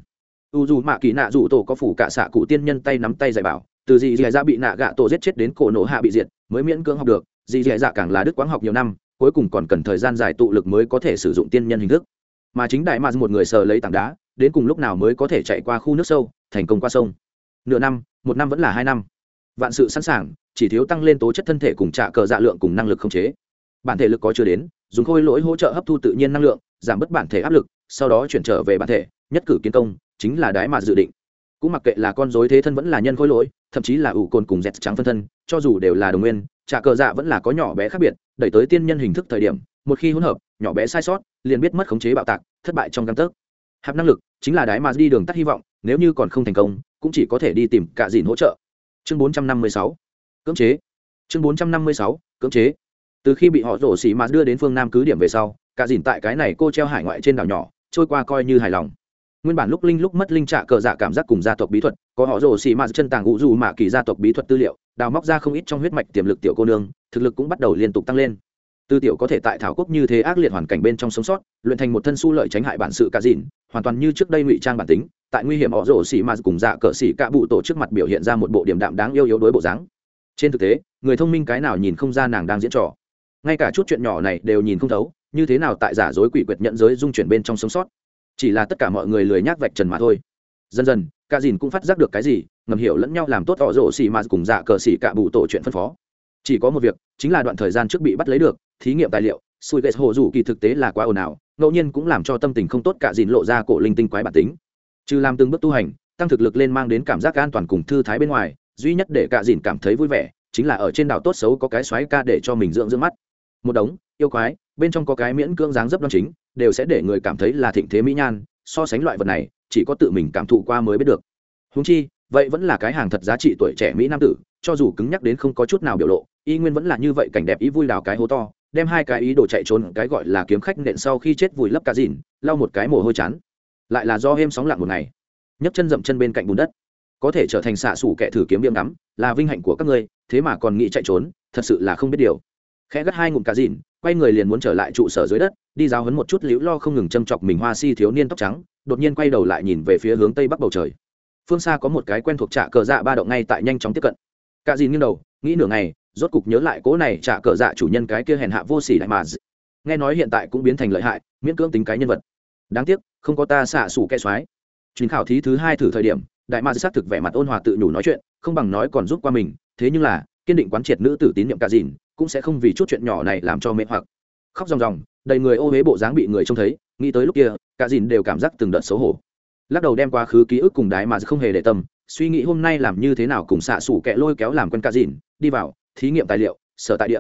U dù mạ kỳ nạ dù tổ có phủ cả xạ cụ tiên nhân tay nắm tay dạy bảo, từ gì dì ra bị nạ gạ tổ giết chết đến cổ nổ hạ bị diệt, mới miễn cưỡng học được dì dì dạ càng là đức quáng học nhiều năm, cuối cùng còn cần thời gian dài tụ lực mới có thể sử dụng tiên nhân hình thức. Mà chính đại mạc một người sờ lấy tảng đá, đến cùng lúc nào mới có thể chạy qua khu nước sâu, thành công qua sông? Nửa năm một năm vẫn là hai năm. Vạn sự sẵn sàng, chỉ thiếu tăng lên tố chất thân thể cùng trả cờ dạ lượng cùng năng lực không chế. Bản thể lực có chưa đến, dùng khôi lỗi hỗ trợ hấp thu tự nhiên năng lượng, giảm bớt bản thể áp lực, sau đó chuyển trở về bản thể, nhất cử kiến công, chính là đái mà dự định. Cũng mặc kệ là con dối thế thân vẫn là nhân khôi lỗi, thậm chí là ủ cồn cùng dẹt trắng phân thân, cho dù đều là đồng nguyên, trả cờ dạ vẫn là có nhỏ bé khác biệt, đẩy tới tiên nhân hình thức thời điểm, một khi hỗn hợp, nhỏ bé sai sót, liền biết mất khống chế bạo tạc, thất bại trong căn tấc. Hạp năng lực chính là đái mà đi đường tắt hy vọng, nếu như còn không thành công cũng chỉ có thể đi tìm cả dìn hỗ trợ. Chương 456 cưỡng chế. Chương 456 cưỡng chế. Từ khi bị họ rổ xỉ mà đưa đến phương nam cứ điểm về sau cả dìn tại cái này cô treo hải ngoại trên đảo nhỏ, trôi qua coi như hài lòng. Nguyên bản lúc linh lúc mất linh trạ cờ dạ cảm giác cùng gia tộc bí thuật, có họ rổ xì mạt chân tàng ngũ dù mạ kỳ gia tộc bí thuật tư liệu, đào móc ra không ít trong huyết mạch tiềm lực tiểu cô nương, thực lực cũng bắt đầu liên tục tăng lên tư tiểu có thể tại thảo quốc như thế ác liệt hoàn cảnh bên trong sống sót, luyện thành một thân su lợi tránh hại bản sự cả dìn hoàn toàn như trước đây ngụy trang bản tính, tại nguy hiểm họ rồ xì mà cùng dạ cờ xì cả bụ tổ trước mặt biểu hiện ra một bộ điểm đạm đáng yêu yếu đối bộ dáng. Trên thực tế, người thông minh cái nào nhìn không ra nàng đang diễn trò. Ngay cả chút chuyện nhỏ này đều nhìn không thấu, như thế nào tại giả dối quỷ quyệt nhận giới dung chuyển bên trong sống sót. Chỉ là tất cả mọi người lười nhác vạch trần mà thôi. Dần dần, cả dìn cũng phát giác được cái gì, ngầm hiểu lẫn nhau làm tốt tỏ rổ xì mà cùng dạ cờ xì cả bụ tổ chuyện phân phó chỉ có một việc, chính là đoạn thời gian trước bị bắt lấy được, thí nghiệm tài liệu sùi ghét hồ dù kỳ thực tế là quá ồn ào, ngẫu nhiên cũng làm cho tâm tình không tốt cả dìn lộ ra cổ linh tinh quái bản tính. Trừ làm từng bước tu hành, tăng thực lực lên mang đến cảm giác an toàn cùng thư thái bên ngoài, duy nhất để cả dìn cảm thấy vui vẻ, chính là ở trên đảo tốt xấu có cái xoáy ca để cho mình dưỡng dưỡng mắt. Một đống, yêu quái, bên trong có cái miễn cưỡng dáng dấp đoan chính, đều sẽ để người cảm thấy là thịnh thế mỹ nhan, so sánh loại vật này, chỉ có tự mình cảm thụ qua mới biết được. Húng chi, vậy vẫn là cái hàng thật giá trị tuổi trẻ mỹ nam tử cho dù cứng nhắc đến không có chút nào biểu lộ, y nguyên vẫn là như vậy cảnh đẹp ý vui đào cái hố to, đem hai cái ý đồ chạy trốn, cái gọi là kiếm khách nện sau khi chết vùi lấp cả dìn, lau một cái mồ hôi chán. Lại là do êm sóng lặng một ngày. Nhấc chân dậm chân bên cạnh bùn đất. Có thể trở thành xạ thủ kẻ thử kiếm viêm ngắm, là vinh hạnh của các ngươi, thế mà còn nghĩ chạy trốn, thật sự là không biết điều. Khẽ gắt hai ngụm cả dìn, quay người liền muốn trở lại trụ sở dưới đất, đi giáo hấn một chút liễu lo không ngừng châm chọc mình hoa si thiếu niên tóc trắng, đột nhiên quay đầu lại nhìn về phía hướng tây bắc bầu trời. Phương xa có một cái quen thuộc trạ cờ dạ ba động ngay tại nhanh chóng tiếp cận cả dìn nghiêng đầu, nghĩ nửa ngày, rốt cục nhớ lại cỗ này trả cờ dạ chủ nhân cái kia hèn hạ vô sỉ đại mà. Nghe nói hiện tại cũng biến thành lợi hại, miễn cưỡng tính cái nhân vật. Đáng tiếc, không có ta xạ xủ kẻ soái. Chuyến khảo thí thứ hai thử thời điểm, đại ma xác thực vẻ mặt ôn hòa tự nhủ nói chuyện, không bằng nói còn giúp qua mình, thế nhưng là, kiên định quán triệt nữ tử tín nhiệm cả dìn, cũng sẽ không vì chút chuyện nhỏ này làm cho mệt hoặc. Khóc ròng ròng, đầy người ô huế bộ dáng bị người trông thấy, nghĩ tới lúc kia, cả dìn đều cảm giác từng đợt xấu hổ. Lắc đầu đem quá khứ ký ức cùng đái mà không hề để tâm suy nghĩ hôm nay làm như thế nào cùng xạ xủ kẹ lôi kéo làm quân ca dìn, đi vào, thí nghiệm tài liệu, sở tại địa.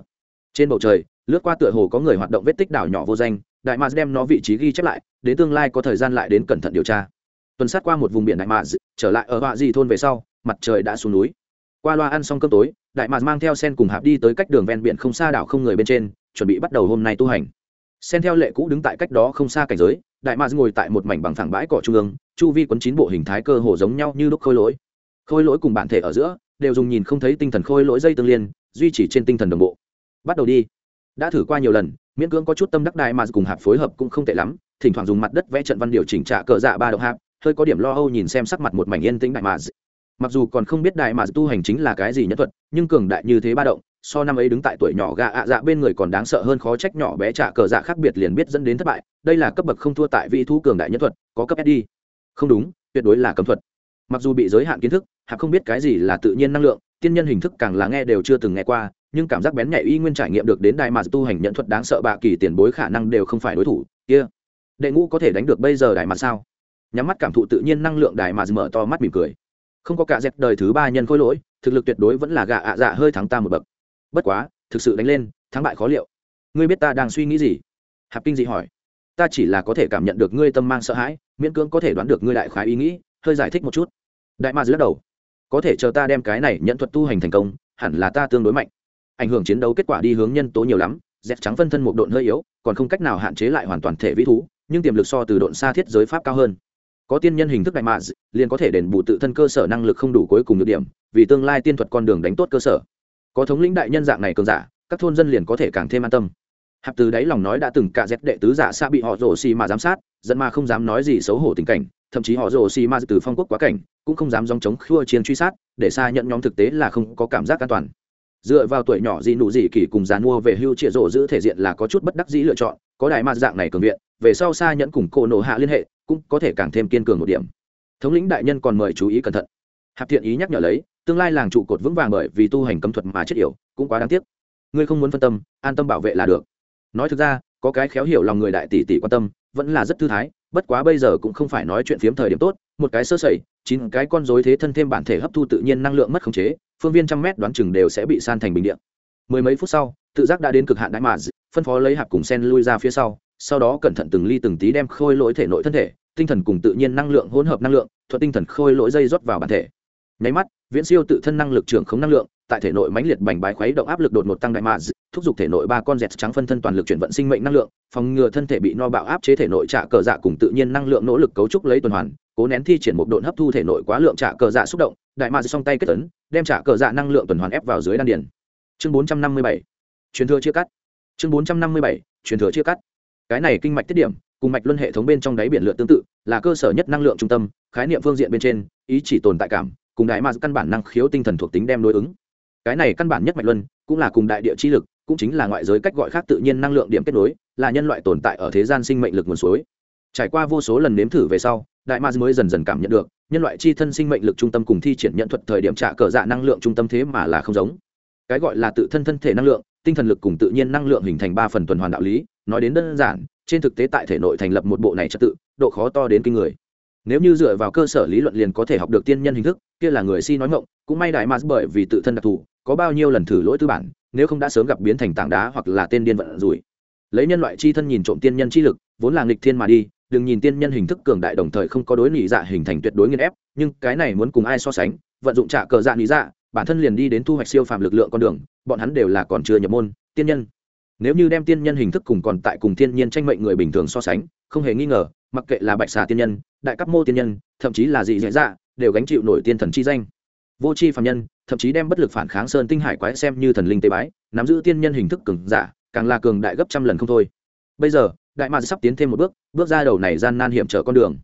Trên bầu trời, lướt qua tựa hồ có người hoạt động vết tích đảo nhỏ vô danh, đại mads đem nó vị trí ghi chép lại, đến tương lai có thời gian lại đến cẩn thận điều tra. Tuần sát qua một vùng biển đại mads trở lại ở họa di thôn về sau, mặt trời đã xuống núi. Qua loa ăn xong cơm tối, đại mads mang theo sen cùng hạp đi tới cách đường ven biển không xa đảo không người bên trên, chuẩn bị bắt đầu hôm nay tu hành. Sen theo lệ cũ đứng tại cách đó không xa cảnh giới, đại mads ngồi tại một mảnh bằng phẳng bãi cỏ trung ương chu vi quấn chín bộ hình thái cơ hồ giống nhau như lúc khôi lỗi. Khôi lỗi cùng bản thể ở giữa, đều dùng nhìn không thấy tinh thần khôi lỗi dây tương liên, duy trì trên tinh thần đồng bộ. Bắt đầu đi. Đã thử qua nhiều lần, miễn cưỡng có chút tâm đắc đại mà cùng hạp phối hợp cũng không tệ lắm, thỉnh thoảng dùng mặt đất vẽ trận văn điều chỉnh trả cờ dạ ba động hạp, hơi có điểm lo âu nhìn xem sắc mặt một mảnh yên tĩnh đại mà mặc dù còn không biết đại mà tu hành chính là cái gì nhất thuật, nhưng cường đại như thế ba động, so năm ấy đứng tại tuổi nhỏ gạ ạ dạ bên người còn đáng sợ hơn khó trách nhỏ bé trả cờ dạ khác biệt liền biết dẫn đến thất bại. Đây là cấp bậc không thua tại vị thú cường đại nhất thuật, có cấp sd không đúng, tuyệt đối là cấm thuật. Mặc dù bị giới hạn kiến thức hạp không biết cái gì là tự nhiên năng lượng, tiên nhân hình thức càng là nghe đều chưa từng nghe qua, nhưng cảm giác bén nhạy y nguyên trải nghiệm được đến đại mà tu hành nhận thuật đáng sợ bạ kỳ tiền bối khả năng đều không phải đối thủ. Kia、yeah. đệ ngũ có thể đánh được bây giờ đại mà sao? Nhắm mắt cảm thụ tự nhiên năng lượng đại mà mở to mắt mỉm cười. Không có cả dẹp đời thứ ba nhân khối lỗi, thực lực tuyệt đối vẫn là gạ ạ dạ hơi thắng ta một bậc. Bất quá, thực sự đánh lên, thắng bại khó liệu. Ngươi biết ta đang suy nghĩ gì? Hạp kinh dị hỏi. Ta chỉ là có thể cảm nhận được ngươi tâm mang sợ hãi miễn cưỡng có thể đoán được ngươi đại khái ý nghĩ, hơi giải thích một chút. Đại ma lắc đầu. Có thể chờ ta đem cái này nhận thuật tu hành thành công, hẳn là ta tương đối mạnh. Ảnh hưởng chiến đấu kết quả đi hướng nhân tố nhiều lắm dẹp trắng phân thân một độn hơi yếu, còn không cách nào hạn chế lại hoàn toàn thể vĩ thú, nhưng tiềm lực so từ độn xa thiết giới pháp cao hơn. Có tiên nhân hình thức đại mạ liền có thể đền bù tự thân cơ sở năng lực không đủ cuối cùng được điểm, vì tương lai tiên thuật con đường đánh tốt cơ sở. Có thống lĩnh đại nhân dạng này cường giả, các thôn dân liền có thể càng thêm an tâm. Hạp từ đáy lòng nói đã từng cả dép đệ tứ giả xa bị họ rổ xì mà giám sát dẫn mà không dám nói gì xấu hổ tình cảnh, thậm chí họ rồ xì Ma từ phong quốc quá cảnh, cũng không dám dòng chống khua chiến truy sát, để xa nhận nhóm thực tế là không có cảm giác an toàn. Dựa vào tuổi nhỏ gì nụ gì kỳ cùng dàn mua về hưu trịa rộ giữ thể diện là có chút bất đắc dĩ lựa chọn, có đại ma dạng này cường viện, về sau xa nhẫn cùng cô nổ hạ liên hệ, cũng có thể càng thêm kiên cường một điểm. Thống lĩnh đại nhân còn mời chú ý cẩn thận. Hạp thiện ý nhắc nhở lấy, tương lai làng trụ cột vững vàng bởi vì tu hành cấm thuật mà chết yểu, cũng quá đáng tiếc. Ngươi không muốn phân tâm, an tâm bảo vệ là được. Nói thực ra, có cái khéo hiểu lòng người đại tỷ tỷ quan tâm vẫn là rất thư thái, bất quá bây giờ cũng không phải nói chuyện phiếm thời điểm tốt, một cái sơ sẩy, chín cái con dối thế thân thêm bản thể hấp thu tự nhiên năng lượng mất khống chế, phương viên trăm mét đoán chừng đều sẽ bị san thành bình điện mười mấy phút sau, tự giác đã đến cực hạn đại mà phân phó lấy hạp cùng sen lui ra phía sau sau đó cẩn thận từng ly từng tí đem khôi lỗi thể nội thân thể, tinh thần cùng tự nhiên năng lượng hỗn hợp năng lượng thuận tinh thần khôi lỗi dây rót vào bản thể. Nháy mắt, viễn siêu tự thân năng lực trưởng khống năng lượng tại thể nội mãnh liệt bành bái khuấy động áp lực đột ngột tăng đại mạ thúc giục thể nội ba con dẹt trắng phân thân toàn lực chuyển vận sinh mệnh năng lượng, phòng ngừa thân thể bị no bạo áp chế thể nội trả cờ dạ cùng tự nhiên năng lượng nỗ lực cấu trúc lấy tuần hoàn, cố nén thi triển một độn hấp thu thể nội quá lượng trả cờ dạ xúc động, đại mạ song tay kết tấn đem trả cờ dạ năng lượng tuần hoàn ép vào dưới đan điền. Chương bốn trăm năm mươi bảy, truyền thừa chia cắt. Chương bốn trăm năm mươi bảy, truyền thừa chia cắt. Cái này kinh mạch tiết điểm, cùng mạch luân hệ thống bên trong đáy biển lượn tương tự, là cơ sở nhất năng lượng trung tâm, khái niệm phương diện bên trên, ý chỉ tồn tại cảm, cùng đại ma căn bản năng khiếu tinh thần thuộc tính đem đối ứng cái này căn bản nhất mạch luân, cũng là cùng đại địa chi lực, cũng chính là ngoại giới cách gọi khác tự nhiên năng lượng điểm kết nối, là nhân loại tồn tại ở thế gian sinh mệnh lực nguồn suối. Trải qua vô số lần nếm thử về sau, đại ma mới dần dần cảm nhận được, nhân loại chi thân sinh mệnh lực trung tâm cùng thi triển nhận thuật thời điểm trả cờ dạ năng lượng trung tâm thế mà là không giống. Cái gọi là tự thân thân thể năng lượng, tinh thần lực cùng tự nhiên năng lượng hình thành ba phần tuần hoàn đạo lý, nói đến đơn giản, trên thực tế tại thể nội thành lập một bộ này trật tự, độ khó to đến kinh người. Nếu như dựa vào cơ sở lý luận liền có thể học được tiên nhân hình thức, kia là người si nói ngộng cũng may đại mars bởi vì tự thân đặc thù có bao nhiêu lần thử lỗi tư bản, nếu không đã sớm gặp biến thành tảng đá hoặc là tên điên vận rủi. Lấy nhân loại chi thân nhìn trộm tiên nhân chi lực, vốn là nghịch thiên mà đi, đừng nhìn tiên nhân hình thức cường đại đồng thời không có đối nghị dạ hình thành tuyệt đối nghiên ép, nhưng cái này muốn cùng ai so sánh, vận dụng trả cờ dạ nghị dạ bản thân liền đi đến thu hoạch siêu phàm lực lượng con đường, bọn hắn đều là còn chưa nhập môn, tiên nhân. Nếu như đem tiên nhân hình thức cùng còn tại cùng tiên nhiên tranh mệnh người bình thường so sánh, không hề nghi ngờ, mặc kệ là bạch xà tiên nhân, đại cấp mô tiên nhân, thậm chí là dị dạ dạ đều gánh chịu nổi tiên thần chi danh vô c h i phạm nhân, thậm chí đem bất lực phản kháng sơn tinh hải quái xem như thần linh tế bái, nắm giữ tiên nhân hình thức cường giả, càng là cường đại gấp trăm lần không thôi. Bây giờ, đại mạc sắp tiến thêm một bước bước ra đầu này gian nan hiểm trở con đường.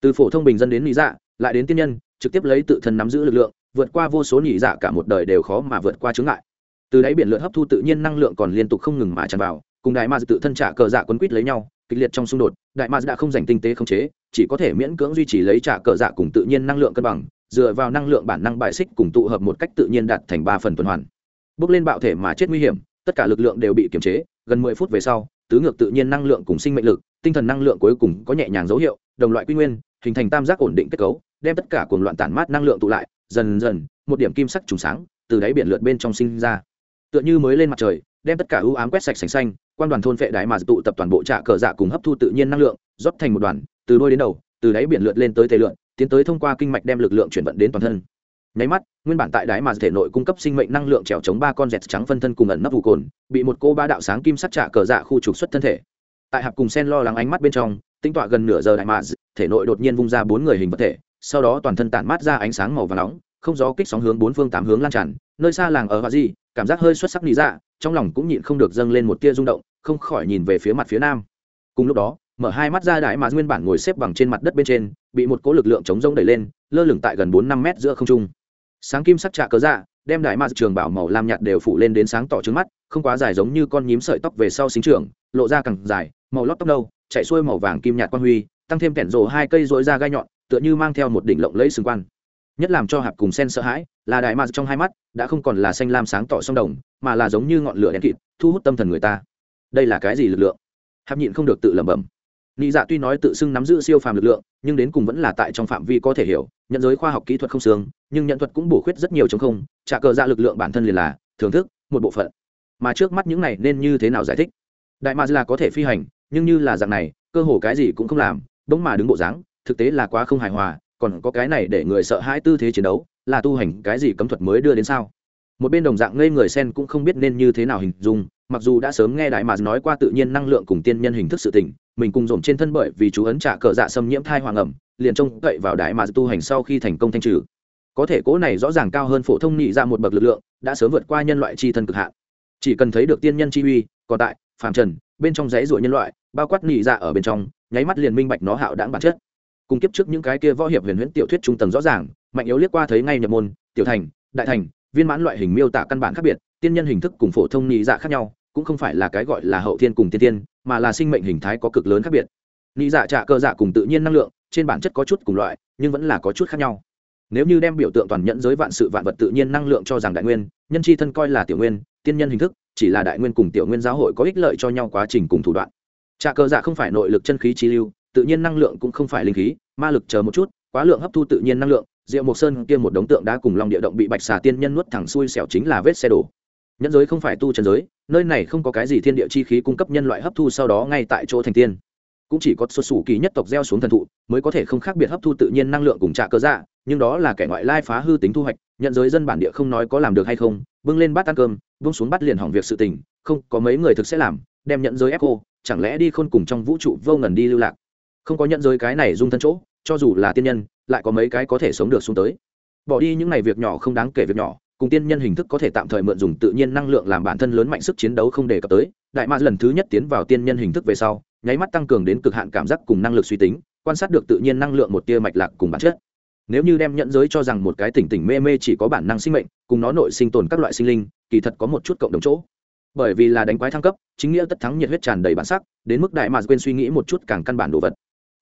Từ phổ thông bình dân đến lý dạ lại đến tiên nhân, trực tiếp lấy tự thân nắm giữ lực lượng, vượt qua vô số nhị dạ cả một đời đều khó mà vượt qua chướng ngại. Từ đáy biển lượn hấp thu tự nhiên năng lượng còn liên tục không ngừng mà tràn vào, cùng đại ma tự thân trả cờ dạ quấn quýt lấy nhau, kịch liệt trong xung đột, đại ma đã không dành tinh tế khống chế, chỉ có thể miễn cưỡng duy trì lấy trả cờ dạ cùng tự nhiên năng lượng cân bằng dựa vào năng lượng bản năng bại xích cùng tụ hợp một cách tự nhiên đạt thành ba phần tuần hoàn. Bước lên bạo thể mà chết nguy hiểm, tất cả lực lượng đều bị kiềm chế, gần mười phút về sau, tứ ngược tự nhiên năng lượng cùng sinh mệnh lực, tinh thần năng lượng cuối cùng có nhẹ nhàng dấu hiệu, đồng loại quy nguyên, hình thành tam giác ổn định kết cấu, đem tất cả cuồng loạn tản mát năng lượng tụ lại, dần dần, một điểm kim sắc trùng sáng, từ đáy biển lượt bên trong sinh ra. Tựa như mới lên mặt trời, đem tất cả ưu ám quét sạch sành xanh, quan đoàn thôn vệ đáy mà tụ tập toàn bộ trạ cờ dạ cùng hấp thu tự nhiên năng lượng, rót thành một đoàn, từ đôi đến đầu, từ đáy biển lượt lên tới tề lượn tiến tới thông qua kinh mạch đem lực lượng chuyển vận đến toàn thân. Nháy mắt, nguyên bản tại đáy mà thể nội cung cấp sinh mệnh năng lượng trèo chống ba con dẹt trắng phân thân cùng ẩn nấp vụ cồn, bị một cô ba đạo sáng kim sắt trả cờ dạ khu trục xuất thân thể. Tại hạp cùng sen lo lắng ánh mắt bên trong, tinh tọa gần nửa giờ đại mà thể nội đột nhiên vung ra bốn người hình vật thể, sau đó toàn thân tản mát ra ánh sáng màu và nóng, không gió kích sóng hướng bốn phương tám hướng lan tràn, nơi xa làng ở hoa di, cảm giác hơi xuất sắc lý dạ trong lòng cũng nhịn không được dâng lên một tia rung động, không khỏi nhìn về phía mặt phía nam. Cùng lúc đó mở hai mắt ra đại mà nguyên bản ngồi xếp bằng trên mặt đất bên trên, bị một cỗ lực lượng chống rông đẩy lên, lơ lửng tại gần bốn năm mét giữa không trung. Sáng kim sắc trạ cớ dạ đem đại ma trường bảo màu lam nhạt đều phủ lên đến sáng tỏ trước mắt, không quá dài giống như con nhím sợi tóc về sau sinh trưởng, lộ ra càng dài, màu lót tóc đâu chạy xuôi màu vàng kim nhạt quan huy, tăng thêm kẻn rồ hai cây rối ra gai nhọn, tựa như mang theo một đỉnh lộng lẫy xung quan. Nhất làm cho hạp cùng sen sợ hãi, là đại ma trong hai mắt, đã không còn là xanh lam sáng tỏ sông đồng, mà là giống như ngọn lửa đen kịt, thu hút tâm thần người ta. Đây là cái gì lực lượng? Hạp nhịn không được tự lẩm bẩm. Nị dạ tuy nói tự xưng nắm giữ siêu phàm lực lượng, nhưng đến cùng vẫn là tại trong phạm vi có thể hiểu, nhận giới khoa học kỹ thuật không xương, nhưng nhận thuật cũng bổ khuyết rất nhiều chống không, trả cờ dạ lực lượng bản thân liền là thưởng thức, một bộ phận. Mà trước mắt những này nên như thế nào giải thích? Đại Ma là có thể phi hành, nhưng như là dạng này, cơ hồ cái gì cũng không làm, đống mà đứng bộ dáng, thực tế là quá không hài hòa, còn có cái này để người sợ hãi tư thế chiến đấu, là tu hành cái gì cấm thuật mới đưa đến sao? Một bên đồng dạng ngây người sen cũng không biết nên như thế nào hình dung, mặc dù đã sớm nghe đại mà nói qua tự nhiên năng lượng cùng tiên nhân hình thức sự tình, mình cùng dồn trên thân bởi vì chú ấn trả cờ dạ xâm nhiễm thai hoàng ẩm, liền trông cậy vào đại mà tu hành sau khi thành công thanh trừ. Có thể cố này rõ ràng cao hơn phổ thông nhị ra một bậc lực lượng, đã sớm vượt qua nhân loại chi thân cực hạn. Chỉ cần thấy được tiên nhân chi uy, còn tại, phàm trần, bên trong giấy ruộng nhân loại, bao quát nhị ra ở bên trong, nháy mắt liền minh bạch nó hạo đãng bản chất. Cùng kiếp trước những cái kia võ hiệp huyền huyễn tiểu thuyết trung tầng rõ ràng, mạnh yếu liếc qua thấy ngay nhập môn, tiểu thành, đại thành, viên mãn loại hình miêu tả căn bản khác biệt tiên nhân hình thức cùng phổ thông nhị dạ khác nhau, cũng không phải là cái gọi là hậu thiên cùng tiên tiên, mà là sinh mệnh hình thái có cực lớn khác biệt. Nhị dạ trạ cơ dạ cùng tự nhiên năng lượng, trên bản chất có chút cùng loại, nhưng vẫn là có chút khác nhau. Nếu như đem biểu tượng toàn nhẫn giới vạn sự vạn vật tự nhiên năng lượng cho rằng đại nguyên, nhân chi thân coi là tiểu nguyên, tiên nhân hình thức, chỉ là đại nguyên cùng tiểu nguyên giáo hội có ích lợi cho nhau quá trình cùng thủ đoạn. Trạ cơ dạ không phải nội lực chân khí chi lưu, tự nhiên năng lượng cũng không phải linh khí, ma lực chờ một chút, quá lượng hấp thu tự nhiên năng lượng, diệu mộc sơn kia một đống tượng đá cùng lòng địa động bị bạch xà tiên nhân nuốt thẳng xuôi xẻo chính là vết xe đổ nhân giới không phải tu trần giới, nơi này không có cái gì thiên địa chi khí cung cấp nhân loại hấp thu sau đó ngay tại chỗ thành tiên. Cũng chỉ có xuất xù kỳ nhất tộc gieo xuống thần thụ, mới có thể không khác biệt hấp thu tự nhiên năng lượng cùng trạ cơ dạ nhưng đó là kẻ ngoại lai phá hư tính thu hoạch nhận giới dân bản địa không nói có làm được hay không, bưng lên bát ăn cơm bưng xuống bắt liền hỏng việc sự tình, không, có mấy người thực sẽ làm, đem nhận giới ép cô, chẳng lẽ đi khôn cùng trong vũ trụ vô ngần đi lưu lạc. Không có nhận giới cái này dung thân chỗ, cho dù là tiên nhân, lại có mấy cái có thể sống được xuống tới. Bỏ đi những này việc nhỏ không đáng kể việc nhỏ cùng tiên nhân hình thức có thể tạm thời mượn dùng tự nhiên năng lượng làm bản thân lớn mạnh sức chiến đấu không đề cập tới, đại ma lần thứ nhất tiến vào tiên nhân hình thức về sau, nháy mắt tăng cường đến cực hạn cảm giác cùng năng lực suy tính, quan sát được tự nhiên năng lượng một tia mạch lạc cùng bản chất. Nếu như đem nhận giới cho rằng một cái tỉnh tỉnh mê mê chỉ có bản năng sinh mệnh, cùng nó nội sinh tồn các loại sinh linh, kỳ thật có một chút cộng đồng chỗ. Bởi vì là đánh quái thăng cấp, chính nghĩa tất thắng nhiệt huyết tràn đầy bản sắc, đến mức đại mà quên suy nghĩ một chút càng căn bản đồ vật.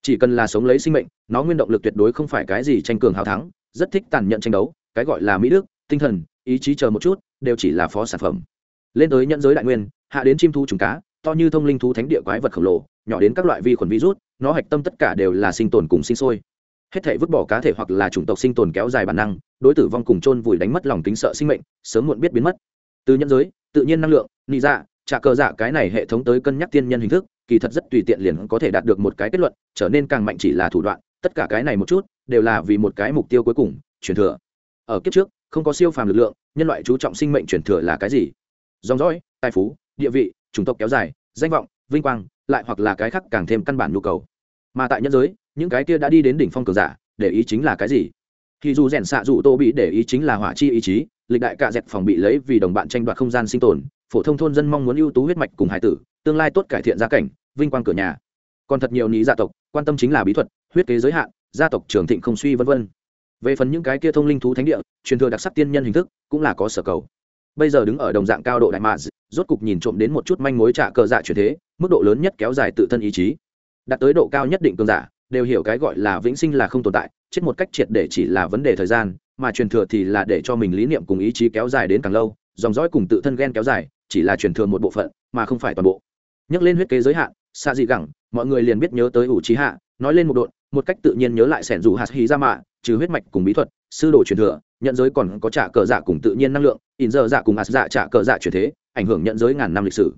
Chỉ cần là sống lấy sinh mệnh, nó nguyên động lực tuyệt đối không phải cái gì tranh cường hào thắng, rất thích tàn nhẫn tranh đấu, cái gọi là mỹ đức tinh thần, ý chí chờ một chút, đều chỉ là phó sản phẩm. Lên tới nhận giới đại nguyên, hạ đến chim thu trùng cá, to như thông linh thú thánh địa quái vật khổng lồ, nhỏ đến các loại vi khuẩn virus, nó hạch tâm tất cả đều là sinh tồn cùng sinh sôi. Hết thể vứt bỏ cá thể hoặc là chủng tộc sinh tồn kéo dài bản năng, đối tử vong cùng chôn vùi đánh mất lòng kính sợ sinh mệnh, sớm muộn biết biến mất. Từ nhân giới, tự nhiên năng lượng, nị dạ trả cờ dạ cái này hệ thống tới cân nhắc tiên nhân hình thức, kỳ thật rất tùy tiện liền có thể đạt được một cái kết luận, trở nên càng mạnh chỉ là thủ đoạn, tất cả cái này một chút, đều là vì một cái mục tiêu cuối cùng, truyền thừa. Ở kiếp trước không có siêu phàm lực lượng, nhân loại chú trọng sinh mệnh truyền thừa là cái gì? Dòng dõi, tài phú, địa vị, chủng tộc kéo dài, danh vọng, vinh quang, lại hoặc là cái khác càng thêm căn bản nhu cầu. Mà tại nhân giới, những cái kia đã đi đến đỉnh phong cường giả, để ý chính là cái gì? Thì dù rèn xạ dù tô bị để ý chính là hỏa chi ý chí, lịch đại cạ dẹp phòng bị lấy vì đồng bạn tranh đoạt không gian sinh tồn, phổ thông thôn dân mong muốn ưu tú huyết mạch cùng hải tử, tương lai tốt cải thiện gia cảnh, vinh quang cửa nhà. Còn thật nhiều lý gia dạ tộc, quan tâm chính là bí thuật, huyết kế giới hạn, gia tộc trường thịnh không suy vân vân về phần những cái kia thông linh thú thánh địa, truyền thừa đặc sắc tiên nhân hình thức cũng là có sở cầu. Bây giờ đứng ở đồng dạng cao độ đại mạ rốt cục nhìn trộm đến một chút manh mối trả cờ dạ chuyển thế, mức độ lớn nhất kéo dài tự thân ý chí. Đạt tới độ cao nhất định cường giả, đều hiểu cái gọi là vĩnh sinh là không tồn tại, chết một cách triệt để chỉ là vấn đề thời gian, mà truyền thừa thì là để cho mình lý niệm cùng ý chí kéo dài đến càng lâu, dòng dõi cùng tự thân ghen kéo dài, chỉ là truyền thừa một bộ phận, mà không phải toàn bộ. Nhắc lên huyết kế giới hạn xa dị gẳng, mọi người liền biết nhớ tới ủ trí hạ, nói lên một độn, một cách tự nhiên nhớ lại sẻn dù hạt hí ra mạ trừ huyết mạch cùng bí thuật, sư đồ truyền thừa, nhận giới còn có trả cờ dạ cùng tự nhiên năng lượng, in giờ dạ cùng ạt dạ trả cờ dạ truyền thế, ảnh hưởng nhận giới ngàn năm lịch sử.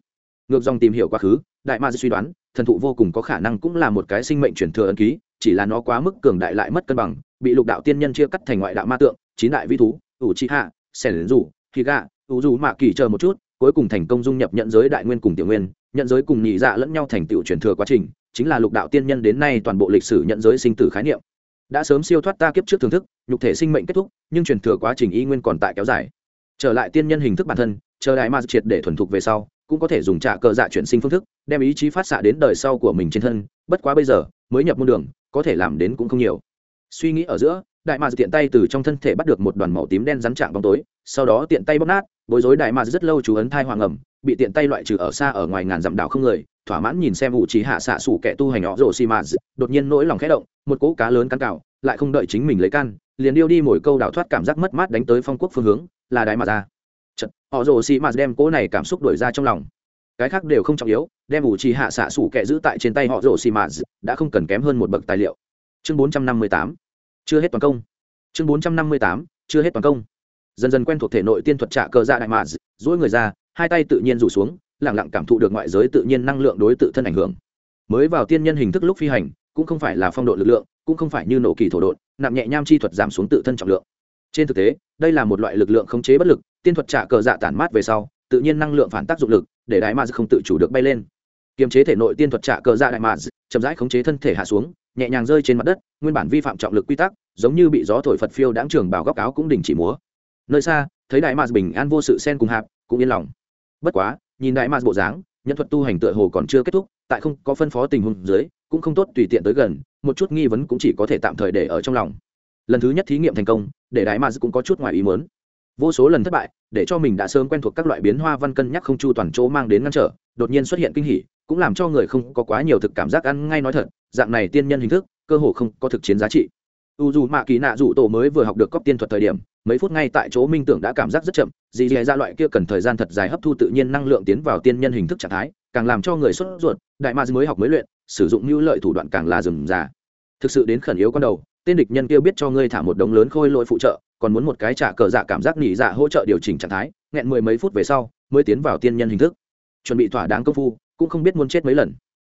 Ngược dòng tìm hiểu quá khứ, đại ma suy đoán, thần thụ vô cùng có khả năng cũng là một cái sinh mệnh truyền thừa ấn ký, chỉ là nó quá mức cường đại lại mất cân bằng, bị lục đạo tiên nhân chia cắt thành ngoại đạo ma tượng, chín đại vi thú, ủ chi hạ, sẻn rủ khi gạ ủ dù mạ kỳ chờ một chút, cuối cùng thành công dung nhập nhận giới đại nguyên cùng tiểu nguyên, nhận giới cùng nhị dạ lẫn nhau thành tựu truyền thừa quá trình, chính là lục đạo tiên nhân đến nay toàn bộ lịch sử nhận giới sinh tử khái niệm đã sớm siêu thoát ta kiếp trước thưởng thức, nhục thể sinh mệnh kết thúc, nhưng truyền thừa quá trình y nguyên còn tại kéo dài. Trở lại tiên nhân hình thức bản thân, chờ đại ma triệt để thuần thục về sau, cũng có thể dùng trả cờ dạ chuyển sinh phương thức, đem ý chí phát xạ đến đời sau của mình trên thân. Bất quá bây giờ, mới nhập môn đường, có thể làm đến cũng không nhiều. Suy nghĩ ở giữa đại mạc tiện tay từ trong thân thể bắt được một đoàn màu tím đen rắn trạng bóng tối sau đó tiện tay bóp nát bối rối đại mạc rất lâu chú ấn thai hoàng ẩm bị tiện tay loại trừ ở xa ở ngoài ngàn dặm đảo không người thỏa mãn nhìn xem vụ trí hạ xạ sủ kẻ tu hành họ rồ xi mạt đột nhiên nỗi lòng khẽ động một cỗ cá lớn cắn cào lại không đợi chính mình lấy can liền điêu đi mỗi câu đảo thoát cảm giác mất mát đánh tới phong quốc phương hướng là đại mạc ra Chật, họ rồ xi mạt đem cỗ này cảm xúc đổi ra trong lòng. Cái khác đều không trọng yếu đem ủ trì hạ xạ sủ kẻ giữ tại trên tay họ rồ xì mạt đã không cần kém hơn một bậc tài liệu. Chương bốn trăm năm mươi tám chưa hết toàn công. Chương bốn trăm năm mươi tám, chưa hết toàn công. Dần dần quen thuộc thể nội tiên thuật trả cờ dạ đại mạ dỗi người ra, hai tay tự nhiên rủ xuống lẳng lặng cảm thụ được ngoại giới tự nhiên năng lượng đối tự thân ảnh hưởng. Mới vào tiên nhân hình thức lúc phi hành, cũng không phải là phong độ lực lượng, cũng không phải như nổ kỳ thổ độn, nặng nhẹ nham chi thuật giảm xuống tự thân trọng lượng. Trên thực tế, đây là một loại lực lượng khống chế bất lực, tiên thuật trả cờ dạ tản mát về sau, tự nhiên năng lượng phản tác dụng lực, để đại mạ không tự chủ được bay lên. Kiềm chế thể nội tiên thuật trả cờ dạ đại mạ chậm rãi khống chế thân thể hạ xuống nhẹ nhàng rơi trên mặt đất, nguyên bản vi phạm trọng lực quy tắc, giống như bị gió thổi phật phiêu đáng trường bảo góc áo cũng đình chỉ múa. Nơi xa, thấy đại mạc bình an vô sự sen cùng hạp, cũng yên lòng. Bất quá, nhìn đại mạc bộ dáng, nhân thuật tu hành tựa hồ còn chưa kết thúc, tại không có phân phó tình huống dưới, cũng không tốt tùy tiện tới gần, một chút nghi vấn cũng chỉ có thể tạm thời để ở trong lòng. Lần thứ nhất thí nghiệm thành công, để đại mạc cũng có chút ngoài ý muốn. Vô số lần thất bại, để cho mình đã sớm quen thuộc các loại biến hoa văn cân nhắc không chu toàn chỗ mang đến ngăn trở, đột nhiên xuất hiện kinh hỉ cũng làm cho người không có quá nhiều thực cảm giác ăn ngay nói thật, dạng này tiên nhân hình thức, cơ hồ không có thực chiến giá trị. U dù mạ kỳ nạ dù tổ mới vừa học được cóc tiên thuật thời điểm, mấy phút ngay tại chỗ minh tưởng đã cảm giác rất chậm, dì dì ra loại kia cần thời gian thật dài hấp thu tự nhiên năng lượng tiến vào tiên nhân hình thức trạng thái, càng làm cho người xuất ruột, đại ma mới học mới luyện, sử dụng mưu lợi thủ đoạn càng là rừng già. Thực sự đến khẩn yếu con đầu, tên địch nhân kia biết cho ngươi thả một đống lớn khôi lỗi phụ trợ, còn muốn một cái trả cờ dạ cảm giác nỉ dạ hỗ trợ điều chỉnh trạng thái, nghẹn mười mấy phút về sau, mới tiến vào tiên nhân hình thức. Chuẩn bị thỏa đáng công phu cũng không biết muốn chết mấy lần.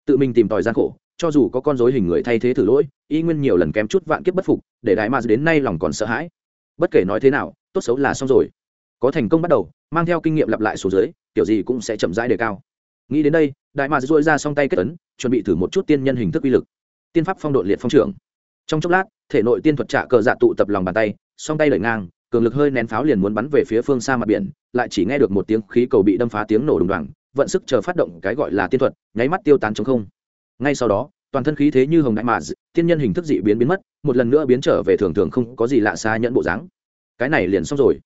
Tự mình tìm tòi gian khổ, cho dù có con dối hình người thay thế thử lỗi, y nguyên nhiều lần kém chút vạn kiếp bất phục, để đại ma đến nay lòng còn sợ hãi. Bất kể nói thế nào, tốt xấu là xong rồi. Có thành công bắt đầu, mang theo kinh nghiệm lặp lại số dưới kiểu gì cũng sẽ chậm rãi đề cao. Nghĩ đến đây, đại ma dội ra song tay kết ấn, chuẩn bị thử một chút tiên nhân hình thức uy lực. Tiên pháp phong độ liệt phong trưởng. Trong chốc lát, thể nội tiên thuật trả cờ dạ tụ tập lòng bàn tay, song tay đẩy ngang, cường lực hơi nén pháo liền muốn bắn về phía phương xa mặt biển, lại chỉ nghe được một tiếng khí cầu bị đâm phá tiếng nổ đùng đoàng vận sức chờ phát động cái gọi là tiên thuật, nháy mắt tiêu tán trong không. Ngay sau đó, toàn thân khí thế như hồng đại mạ tiên nhân hình thức dị biến biến mất, một lần nữa biến trở về thường thường không có gì lạ xa nhẫn bộ dáng. Cái này liền xong rồi.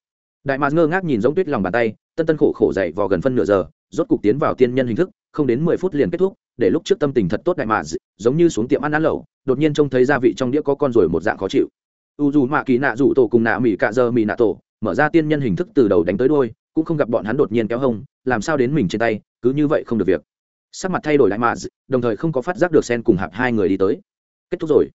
Đại mạ ngơ ngác nhìn giống tuyết lòng bàn tay, tân tân khổ khổ dậy vào gần phân nửa giờ, rốt cục tiến vào tiên nhân hình thức, không đến mười phút liền kết thúc, để lúc trước tâm tình thật tốt đại mạ giống như xuống tiệm ăn ăn lẩu, đột nhiên trông thấy gia vị trong đĩa có con rồi một dạng khó chịu. U dù mạ kỳ nạ rủ tổ cùng nạ mỉ cạ giờ mỉ nạ tổ, mở ra tiên nhân hình thức từ đầu đánh tới đôi cũng không gặp bọn hắn đột nhiên kéo hông, làm sao đến mình trên tay, cứ như vậy không được việc. Sắc mặt thay đổi lại mà, đồng thời không có phát giác được sen cùng hạp hai người đi tới. Kết thúc rồi.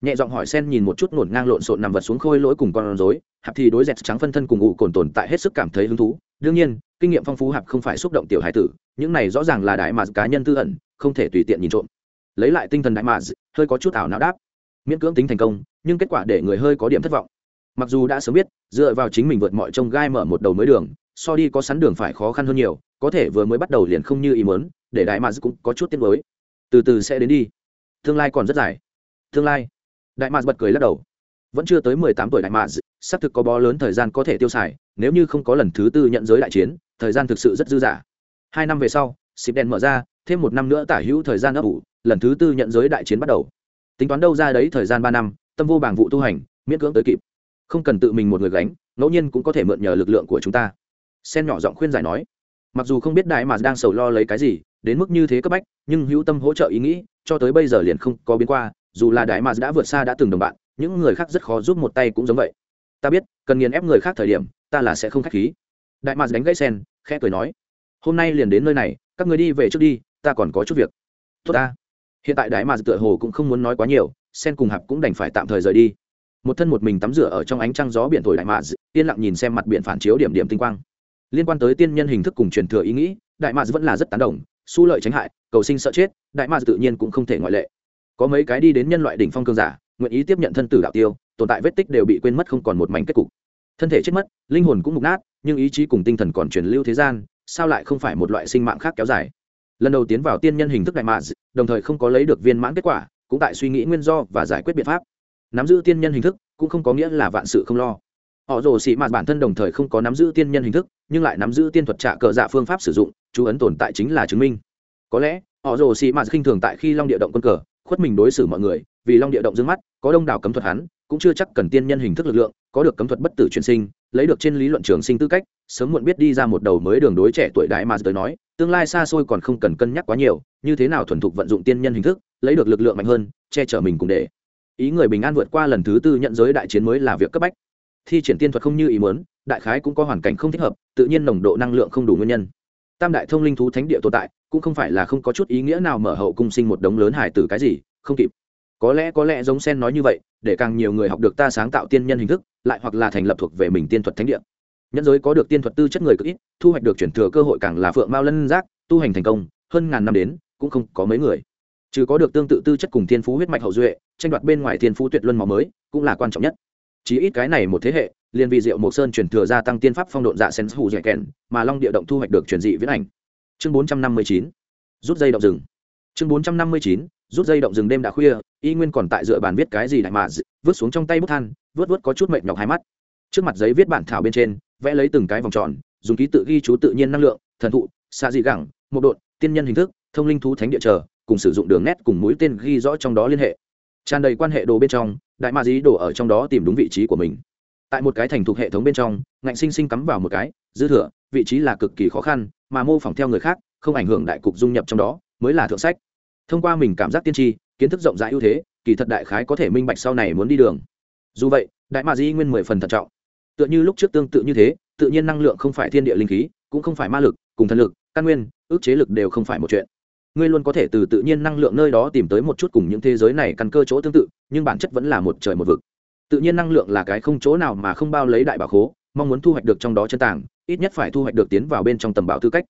Nhẹ giọng hỏi sen nhìn một chút ngổn ngang lộn xộn nằm vật xuống khôi lỗi cùng con rối, hạp thì đối dẹt trắng phân thân cùng ủ cồn tồn tại hết sức cảm thấy hứng thú. Đương nhiên, kinh nghiệm phong phú hạp không phải xúc động tiểu hải tử, những này rõ ràng là đại mà cá nhân tư ẩn, không thể tùy tiện nhìn trộm. Lấy lại tinh thần đại mà, hơi có chút ảo não đáp. Miễn cưỡng tính thành công, nhưng kết quả để người hơi có điểm thất vọng. Mặc dù đã sớm biết, dựa vào chính mình vượt mọi trông gai mở một đầu mới đường so đi có sắn đường phải khó khăn hơn nhiều, có thể vừa mới bắt đầu liền không như ý muốn, để đại mạc cũng có chút tiếng mới từ từ sẽ đến đi. Tương lai còn rất dài. Tương lai. Đại mạc bật cười lắc đầu. Vẫn chưa tới mười tám tuổi đại mạc xác thực có bó lớn thời gian có thể tiêu xài, nếu như không có lần thứ tư nhận giới đại chiến, thời gian thực sự rất dư dả. Hai năm về sau, xịp đèn mở ra, thêm một năm nữa tả hữu thời gian ấp ủ, lần thứ tư nhận giới đại chiến bắt đầu. Tính toán đâu ra đấy thời gian ba năm, tâm vô bảng vụ tu hành, miễn cưỡng tới kịp. Không cần tự mình một người gánh, ngẫu nhiên cũng có thể mượn nhờ lực lượng của chúng ta sen nhỏ giọng khuyên giải nói, mặc dù không biết đại mà đang sầu lo lấy cái gì, đến mức như thế cấp bách, nhưng hữu tâm hỗ trợ ý nghĩ, cho tới bây giờ liền không có biến qua, dù là đại mà đã vượt xa đã từng đồng bạn, những người khác rất khó giúp một tay cũng giống vậy. Ta biết, cần nghiền ép người khác thời điểm, ta là sẽ không khách khí. Đại mà đánh gãy sen, khẽ cười nói, hôm nay liền đến nơi này, các người đi về trước đi, ta còn có chút việc. Tốt ta. Hiện tại đại mà tựa hồ cũng không muốn nói quá nhiều, sen cùng hạp cũng đành phải tạm thời rời đi. Một thân một mình tắm rửa ở trong ánh trăng gió biển thổi đại mạ yên lặng nhìn xem mặt biển phản chiếu điểm điểm tinh quang liên quan tới tiên nhân hình thức cùng truyền thừa ý nghĩ, đại mads vẫn là rất tán đồng, su lợi tránh hại, cầu sinh sợ chết, đại mads tự nhiên cũng không thể ngoại lệ. Có mấy cái đi đến nhân loại đỉnh phong cương giả, nguyện ý tiếp nhận thân tử đạo tiêu, tồn tại vết tích đều bị quên mất không còn một mảnh kết cục. Thân thể chết mất, linh hồn cũng mục nát, nhưng ý chí cùng tinh thần còn truyền lưu thế gian, sao lại không phải một loại sinh mạng khác kéo dài? Lần đầu tiến vào tiên nhân hình thức đại mads đồng thời không có lấy được viên mãn kết quả, cũng tại suy nghĩ nguyên do và giải quyết biện pháp. Nắm giữ tiên nhân hình thức, cũng không có nghĩa là vạn sự không lo họ rồ xị mạt bản thân đồng thời không có nắm giữ tiên nhân hình thức, nhưng lại nắm giữ tiên thuật trạ cờ dạ phương pháp sử dụng, chú ấn tồn tại chính là chứng minh. Có lẽ, họ rồ xị mạt khinh thường tại khi long địa động quân cờ, khuất mình đối xử mọi người, vì long địa động d mắt, có đông đảo cấm thuật hắn, cũng chưa chắc cần tiên nhân hình thức lực lượng, có được cấm thuật bất tử truyền sinh, lấy được trên lý luận trường sinh tư cách, sớm muộn biết đi ra một đầu mới đường đối trẻ tuổi đại mà tới nói, tương lai xa xôi còn không cần cân nhắc quá nhiều, như thế nào thuần thục vận dụng tiên nhân hình thức, lấy được lực lượng mạnh hơn, che chở mình cùng để. Ý người bình an vượt qua lần thứ tư nhận giới đại chiến mới là việc cấp bách thi triển tiên thuật không như ý muốn, đại khái cũng có hoàn cảnh không thích hợp, tự nhiên nồng độ năng lượng không đủ nguyên nhân. Tam đại thông linh thú thánh địa tồn tại, cũng không phải là không có chút ý nghĩa nào mở hậu cung sinh một đống lớn hải tử cái gì, không kịp. Có lẽ có lẽ giống sen nói như vậy, để càng nhiều người học được ta sáng tạo tiên nhân hình thức, lại hoặc là thành lập thuộc về mình tiên thuật thánh địa. Nhân giới có được tiên thuật tư chất người cực ít, thu hoạch được chuyển thừa cơ hội càng là phượng mao lân giác, tu hành thành công, hơn ngàn năm đến, cũng không có mấy người. Trừ có được tương tự tư chất cùng thiên phú huyết mạch hậu duệ, tranh đoạt bên ngoài thiên phú tuyệt luân màu mới, cũng là quan trọng nhất chỉ ít cái này một thế hệ, liền vì diệu mộc sơn truyền thừa gia tăng tiên pháp phong độn dạ sen hù dạy kèn, mà long địa động thu hoạch được truyền dị viễn ảnh. Chương bốn trăm năm mươi chín, rút dây động rừng. Chương bốn trăm năm mươi chín, rút dây động rừng đêm đã khuya, y nguyên còn tại dựa bàn viết cái gì đại mà vứt xuống trong tay bút than, vớt vớt có chút mệt nhọc hai mắt. Trước mặt giấy viết bản thảo bên trên, vẽ lấy từng cái vòng tròn, dùng ký tự ghi chú tự nhiên năng lượng, thần thụ, xa dị gẳng, một độn, tiên nhân hình thức, thông linh thú thánh địa chờ, cùng sử dụng đường nét cùng mũi tên ghi rõ trong đó liên hệ. Tràn đầy quan hệ đồ bên trong đại ma dí đổ ở trong đó tìm đúng vị trí của mình. Tại một cái thành thuộc hệ thống bên trong, ngạnh sinh sinh cắm vào một cái, dư thừa, vị trí là cực kỳ khó khăn, mà mô phỏng theo người khác, không ảnh hưởng đại cục dung nhập trong đó, mới là thượng sách. Thông qua mình cảm giác tiên tri, kiến thức rộng rãi ưu thế, kỳ thật đại khái có thể minh bạch sau này muốn đi đường. Dù vậy, đại ma di nguyên mười phần thận trọng. Tựa như lúc trước tương tự như thế, tự nhiên năng lượng không phải thiên địa linh khí, cũng không phải ma lực, cùng thần lực, căn nguyên ước chế lực đều không phải một chuyện ngươi luôn có thể từ tự nhiên năng lượng nơi đó tìm tới một chút cùng những thế giới này căn cơ chỗ tương tự, nhưng bản chất vẫn là một trời một vực. Tự nhiên năng lượng là cái không chỗ nào mà không bao lấy đại bảo khố, mong muốn thu hoạch được trong đó chân tàng, ít nhất phải thu hoạch được tiến vào bên trong tầm bảo tư cách.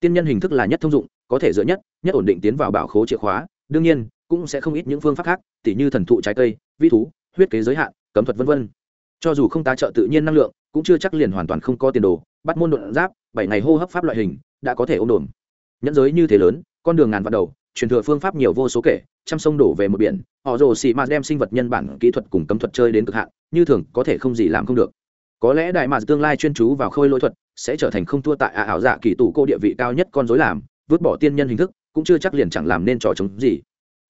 Tiên nhân hình thức là nhất thông dụng, có thể dựa nhất nhất ổn định tiến vào bảo khố chìa khóa, đương nhiên, cũng sẽ không ít những phương pháp khác, tỉ như thần thụ trái cây, vi thú, huyết kế giới hạn, cấm thuật v v cho dù không tá trợ tự nhiên năng lượng, cũng chưa chắc liền hoàn toàn không có tiền đồ, bắt môn đột giáp, bảy ngày hô hấp pháp loại hình, đã có thể ôm đồn nhẫn giới như thế lớn con đường ngàn vạn đầu, truyền thừa phương pháp nhiều vô số kể, trăm sông đổ về một biển, họ rồ xì mà đem sinh vật nhân bản kỹ thuật cùng cấm thuật chơi đến cực hạn, như thường, có thể không gì làm không được. Có lẽ đại mạt tương lai chuyên chú vào khôi lỗi thuật, sẽ trở thành không thua tại ả ảo dạ kỳ tủ cô địa vị cao nhất con dối làm, vứt bỏ tiên nhân hình thức, cũng chưa chắc liền chẳng làm nên trò chống gì.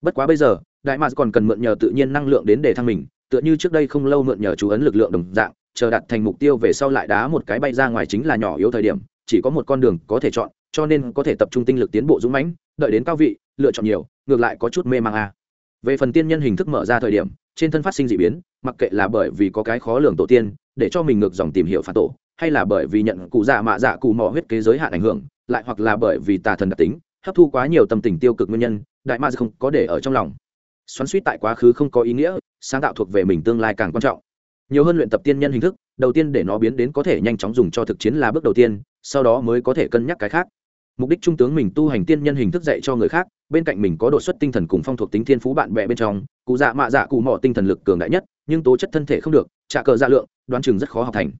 Bất quá bây giờ, đại mạt còn cần mượn nhờ tự nhiên năng lượng đến để thăng mình, tựa như trước đây không lâu mượn nhờ chú ấn lực lượng đồng dạng, chờ đặt thành mục tiêu về sau lại đá một cái bay ra ngoài chính là nhỏ yếu thời điểm, chỉ có một con đường có thể chọn, cho nên có thể tập trung tinh lực tiến bộ dũng mãnh đợi đến cao vị, lựa chọn nhiều, ngược lại có chút mê mang a. À. về phần tiên nhân hình thức mở ra thời điểm, trên thân phát sinh d ị biến, mặc kệ là bởi vì có cái khó lường tổ tiên, để cho mình ngược dòng tìm hiểu phản tổ, hay là bởi vì nhận cụ dạ mạ dạ cụ mò huyết kế giới hạn ảnh hưởng, lại hoặc là bởi vì tà thần đặc tính, hấp thu quá nhiều tâm tình tiêu cực nguyên nhân, đại ma không có để ở trong lòng. Xoắn suýt tại quá khứ không có ý nghĩa, sáng tạo thuộc về mình tương lai càng quan trọng. Nhiều hơn luyện tập tiên nhân hình thức, đầu tiên để nó biến đến có thể nhanh chóng dùng cho thực chiến là bước đầu tiên, sau đó mới có thể cân nhắc cái khác mục đích trung tướng mình tu hành tiên nhân hình thức dạy cho người khác, bên cạnh mình có đột xuất tinh thần cùng phong thuộc tính thiên phú bạn bè bên trong, cụ dạ mạ dạ cụ mỏ tinh thần lực cường đại nhất, nhưng tố chất thân thể không được, trả cờ dạ lượng, đoán chừng rất khó học thành.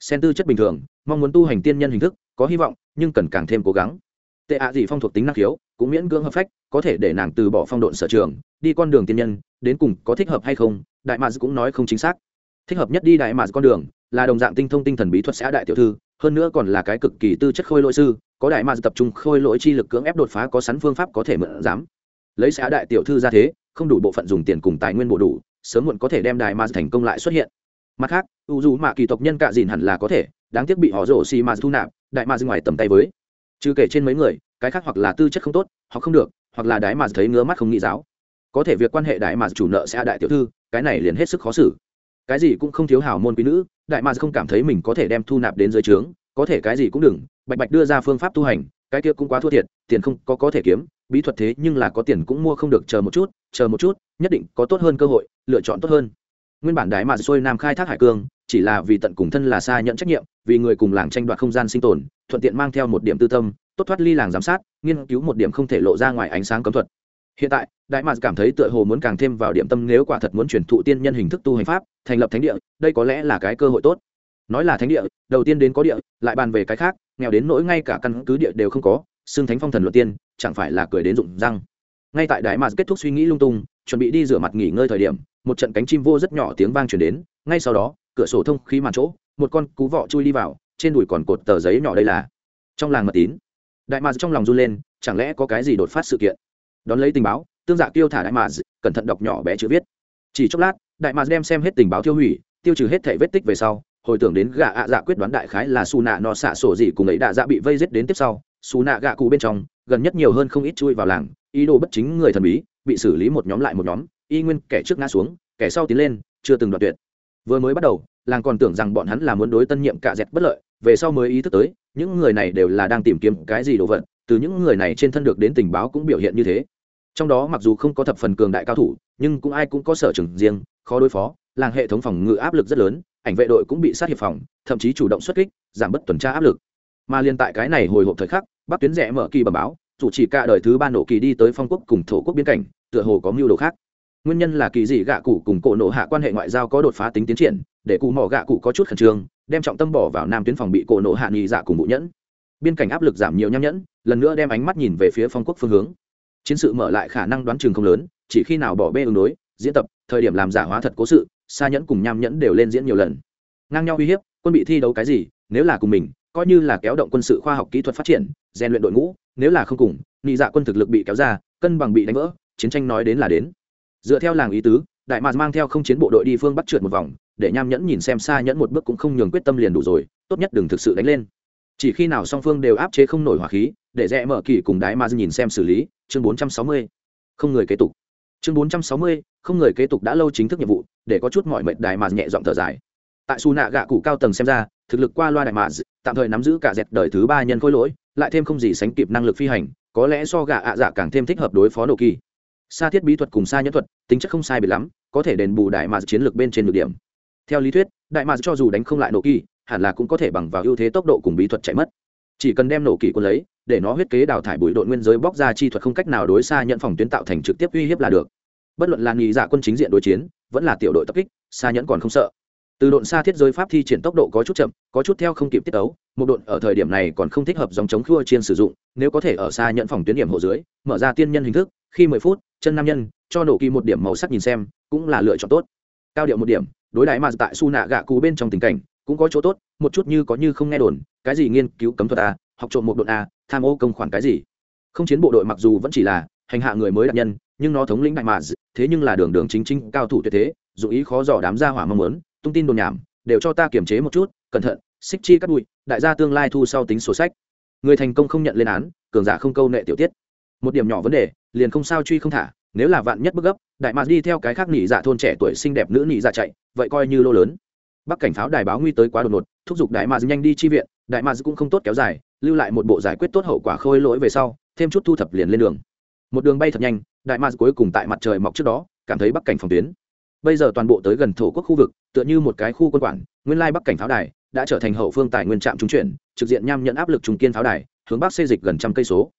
Sen tư chất bình thường, mong muốn tu hành tiên nhân hình thức, có hy vọng, nhưng cần càng thêm cố gắng. Tệ ạ gì phong thuộc tính năng khiếu, cũng miễn cưỡng hợp phách, có thể để nàng từ bỏ phong độn sở trường, đi con đường tiên nhân, đến cùng có thích hợp hay không, đại mads cũng nói không chính xác. Thích hợp nhất đi đại mads con đường, là đồng dạng tinh thông tinh thần bí thuật xã đại tiểu thư, hơn nữa còn là cái cực kỳ tư chất khôi lỗi sư có đại ma tập trung khôi lỗi chi lực cưỡng ép đột phá có sẵn phương pháp có thể mượn dám lấy xã đại tiểu thư ra thế, không đủ bộ phận dùng tiền cùng tài nguyên bộ đủ, sớm muộn có thể đem đại ma thành công lại xuất hiện. Mặt khác, u dù mạ kỳ tộc nhân cạ dìn hẳn là có thể, đáng tiếc bị họ rổ xì mà thu nạp, đại ma ngoài tầm tay với. Chứ kể trên mấy người, cái khác hoặc là tư chất không tốt, hoặc không được, hoặc là đại mà thấy ngứa mắt không nghĩ giáo. Có thể việc quan hệ đại mà chủ nợ xã đại tiểu thư, cái này liền hết sức khó xử. Cái gì cũng không thiếu hào môn quý nữ, đại mà không cảm thấy mình có thể đem thu nạp đến dưới trướng, có thể cái gì cũng đừng bạch bạch đưa ra phương pháp tu hành, cái kia cũng quá thua thiệt, tiền không có có thể kiếm, bí thuật thế nhưng là có tiền cũng mua không được, chờ một chút, chờ một chút, nhất định có tốt hơn cơ hội, lựa chọn tốt hơn. Nguyên bản đại mà xuôi nam khai thác hải cương, chỉ là vì tận cùng thân là xa nhận trách nhiệm, vì người cùng làng tranh đoạt không gian sinh tồn, thuận tiện mang theo một điểm tư tâm, tốt thoát ly làng giám sát, nghiên cứu một điểm không thể lộ ra ngoài ánh sáng cấm thuật. Hiện tại, đại mạc cảm thấy tựa hồ muốn càng thêm vào điểm tâm nếu quả thật muốn chuyển thụ tiên nhân hình thức tu hành pháp, thành lập thánh địa, đây có lẽ là cái cơ hội tốt. Nói là thánh địa, đầu tiên đến có địa, lại bàn về cái khác nghèo đến nỗi ngay cả căn cứ địa đều không có, xưng thánh phong thần luật tiên, chẳng phải là cười đến rụng răng. Ngay tại đại mạc kết thúc suy nghĩ lung tung, chuẩn bị đi rửa mặt nghỉ ngơi thời điểm, một trận cánh chim vô rất nhỏ tiếng vang chuyển đến, ngay sau đó, cửa sổ thông khí màn chỗ, một con cú vọ chui đi vào, trên đùi còn cột tờ giấy nhỏ đây là. Trong làng mật tín, đại mạc trong lòng run lên, chẳng lẽ có cái gì đột phát sự kiện? Đón lấy tình báo, tương dạ tiêu thả đại mạc cẩn thận đọc nhỏ bé chữ viết. Chỉ chốc lát, đại mà đem xem hết tình báo tiêu hủy, tiêu trừ hết thể vết tích về sau hồi tưởng đến gạ ạ dạ quyết đoán đại khái là su nạ nọ xạ sổ gì cùng ấy đạ dạ bị vây giết đến tiếp sau, su nạ gạ cụ bên trong, gần nhất nhiều hơn không ít chui vào làng, ý đồ bất chính người thần bí, bị xử lý một nhóm lại một nhóm, y nguyên kẻ trước ngã xuống, kẻ sau tiến lên, chưa từng đoạt tuyệt. Vừa mới bắt đầu, làng còn tưởng rằng bọn hắn là muốn đối tân nhiệm cạ dẹt bất lợi, về sau mới ý thức tới, những người này đều là đang tìm kiếm cái gì đồ vật, từ những người này trên thân được đến tình báo cũng biểu hiện như thế. Trong đó mặc dù không có thập phần cường đại cao thủ, nhưng cũng ai cũng có sở trường riêng, khó đối phó, làng hệ thống phòng ngự áp lực rất lớn ảnh vệ đội cũng bị sát hiệp phòng, thậm chí chủ động xuất kích, giảm bớt tuần tra áp lực. Mà liên tại cái này hồi hộp thời khắc, bắc tuyến rẽ mở kỳ bẩm báo chủ chỉ cả đời thứ ba nổ kỳ đi tới phong quốc cùng thổ quốc biên cảnh, tựa hồ có mưu đồ khác. Nguyên nhân là kỳ dị gạ cụ cùng cổ nổ hạ quan hệ ngoại giao có đột phá tính tiến triển, để cụ mỏ gạ cụ có chút khẩn trương, đem trọng tâm bỏ vào nam tuyến phòng bị cổ nổ hạ nghi dạ cùng bụ nhẫn. Biên cảnh áp lực giảm nhiều nham nhẫn, lần nữa đem ánh mắt nhìn về phía phong quốc phương hướng. Chiến sự mở lại khả năng đoán chừng không lớn, chỉ khi nào bỏ bê ứng đối, diễn tập, thời điểm làm giả hóa thật cố sự xa nhẫn cùng nham nhẫn đều lên diễn nhiều lần. Ngang nhau uy hiếp, quân bị thi đấu cái gì, nếu là cùng mình, coi như là kéo động quân sự khoa học kỹ thuật phát triển, rèn luyện đội ngũ, nếu là không cùng nị dạ quân thực lực bị kéo ra, cân bằng bị đánh vỡ, chiến tranh nói đến là đến. Dựa theo làng ý tứ, đại mạc mang theo không chiến bộ đội đi phương bắt trượt một vòng, để nham nhẫn nhìn xem xa nhẫn một bước cũng không nhường quyết tâm liền đủ rồi, tốt nhất đừng thực sự đánh lên. Chỉ khi nào song phương đều áp chế không nổi hỏa khí, để rẽ mở kỳ cùng đái ma nhìn xem xử lý, chương 460. không người kế tục chương 460, không người kế tục đã lâu chính thức nhiệm vụ để có chút mọi mệnh đài mà nhẹ giọng thở dài. Tại su nạ gạ cụ cao tầng xem ra thực lực qua loa đại mà tạm thời nắm giữ cả dẹt đời thứ ba nhân khối lỗi lại thêm không gì sánh kịp năng lực phi hành có lẽ so gạ ạ dạ càng thêm thích hợp đối phó nổ kỳ. Xa thiết bí thuật cùng xa nhẫn thuật tính chất không sai biệt lắm có thể đền bù đại mà chiến lược bên trên được điểm. Theo lý thuyết đại mà cho dù đánh không lại nổ kỳ hẳn là cũng có thể bằng vào ưu thế tốc độ cùng bí thuật chạy mất chỉ cần đem nổ kỷ quân lấy, để nó huyết kế đào thải bụi đội nguyên giới bóc ra chi thuật không cách nào đối xa nhận phòng tuyến tạo thành trực tiếp uy hiếp là được. Bất luận là nghi dạ quân chính diện đối chiến, vẫn là tiểu đội tập kích, xa nhẫn còn không sợ. Từ độn xa thiết giới pháp thi triển tốc độ có chút chậm, có chút theo không kịp tiết tấu, một độn ở thời điểm này còn không thích hợp dòng chống khua chiên sử dụng, nếu có thể ở xa nhận phòng tuyến điểm hộ dưới, mở ra tiên nhân hình thức, khi mười phút, chân nam nhân, cho nổ kỳ một điểm màu sắc nhìn xem, cũng là lựa chọn tốt. Cao điệu một điểm, đối đại mà tại su nạ gạ cú bên trong tình cảnh, cũng có chỗ tốt một chút như có như không nghe đồn, cái gì nghiên cứu cấm thuật a học trộm một đội a à, tham ô công khoản cái gì. Không chiến bộ đội mặc dù vẫn chỉ là hành hạ người mới đặc nhân, nhưng nó thống lĩnh đại mà thế nhưng là đường đường chính chính cao thủ tuyệt thế, dù ý khó dò đám gia hỏa mong muốn, tung tin đồn nhảm, đều cho ta kiềm chế một chút, cẩn thận, xích chi cắt bụi, đại gia tương lai thu sau tính sổ sách. Người thành công không nhận lên án, cường giả không câu nệ tiểu tiết. Một điểm nhỏ vấn đề, liền không sao truy không thả, nếu là vạn nhất bức gấp, đại mạc đi theo cái khác nỉ dạ thôn trẻ tuổi xinh đẹp nữ nỉ dạ chạy, vậy coi như lô lớn bắc cảnh pháo đài báo nguy tới quá đột ngột, thúc giục đại mads nhanh đi chi viện, đại mads cũng không tốt kéo dài, lưu lại một bộ giải quyết tốt hậu quả khôi lỗi về sau, thêm chút thu thập liền lên đường. Một đường bay thật nhanh, đại mads cuối cùng tại mặt trời mọc trước đó, cảm thấy bắc cảnh phòng tuyến. Bây giờ toàn bộ tới gần thổ quốc khu vực, tựa như một cái khu quân quản, nguyên lai bắc cảnh pháo đài đã trở thành hậu phương tài nguyên trạm trung chuyển, trực diện nham nhận áp lực trùng kiên pháo đài, hướng bắc xây dịch gần trăm cây số.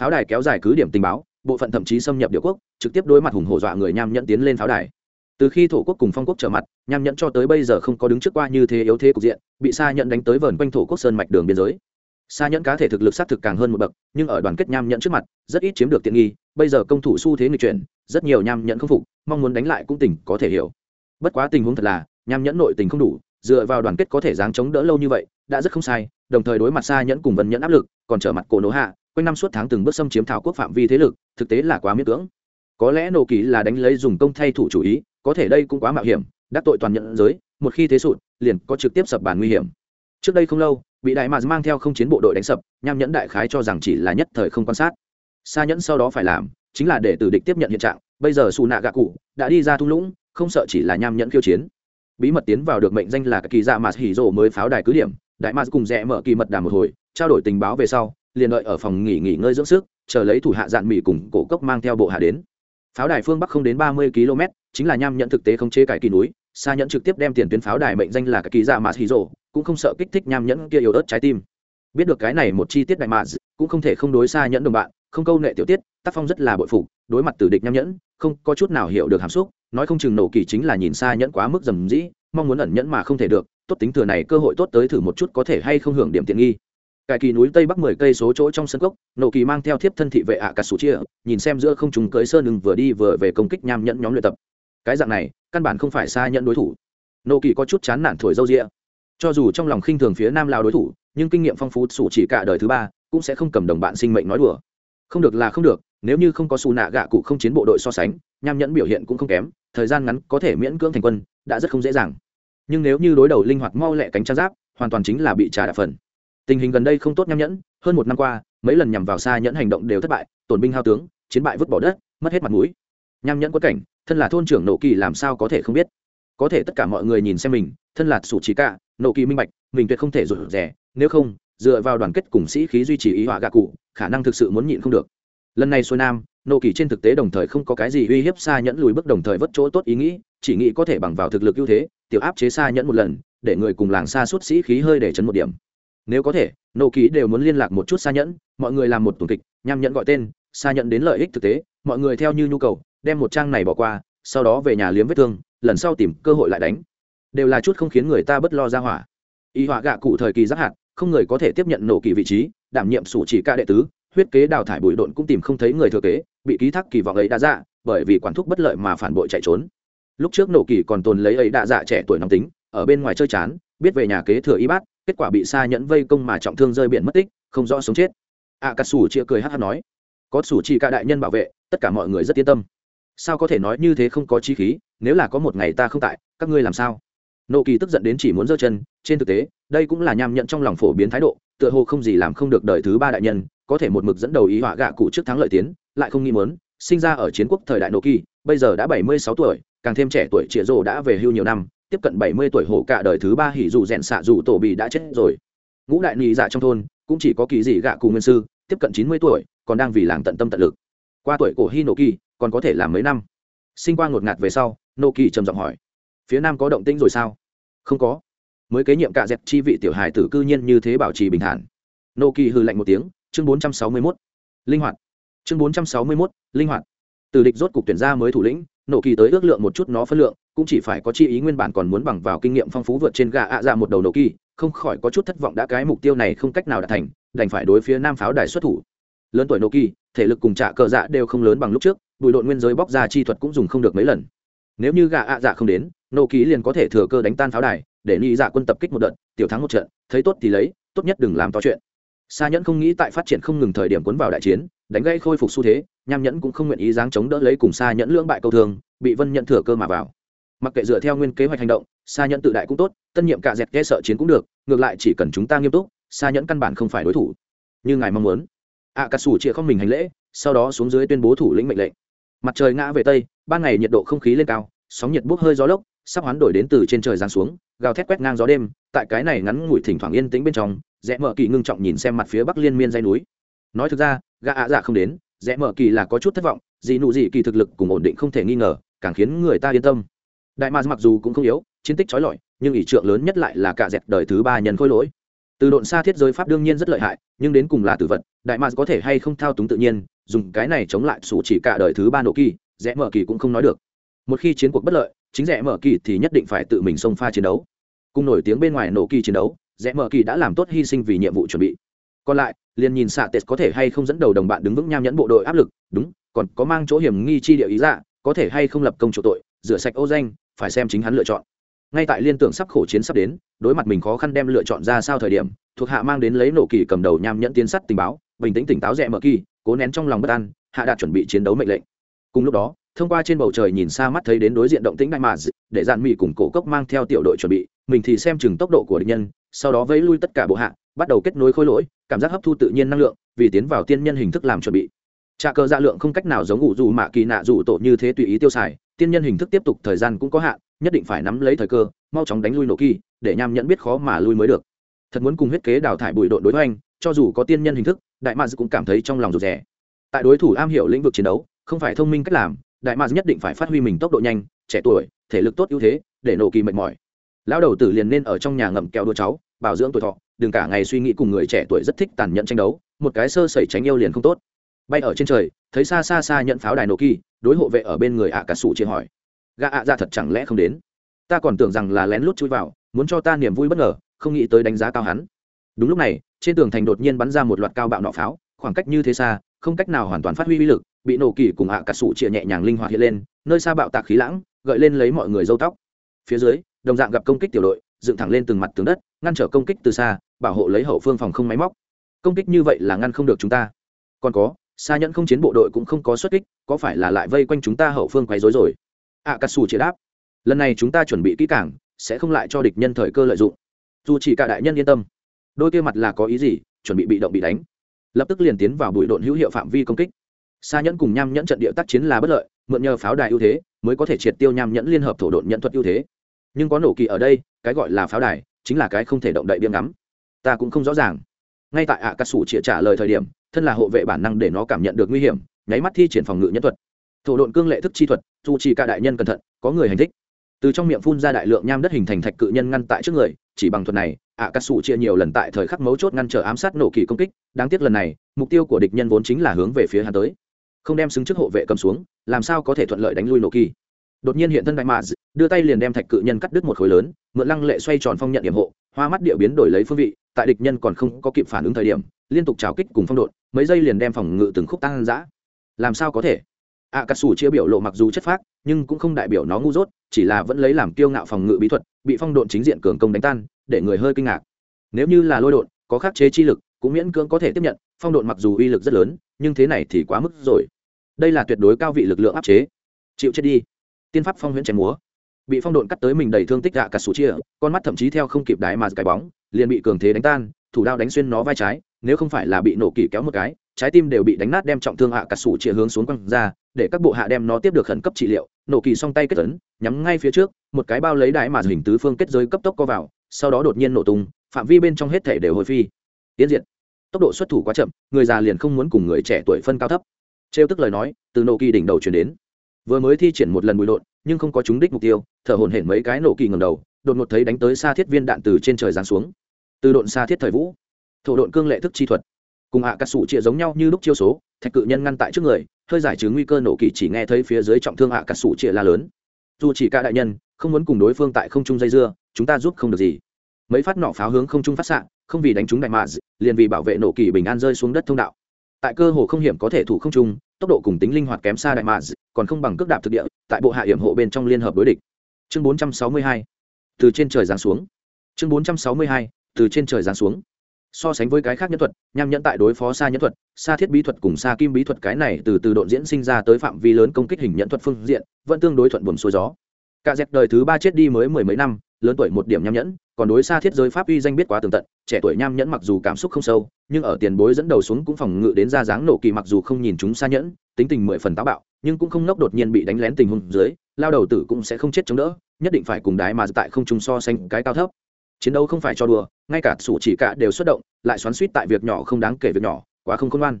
Pháo đài kéo dài cứ điểm tình báo, bộ phận thậm chí xâm nhập địa quốc, trực tiếp đối mặt hùng hổ dọa người nham nhận tiến lên pháo đài từ khi thổ quốc cùng phong quốc trở mặt, nham nhẫn cho tới bây giờ không có đứng trước qua như thế yếu thế cục diện, bị sa nhẫn đánh tới vờn quanh thổ quốc sơn mạch đường biên giới. Sa nhẫn cá thể thực lực xác thực càng hơn một bậc, nhưng ở đoàn kết nham nhẫn trước mặt, rất ít chiếm được tiện nghi, bây giờ công thủ xu thế người chuyển, rất nhiều nham nhẫn không phục, mong muốn đánh lại cũng tỉnh có thể hiểu. Bất quá tình huống thật là, nham nhẫn nội tình không đủ, dựa vào đoàn kết có thể dáng chống đỡ lâu như vậy, đã rất không sai, đồng thời đối mặt Sa nhẫn cùng vân nhẫn áp lực, còn trở mặt cổ nỗ hạ, quanh năm suốt tháng từng bước xâm chiếm thảo quốc phạm vi thế lực, thực tế là quá miễn cưỡng. Có lẽ nổ kỳ là đánh lấy dùng công thay thủ chủ ý có thể đây cũng quá mạo hiểm, đắc tội toàn nhận giới, một khi thế sụt, liền có trực tiếp sập bàn nguy hiểm. Trước đây không lâu, bị đại mạc mang theo không chiến bộ đội đánh sập, nham nhẫn đại khái cho rằng chỉ là nhất thời không quan sát. Xa nhẫn sau đó phải làm, chính là để từ địch tiếp nhận hiện trạng, bây giờ xù nạ gạ cụ đã đi ra thung lũng, không sợ chỉ là nham nhẫn khiêu chiến. Bí mật tiến vào được mệnh danh là kỳ dạ mạt hỉ rồ mới pháo đài cứ điểm, đại mạt cùng rẽ mở kỳ mật đàm một hồi, trao đổi tình báo về sau, liền đợi ở phòng nghỉ nghỉ ngơi dưỡng sức, chờ lấy thủ hạ dạn mỹ cùng cổ cốc mang theo bộ hạ đến pháo đài phương bắc không đến ba mươi km, chính là nham nhận thực tế không chế cải kỳ núi xa nhẫn trực tiếp đem tiền tuyến pháo đài mệnh danh là cái kỳ dạ mạt hì rồ, cũng không sợ kích thích nham nhẫn kia yếu ớt trái tim. Biết được cái này một chi tiết đại mạt, cũng không thể không đối xa nhẫn đồng bạn, không câu nệ tiểu tiết, tác phong rất là bội phục, đối mặt tử địch nham nhẫn, không có chút nào hiểu được hàm xúc, nói không chừng nổ kỳ chính là nhìn xa nhẫn quá mức dầm dĩ, mong muốn ẩn nhẫn mà không thể được, tốt tính thừa này cơ hội tốt tới thử một chút có thể hay không hưởng điểm tiện nghi cải kỳ núi tây bắc mười cây số chỗ trong sân cốc Nộ kỳ mang theo thiếp thân thị vệ ạ cà sủ chia nhìn xem giữa không chúng cưới sơn ưng vừa đi vừa về công kích nham nhẫn nhóm luyện tập. Cái dạng này, căn bản không phải xa nhận đối thủ. Nộ kỳ có chút chán nản thổi râu rịa. Cho dù trong lòng khinh thường phía nam Lào đối thủ, nhưng kinh nghiệm phong phú sủ chỉ cả đời thứ ba, cũng sẽ không cầm đồng bạn sinh mệnh nói đùa. Không được là không được, nếu như không có xù nạ gạ cụ không chiến bộ đội so sánh, nham nhẫn biểu hiện cũng không kém, thời gian ngắn có thể miễn cưỡng thành quân, đã rất không dễ dàng. Nhưng nếu như đối đầu linh hoạt mau lẹ cánh trang giáp, hoàn toàn chính là bị trà đạp phần tình hình gần đây không tốt nham nhẫn, hơn một năm qua, mấy lần nhằm vào xa nhẫn hành động đều thất bại, tổn binh hao tướng, chiến bại vứt bỏ đất, mất hết mặt mũi. Nham nhẫn quất cảnh, thân là thôn trưởng nộ kỳ làm sao có thể không biết. Có thể tất cả mọi người nhìn xem mình, thân là sủ trí cả nộ kỳ minh bạch, mình tuyệt không thể rụt rẻ nếu không, dựa vào đoàn kết cùng sĩ khí duy trì ý họa gạ cụ, khả năng thực sự muốn nhịn không được. Lần này xuôi nam nộ kỳ trên thực tế đồng thời không có cái gì uy hiếp xa nhẫn lùi bước, đồng thời vất chỗ tốt ý nghĩ, chỉ nghĩ có thể bằng vào thực lực ưu thế, tiểu áp chế xa nhẫn một lần, để người cùng làng xa suốt sĩ khí hơi để chấn một điểm nếu có thể nộ ký đều muốn liên lạc một chút xa nhẫn, mọi người làm một tuần kịch, nhằm nhẫn gọi tên xa nhẫn đến lợi ích thực tế, mọi người theo như nhu cầu, đem một trang này bỏ qua, sau đó về nhà liếm vết thương, lần sau tìm cơ hội lại đánh. Đều là chút không khiến người ta bất lo ra hỏa. Y họa gạ cụ thời kỳ giác hạn không người có thể tiếp nhận nổ kỳ vị trí, đảm nhiệm sủ chỉ ca đệ tứ, huyết kế đào thải bụi độn cũng tìm không thấy người thừa kế, bị ký thác kỳ vọng ấy đã dạ bởi vì quản thúc bất lợi mà phản bội chạy trốn. Lúc trước nổ kỳ còn tồn lấy ấy đã dạ trẻ tuổi nóng tính, ở bên ngoài chơi chán, biết về nhà kế thừa y bát kết quả bị xa nhẫn vây công mà trọng thương rơi biển mất tích, không rõ sống chết. A cà sủ chia cười hát hát nói, có sủ chỉ cả đại nhân bảo vệ, tất cả mọi người rất yên tâm. Sao có thể nói như thế không có chi khí, nếu là có một ngày ta không tại, các ngươi làm sao? Nộ kỳ tức giận đến chỉ muốn giơ chân, trên thực tế, đây cũng là nham nhận trong lòng phổ biến thái độ, tựa hồ không gì làm không được đời thứ ba đại nhân, có thể một mực dẫn đầu ý họa gạ cụ trước thắng lợi tiến, lại không nghĩ muốn, sinh ra ở chiến quốc thời đại nộ kỳ, bây giờ đã bảy mươi sáu tuổi, càng thêm trẻ tuổi trịa rồ đã về hưu nhiều năm tiếp cận bảy mươi tuổi hổ cả đời thứ ba hỉ dù rèn xạ dù tổ bị đã chết rồi. Ngũ đại nhị dạ trong thôn, cũng chỉ có kỳ dị gạ cụ nguyên sư, tiếp cận chín mươi tuổi, còn đang vì làng tận tâm tận lực. Qua tuổi cổ hi nộ kỳ còn có thể làm mấy năm. Sinh qua ngột ngạt về sau nộ kỳ trầm giọng hỏi, phía nam có động tĩnh rồi sao? Không có. Mới kế nhiệm cả dẹp chi vị tiểu hài tử cư nhiên như thế bảo trì bình thản. Nộ kỳ hư lạnh một tiếng, chương bốn trăm sáu mươi mốt, linh hoạt, chương bốn trăm sáu mươi mốt, linh hoạt. Từ địch rốt cục tuyển ra mới thủ lĩnh nổ kỳ tới ước lượng một chút nó phân lượng, cũng chỉ phải có chi ý nguyên bản còn muốn bằng vào kinh nghiệm phong phú vượt trên gà ạ dạ một đầu nổ kỳ, không khỏi có chút thất vọng đã cái mục tiêu này không cách nào đạt thành, đành phải đối phía nam pháo đài xuất thủ. Lớn tuổi nổ kỳ, thể lực cùng trả cờ dạ đều không lớn bằng lúc trước bụi độn nguyên giới bóc ra chi thuật cũng dùng không được mấy lần. Nếu như gà ạ dạ không đến, nổ kỳ liền có thể thừa cơ đánh tan pháo đài, để nghĩ dạ quân tập kích một đợt, tiểu thắng một trận, thấy tốt thì lấy, tốt nhất đừng làm to chuyện. Xa nhẫn không nghĩ tại phát triển không ngừng thời điểm cuốn vào đại chiến đánh gây khôi phục xu thế, nham nhẫn cũng không nguyện ý dáng chống đỡ lấy cùng xa nhẫn lưỡng bại câu thường bị vân nhận thừa cơ mà vào. Mặc kệ dựa theo nguyên kế hoạch hành động xa nhẫn tự đại cũng tốt, tân nhiệm cả dẹt ghe sợ chiến cũng được, ngược lại chỉ cần chúng ta nghiêm túc xa nhẫn căn bản không phải đối thủ. Như ngài mong muốn. Ạ cà sủ chịa không mình hành lễ, sau đó xuống dưới tuyên bố thủ lĩnh mệnh lệnh. Mặt trời ngã về tây, ban ngày nhiệt độ không khí lên cao, sóng nhiệt bốc hơi gió lốc, sắp hoán đổi đến từ trên trời giáng xuống, gào thét quét ngang gió đêm, tại cái này ngắn ngủi thỉnh thoảng yên tĩnh bên trong, rẽ mở kỳ ngưng trọng nhìn xem mặt phía bắc liên miên dây núi. Nói thực ra gã ạ dạ không đến, rẽ mở kỳ là có chút thất vọng dị nụ dị kỳ thực lực cùng ổn định không thể nghi ngờ, càng khiến người ta yên tâm. Đại ma mặc dù cũng không yếu, chiến tích trói lọi, nhưng ỷ trượng lớn nhất lại là cả dẹt đời thứ ba nhân khôi lỗi. Từ độn xa thiết giới pháp đương nhiên rất lợi hại, nhưng đến cùng là tử vật, đại ma có thể hay không thao túng tự nhiên, dùng cái này chống lại sủ chỉ cả đời thứ ba nộ kỳ, rẽ mở kỳ cũng không nói được. Một khi chiến cuộc bất lợi, chính rẽ mở kỳ thì nhất định phải tự mình xông pha chiến đấu. Cùng nổi tiếng bên ngoài nổ kỳ chiến đấu, rẽ mở kỳ đã làm tốt hy sinh vì nhiệm vụ chuẩn bị còn lại, liền nhìn xạ tết có thể hay không dẫn đầu đồng bạn đứng vững nham nhẫn bộ đội áp lực, đúng, còn có mang chỗ hiểm nghi chi địa ý dạ có thể hay không lập công chỗ tội, rửa sạch ô danh, phải xem chính hắn lựa chọn. Ngay tại liên tưởng sắp khổ chiến sắp đến, đối mặt mình khó khăn đem lựa chọn ra sao thời điểm, thuộc hạ mang đến lấy nổ kỳ cầm đầu nham nhẫn tiến sắt tình báo, bình tĩnh tỉnh táo rẽ mở kỳ, cố nén trong lòng bất an, hạ đạt chuẩn bị chiến đấu mệnh lệnh. Cùng lúc đó, thông qua trên bầu trời nhìn xa mắt thấy đến đối diện động tĩnh đại mà để dạn mỹ cùng cổ cốc mang theo tiểu đội chuẩn bị, mình thì xem chừng tốc độ của địch nhân, sau đó vẫy lui tất cả bộ hạ bắt đầu kết nối khối lỗi, cảm giác hấp thu tự nhiên năng lượng, vì tiến vào tiên nhân hình thức làm chuẩn bị. Trà cơ dạ lượng không cách nào giống ngụ dù mạ kỳ nạ dù tổ như thế tùy ý tiêu xài, tiên nhân hình thức tiếp tục thời gian cũng có hạn, nhất định phải nắm lấy thời cơ, mau chóng đánh lui nổ kỳ, để nham nhẫn biết khó mà lui mới được. Thật muốn cùng huyết kế đào thải bụi đội đối hoành, cho dù có tiên nhân hình thức, đại mads cũng cảm thấy trong lòng rụt rè. Tại đối thủ am hiểu lĩnh vực chiến đấu, không phải thông minh cách làm, đại mads nhất định phải phát huy mình tốc độ nhanh, trẻ tuổi, thể lực tốt ưu thế, để nổ kỳ mệt mỏi lão đầu tử liền nên ở trong nhà ngậm kẹo đua cháu, bảo dưỡng tuổi thọ, đừng cả ngày suy nghĩ cùng người trẻ tuổi rất thích tàn nhẫn tranh đấu, một cái sơ sẩy tránh yêu liền không tốt. Bay ở trên trời, thấy xa xa xa nhận pháo đài nổ kỳ đối hộ vệ ở bên người ạ à cả sủ chia hỏi. Gã ạ ra thật chẳng lẽ không đến? Ta còn tưởng rằng là lén lút chui vào, muốn cho ta niềm vui bất ngờ, không nghĩ tới đánh giá cao hắn. Đúng lúc này, trên tường thành đột nhiên bắn ra một loạt cao bạo nọ pháo, khoảng cách như thế xa, không cách nào hoàn toàn phát huy uy lực, bị nổ kỳ cùng ạ à cả sủ chia nhẹ nhàng linh hoạt hiện lên, nơi xa bạo tạc khí lãng, gợi lên lấy mọi người dâu tóc. Phía dưới đồng dạng gặp công kích tiểu đội, dựng thẳng lên từng mặt tướng đất, ngăn trở công kích từ xa, bảo hộ lấy hậu phương phòng không máy móc. Công kích như vậy là ngăn không được chúng ta. Còn có xa nhẫn không chiến bộ đội cũng không có xuất kích, có phải là lại vây quanh chúng ta hậu phương quấy rối rồi? Ạ cà sù chỉ đáp. Lần này chúng ta chuẩn bị kỹ càng, sẽ không lại cho địch nhân thời cơ lợi dụng. Dù chỉ cả đại nhân yên tâm. Đôi kia mặt là có ý gì, chuẩn bị bị động bị đánh. Lập tức liền tiến vào bụi độn hữu hiệu phạm vi công kích. Xa nhẫn cùng nham nhẫn trận địa tác chiến là bất lợi, mượn nhờ pháo đài ưu thế, mới có thể triệt tiêu nham nhẫn liên hợp thổ độn nhận thuật ưu thế nhưng có nổ kỳ ở đây, cái gọi là pháo đài, chính là cái không thể động đậy biếm ngắm. Ta cũng không rõ ràng. Ngay tại ạ à cà sủ chĩa trả lời thời điểm, thân là hộ vệ bản năng để nó cảm nhận được nguy hiểm, nháy mắt thi triển phòng ngự nhân thuật. Thổ độn cương lệ thức chi thuật, dù chỉ cả đại nhân cẩn thận, có người hành thích. Từ trong miệng phun ra đại lượng nham đất hình thành thạch cự nhân ngăn tại trước người, chỉ bằng thuật này ạ cà sủ chia nhiều lần tại thời khắc mấu chốt ngăn trở ám sát nổ kỳ công kích. Đáng tiếc lần này, mục tiêu của địch nhân vốn chính là hướng về phía hắn tới. Không đem xứng trước hộ vệ cầm xuống, làm sao có thể thuận lợi đánh lui nổ kỳ? Đột nhiên hiện thân đại mạ đưa tay liền đem thạch cự nhân cắt đứt một khối lớn, mượn lăng lệ xoay tròn phong nhận điểm hộ, hoa mắt địa biến đổi lấy phương vị, tại địch nhân còn không có kịp phản ứng thời điểm, liên tục trào kích cùng phong độn, mấy giây liền đem phòng ngự từng khúc tăng giã làm sao có thể? Ạ cà sủ chia biểu lộ mặc dù chất phác, nhưng cũng không đại biểu nó ngu dốt, chỉ là vẫn lấy làm kiêu ngạo phòng ngự bí thuật, bị phong độn chính diện cường công đánh tan, để người hơi kinh ngạc. Nếu như là lôi độn, có khắc chế chi lực, cũng miễn cưỡng có thể tiếp nhận, phong độn mặc dù uy lực rất lớn, nhưng thế này thì quá mức rồi. Đây là tuyệt đối cao vị lực lượng áp chế. Chịu chết đi tiên pháp phong huyễn chém múa. Bị phong độn cắt tới mình đầy thương tích gạ cả sủ chia, con mắt thậm chí theo không kịp đái mà cái bóng, liền bị cường thế đánh tan, thủ đao đánh xuyên nó vai trái, nếu không phải là bị nổ kỳ kéo một cái, trái tim đều bị đánh nát đem trọng thương hạ cả sủ chia hướng xuống quăng ra, để các bộ hạ đem nó tiếp được khẩn cấp trị liệu, nổ kỳ song tay kết tấn nhắm ngay phía trước, một cái bao lấy đái mà hình tứ phương kết giới cấp tốc co vào, sau đó đột nhiên nổ tung, phạm vi bên trong hết thể đều hồi phi. Tiến diện tốc độ xuất thủ quá chậm, người già liền không muốn cùng người trẻ tuổi phân cao thấp. Trêu tức lời nói, từ nổ kỳ đỉnh đầu chuyển đến vừa mới thi triển một lần bụi lộn nhưng không có trúng đích mục tiêu, thở hổn hển mấy cái nổ kỳ ngầm đầu, đột ngột thấy đánh tới xa thiết viên đạn từ trên trời giáng xuống. Từ độn xa thiết thời vũ, thổ độn cương lệ thức chi thuật. Cùng hạ cắt sủ chĩa giống nhau như lúc chiêu số, thạch cự nhân ngăn tại trước người, hơi giải trừ nguy cơ nổ kỳ chỉ nghe thấy phía dưới trọng thương hạ cắt sủ chĩa la lớn. Dù chỉ cả đại nhân, không muốn cùng đối phương tại không trung dây dưa, chúng ta giúp không được gì. Mấy phát nỏ pháo hướng không trung phát xạ, không vì đánh trúng đại mạ liền vì bảo vệ nổ kỳ bình an rơi xuống đất thông đạo tại cơ hồ không hiểm có thể thủ không trung, tốc độ cùng tính linh hoạt kém xa đại mạc còn không bằng cước đạp thực địa, tại bộ hạ hiểm hộ bên trong liên hợp đối địch. Chương 462 từ trên trời giáng xuống. Chương 462 từ trên trời giáng xuống. So sánh với cái khác nhân thuật, nham nhẫn tại đối phó xa nhân thuật, xa thiết bí thuật cùng xa kim bí thuật cái này từ từ độ diễn sinh ra tới phạm vi lớn công kích hình nhận thuật phương diện, vẫn tương đối thuận buồm xuôi gió. Cả dẹp đời thứ ba chết đi mới mười mấy năm, lớn tuổi một điểm nham nhẫn còn đối xa thiết giới pháp uy danh biết quá tường tận, trẻ tuổi nham nhẫn mặc dù cảm xúc không sâu, nhưng ở tiền bối dẫn đầu xuống cũng phòng ngự đến ra dáng nổ kỳ mặc dù không nhìn chúng xa nhẫn, tính tình mười phần táo bạo, nhưng cũng không nốc đột nhiên bị đánh lén tình huống dưới, lao đầu tử cũng sẽ không chết chống đỡ, nhất định phải cùng đái mà tại không trung so sánh cái cao thấp. Chiến đấu không phải cho đùa, ngay cả sủ chỉ cả đều xuất động, lại xoắn suýt tại việc nhỏ không đáng kể việc nhỏ, quá không khôn ngoan.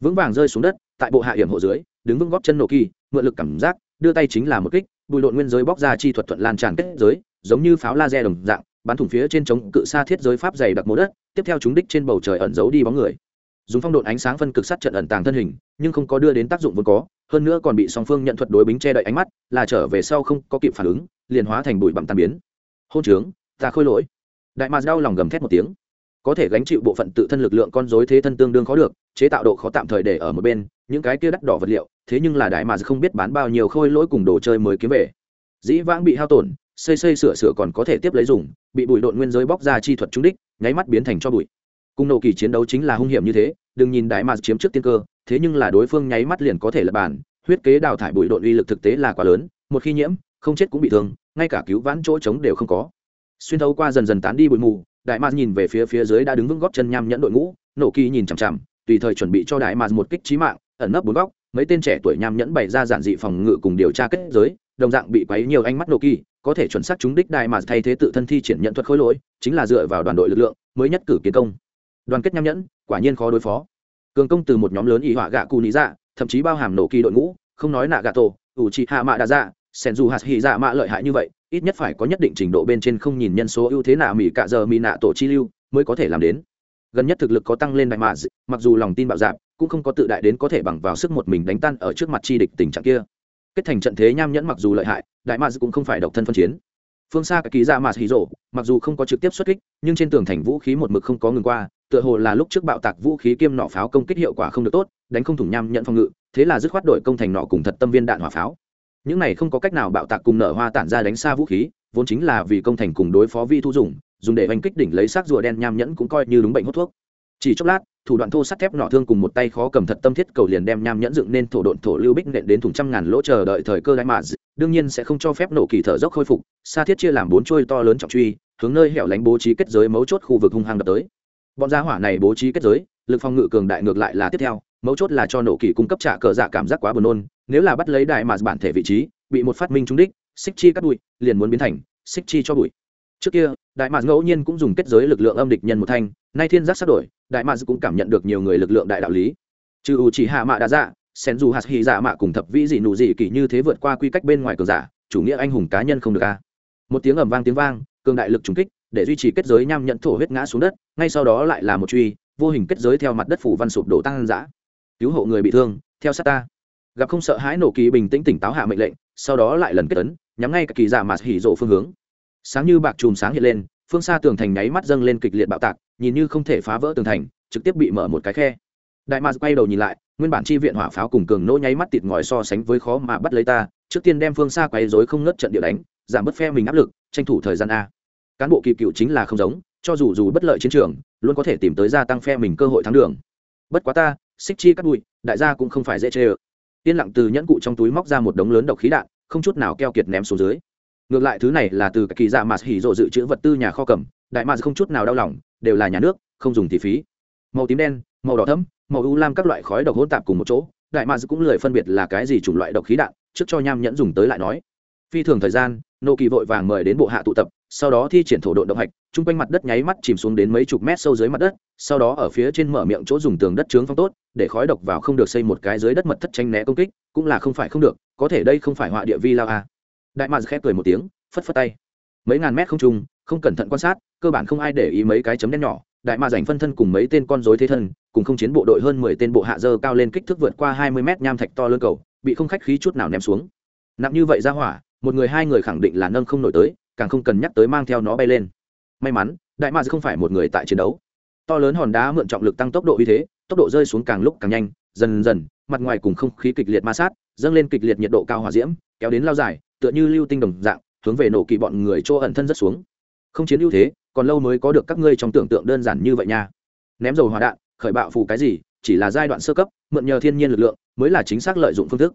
Vững vàng rơi xuống đất, tại bộ hạ hiểm hộ dưới, đứng vững góp chân nổ kỳ, mượn lực cảm giác, đưa tay chính là một kích, bùi lộn nguyên giới bóc ra chi thuật thuận lan tràn kết giới, giống như pháo laser đồng dạng bắn thủng phía trên chống cự xa thiết giới pháp dày đặc mố đất, tiếp theo chúng đích trên bầu trời ẩn giấu đi bóng người. Dùng phong độn ánh sáng phân cực sát trận ẩn tàng thân hình, nhưng không có đưa đến tác dụng vốn có, hơn nữa còn bị song phương nhận thuật đối bính che đậy ánh mắt, là trở về sau không có kịp phản ứng, liền hóa thành bụi bặm tàn biến. Hôn trướng, ta khôi lỗi. Đại mạc đau lòng gầm thét một tiếng. Có thể gánh chịu bộ phận tự thân lực lượng con dối thế thân tương đương khó được, chế tạo độ khó tạm thời để ở một bên, những cái kia đắt đỏ vật liệu, thế nhưng là đại mạc không biết bán bao nhiêu khôi lỗi cùng đồ chơi mới kiếm về. Dĩ vãng bị hao tổn xây xây sửa sửa còn có thể tiếp lấy dùng, bị bụi độn nguyên giới bóc ra chi thuật trúng đích, nháy mắt biến thành cho bụi. Cùng nổ kỳ chiến đấu chính là hung hiểm như thế, đừng nhìn đại mạc chiếm trước tiên cơ, thế nhưng là đối phương nháy mắt liền có thể lập bàn huyết kế đào thải bụi độn uy lực thực tế là quá lớn, một khi nhiễm, không chết cũng bị thương, ngay cả cứu vãn chỗ trống đều không có. Xuyên thấu qua dần dần tán đi bụi mù, đại mạc nhìn về phía phía dưới đã đứng vững góp chân nham nhẫn đội ngũ nổ kỳ nhìn chằm chằm, tùy thời chuẩn bị cho đại mạc một kích trí mạng, ẩn nấp bốn góc, mấy tên trẻ tuổi nham nhẫn bày ra giản dị phòng ngự cùng điều tra kết giới, đồng dạng bị quấy nhiều ánh mắt nổ kỳ có thể chuẩn xác chúng đích đại mà thay thế tự thân thi triển nhận thuật khối lỗi, chính là dựa vào đoàn đội lực lượng mới nhất cử kiến công. Đoàn kết nham nhẫn, quả nhiên khó đối phó. Cường công từ một nhóm lớn y họa gạ cù nị dạ thậm chí bao hàm nổ kỳ đội ngũ, không nói nạ gạ tổ, ủ trị hạ mạ đa dạ sen dù hạt hỉ dạ mạ lợi hại như vậy, ít nhất phải có nhất định trình độ bên trên không nhìn nhân số ưu thế nạ mỹ cạ giờ mỹ nạ tổ chi lưu mới có thể làm đến. Gần nhất thực lực có tăng lên đại mạ mặc dù lòng tin bạo dạp cũng không có tự đại đến có thể bằng vào sức một mình đánh tan ở trước mặt chi địch tình trạng kia kết thành trận thế nham nhẫn mặc dù lợi hại, đại mads cũng không phải độc thân phân chiến. Phương xa cái ký ra mads hí rộ mặc dù không có trực tiếp xuất kích, nhưng trên tường thành vũ khí một mực không có ngừng qua, tựa hồ là lúc trước bạo tạc vũ khí kiêm nọ pháo công kích hiệu quả không được tốt, đánh không thủng nham nhận phòng ngự, thế là dứt khoát đội công thành nọ cùng thật tâm viên đạn hỏa pháo. Những này không có cách nào bạo tạc cùng nở hoa tản ra đánh xa vũ khí, vốn chính là vì công thành cùng đối phó vi thu dùng dùng để oanh kích đỉnh lấy xác rùa đen nham nhẫn cũng coi như đúng bệnh hút thuốc chỉ chốc lát, thủ đoạn thô sắt thép nọ thương cùng một tay khó cầm thật tâm thiết cầu liền đem nham nhẫn dựng nên thổ độn thổ lưu bích nện đến thùng trăm ngàn lỗ chờ đợi thời cơ đại mạ đương nhiên sẽ không cho phép nổ kỳ thở dốc khôi phục xa thiết chia làm bốn chuôi to lớn trọng truy, hướng nơi hẻo lánh bố trí kết giới mấu chốt khu vực hung hăng đập tới. Bọn gia hỏa này bố trí kết giới, lực phòng ngự cường đại ngược lại là tiếp theo, mấu chốt là cho nổ kỳ cung cấp trả cờ giả cảm giác quá buồn nôn, nếu là bắt lấy đại mà bản thể vị trí, bị một phát minh trúng đích, xích chi cắt bụi, liền muốn biến thành xích chi cho bụi trước kia, đại mạc ngẫu nhiên cũng dùng kết giới lực lượng âm địch nhân một thanh, nay thiên giác sắp đổi, đại mạc cũng cảm nhận được nhiều người lực lượng đại đạo lý. Trừ ủ chỉ hạ mạ đã dạ sen dù hạt hy dạ mạ cùng thập vĩ dị nụ dị kỳ như thế vượt qua quy cách bên ngoài cường giả, chủ nghĩa anh hùng cá nhân không được a. Một tiếng ầm vang tiếng vang, cường đại lực trùng kích, để duy trì kết giới nham nhận thổ huyết ngã xuống đất, ngay sau đó lại là một truy, vô hình kết giới theo mặt đất phủ văn sụp đổ tăng giã cứu hộ người bị thương, theo sát ta. Gặp không sợ hãi nổ kỳ bình tĩnh tỉnh táo hạ mệnh lệnh, sau đó lại lần kết tấn nhắm ngay cả kỳ giả mạt hỉ rộ phương hướng sáng như bạc chùm sáng hiện lên, phương xa tường thành nháy mắt dâng lên kịch liệt bạo tạc, nhìn như không thể phá vỡ tường thành, trực tiếp bị mở một cái khe. Đại mạc quay đầu nhìn lại, nguyên bản chi viện hỏa pháo cùng cường nỗ nháy mắt tịt ngòi so sánh với khó mà bắt lấy ta, trước tiên đem phương xa quay dối không ngớt trận địa đánh, giảm bớt phe mình áp lực, tranh thủ thời gian a. Cán bộ kỳ cựu chính là không giống, cho dù dù bất lợi chiến trường, luôn có thể tìm tới gia tăng phe mình cơ hội thắng đường. Bất quá ta, xích chi cắt bụi, đại gia cũng không phải dễ chê ơ. Yên lặng từ nhẫn cụ trong túi móc ra một đống lớn độc khí đạn, không chút nào keo kiệt ném xuống dưới ngược lại thứ này là từ kỳ dạ mạt hỉ rộ dự trữ vật tư nhà kho cầm, đại mạt không chút nào đau lòng, đều là nhà nước, không dùng thì phí màu tím đen, màu đỏ thấm màu u lam các loại khói độc hỗn tạp cùng một chỗ, đại mạt cũng lười phân biệt là cái gì chủng loại độc khí đạn, trước cho nham nhẫn dùng tới lại nói phi thường thời gian, nô kỳ vội vàng mời đến bộ hạ tụ tập, sau đó thi triển thổ độ động hạch, chung quanh mặt đất nháy mắt chìm xuống đến mấy chục mét sâu dưới mặt đất, sau đó ở phía trên mở miệng chỗ dùng tường đất trướng phong tốt, để khói độc vào không được xây một cái dưới đất mật thất tranh né công kích, cũng là không phải không được, có thể đây không phải họa địa vi lao a à đại mạc khép cười một tiếng, phất phất tay. Mấy ngàn mét không trung, không cẩn thận quan sát, cơ bản không ai để ý mấy cái chấm đen nhỏ. Đại mạc giành phân thân cùng mấy tên con dối thế thân, cùng không chiến bộ đội hơn mười tên bộ hạ dơ cao lên kích thước vượt qua hai mươi mét nham thạch to lơ cầu, bị không khách khí chút nào ném xuống. Nặng như vậy ra hỏa, một người hai người khẳng định là nâng không nổi tới, càng không cần nhắc tới mang theo nó bay lên. May mắn, đại mạc không phải một người tại chiến đấu. To lớn hòn đá mượn trọng lực tăng tốc độ uy thế tốc độ rơi xuống càng lúc càng nhanh, dần dần, mặt ngoài cùng không khí kịch liệt ma sát, dâng lên kịch liệt nhiệt độ cao hỏa diễm, kéo đến lao dài, tựa như lưu tinh đồng dạng, hướng về nổ kỳ bọn người chỗ ẩn thân rất xuống. Không chiến ưu thế, còn lâu mới có được các ngươi trong tưởng tượng đơn giản như vậy nha. Ném dầu hỏa đạn, khởi bạo phù cái gì, chỉ là giai đoạn sơ cấp, mượn nhờ thiên nhiên lực lượng, mới là chính xác lợi dụng phương thức.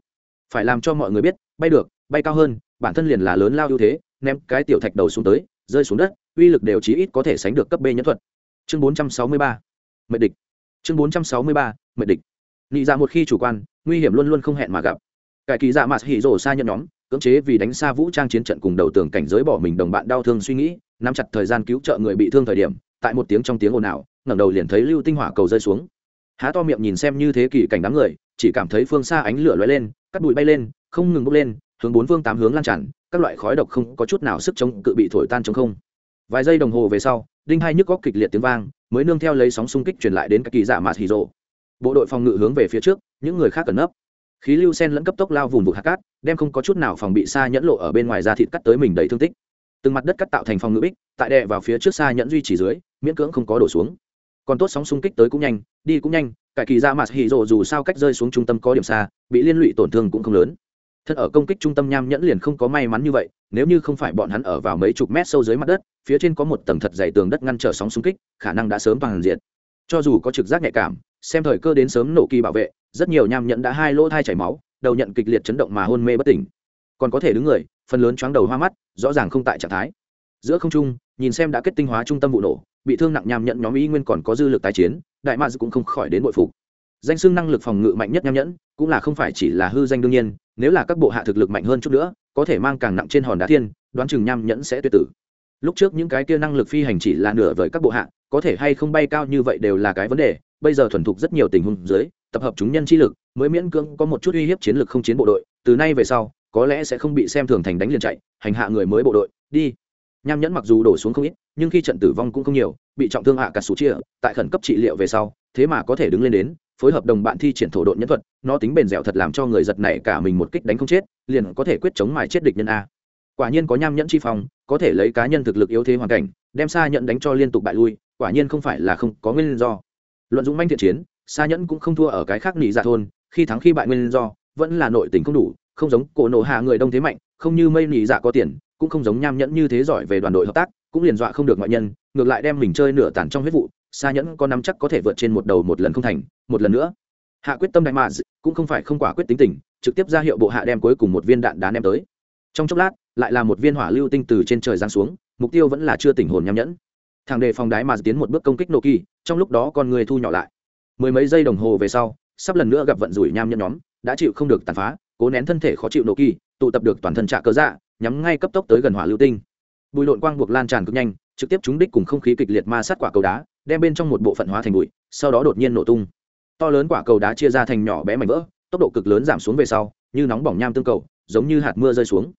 Phải làm cho mọi người biết, bay được, bay cao hơn, bản thân liền là lớn lao ưu thế, ném cái tiểu thạch đầu xuống tới, rơi xuống đất, uy lực đều chí ít có thể sánh được cấp b nhẫn thuật. Chương 463. mệnh địch chương 463. mệnh địch. Nghĩ ra dạ một khi chủ quan, nguy hiểm luôn luôn không hẹn mà gặp. Cải kỳ dạ mạt hỉ rổ xa nhận nhóm, cưỡng chế vì đánh xa vũ trang chiến trận cùng đầu tường cảnh giới bỏ mình đồng bạn đau thương suy nghĩ, nắm chặt thời gian cứu trợ người bị thương thời điểm, tại một tiếng trong tiếng ồn ào, ngẩng đầu liền thấy lưu tinh hỏa cầu rơi xuống. Há to miệng nhìn xem như thế kỷ cảnh đám người, chỉ cảm thấy phương xa ánh lửa lóe lên, cắt bụi bay lên, không ngừng bốc lên, hướng bốn phương tám hướng lan tràn, các loại khói độc không có chút nào sức chống cự bị thổi tan trong không. Vài giây đồng hồ về sau, đinh hai nhức góc kịch liệt tiếng vang mới nương theo lấy sóng xung kích truyền lại đến các kỳ giả mạt hì rộ. Bộ đội phòng ngự hướng về phía trước, những người khác cần nấp. Khí lưu sen lẫn cấp tốc lao vùng vụt hạt cát, đem không có chút nào phòng bị xa nhẫn lộ ở bên ngoài da thịt cắt tới mình đầy thương tích. Từng mặt đất cắt tạo thành phòng ngự bích, tại đè vào phía trước xa nhẫn duy trì dưới, miễn cưỡng không có đổ xuống. Còn tốt sóng xung kích tới cũng nhanh, đi cũng nhanh, cải kỳ ra mặt hì rộ dù sao cách rơi xuống trung tâm có điểm xa, bị liên lụy tổn thương cũng không lớn thân ở công kích trung tâm nham nhẫn liền không có may mắn như vậy, nếu như không phải bọn hắn ở vào mấy chục mét sâu dưới mặt đất, phía trên có một tầng thật dày tường đất ngăn trở sóng xung kích, khả năng đã sớm bằng diện. Cho dù có trực giác nhạy cảm, xem thời cơ đến sớm nổ kỳ bảo vệ, rất nhiều nham nhẫn đã hai lỗ thai chảy máu, đầu nhận kịch liệt chấn động mà hôn mê bất tỉnh. Còn có thể đứng người, phần lớn chóng đầu hoa mắt, rõ ràng không tại trạng thái. Giữa không trung, nhìn xem đã kết tinh hóa trung tâm vụ nổ, bị thương nặng nham nhẫn nhóm ý nguyên còn có dư lực tái chiến, đại mads cũng không khỏi đến bội phục danh xưng năng lực phòng ngự mạnh nhất nham nhẫn, cũng là không phải chỉ là hư danh đương nhiên, nếu là các bộ hạ thực lực mạnh hơn chút nữa, có thể mang càng nặng trên hòn đá thiên, đoán chừng nham nhẫn sẽ tuyệt tử. Lúc trước những cái kia năng lực phi hành chỉ là nửa với các bộ hạ, có thể hay không bay cao như vậy đều là cái vấn đề, bây giờ thuần thục rất nhiều tình huống dưới, tập hợp chúng nhân chi lực, mới miễn cưỡng có một chút uy hiếp chiến lược không chiến bộ đội, từ nay về sau, có lẽ sẽ không bị xem thường thành đánh liền chạy, hành hạ người mới bộ đội, đi. Nham nhẫn mặc dù đổ xuống không ít, nhưng khi trận tử vong cũng không nhiều, bị trọng thương hạ cả số chia, tại khẩn cấp trị liệu về sau, thế mà có thể đứng lên đến phối hợp đồng bạn thi triển thổ độn nhân thuật, nó tính bền dẻo thật làm cho người giật này cả mình một kích đánh không chết, liền có thể quyết chống mài chết địch nhân a. Quả nhiên có nham nhẫn chi phong, có thể lấy cá nhân thực lực yếu thế hoàn cảnh, đem xa nhận đánh cho liên tục bại lui, quả nhiên không phải là không có nguyên do. Luận dũng manh thiện chiến xa nhẫn cũng không thua ở cái khác nỉ dạ thôn, khi thắng khi bại nguyên do, vẫn là nội tình không đủ, không giống cổ nổ hạ người đông thế mạnh, không như mây nỉ dạ có tiền, cũng không giống nham nhẫn như thế giỏi về đoàn đội hợp tác, cũng liền dọa không được ngoại nhân, ngược lại đem mình chơi nửa tàn trong huyết vụ xa nhẫn có nắm chắc có thể vượt trên một đầu một lần không thành, một lần nữa. Hạ quyết tâm đại mạ cũng không phải không quả quyết tính tình, trực tiếp ra hiệu bộ hạ đem cuối cùng một viên đạn đá ném tới. Trong chốc lát, lại là một viên hỏa lưu tinh từ trên trời giáng xuống, mục tiêu vẫn là chưa tỉnh hồn nham nhẫn. Thằng đề phòng đái mà tiến một bước công kích nô kỳ trong lúc đó con người thu nhỏ lại. Mười mấy giây đồng hồ về sau, sắp lần nữa gặp vận rủi nham nhẫn nhóm, đã chịu không được tàn phá, cố nén thân thể khó chịu nô kỳ tụ tập được toàn thân trạ cơ dạ nhắm ngay cấp tốc tới gần hỏa lưu tinh. Bùi lộn quang buộc lan tràn cực nhanh, trực tiếp trúng đích cùng không khí kịch liệt ma sát quả cầu đá đem bên trong một bộ phận hóa thành bụi, sau đó đột nhiên nổ tung. To lớn quả cầu đá chia ra thành nhỏ bé mảnh vỡ, tốc độ cực lớn giảm xuống về sau, như nóng bỏng nham tương cầu, giống như hạt mưa rơi xuống.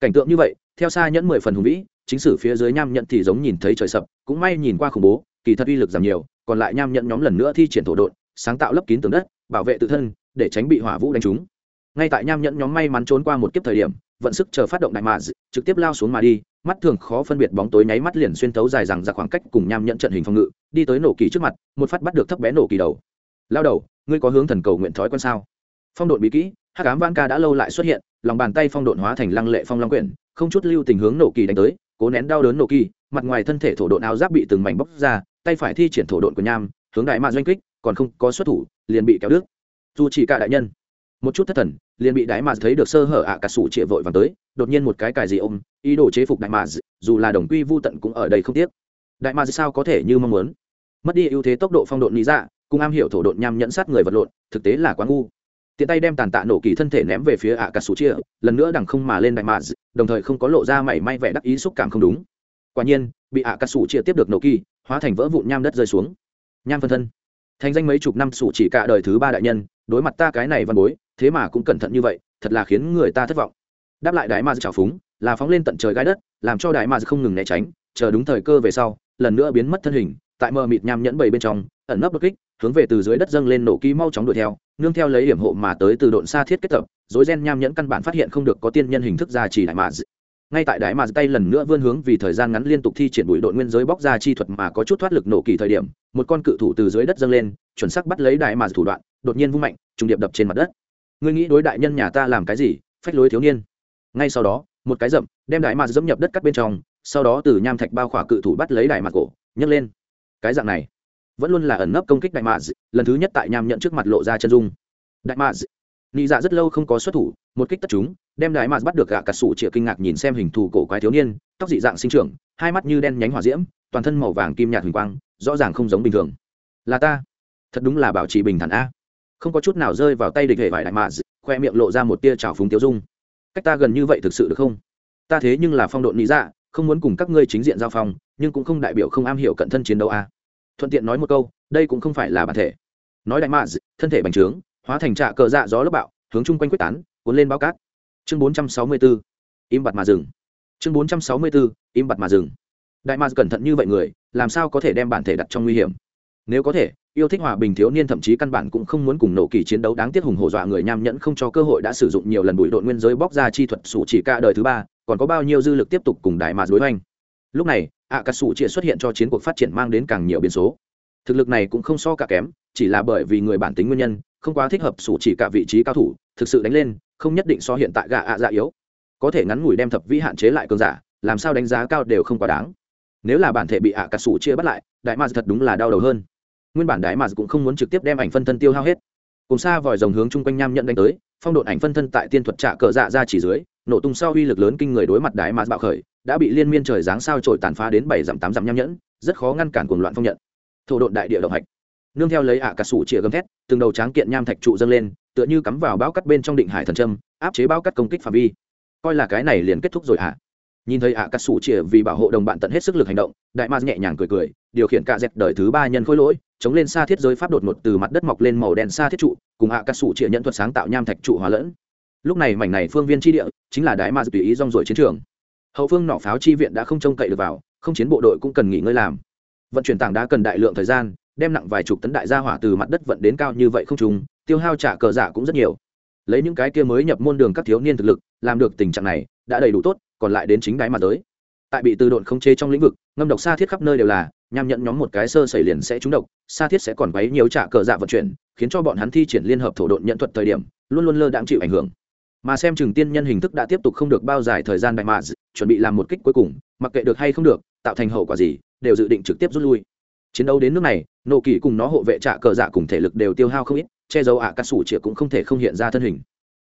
Cảnh tượng như vậy, theo xa nhẫn mười phần hùng vĩ, chính sử phía dưới nham nhận thì giống nhìn thấy trời sập, cũng may nhìn qua khủng bố, kỳ thật uy lực giảm nhiều, còn lại nham nhận nhóm lần nữa thi triển thổ độn, sáng tạo lấp kín tường đất, bảo vệ tự thân, để tránh bị hỏa vũ đánh trúng. Ngay tại nham nhẫn nhóm may mắn trốn qua một kiếp thời điểm vận sức chờ phát động đại mạ trực tiếp lao xuống mà đi, mắt thường khó phân biệt bóng tối nháy mắt liền xuyên thấu dài rằng ra khoảng cách cùng nham nhẫn trận hình phòng ngự, đi tới nổ kỳ trước mặt, một phát bắt được thấp bé nổ kỳ đầu. Lao đầu, ngươi có hướng thần cầu nguyện thói quen sao? Phong độn bí kỹ, hắc ám van ca đã lâu lại xuất hiện, lòng bàn tay phong độn hóa thành lăng lệ phong long quyển, không chút lưu tình hướng nổ kỳ đánh tới, cố nén đau đớn nổ kỳ, mặt ngoài thân thể thổ độn áo giáp bị từng mảnh bóc ra, tay phải thi triển thổ độn của nham, hướng đại mạ doanh kích, còn không có xuất thủ, liền bị kéo đứt. Dù chỉ cả đại nhân một chút thất thần, liền bị đại mạt thấy được sơ hở ạ cà sủ chĩa vội vàng tới, đột nhiên một cái cài gì ôm, ý đồ chế phục đại mạt dù là đồng quy vô tận cũng ở đây không tiếc. Đại mạt sao có thể như mong muốn? Mất đi ưu thế tốc độ phong độn lý dạ cùng am hiểu thổ độn nham nhẫn sát người vật lộn, thực tế là quá ngu. Tiện tay đem tàn tạ nổ kỳ thân thể ném về phía ạ cà sủ chia lần nữa đằng không mà lên đại mạt đồng thời không có lộ ra mảy may vẻ đắc ý xúc cảm không đúng. Quả nhiên, bị ạ cà sủ chia tiếp được nổ kỳ, hóa thành vỡ vụn nham đất rơi xuống. Nham phân thân. Thành danh mấy chục năm sủ chỉ cả đời thứ ba đại nhân, đối mặt ta cái này văn bối thế mà cũng cẩn thận như vậy, thật là khiến người ta thất vọng. Đáp lại đại ma trào phúng, là phóng lên tận trời gai đất, làm cho đại ma không ngừng né tránh, chờ đúng thời cơ về sau, lần nữa biến mất thân hình, tại mờ mịt nham nhẫn bầy bên trong, ẩn nấp bất kích, hướng về từ dưới đất dâng lên nổ ký mau chóng đuổi theo, nương theo lấy hiểm hộ mà tới từ độn xa thiết kết tập dối gen nham nhẫn căn bản phát hiện không được có tiên nhân hình thức ra chỉ đại mà ngay tại đại mà tay lần nữa vươn hướng vì thời gian ngắn liên tục thi triển bụi đội nguyên giới bóc ra chi thuật mà có chút thoát lực nổ kỳ thời điểm, một con cự thủ từ dưới đất dâng lên, chuẩn xác bắt lấy đại mà thủ đoạn, đột nhiên vung mạnh, trùng điệp đập trên mặt đất ngươi nghĩ đối đại nhân nhà ta làm cái gì, phách lối thiếu niên. Ngay sau đó, một cái rậm, đem đại mạt dẫm nhập đất cắt bên trong, sau đó từ nham thạch bao khỏa cự thủ bắt lấy đại mạt cổ, nhấc lên. Cái dạng này, vẫn luôn là ẩn nấp công kích đại mạt, lần thứ nhất tại nham nhận trước mặt lộ ra chân dung. Đại mạt, nị dạ rất lâu không có xuất thủ, một kích tất chúng, đem đại mạt bắt được gạ cà sủ chĩa kinh ngạc nhìn xem hình thù cổ quái thiếu niên, tóc dị dạng sinh trưởng, hai mắt như đen nhánh hỏa diễm, toàn thân màu vàng kim nhạt huỳnh quang, rõ ràng không giống bình thường. Là ta, thật đúng là bảo trì bình thản a không có chút nào rơi vào tay địch hệ vải đại mạ khoe miệng lộ ra một tia trào phúng tiêu dung. Cách ta gần như vậy thực sự được không? Ta thế nhưng là phong độ nị dạ không muốn cùng các ngươi chính diện giao phong, nhưng cũng không đại biểu không am hiểu cận thân chiến đấu a thuận tiện nói một câu, đây cũng không phải là bản thể. Nói đại mạ thân thể bành trướng, hóa thành trạ cờ dạ gió lớp bạo, hướng chung quanh quyết tán, cuốn lên bao cát. Chương bốn trăm sáu mươi bốn im bặt mà dừng. Chương bốn trăm sáu mươi bốn im bặt mà dừng. Đại mạ cẩn thận như vậy người, làm sao có thể đem bản thể đặt trong nguy hiểm? Nếu có thể, yêu thích hòa bình thiếu niên thậm chí căn bản cũng không muốn cùng nổ kỳ chiến đấu đáng tiếc hùng hổ dọa người nham nhẫn không cho cơ hội đã sử dụng nhiều lần bụi đội nguyên giới bóc ra chi thuật sủ chỉ cả đời thứ ba, còn có bao nhiêu dư lực tiếp tục cùng đại mạ đối hoành. Lúc này ạ cà sủ chia xuất hiện cho chiến cuộc phát triển mang đến càng nhiều biến số. Thực lực này cũng không so cả kém, chỉ là bởi vì người bản tính nguyên nhân, không quá thích hợp sủ chỉ cả vị trí cao thủ, thực sự đánh lên, không nhất định so hiện tại gạ ạ dạ yếu. Có thể ngắn ngủi đem thập vĩ hạn chế lại cường giả, làm sao đánh giá cao đều không quá đáng. Nếu là bản thể bị ạ cà sủ chia bắt lại, đại ma thật đúng là đau đầu hơn nguyên bản đại mà cũng không muốn trực tiếp đem ảnh phân thân tiêu hao hết. Cùng xa vòi rồng hướng chung quanh nham nhận đánh tới, phong độn ảnh phân thân tại tiên thuật trạ cờ dạ ra chỉ dưới, nổ tung sau uy lực lớn kinh người đối mặt đại mà bạo khởi, đã bị liên miên trời giáng sao trổi tàn phá đến bảy dặm tám dặm nham nhẫn, rất khó ngăn cản cuồng loạn phong nhận. Thổ độn đại địa động hạch. Nương theo lấy ạ à cà sủ chĩa gầm thét, từng đầu tráng kiện nham thạch trụ dâng lên, tựa như cắm vào bao cắt bên trong định hải thần trâm áp chế bao cắt công kích phạm vi. Coi là cái này liền kết thúc rồi ạ. à nhìn thấy ạ cắt cà sủ chĩa vì bảo hộ đồng bạn tận hết sức lực hành động, đại ma nhẹ nhàng cười cười, điều khiển cạ dẹt đời thứ ba nhân khối lỗi, chống lên xa thiết giới pháp đột ngột từ mặt đất mọc lên màu đen xa thiết trụ, cùng ạ cắt sủ chĩa nhận thuật sáng tạo nham thạch trụ hóa lẫn. Lúc này mảnh này phương viên tri địa chính là đại ma tùy ý rong rồi chiến trường. Hậu phương nỏ pháo chi viện đã không trông cậy được vào, không chiến bộ đội cũng cần nghỉ ngơi làm. Vận chuyển tảng đá cần đại lượng thời gian, đem nặng vài chục tấn đại gia hỏa từ mặt đất vận đến cao như vậy không trùng, tiêu hao trả cờ giả cũng rất nhiều. Lấy những cái kia mới nhập môn đường các thiếu niên thực lực, làm được tình trạng này, đã đầy đủ tốt còn lại đến chính đáy mà tới. Tại bị từ độn không chế trong lĩnh vực, ngâm độc xa thiết khắp nơi đều là nhằm nhận nhóm một cái sơ xảy liền sẽ trúng độc xa thiết sẽ còn quấy nhiều trả cờ dạ vận chuyển, khiến cho bọn hắn thi triển liên hợp thổ độn nhận thuật thời điểm, luôn luôn lơ đãng chịu ảnh hưởng. Mà xem chừng tiên nhân hình thức đã tiếp tục không được bao dài thời gian đại mạ chuẩn bị làm một kích cuối cùng, mặc kệ được hay không được, tạo thành hậu quả gì, đều dự định trực tiếp rút lui. Chiến đấu đến nước này nộ kỳ cùng nó hộ vệ trả cờ dạ cùng thể lực đều tiêu hao không ít, che giấu ạ à cắt sủ chĩa cũng không thể không hiện ra thân hình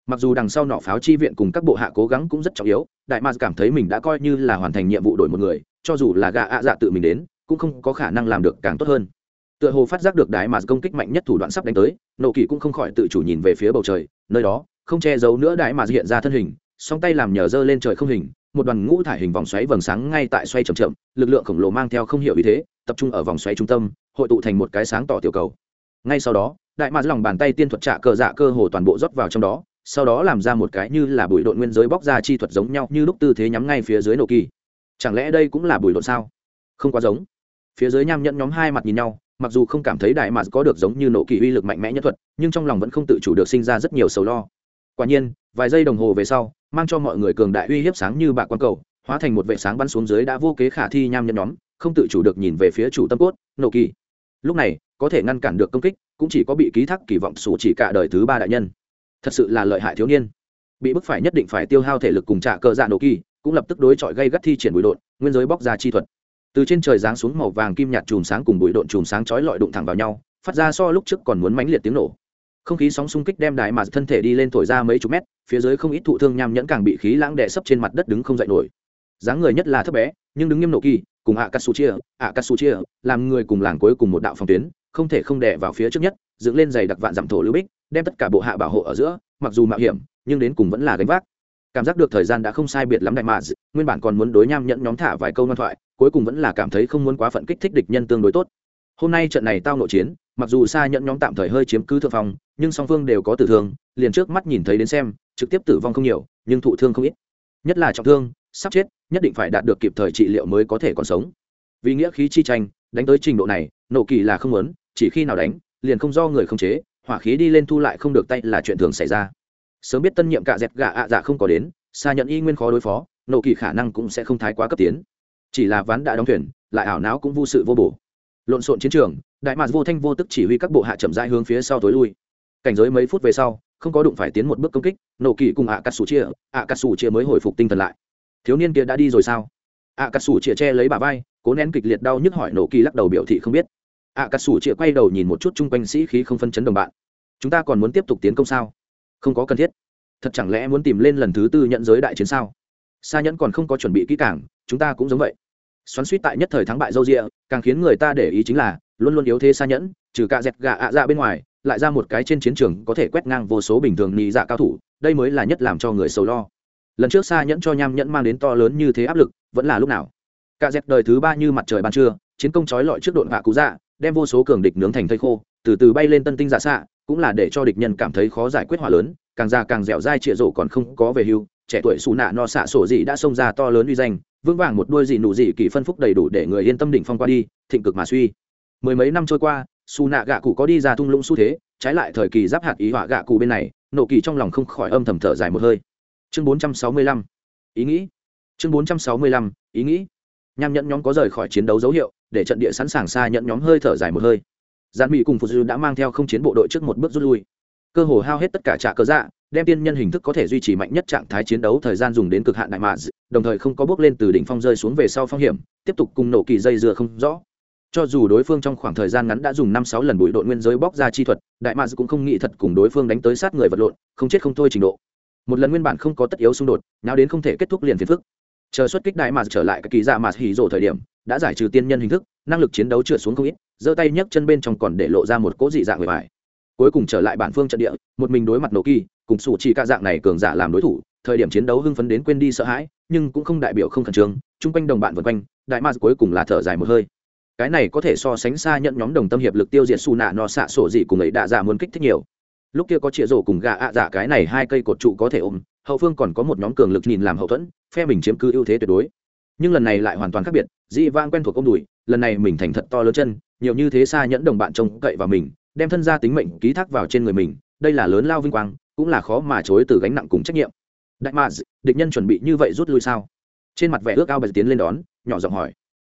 mặc dù đằng sau nọ pháo chi viện cùng các bộ hạ cố gắng cũng rất trọng yếu, đại mars cảm thấy mình đã coi như là hoàn thành nhiệm vụ đổi một người, cho dù là gạ ạ dạ tự mình đến, cũng không có khả năng làm được càng tốt hơn. Tựa hồ phát giác được đại mars công kích mạnh nhất thủ đoạn sắp đánh tới, nộ kỳ cũng không khỏi tự chủ nhìn về phía bầu trời, nơi đó, không che giấu nữa đại mars hiện ra thân hình, song tay làm nhờ dơ lên trời không hình, một đoàn ngũ thải hình vòng xoáy vầng sáng ngay tại xoay chậm chậm, lực lượng khổng lồ mang theo không hiểu ý thế, tập trung ở vòng xoáy trung tâm, hội tụ thành một cái sáng tỏ tiểu cầu. Ngay sau đó, đại mars lòng bàn tay tiên thuật trạ cờ dạ cơ hồ toàn bộ rót vào trong đó sau đó làm ra một cái như là bụi độn nguyên giới bóc ra chi thuật giống nhau như lúc tư thế nhắm ngay phía dưới nổ kỳ. Chẳng lẽ đây cũng là bụi độn sao? Không quá giống. Phía dưới nham nhẫn nhóm hai mặt nhìn nhau, mặc dù không cảm thấy đại mạt có được giống như nổ kỳ uy lực mạnh mẽ nhất thuật, nhưng trong lòng vẫn không tự chủ được sinh ra rất nhiều sầu lo. Quả nhiên, vài giây đồng hồ về sau, mang cho mọi người cường đại uy hiếp sáng như bạc quan cầu, hóa thành một vệ sáng bắn xuống dưới đã vô kế khả thi nham nhẫn nhóm, không tự chủ được nhìn về phía chủ tâm cốt, nổ kỳ. Lúc này, có thể ngăn cản được công kích, cũng chỉ có bị ký thác kỳ vọng sủ chỉ cả đời thứ ba đại nhân thật sự là lợi hại thiếu niên. Bị bức phải nhất định phải tiêu hao thể lực cùng trả cờ dạ nổ kỳ, cũng lập tức đối chọi gây gắt thi triển bụi độn, nguyên giới bóc ra chi thuật. Từ trên trời giáng xuống màu vàng kim nhạt chùm sáng cùng bụi độn chùm sáng chói lọi đụng thẳng vào nhau, phát ra so lúc trước còn muốn mãnh liệt tiếng nổ. Không khí sóng xung kích đem đại mà thân thể đi lên thổi ra mấy chục mét, phía dưới không ít thụ thương nham nhẫn càng bị khí lãng đè sấp trên mặt đất đứng không dậy nổi. Dáng người nhất là thấp bé, nhưng đứng nghiêm nổ kỳ, cùng ạ cà su chia ạ cà su chia làm người cùng làng cuối cùng một đạo phòng tuyến, không thể không đè vào phía trước nhất, dựng lên giày đặc vạn dặm thổ lưu bích đem tất cả bộ hạ bảo hộ ở giữa, mặc dù mạo hiểm, nhưng đến cùng vẫn là gánh vác. Cảm giác được thời gian đã không sai biệt lắm đại mà nguyên bản còn muốn đối nham nhẫn nhóm thả vài câu ngoan thoại, cuối cùng vẫn là cảm thấy không muốn quá phận kích thích địch nhân tương đối tốt. Hôm nay trận này tao nội chiến, mặc dù xa nhẫn nhóm tạm thời hơi chiếm cứ thượng phong, nhưng song phương đều có tử thương, liền trước mắt nhìn thấy đến xem, trực tiếp tử vong không nhiều, nhưng thụ thương không ít. Nhất là trọng thương, sắp chết, nhất định phải đạt được kịp thời trị liệu mới có thể còn sống. Vì nghĩa khí chi tranh, đánh tới trình độ này nổ kỳ là không muốn, chỉ khi nào đánh, liền không do người không chế hỏa khí đi lên thu lại không được tay là chuyện thường xảy ra. Sớm biết tân nhiệm cạ dẹp gạ ạ dạ không có đến, xa nhận y nguyên khó đối phó, nổ kỳ khả năng cũng sẽ không thái quá cấp tiến. Chỉ là ván đã đóng thuyền, lại ảo não cũng vô sự vô bổ. Lộn xộn chiến trường, đại mạc vô thanh vô tức chỉ huy các bộ hạ chậm rãi hướng phía sau tối lui. Cảnh giới mấy phút về sau, không có đụng phải tiến một bước công kích, nổ kỳ cùng ạ cà sủ chia ạ cà sủ chia mới hồi phục tinh thần lại. Thiếu niên kia đã đi rồi sao? Ạ cà sủ chia che lấy bà vai, cố nén kịch liệt đau nhức hỏi nổ kỳ lắc đầu biểu thị không biết ạ cà sủ chĩa quay đầu nhìn một chút chung quanh sĩ khí không phân chấn đồng bạn. Chúng ta còn muốn tiếp tục tiến công sao? Không có cần thiết. Thật chẳng lẽ muốn tìm lên lần thứ tư nhận giới đại chiến sao? Sa nhẫn còn không có chuẩn bị kỹ càng, chúng ta cũng giống vậy. Xoắn suýt tại nhất thời thắng bại dâu rịa, càng khiến người ta để ý chính là, luôn luôn yếu thế Sa nhẫn, trừ cả dẹt gà ạ à dạ bên ngoài, lại ra một cái trên chiến trường có thể quét ngang vô số bình thường nhị dạ cao thủ, đây mới là nhất làm cho người sầu lo. Lần trước Sa nhẫn cho nham nhẫn mang đến to lớn như thế áp lực, vẫn là lúc nào? Cả dẹt đời thứ ba như mặt trời ban trưa, chiến công trói lọi trước độn vạ cú dạ đem vô số cường địch nướng thành thây khô, từ từ bay lên tân tinh giả xạ, cũng là để cho địch nhân cảm thấy khó giải quyết hỏa lớn, càng già càng dẻo dai trịa rổ còn không có về hưu, trẻ tuổi xù nạ no xạ sổ dị đã xông ra to lớn uy danh, vững vàng một đôi dị nụ dị kỳ phân phúc đầy đủ để người yên tâm đỉnh phong qua đi, thịnh cực mà suy. Mười mấy năm trôi qua, xù nạ gạ cụ có đi ra thung lũng xu thế, trái lại thời kỳ giáp hạt ý họa gạ cụ bên này, nộ kỳ trong lòng không khỏi âm thầm thở dài một hơi. Chương bốn trăm sáu mươi lăm, ý nghĩ. Chương bốn trăm sáu mươi lăm, ý nghĩ. Nham nhẫn nhóm có rời khỏi chiến đấu dấu hiệu để trận địa sẵn sàng xa nhận nhóm hơi thở dài một hơi. Giàn mỹ cùng phụ dư đã mang theo không chiến bộ đội trước một bước rút lui. Cơ hồ hao hết tất cả trạ cơ dạ đem tiên nhân hình thức có thể duy trì mạnh nhất trạng thái chiến đấu thời gian dùng đến cực hạn đại mạ đồng thời không có bước lên từ đỉnh phong rơi xuống về sau phong hiểm, tiếp tục cùng nổ kỳ dây dưa không rõ. Cho dù đối phương trong khoảng thời gian ngắn đã dùng năm sáu lần bụi đội nguyên giới bóc ra chi thuật, đại mạ cũng không nghĩ thật cùng đối phương đánh tới sát người vật lộn, không chết không thôi trình độ. Một lần nguyên bản không có tất yếu xung đột nào đến không thể kết thúc liền phiền phức chờ xuất kích đại mà trở lại các kỳ dạ mà hỉ rộ thời điểm, đã giải trừ tiên nhân hình thức, năng lực chiến đấu trượt xuống không ít, giơ tay nhấc chân bên trong còn để lộ ra một cỗ dị dạng người bài cuối cùng trở lại bản phương trận địa, một mình đối mặt nổ kỳ, cùng sủ chỉ ca dạng này cường giả làm đối thủ, thời điểm chiến đấu hưng phấn đến quên đi sợ hãi, nhưng cũng không đại biểu không khẩn trương, chung quanh đồng bạn vượt quanh, đại ma cuối cùng là thở dài một hơi. Cái này có thể so sánh xa nhận nhóm đồng tâm hiệp lực tiêu diệt xù nạ no xạ sổ dị cùng ấy đã giả muốn kích thích nhiều. Lúc kia có chĩa rổ cùng gà ạ giả cái này hai cây cột trụ có thể ôm hậu phương còn có một nhóm cường lực nhìn làm hậu thuẫn, phe mình chiếm cứ ưu thế tuyệt đối. Nhưng lần này lại hoàn toàn khác biệt dị vang quen thuộc ông đùi, lần này mình thành thật to lớn chân, nhiều như thế xa nhẫn đồng bạn trông cậy vào mình, đem thân gia tính mệnh ký thác vào trên người mình, đây là lớn lao vinh quang, cũng là khó mà chối từ gánh nặng cùng trách nhiệm. Đại mà địch nhân chuẩn bị như vậy rút lui sao? Trên mặt vẻ ước ao bật tiến lên đón, nhỏ giọng hỏi.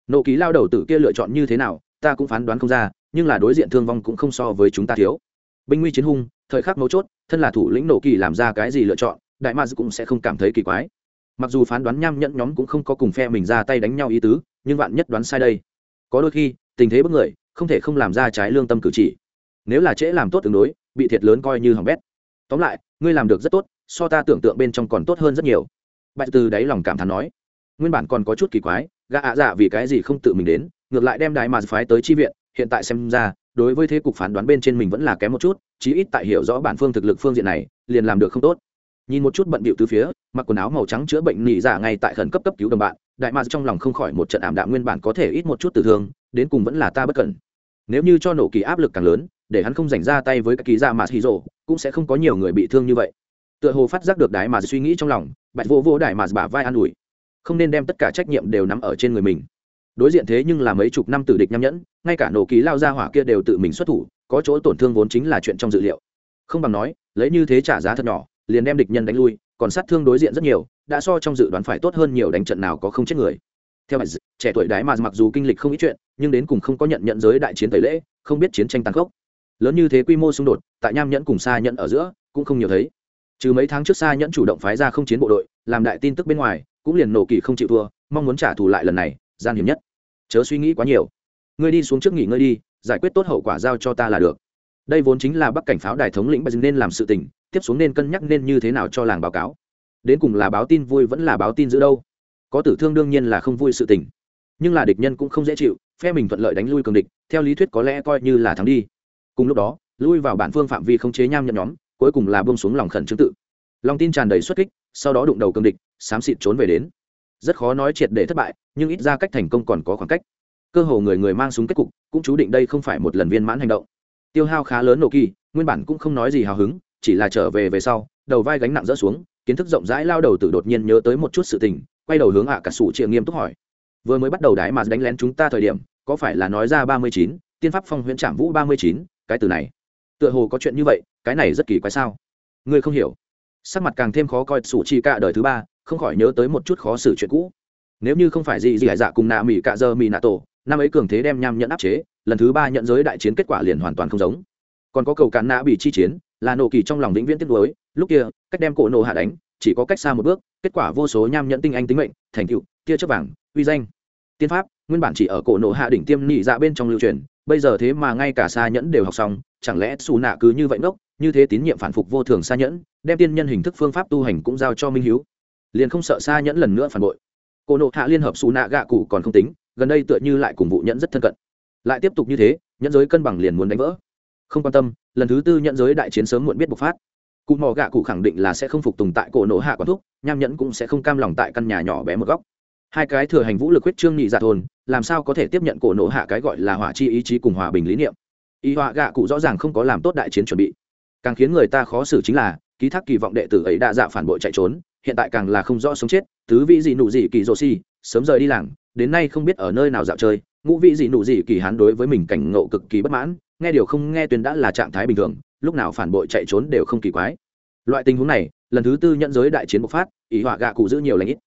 Nộ ký lao đầu tử kia lựa chọn như thế nào, ta cũng phán đoán không ra, nhưng là đối diện thương vong cũng không so với chúng ta thiếu. Binh nguy chiến hung, thời khắc mấu chốt, thân là thủ lĩnh nộ kỳ làm ra cái gì lựa chọn? Đại mads cũng sẽ không cảm thấy kỳ quái. Mặc dù phán đoán nham nhẫn nhóm cũng không có cùng phe mình ra tay đánh nhau ý tứ, nhưng vạn nhất đoán sai đây. Có đôi khi, tình thế bất người, không thể không làm ra trái lương tâm cử chỉ. Nếu là trễ làm tốt tương đối, bị thiệt lớn coi như hỏng bét. Tóm lại, ngươi làm được rất tốt, so ta tưởng tượng bên trong còn tốt hơn rất nhiều. Bạch từ đáy lòng cảm thán nói. Nguyên bản còn có chút kỳ quái, gã ạ dạ vì cái gì không tự mình đến, ngược lại đem đại mà phái tới chi viện, hiện tại xem ra, đối với thế cục phán đoán bên trên mình vẫn là kém một chút, chí ít tại hiểu rõ bản phương thực lực phương diện này, liền làm được không tốt nhìn một chút bận bịu từ phía, mặc quần áo màu trắng chữa bệnh nỉ giả ngay tại khẩn cấp cấp cứu đồng bạn, đại mà trong lòng không khỏi một trận ảm đạm nguyên bản có thể ít một chút tử thương, đến cùng vẫn là ta bất cẩn. Nếu như cho nổ kỳ áp lực càng lớn, để hắn không dành ra tay với các ký giả dạ mà hì rộ cũng sẽ không có nhiều người bị thương như vậy. Tựa hồ phát giác được đại mà suy nghĩ trong lòng, bạch vô vô đại mà bả vai an ủi. Không nên đem tất cả trách nhiệm đều nắm ở trên người mình. Đối diện thế nhưng là mấy chục năm tử địch nham nhẫn, ngay cả nổ ký lao ra hỏa kia đều tự mình xuất thủ, có chỗ tổn thương vốn chính là chuyện trong dự liệu. Không bằng nói, lấy như thế trả giá thật nhỏ liền đem địch nhân đánh lui, còn sát thương đối diện rất nhiều, đã so trong dự đoán phải tốt hơn nhiều đánh trận nào có không chết người. Theo bà trẻ tuổi đái mà mặc dù kinh lịch không ít chuyện, nhưng đến cùng không có nhận nhận giới đại chiến tẩy lễ, không biết chiến tranh tàn khốc. Lớn như thế quy mô xung đột, tại nham nhẫn cùng xa nhẫn ở giữa, cũng không nhiều thấy. Trừ mấy tháng trước xa nhẫn chủ động phái ra không chiến bộ đội, làm đại tin tức bên ngoài, cũng liền nổ kỳ không chịu thua, mong muốn trả thù lại lần này, gian hiểm nhất. Chớ suy nghĩ quá nhiều. Ngươi đi xuống trước nghỉ ngơi đi, giải quyết tốt hậu quả giao cho ta là được. Đây vốn chính là bắc cảnh pháo đài thống lĩnh bà nên làm sự tình tiếp xuống nên cân nhắc nên như thế nào cho làng báo cáo. Đến cùng là báo tin vui vẫn là báo tin giữ đâu. Có tử thương đương nhiên là không vui sự tình. Nhưng là địch nhân cũng không dễ chịu, phe mình thuận lợi đánh lui cường địch, theo lý thuyết có lẽ coi như là thắng đi. Cùng lúc đó, lui vào bản phương phạm vi không chế nham nhận nhóm, cuối cùng là bông xuống lòng khẩn trương tự. Lòng tin tràn đầy xuất kích, sau đó đụng đầu cường địch, xám xịt trốn về đến. Rất khó nói triệt để thất bại, nhưng ít ra cách thành công còn có khoảng cách. Cơ hồ người người mang súng kết cục, cũng chú định đây không phải một lần viên mãn hành động. Tiêu hao khá lớn nổ kỳ, nguyên bản cũng không nói gì hào hứng chỉ là trở về về sau, đầu vai gánh nặng rỡ xuống, kiến thức rộng rãi lao đầu tử đột nhiên nhớ tới một chút sự tình, quay đầu hướng ạ cả sủ chia nghiêm túc hỏi. Vừa mới bắt đầu đái mà đánh lén chúng ta thời điểm, có phải là nói ra ba mươi chín, tiên pháp phong huyễn trạm vũ ba mươi chín, cái từ này? Tựa hồ có chuyện như vậy, cái này rất kỳ quái sao? Ngươi không hiểu. Sắc mặt càng thêm khó coi, sủ chi cả đời thứ ba, không khỏi nhớ tới một chút khó xử chuyện cũ. Nếu như không phải gì gì hải dạ cùng nạ mỹ cạ dơ mỹ nạ tổ, năm ấy cường thế đem nham nhận áp chế, lần thứ ba nhận giới đại chiến kết quả liền hoàn toàn không giống. Còn có cầu cản nạ bị chi chiến là nổ kỳ trong lòng vĩnh viễn tiếc nuối. Lúc kia, cách đem cổ nổ hạ đánh, chỉ có cách xa một bước, kết quả vô số nham nhẫn tinh anh tính mệnh, thành tựu, tia chớp vàng, uy danh. Tiên pháp, nguyên bản chỉ ở cổ nổ hạ đỉnh tiêm nhị dạ bên trong lưu truyền, bây giờ thế mà ngay cả xa nhẫn đều học xong, chẳng lẽ xù nạ cứ như vậy ngốc, như thế tín nhiệm phản phục vô thường xa nhẫn, đem tiên nhân hình thức phương pháp tu hành cũng giao cho minh hiếu. Liền không sợ xa nhẫn lần nữa phản bội. Cổ nộ hạ liên hợp xù nạ gạ cụ còn không tính, gần đây tựa như lại cùng vụ nhẫn rất thân cận. Lại tiếp tục như thế, nhẫn giới cân bằng liền muốn đánh vỡ không quan tâm, lần thứ tư nhận giới đại chiến sớm muộn biết bộc phát. Cụ mò gạ cụ khẳng định là sẽ không phục tùng tại cổ nổ hạ quán thúc, nham nhẫn cũng sẽ không cam lòng tại căn nhà nhỏ bé một góc. Hai cái thừa hành vũ lực huyết trương nhị dạ thôn, làm sao có thể tiếp nhận cổ nổ hạ cái gọi là hỏa chi ý chí cùng hòa bình lý niệm? Y họa gạ cụ rõ ràng không có làm tốt đại chiến chuẩn bị. Càng khiến người ta khó xử chính là, ký thác kỳ vọng đệ tử ấy đã dạ phản bội chạy trốn, hiện tại càng là không rõ sống chết, tứ vị gì nụ gì kỳ rô si, sớm rời đi làng, đến nay không biết ở nơi nào dạo chơi, ngũ vị gì nụ gì kỳ hắn đối với mình cảnh ngộ cực kỳ bất mãn nghe điều không nghe tuyên đã là trạng thái bình thường, lúc nào phản bội chạy trốn đều không kỳ quái. Loại tình huống này, lần thứ tư nhận giới đại chiến bộc phát, ý họa gạ cụ giữ nhiều lãnh ít.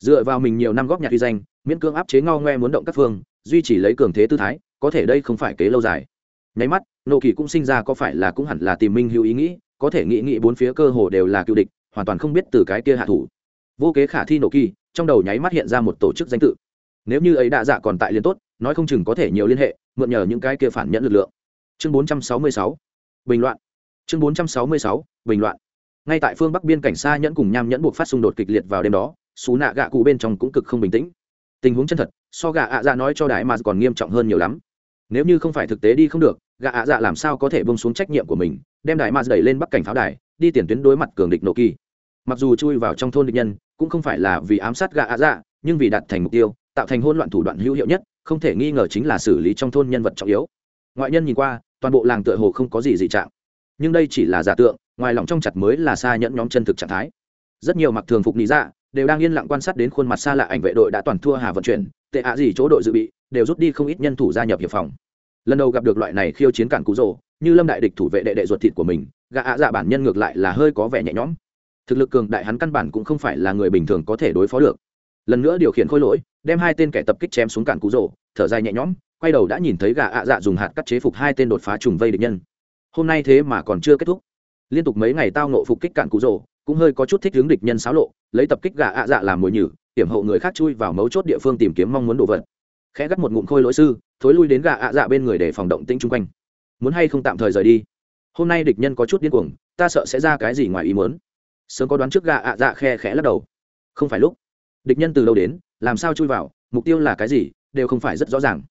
Dựa vào mình nhiều năm góp nhặt uy danh, miễn cưỡng áp chế ngao ngoe muốn động các phương, duy trì lấy cường thế tư thái, có thể đây không phải kế lâu dài. Nháy mắt nộ kỳ cũng sinh ra có phải là cũng hẳn là tìm minh hữu ý nghĩ, có thể nghĩ nghĩ bốn phía cơ hồ đều là cựu địch, hoàn toàn không biết từ cái kia hạ thủ. Vô kế khả thi nộ kỳ, trong đầu nháy mắt hiện ra một tổ chức danh tự. Nếu như ấy đa dạ còn tại liên tốt, nói không chừng có thể nhiều liên hệ, mượn nhờ những cái kia phản nhận lực lượng chương 466 bình loạn. Chương 466 bình loạn. Ngay tại phương bắc biên cảnh xa nhẫn cùng nham nhẫn buộc phát xung đột kịch liệt vào đêm đó, xú nạ gạ cụ bên trong cũng cực không bình tĩnh. Tình huống chân thật, so gạ ạ dạ nói cho đại mà còn nghiêm trọng hơn nhiều lắm. Nếu như không phải thực tế đi không được, gạ ạ dạ làm sao có thể bông xuống trách nhiệm của mình, đem đại mà đẩy lên bắc cảnh pháo đài, đi tiền tuyến đối mặt cường địch nổ kỳ. Mặc dù chui vào trong thôn địch nhân, cũng không phải là vì ám sát gạ ạ dạ nhưng vì đạt thành mục tiêu, tạo thành hôn loạn thủ đoạn hữu hiệu nhất, không thể nghi ngờ chính là xử lý trong thôn nhân vật trọng yếu. Ngoại nhân nhìn qua toàn bộ làng tựa hồ không có gì dị trạng. Nhưng đây chỉ là giả tượng, ngoài lòng trong chặt mới là xa nhẫn nhóm chân thực trạng thái. Rất nhiều mặc thường phục lý dạ đều đang yên lặng quan sát đến khuôn mặt xa lạ ảnh vệ đội đã toàn thua hà vận chuyển, tệ ạ gì chỗ đội dự bị, đều rút đi không ít nhân thủ gia nhập hiệp phòng. Lần đầu gặp được loại này khiêu chiến cản cú rồ, như lâm đại địch thủ vệ đệ đệ ruột thịt của mình, gã ạ dạ bản nhân ngược lại là hơi có vẻ nhẹ nhõm. Thực lực cường đại hắn căn bản cũng không phải là người bình thường có thể đối phó được. Lần nữa điều khiển khôi lỗi, đem hai tên kẻ tập kích chém xuống cản cú rồ, thở dài nhẹ nhõm quay đầu đã nhìn thấy gã ạ dạ dùng hạt cắt chế phục hai tên đột phá trùng vây địch nhân. Hôm nay thế mà còn chưa kết thúc. Liên tục mấy ngày tao nộ phục kích cản cụ rồ, cũng hơi có chút thích hướng địch nhân xáo lộ, lấy tập kích gã ạ dạ làm mồi nhử, hiểm hậu người khác chui vào mấu chốt địa phương tìm kiếm mong muốn đồ vật. Khẽ gắt một ngụm khôi lỗi sư, thối lui đến gà ạ dạ bên người để phòng động tĩnh chung quanh. Muốn hay không tạm thời rời đi? Hôm nay địch nhân có chút điên cuồng, ta sợ sẽ ra cái gì ngoài ý muốn. Sớm có đoán trước gà ạ dạ khe khẽ lắc đầu. Không phải lúc. Địch nhân từ lâu đến, làm sao chui vào, mục tiêu là cái gì, đều không phải rất rõ ràng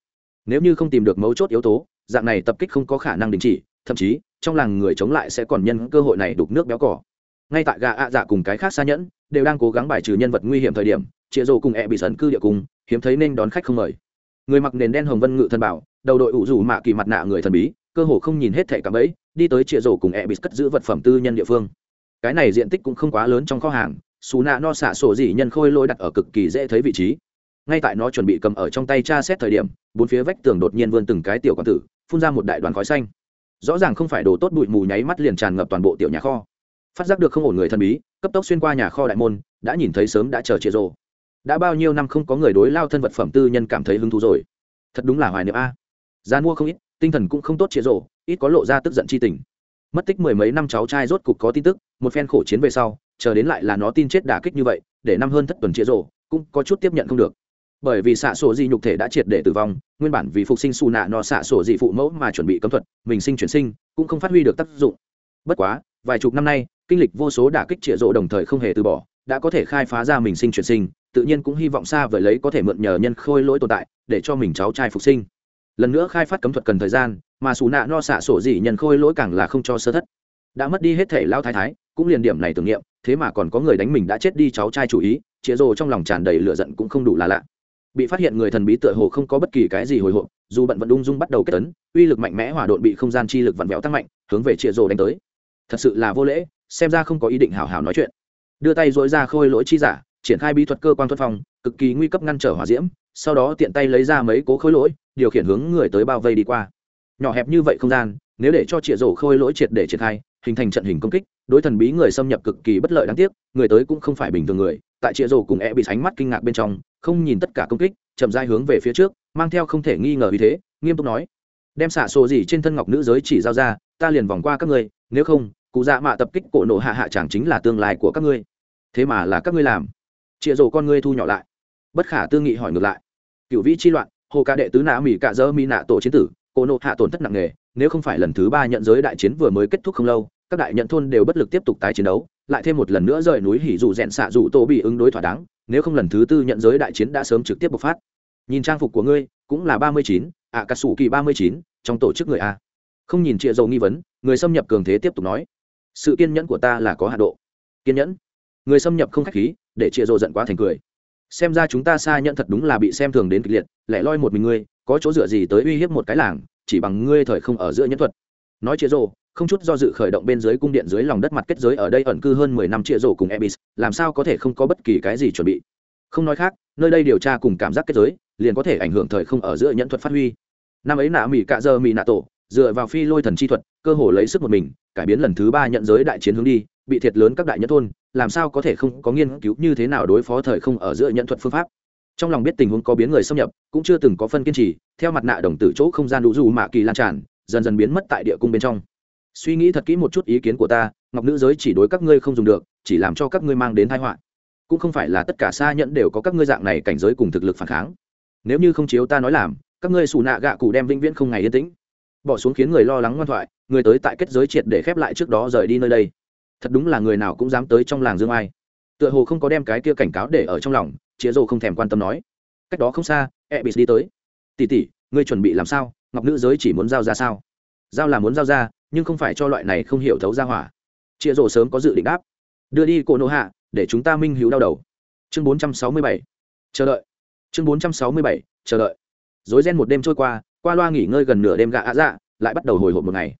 nếu như không tìm được mấu chốt yếu tố, dạng này tập kích không có khả năng đình chỉ, thậm chí, trong làng người chống lại sẽ còn nhân cơ hội này đục nước béo cỏ. Ngay tại gà ạ dạ cùng cái khác xa nhẫn, đều đang cố gắng bài trừ nhân vật nguy hiểm thời điểm chịa rồ cùng e bị sấn cư địa cùng hiếm thấy nên đón khách không mời. Người mặc nền đen hồng vân ngự thần bảo, đầu đội ủ rủ mạ kỳ mặt nạ người thần bí, cơ hồ không nhìn hết thẻ cả ấy đi tới chịa rổ cùng e bị cất giữ vật phẩm tư nhân địa phương. Cái này diện tích cũng không quá lớn trong kho hàng, xù nạ no xạ sổ dị nhân khôi lôi đặt ở cực kỳ dễ thấy vị trí ngay tại nó chuẩn bị cầm ở trong tay tra xét thời điểm, bốn phía vách tường đột nhiên vươn từng cái tiểu quan tử, phun ra một đại đoàn khói xanh. Rõ ràng không phải đồ tốt bụi mù nháy mắt liền tràn ngập toàn bộ tiểu nhà kho. Phát giác được không ổn người thần bí, cấp tốc xuyên qua nhà kho đại môn, đã nhìn thấy sớm đã chờ chia rồ đã bao nhiêu năm không có người đối lao thân vật phẩm tư nhân cảm thấy hứng thú rồi. Thật đúng là hoài niệm a. Gian mua không ít, tinh thần cũng không tốt chia rồ ít có lộ ra tức giận chi tình. Mất tích mười mấy năm cháu trai rốt cục có tin tức, một phen khổ chiến về sau, chờ đến lại là nó tin chết đả kích như vậy, để năm hơn thất tuần chia rồ cũng có chút tiếp nhận không được bởi vì xạ sổ di nhục thể đã triệt để tử vong, nguyên bản vì phục sinh xù nạ nọ xạ sổ di phụ mẫu mà chuẩn bị cấm thuật, mình sinh chuyển sinh, cũng không phát huy được tác dụng. Bất quá, vài chục năm nay, kinh lịch vô số đả kích trịa rộ đồng thời không hề từ bỏ, đã có thể khai phá ra mình sinh chuyển sinh, tự nhiên cũng hy vọng xa vời lấy có thể mượn nhờ nhân khôi lỗi tồn tại để cho mình cháu trai phục sinh. Lần nữa khai phát cấm thuật cần thời gian, mà xù nạ no xạ sổ dị nhân khôi lỗi càng là không cho sơ thất. Đã mất đi hết thể lao thái thái, cũng liền điểm này tưởng niệm, thế mà còn có người đánh mình đã chết đi cháu trai chủ ý chĩa rồ trong lòng tràn đầy lửa giận cũng không đủ là lạ bị phát hiện người thần bí tựa hồ không có bất kỳ cái gì hồi hộp, dù bận vận ung dung bắt đầu kết tấn, uy lực mạnh mẽ hỏa độn bị không gian chi lực vặn vẹo tăng mạnh, hướng về chĩa rồ đánh tới. Thật sự là vô lễ, xem ra không có ý định hào hào nói chuyện. Đưa tay dối ra khôi lỗi chi giả, triển khai bí thuật cơ quan thuật phòng cực kỳ nguy cấp ngăn trở hỏa diễm, sau đó tiện tay lấy ra mấy cố khối lỗi, điều khiển hướng người tới bao vây đi qua. Nhỏ hẹp như vậy không gian, nếu để cho chĩa rổ khôi lỗi triệt để triển khai, hình thành trận hình công kích đối thần bí người xâm nhập cực kỳ bất lợi đáng tiếc, người tới cũng không phải bình thường người. Tại chĩa rổ cùng e bị sánh mắt kinh ngạc bên trong, không nhìn tất cả công kích, chậm dai hướng về phía trước, mang theo không thể nghi ngờ vì thế, nghiêm túc nói, đem xả sổ gì trên thân ngọc nữ giới chỉ giao ra, ta liền vòng qua các ngươi, nếu không, cụ dạ mạ tập kích cổ nộ hạ hạ chẳng chính là tương lai của các ngươi. Thế mà là các ngươi làm. Chĩa rổ con ngươi thu nhỏ lại, bất khả tư nghị hỏi ngược lại cựu vĩ chi loạn, hồ ca đệ tứ nạ mỹ cạ dơ mỹ nạ tổ chiến tử, cổ nộ hạ tổn thất nặng nề, nếu không phải lần thứ ba nhận giới đại chiến vừa mới kết thúc không lâu các đại nhận thôn đều bất lực tiếp tục tái chiến đấu, lại thêm một lần nữa rời núi hỉ dù rèn xạ dù tô bị ứng đối thỏa đáng, nếu không lần thứ tư nhận giới đại chiến đã sớm trực tiếp bộc phát. Nhìn trang phục của ngươi, cũng là ba mươi chín ạ cà sủ kỳ ba mươi chín, trong tổ chức người a. Không nhìn trịa dầu nghi vấn, người xâm nhập cường thế tiếp tục nói. Sự kiên nhẫn của ta là có hạ độ. Kiên nhẫn? Người xâm nhập không k h á c h khí, để trịa dầu giận quá thành cười. Xem ra chúng ta xa nhận thật đúng là bị xem thường đến kịch liệt, lẻ loi một mình ngươi, có chỗ dựa gì tới uy hiếp một cái làng, chỉ bằng ngươi thời không ở giữa nhân thuật. Nói chia dầu không chút do dự khởi động bên dưới cung điện dưới lòng đất mặt kết giới ở đây ẩn cư hơn mười năm trịa rổ cùng ebis, làm sao có thể không có bất kỳ cái gì chuẩn bị? Không nói khác, nơi đây điều tra cùng cảm giác kết giới, liền có thể ảnh hưởng thời không ở giữa nhận thuật phát huy. Năm ấy nạ mỹ cạ giờ mỹ nạ tổ, dựa vào phi lôi thần chi thuật, cơ hồ lấy sức một mình, cải biến lần thứ ba nhận giới đại chiến hướng đi, bị thiệt lớn các đại nhân thôn, làm sao có thể không có nghiên cứu như thế nào đối phó thời không ở giữa nhận thuật phương pháp? Trong lòng biết tình huống có biến người xâm nhập, cũng chưa từng có phân kiên trì, theo mặt nạ đồng tử chỗ không gian đủ dù mạ kỳ lan tràn, dần dần biến mất tại địa cung bên trong suy nghĩ thật kỹ một chút ý kiến của ta, ngọc nữ giới chỉ đối các ngươi không dùng được, chỉ làm cho các ngươi mang đến thái họa. Cũng không phải là tất cả xa nhẫn đều có các ngươi dạng này cảnh giới cùng thực lực phản kháng. Nếu như không chiếu ta nói làm, các ngươi xù nạ gạ cụ đem vĩnh viễn không ngày yên tĩnh. Bỏ xuống khiến người lo lắng ngoan thoại, người tới tại kết giới triệt để khép lại trước đó rời đi nơi đây. Thật đúng là người nào cũng dám tới trong làng dương ai. Tựa hồ không có đem cái kia cảnh cáo để ở trong lòng chĩa rồ không thèm quan tâm nói. Cách đó không xa e bị đi tới. Tỉ tỉ ngươi chuẩn bị làm sao? Ngọc nữ giới chỉ muốn giao ra sao? Giao là muốn giao ra nhưng không phải cho loại này không hiểu thấu ra hỏa. Chịa rổ sớm có dự định đáp. Đưa đi cổ nộ hạ, để chúng ta minh hữu đau đầu. Chương 467. chờ đợi. Chương 467. chờ đợi. Dối ren một đêm trôi qua qua loa nghỉ ngơi gần nửa đêm gạ ạ dạ lại bắt đầu hồi hộp một ngày.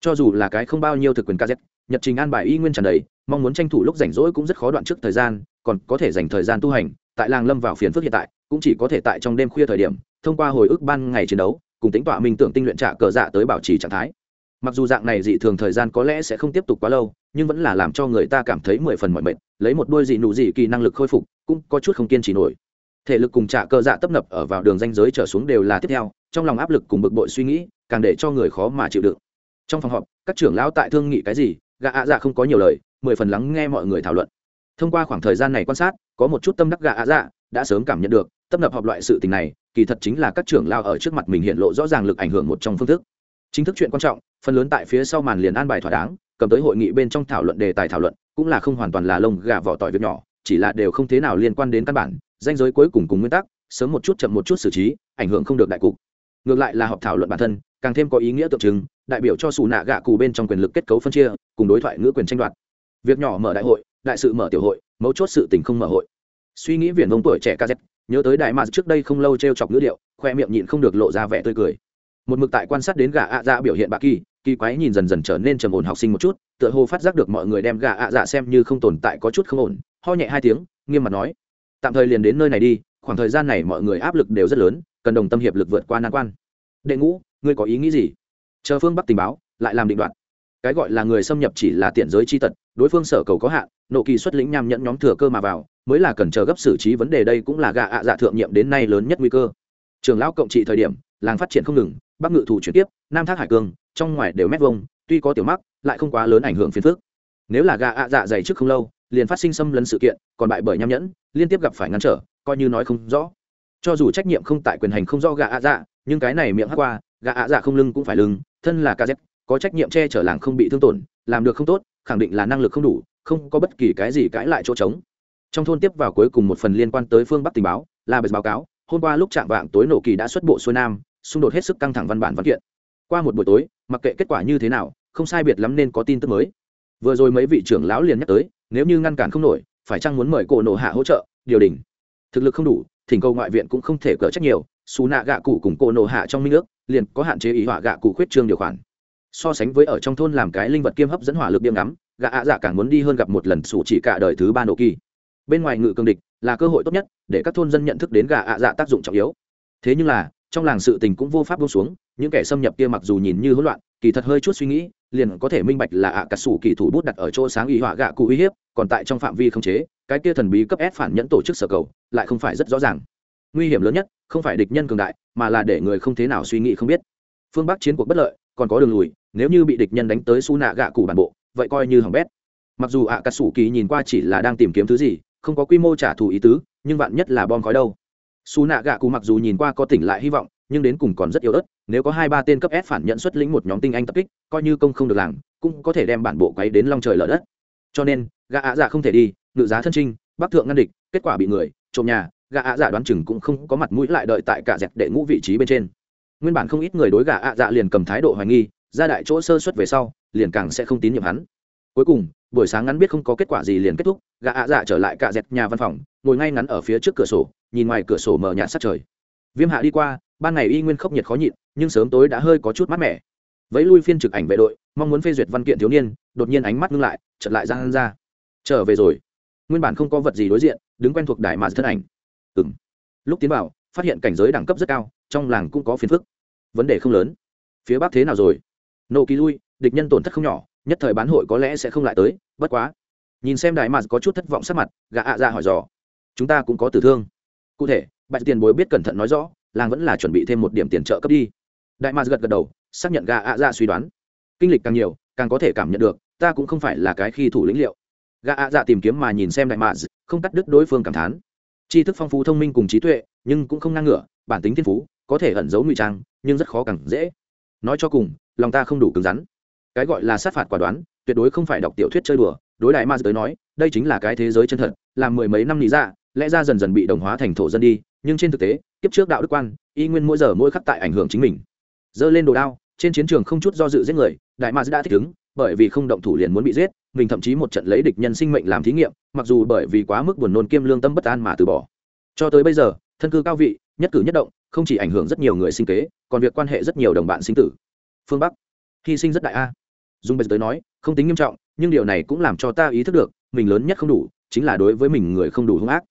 Cho dù là cái không bao nhiêu thực quyền kz nhật trình an bài y nguyên tràn đầy, mong muốn tranh thủ lúc rảnh rỗi cũng rất khó đoạn trước thời gian, còn có thể dành thời gian tu hành, tại làng lâm vào phiền phức hiện tại, cũng chỉ có thể tại trong đêm khuya thời điểm, thông qua hồi ức ban ngày chiến đấu, cùng tính tọa minh tưởng tinh luyện trả cờ dạ tới bảo trì trạng thái mặc dù dạng này dị thường thời gian có lẽ sẽ không tiếp tục quá lâu, nhưng vẫn là làm cho người ta cảm thấy mười phần mọi mệt, lấy một đôi dị nụ dị kỳ năng lực khôi phục, cũng có chút không kiên trì nổi. Thể lực cùng trả cơ dạ tấp nập ở vào đường danh giới trở xuống đều là tiếp theo, trong lòng áp lực cùng bực bội suy nghĩ, càng để cho người khó mà chịu đựng. Trong phòng họp, các trưởng lão tại thương nghị cái gì gạ ạ dạ không có nhiều lời, mười phần lắng nghe mọi người thảo luận. Thông qua khoảng thời gian này quan sát, có một chút tâm đắc gạ ạ dạ đã sớm cảm nhận được, tấp nập họp loại sự tình này, kỳ thật chính là các trưởng lao ở trước mặt mình hiện lộ rõ ràng lực ảnh hưởng một trong phương thức. Chính thức chuyện quan trọng phần lớn tại phía sau màn liền an bài thỏa đáng, cầm tới hội nghị bên trong thảo luận đề tài thảo luận, cũng là không hoàn toàn là lông gà vỏ tỏi việc nhỏ, chỉ là đều không thế nào liên quan đến căn bản danh giới cuối cùng cùng nguyên tắc, sớm một chút chậm một chút xử trí, ảnh hưởng không được đại cục. Ngược lại là họp thảo luận bản thân, càng thêm có ý nghĩa tượng trưng, đại biểu cho xù nạ gạ cù bên trong quyền lực kết cấu phân chia, cùng đối thoại ngữ quyền tranh đoạt. Việc nhỏ mở đại hội, đại sự mở tiểu hội, mấu chốt sự tình không mở hội. Suy nghĩ viển vông tuổi trẻ kz nhớ tới đại mạc trước đây không lâu t r e o chọc ngữ điệu, khoe miệng nhịn không được lộ ra vẻ tươi cười. Một mực tại quan sát đến gà ạ ra biểu hiện bạ kỳ kỳ quái nhìn dần dần trở nên trầm ổn học sinh một chút, tựa hồ phát giác được mọi người đem gà ạ dạ xem như không tồn tại có chút không ổn, ho nhẹ hai tiếng, nghiêm mặt nói, tạm thời liền đến nơi này đi, khoảng thời gian này mọi người áp lực đều rất lớn, cần đồng tâm hiệp lực vượt qua nan quan. Đệ ngũ, ngươi có ý nghĩ gì? Chờ phương bắc tình báo, lại làm định đoạt. Cái gọi là người xâm nhập chỉ là tiện giới chi tật, đối phương sở cầu có hạn, nộ kỳ xuất lĩnh nham nhẫn nhóm thừa cơ mà vào, mới là cần chờ gấp xử trí vấn đề đây cũng là gạ ạ dạ thượng nhiệm đến nay lớn nhất nguy cơ. Trường lão cộng trị thời điểm, làng phát triển không ngừng, bắc ngự thủ chuyển tiếp, nam thác hải cương trong ngoài đều mét vông tuy có tiểu mắc, lại không quá lớn ảnh hưởng phiền phức. Nếu là gạ ạ dạ dày trước không lâu, liền phát sinh xâm lấn sự kiện, còn bại bởi nham nhẫn, liên tiếp gặp phải ngăn trở, coi như nói không rõ. Cho dù trách nhiệm không tại quyền hành không do gạ ạ dạ nhưng cái này miệng hắc qua gạ ạ dạ không lưng cũng phải lưng, thân là kz có trách nhiệm che chở làng không bị thương tổn, làm được không tốt, khẳng định là năng lực không đủ, không có bất kỳ cái gì cãi lại chỗ trống. Trong thôn tiếp vào cuối cùng một phần liên quan tới phương bắc tình báo, là bật báo cáo, hôm qua lúc chạm vạng tối nổ kỳ đã xuất bộ xuôi nam, xung đột hết sức căng thẳng văn bản văn kiện qua một buổi tối, mặc kệ kết quả như thế nào, không sai biệt lắm nên có tin tức mới. Vừa rồi mấy vị trưởng lão liền nhắc tới, nếu như ngăn cản không nổi, phải chăng muốn mời cổ nổ hạ hỗ trợ, điều đình. Thực lực không đủ, thỉnh cầu ngoại viện cũng không thể cỡ trách nhiều, xù nạ gạ cụ cùng cổ nổ hạ trong minh ước, liền có hạn chế ý họa gạ cụ khuyết trương điều khoản. So sánh với ở trong thôn làm cái linh vật kiêm hấp dẫn hỏa lực biêm ngắm, gạ ạ dạ càng muốn đi hơn gặp một lần sủ chỉ cả đời thứ ba nổ kỳ. Bên ngoài ngự cương địch là cơ hội tốt nhất để các thôn dân nhận thức đến gà ạ dạ tác dụng trọng yếu. Thế nhưng là, trong làng sự tình cũng vô pháp buông xuống những kẻ xâm nhập kia mặc dù nhìn như hỗn loạn, kỳ thật hơi chút suy nghĩ, liền có thể minh bạch là ạ à cà sủ kỳ thủ bút đặt ở chỗ sáng y họa gạ cụ uy hiếp, còn tại trong phạm vi không chế, cái kia thần bí cấp ép phản nhẫn tổ chức sở cầu, lại không phải rất rõ ràng. Nguy hiểm lớn nhất, không phải địch nhân cường đại, mà là để người không thế nào suy nghĩ không biết. Phương bắc chiến cuộc bất lợi, còn có đường lùi, nếu như bị địch nhân đánh tới su nạ gạ cụ bản bộ, vậy coi như hỏng bét. Mặc dù ạ à cà sủ kỳ nhìn qua chỉ là đang tìm kiếm thứ gì, không có quy mô trả thù ý tứ, nhưng vạn nhất là bom khói đâu? Su nạ gạ cụ mặc dù nhìn qua có tỉnh lại hy vọng, nhưng đến cùng còn rất yếu ớt, nếu có hai ba tên cấp s phản nhận xuất lĩnh một nhóm tinh anh tập kích, coi như công không được làng, cũng có thể đem bản bộ quấy đến long trời lở đất. Cho nên gạ ạ dạ không thể đi, ngự giá thân trinh, bắc thượng ngăn địch, kết quả bị người, trộm nhà gạ ạ dạ đoán chừng cũng không có mặt mũi lại đợi tại cả dẹp đệ ngũ vị trí bên trên. Nguyên bản không ít người đối gạ ạ dạ liền cầm thái độ hoài nghi, ra đại chỗ sơ xuất về sau, liền càng sẽ không tín nhiệm hắn. Cuối cùng, buổi sáng ngắn biết không có kết quả gì liền kết thúc, gã ạ dạ trở lại cạ dẹt nhà văn phòng ngồi ngay ngắn ở phía trước cửa sổ, nhìn ngoài cửa sổ mờ nhạt sát trời. Viêm hạ đi qua, ban ngày y nguyên khốc nhiệt khó nhịn, nhưng sớm tối đã hơi có chút mát mẻ. Vẫy lui phiên trực ảnh vệ đội, mong muốn phê duyệt văn kiện thiếu niên, đột nhiên ánh mắt ngưng lại chật lại ra ra trở về rồi. Nguyên bản không có vật gì đối diện, đứng quen thuộc đại mà thân ảnh. Ừ m lúc tiến vào, phát hiện cảnh giới đẳng cấp rất cao, trong làng cũng có phiền phức. Vấn đề không lớn. Phía bắc thế nào rồi? Nộ kỳ lui, địch nhân tổn thất không nhỏ, nhất thời bán hội có lẽ sẽ không lại tới, bất quá. Nhìn xem đại mạc có chút thất vọng sắc mặt, gã ạ ra hỏi dò chúng ta cũng có tử thương. Cụ thể, bạch tiền bối biết cẩn thận nói rõ, làng vẫn là chuẩn bị thêm một điểm tiền trợ cấp đi. Đại mạc gật gật đầu, xác nhận gà ạ dạ suy đoán. Kinh lịch càng nhiều, càng có thể cảm nhận được, ta cũng không phải là cái khi thủ lĩnh liệu. Gà ạ dạ tìm kiếm mà nhìn xem đại mạc không cắt đứt đối phương cảm thán. Tri thức phong phú thông minh cùng trí tuệ, nhưng cũng không ngang ngửa, bản tính thiên phú, có thể ẩn giấu ngụy trang, nhưng rất khó càng dễ. Nói cho cùng, lòng ta không đủ cứng rắn. Cái gọi là sát phạt quả đoán, tuyệt đối không phải đọc tiểu thuyết chơi đùa. Đối đại ma tới nói, đây chính là cái thế giới chân thật, làm mười mấy năm lý ra dạ, lẽ ra dần dần bị đồng hóa thành thổ dân đi, nhưng trên thực tế, kiếp trước đạo đức quan, y nguyên mỗi giờ mỗi khắc tại ảnh hưởng chính mình. Dơ lên đồ đao, trên chiến trường không chút do dự giết người, đại ma đã thích ứng, bởi vì không động thủ liền muốn bị giết, mình thậm chí một trận lấy địch nhân sinh mệnh làm thí nghiệm, mặc dù bởi vì quá mức buồn nôn kiêm lương tâm bất an mà từ bỏ. Cho tới bây giờ, thân cư cao vị, nhất cử nhất động, không chỉ ảnh hưởng rất nhiều người sinh kế, còn việc quan hệ rất nhiều đồng bạn sinh tử. Phương bắc, hy sinh rất đại a. Dung bạch tới nói, không tính nghiêm trọng, nhưng điều này cũng làm cho ta ý thức được, mình lớn nhất không đủ, chính là đối với mình người không đủ hung ác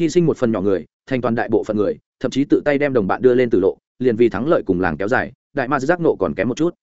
hy sinh một phần nhỏ người, thành toàn đại bộ phận người, thậm chí tự tay đem đồng bạn đưa lên từ lộ, liền vì thắng lợi cùng làng kéo dài, đại ma giác nộ còn kém một chút.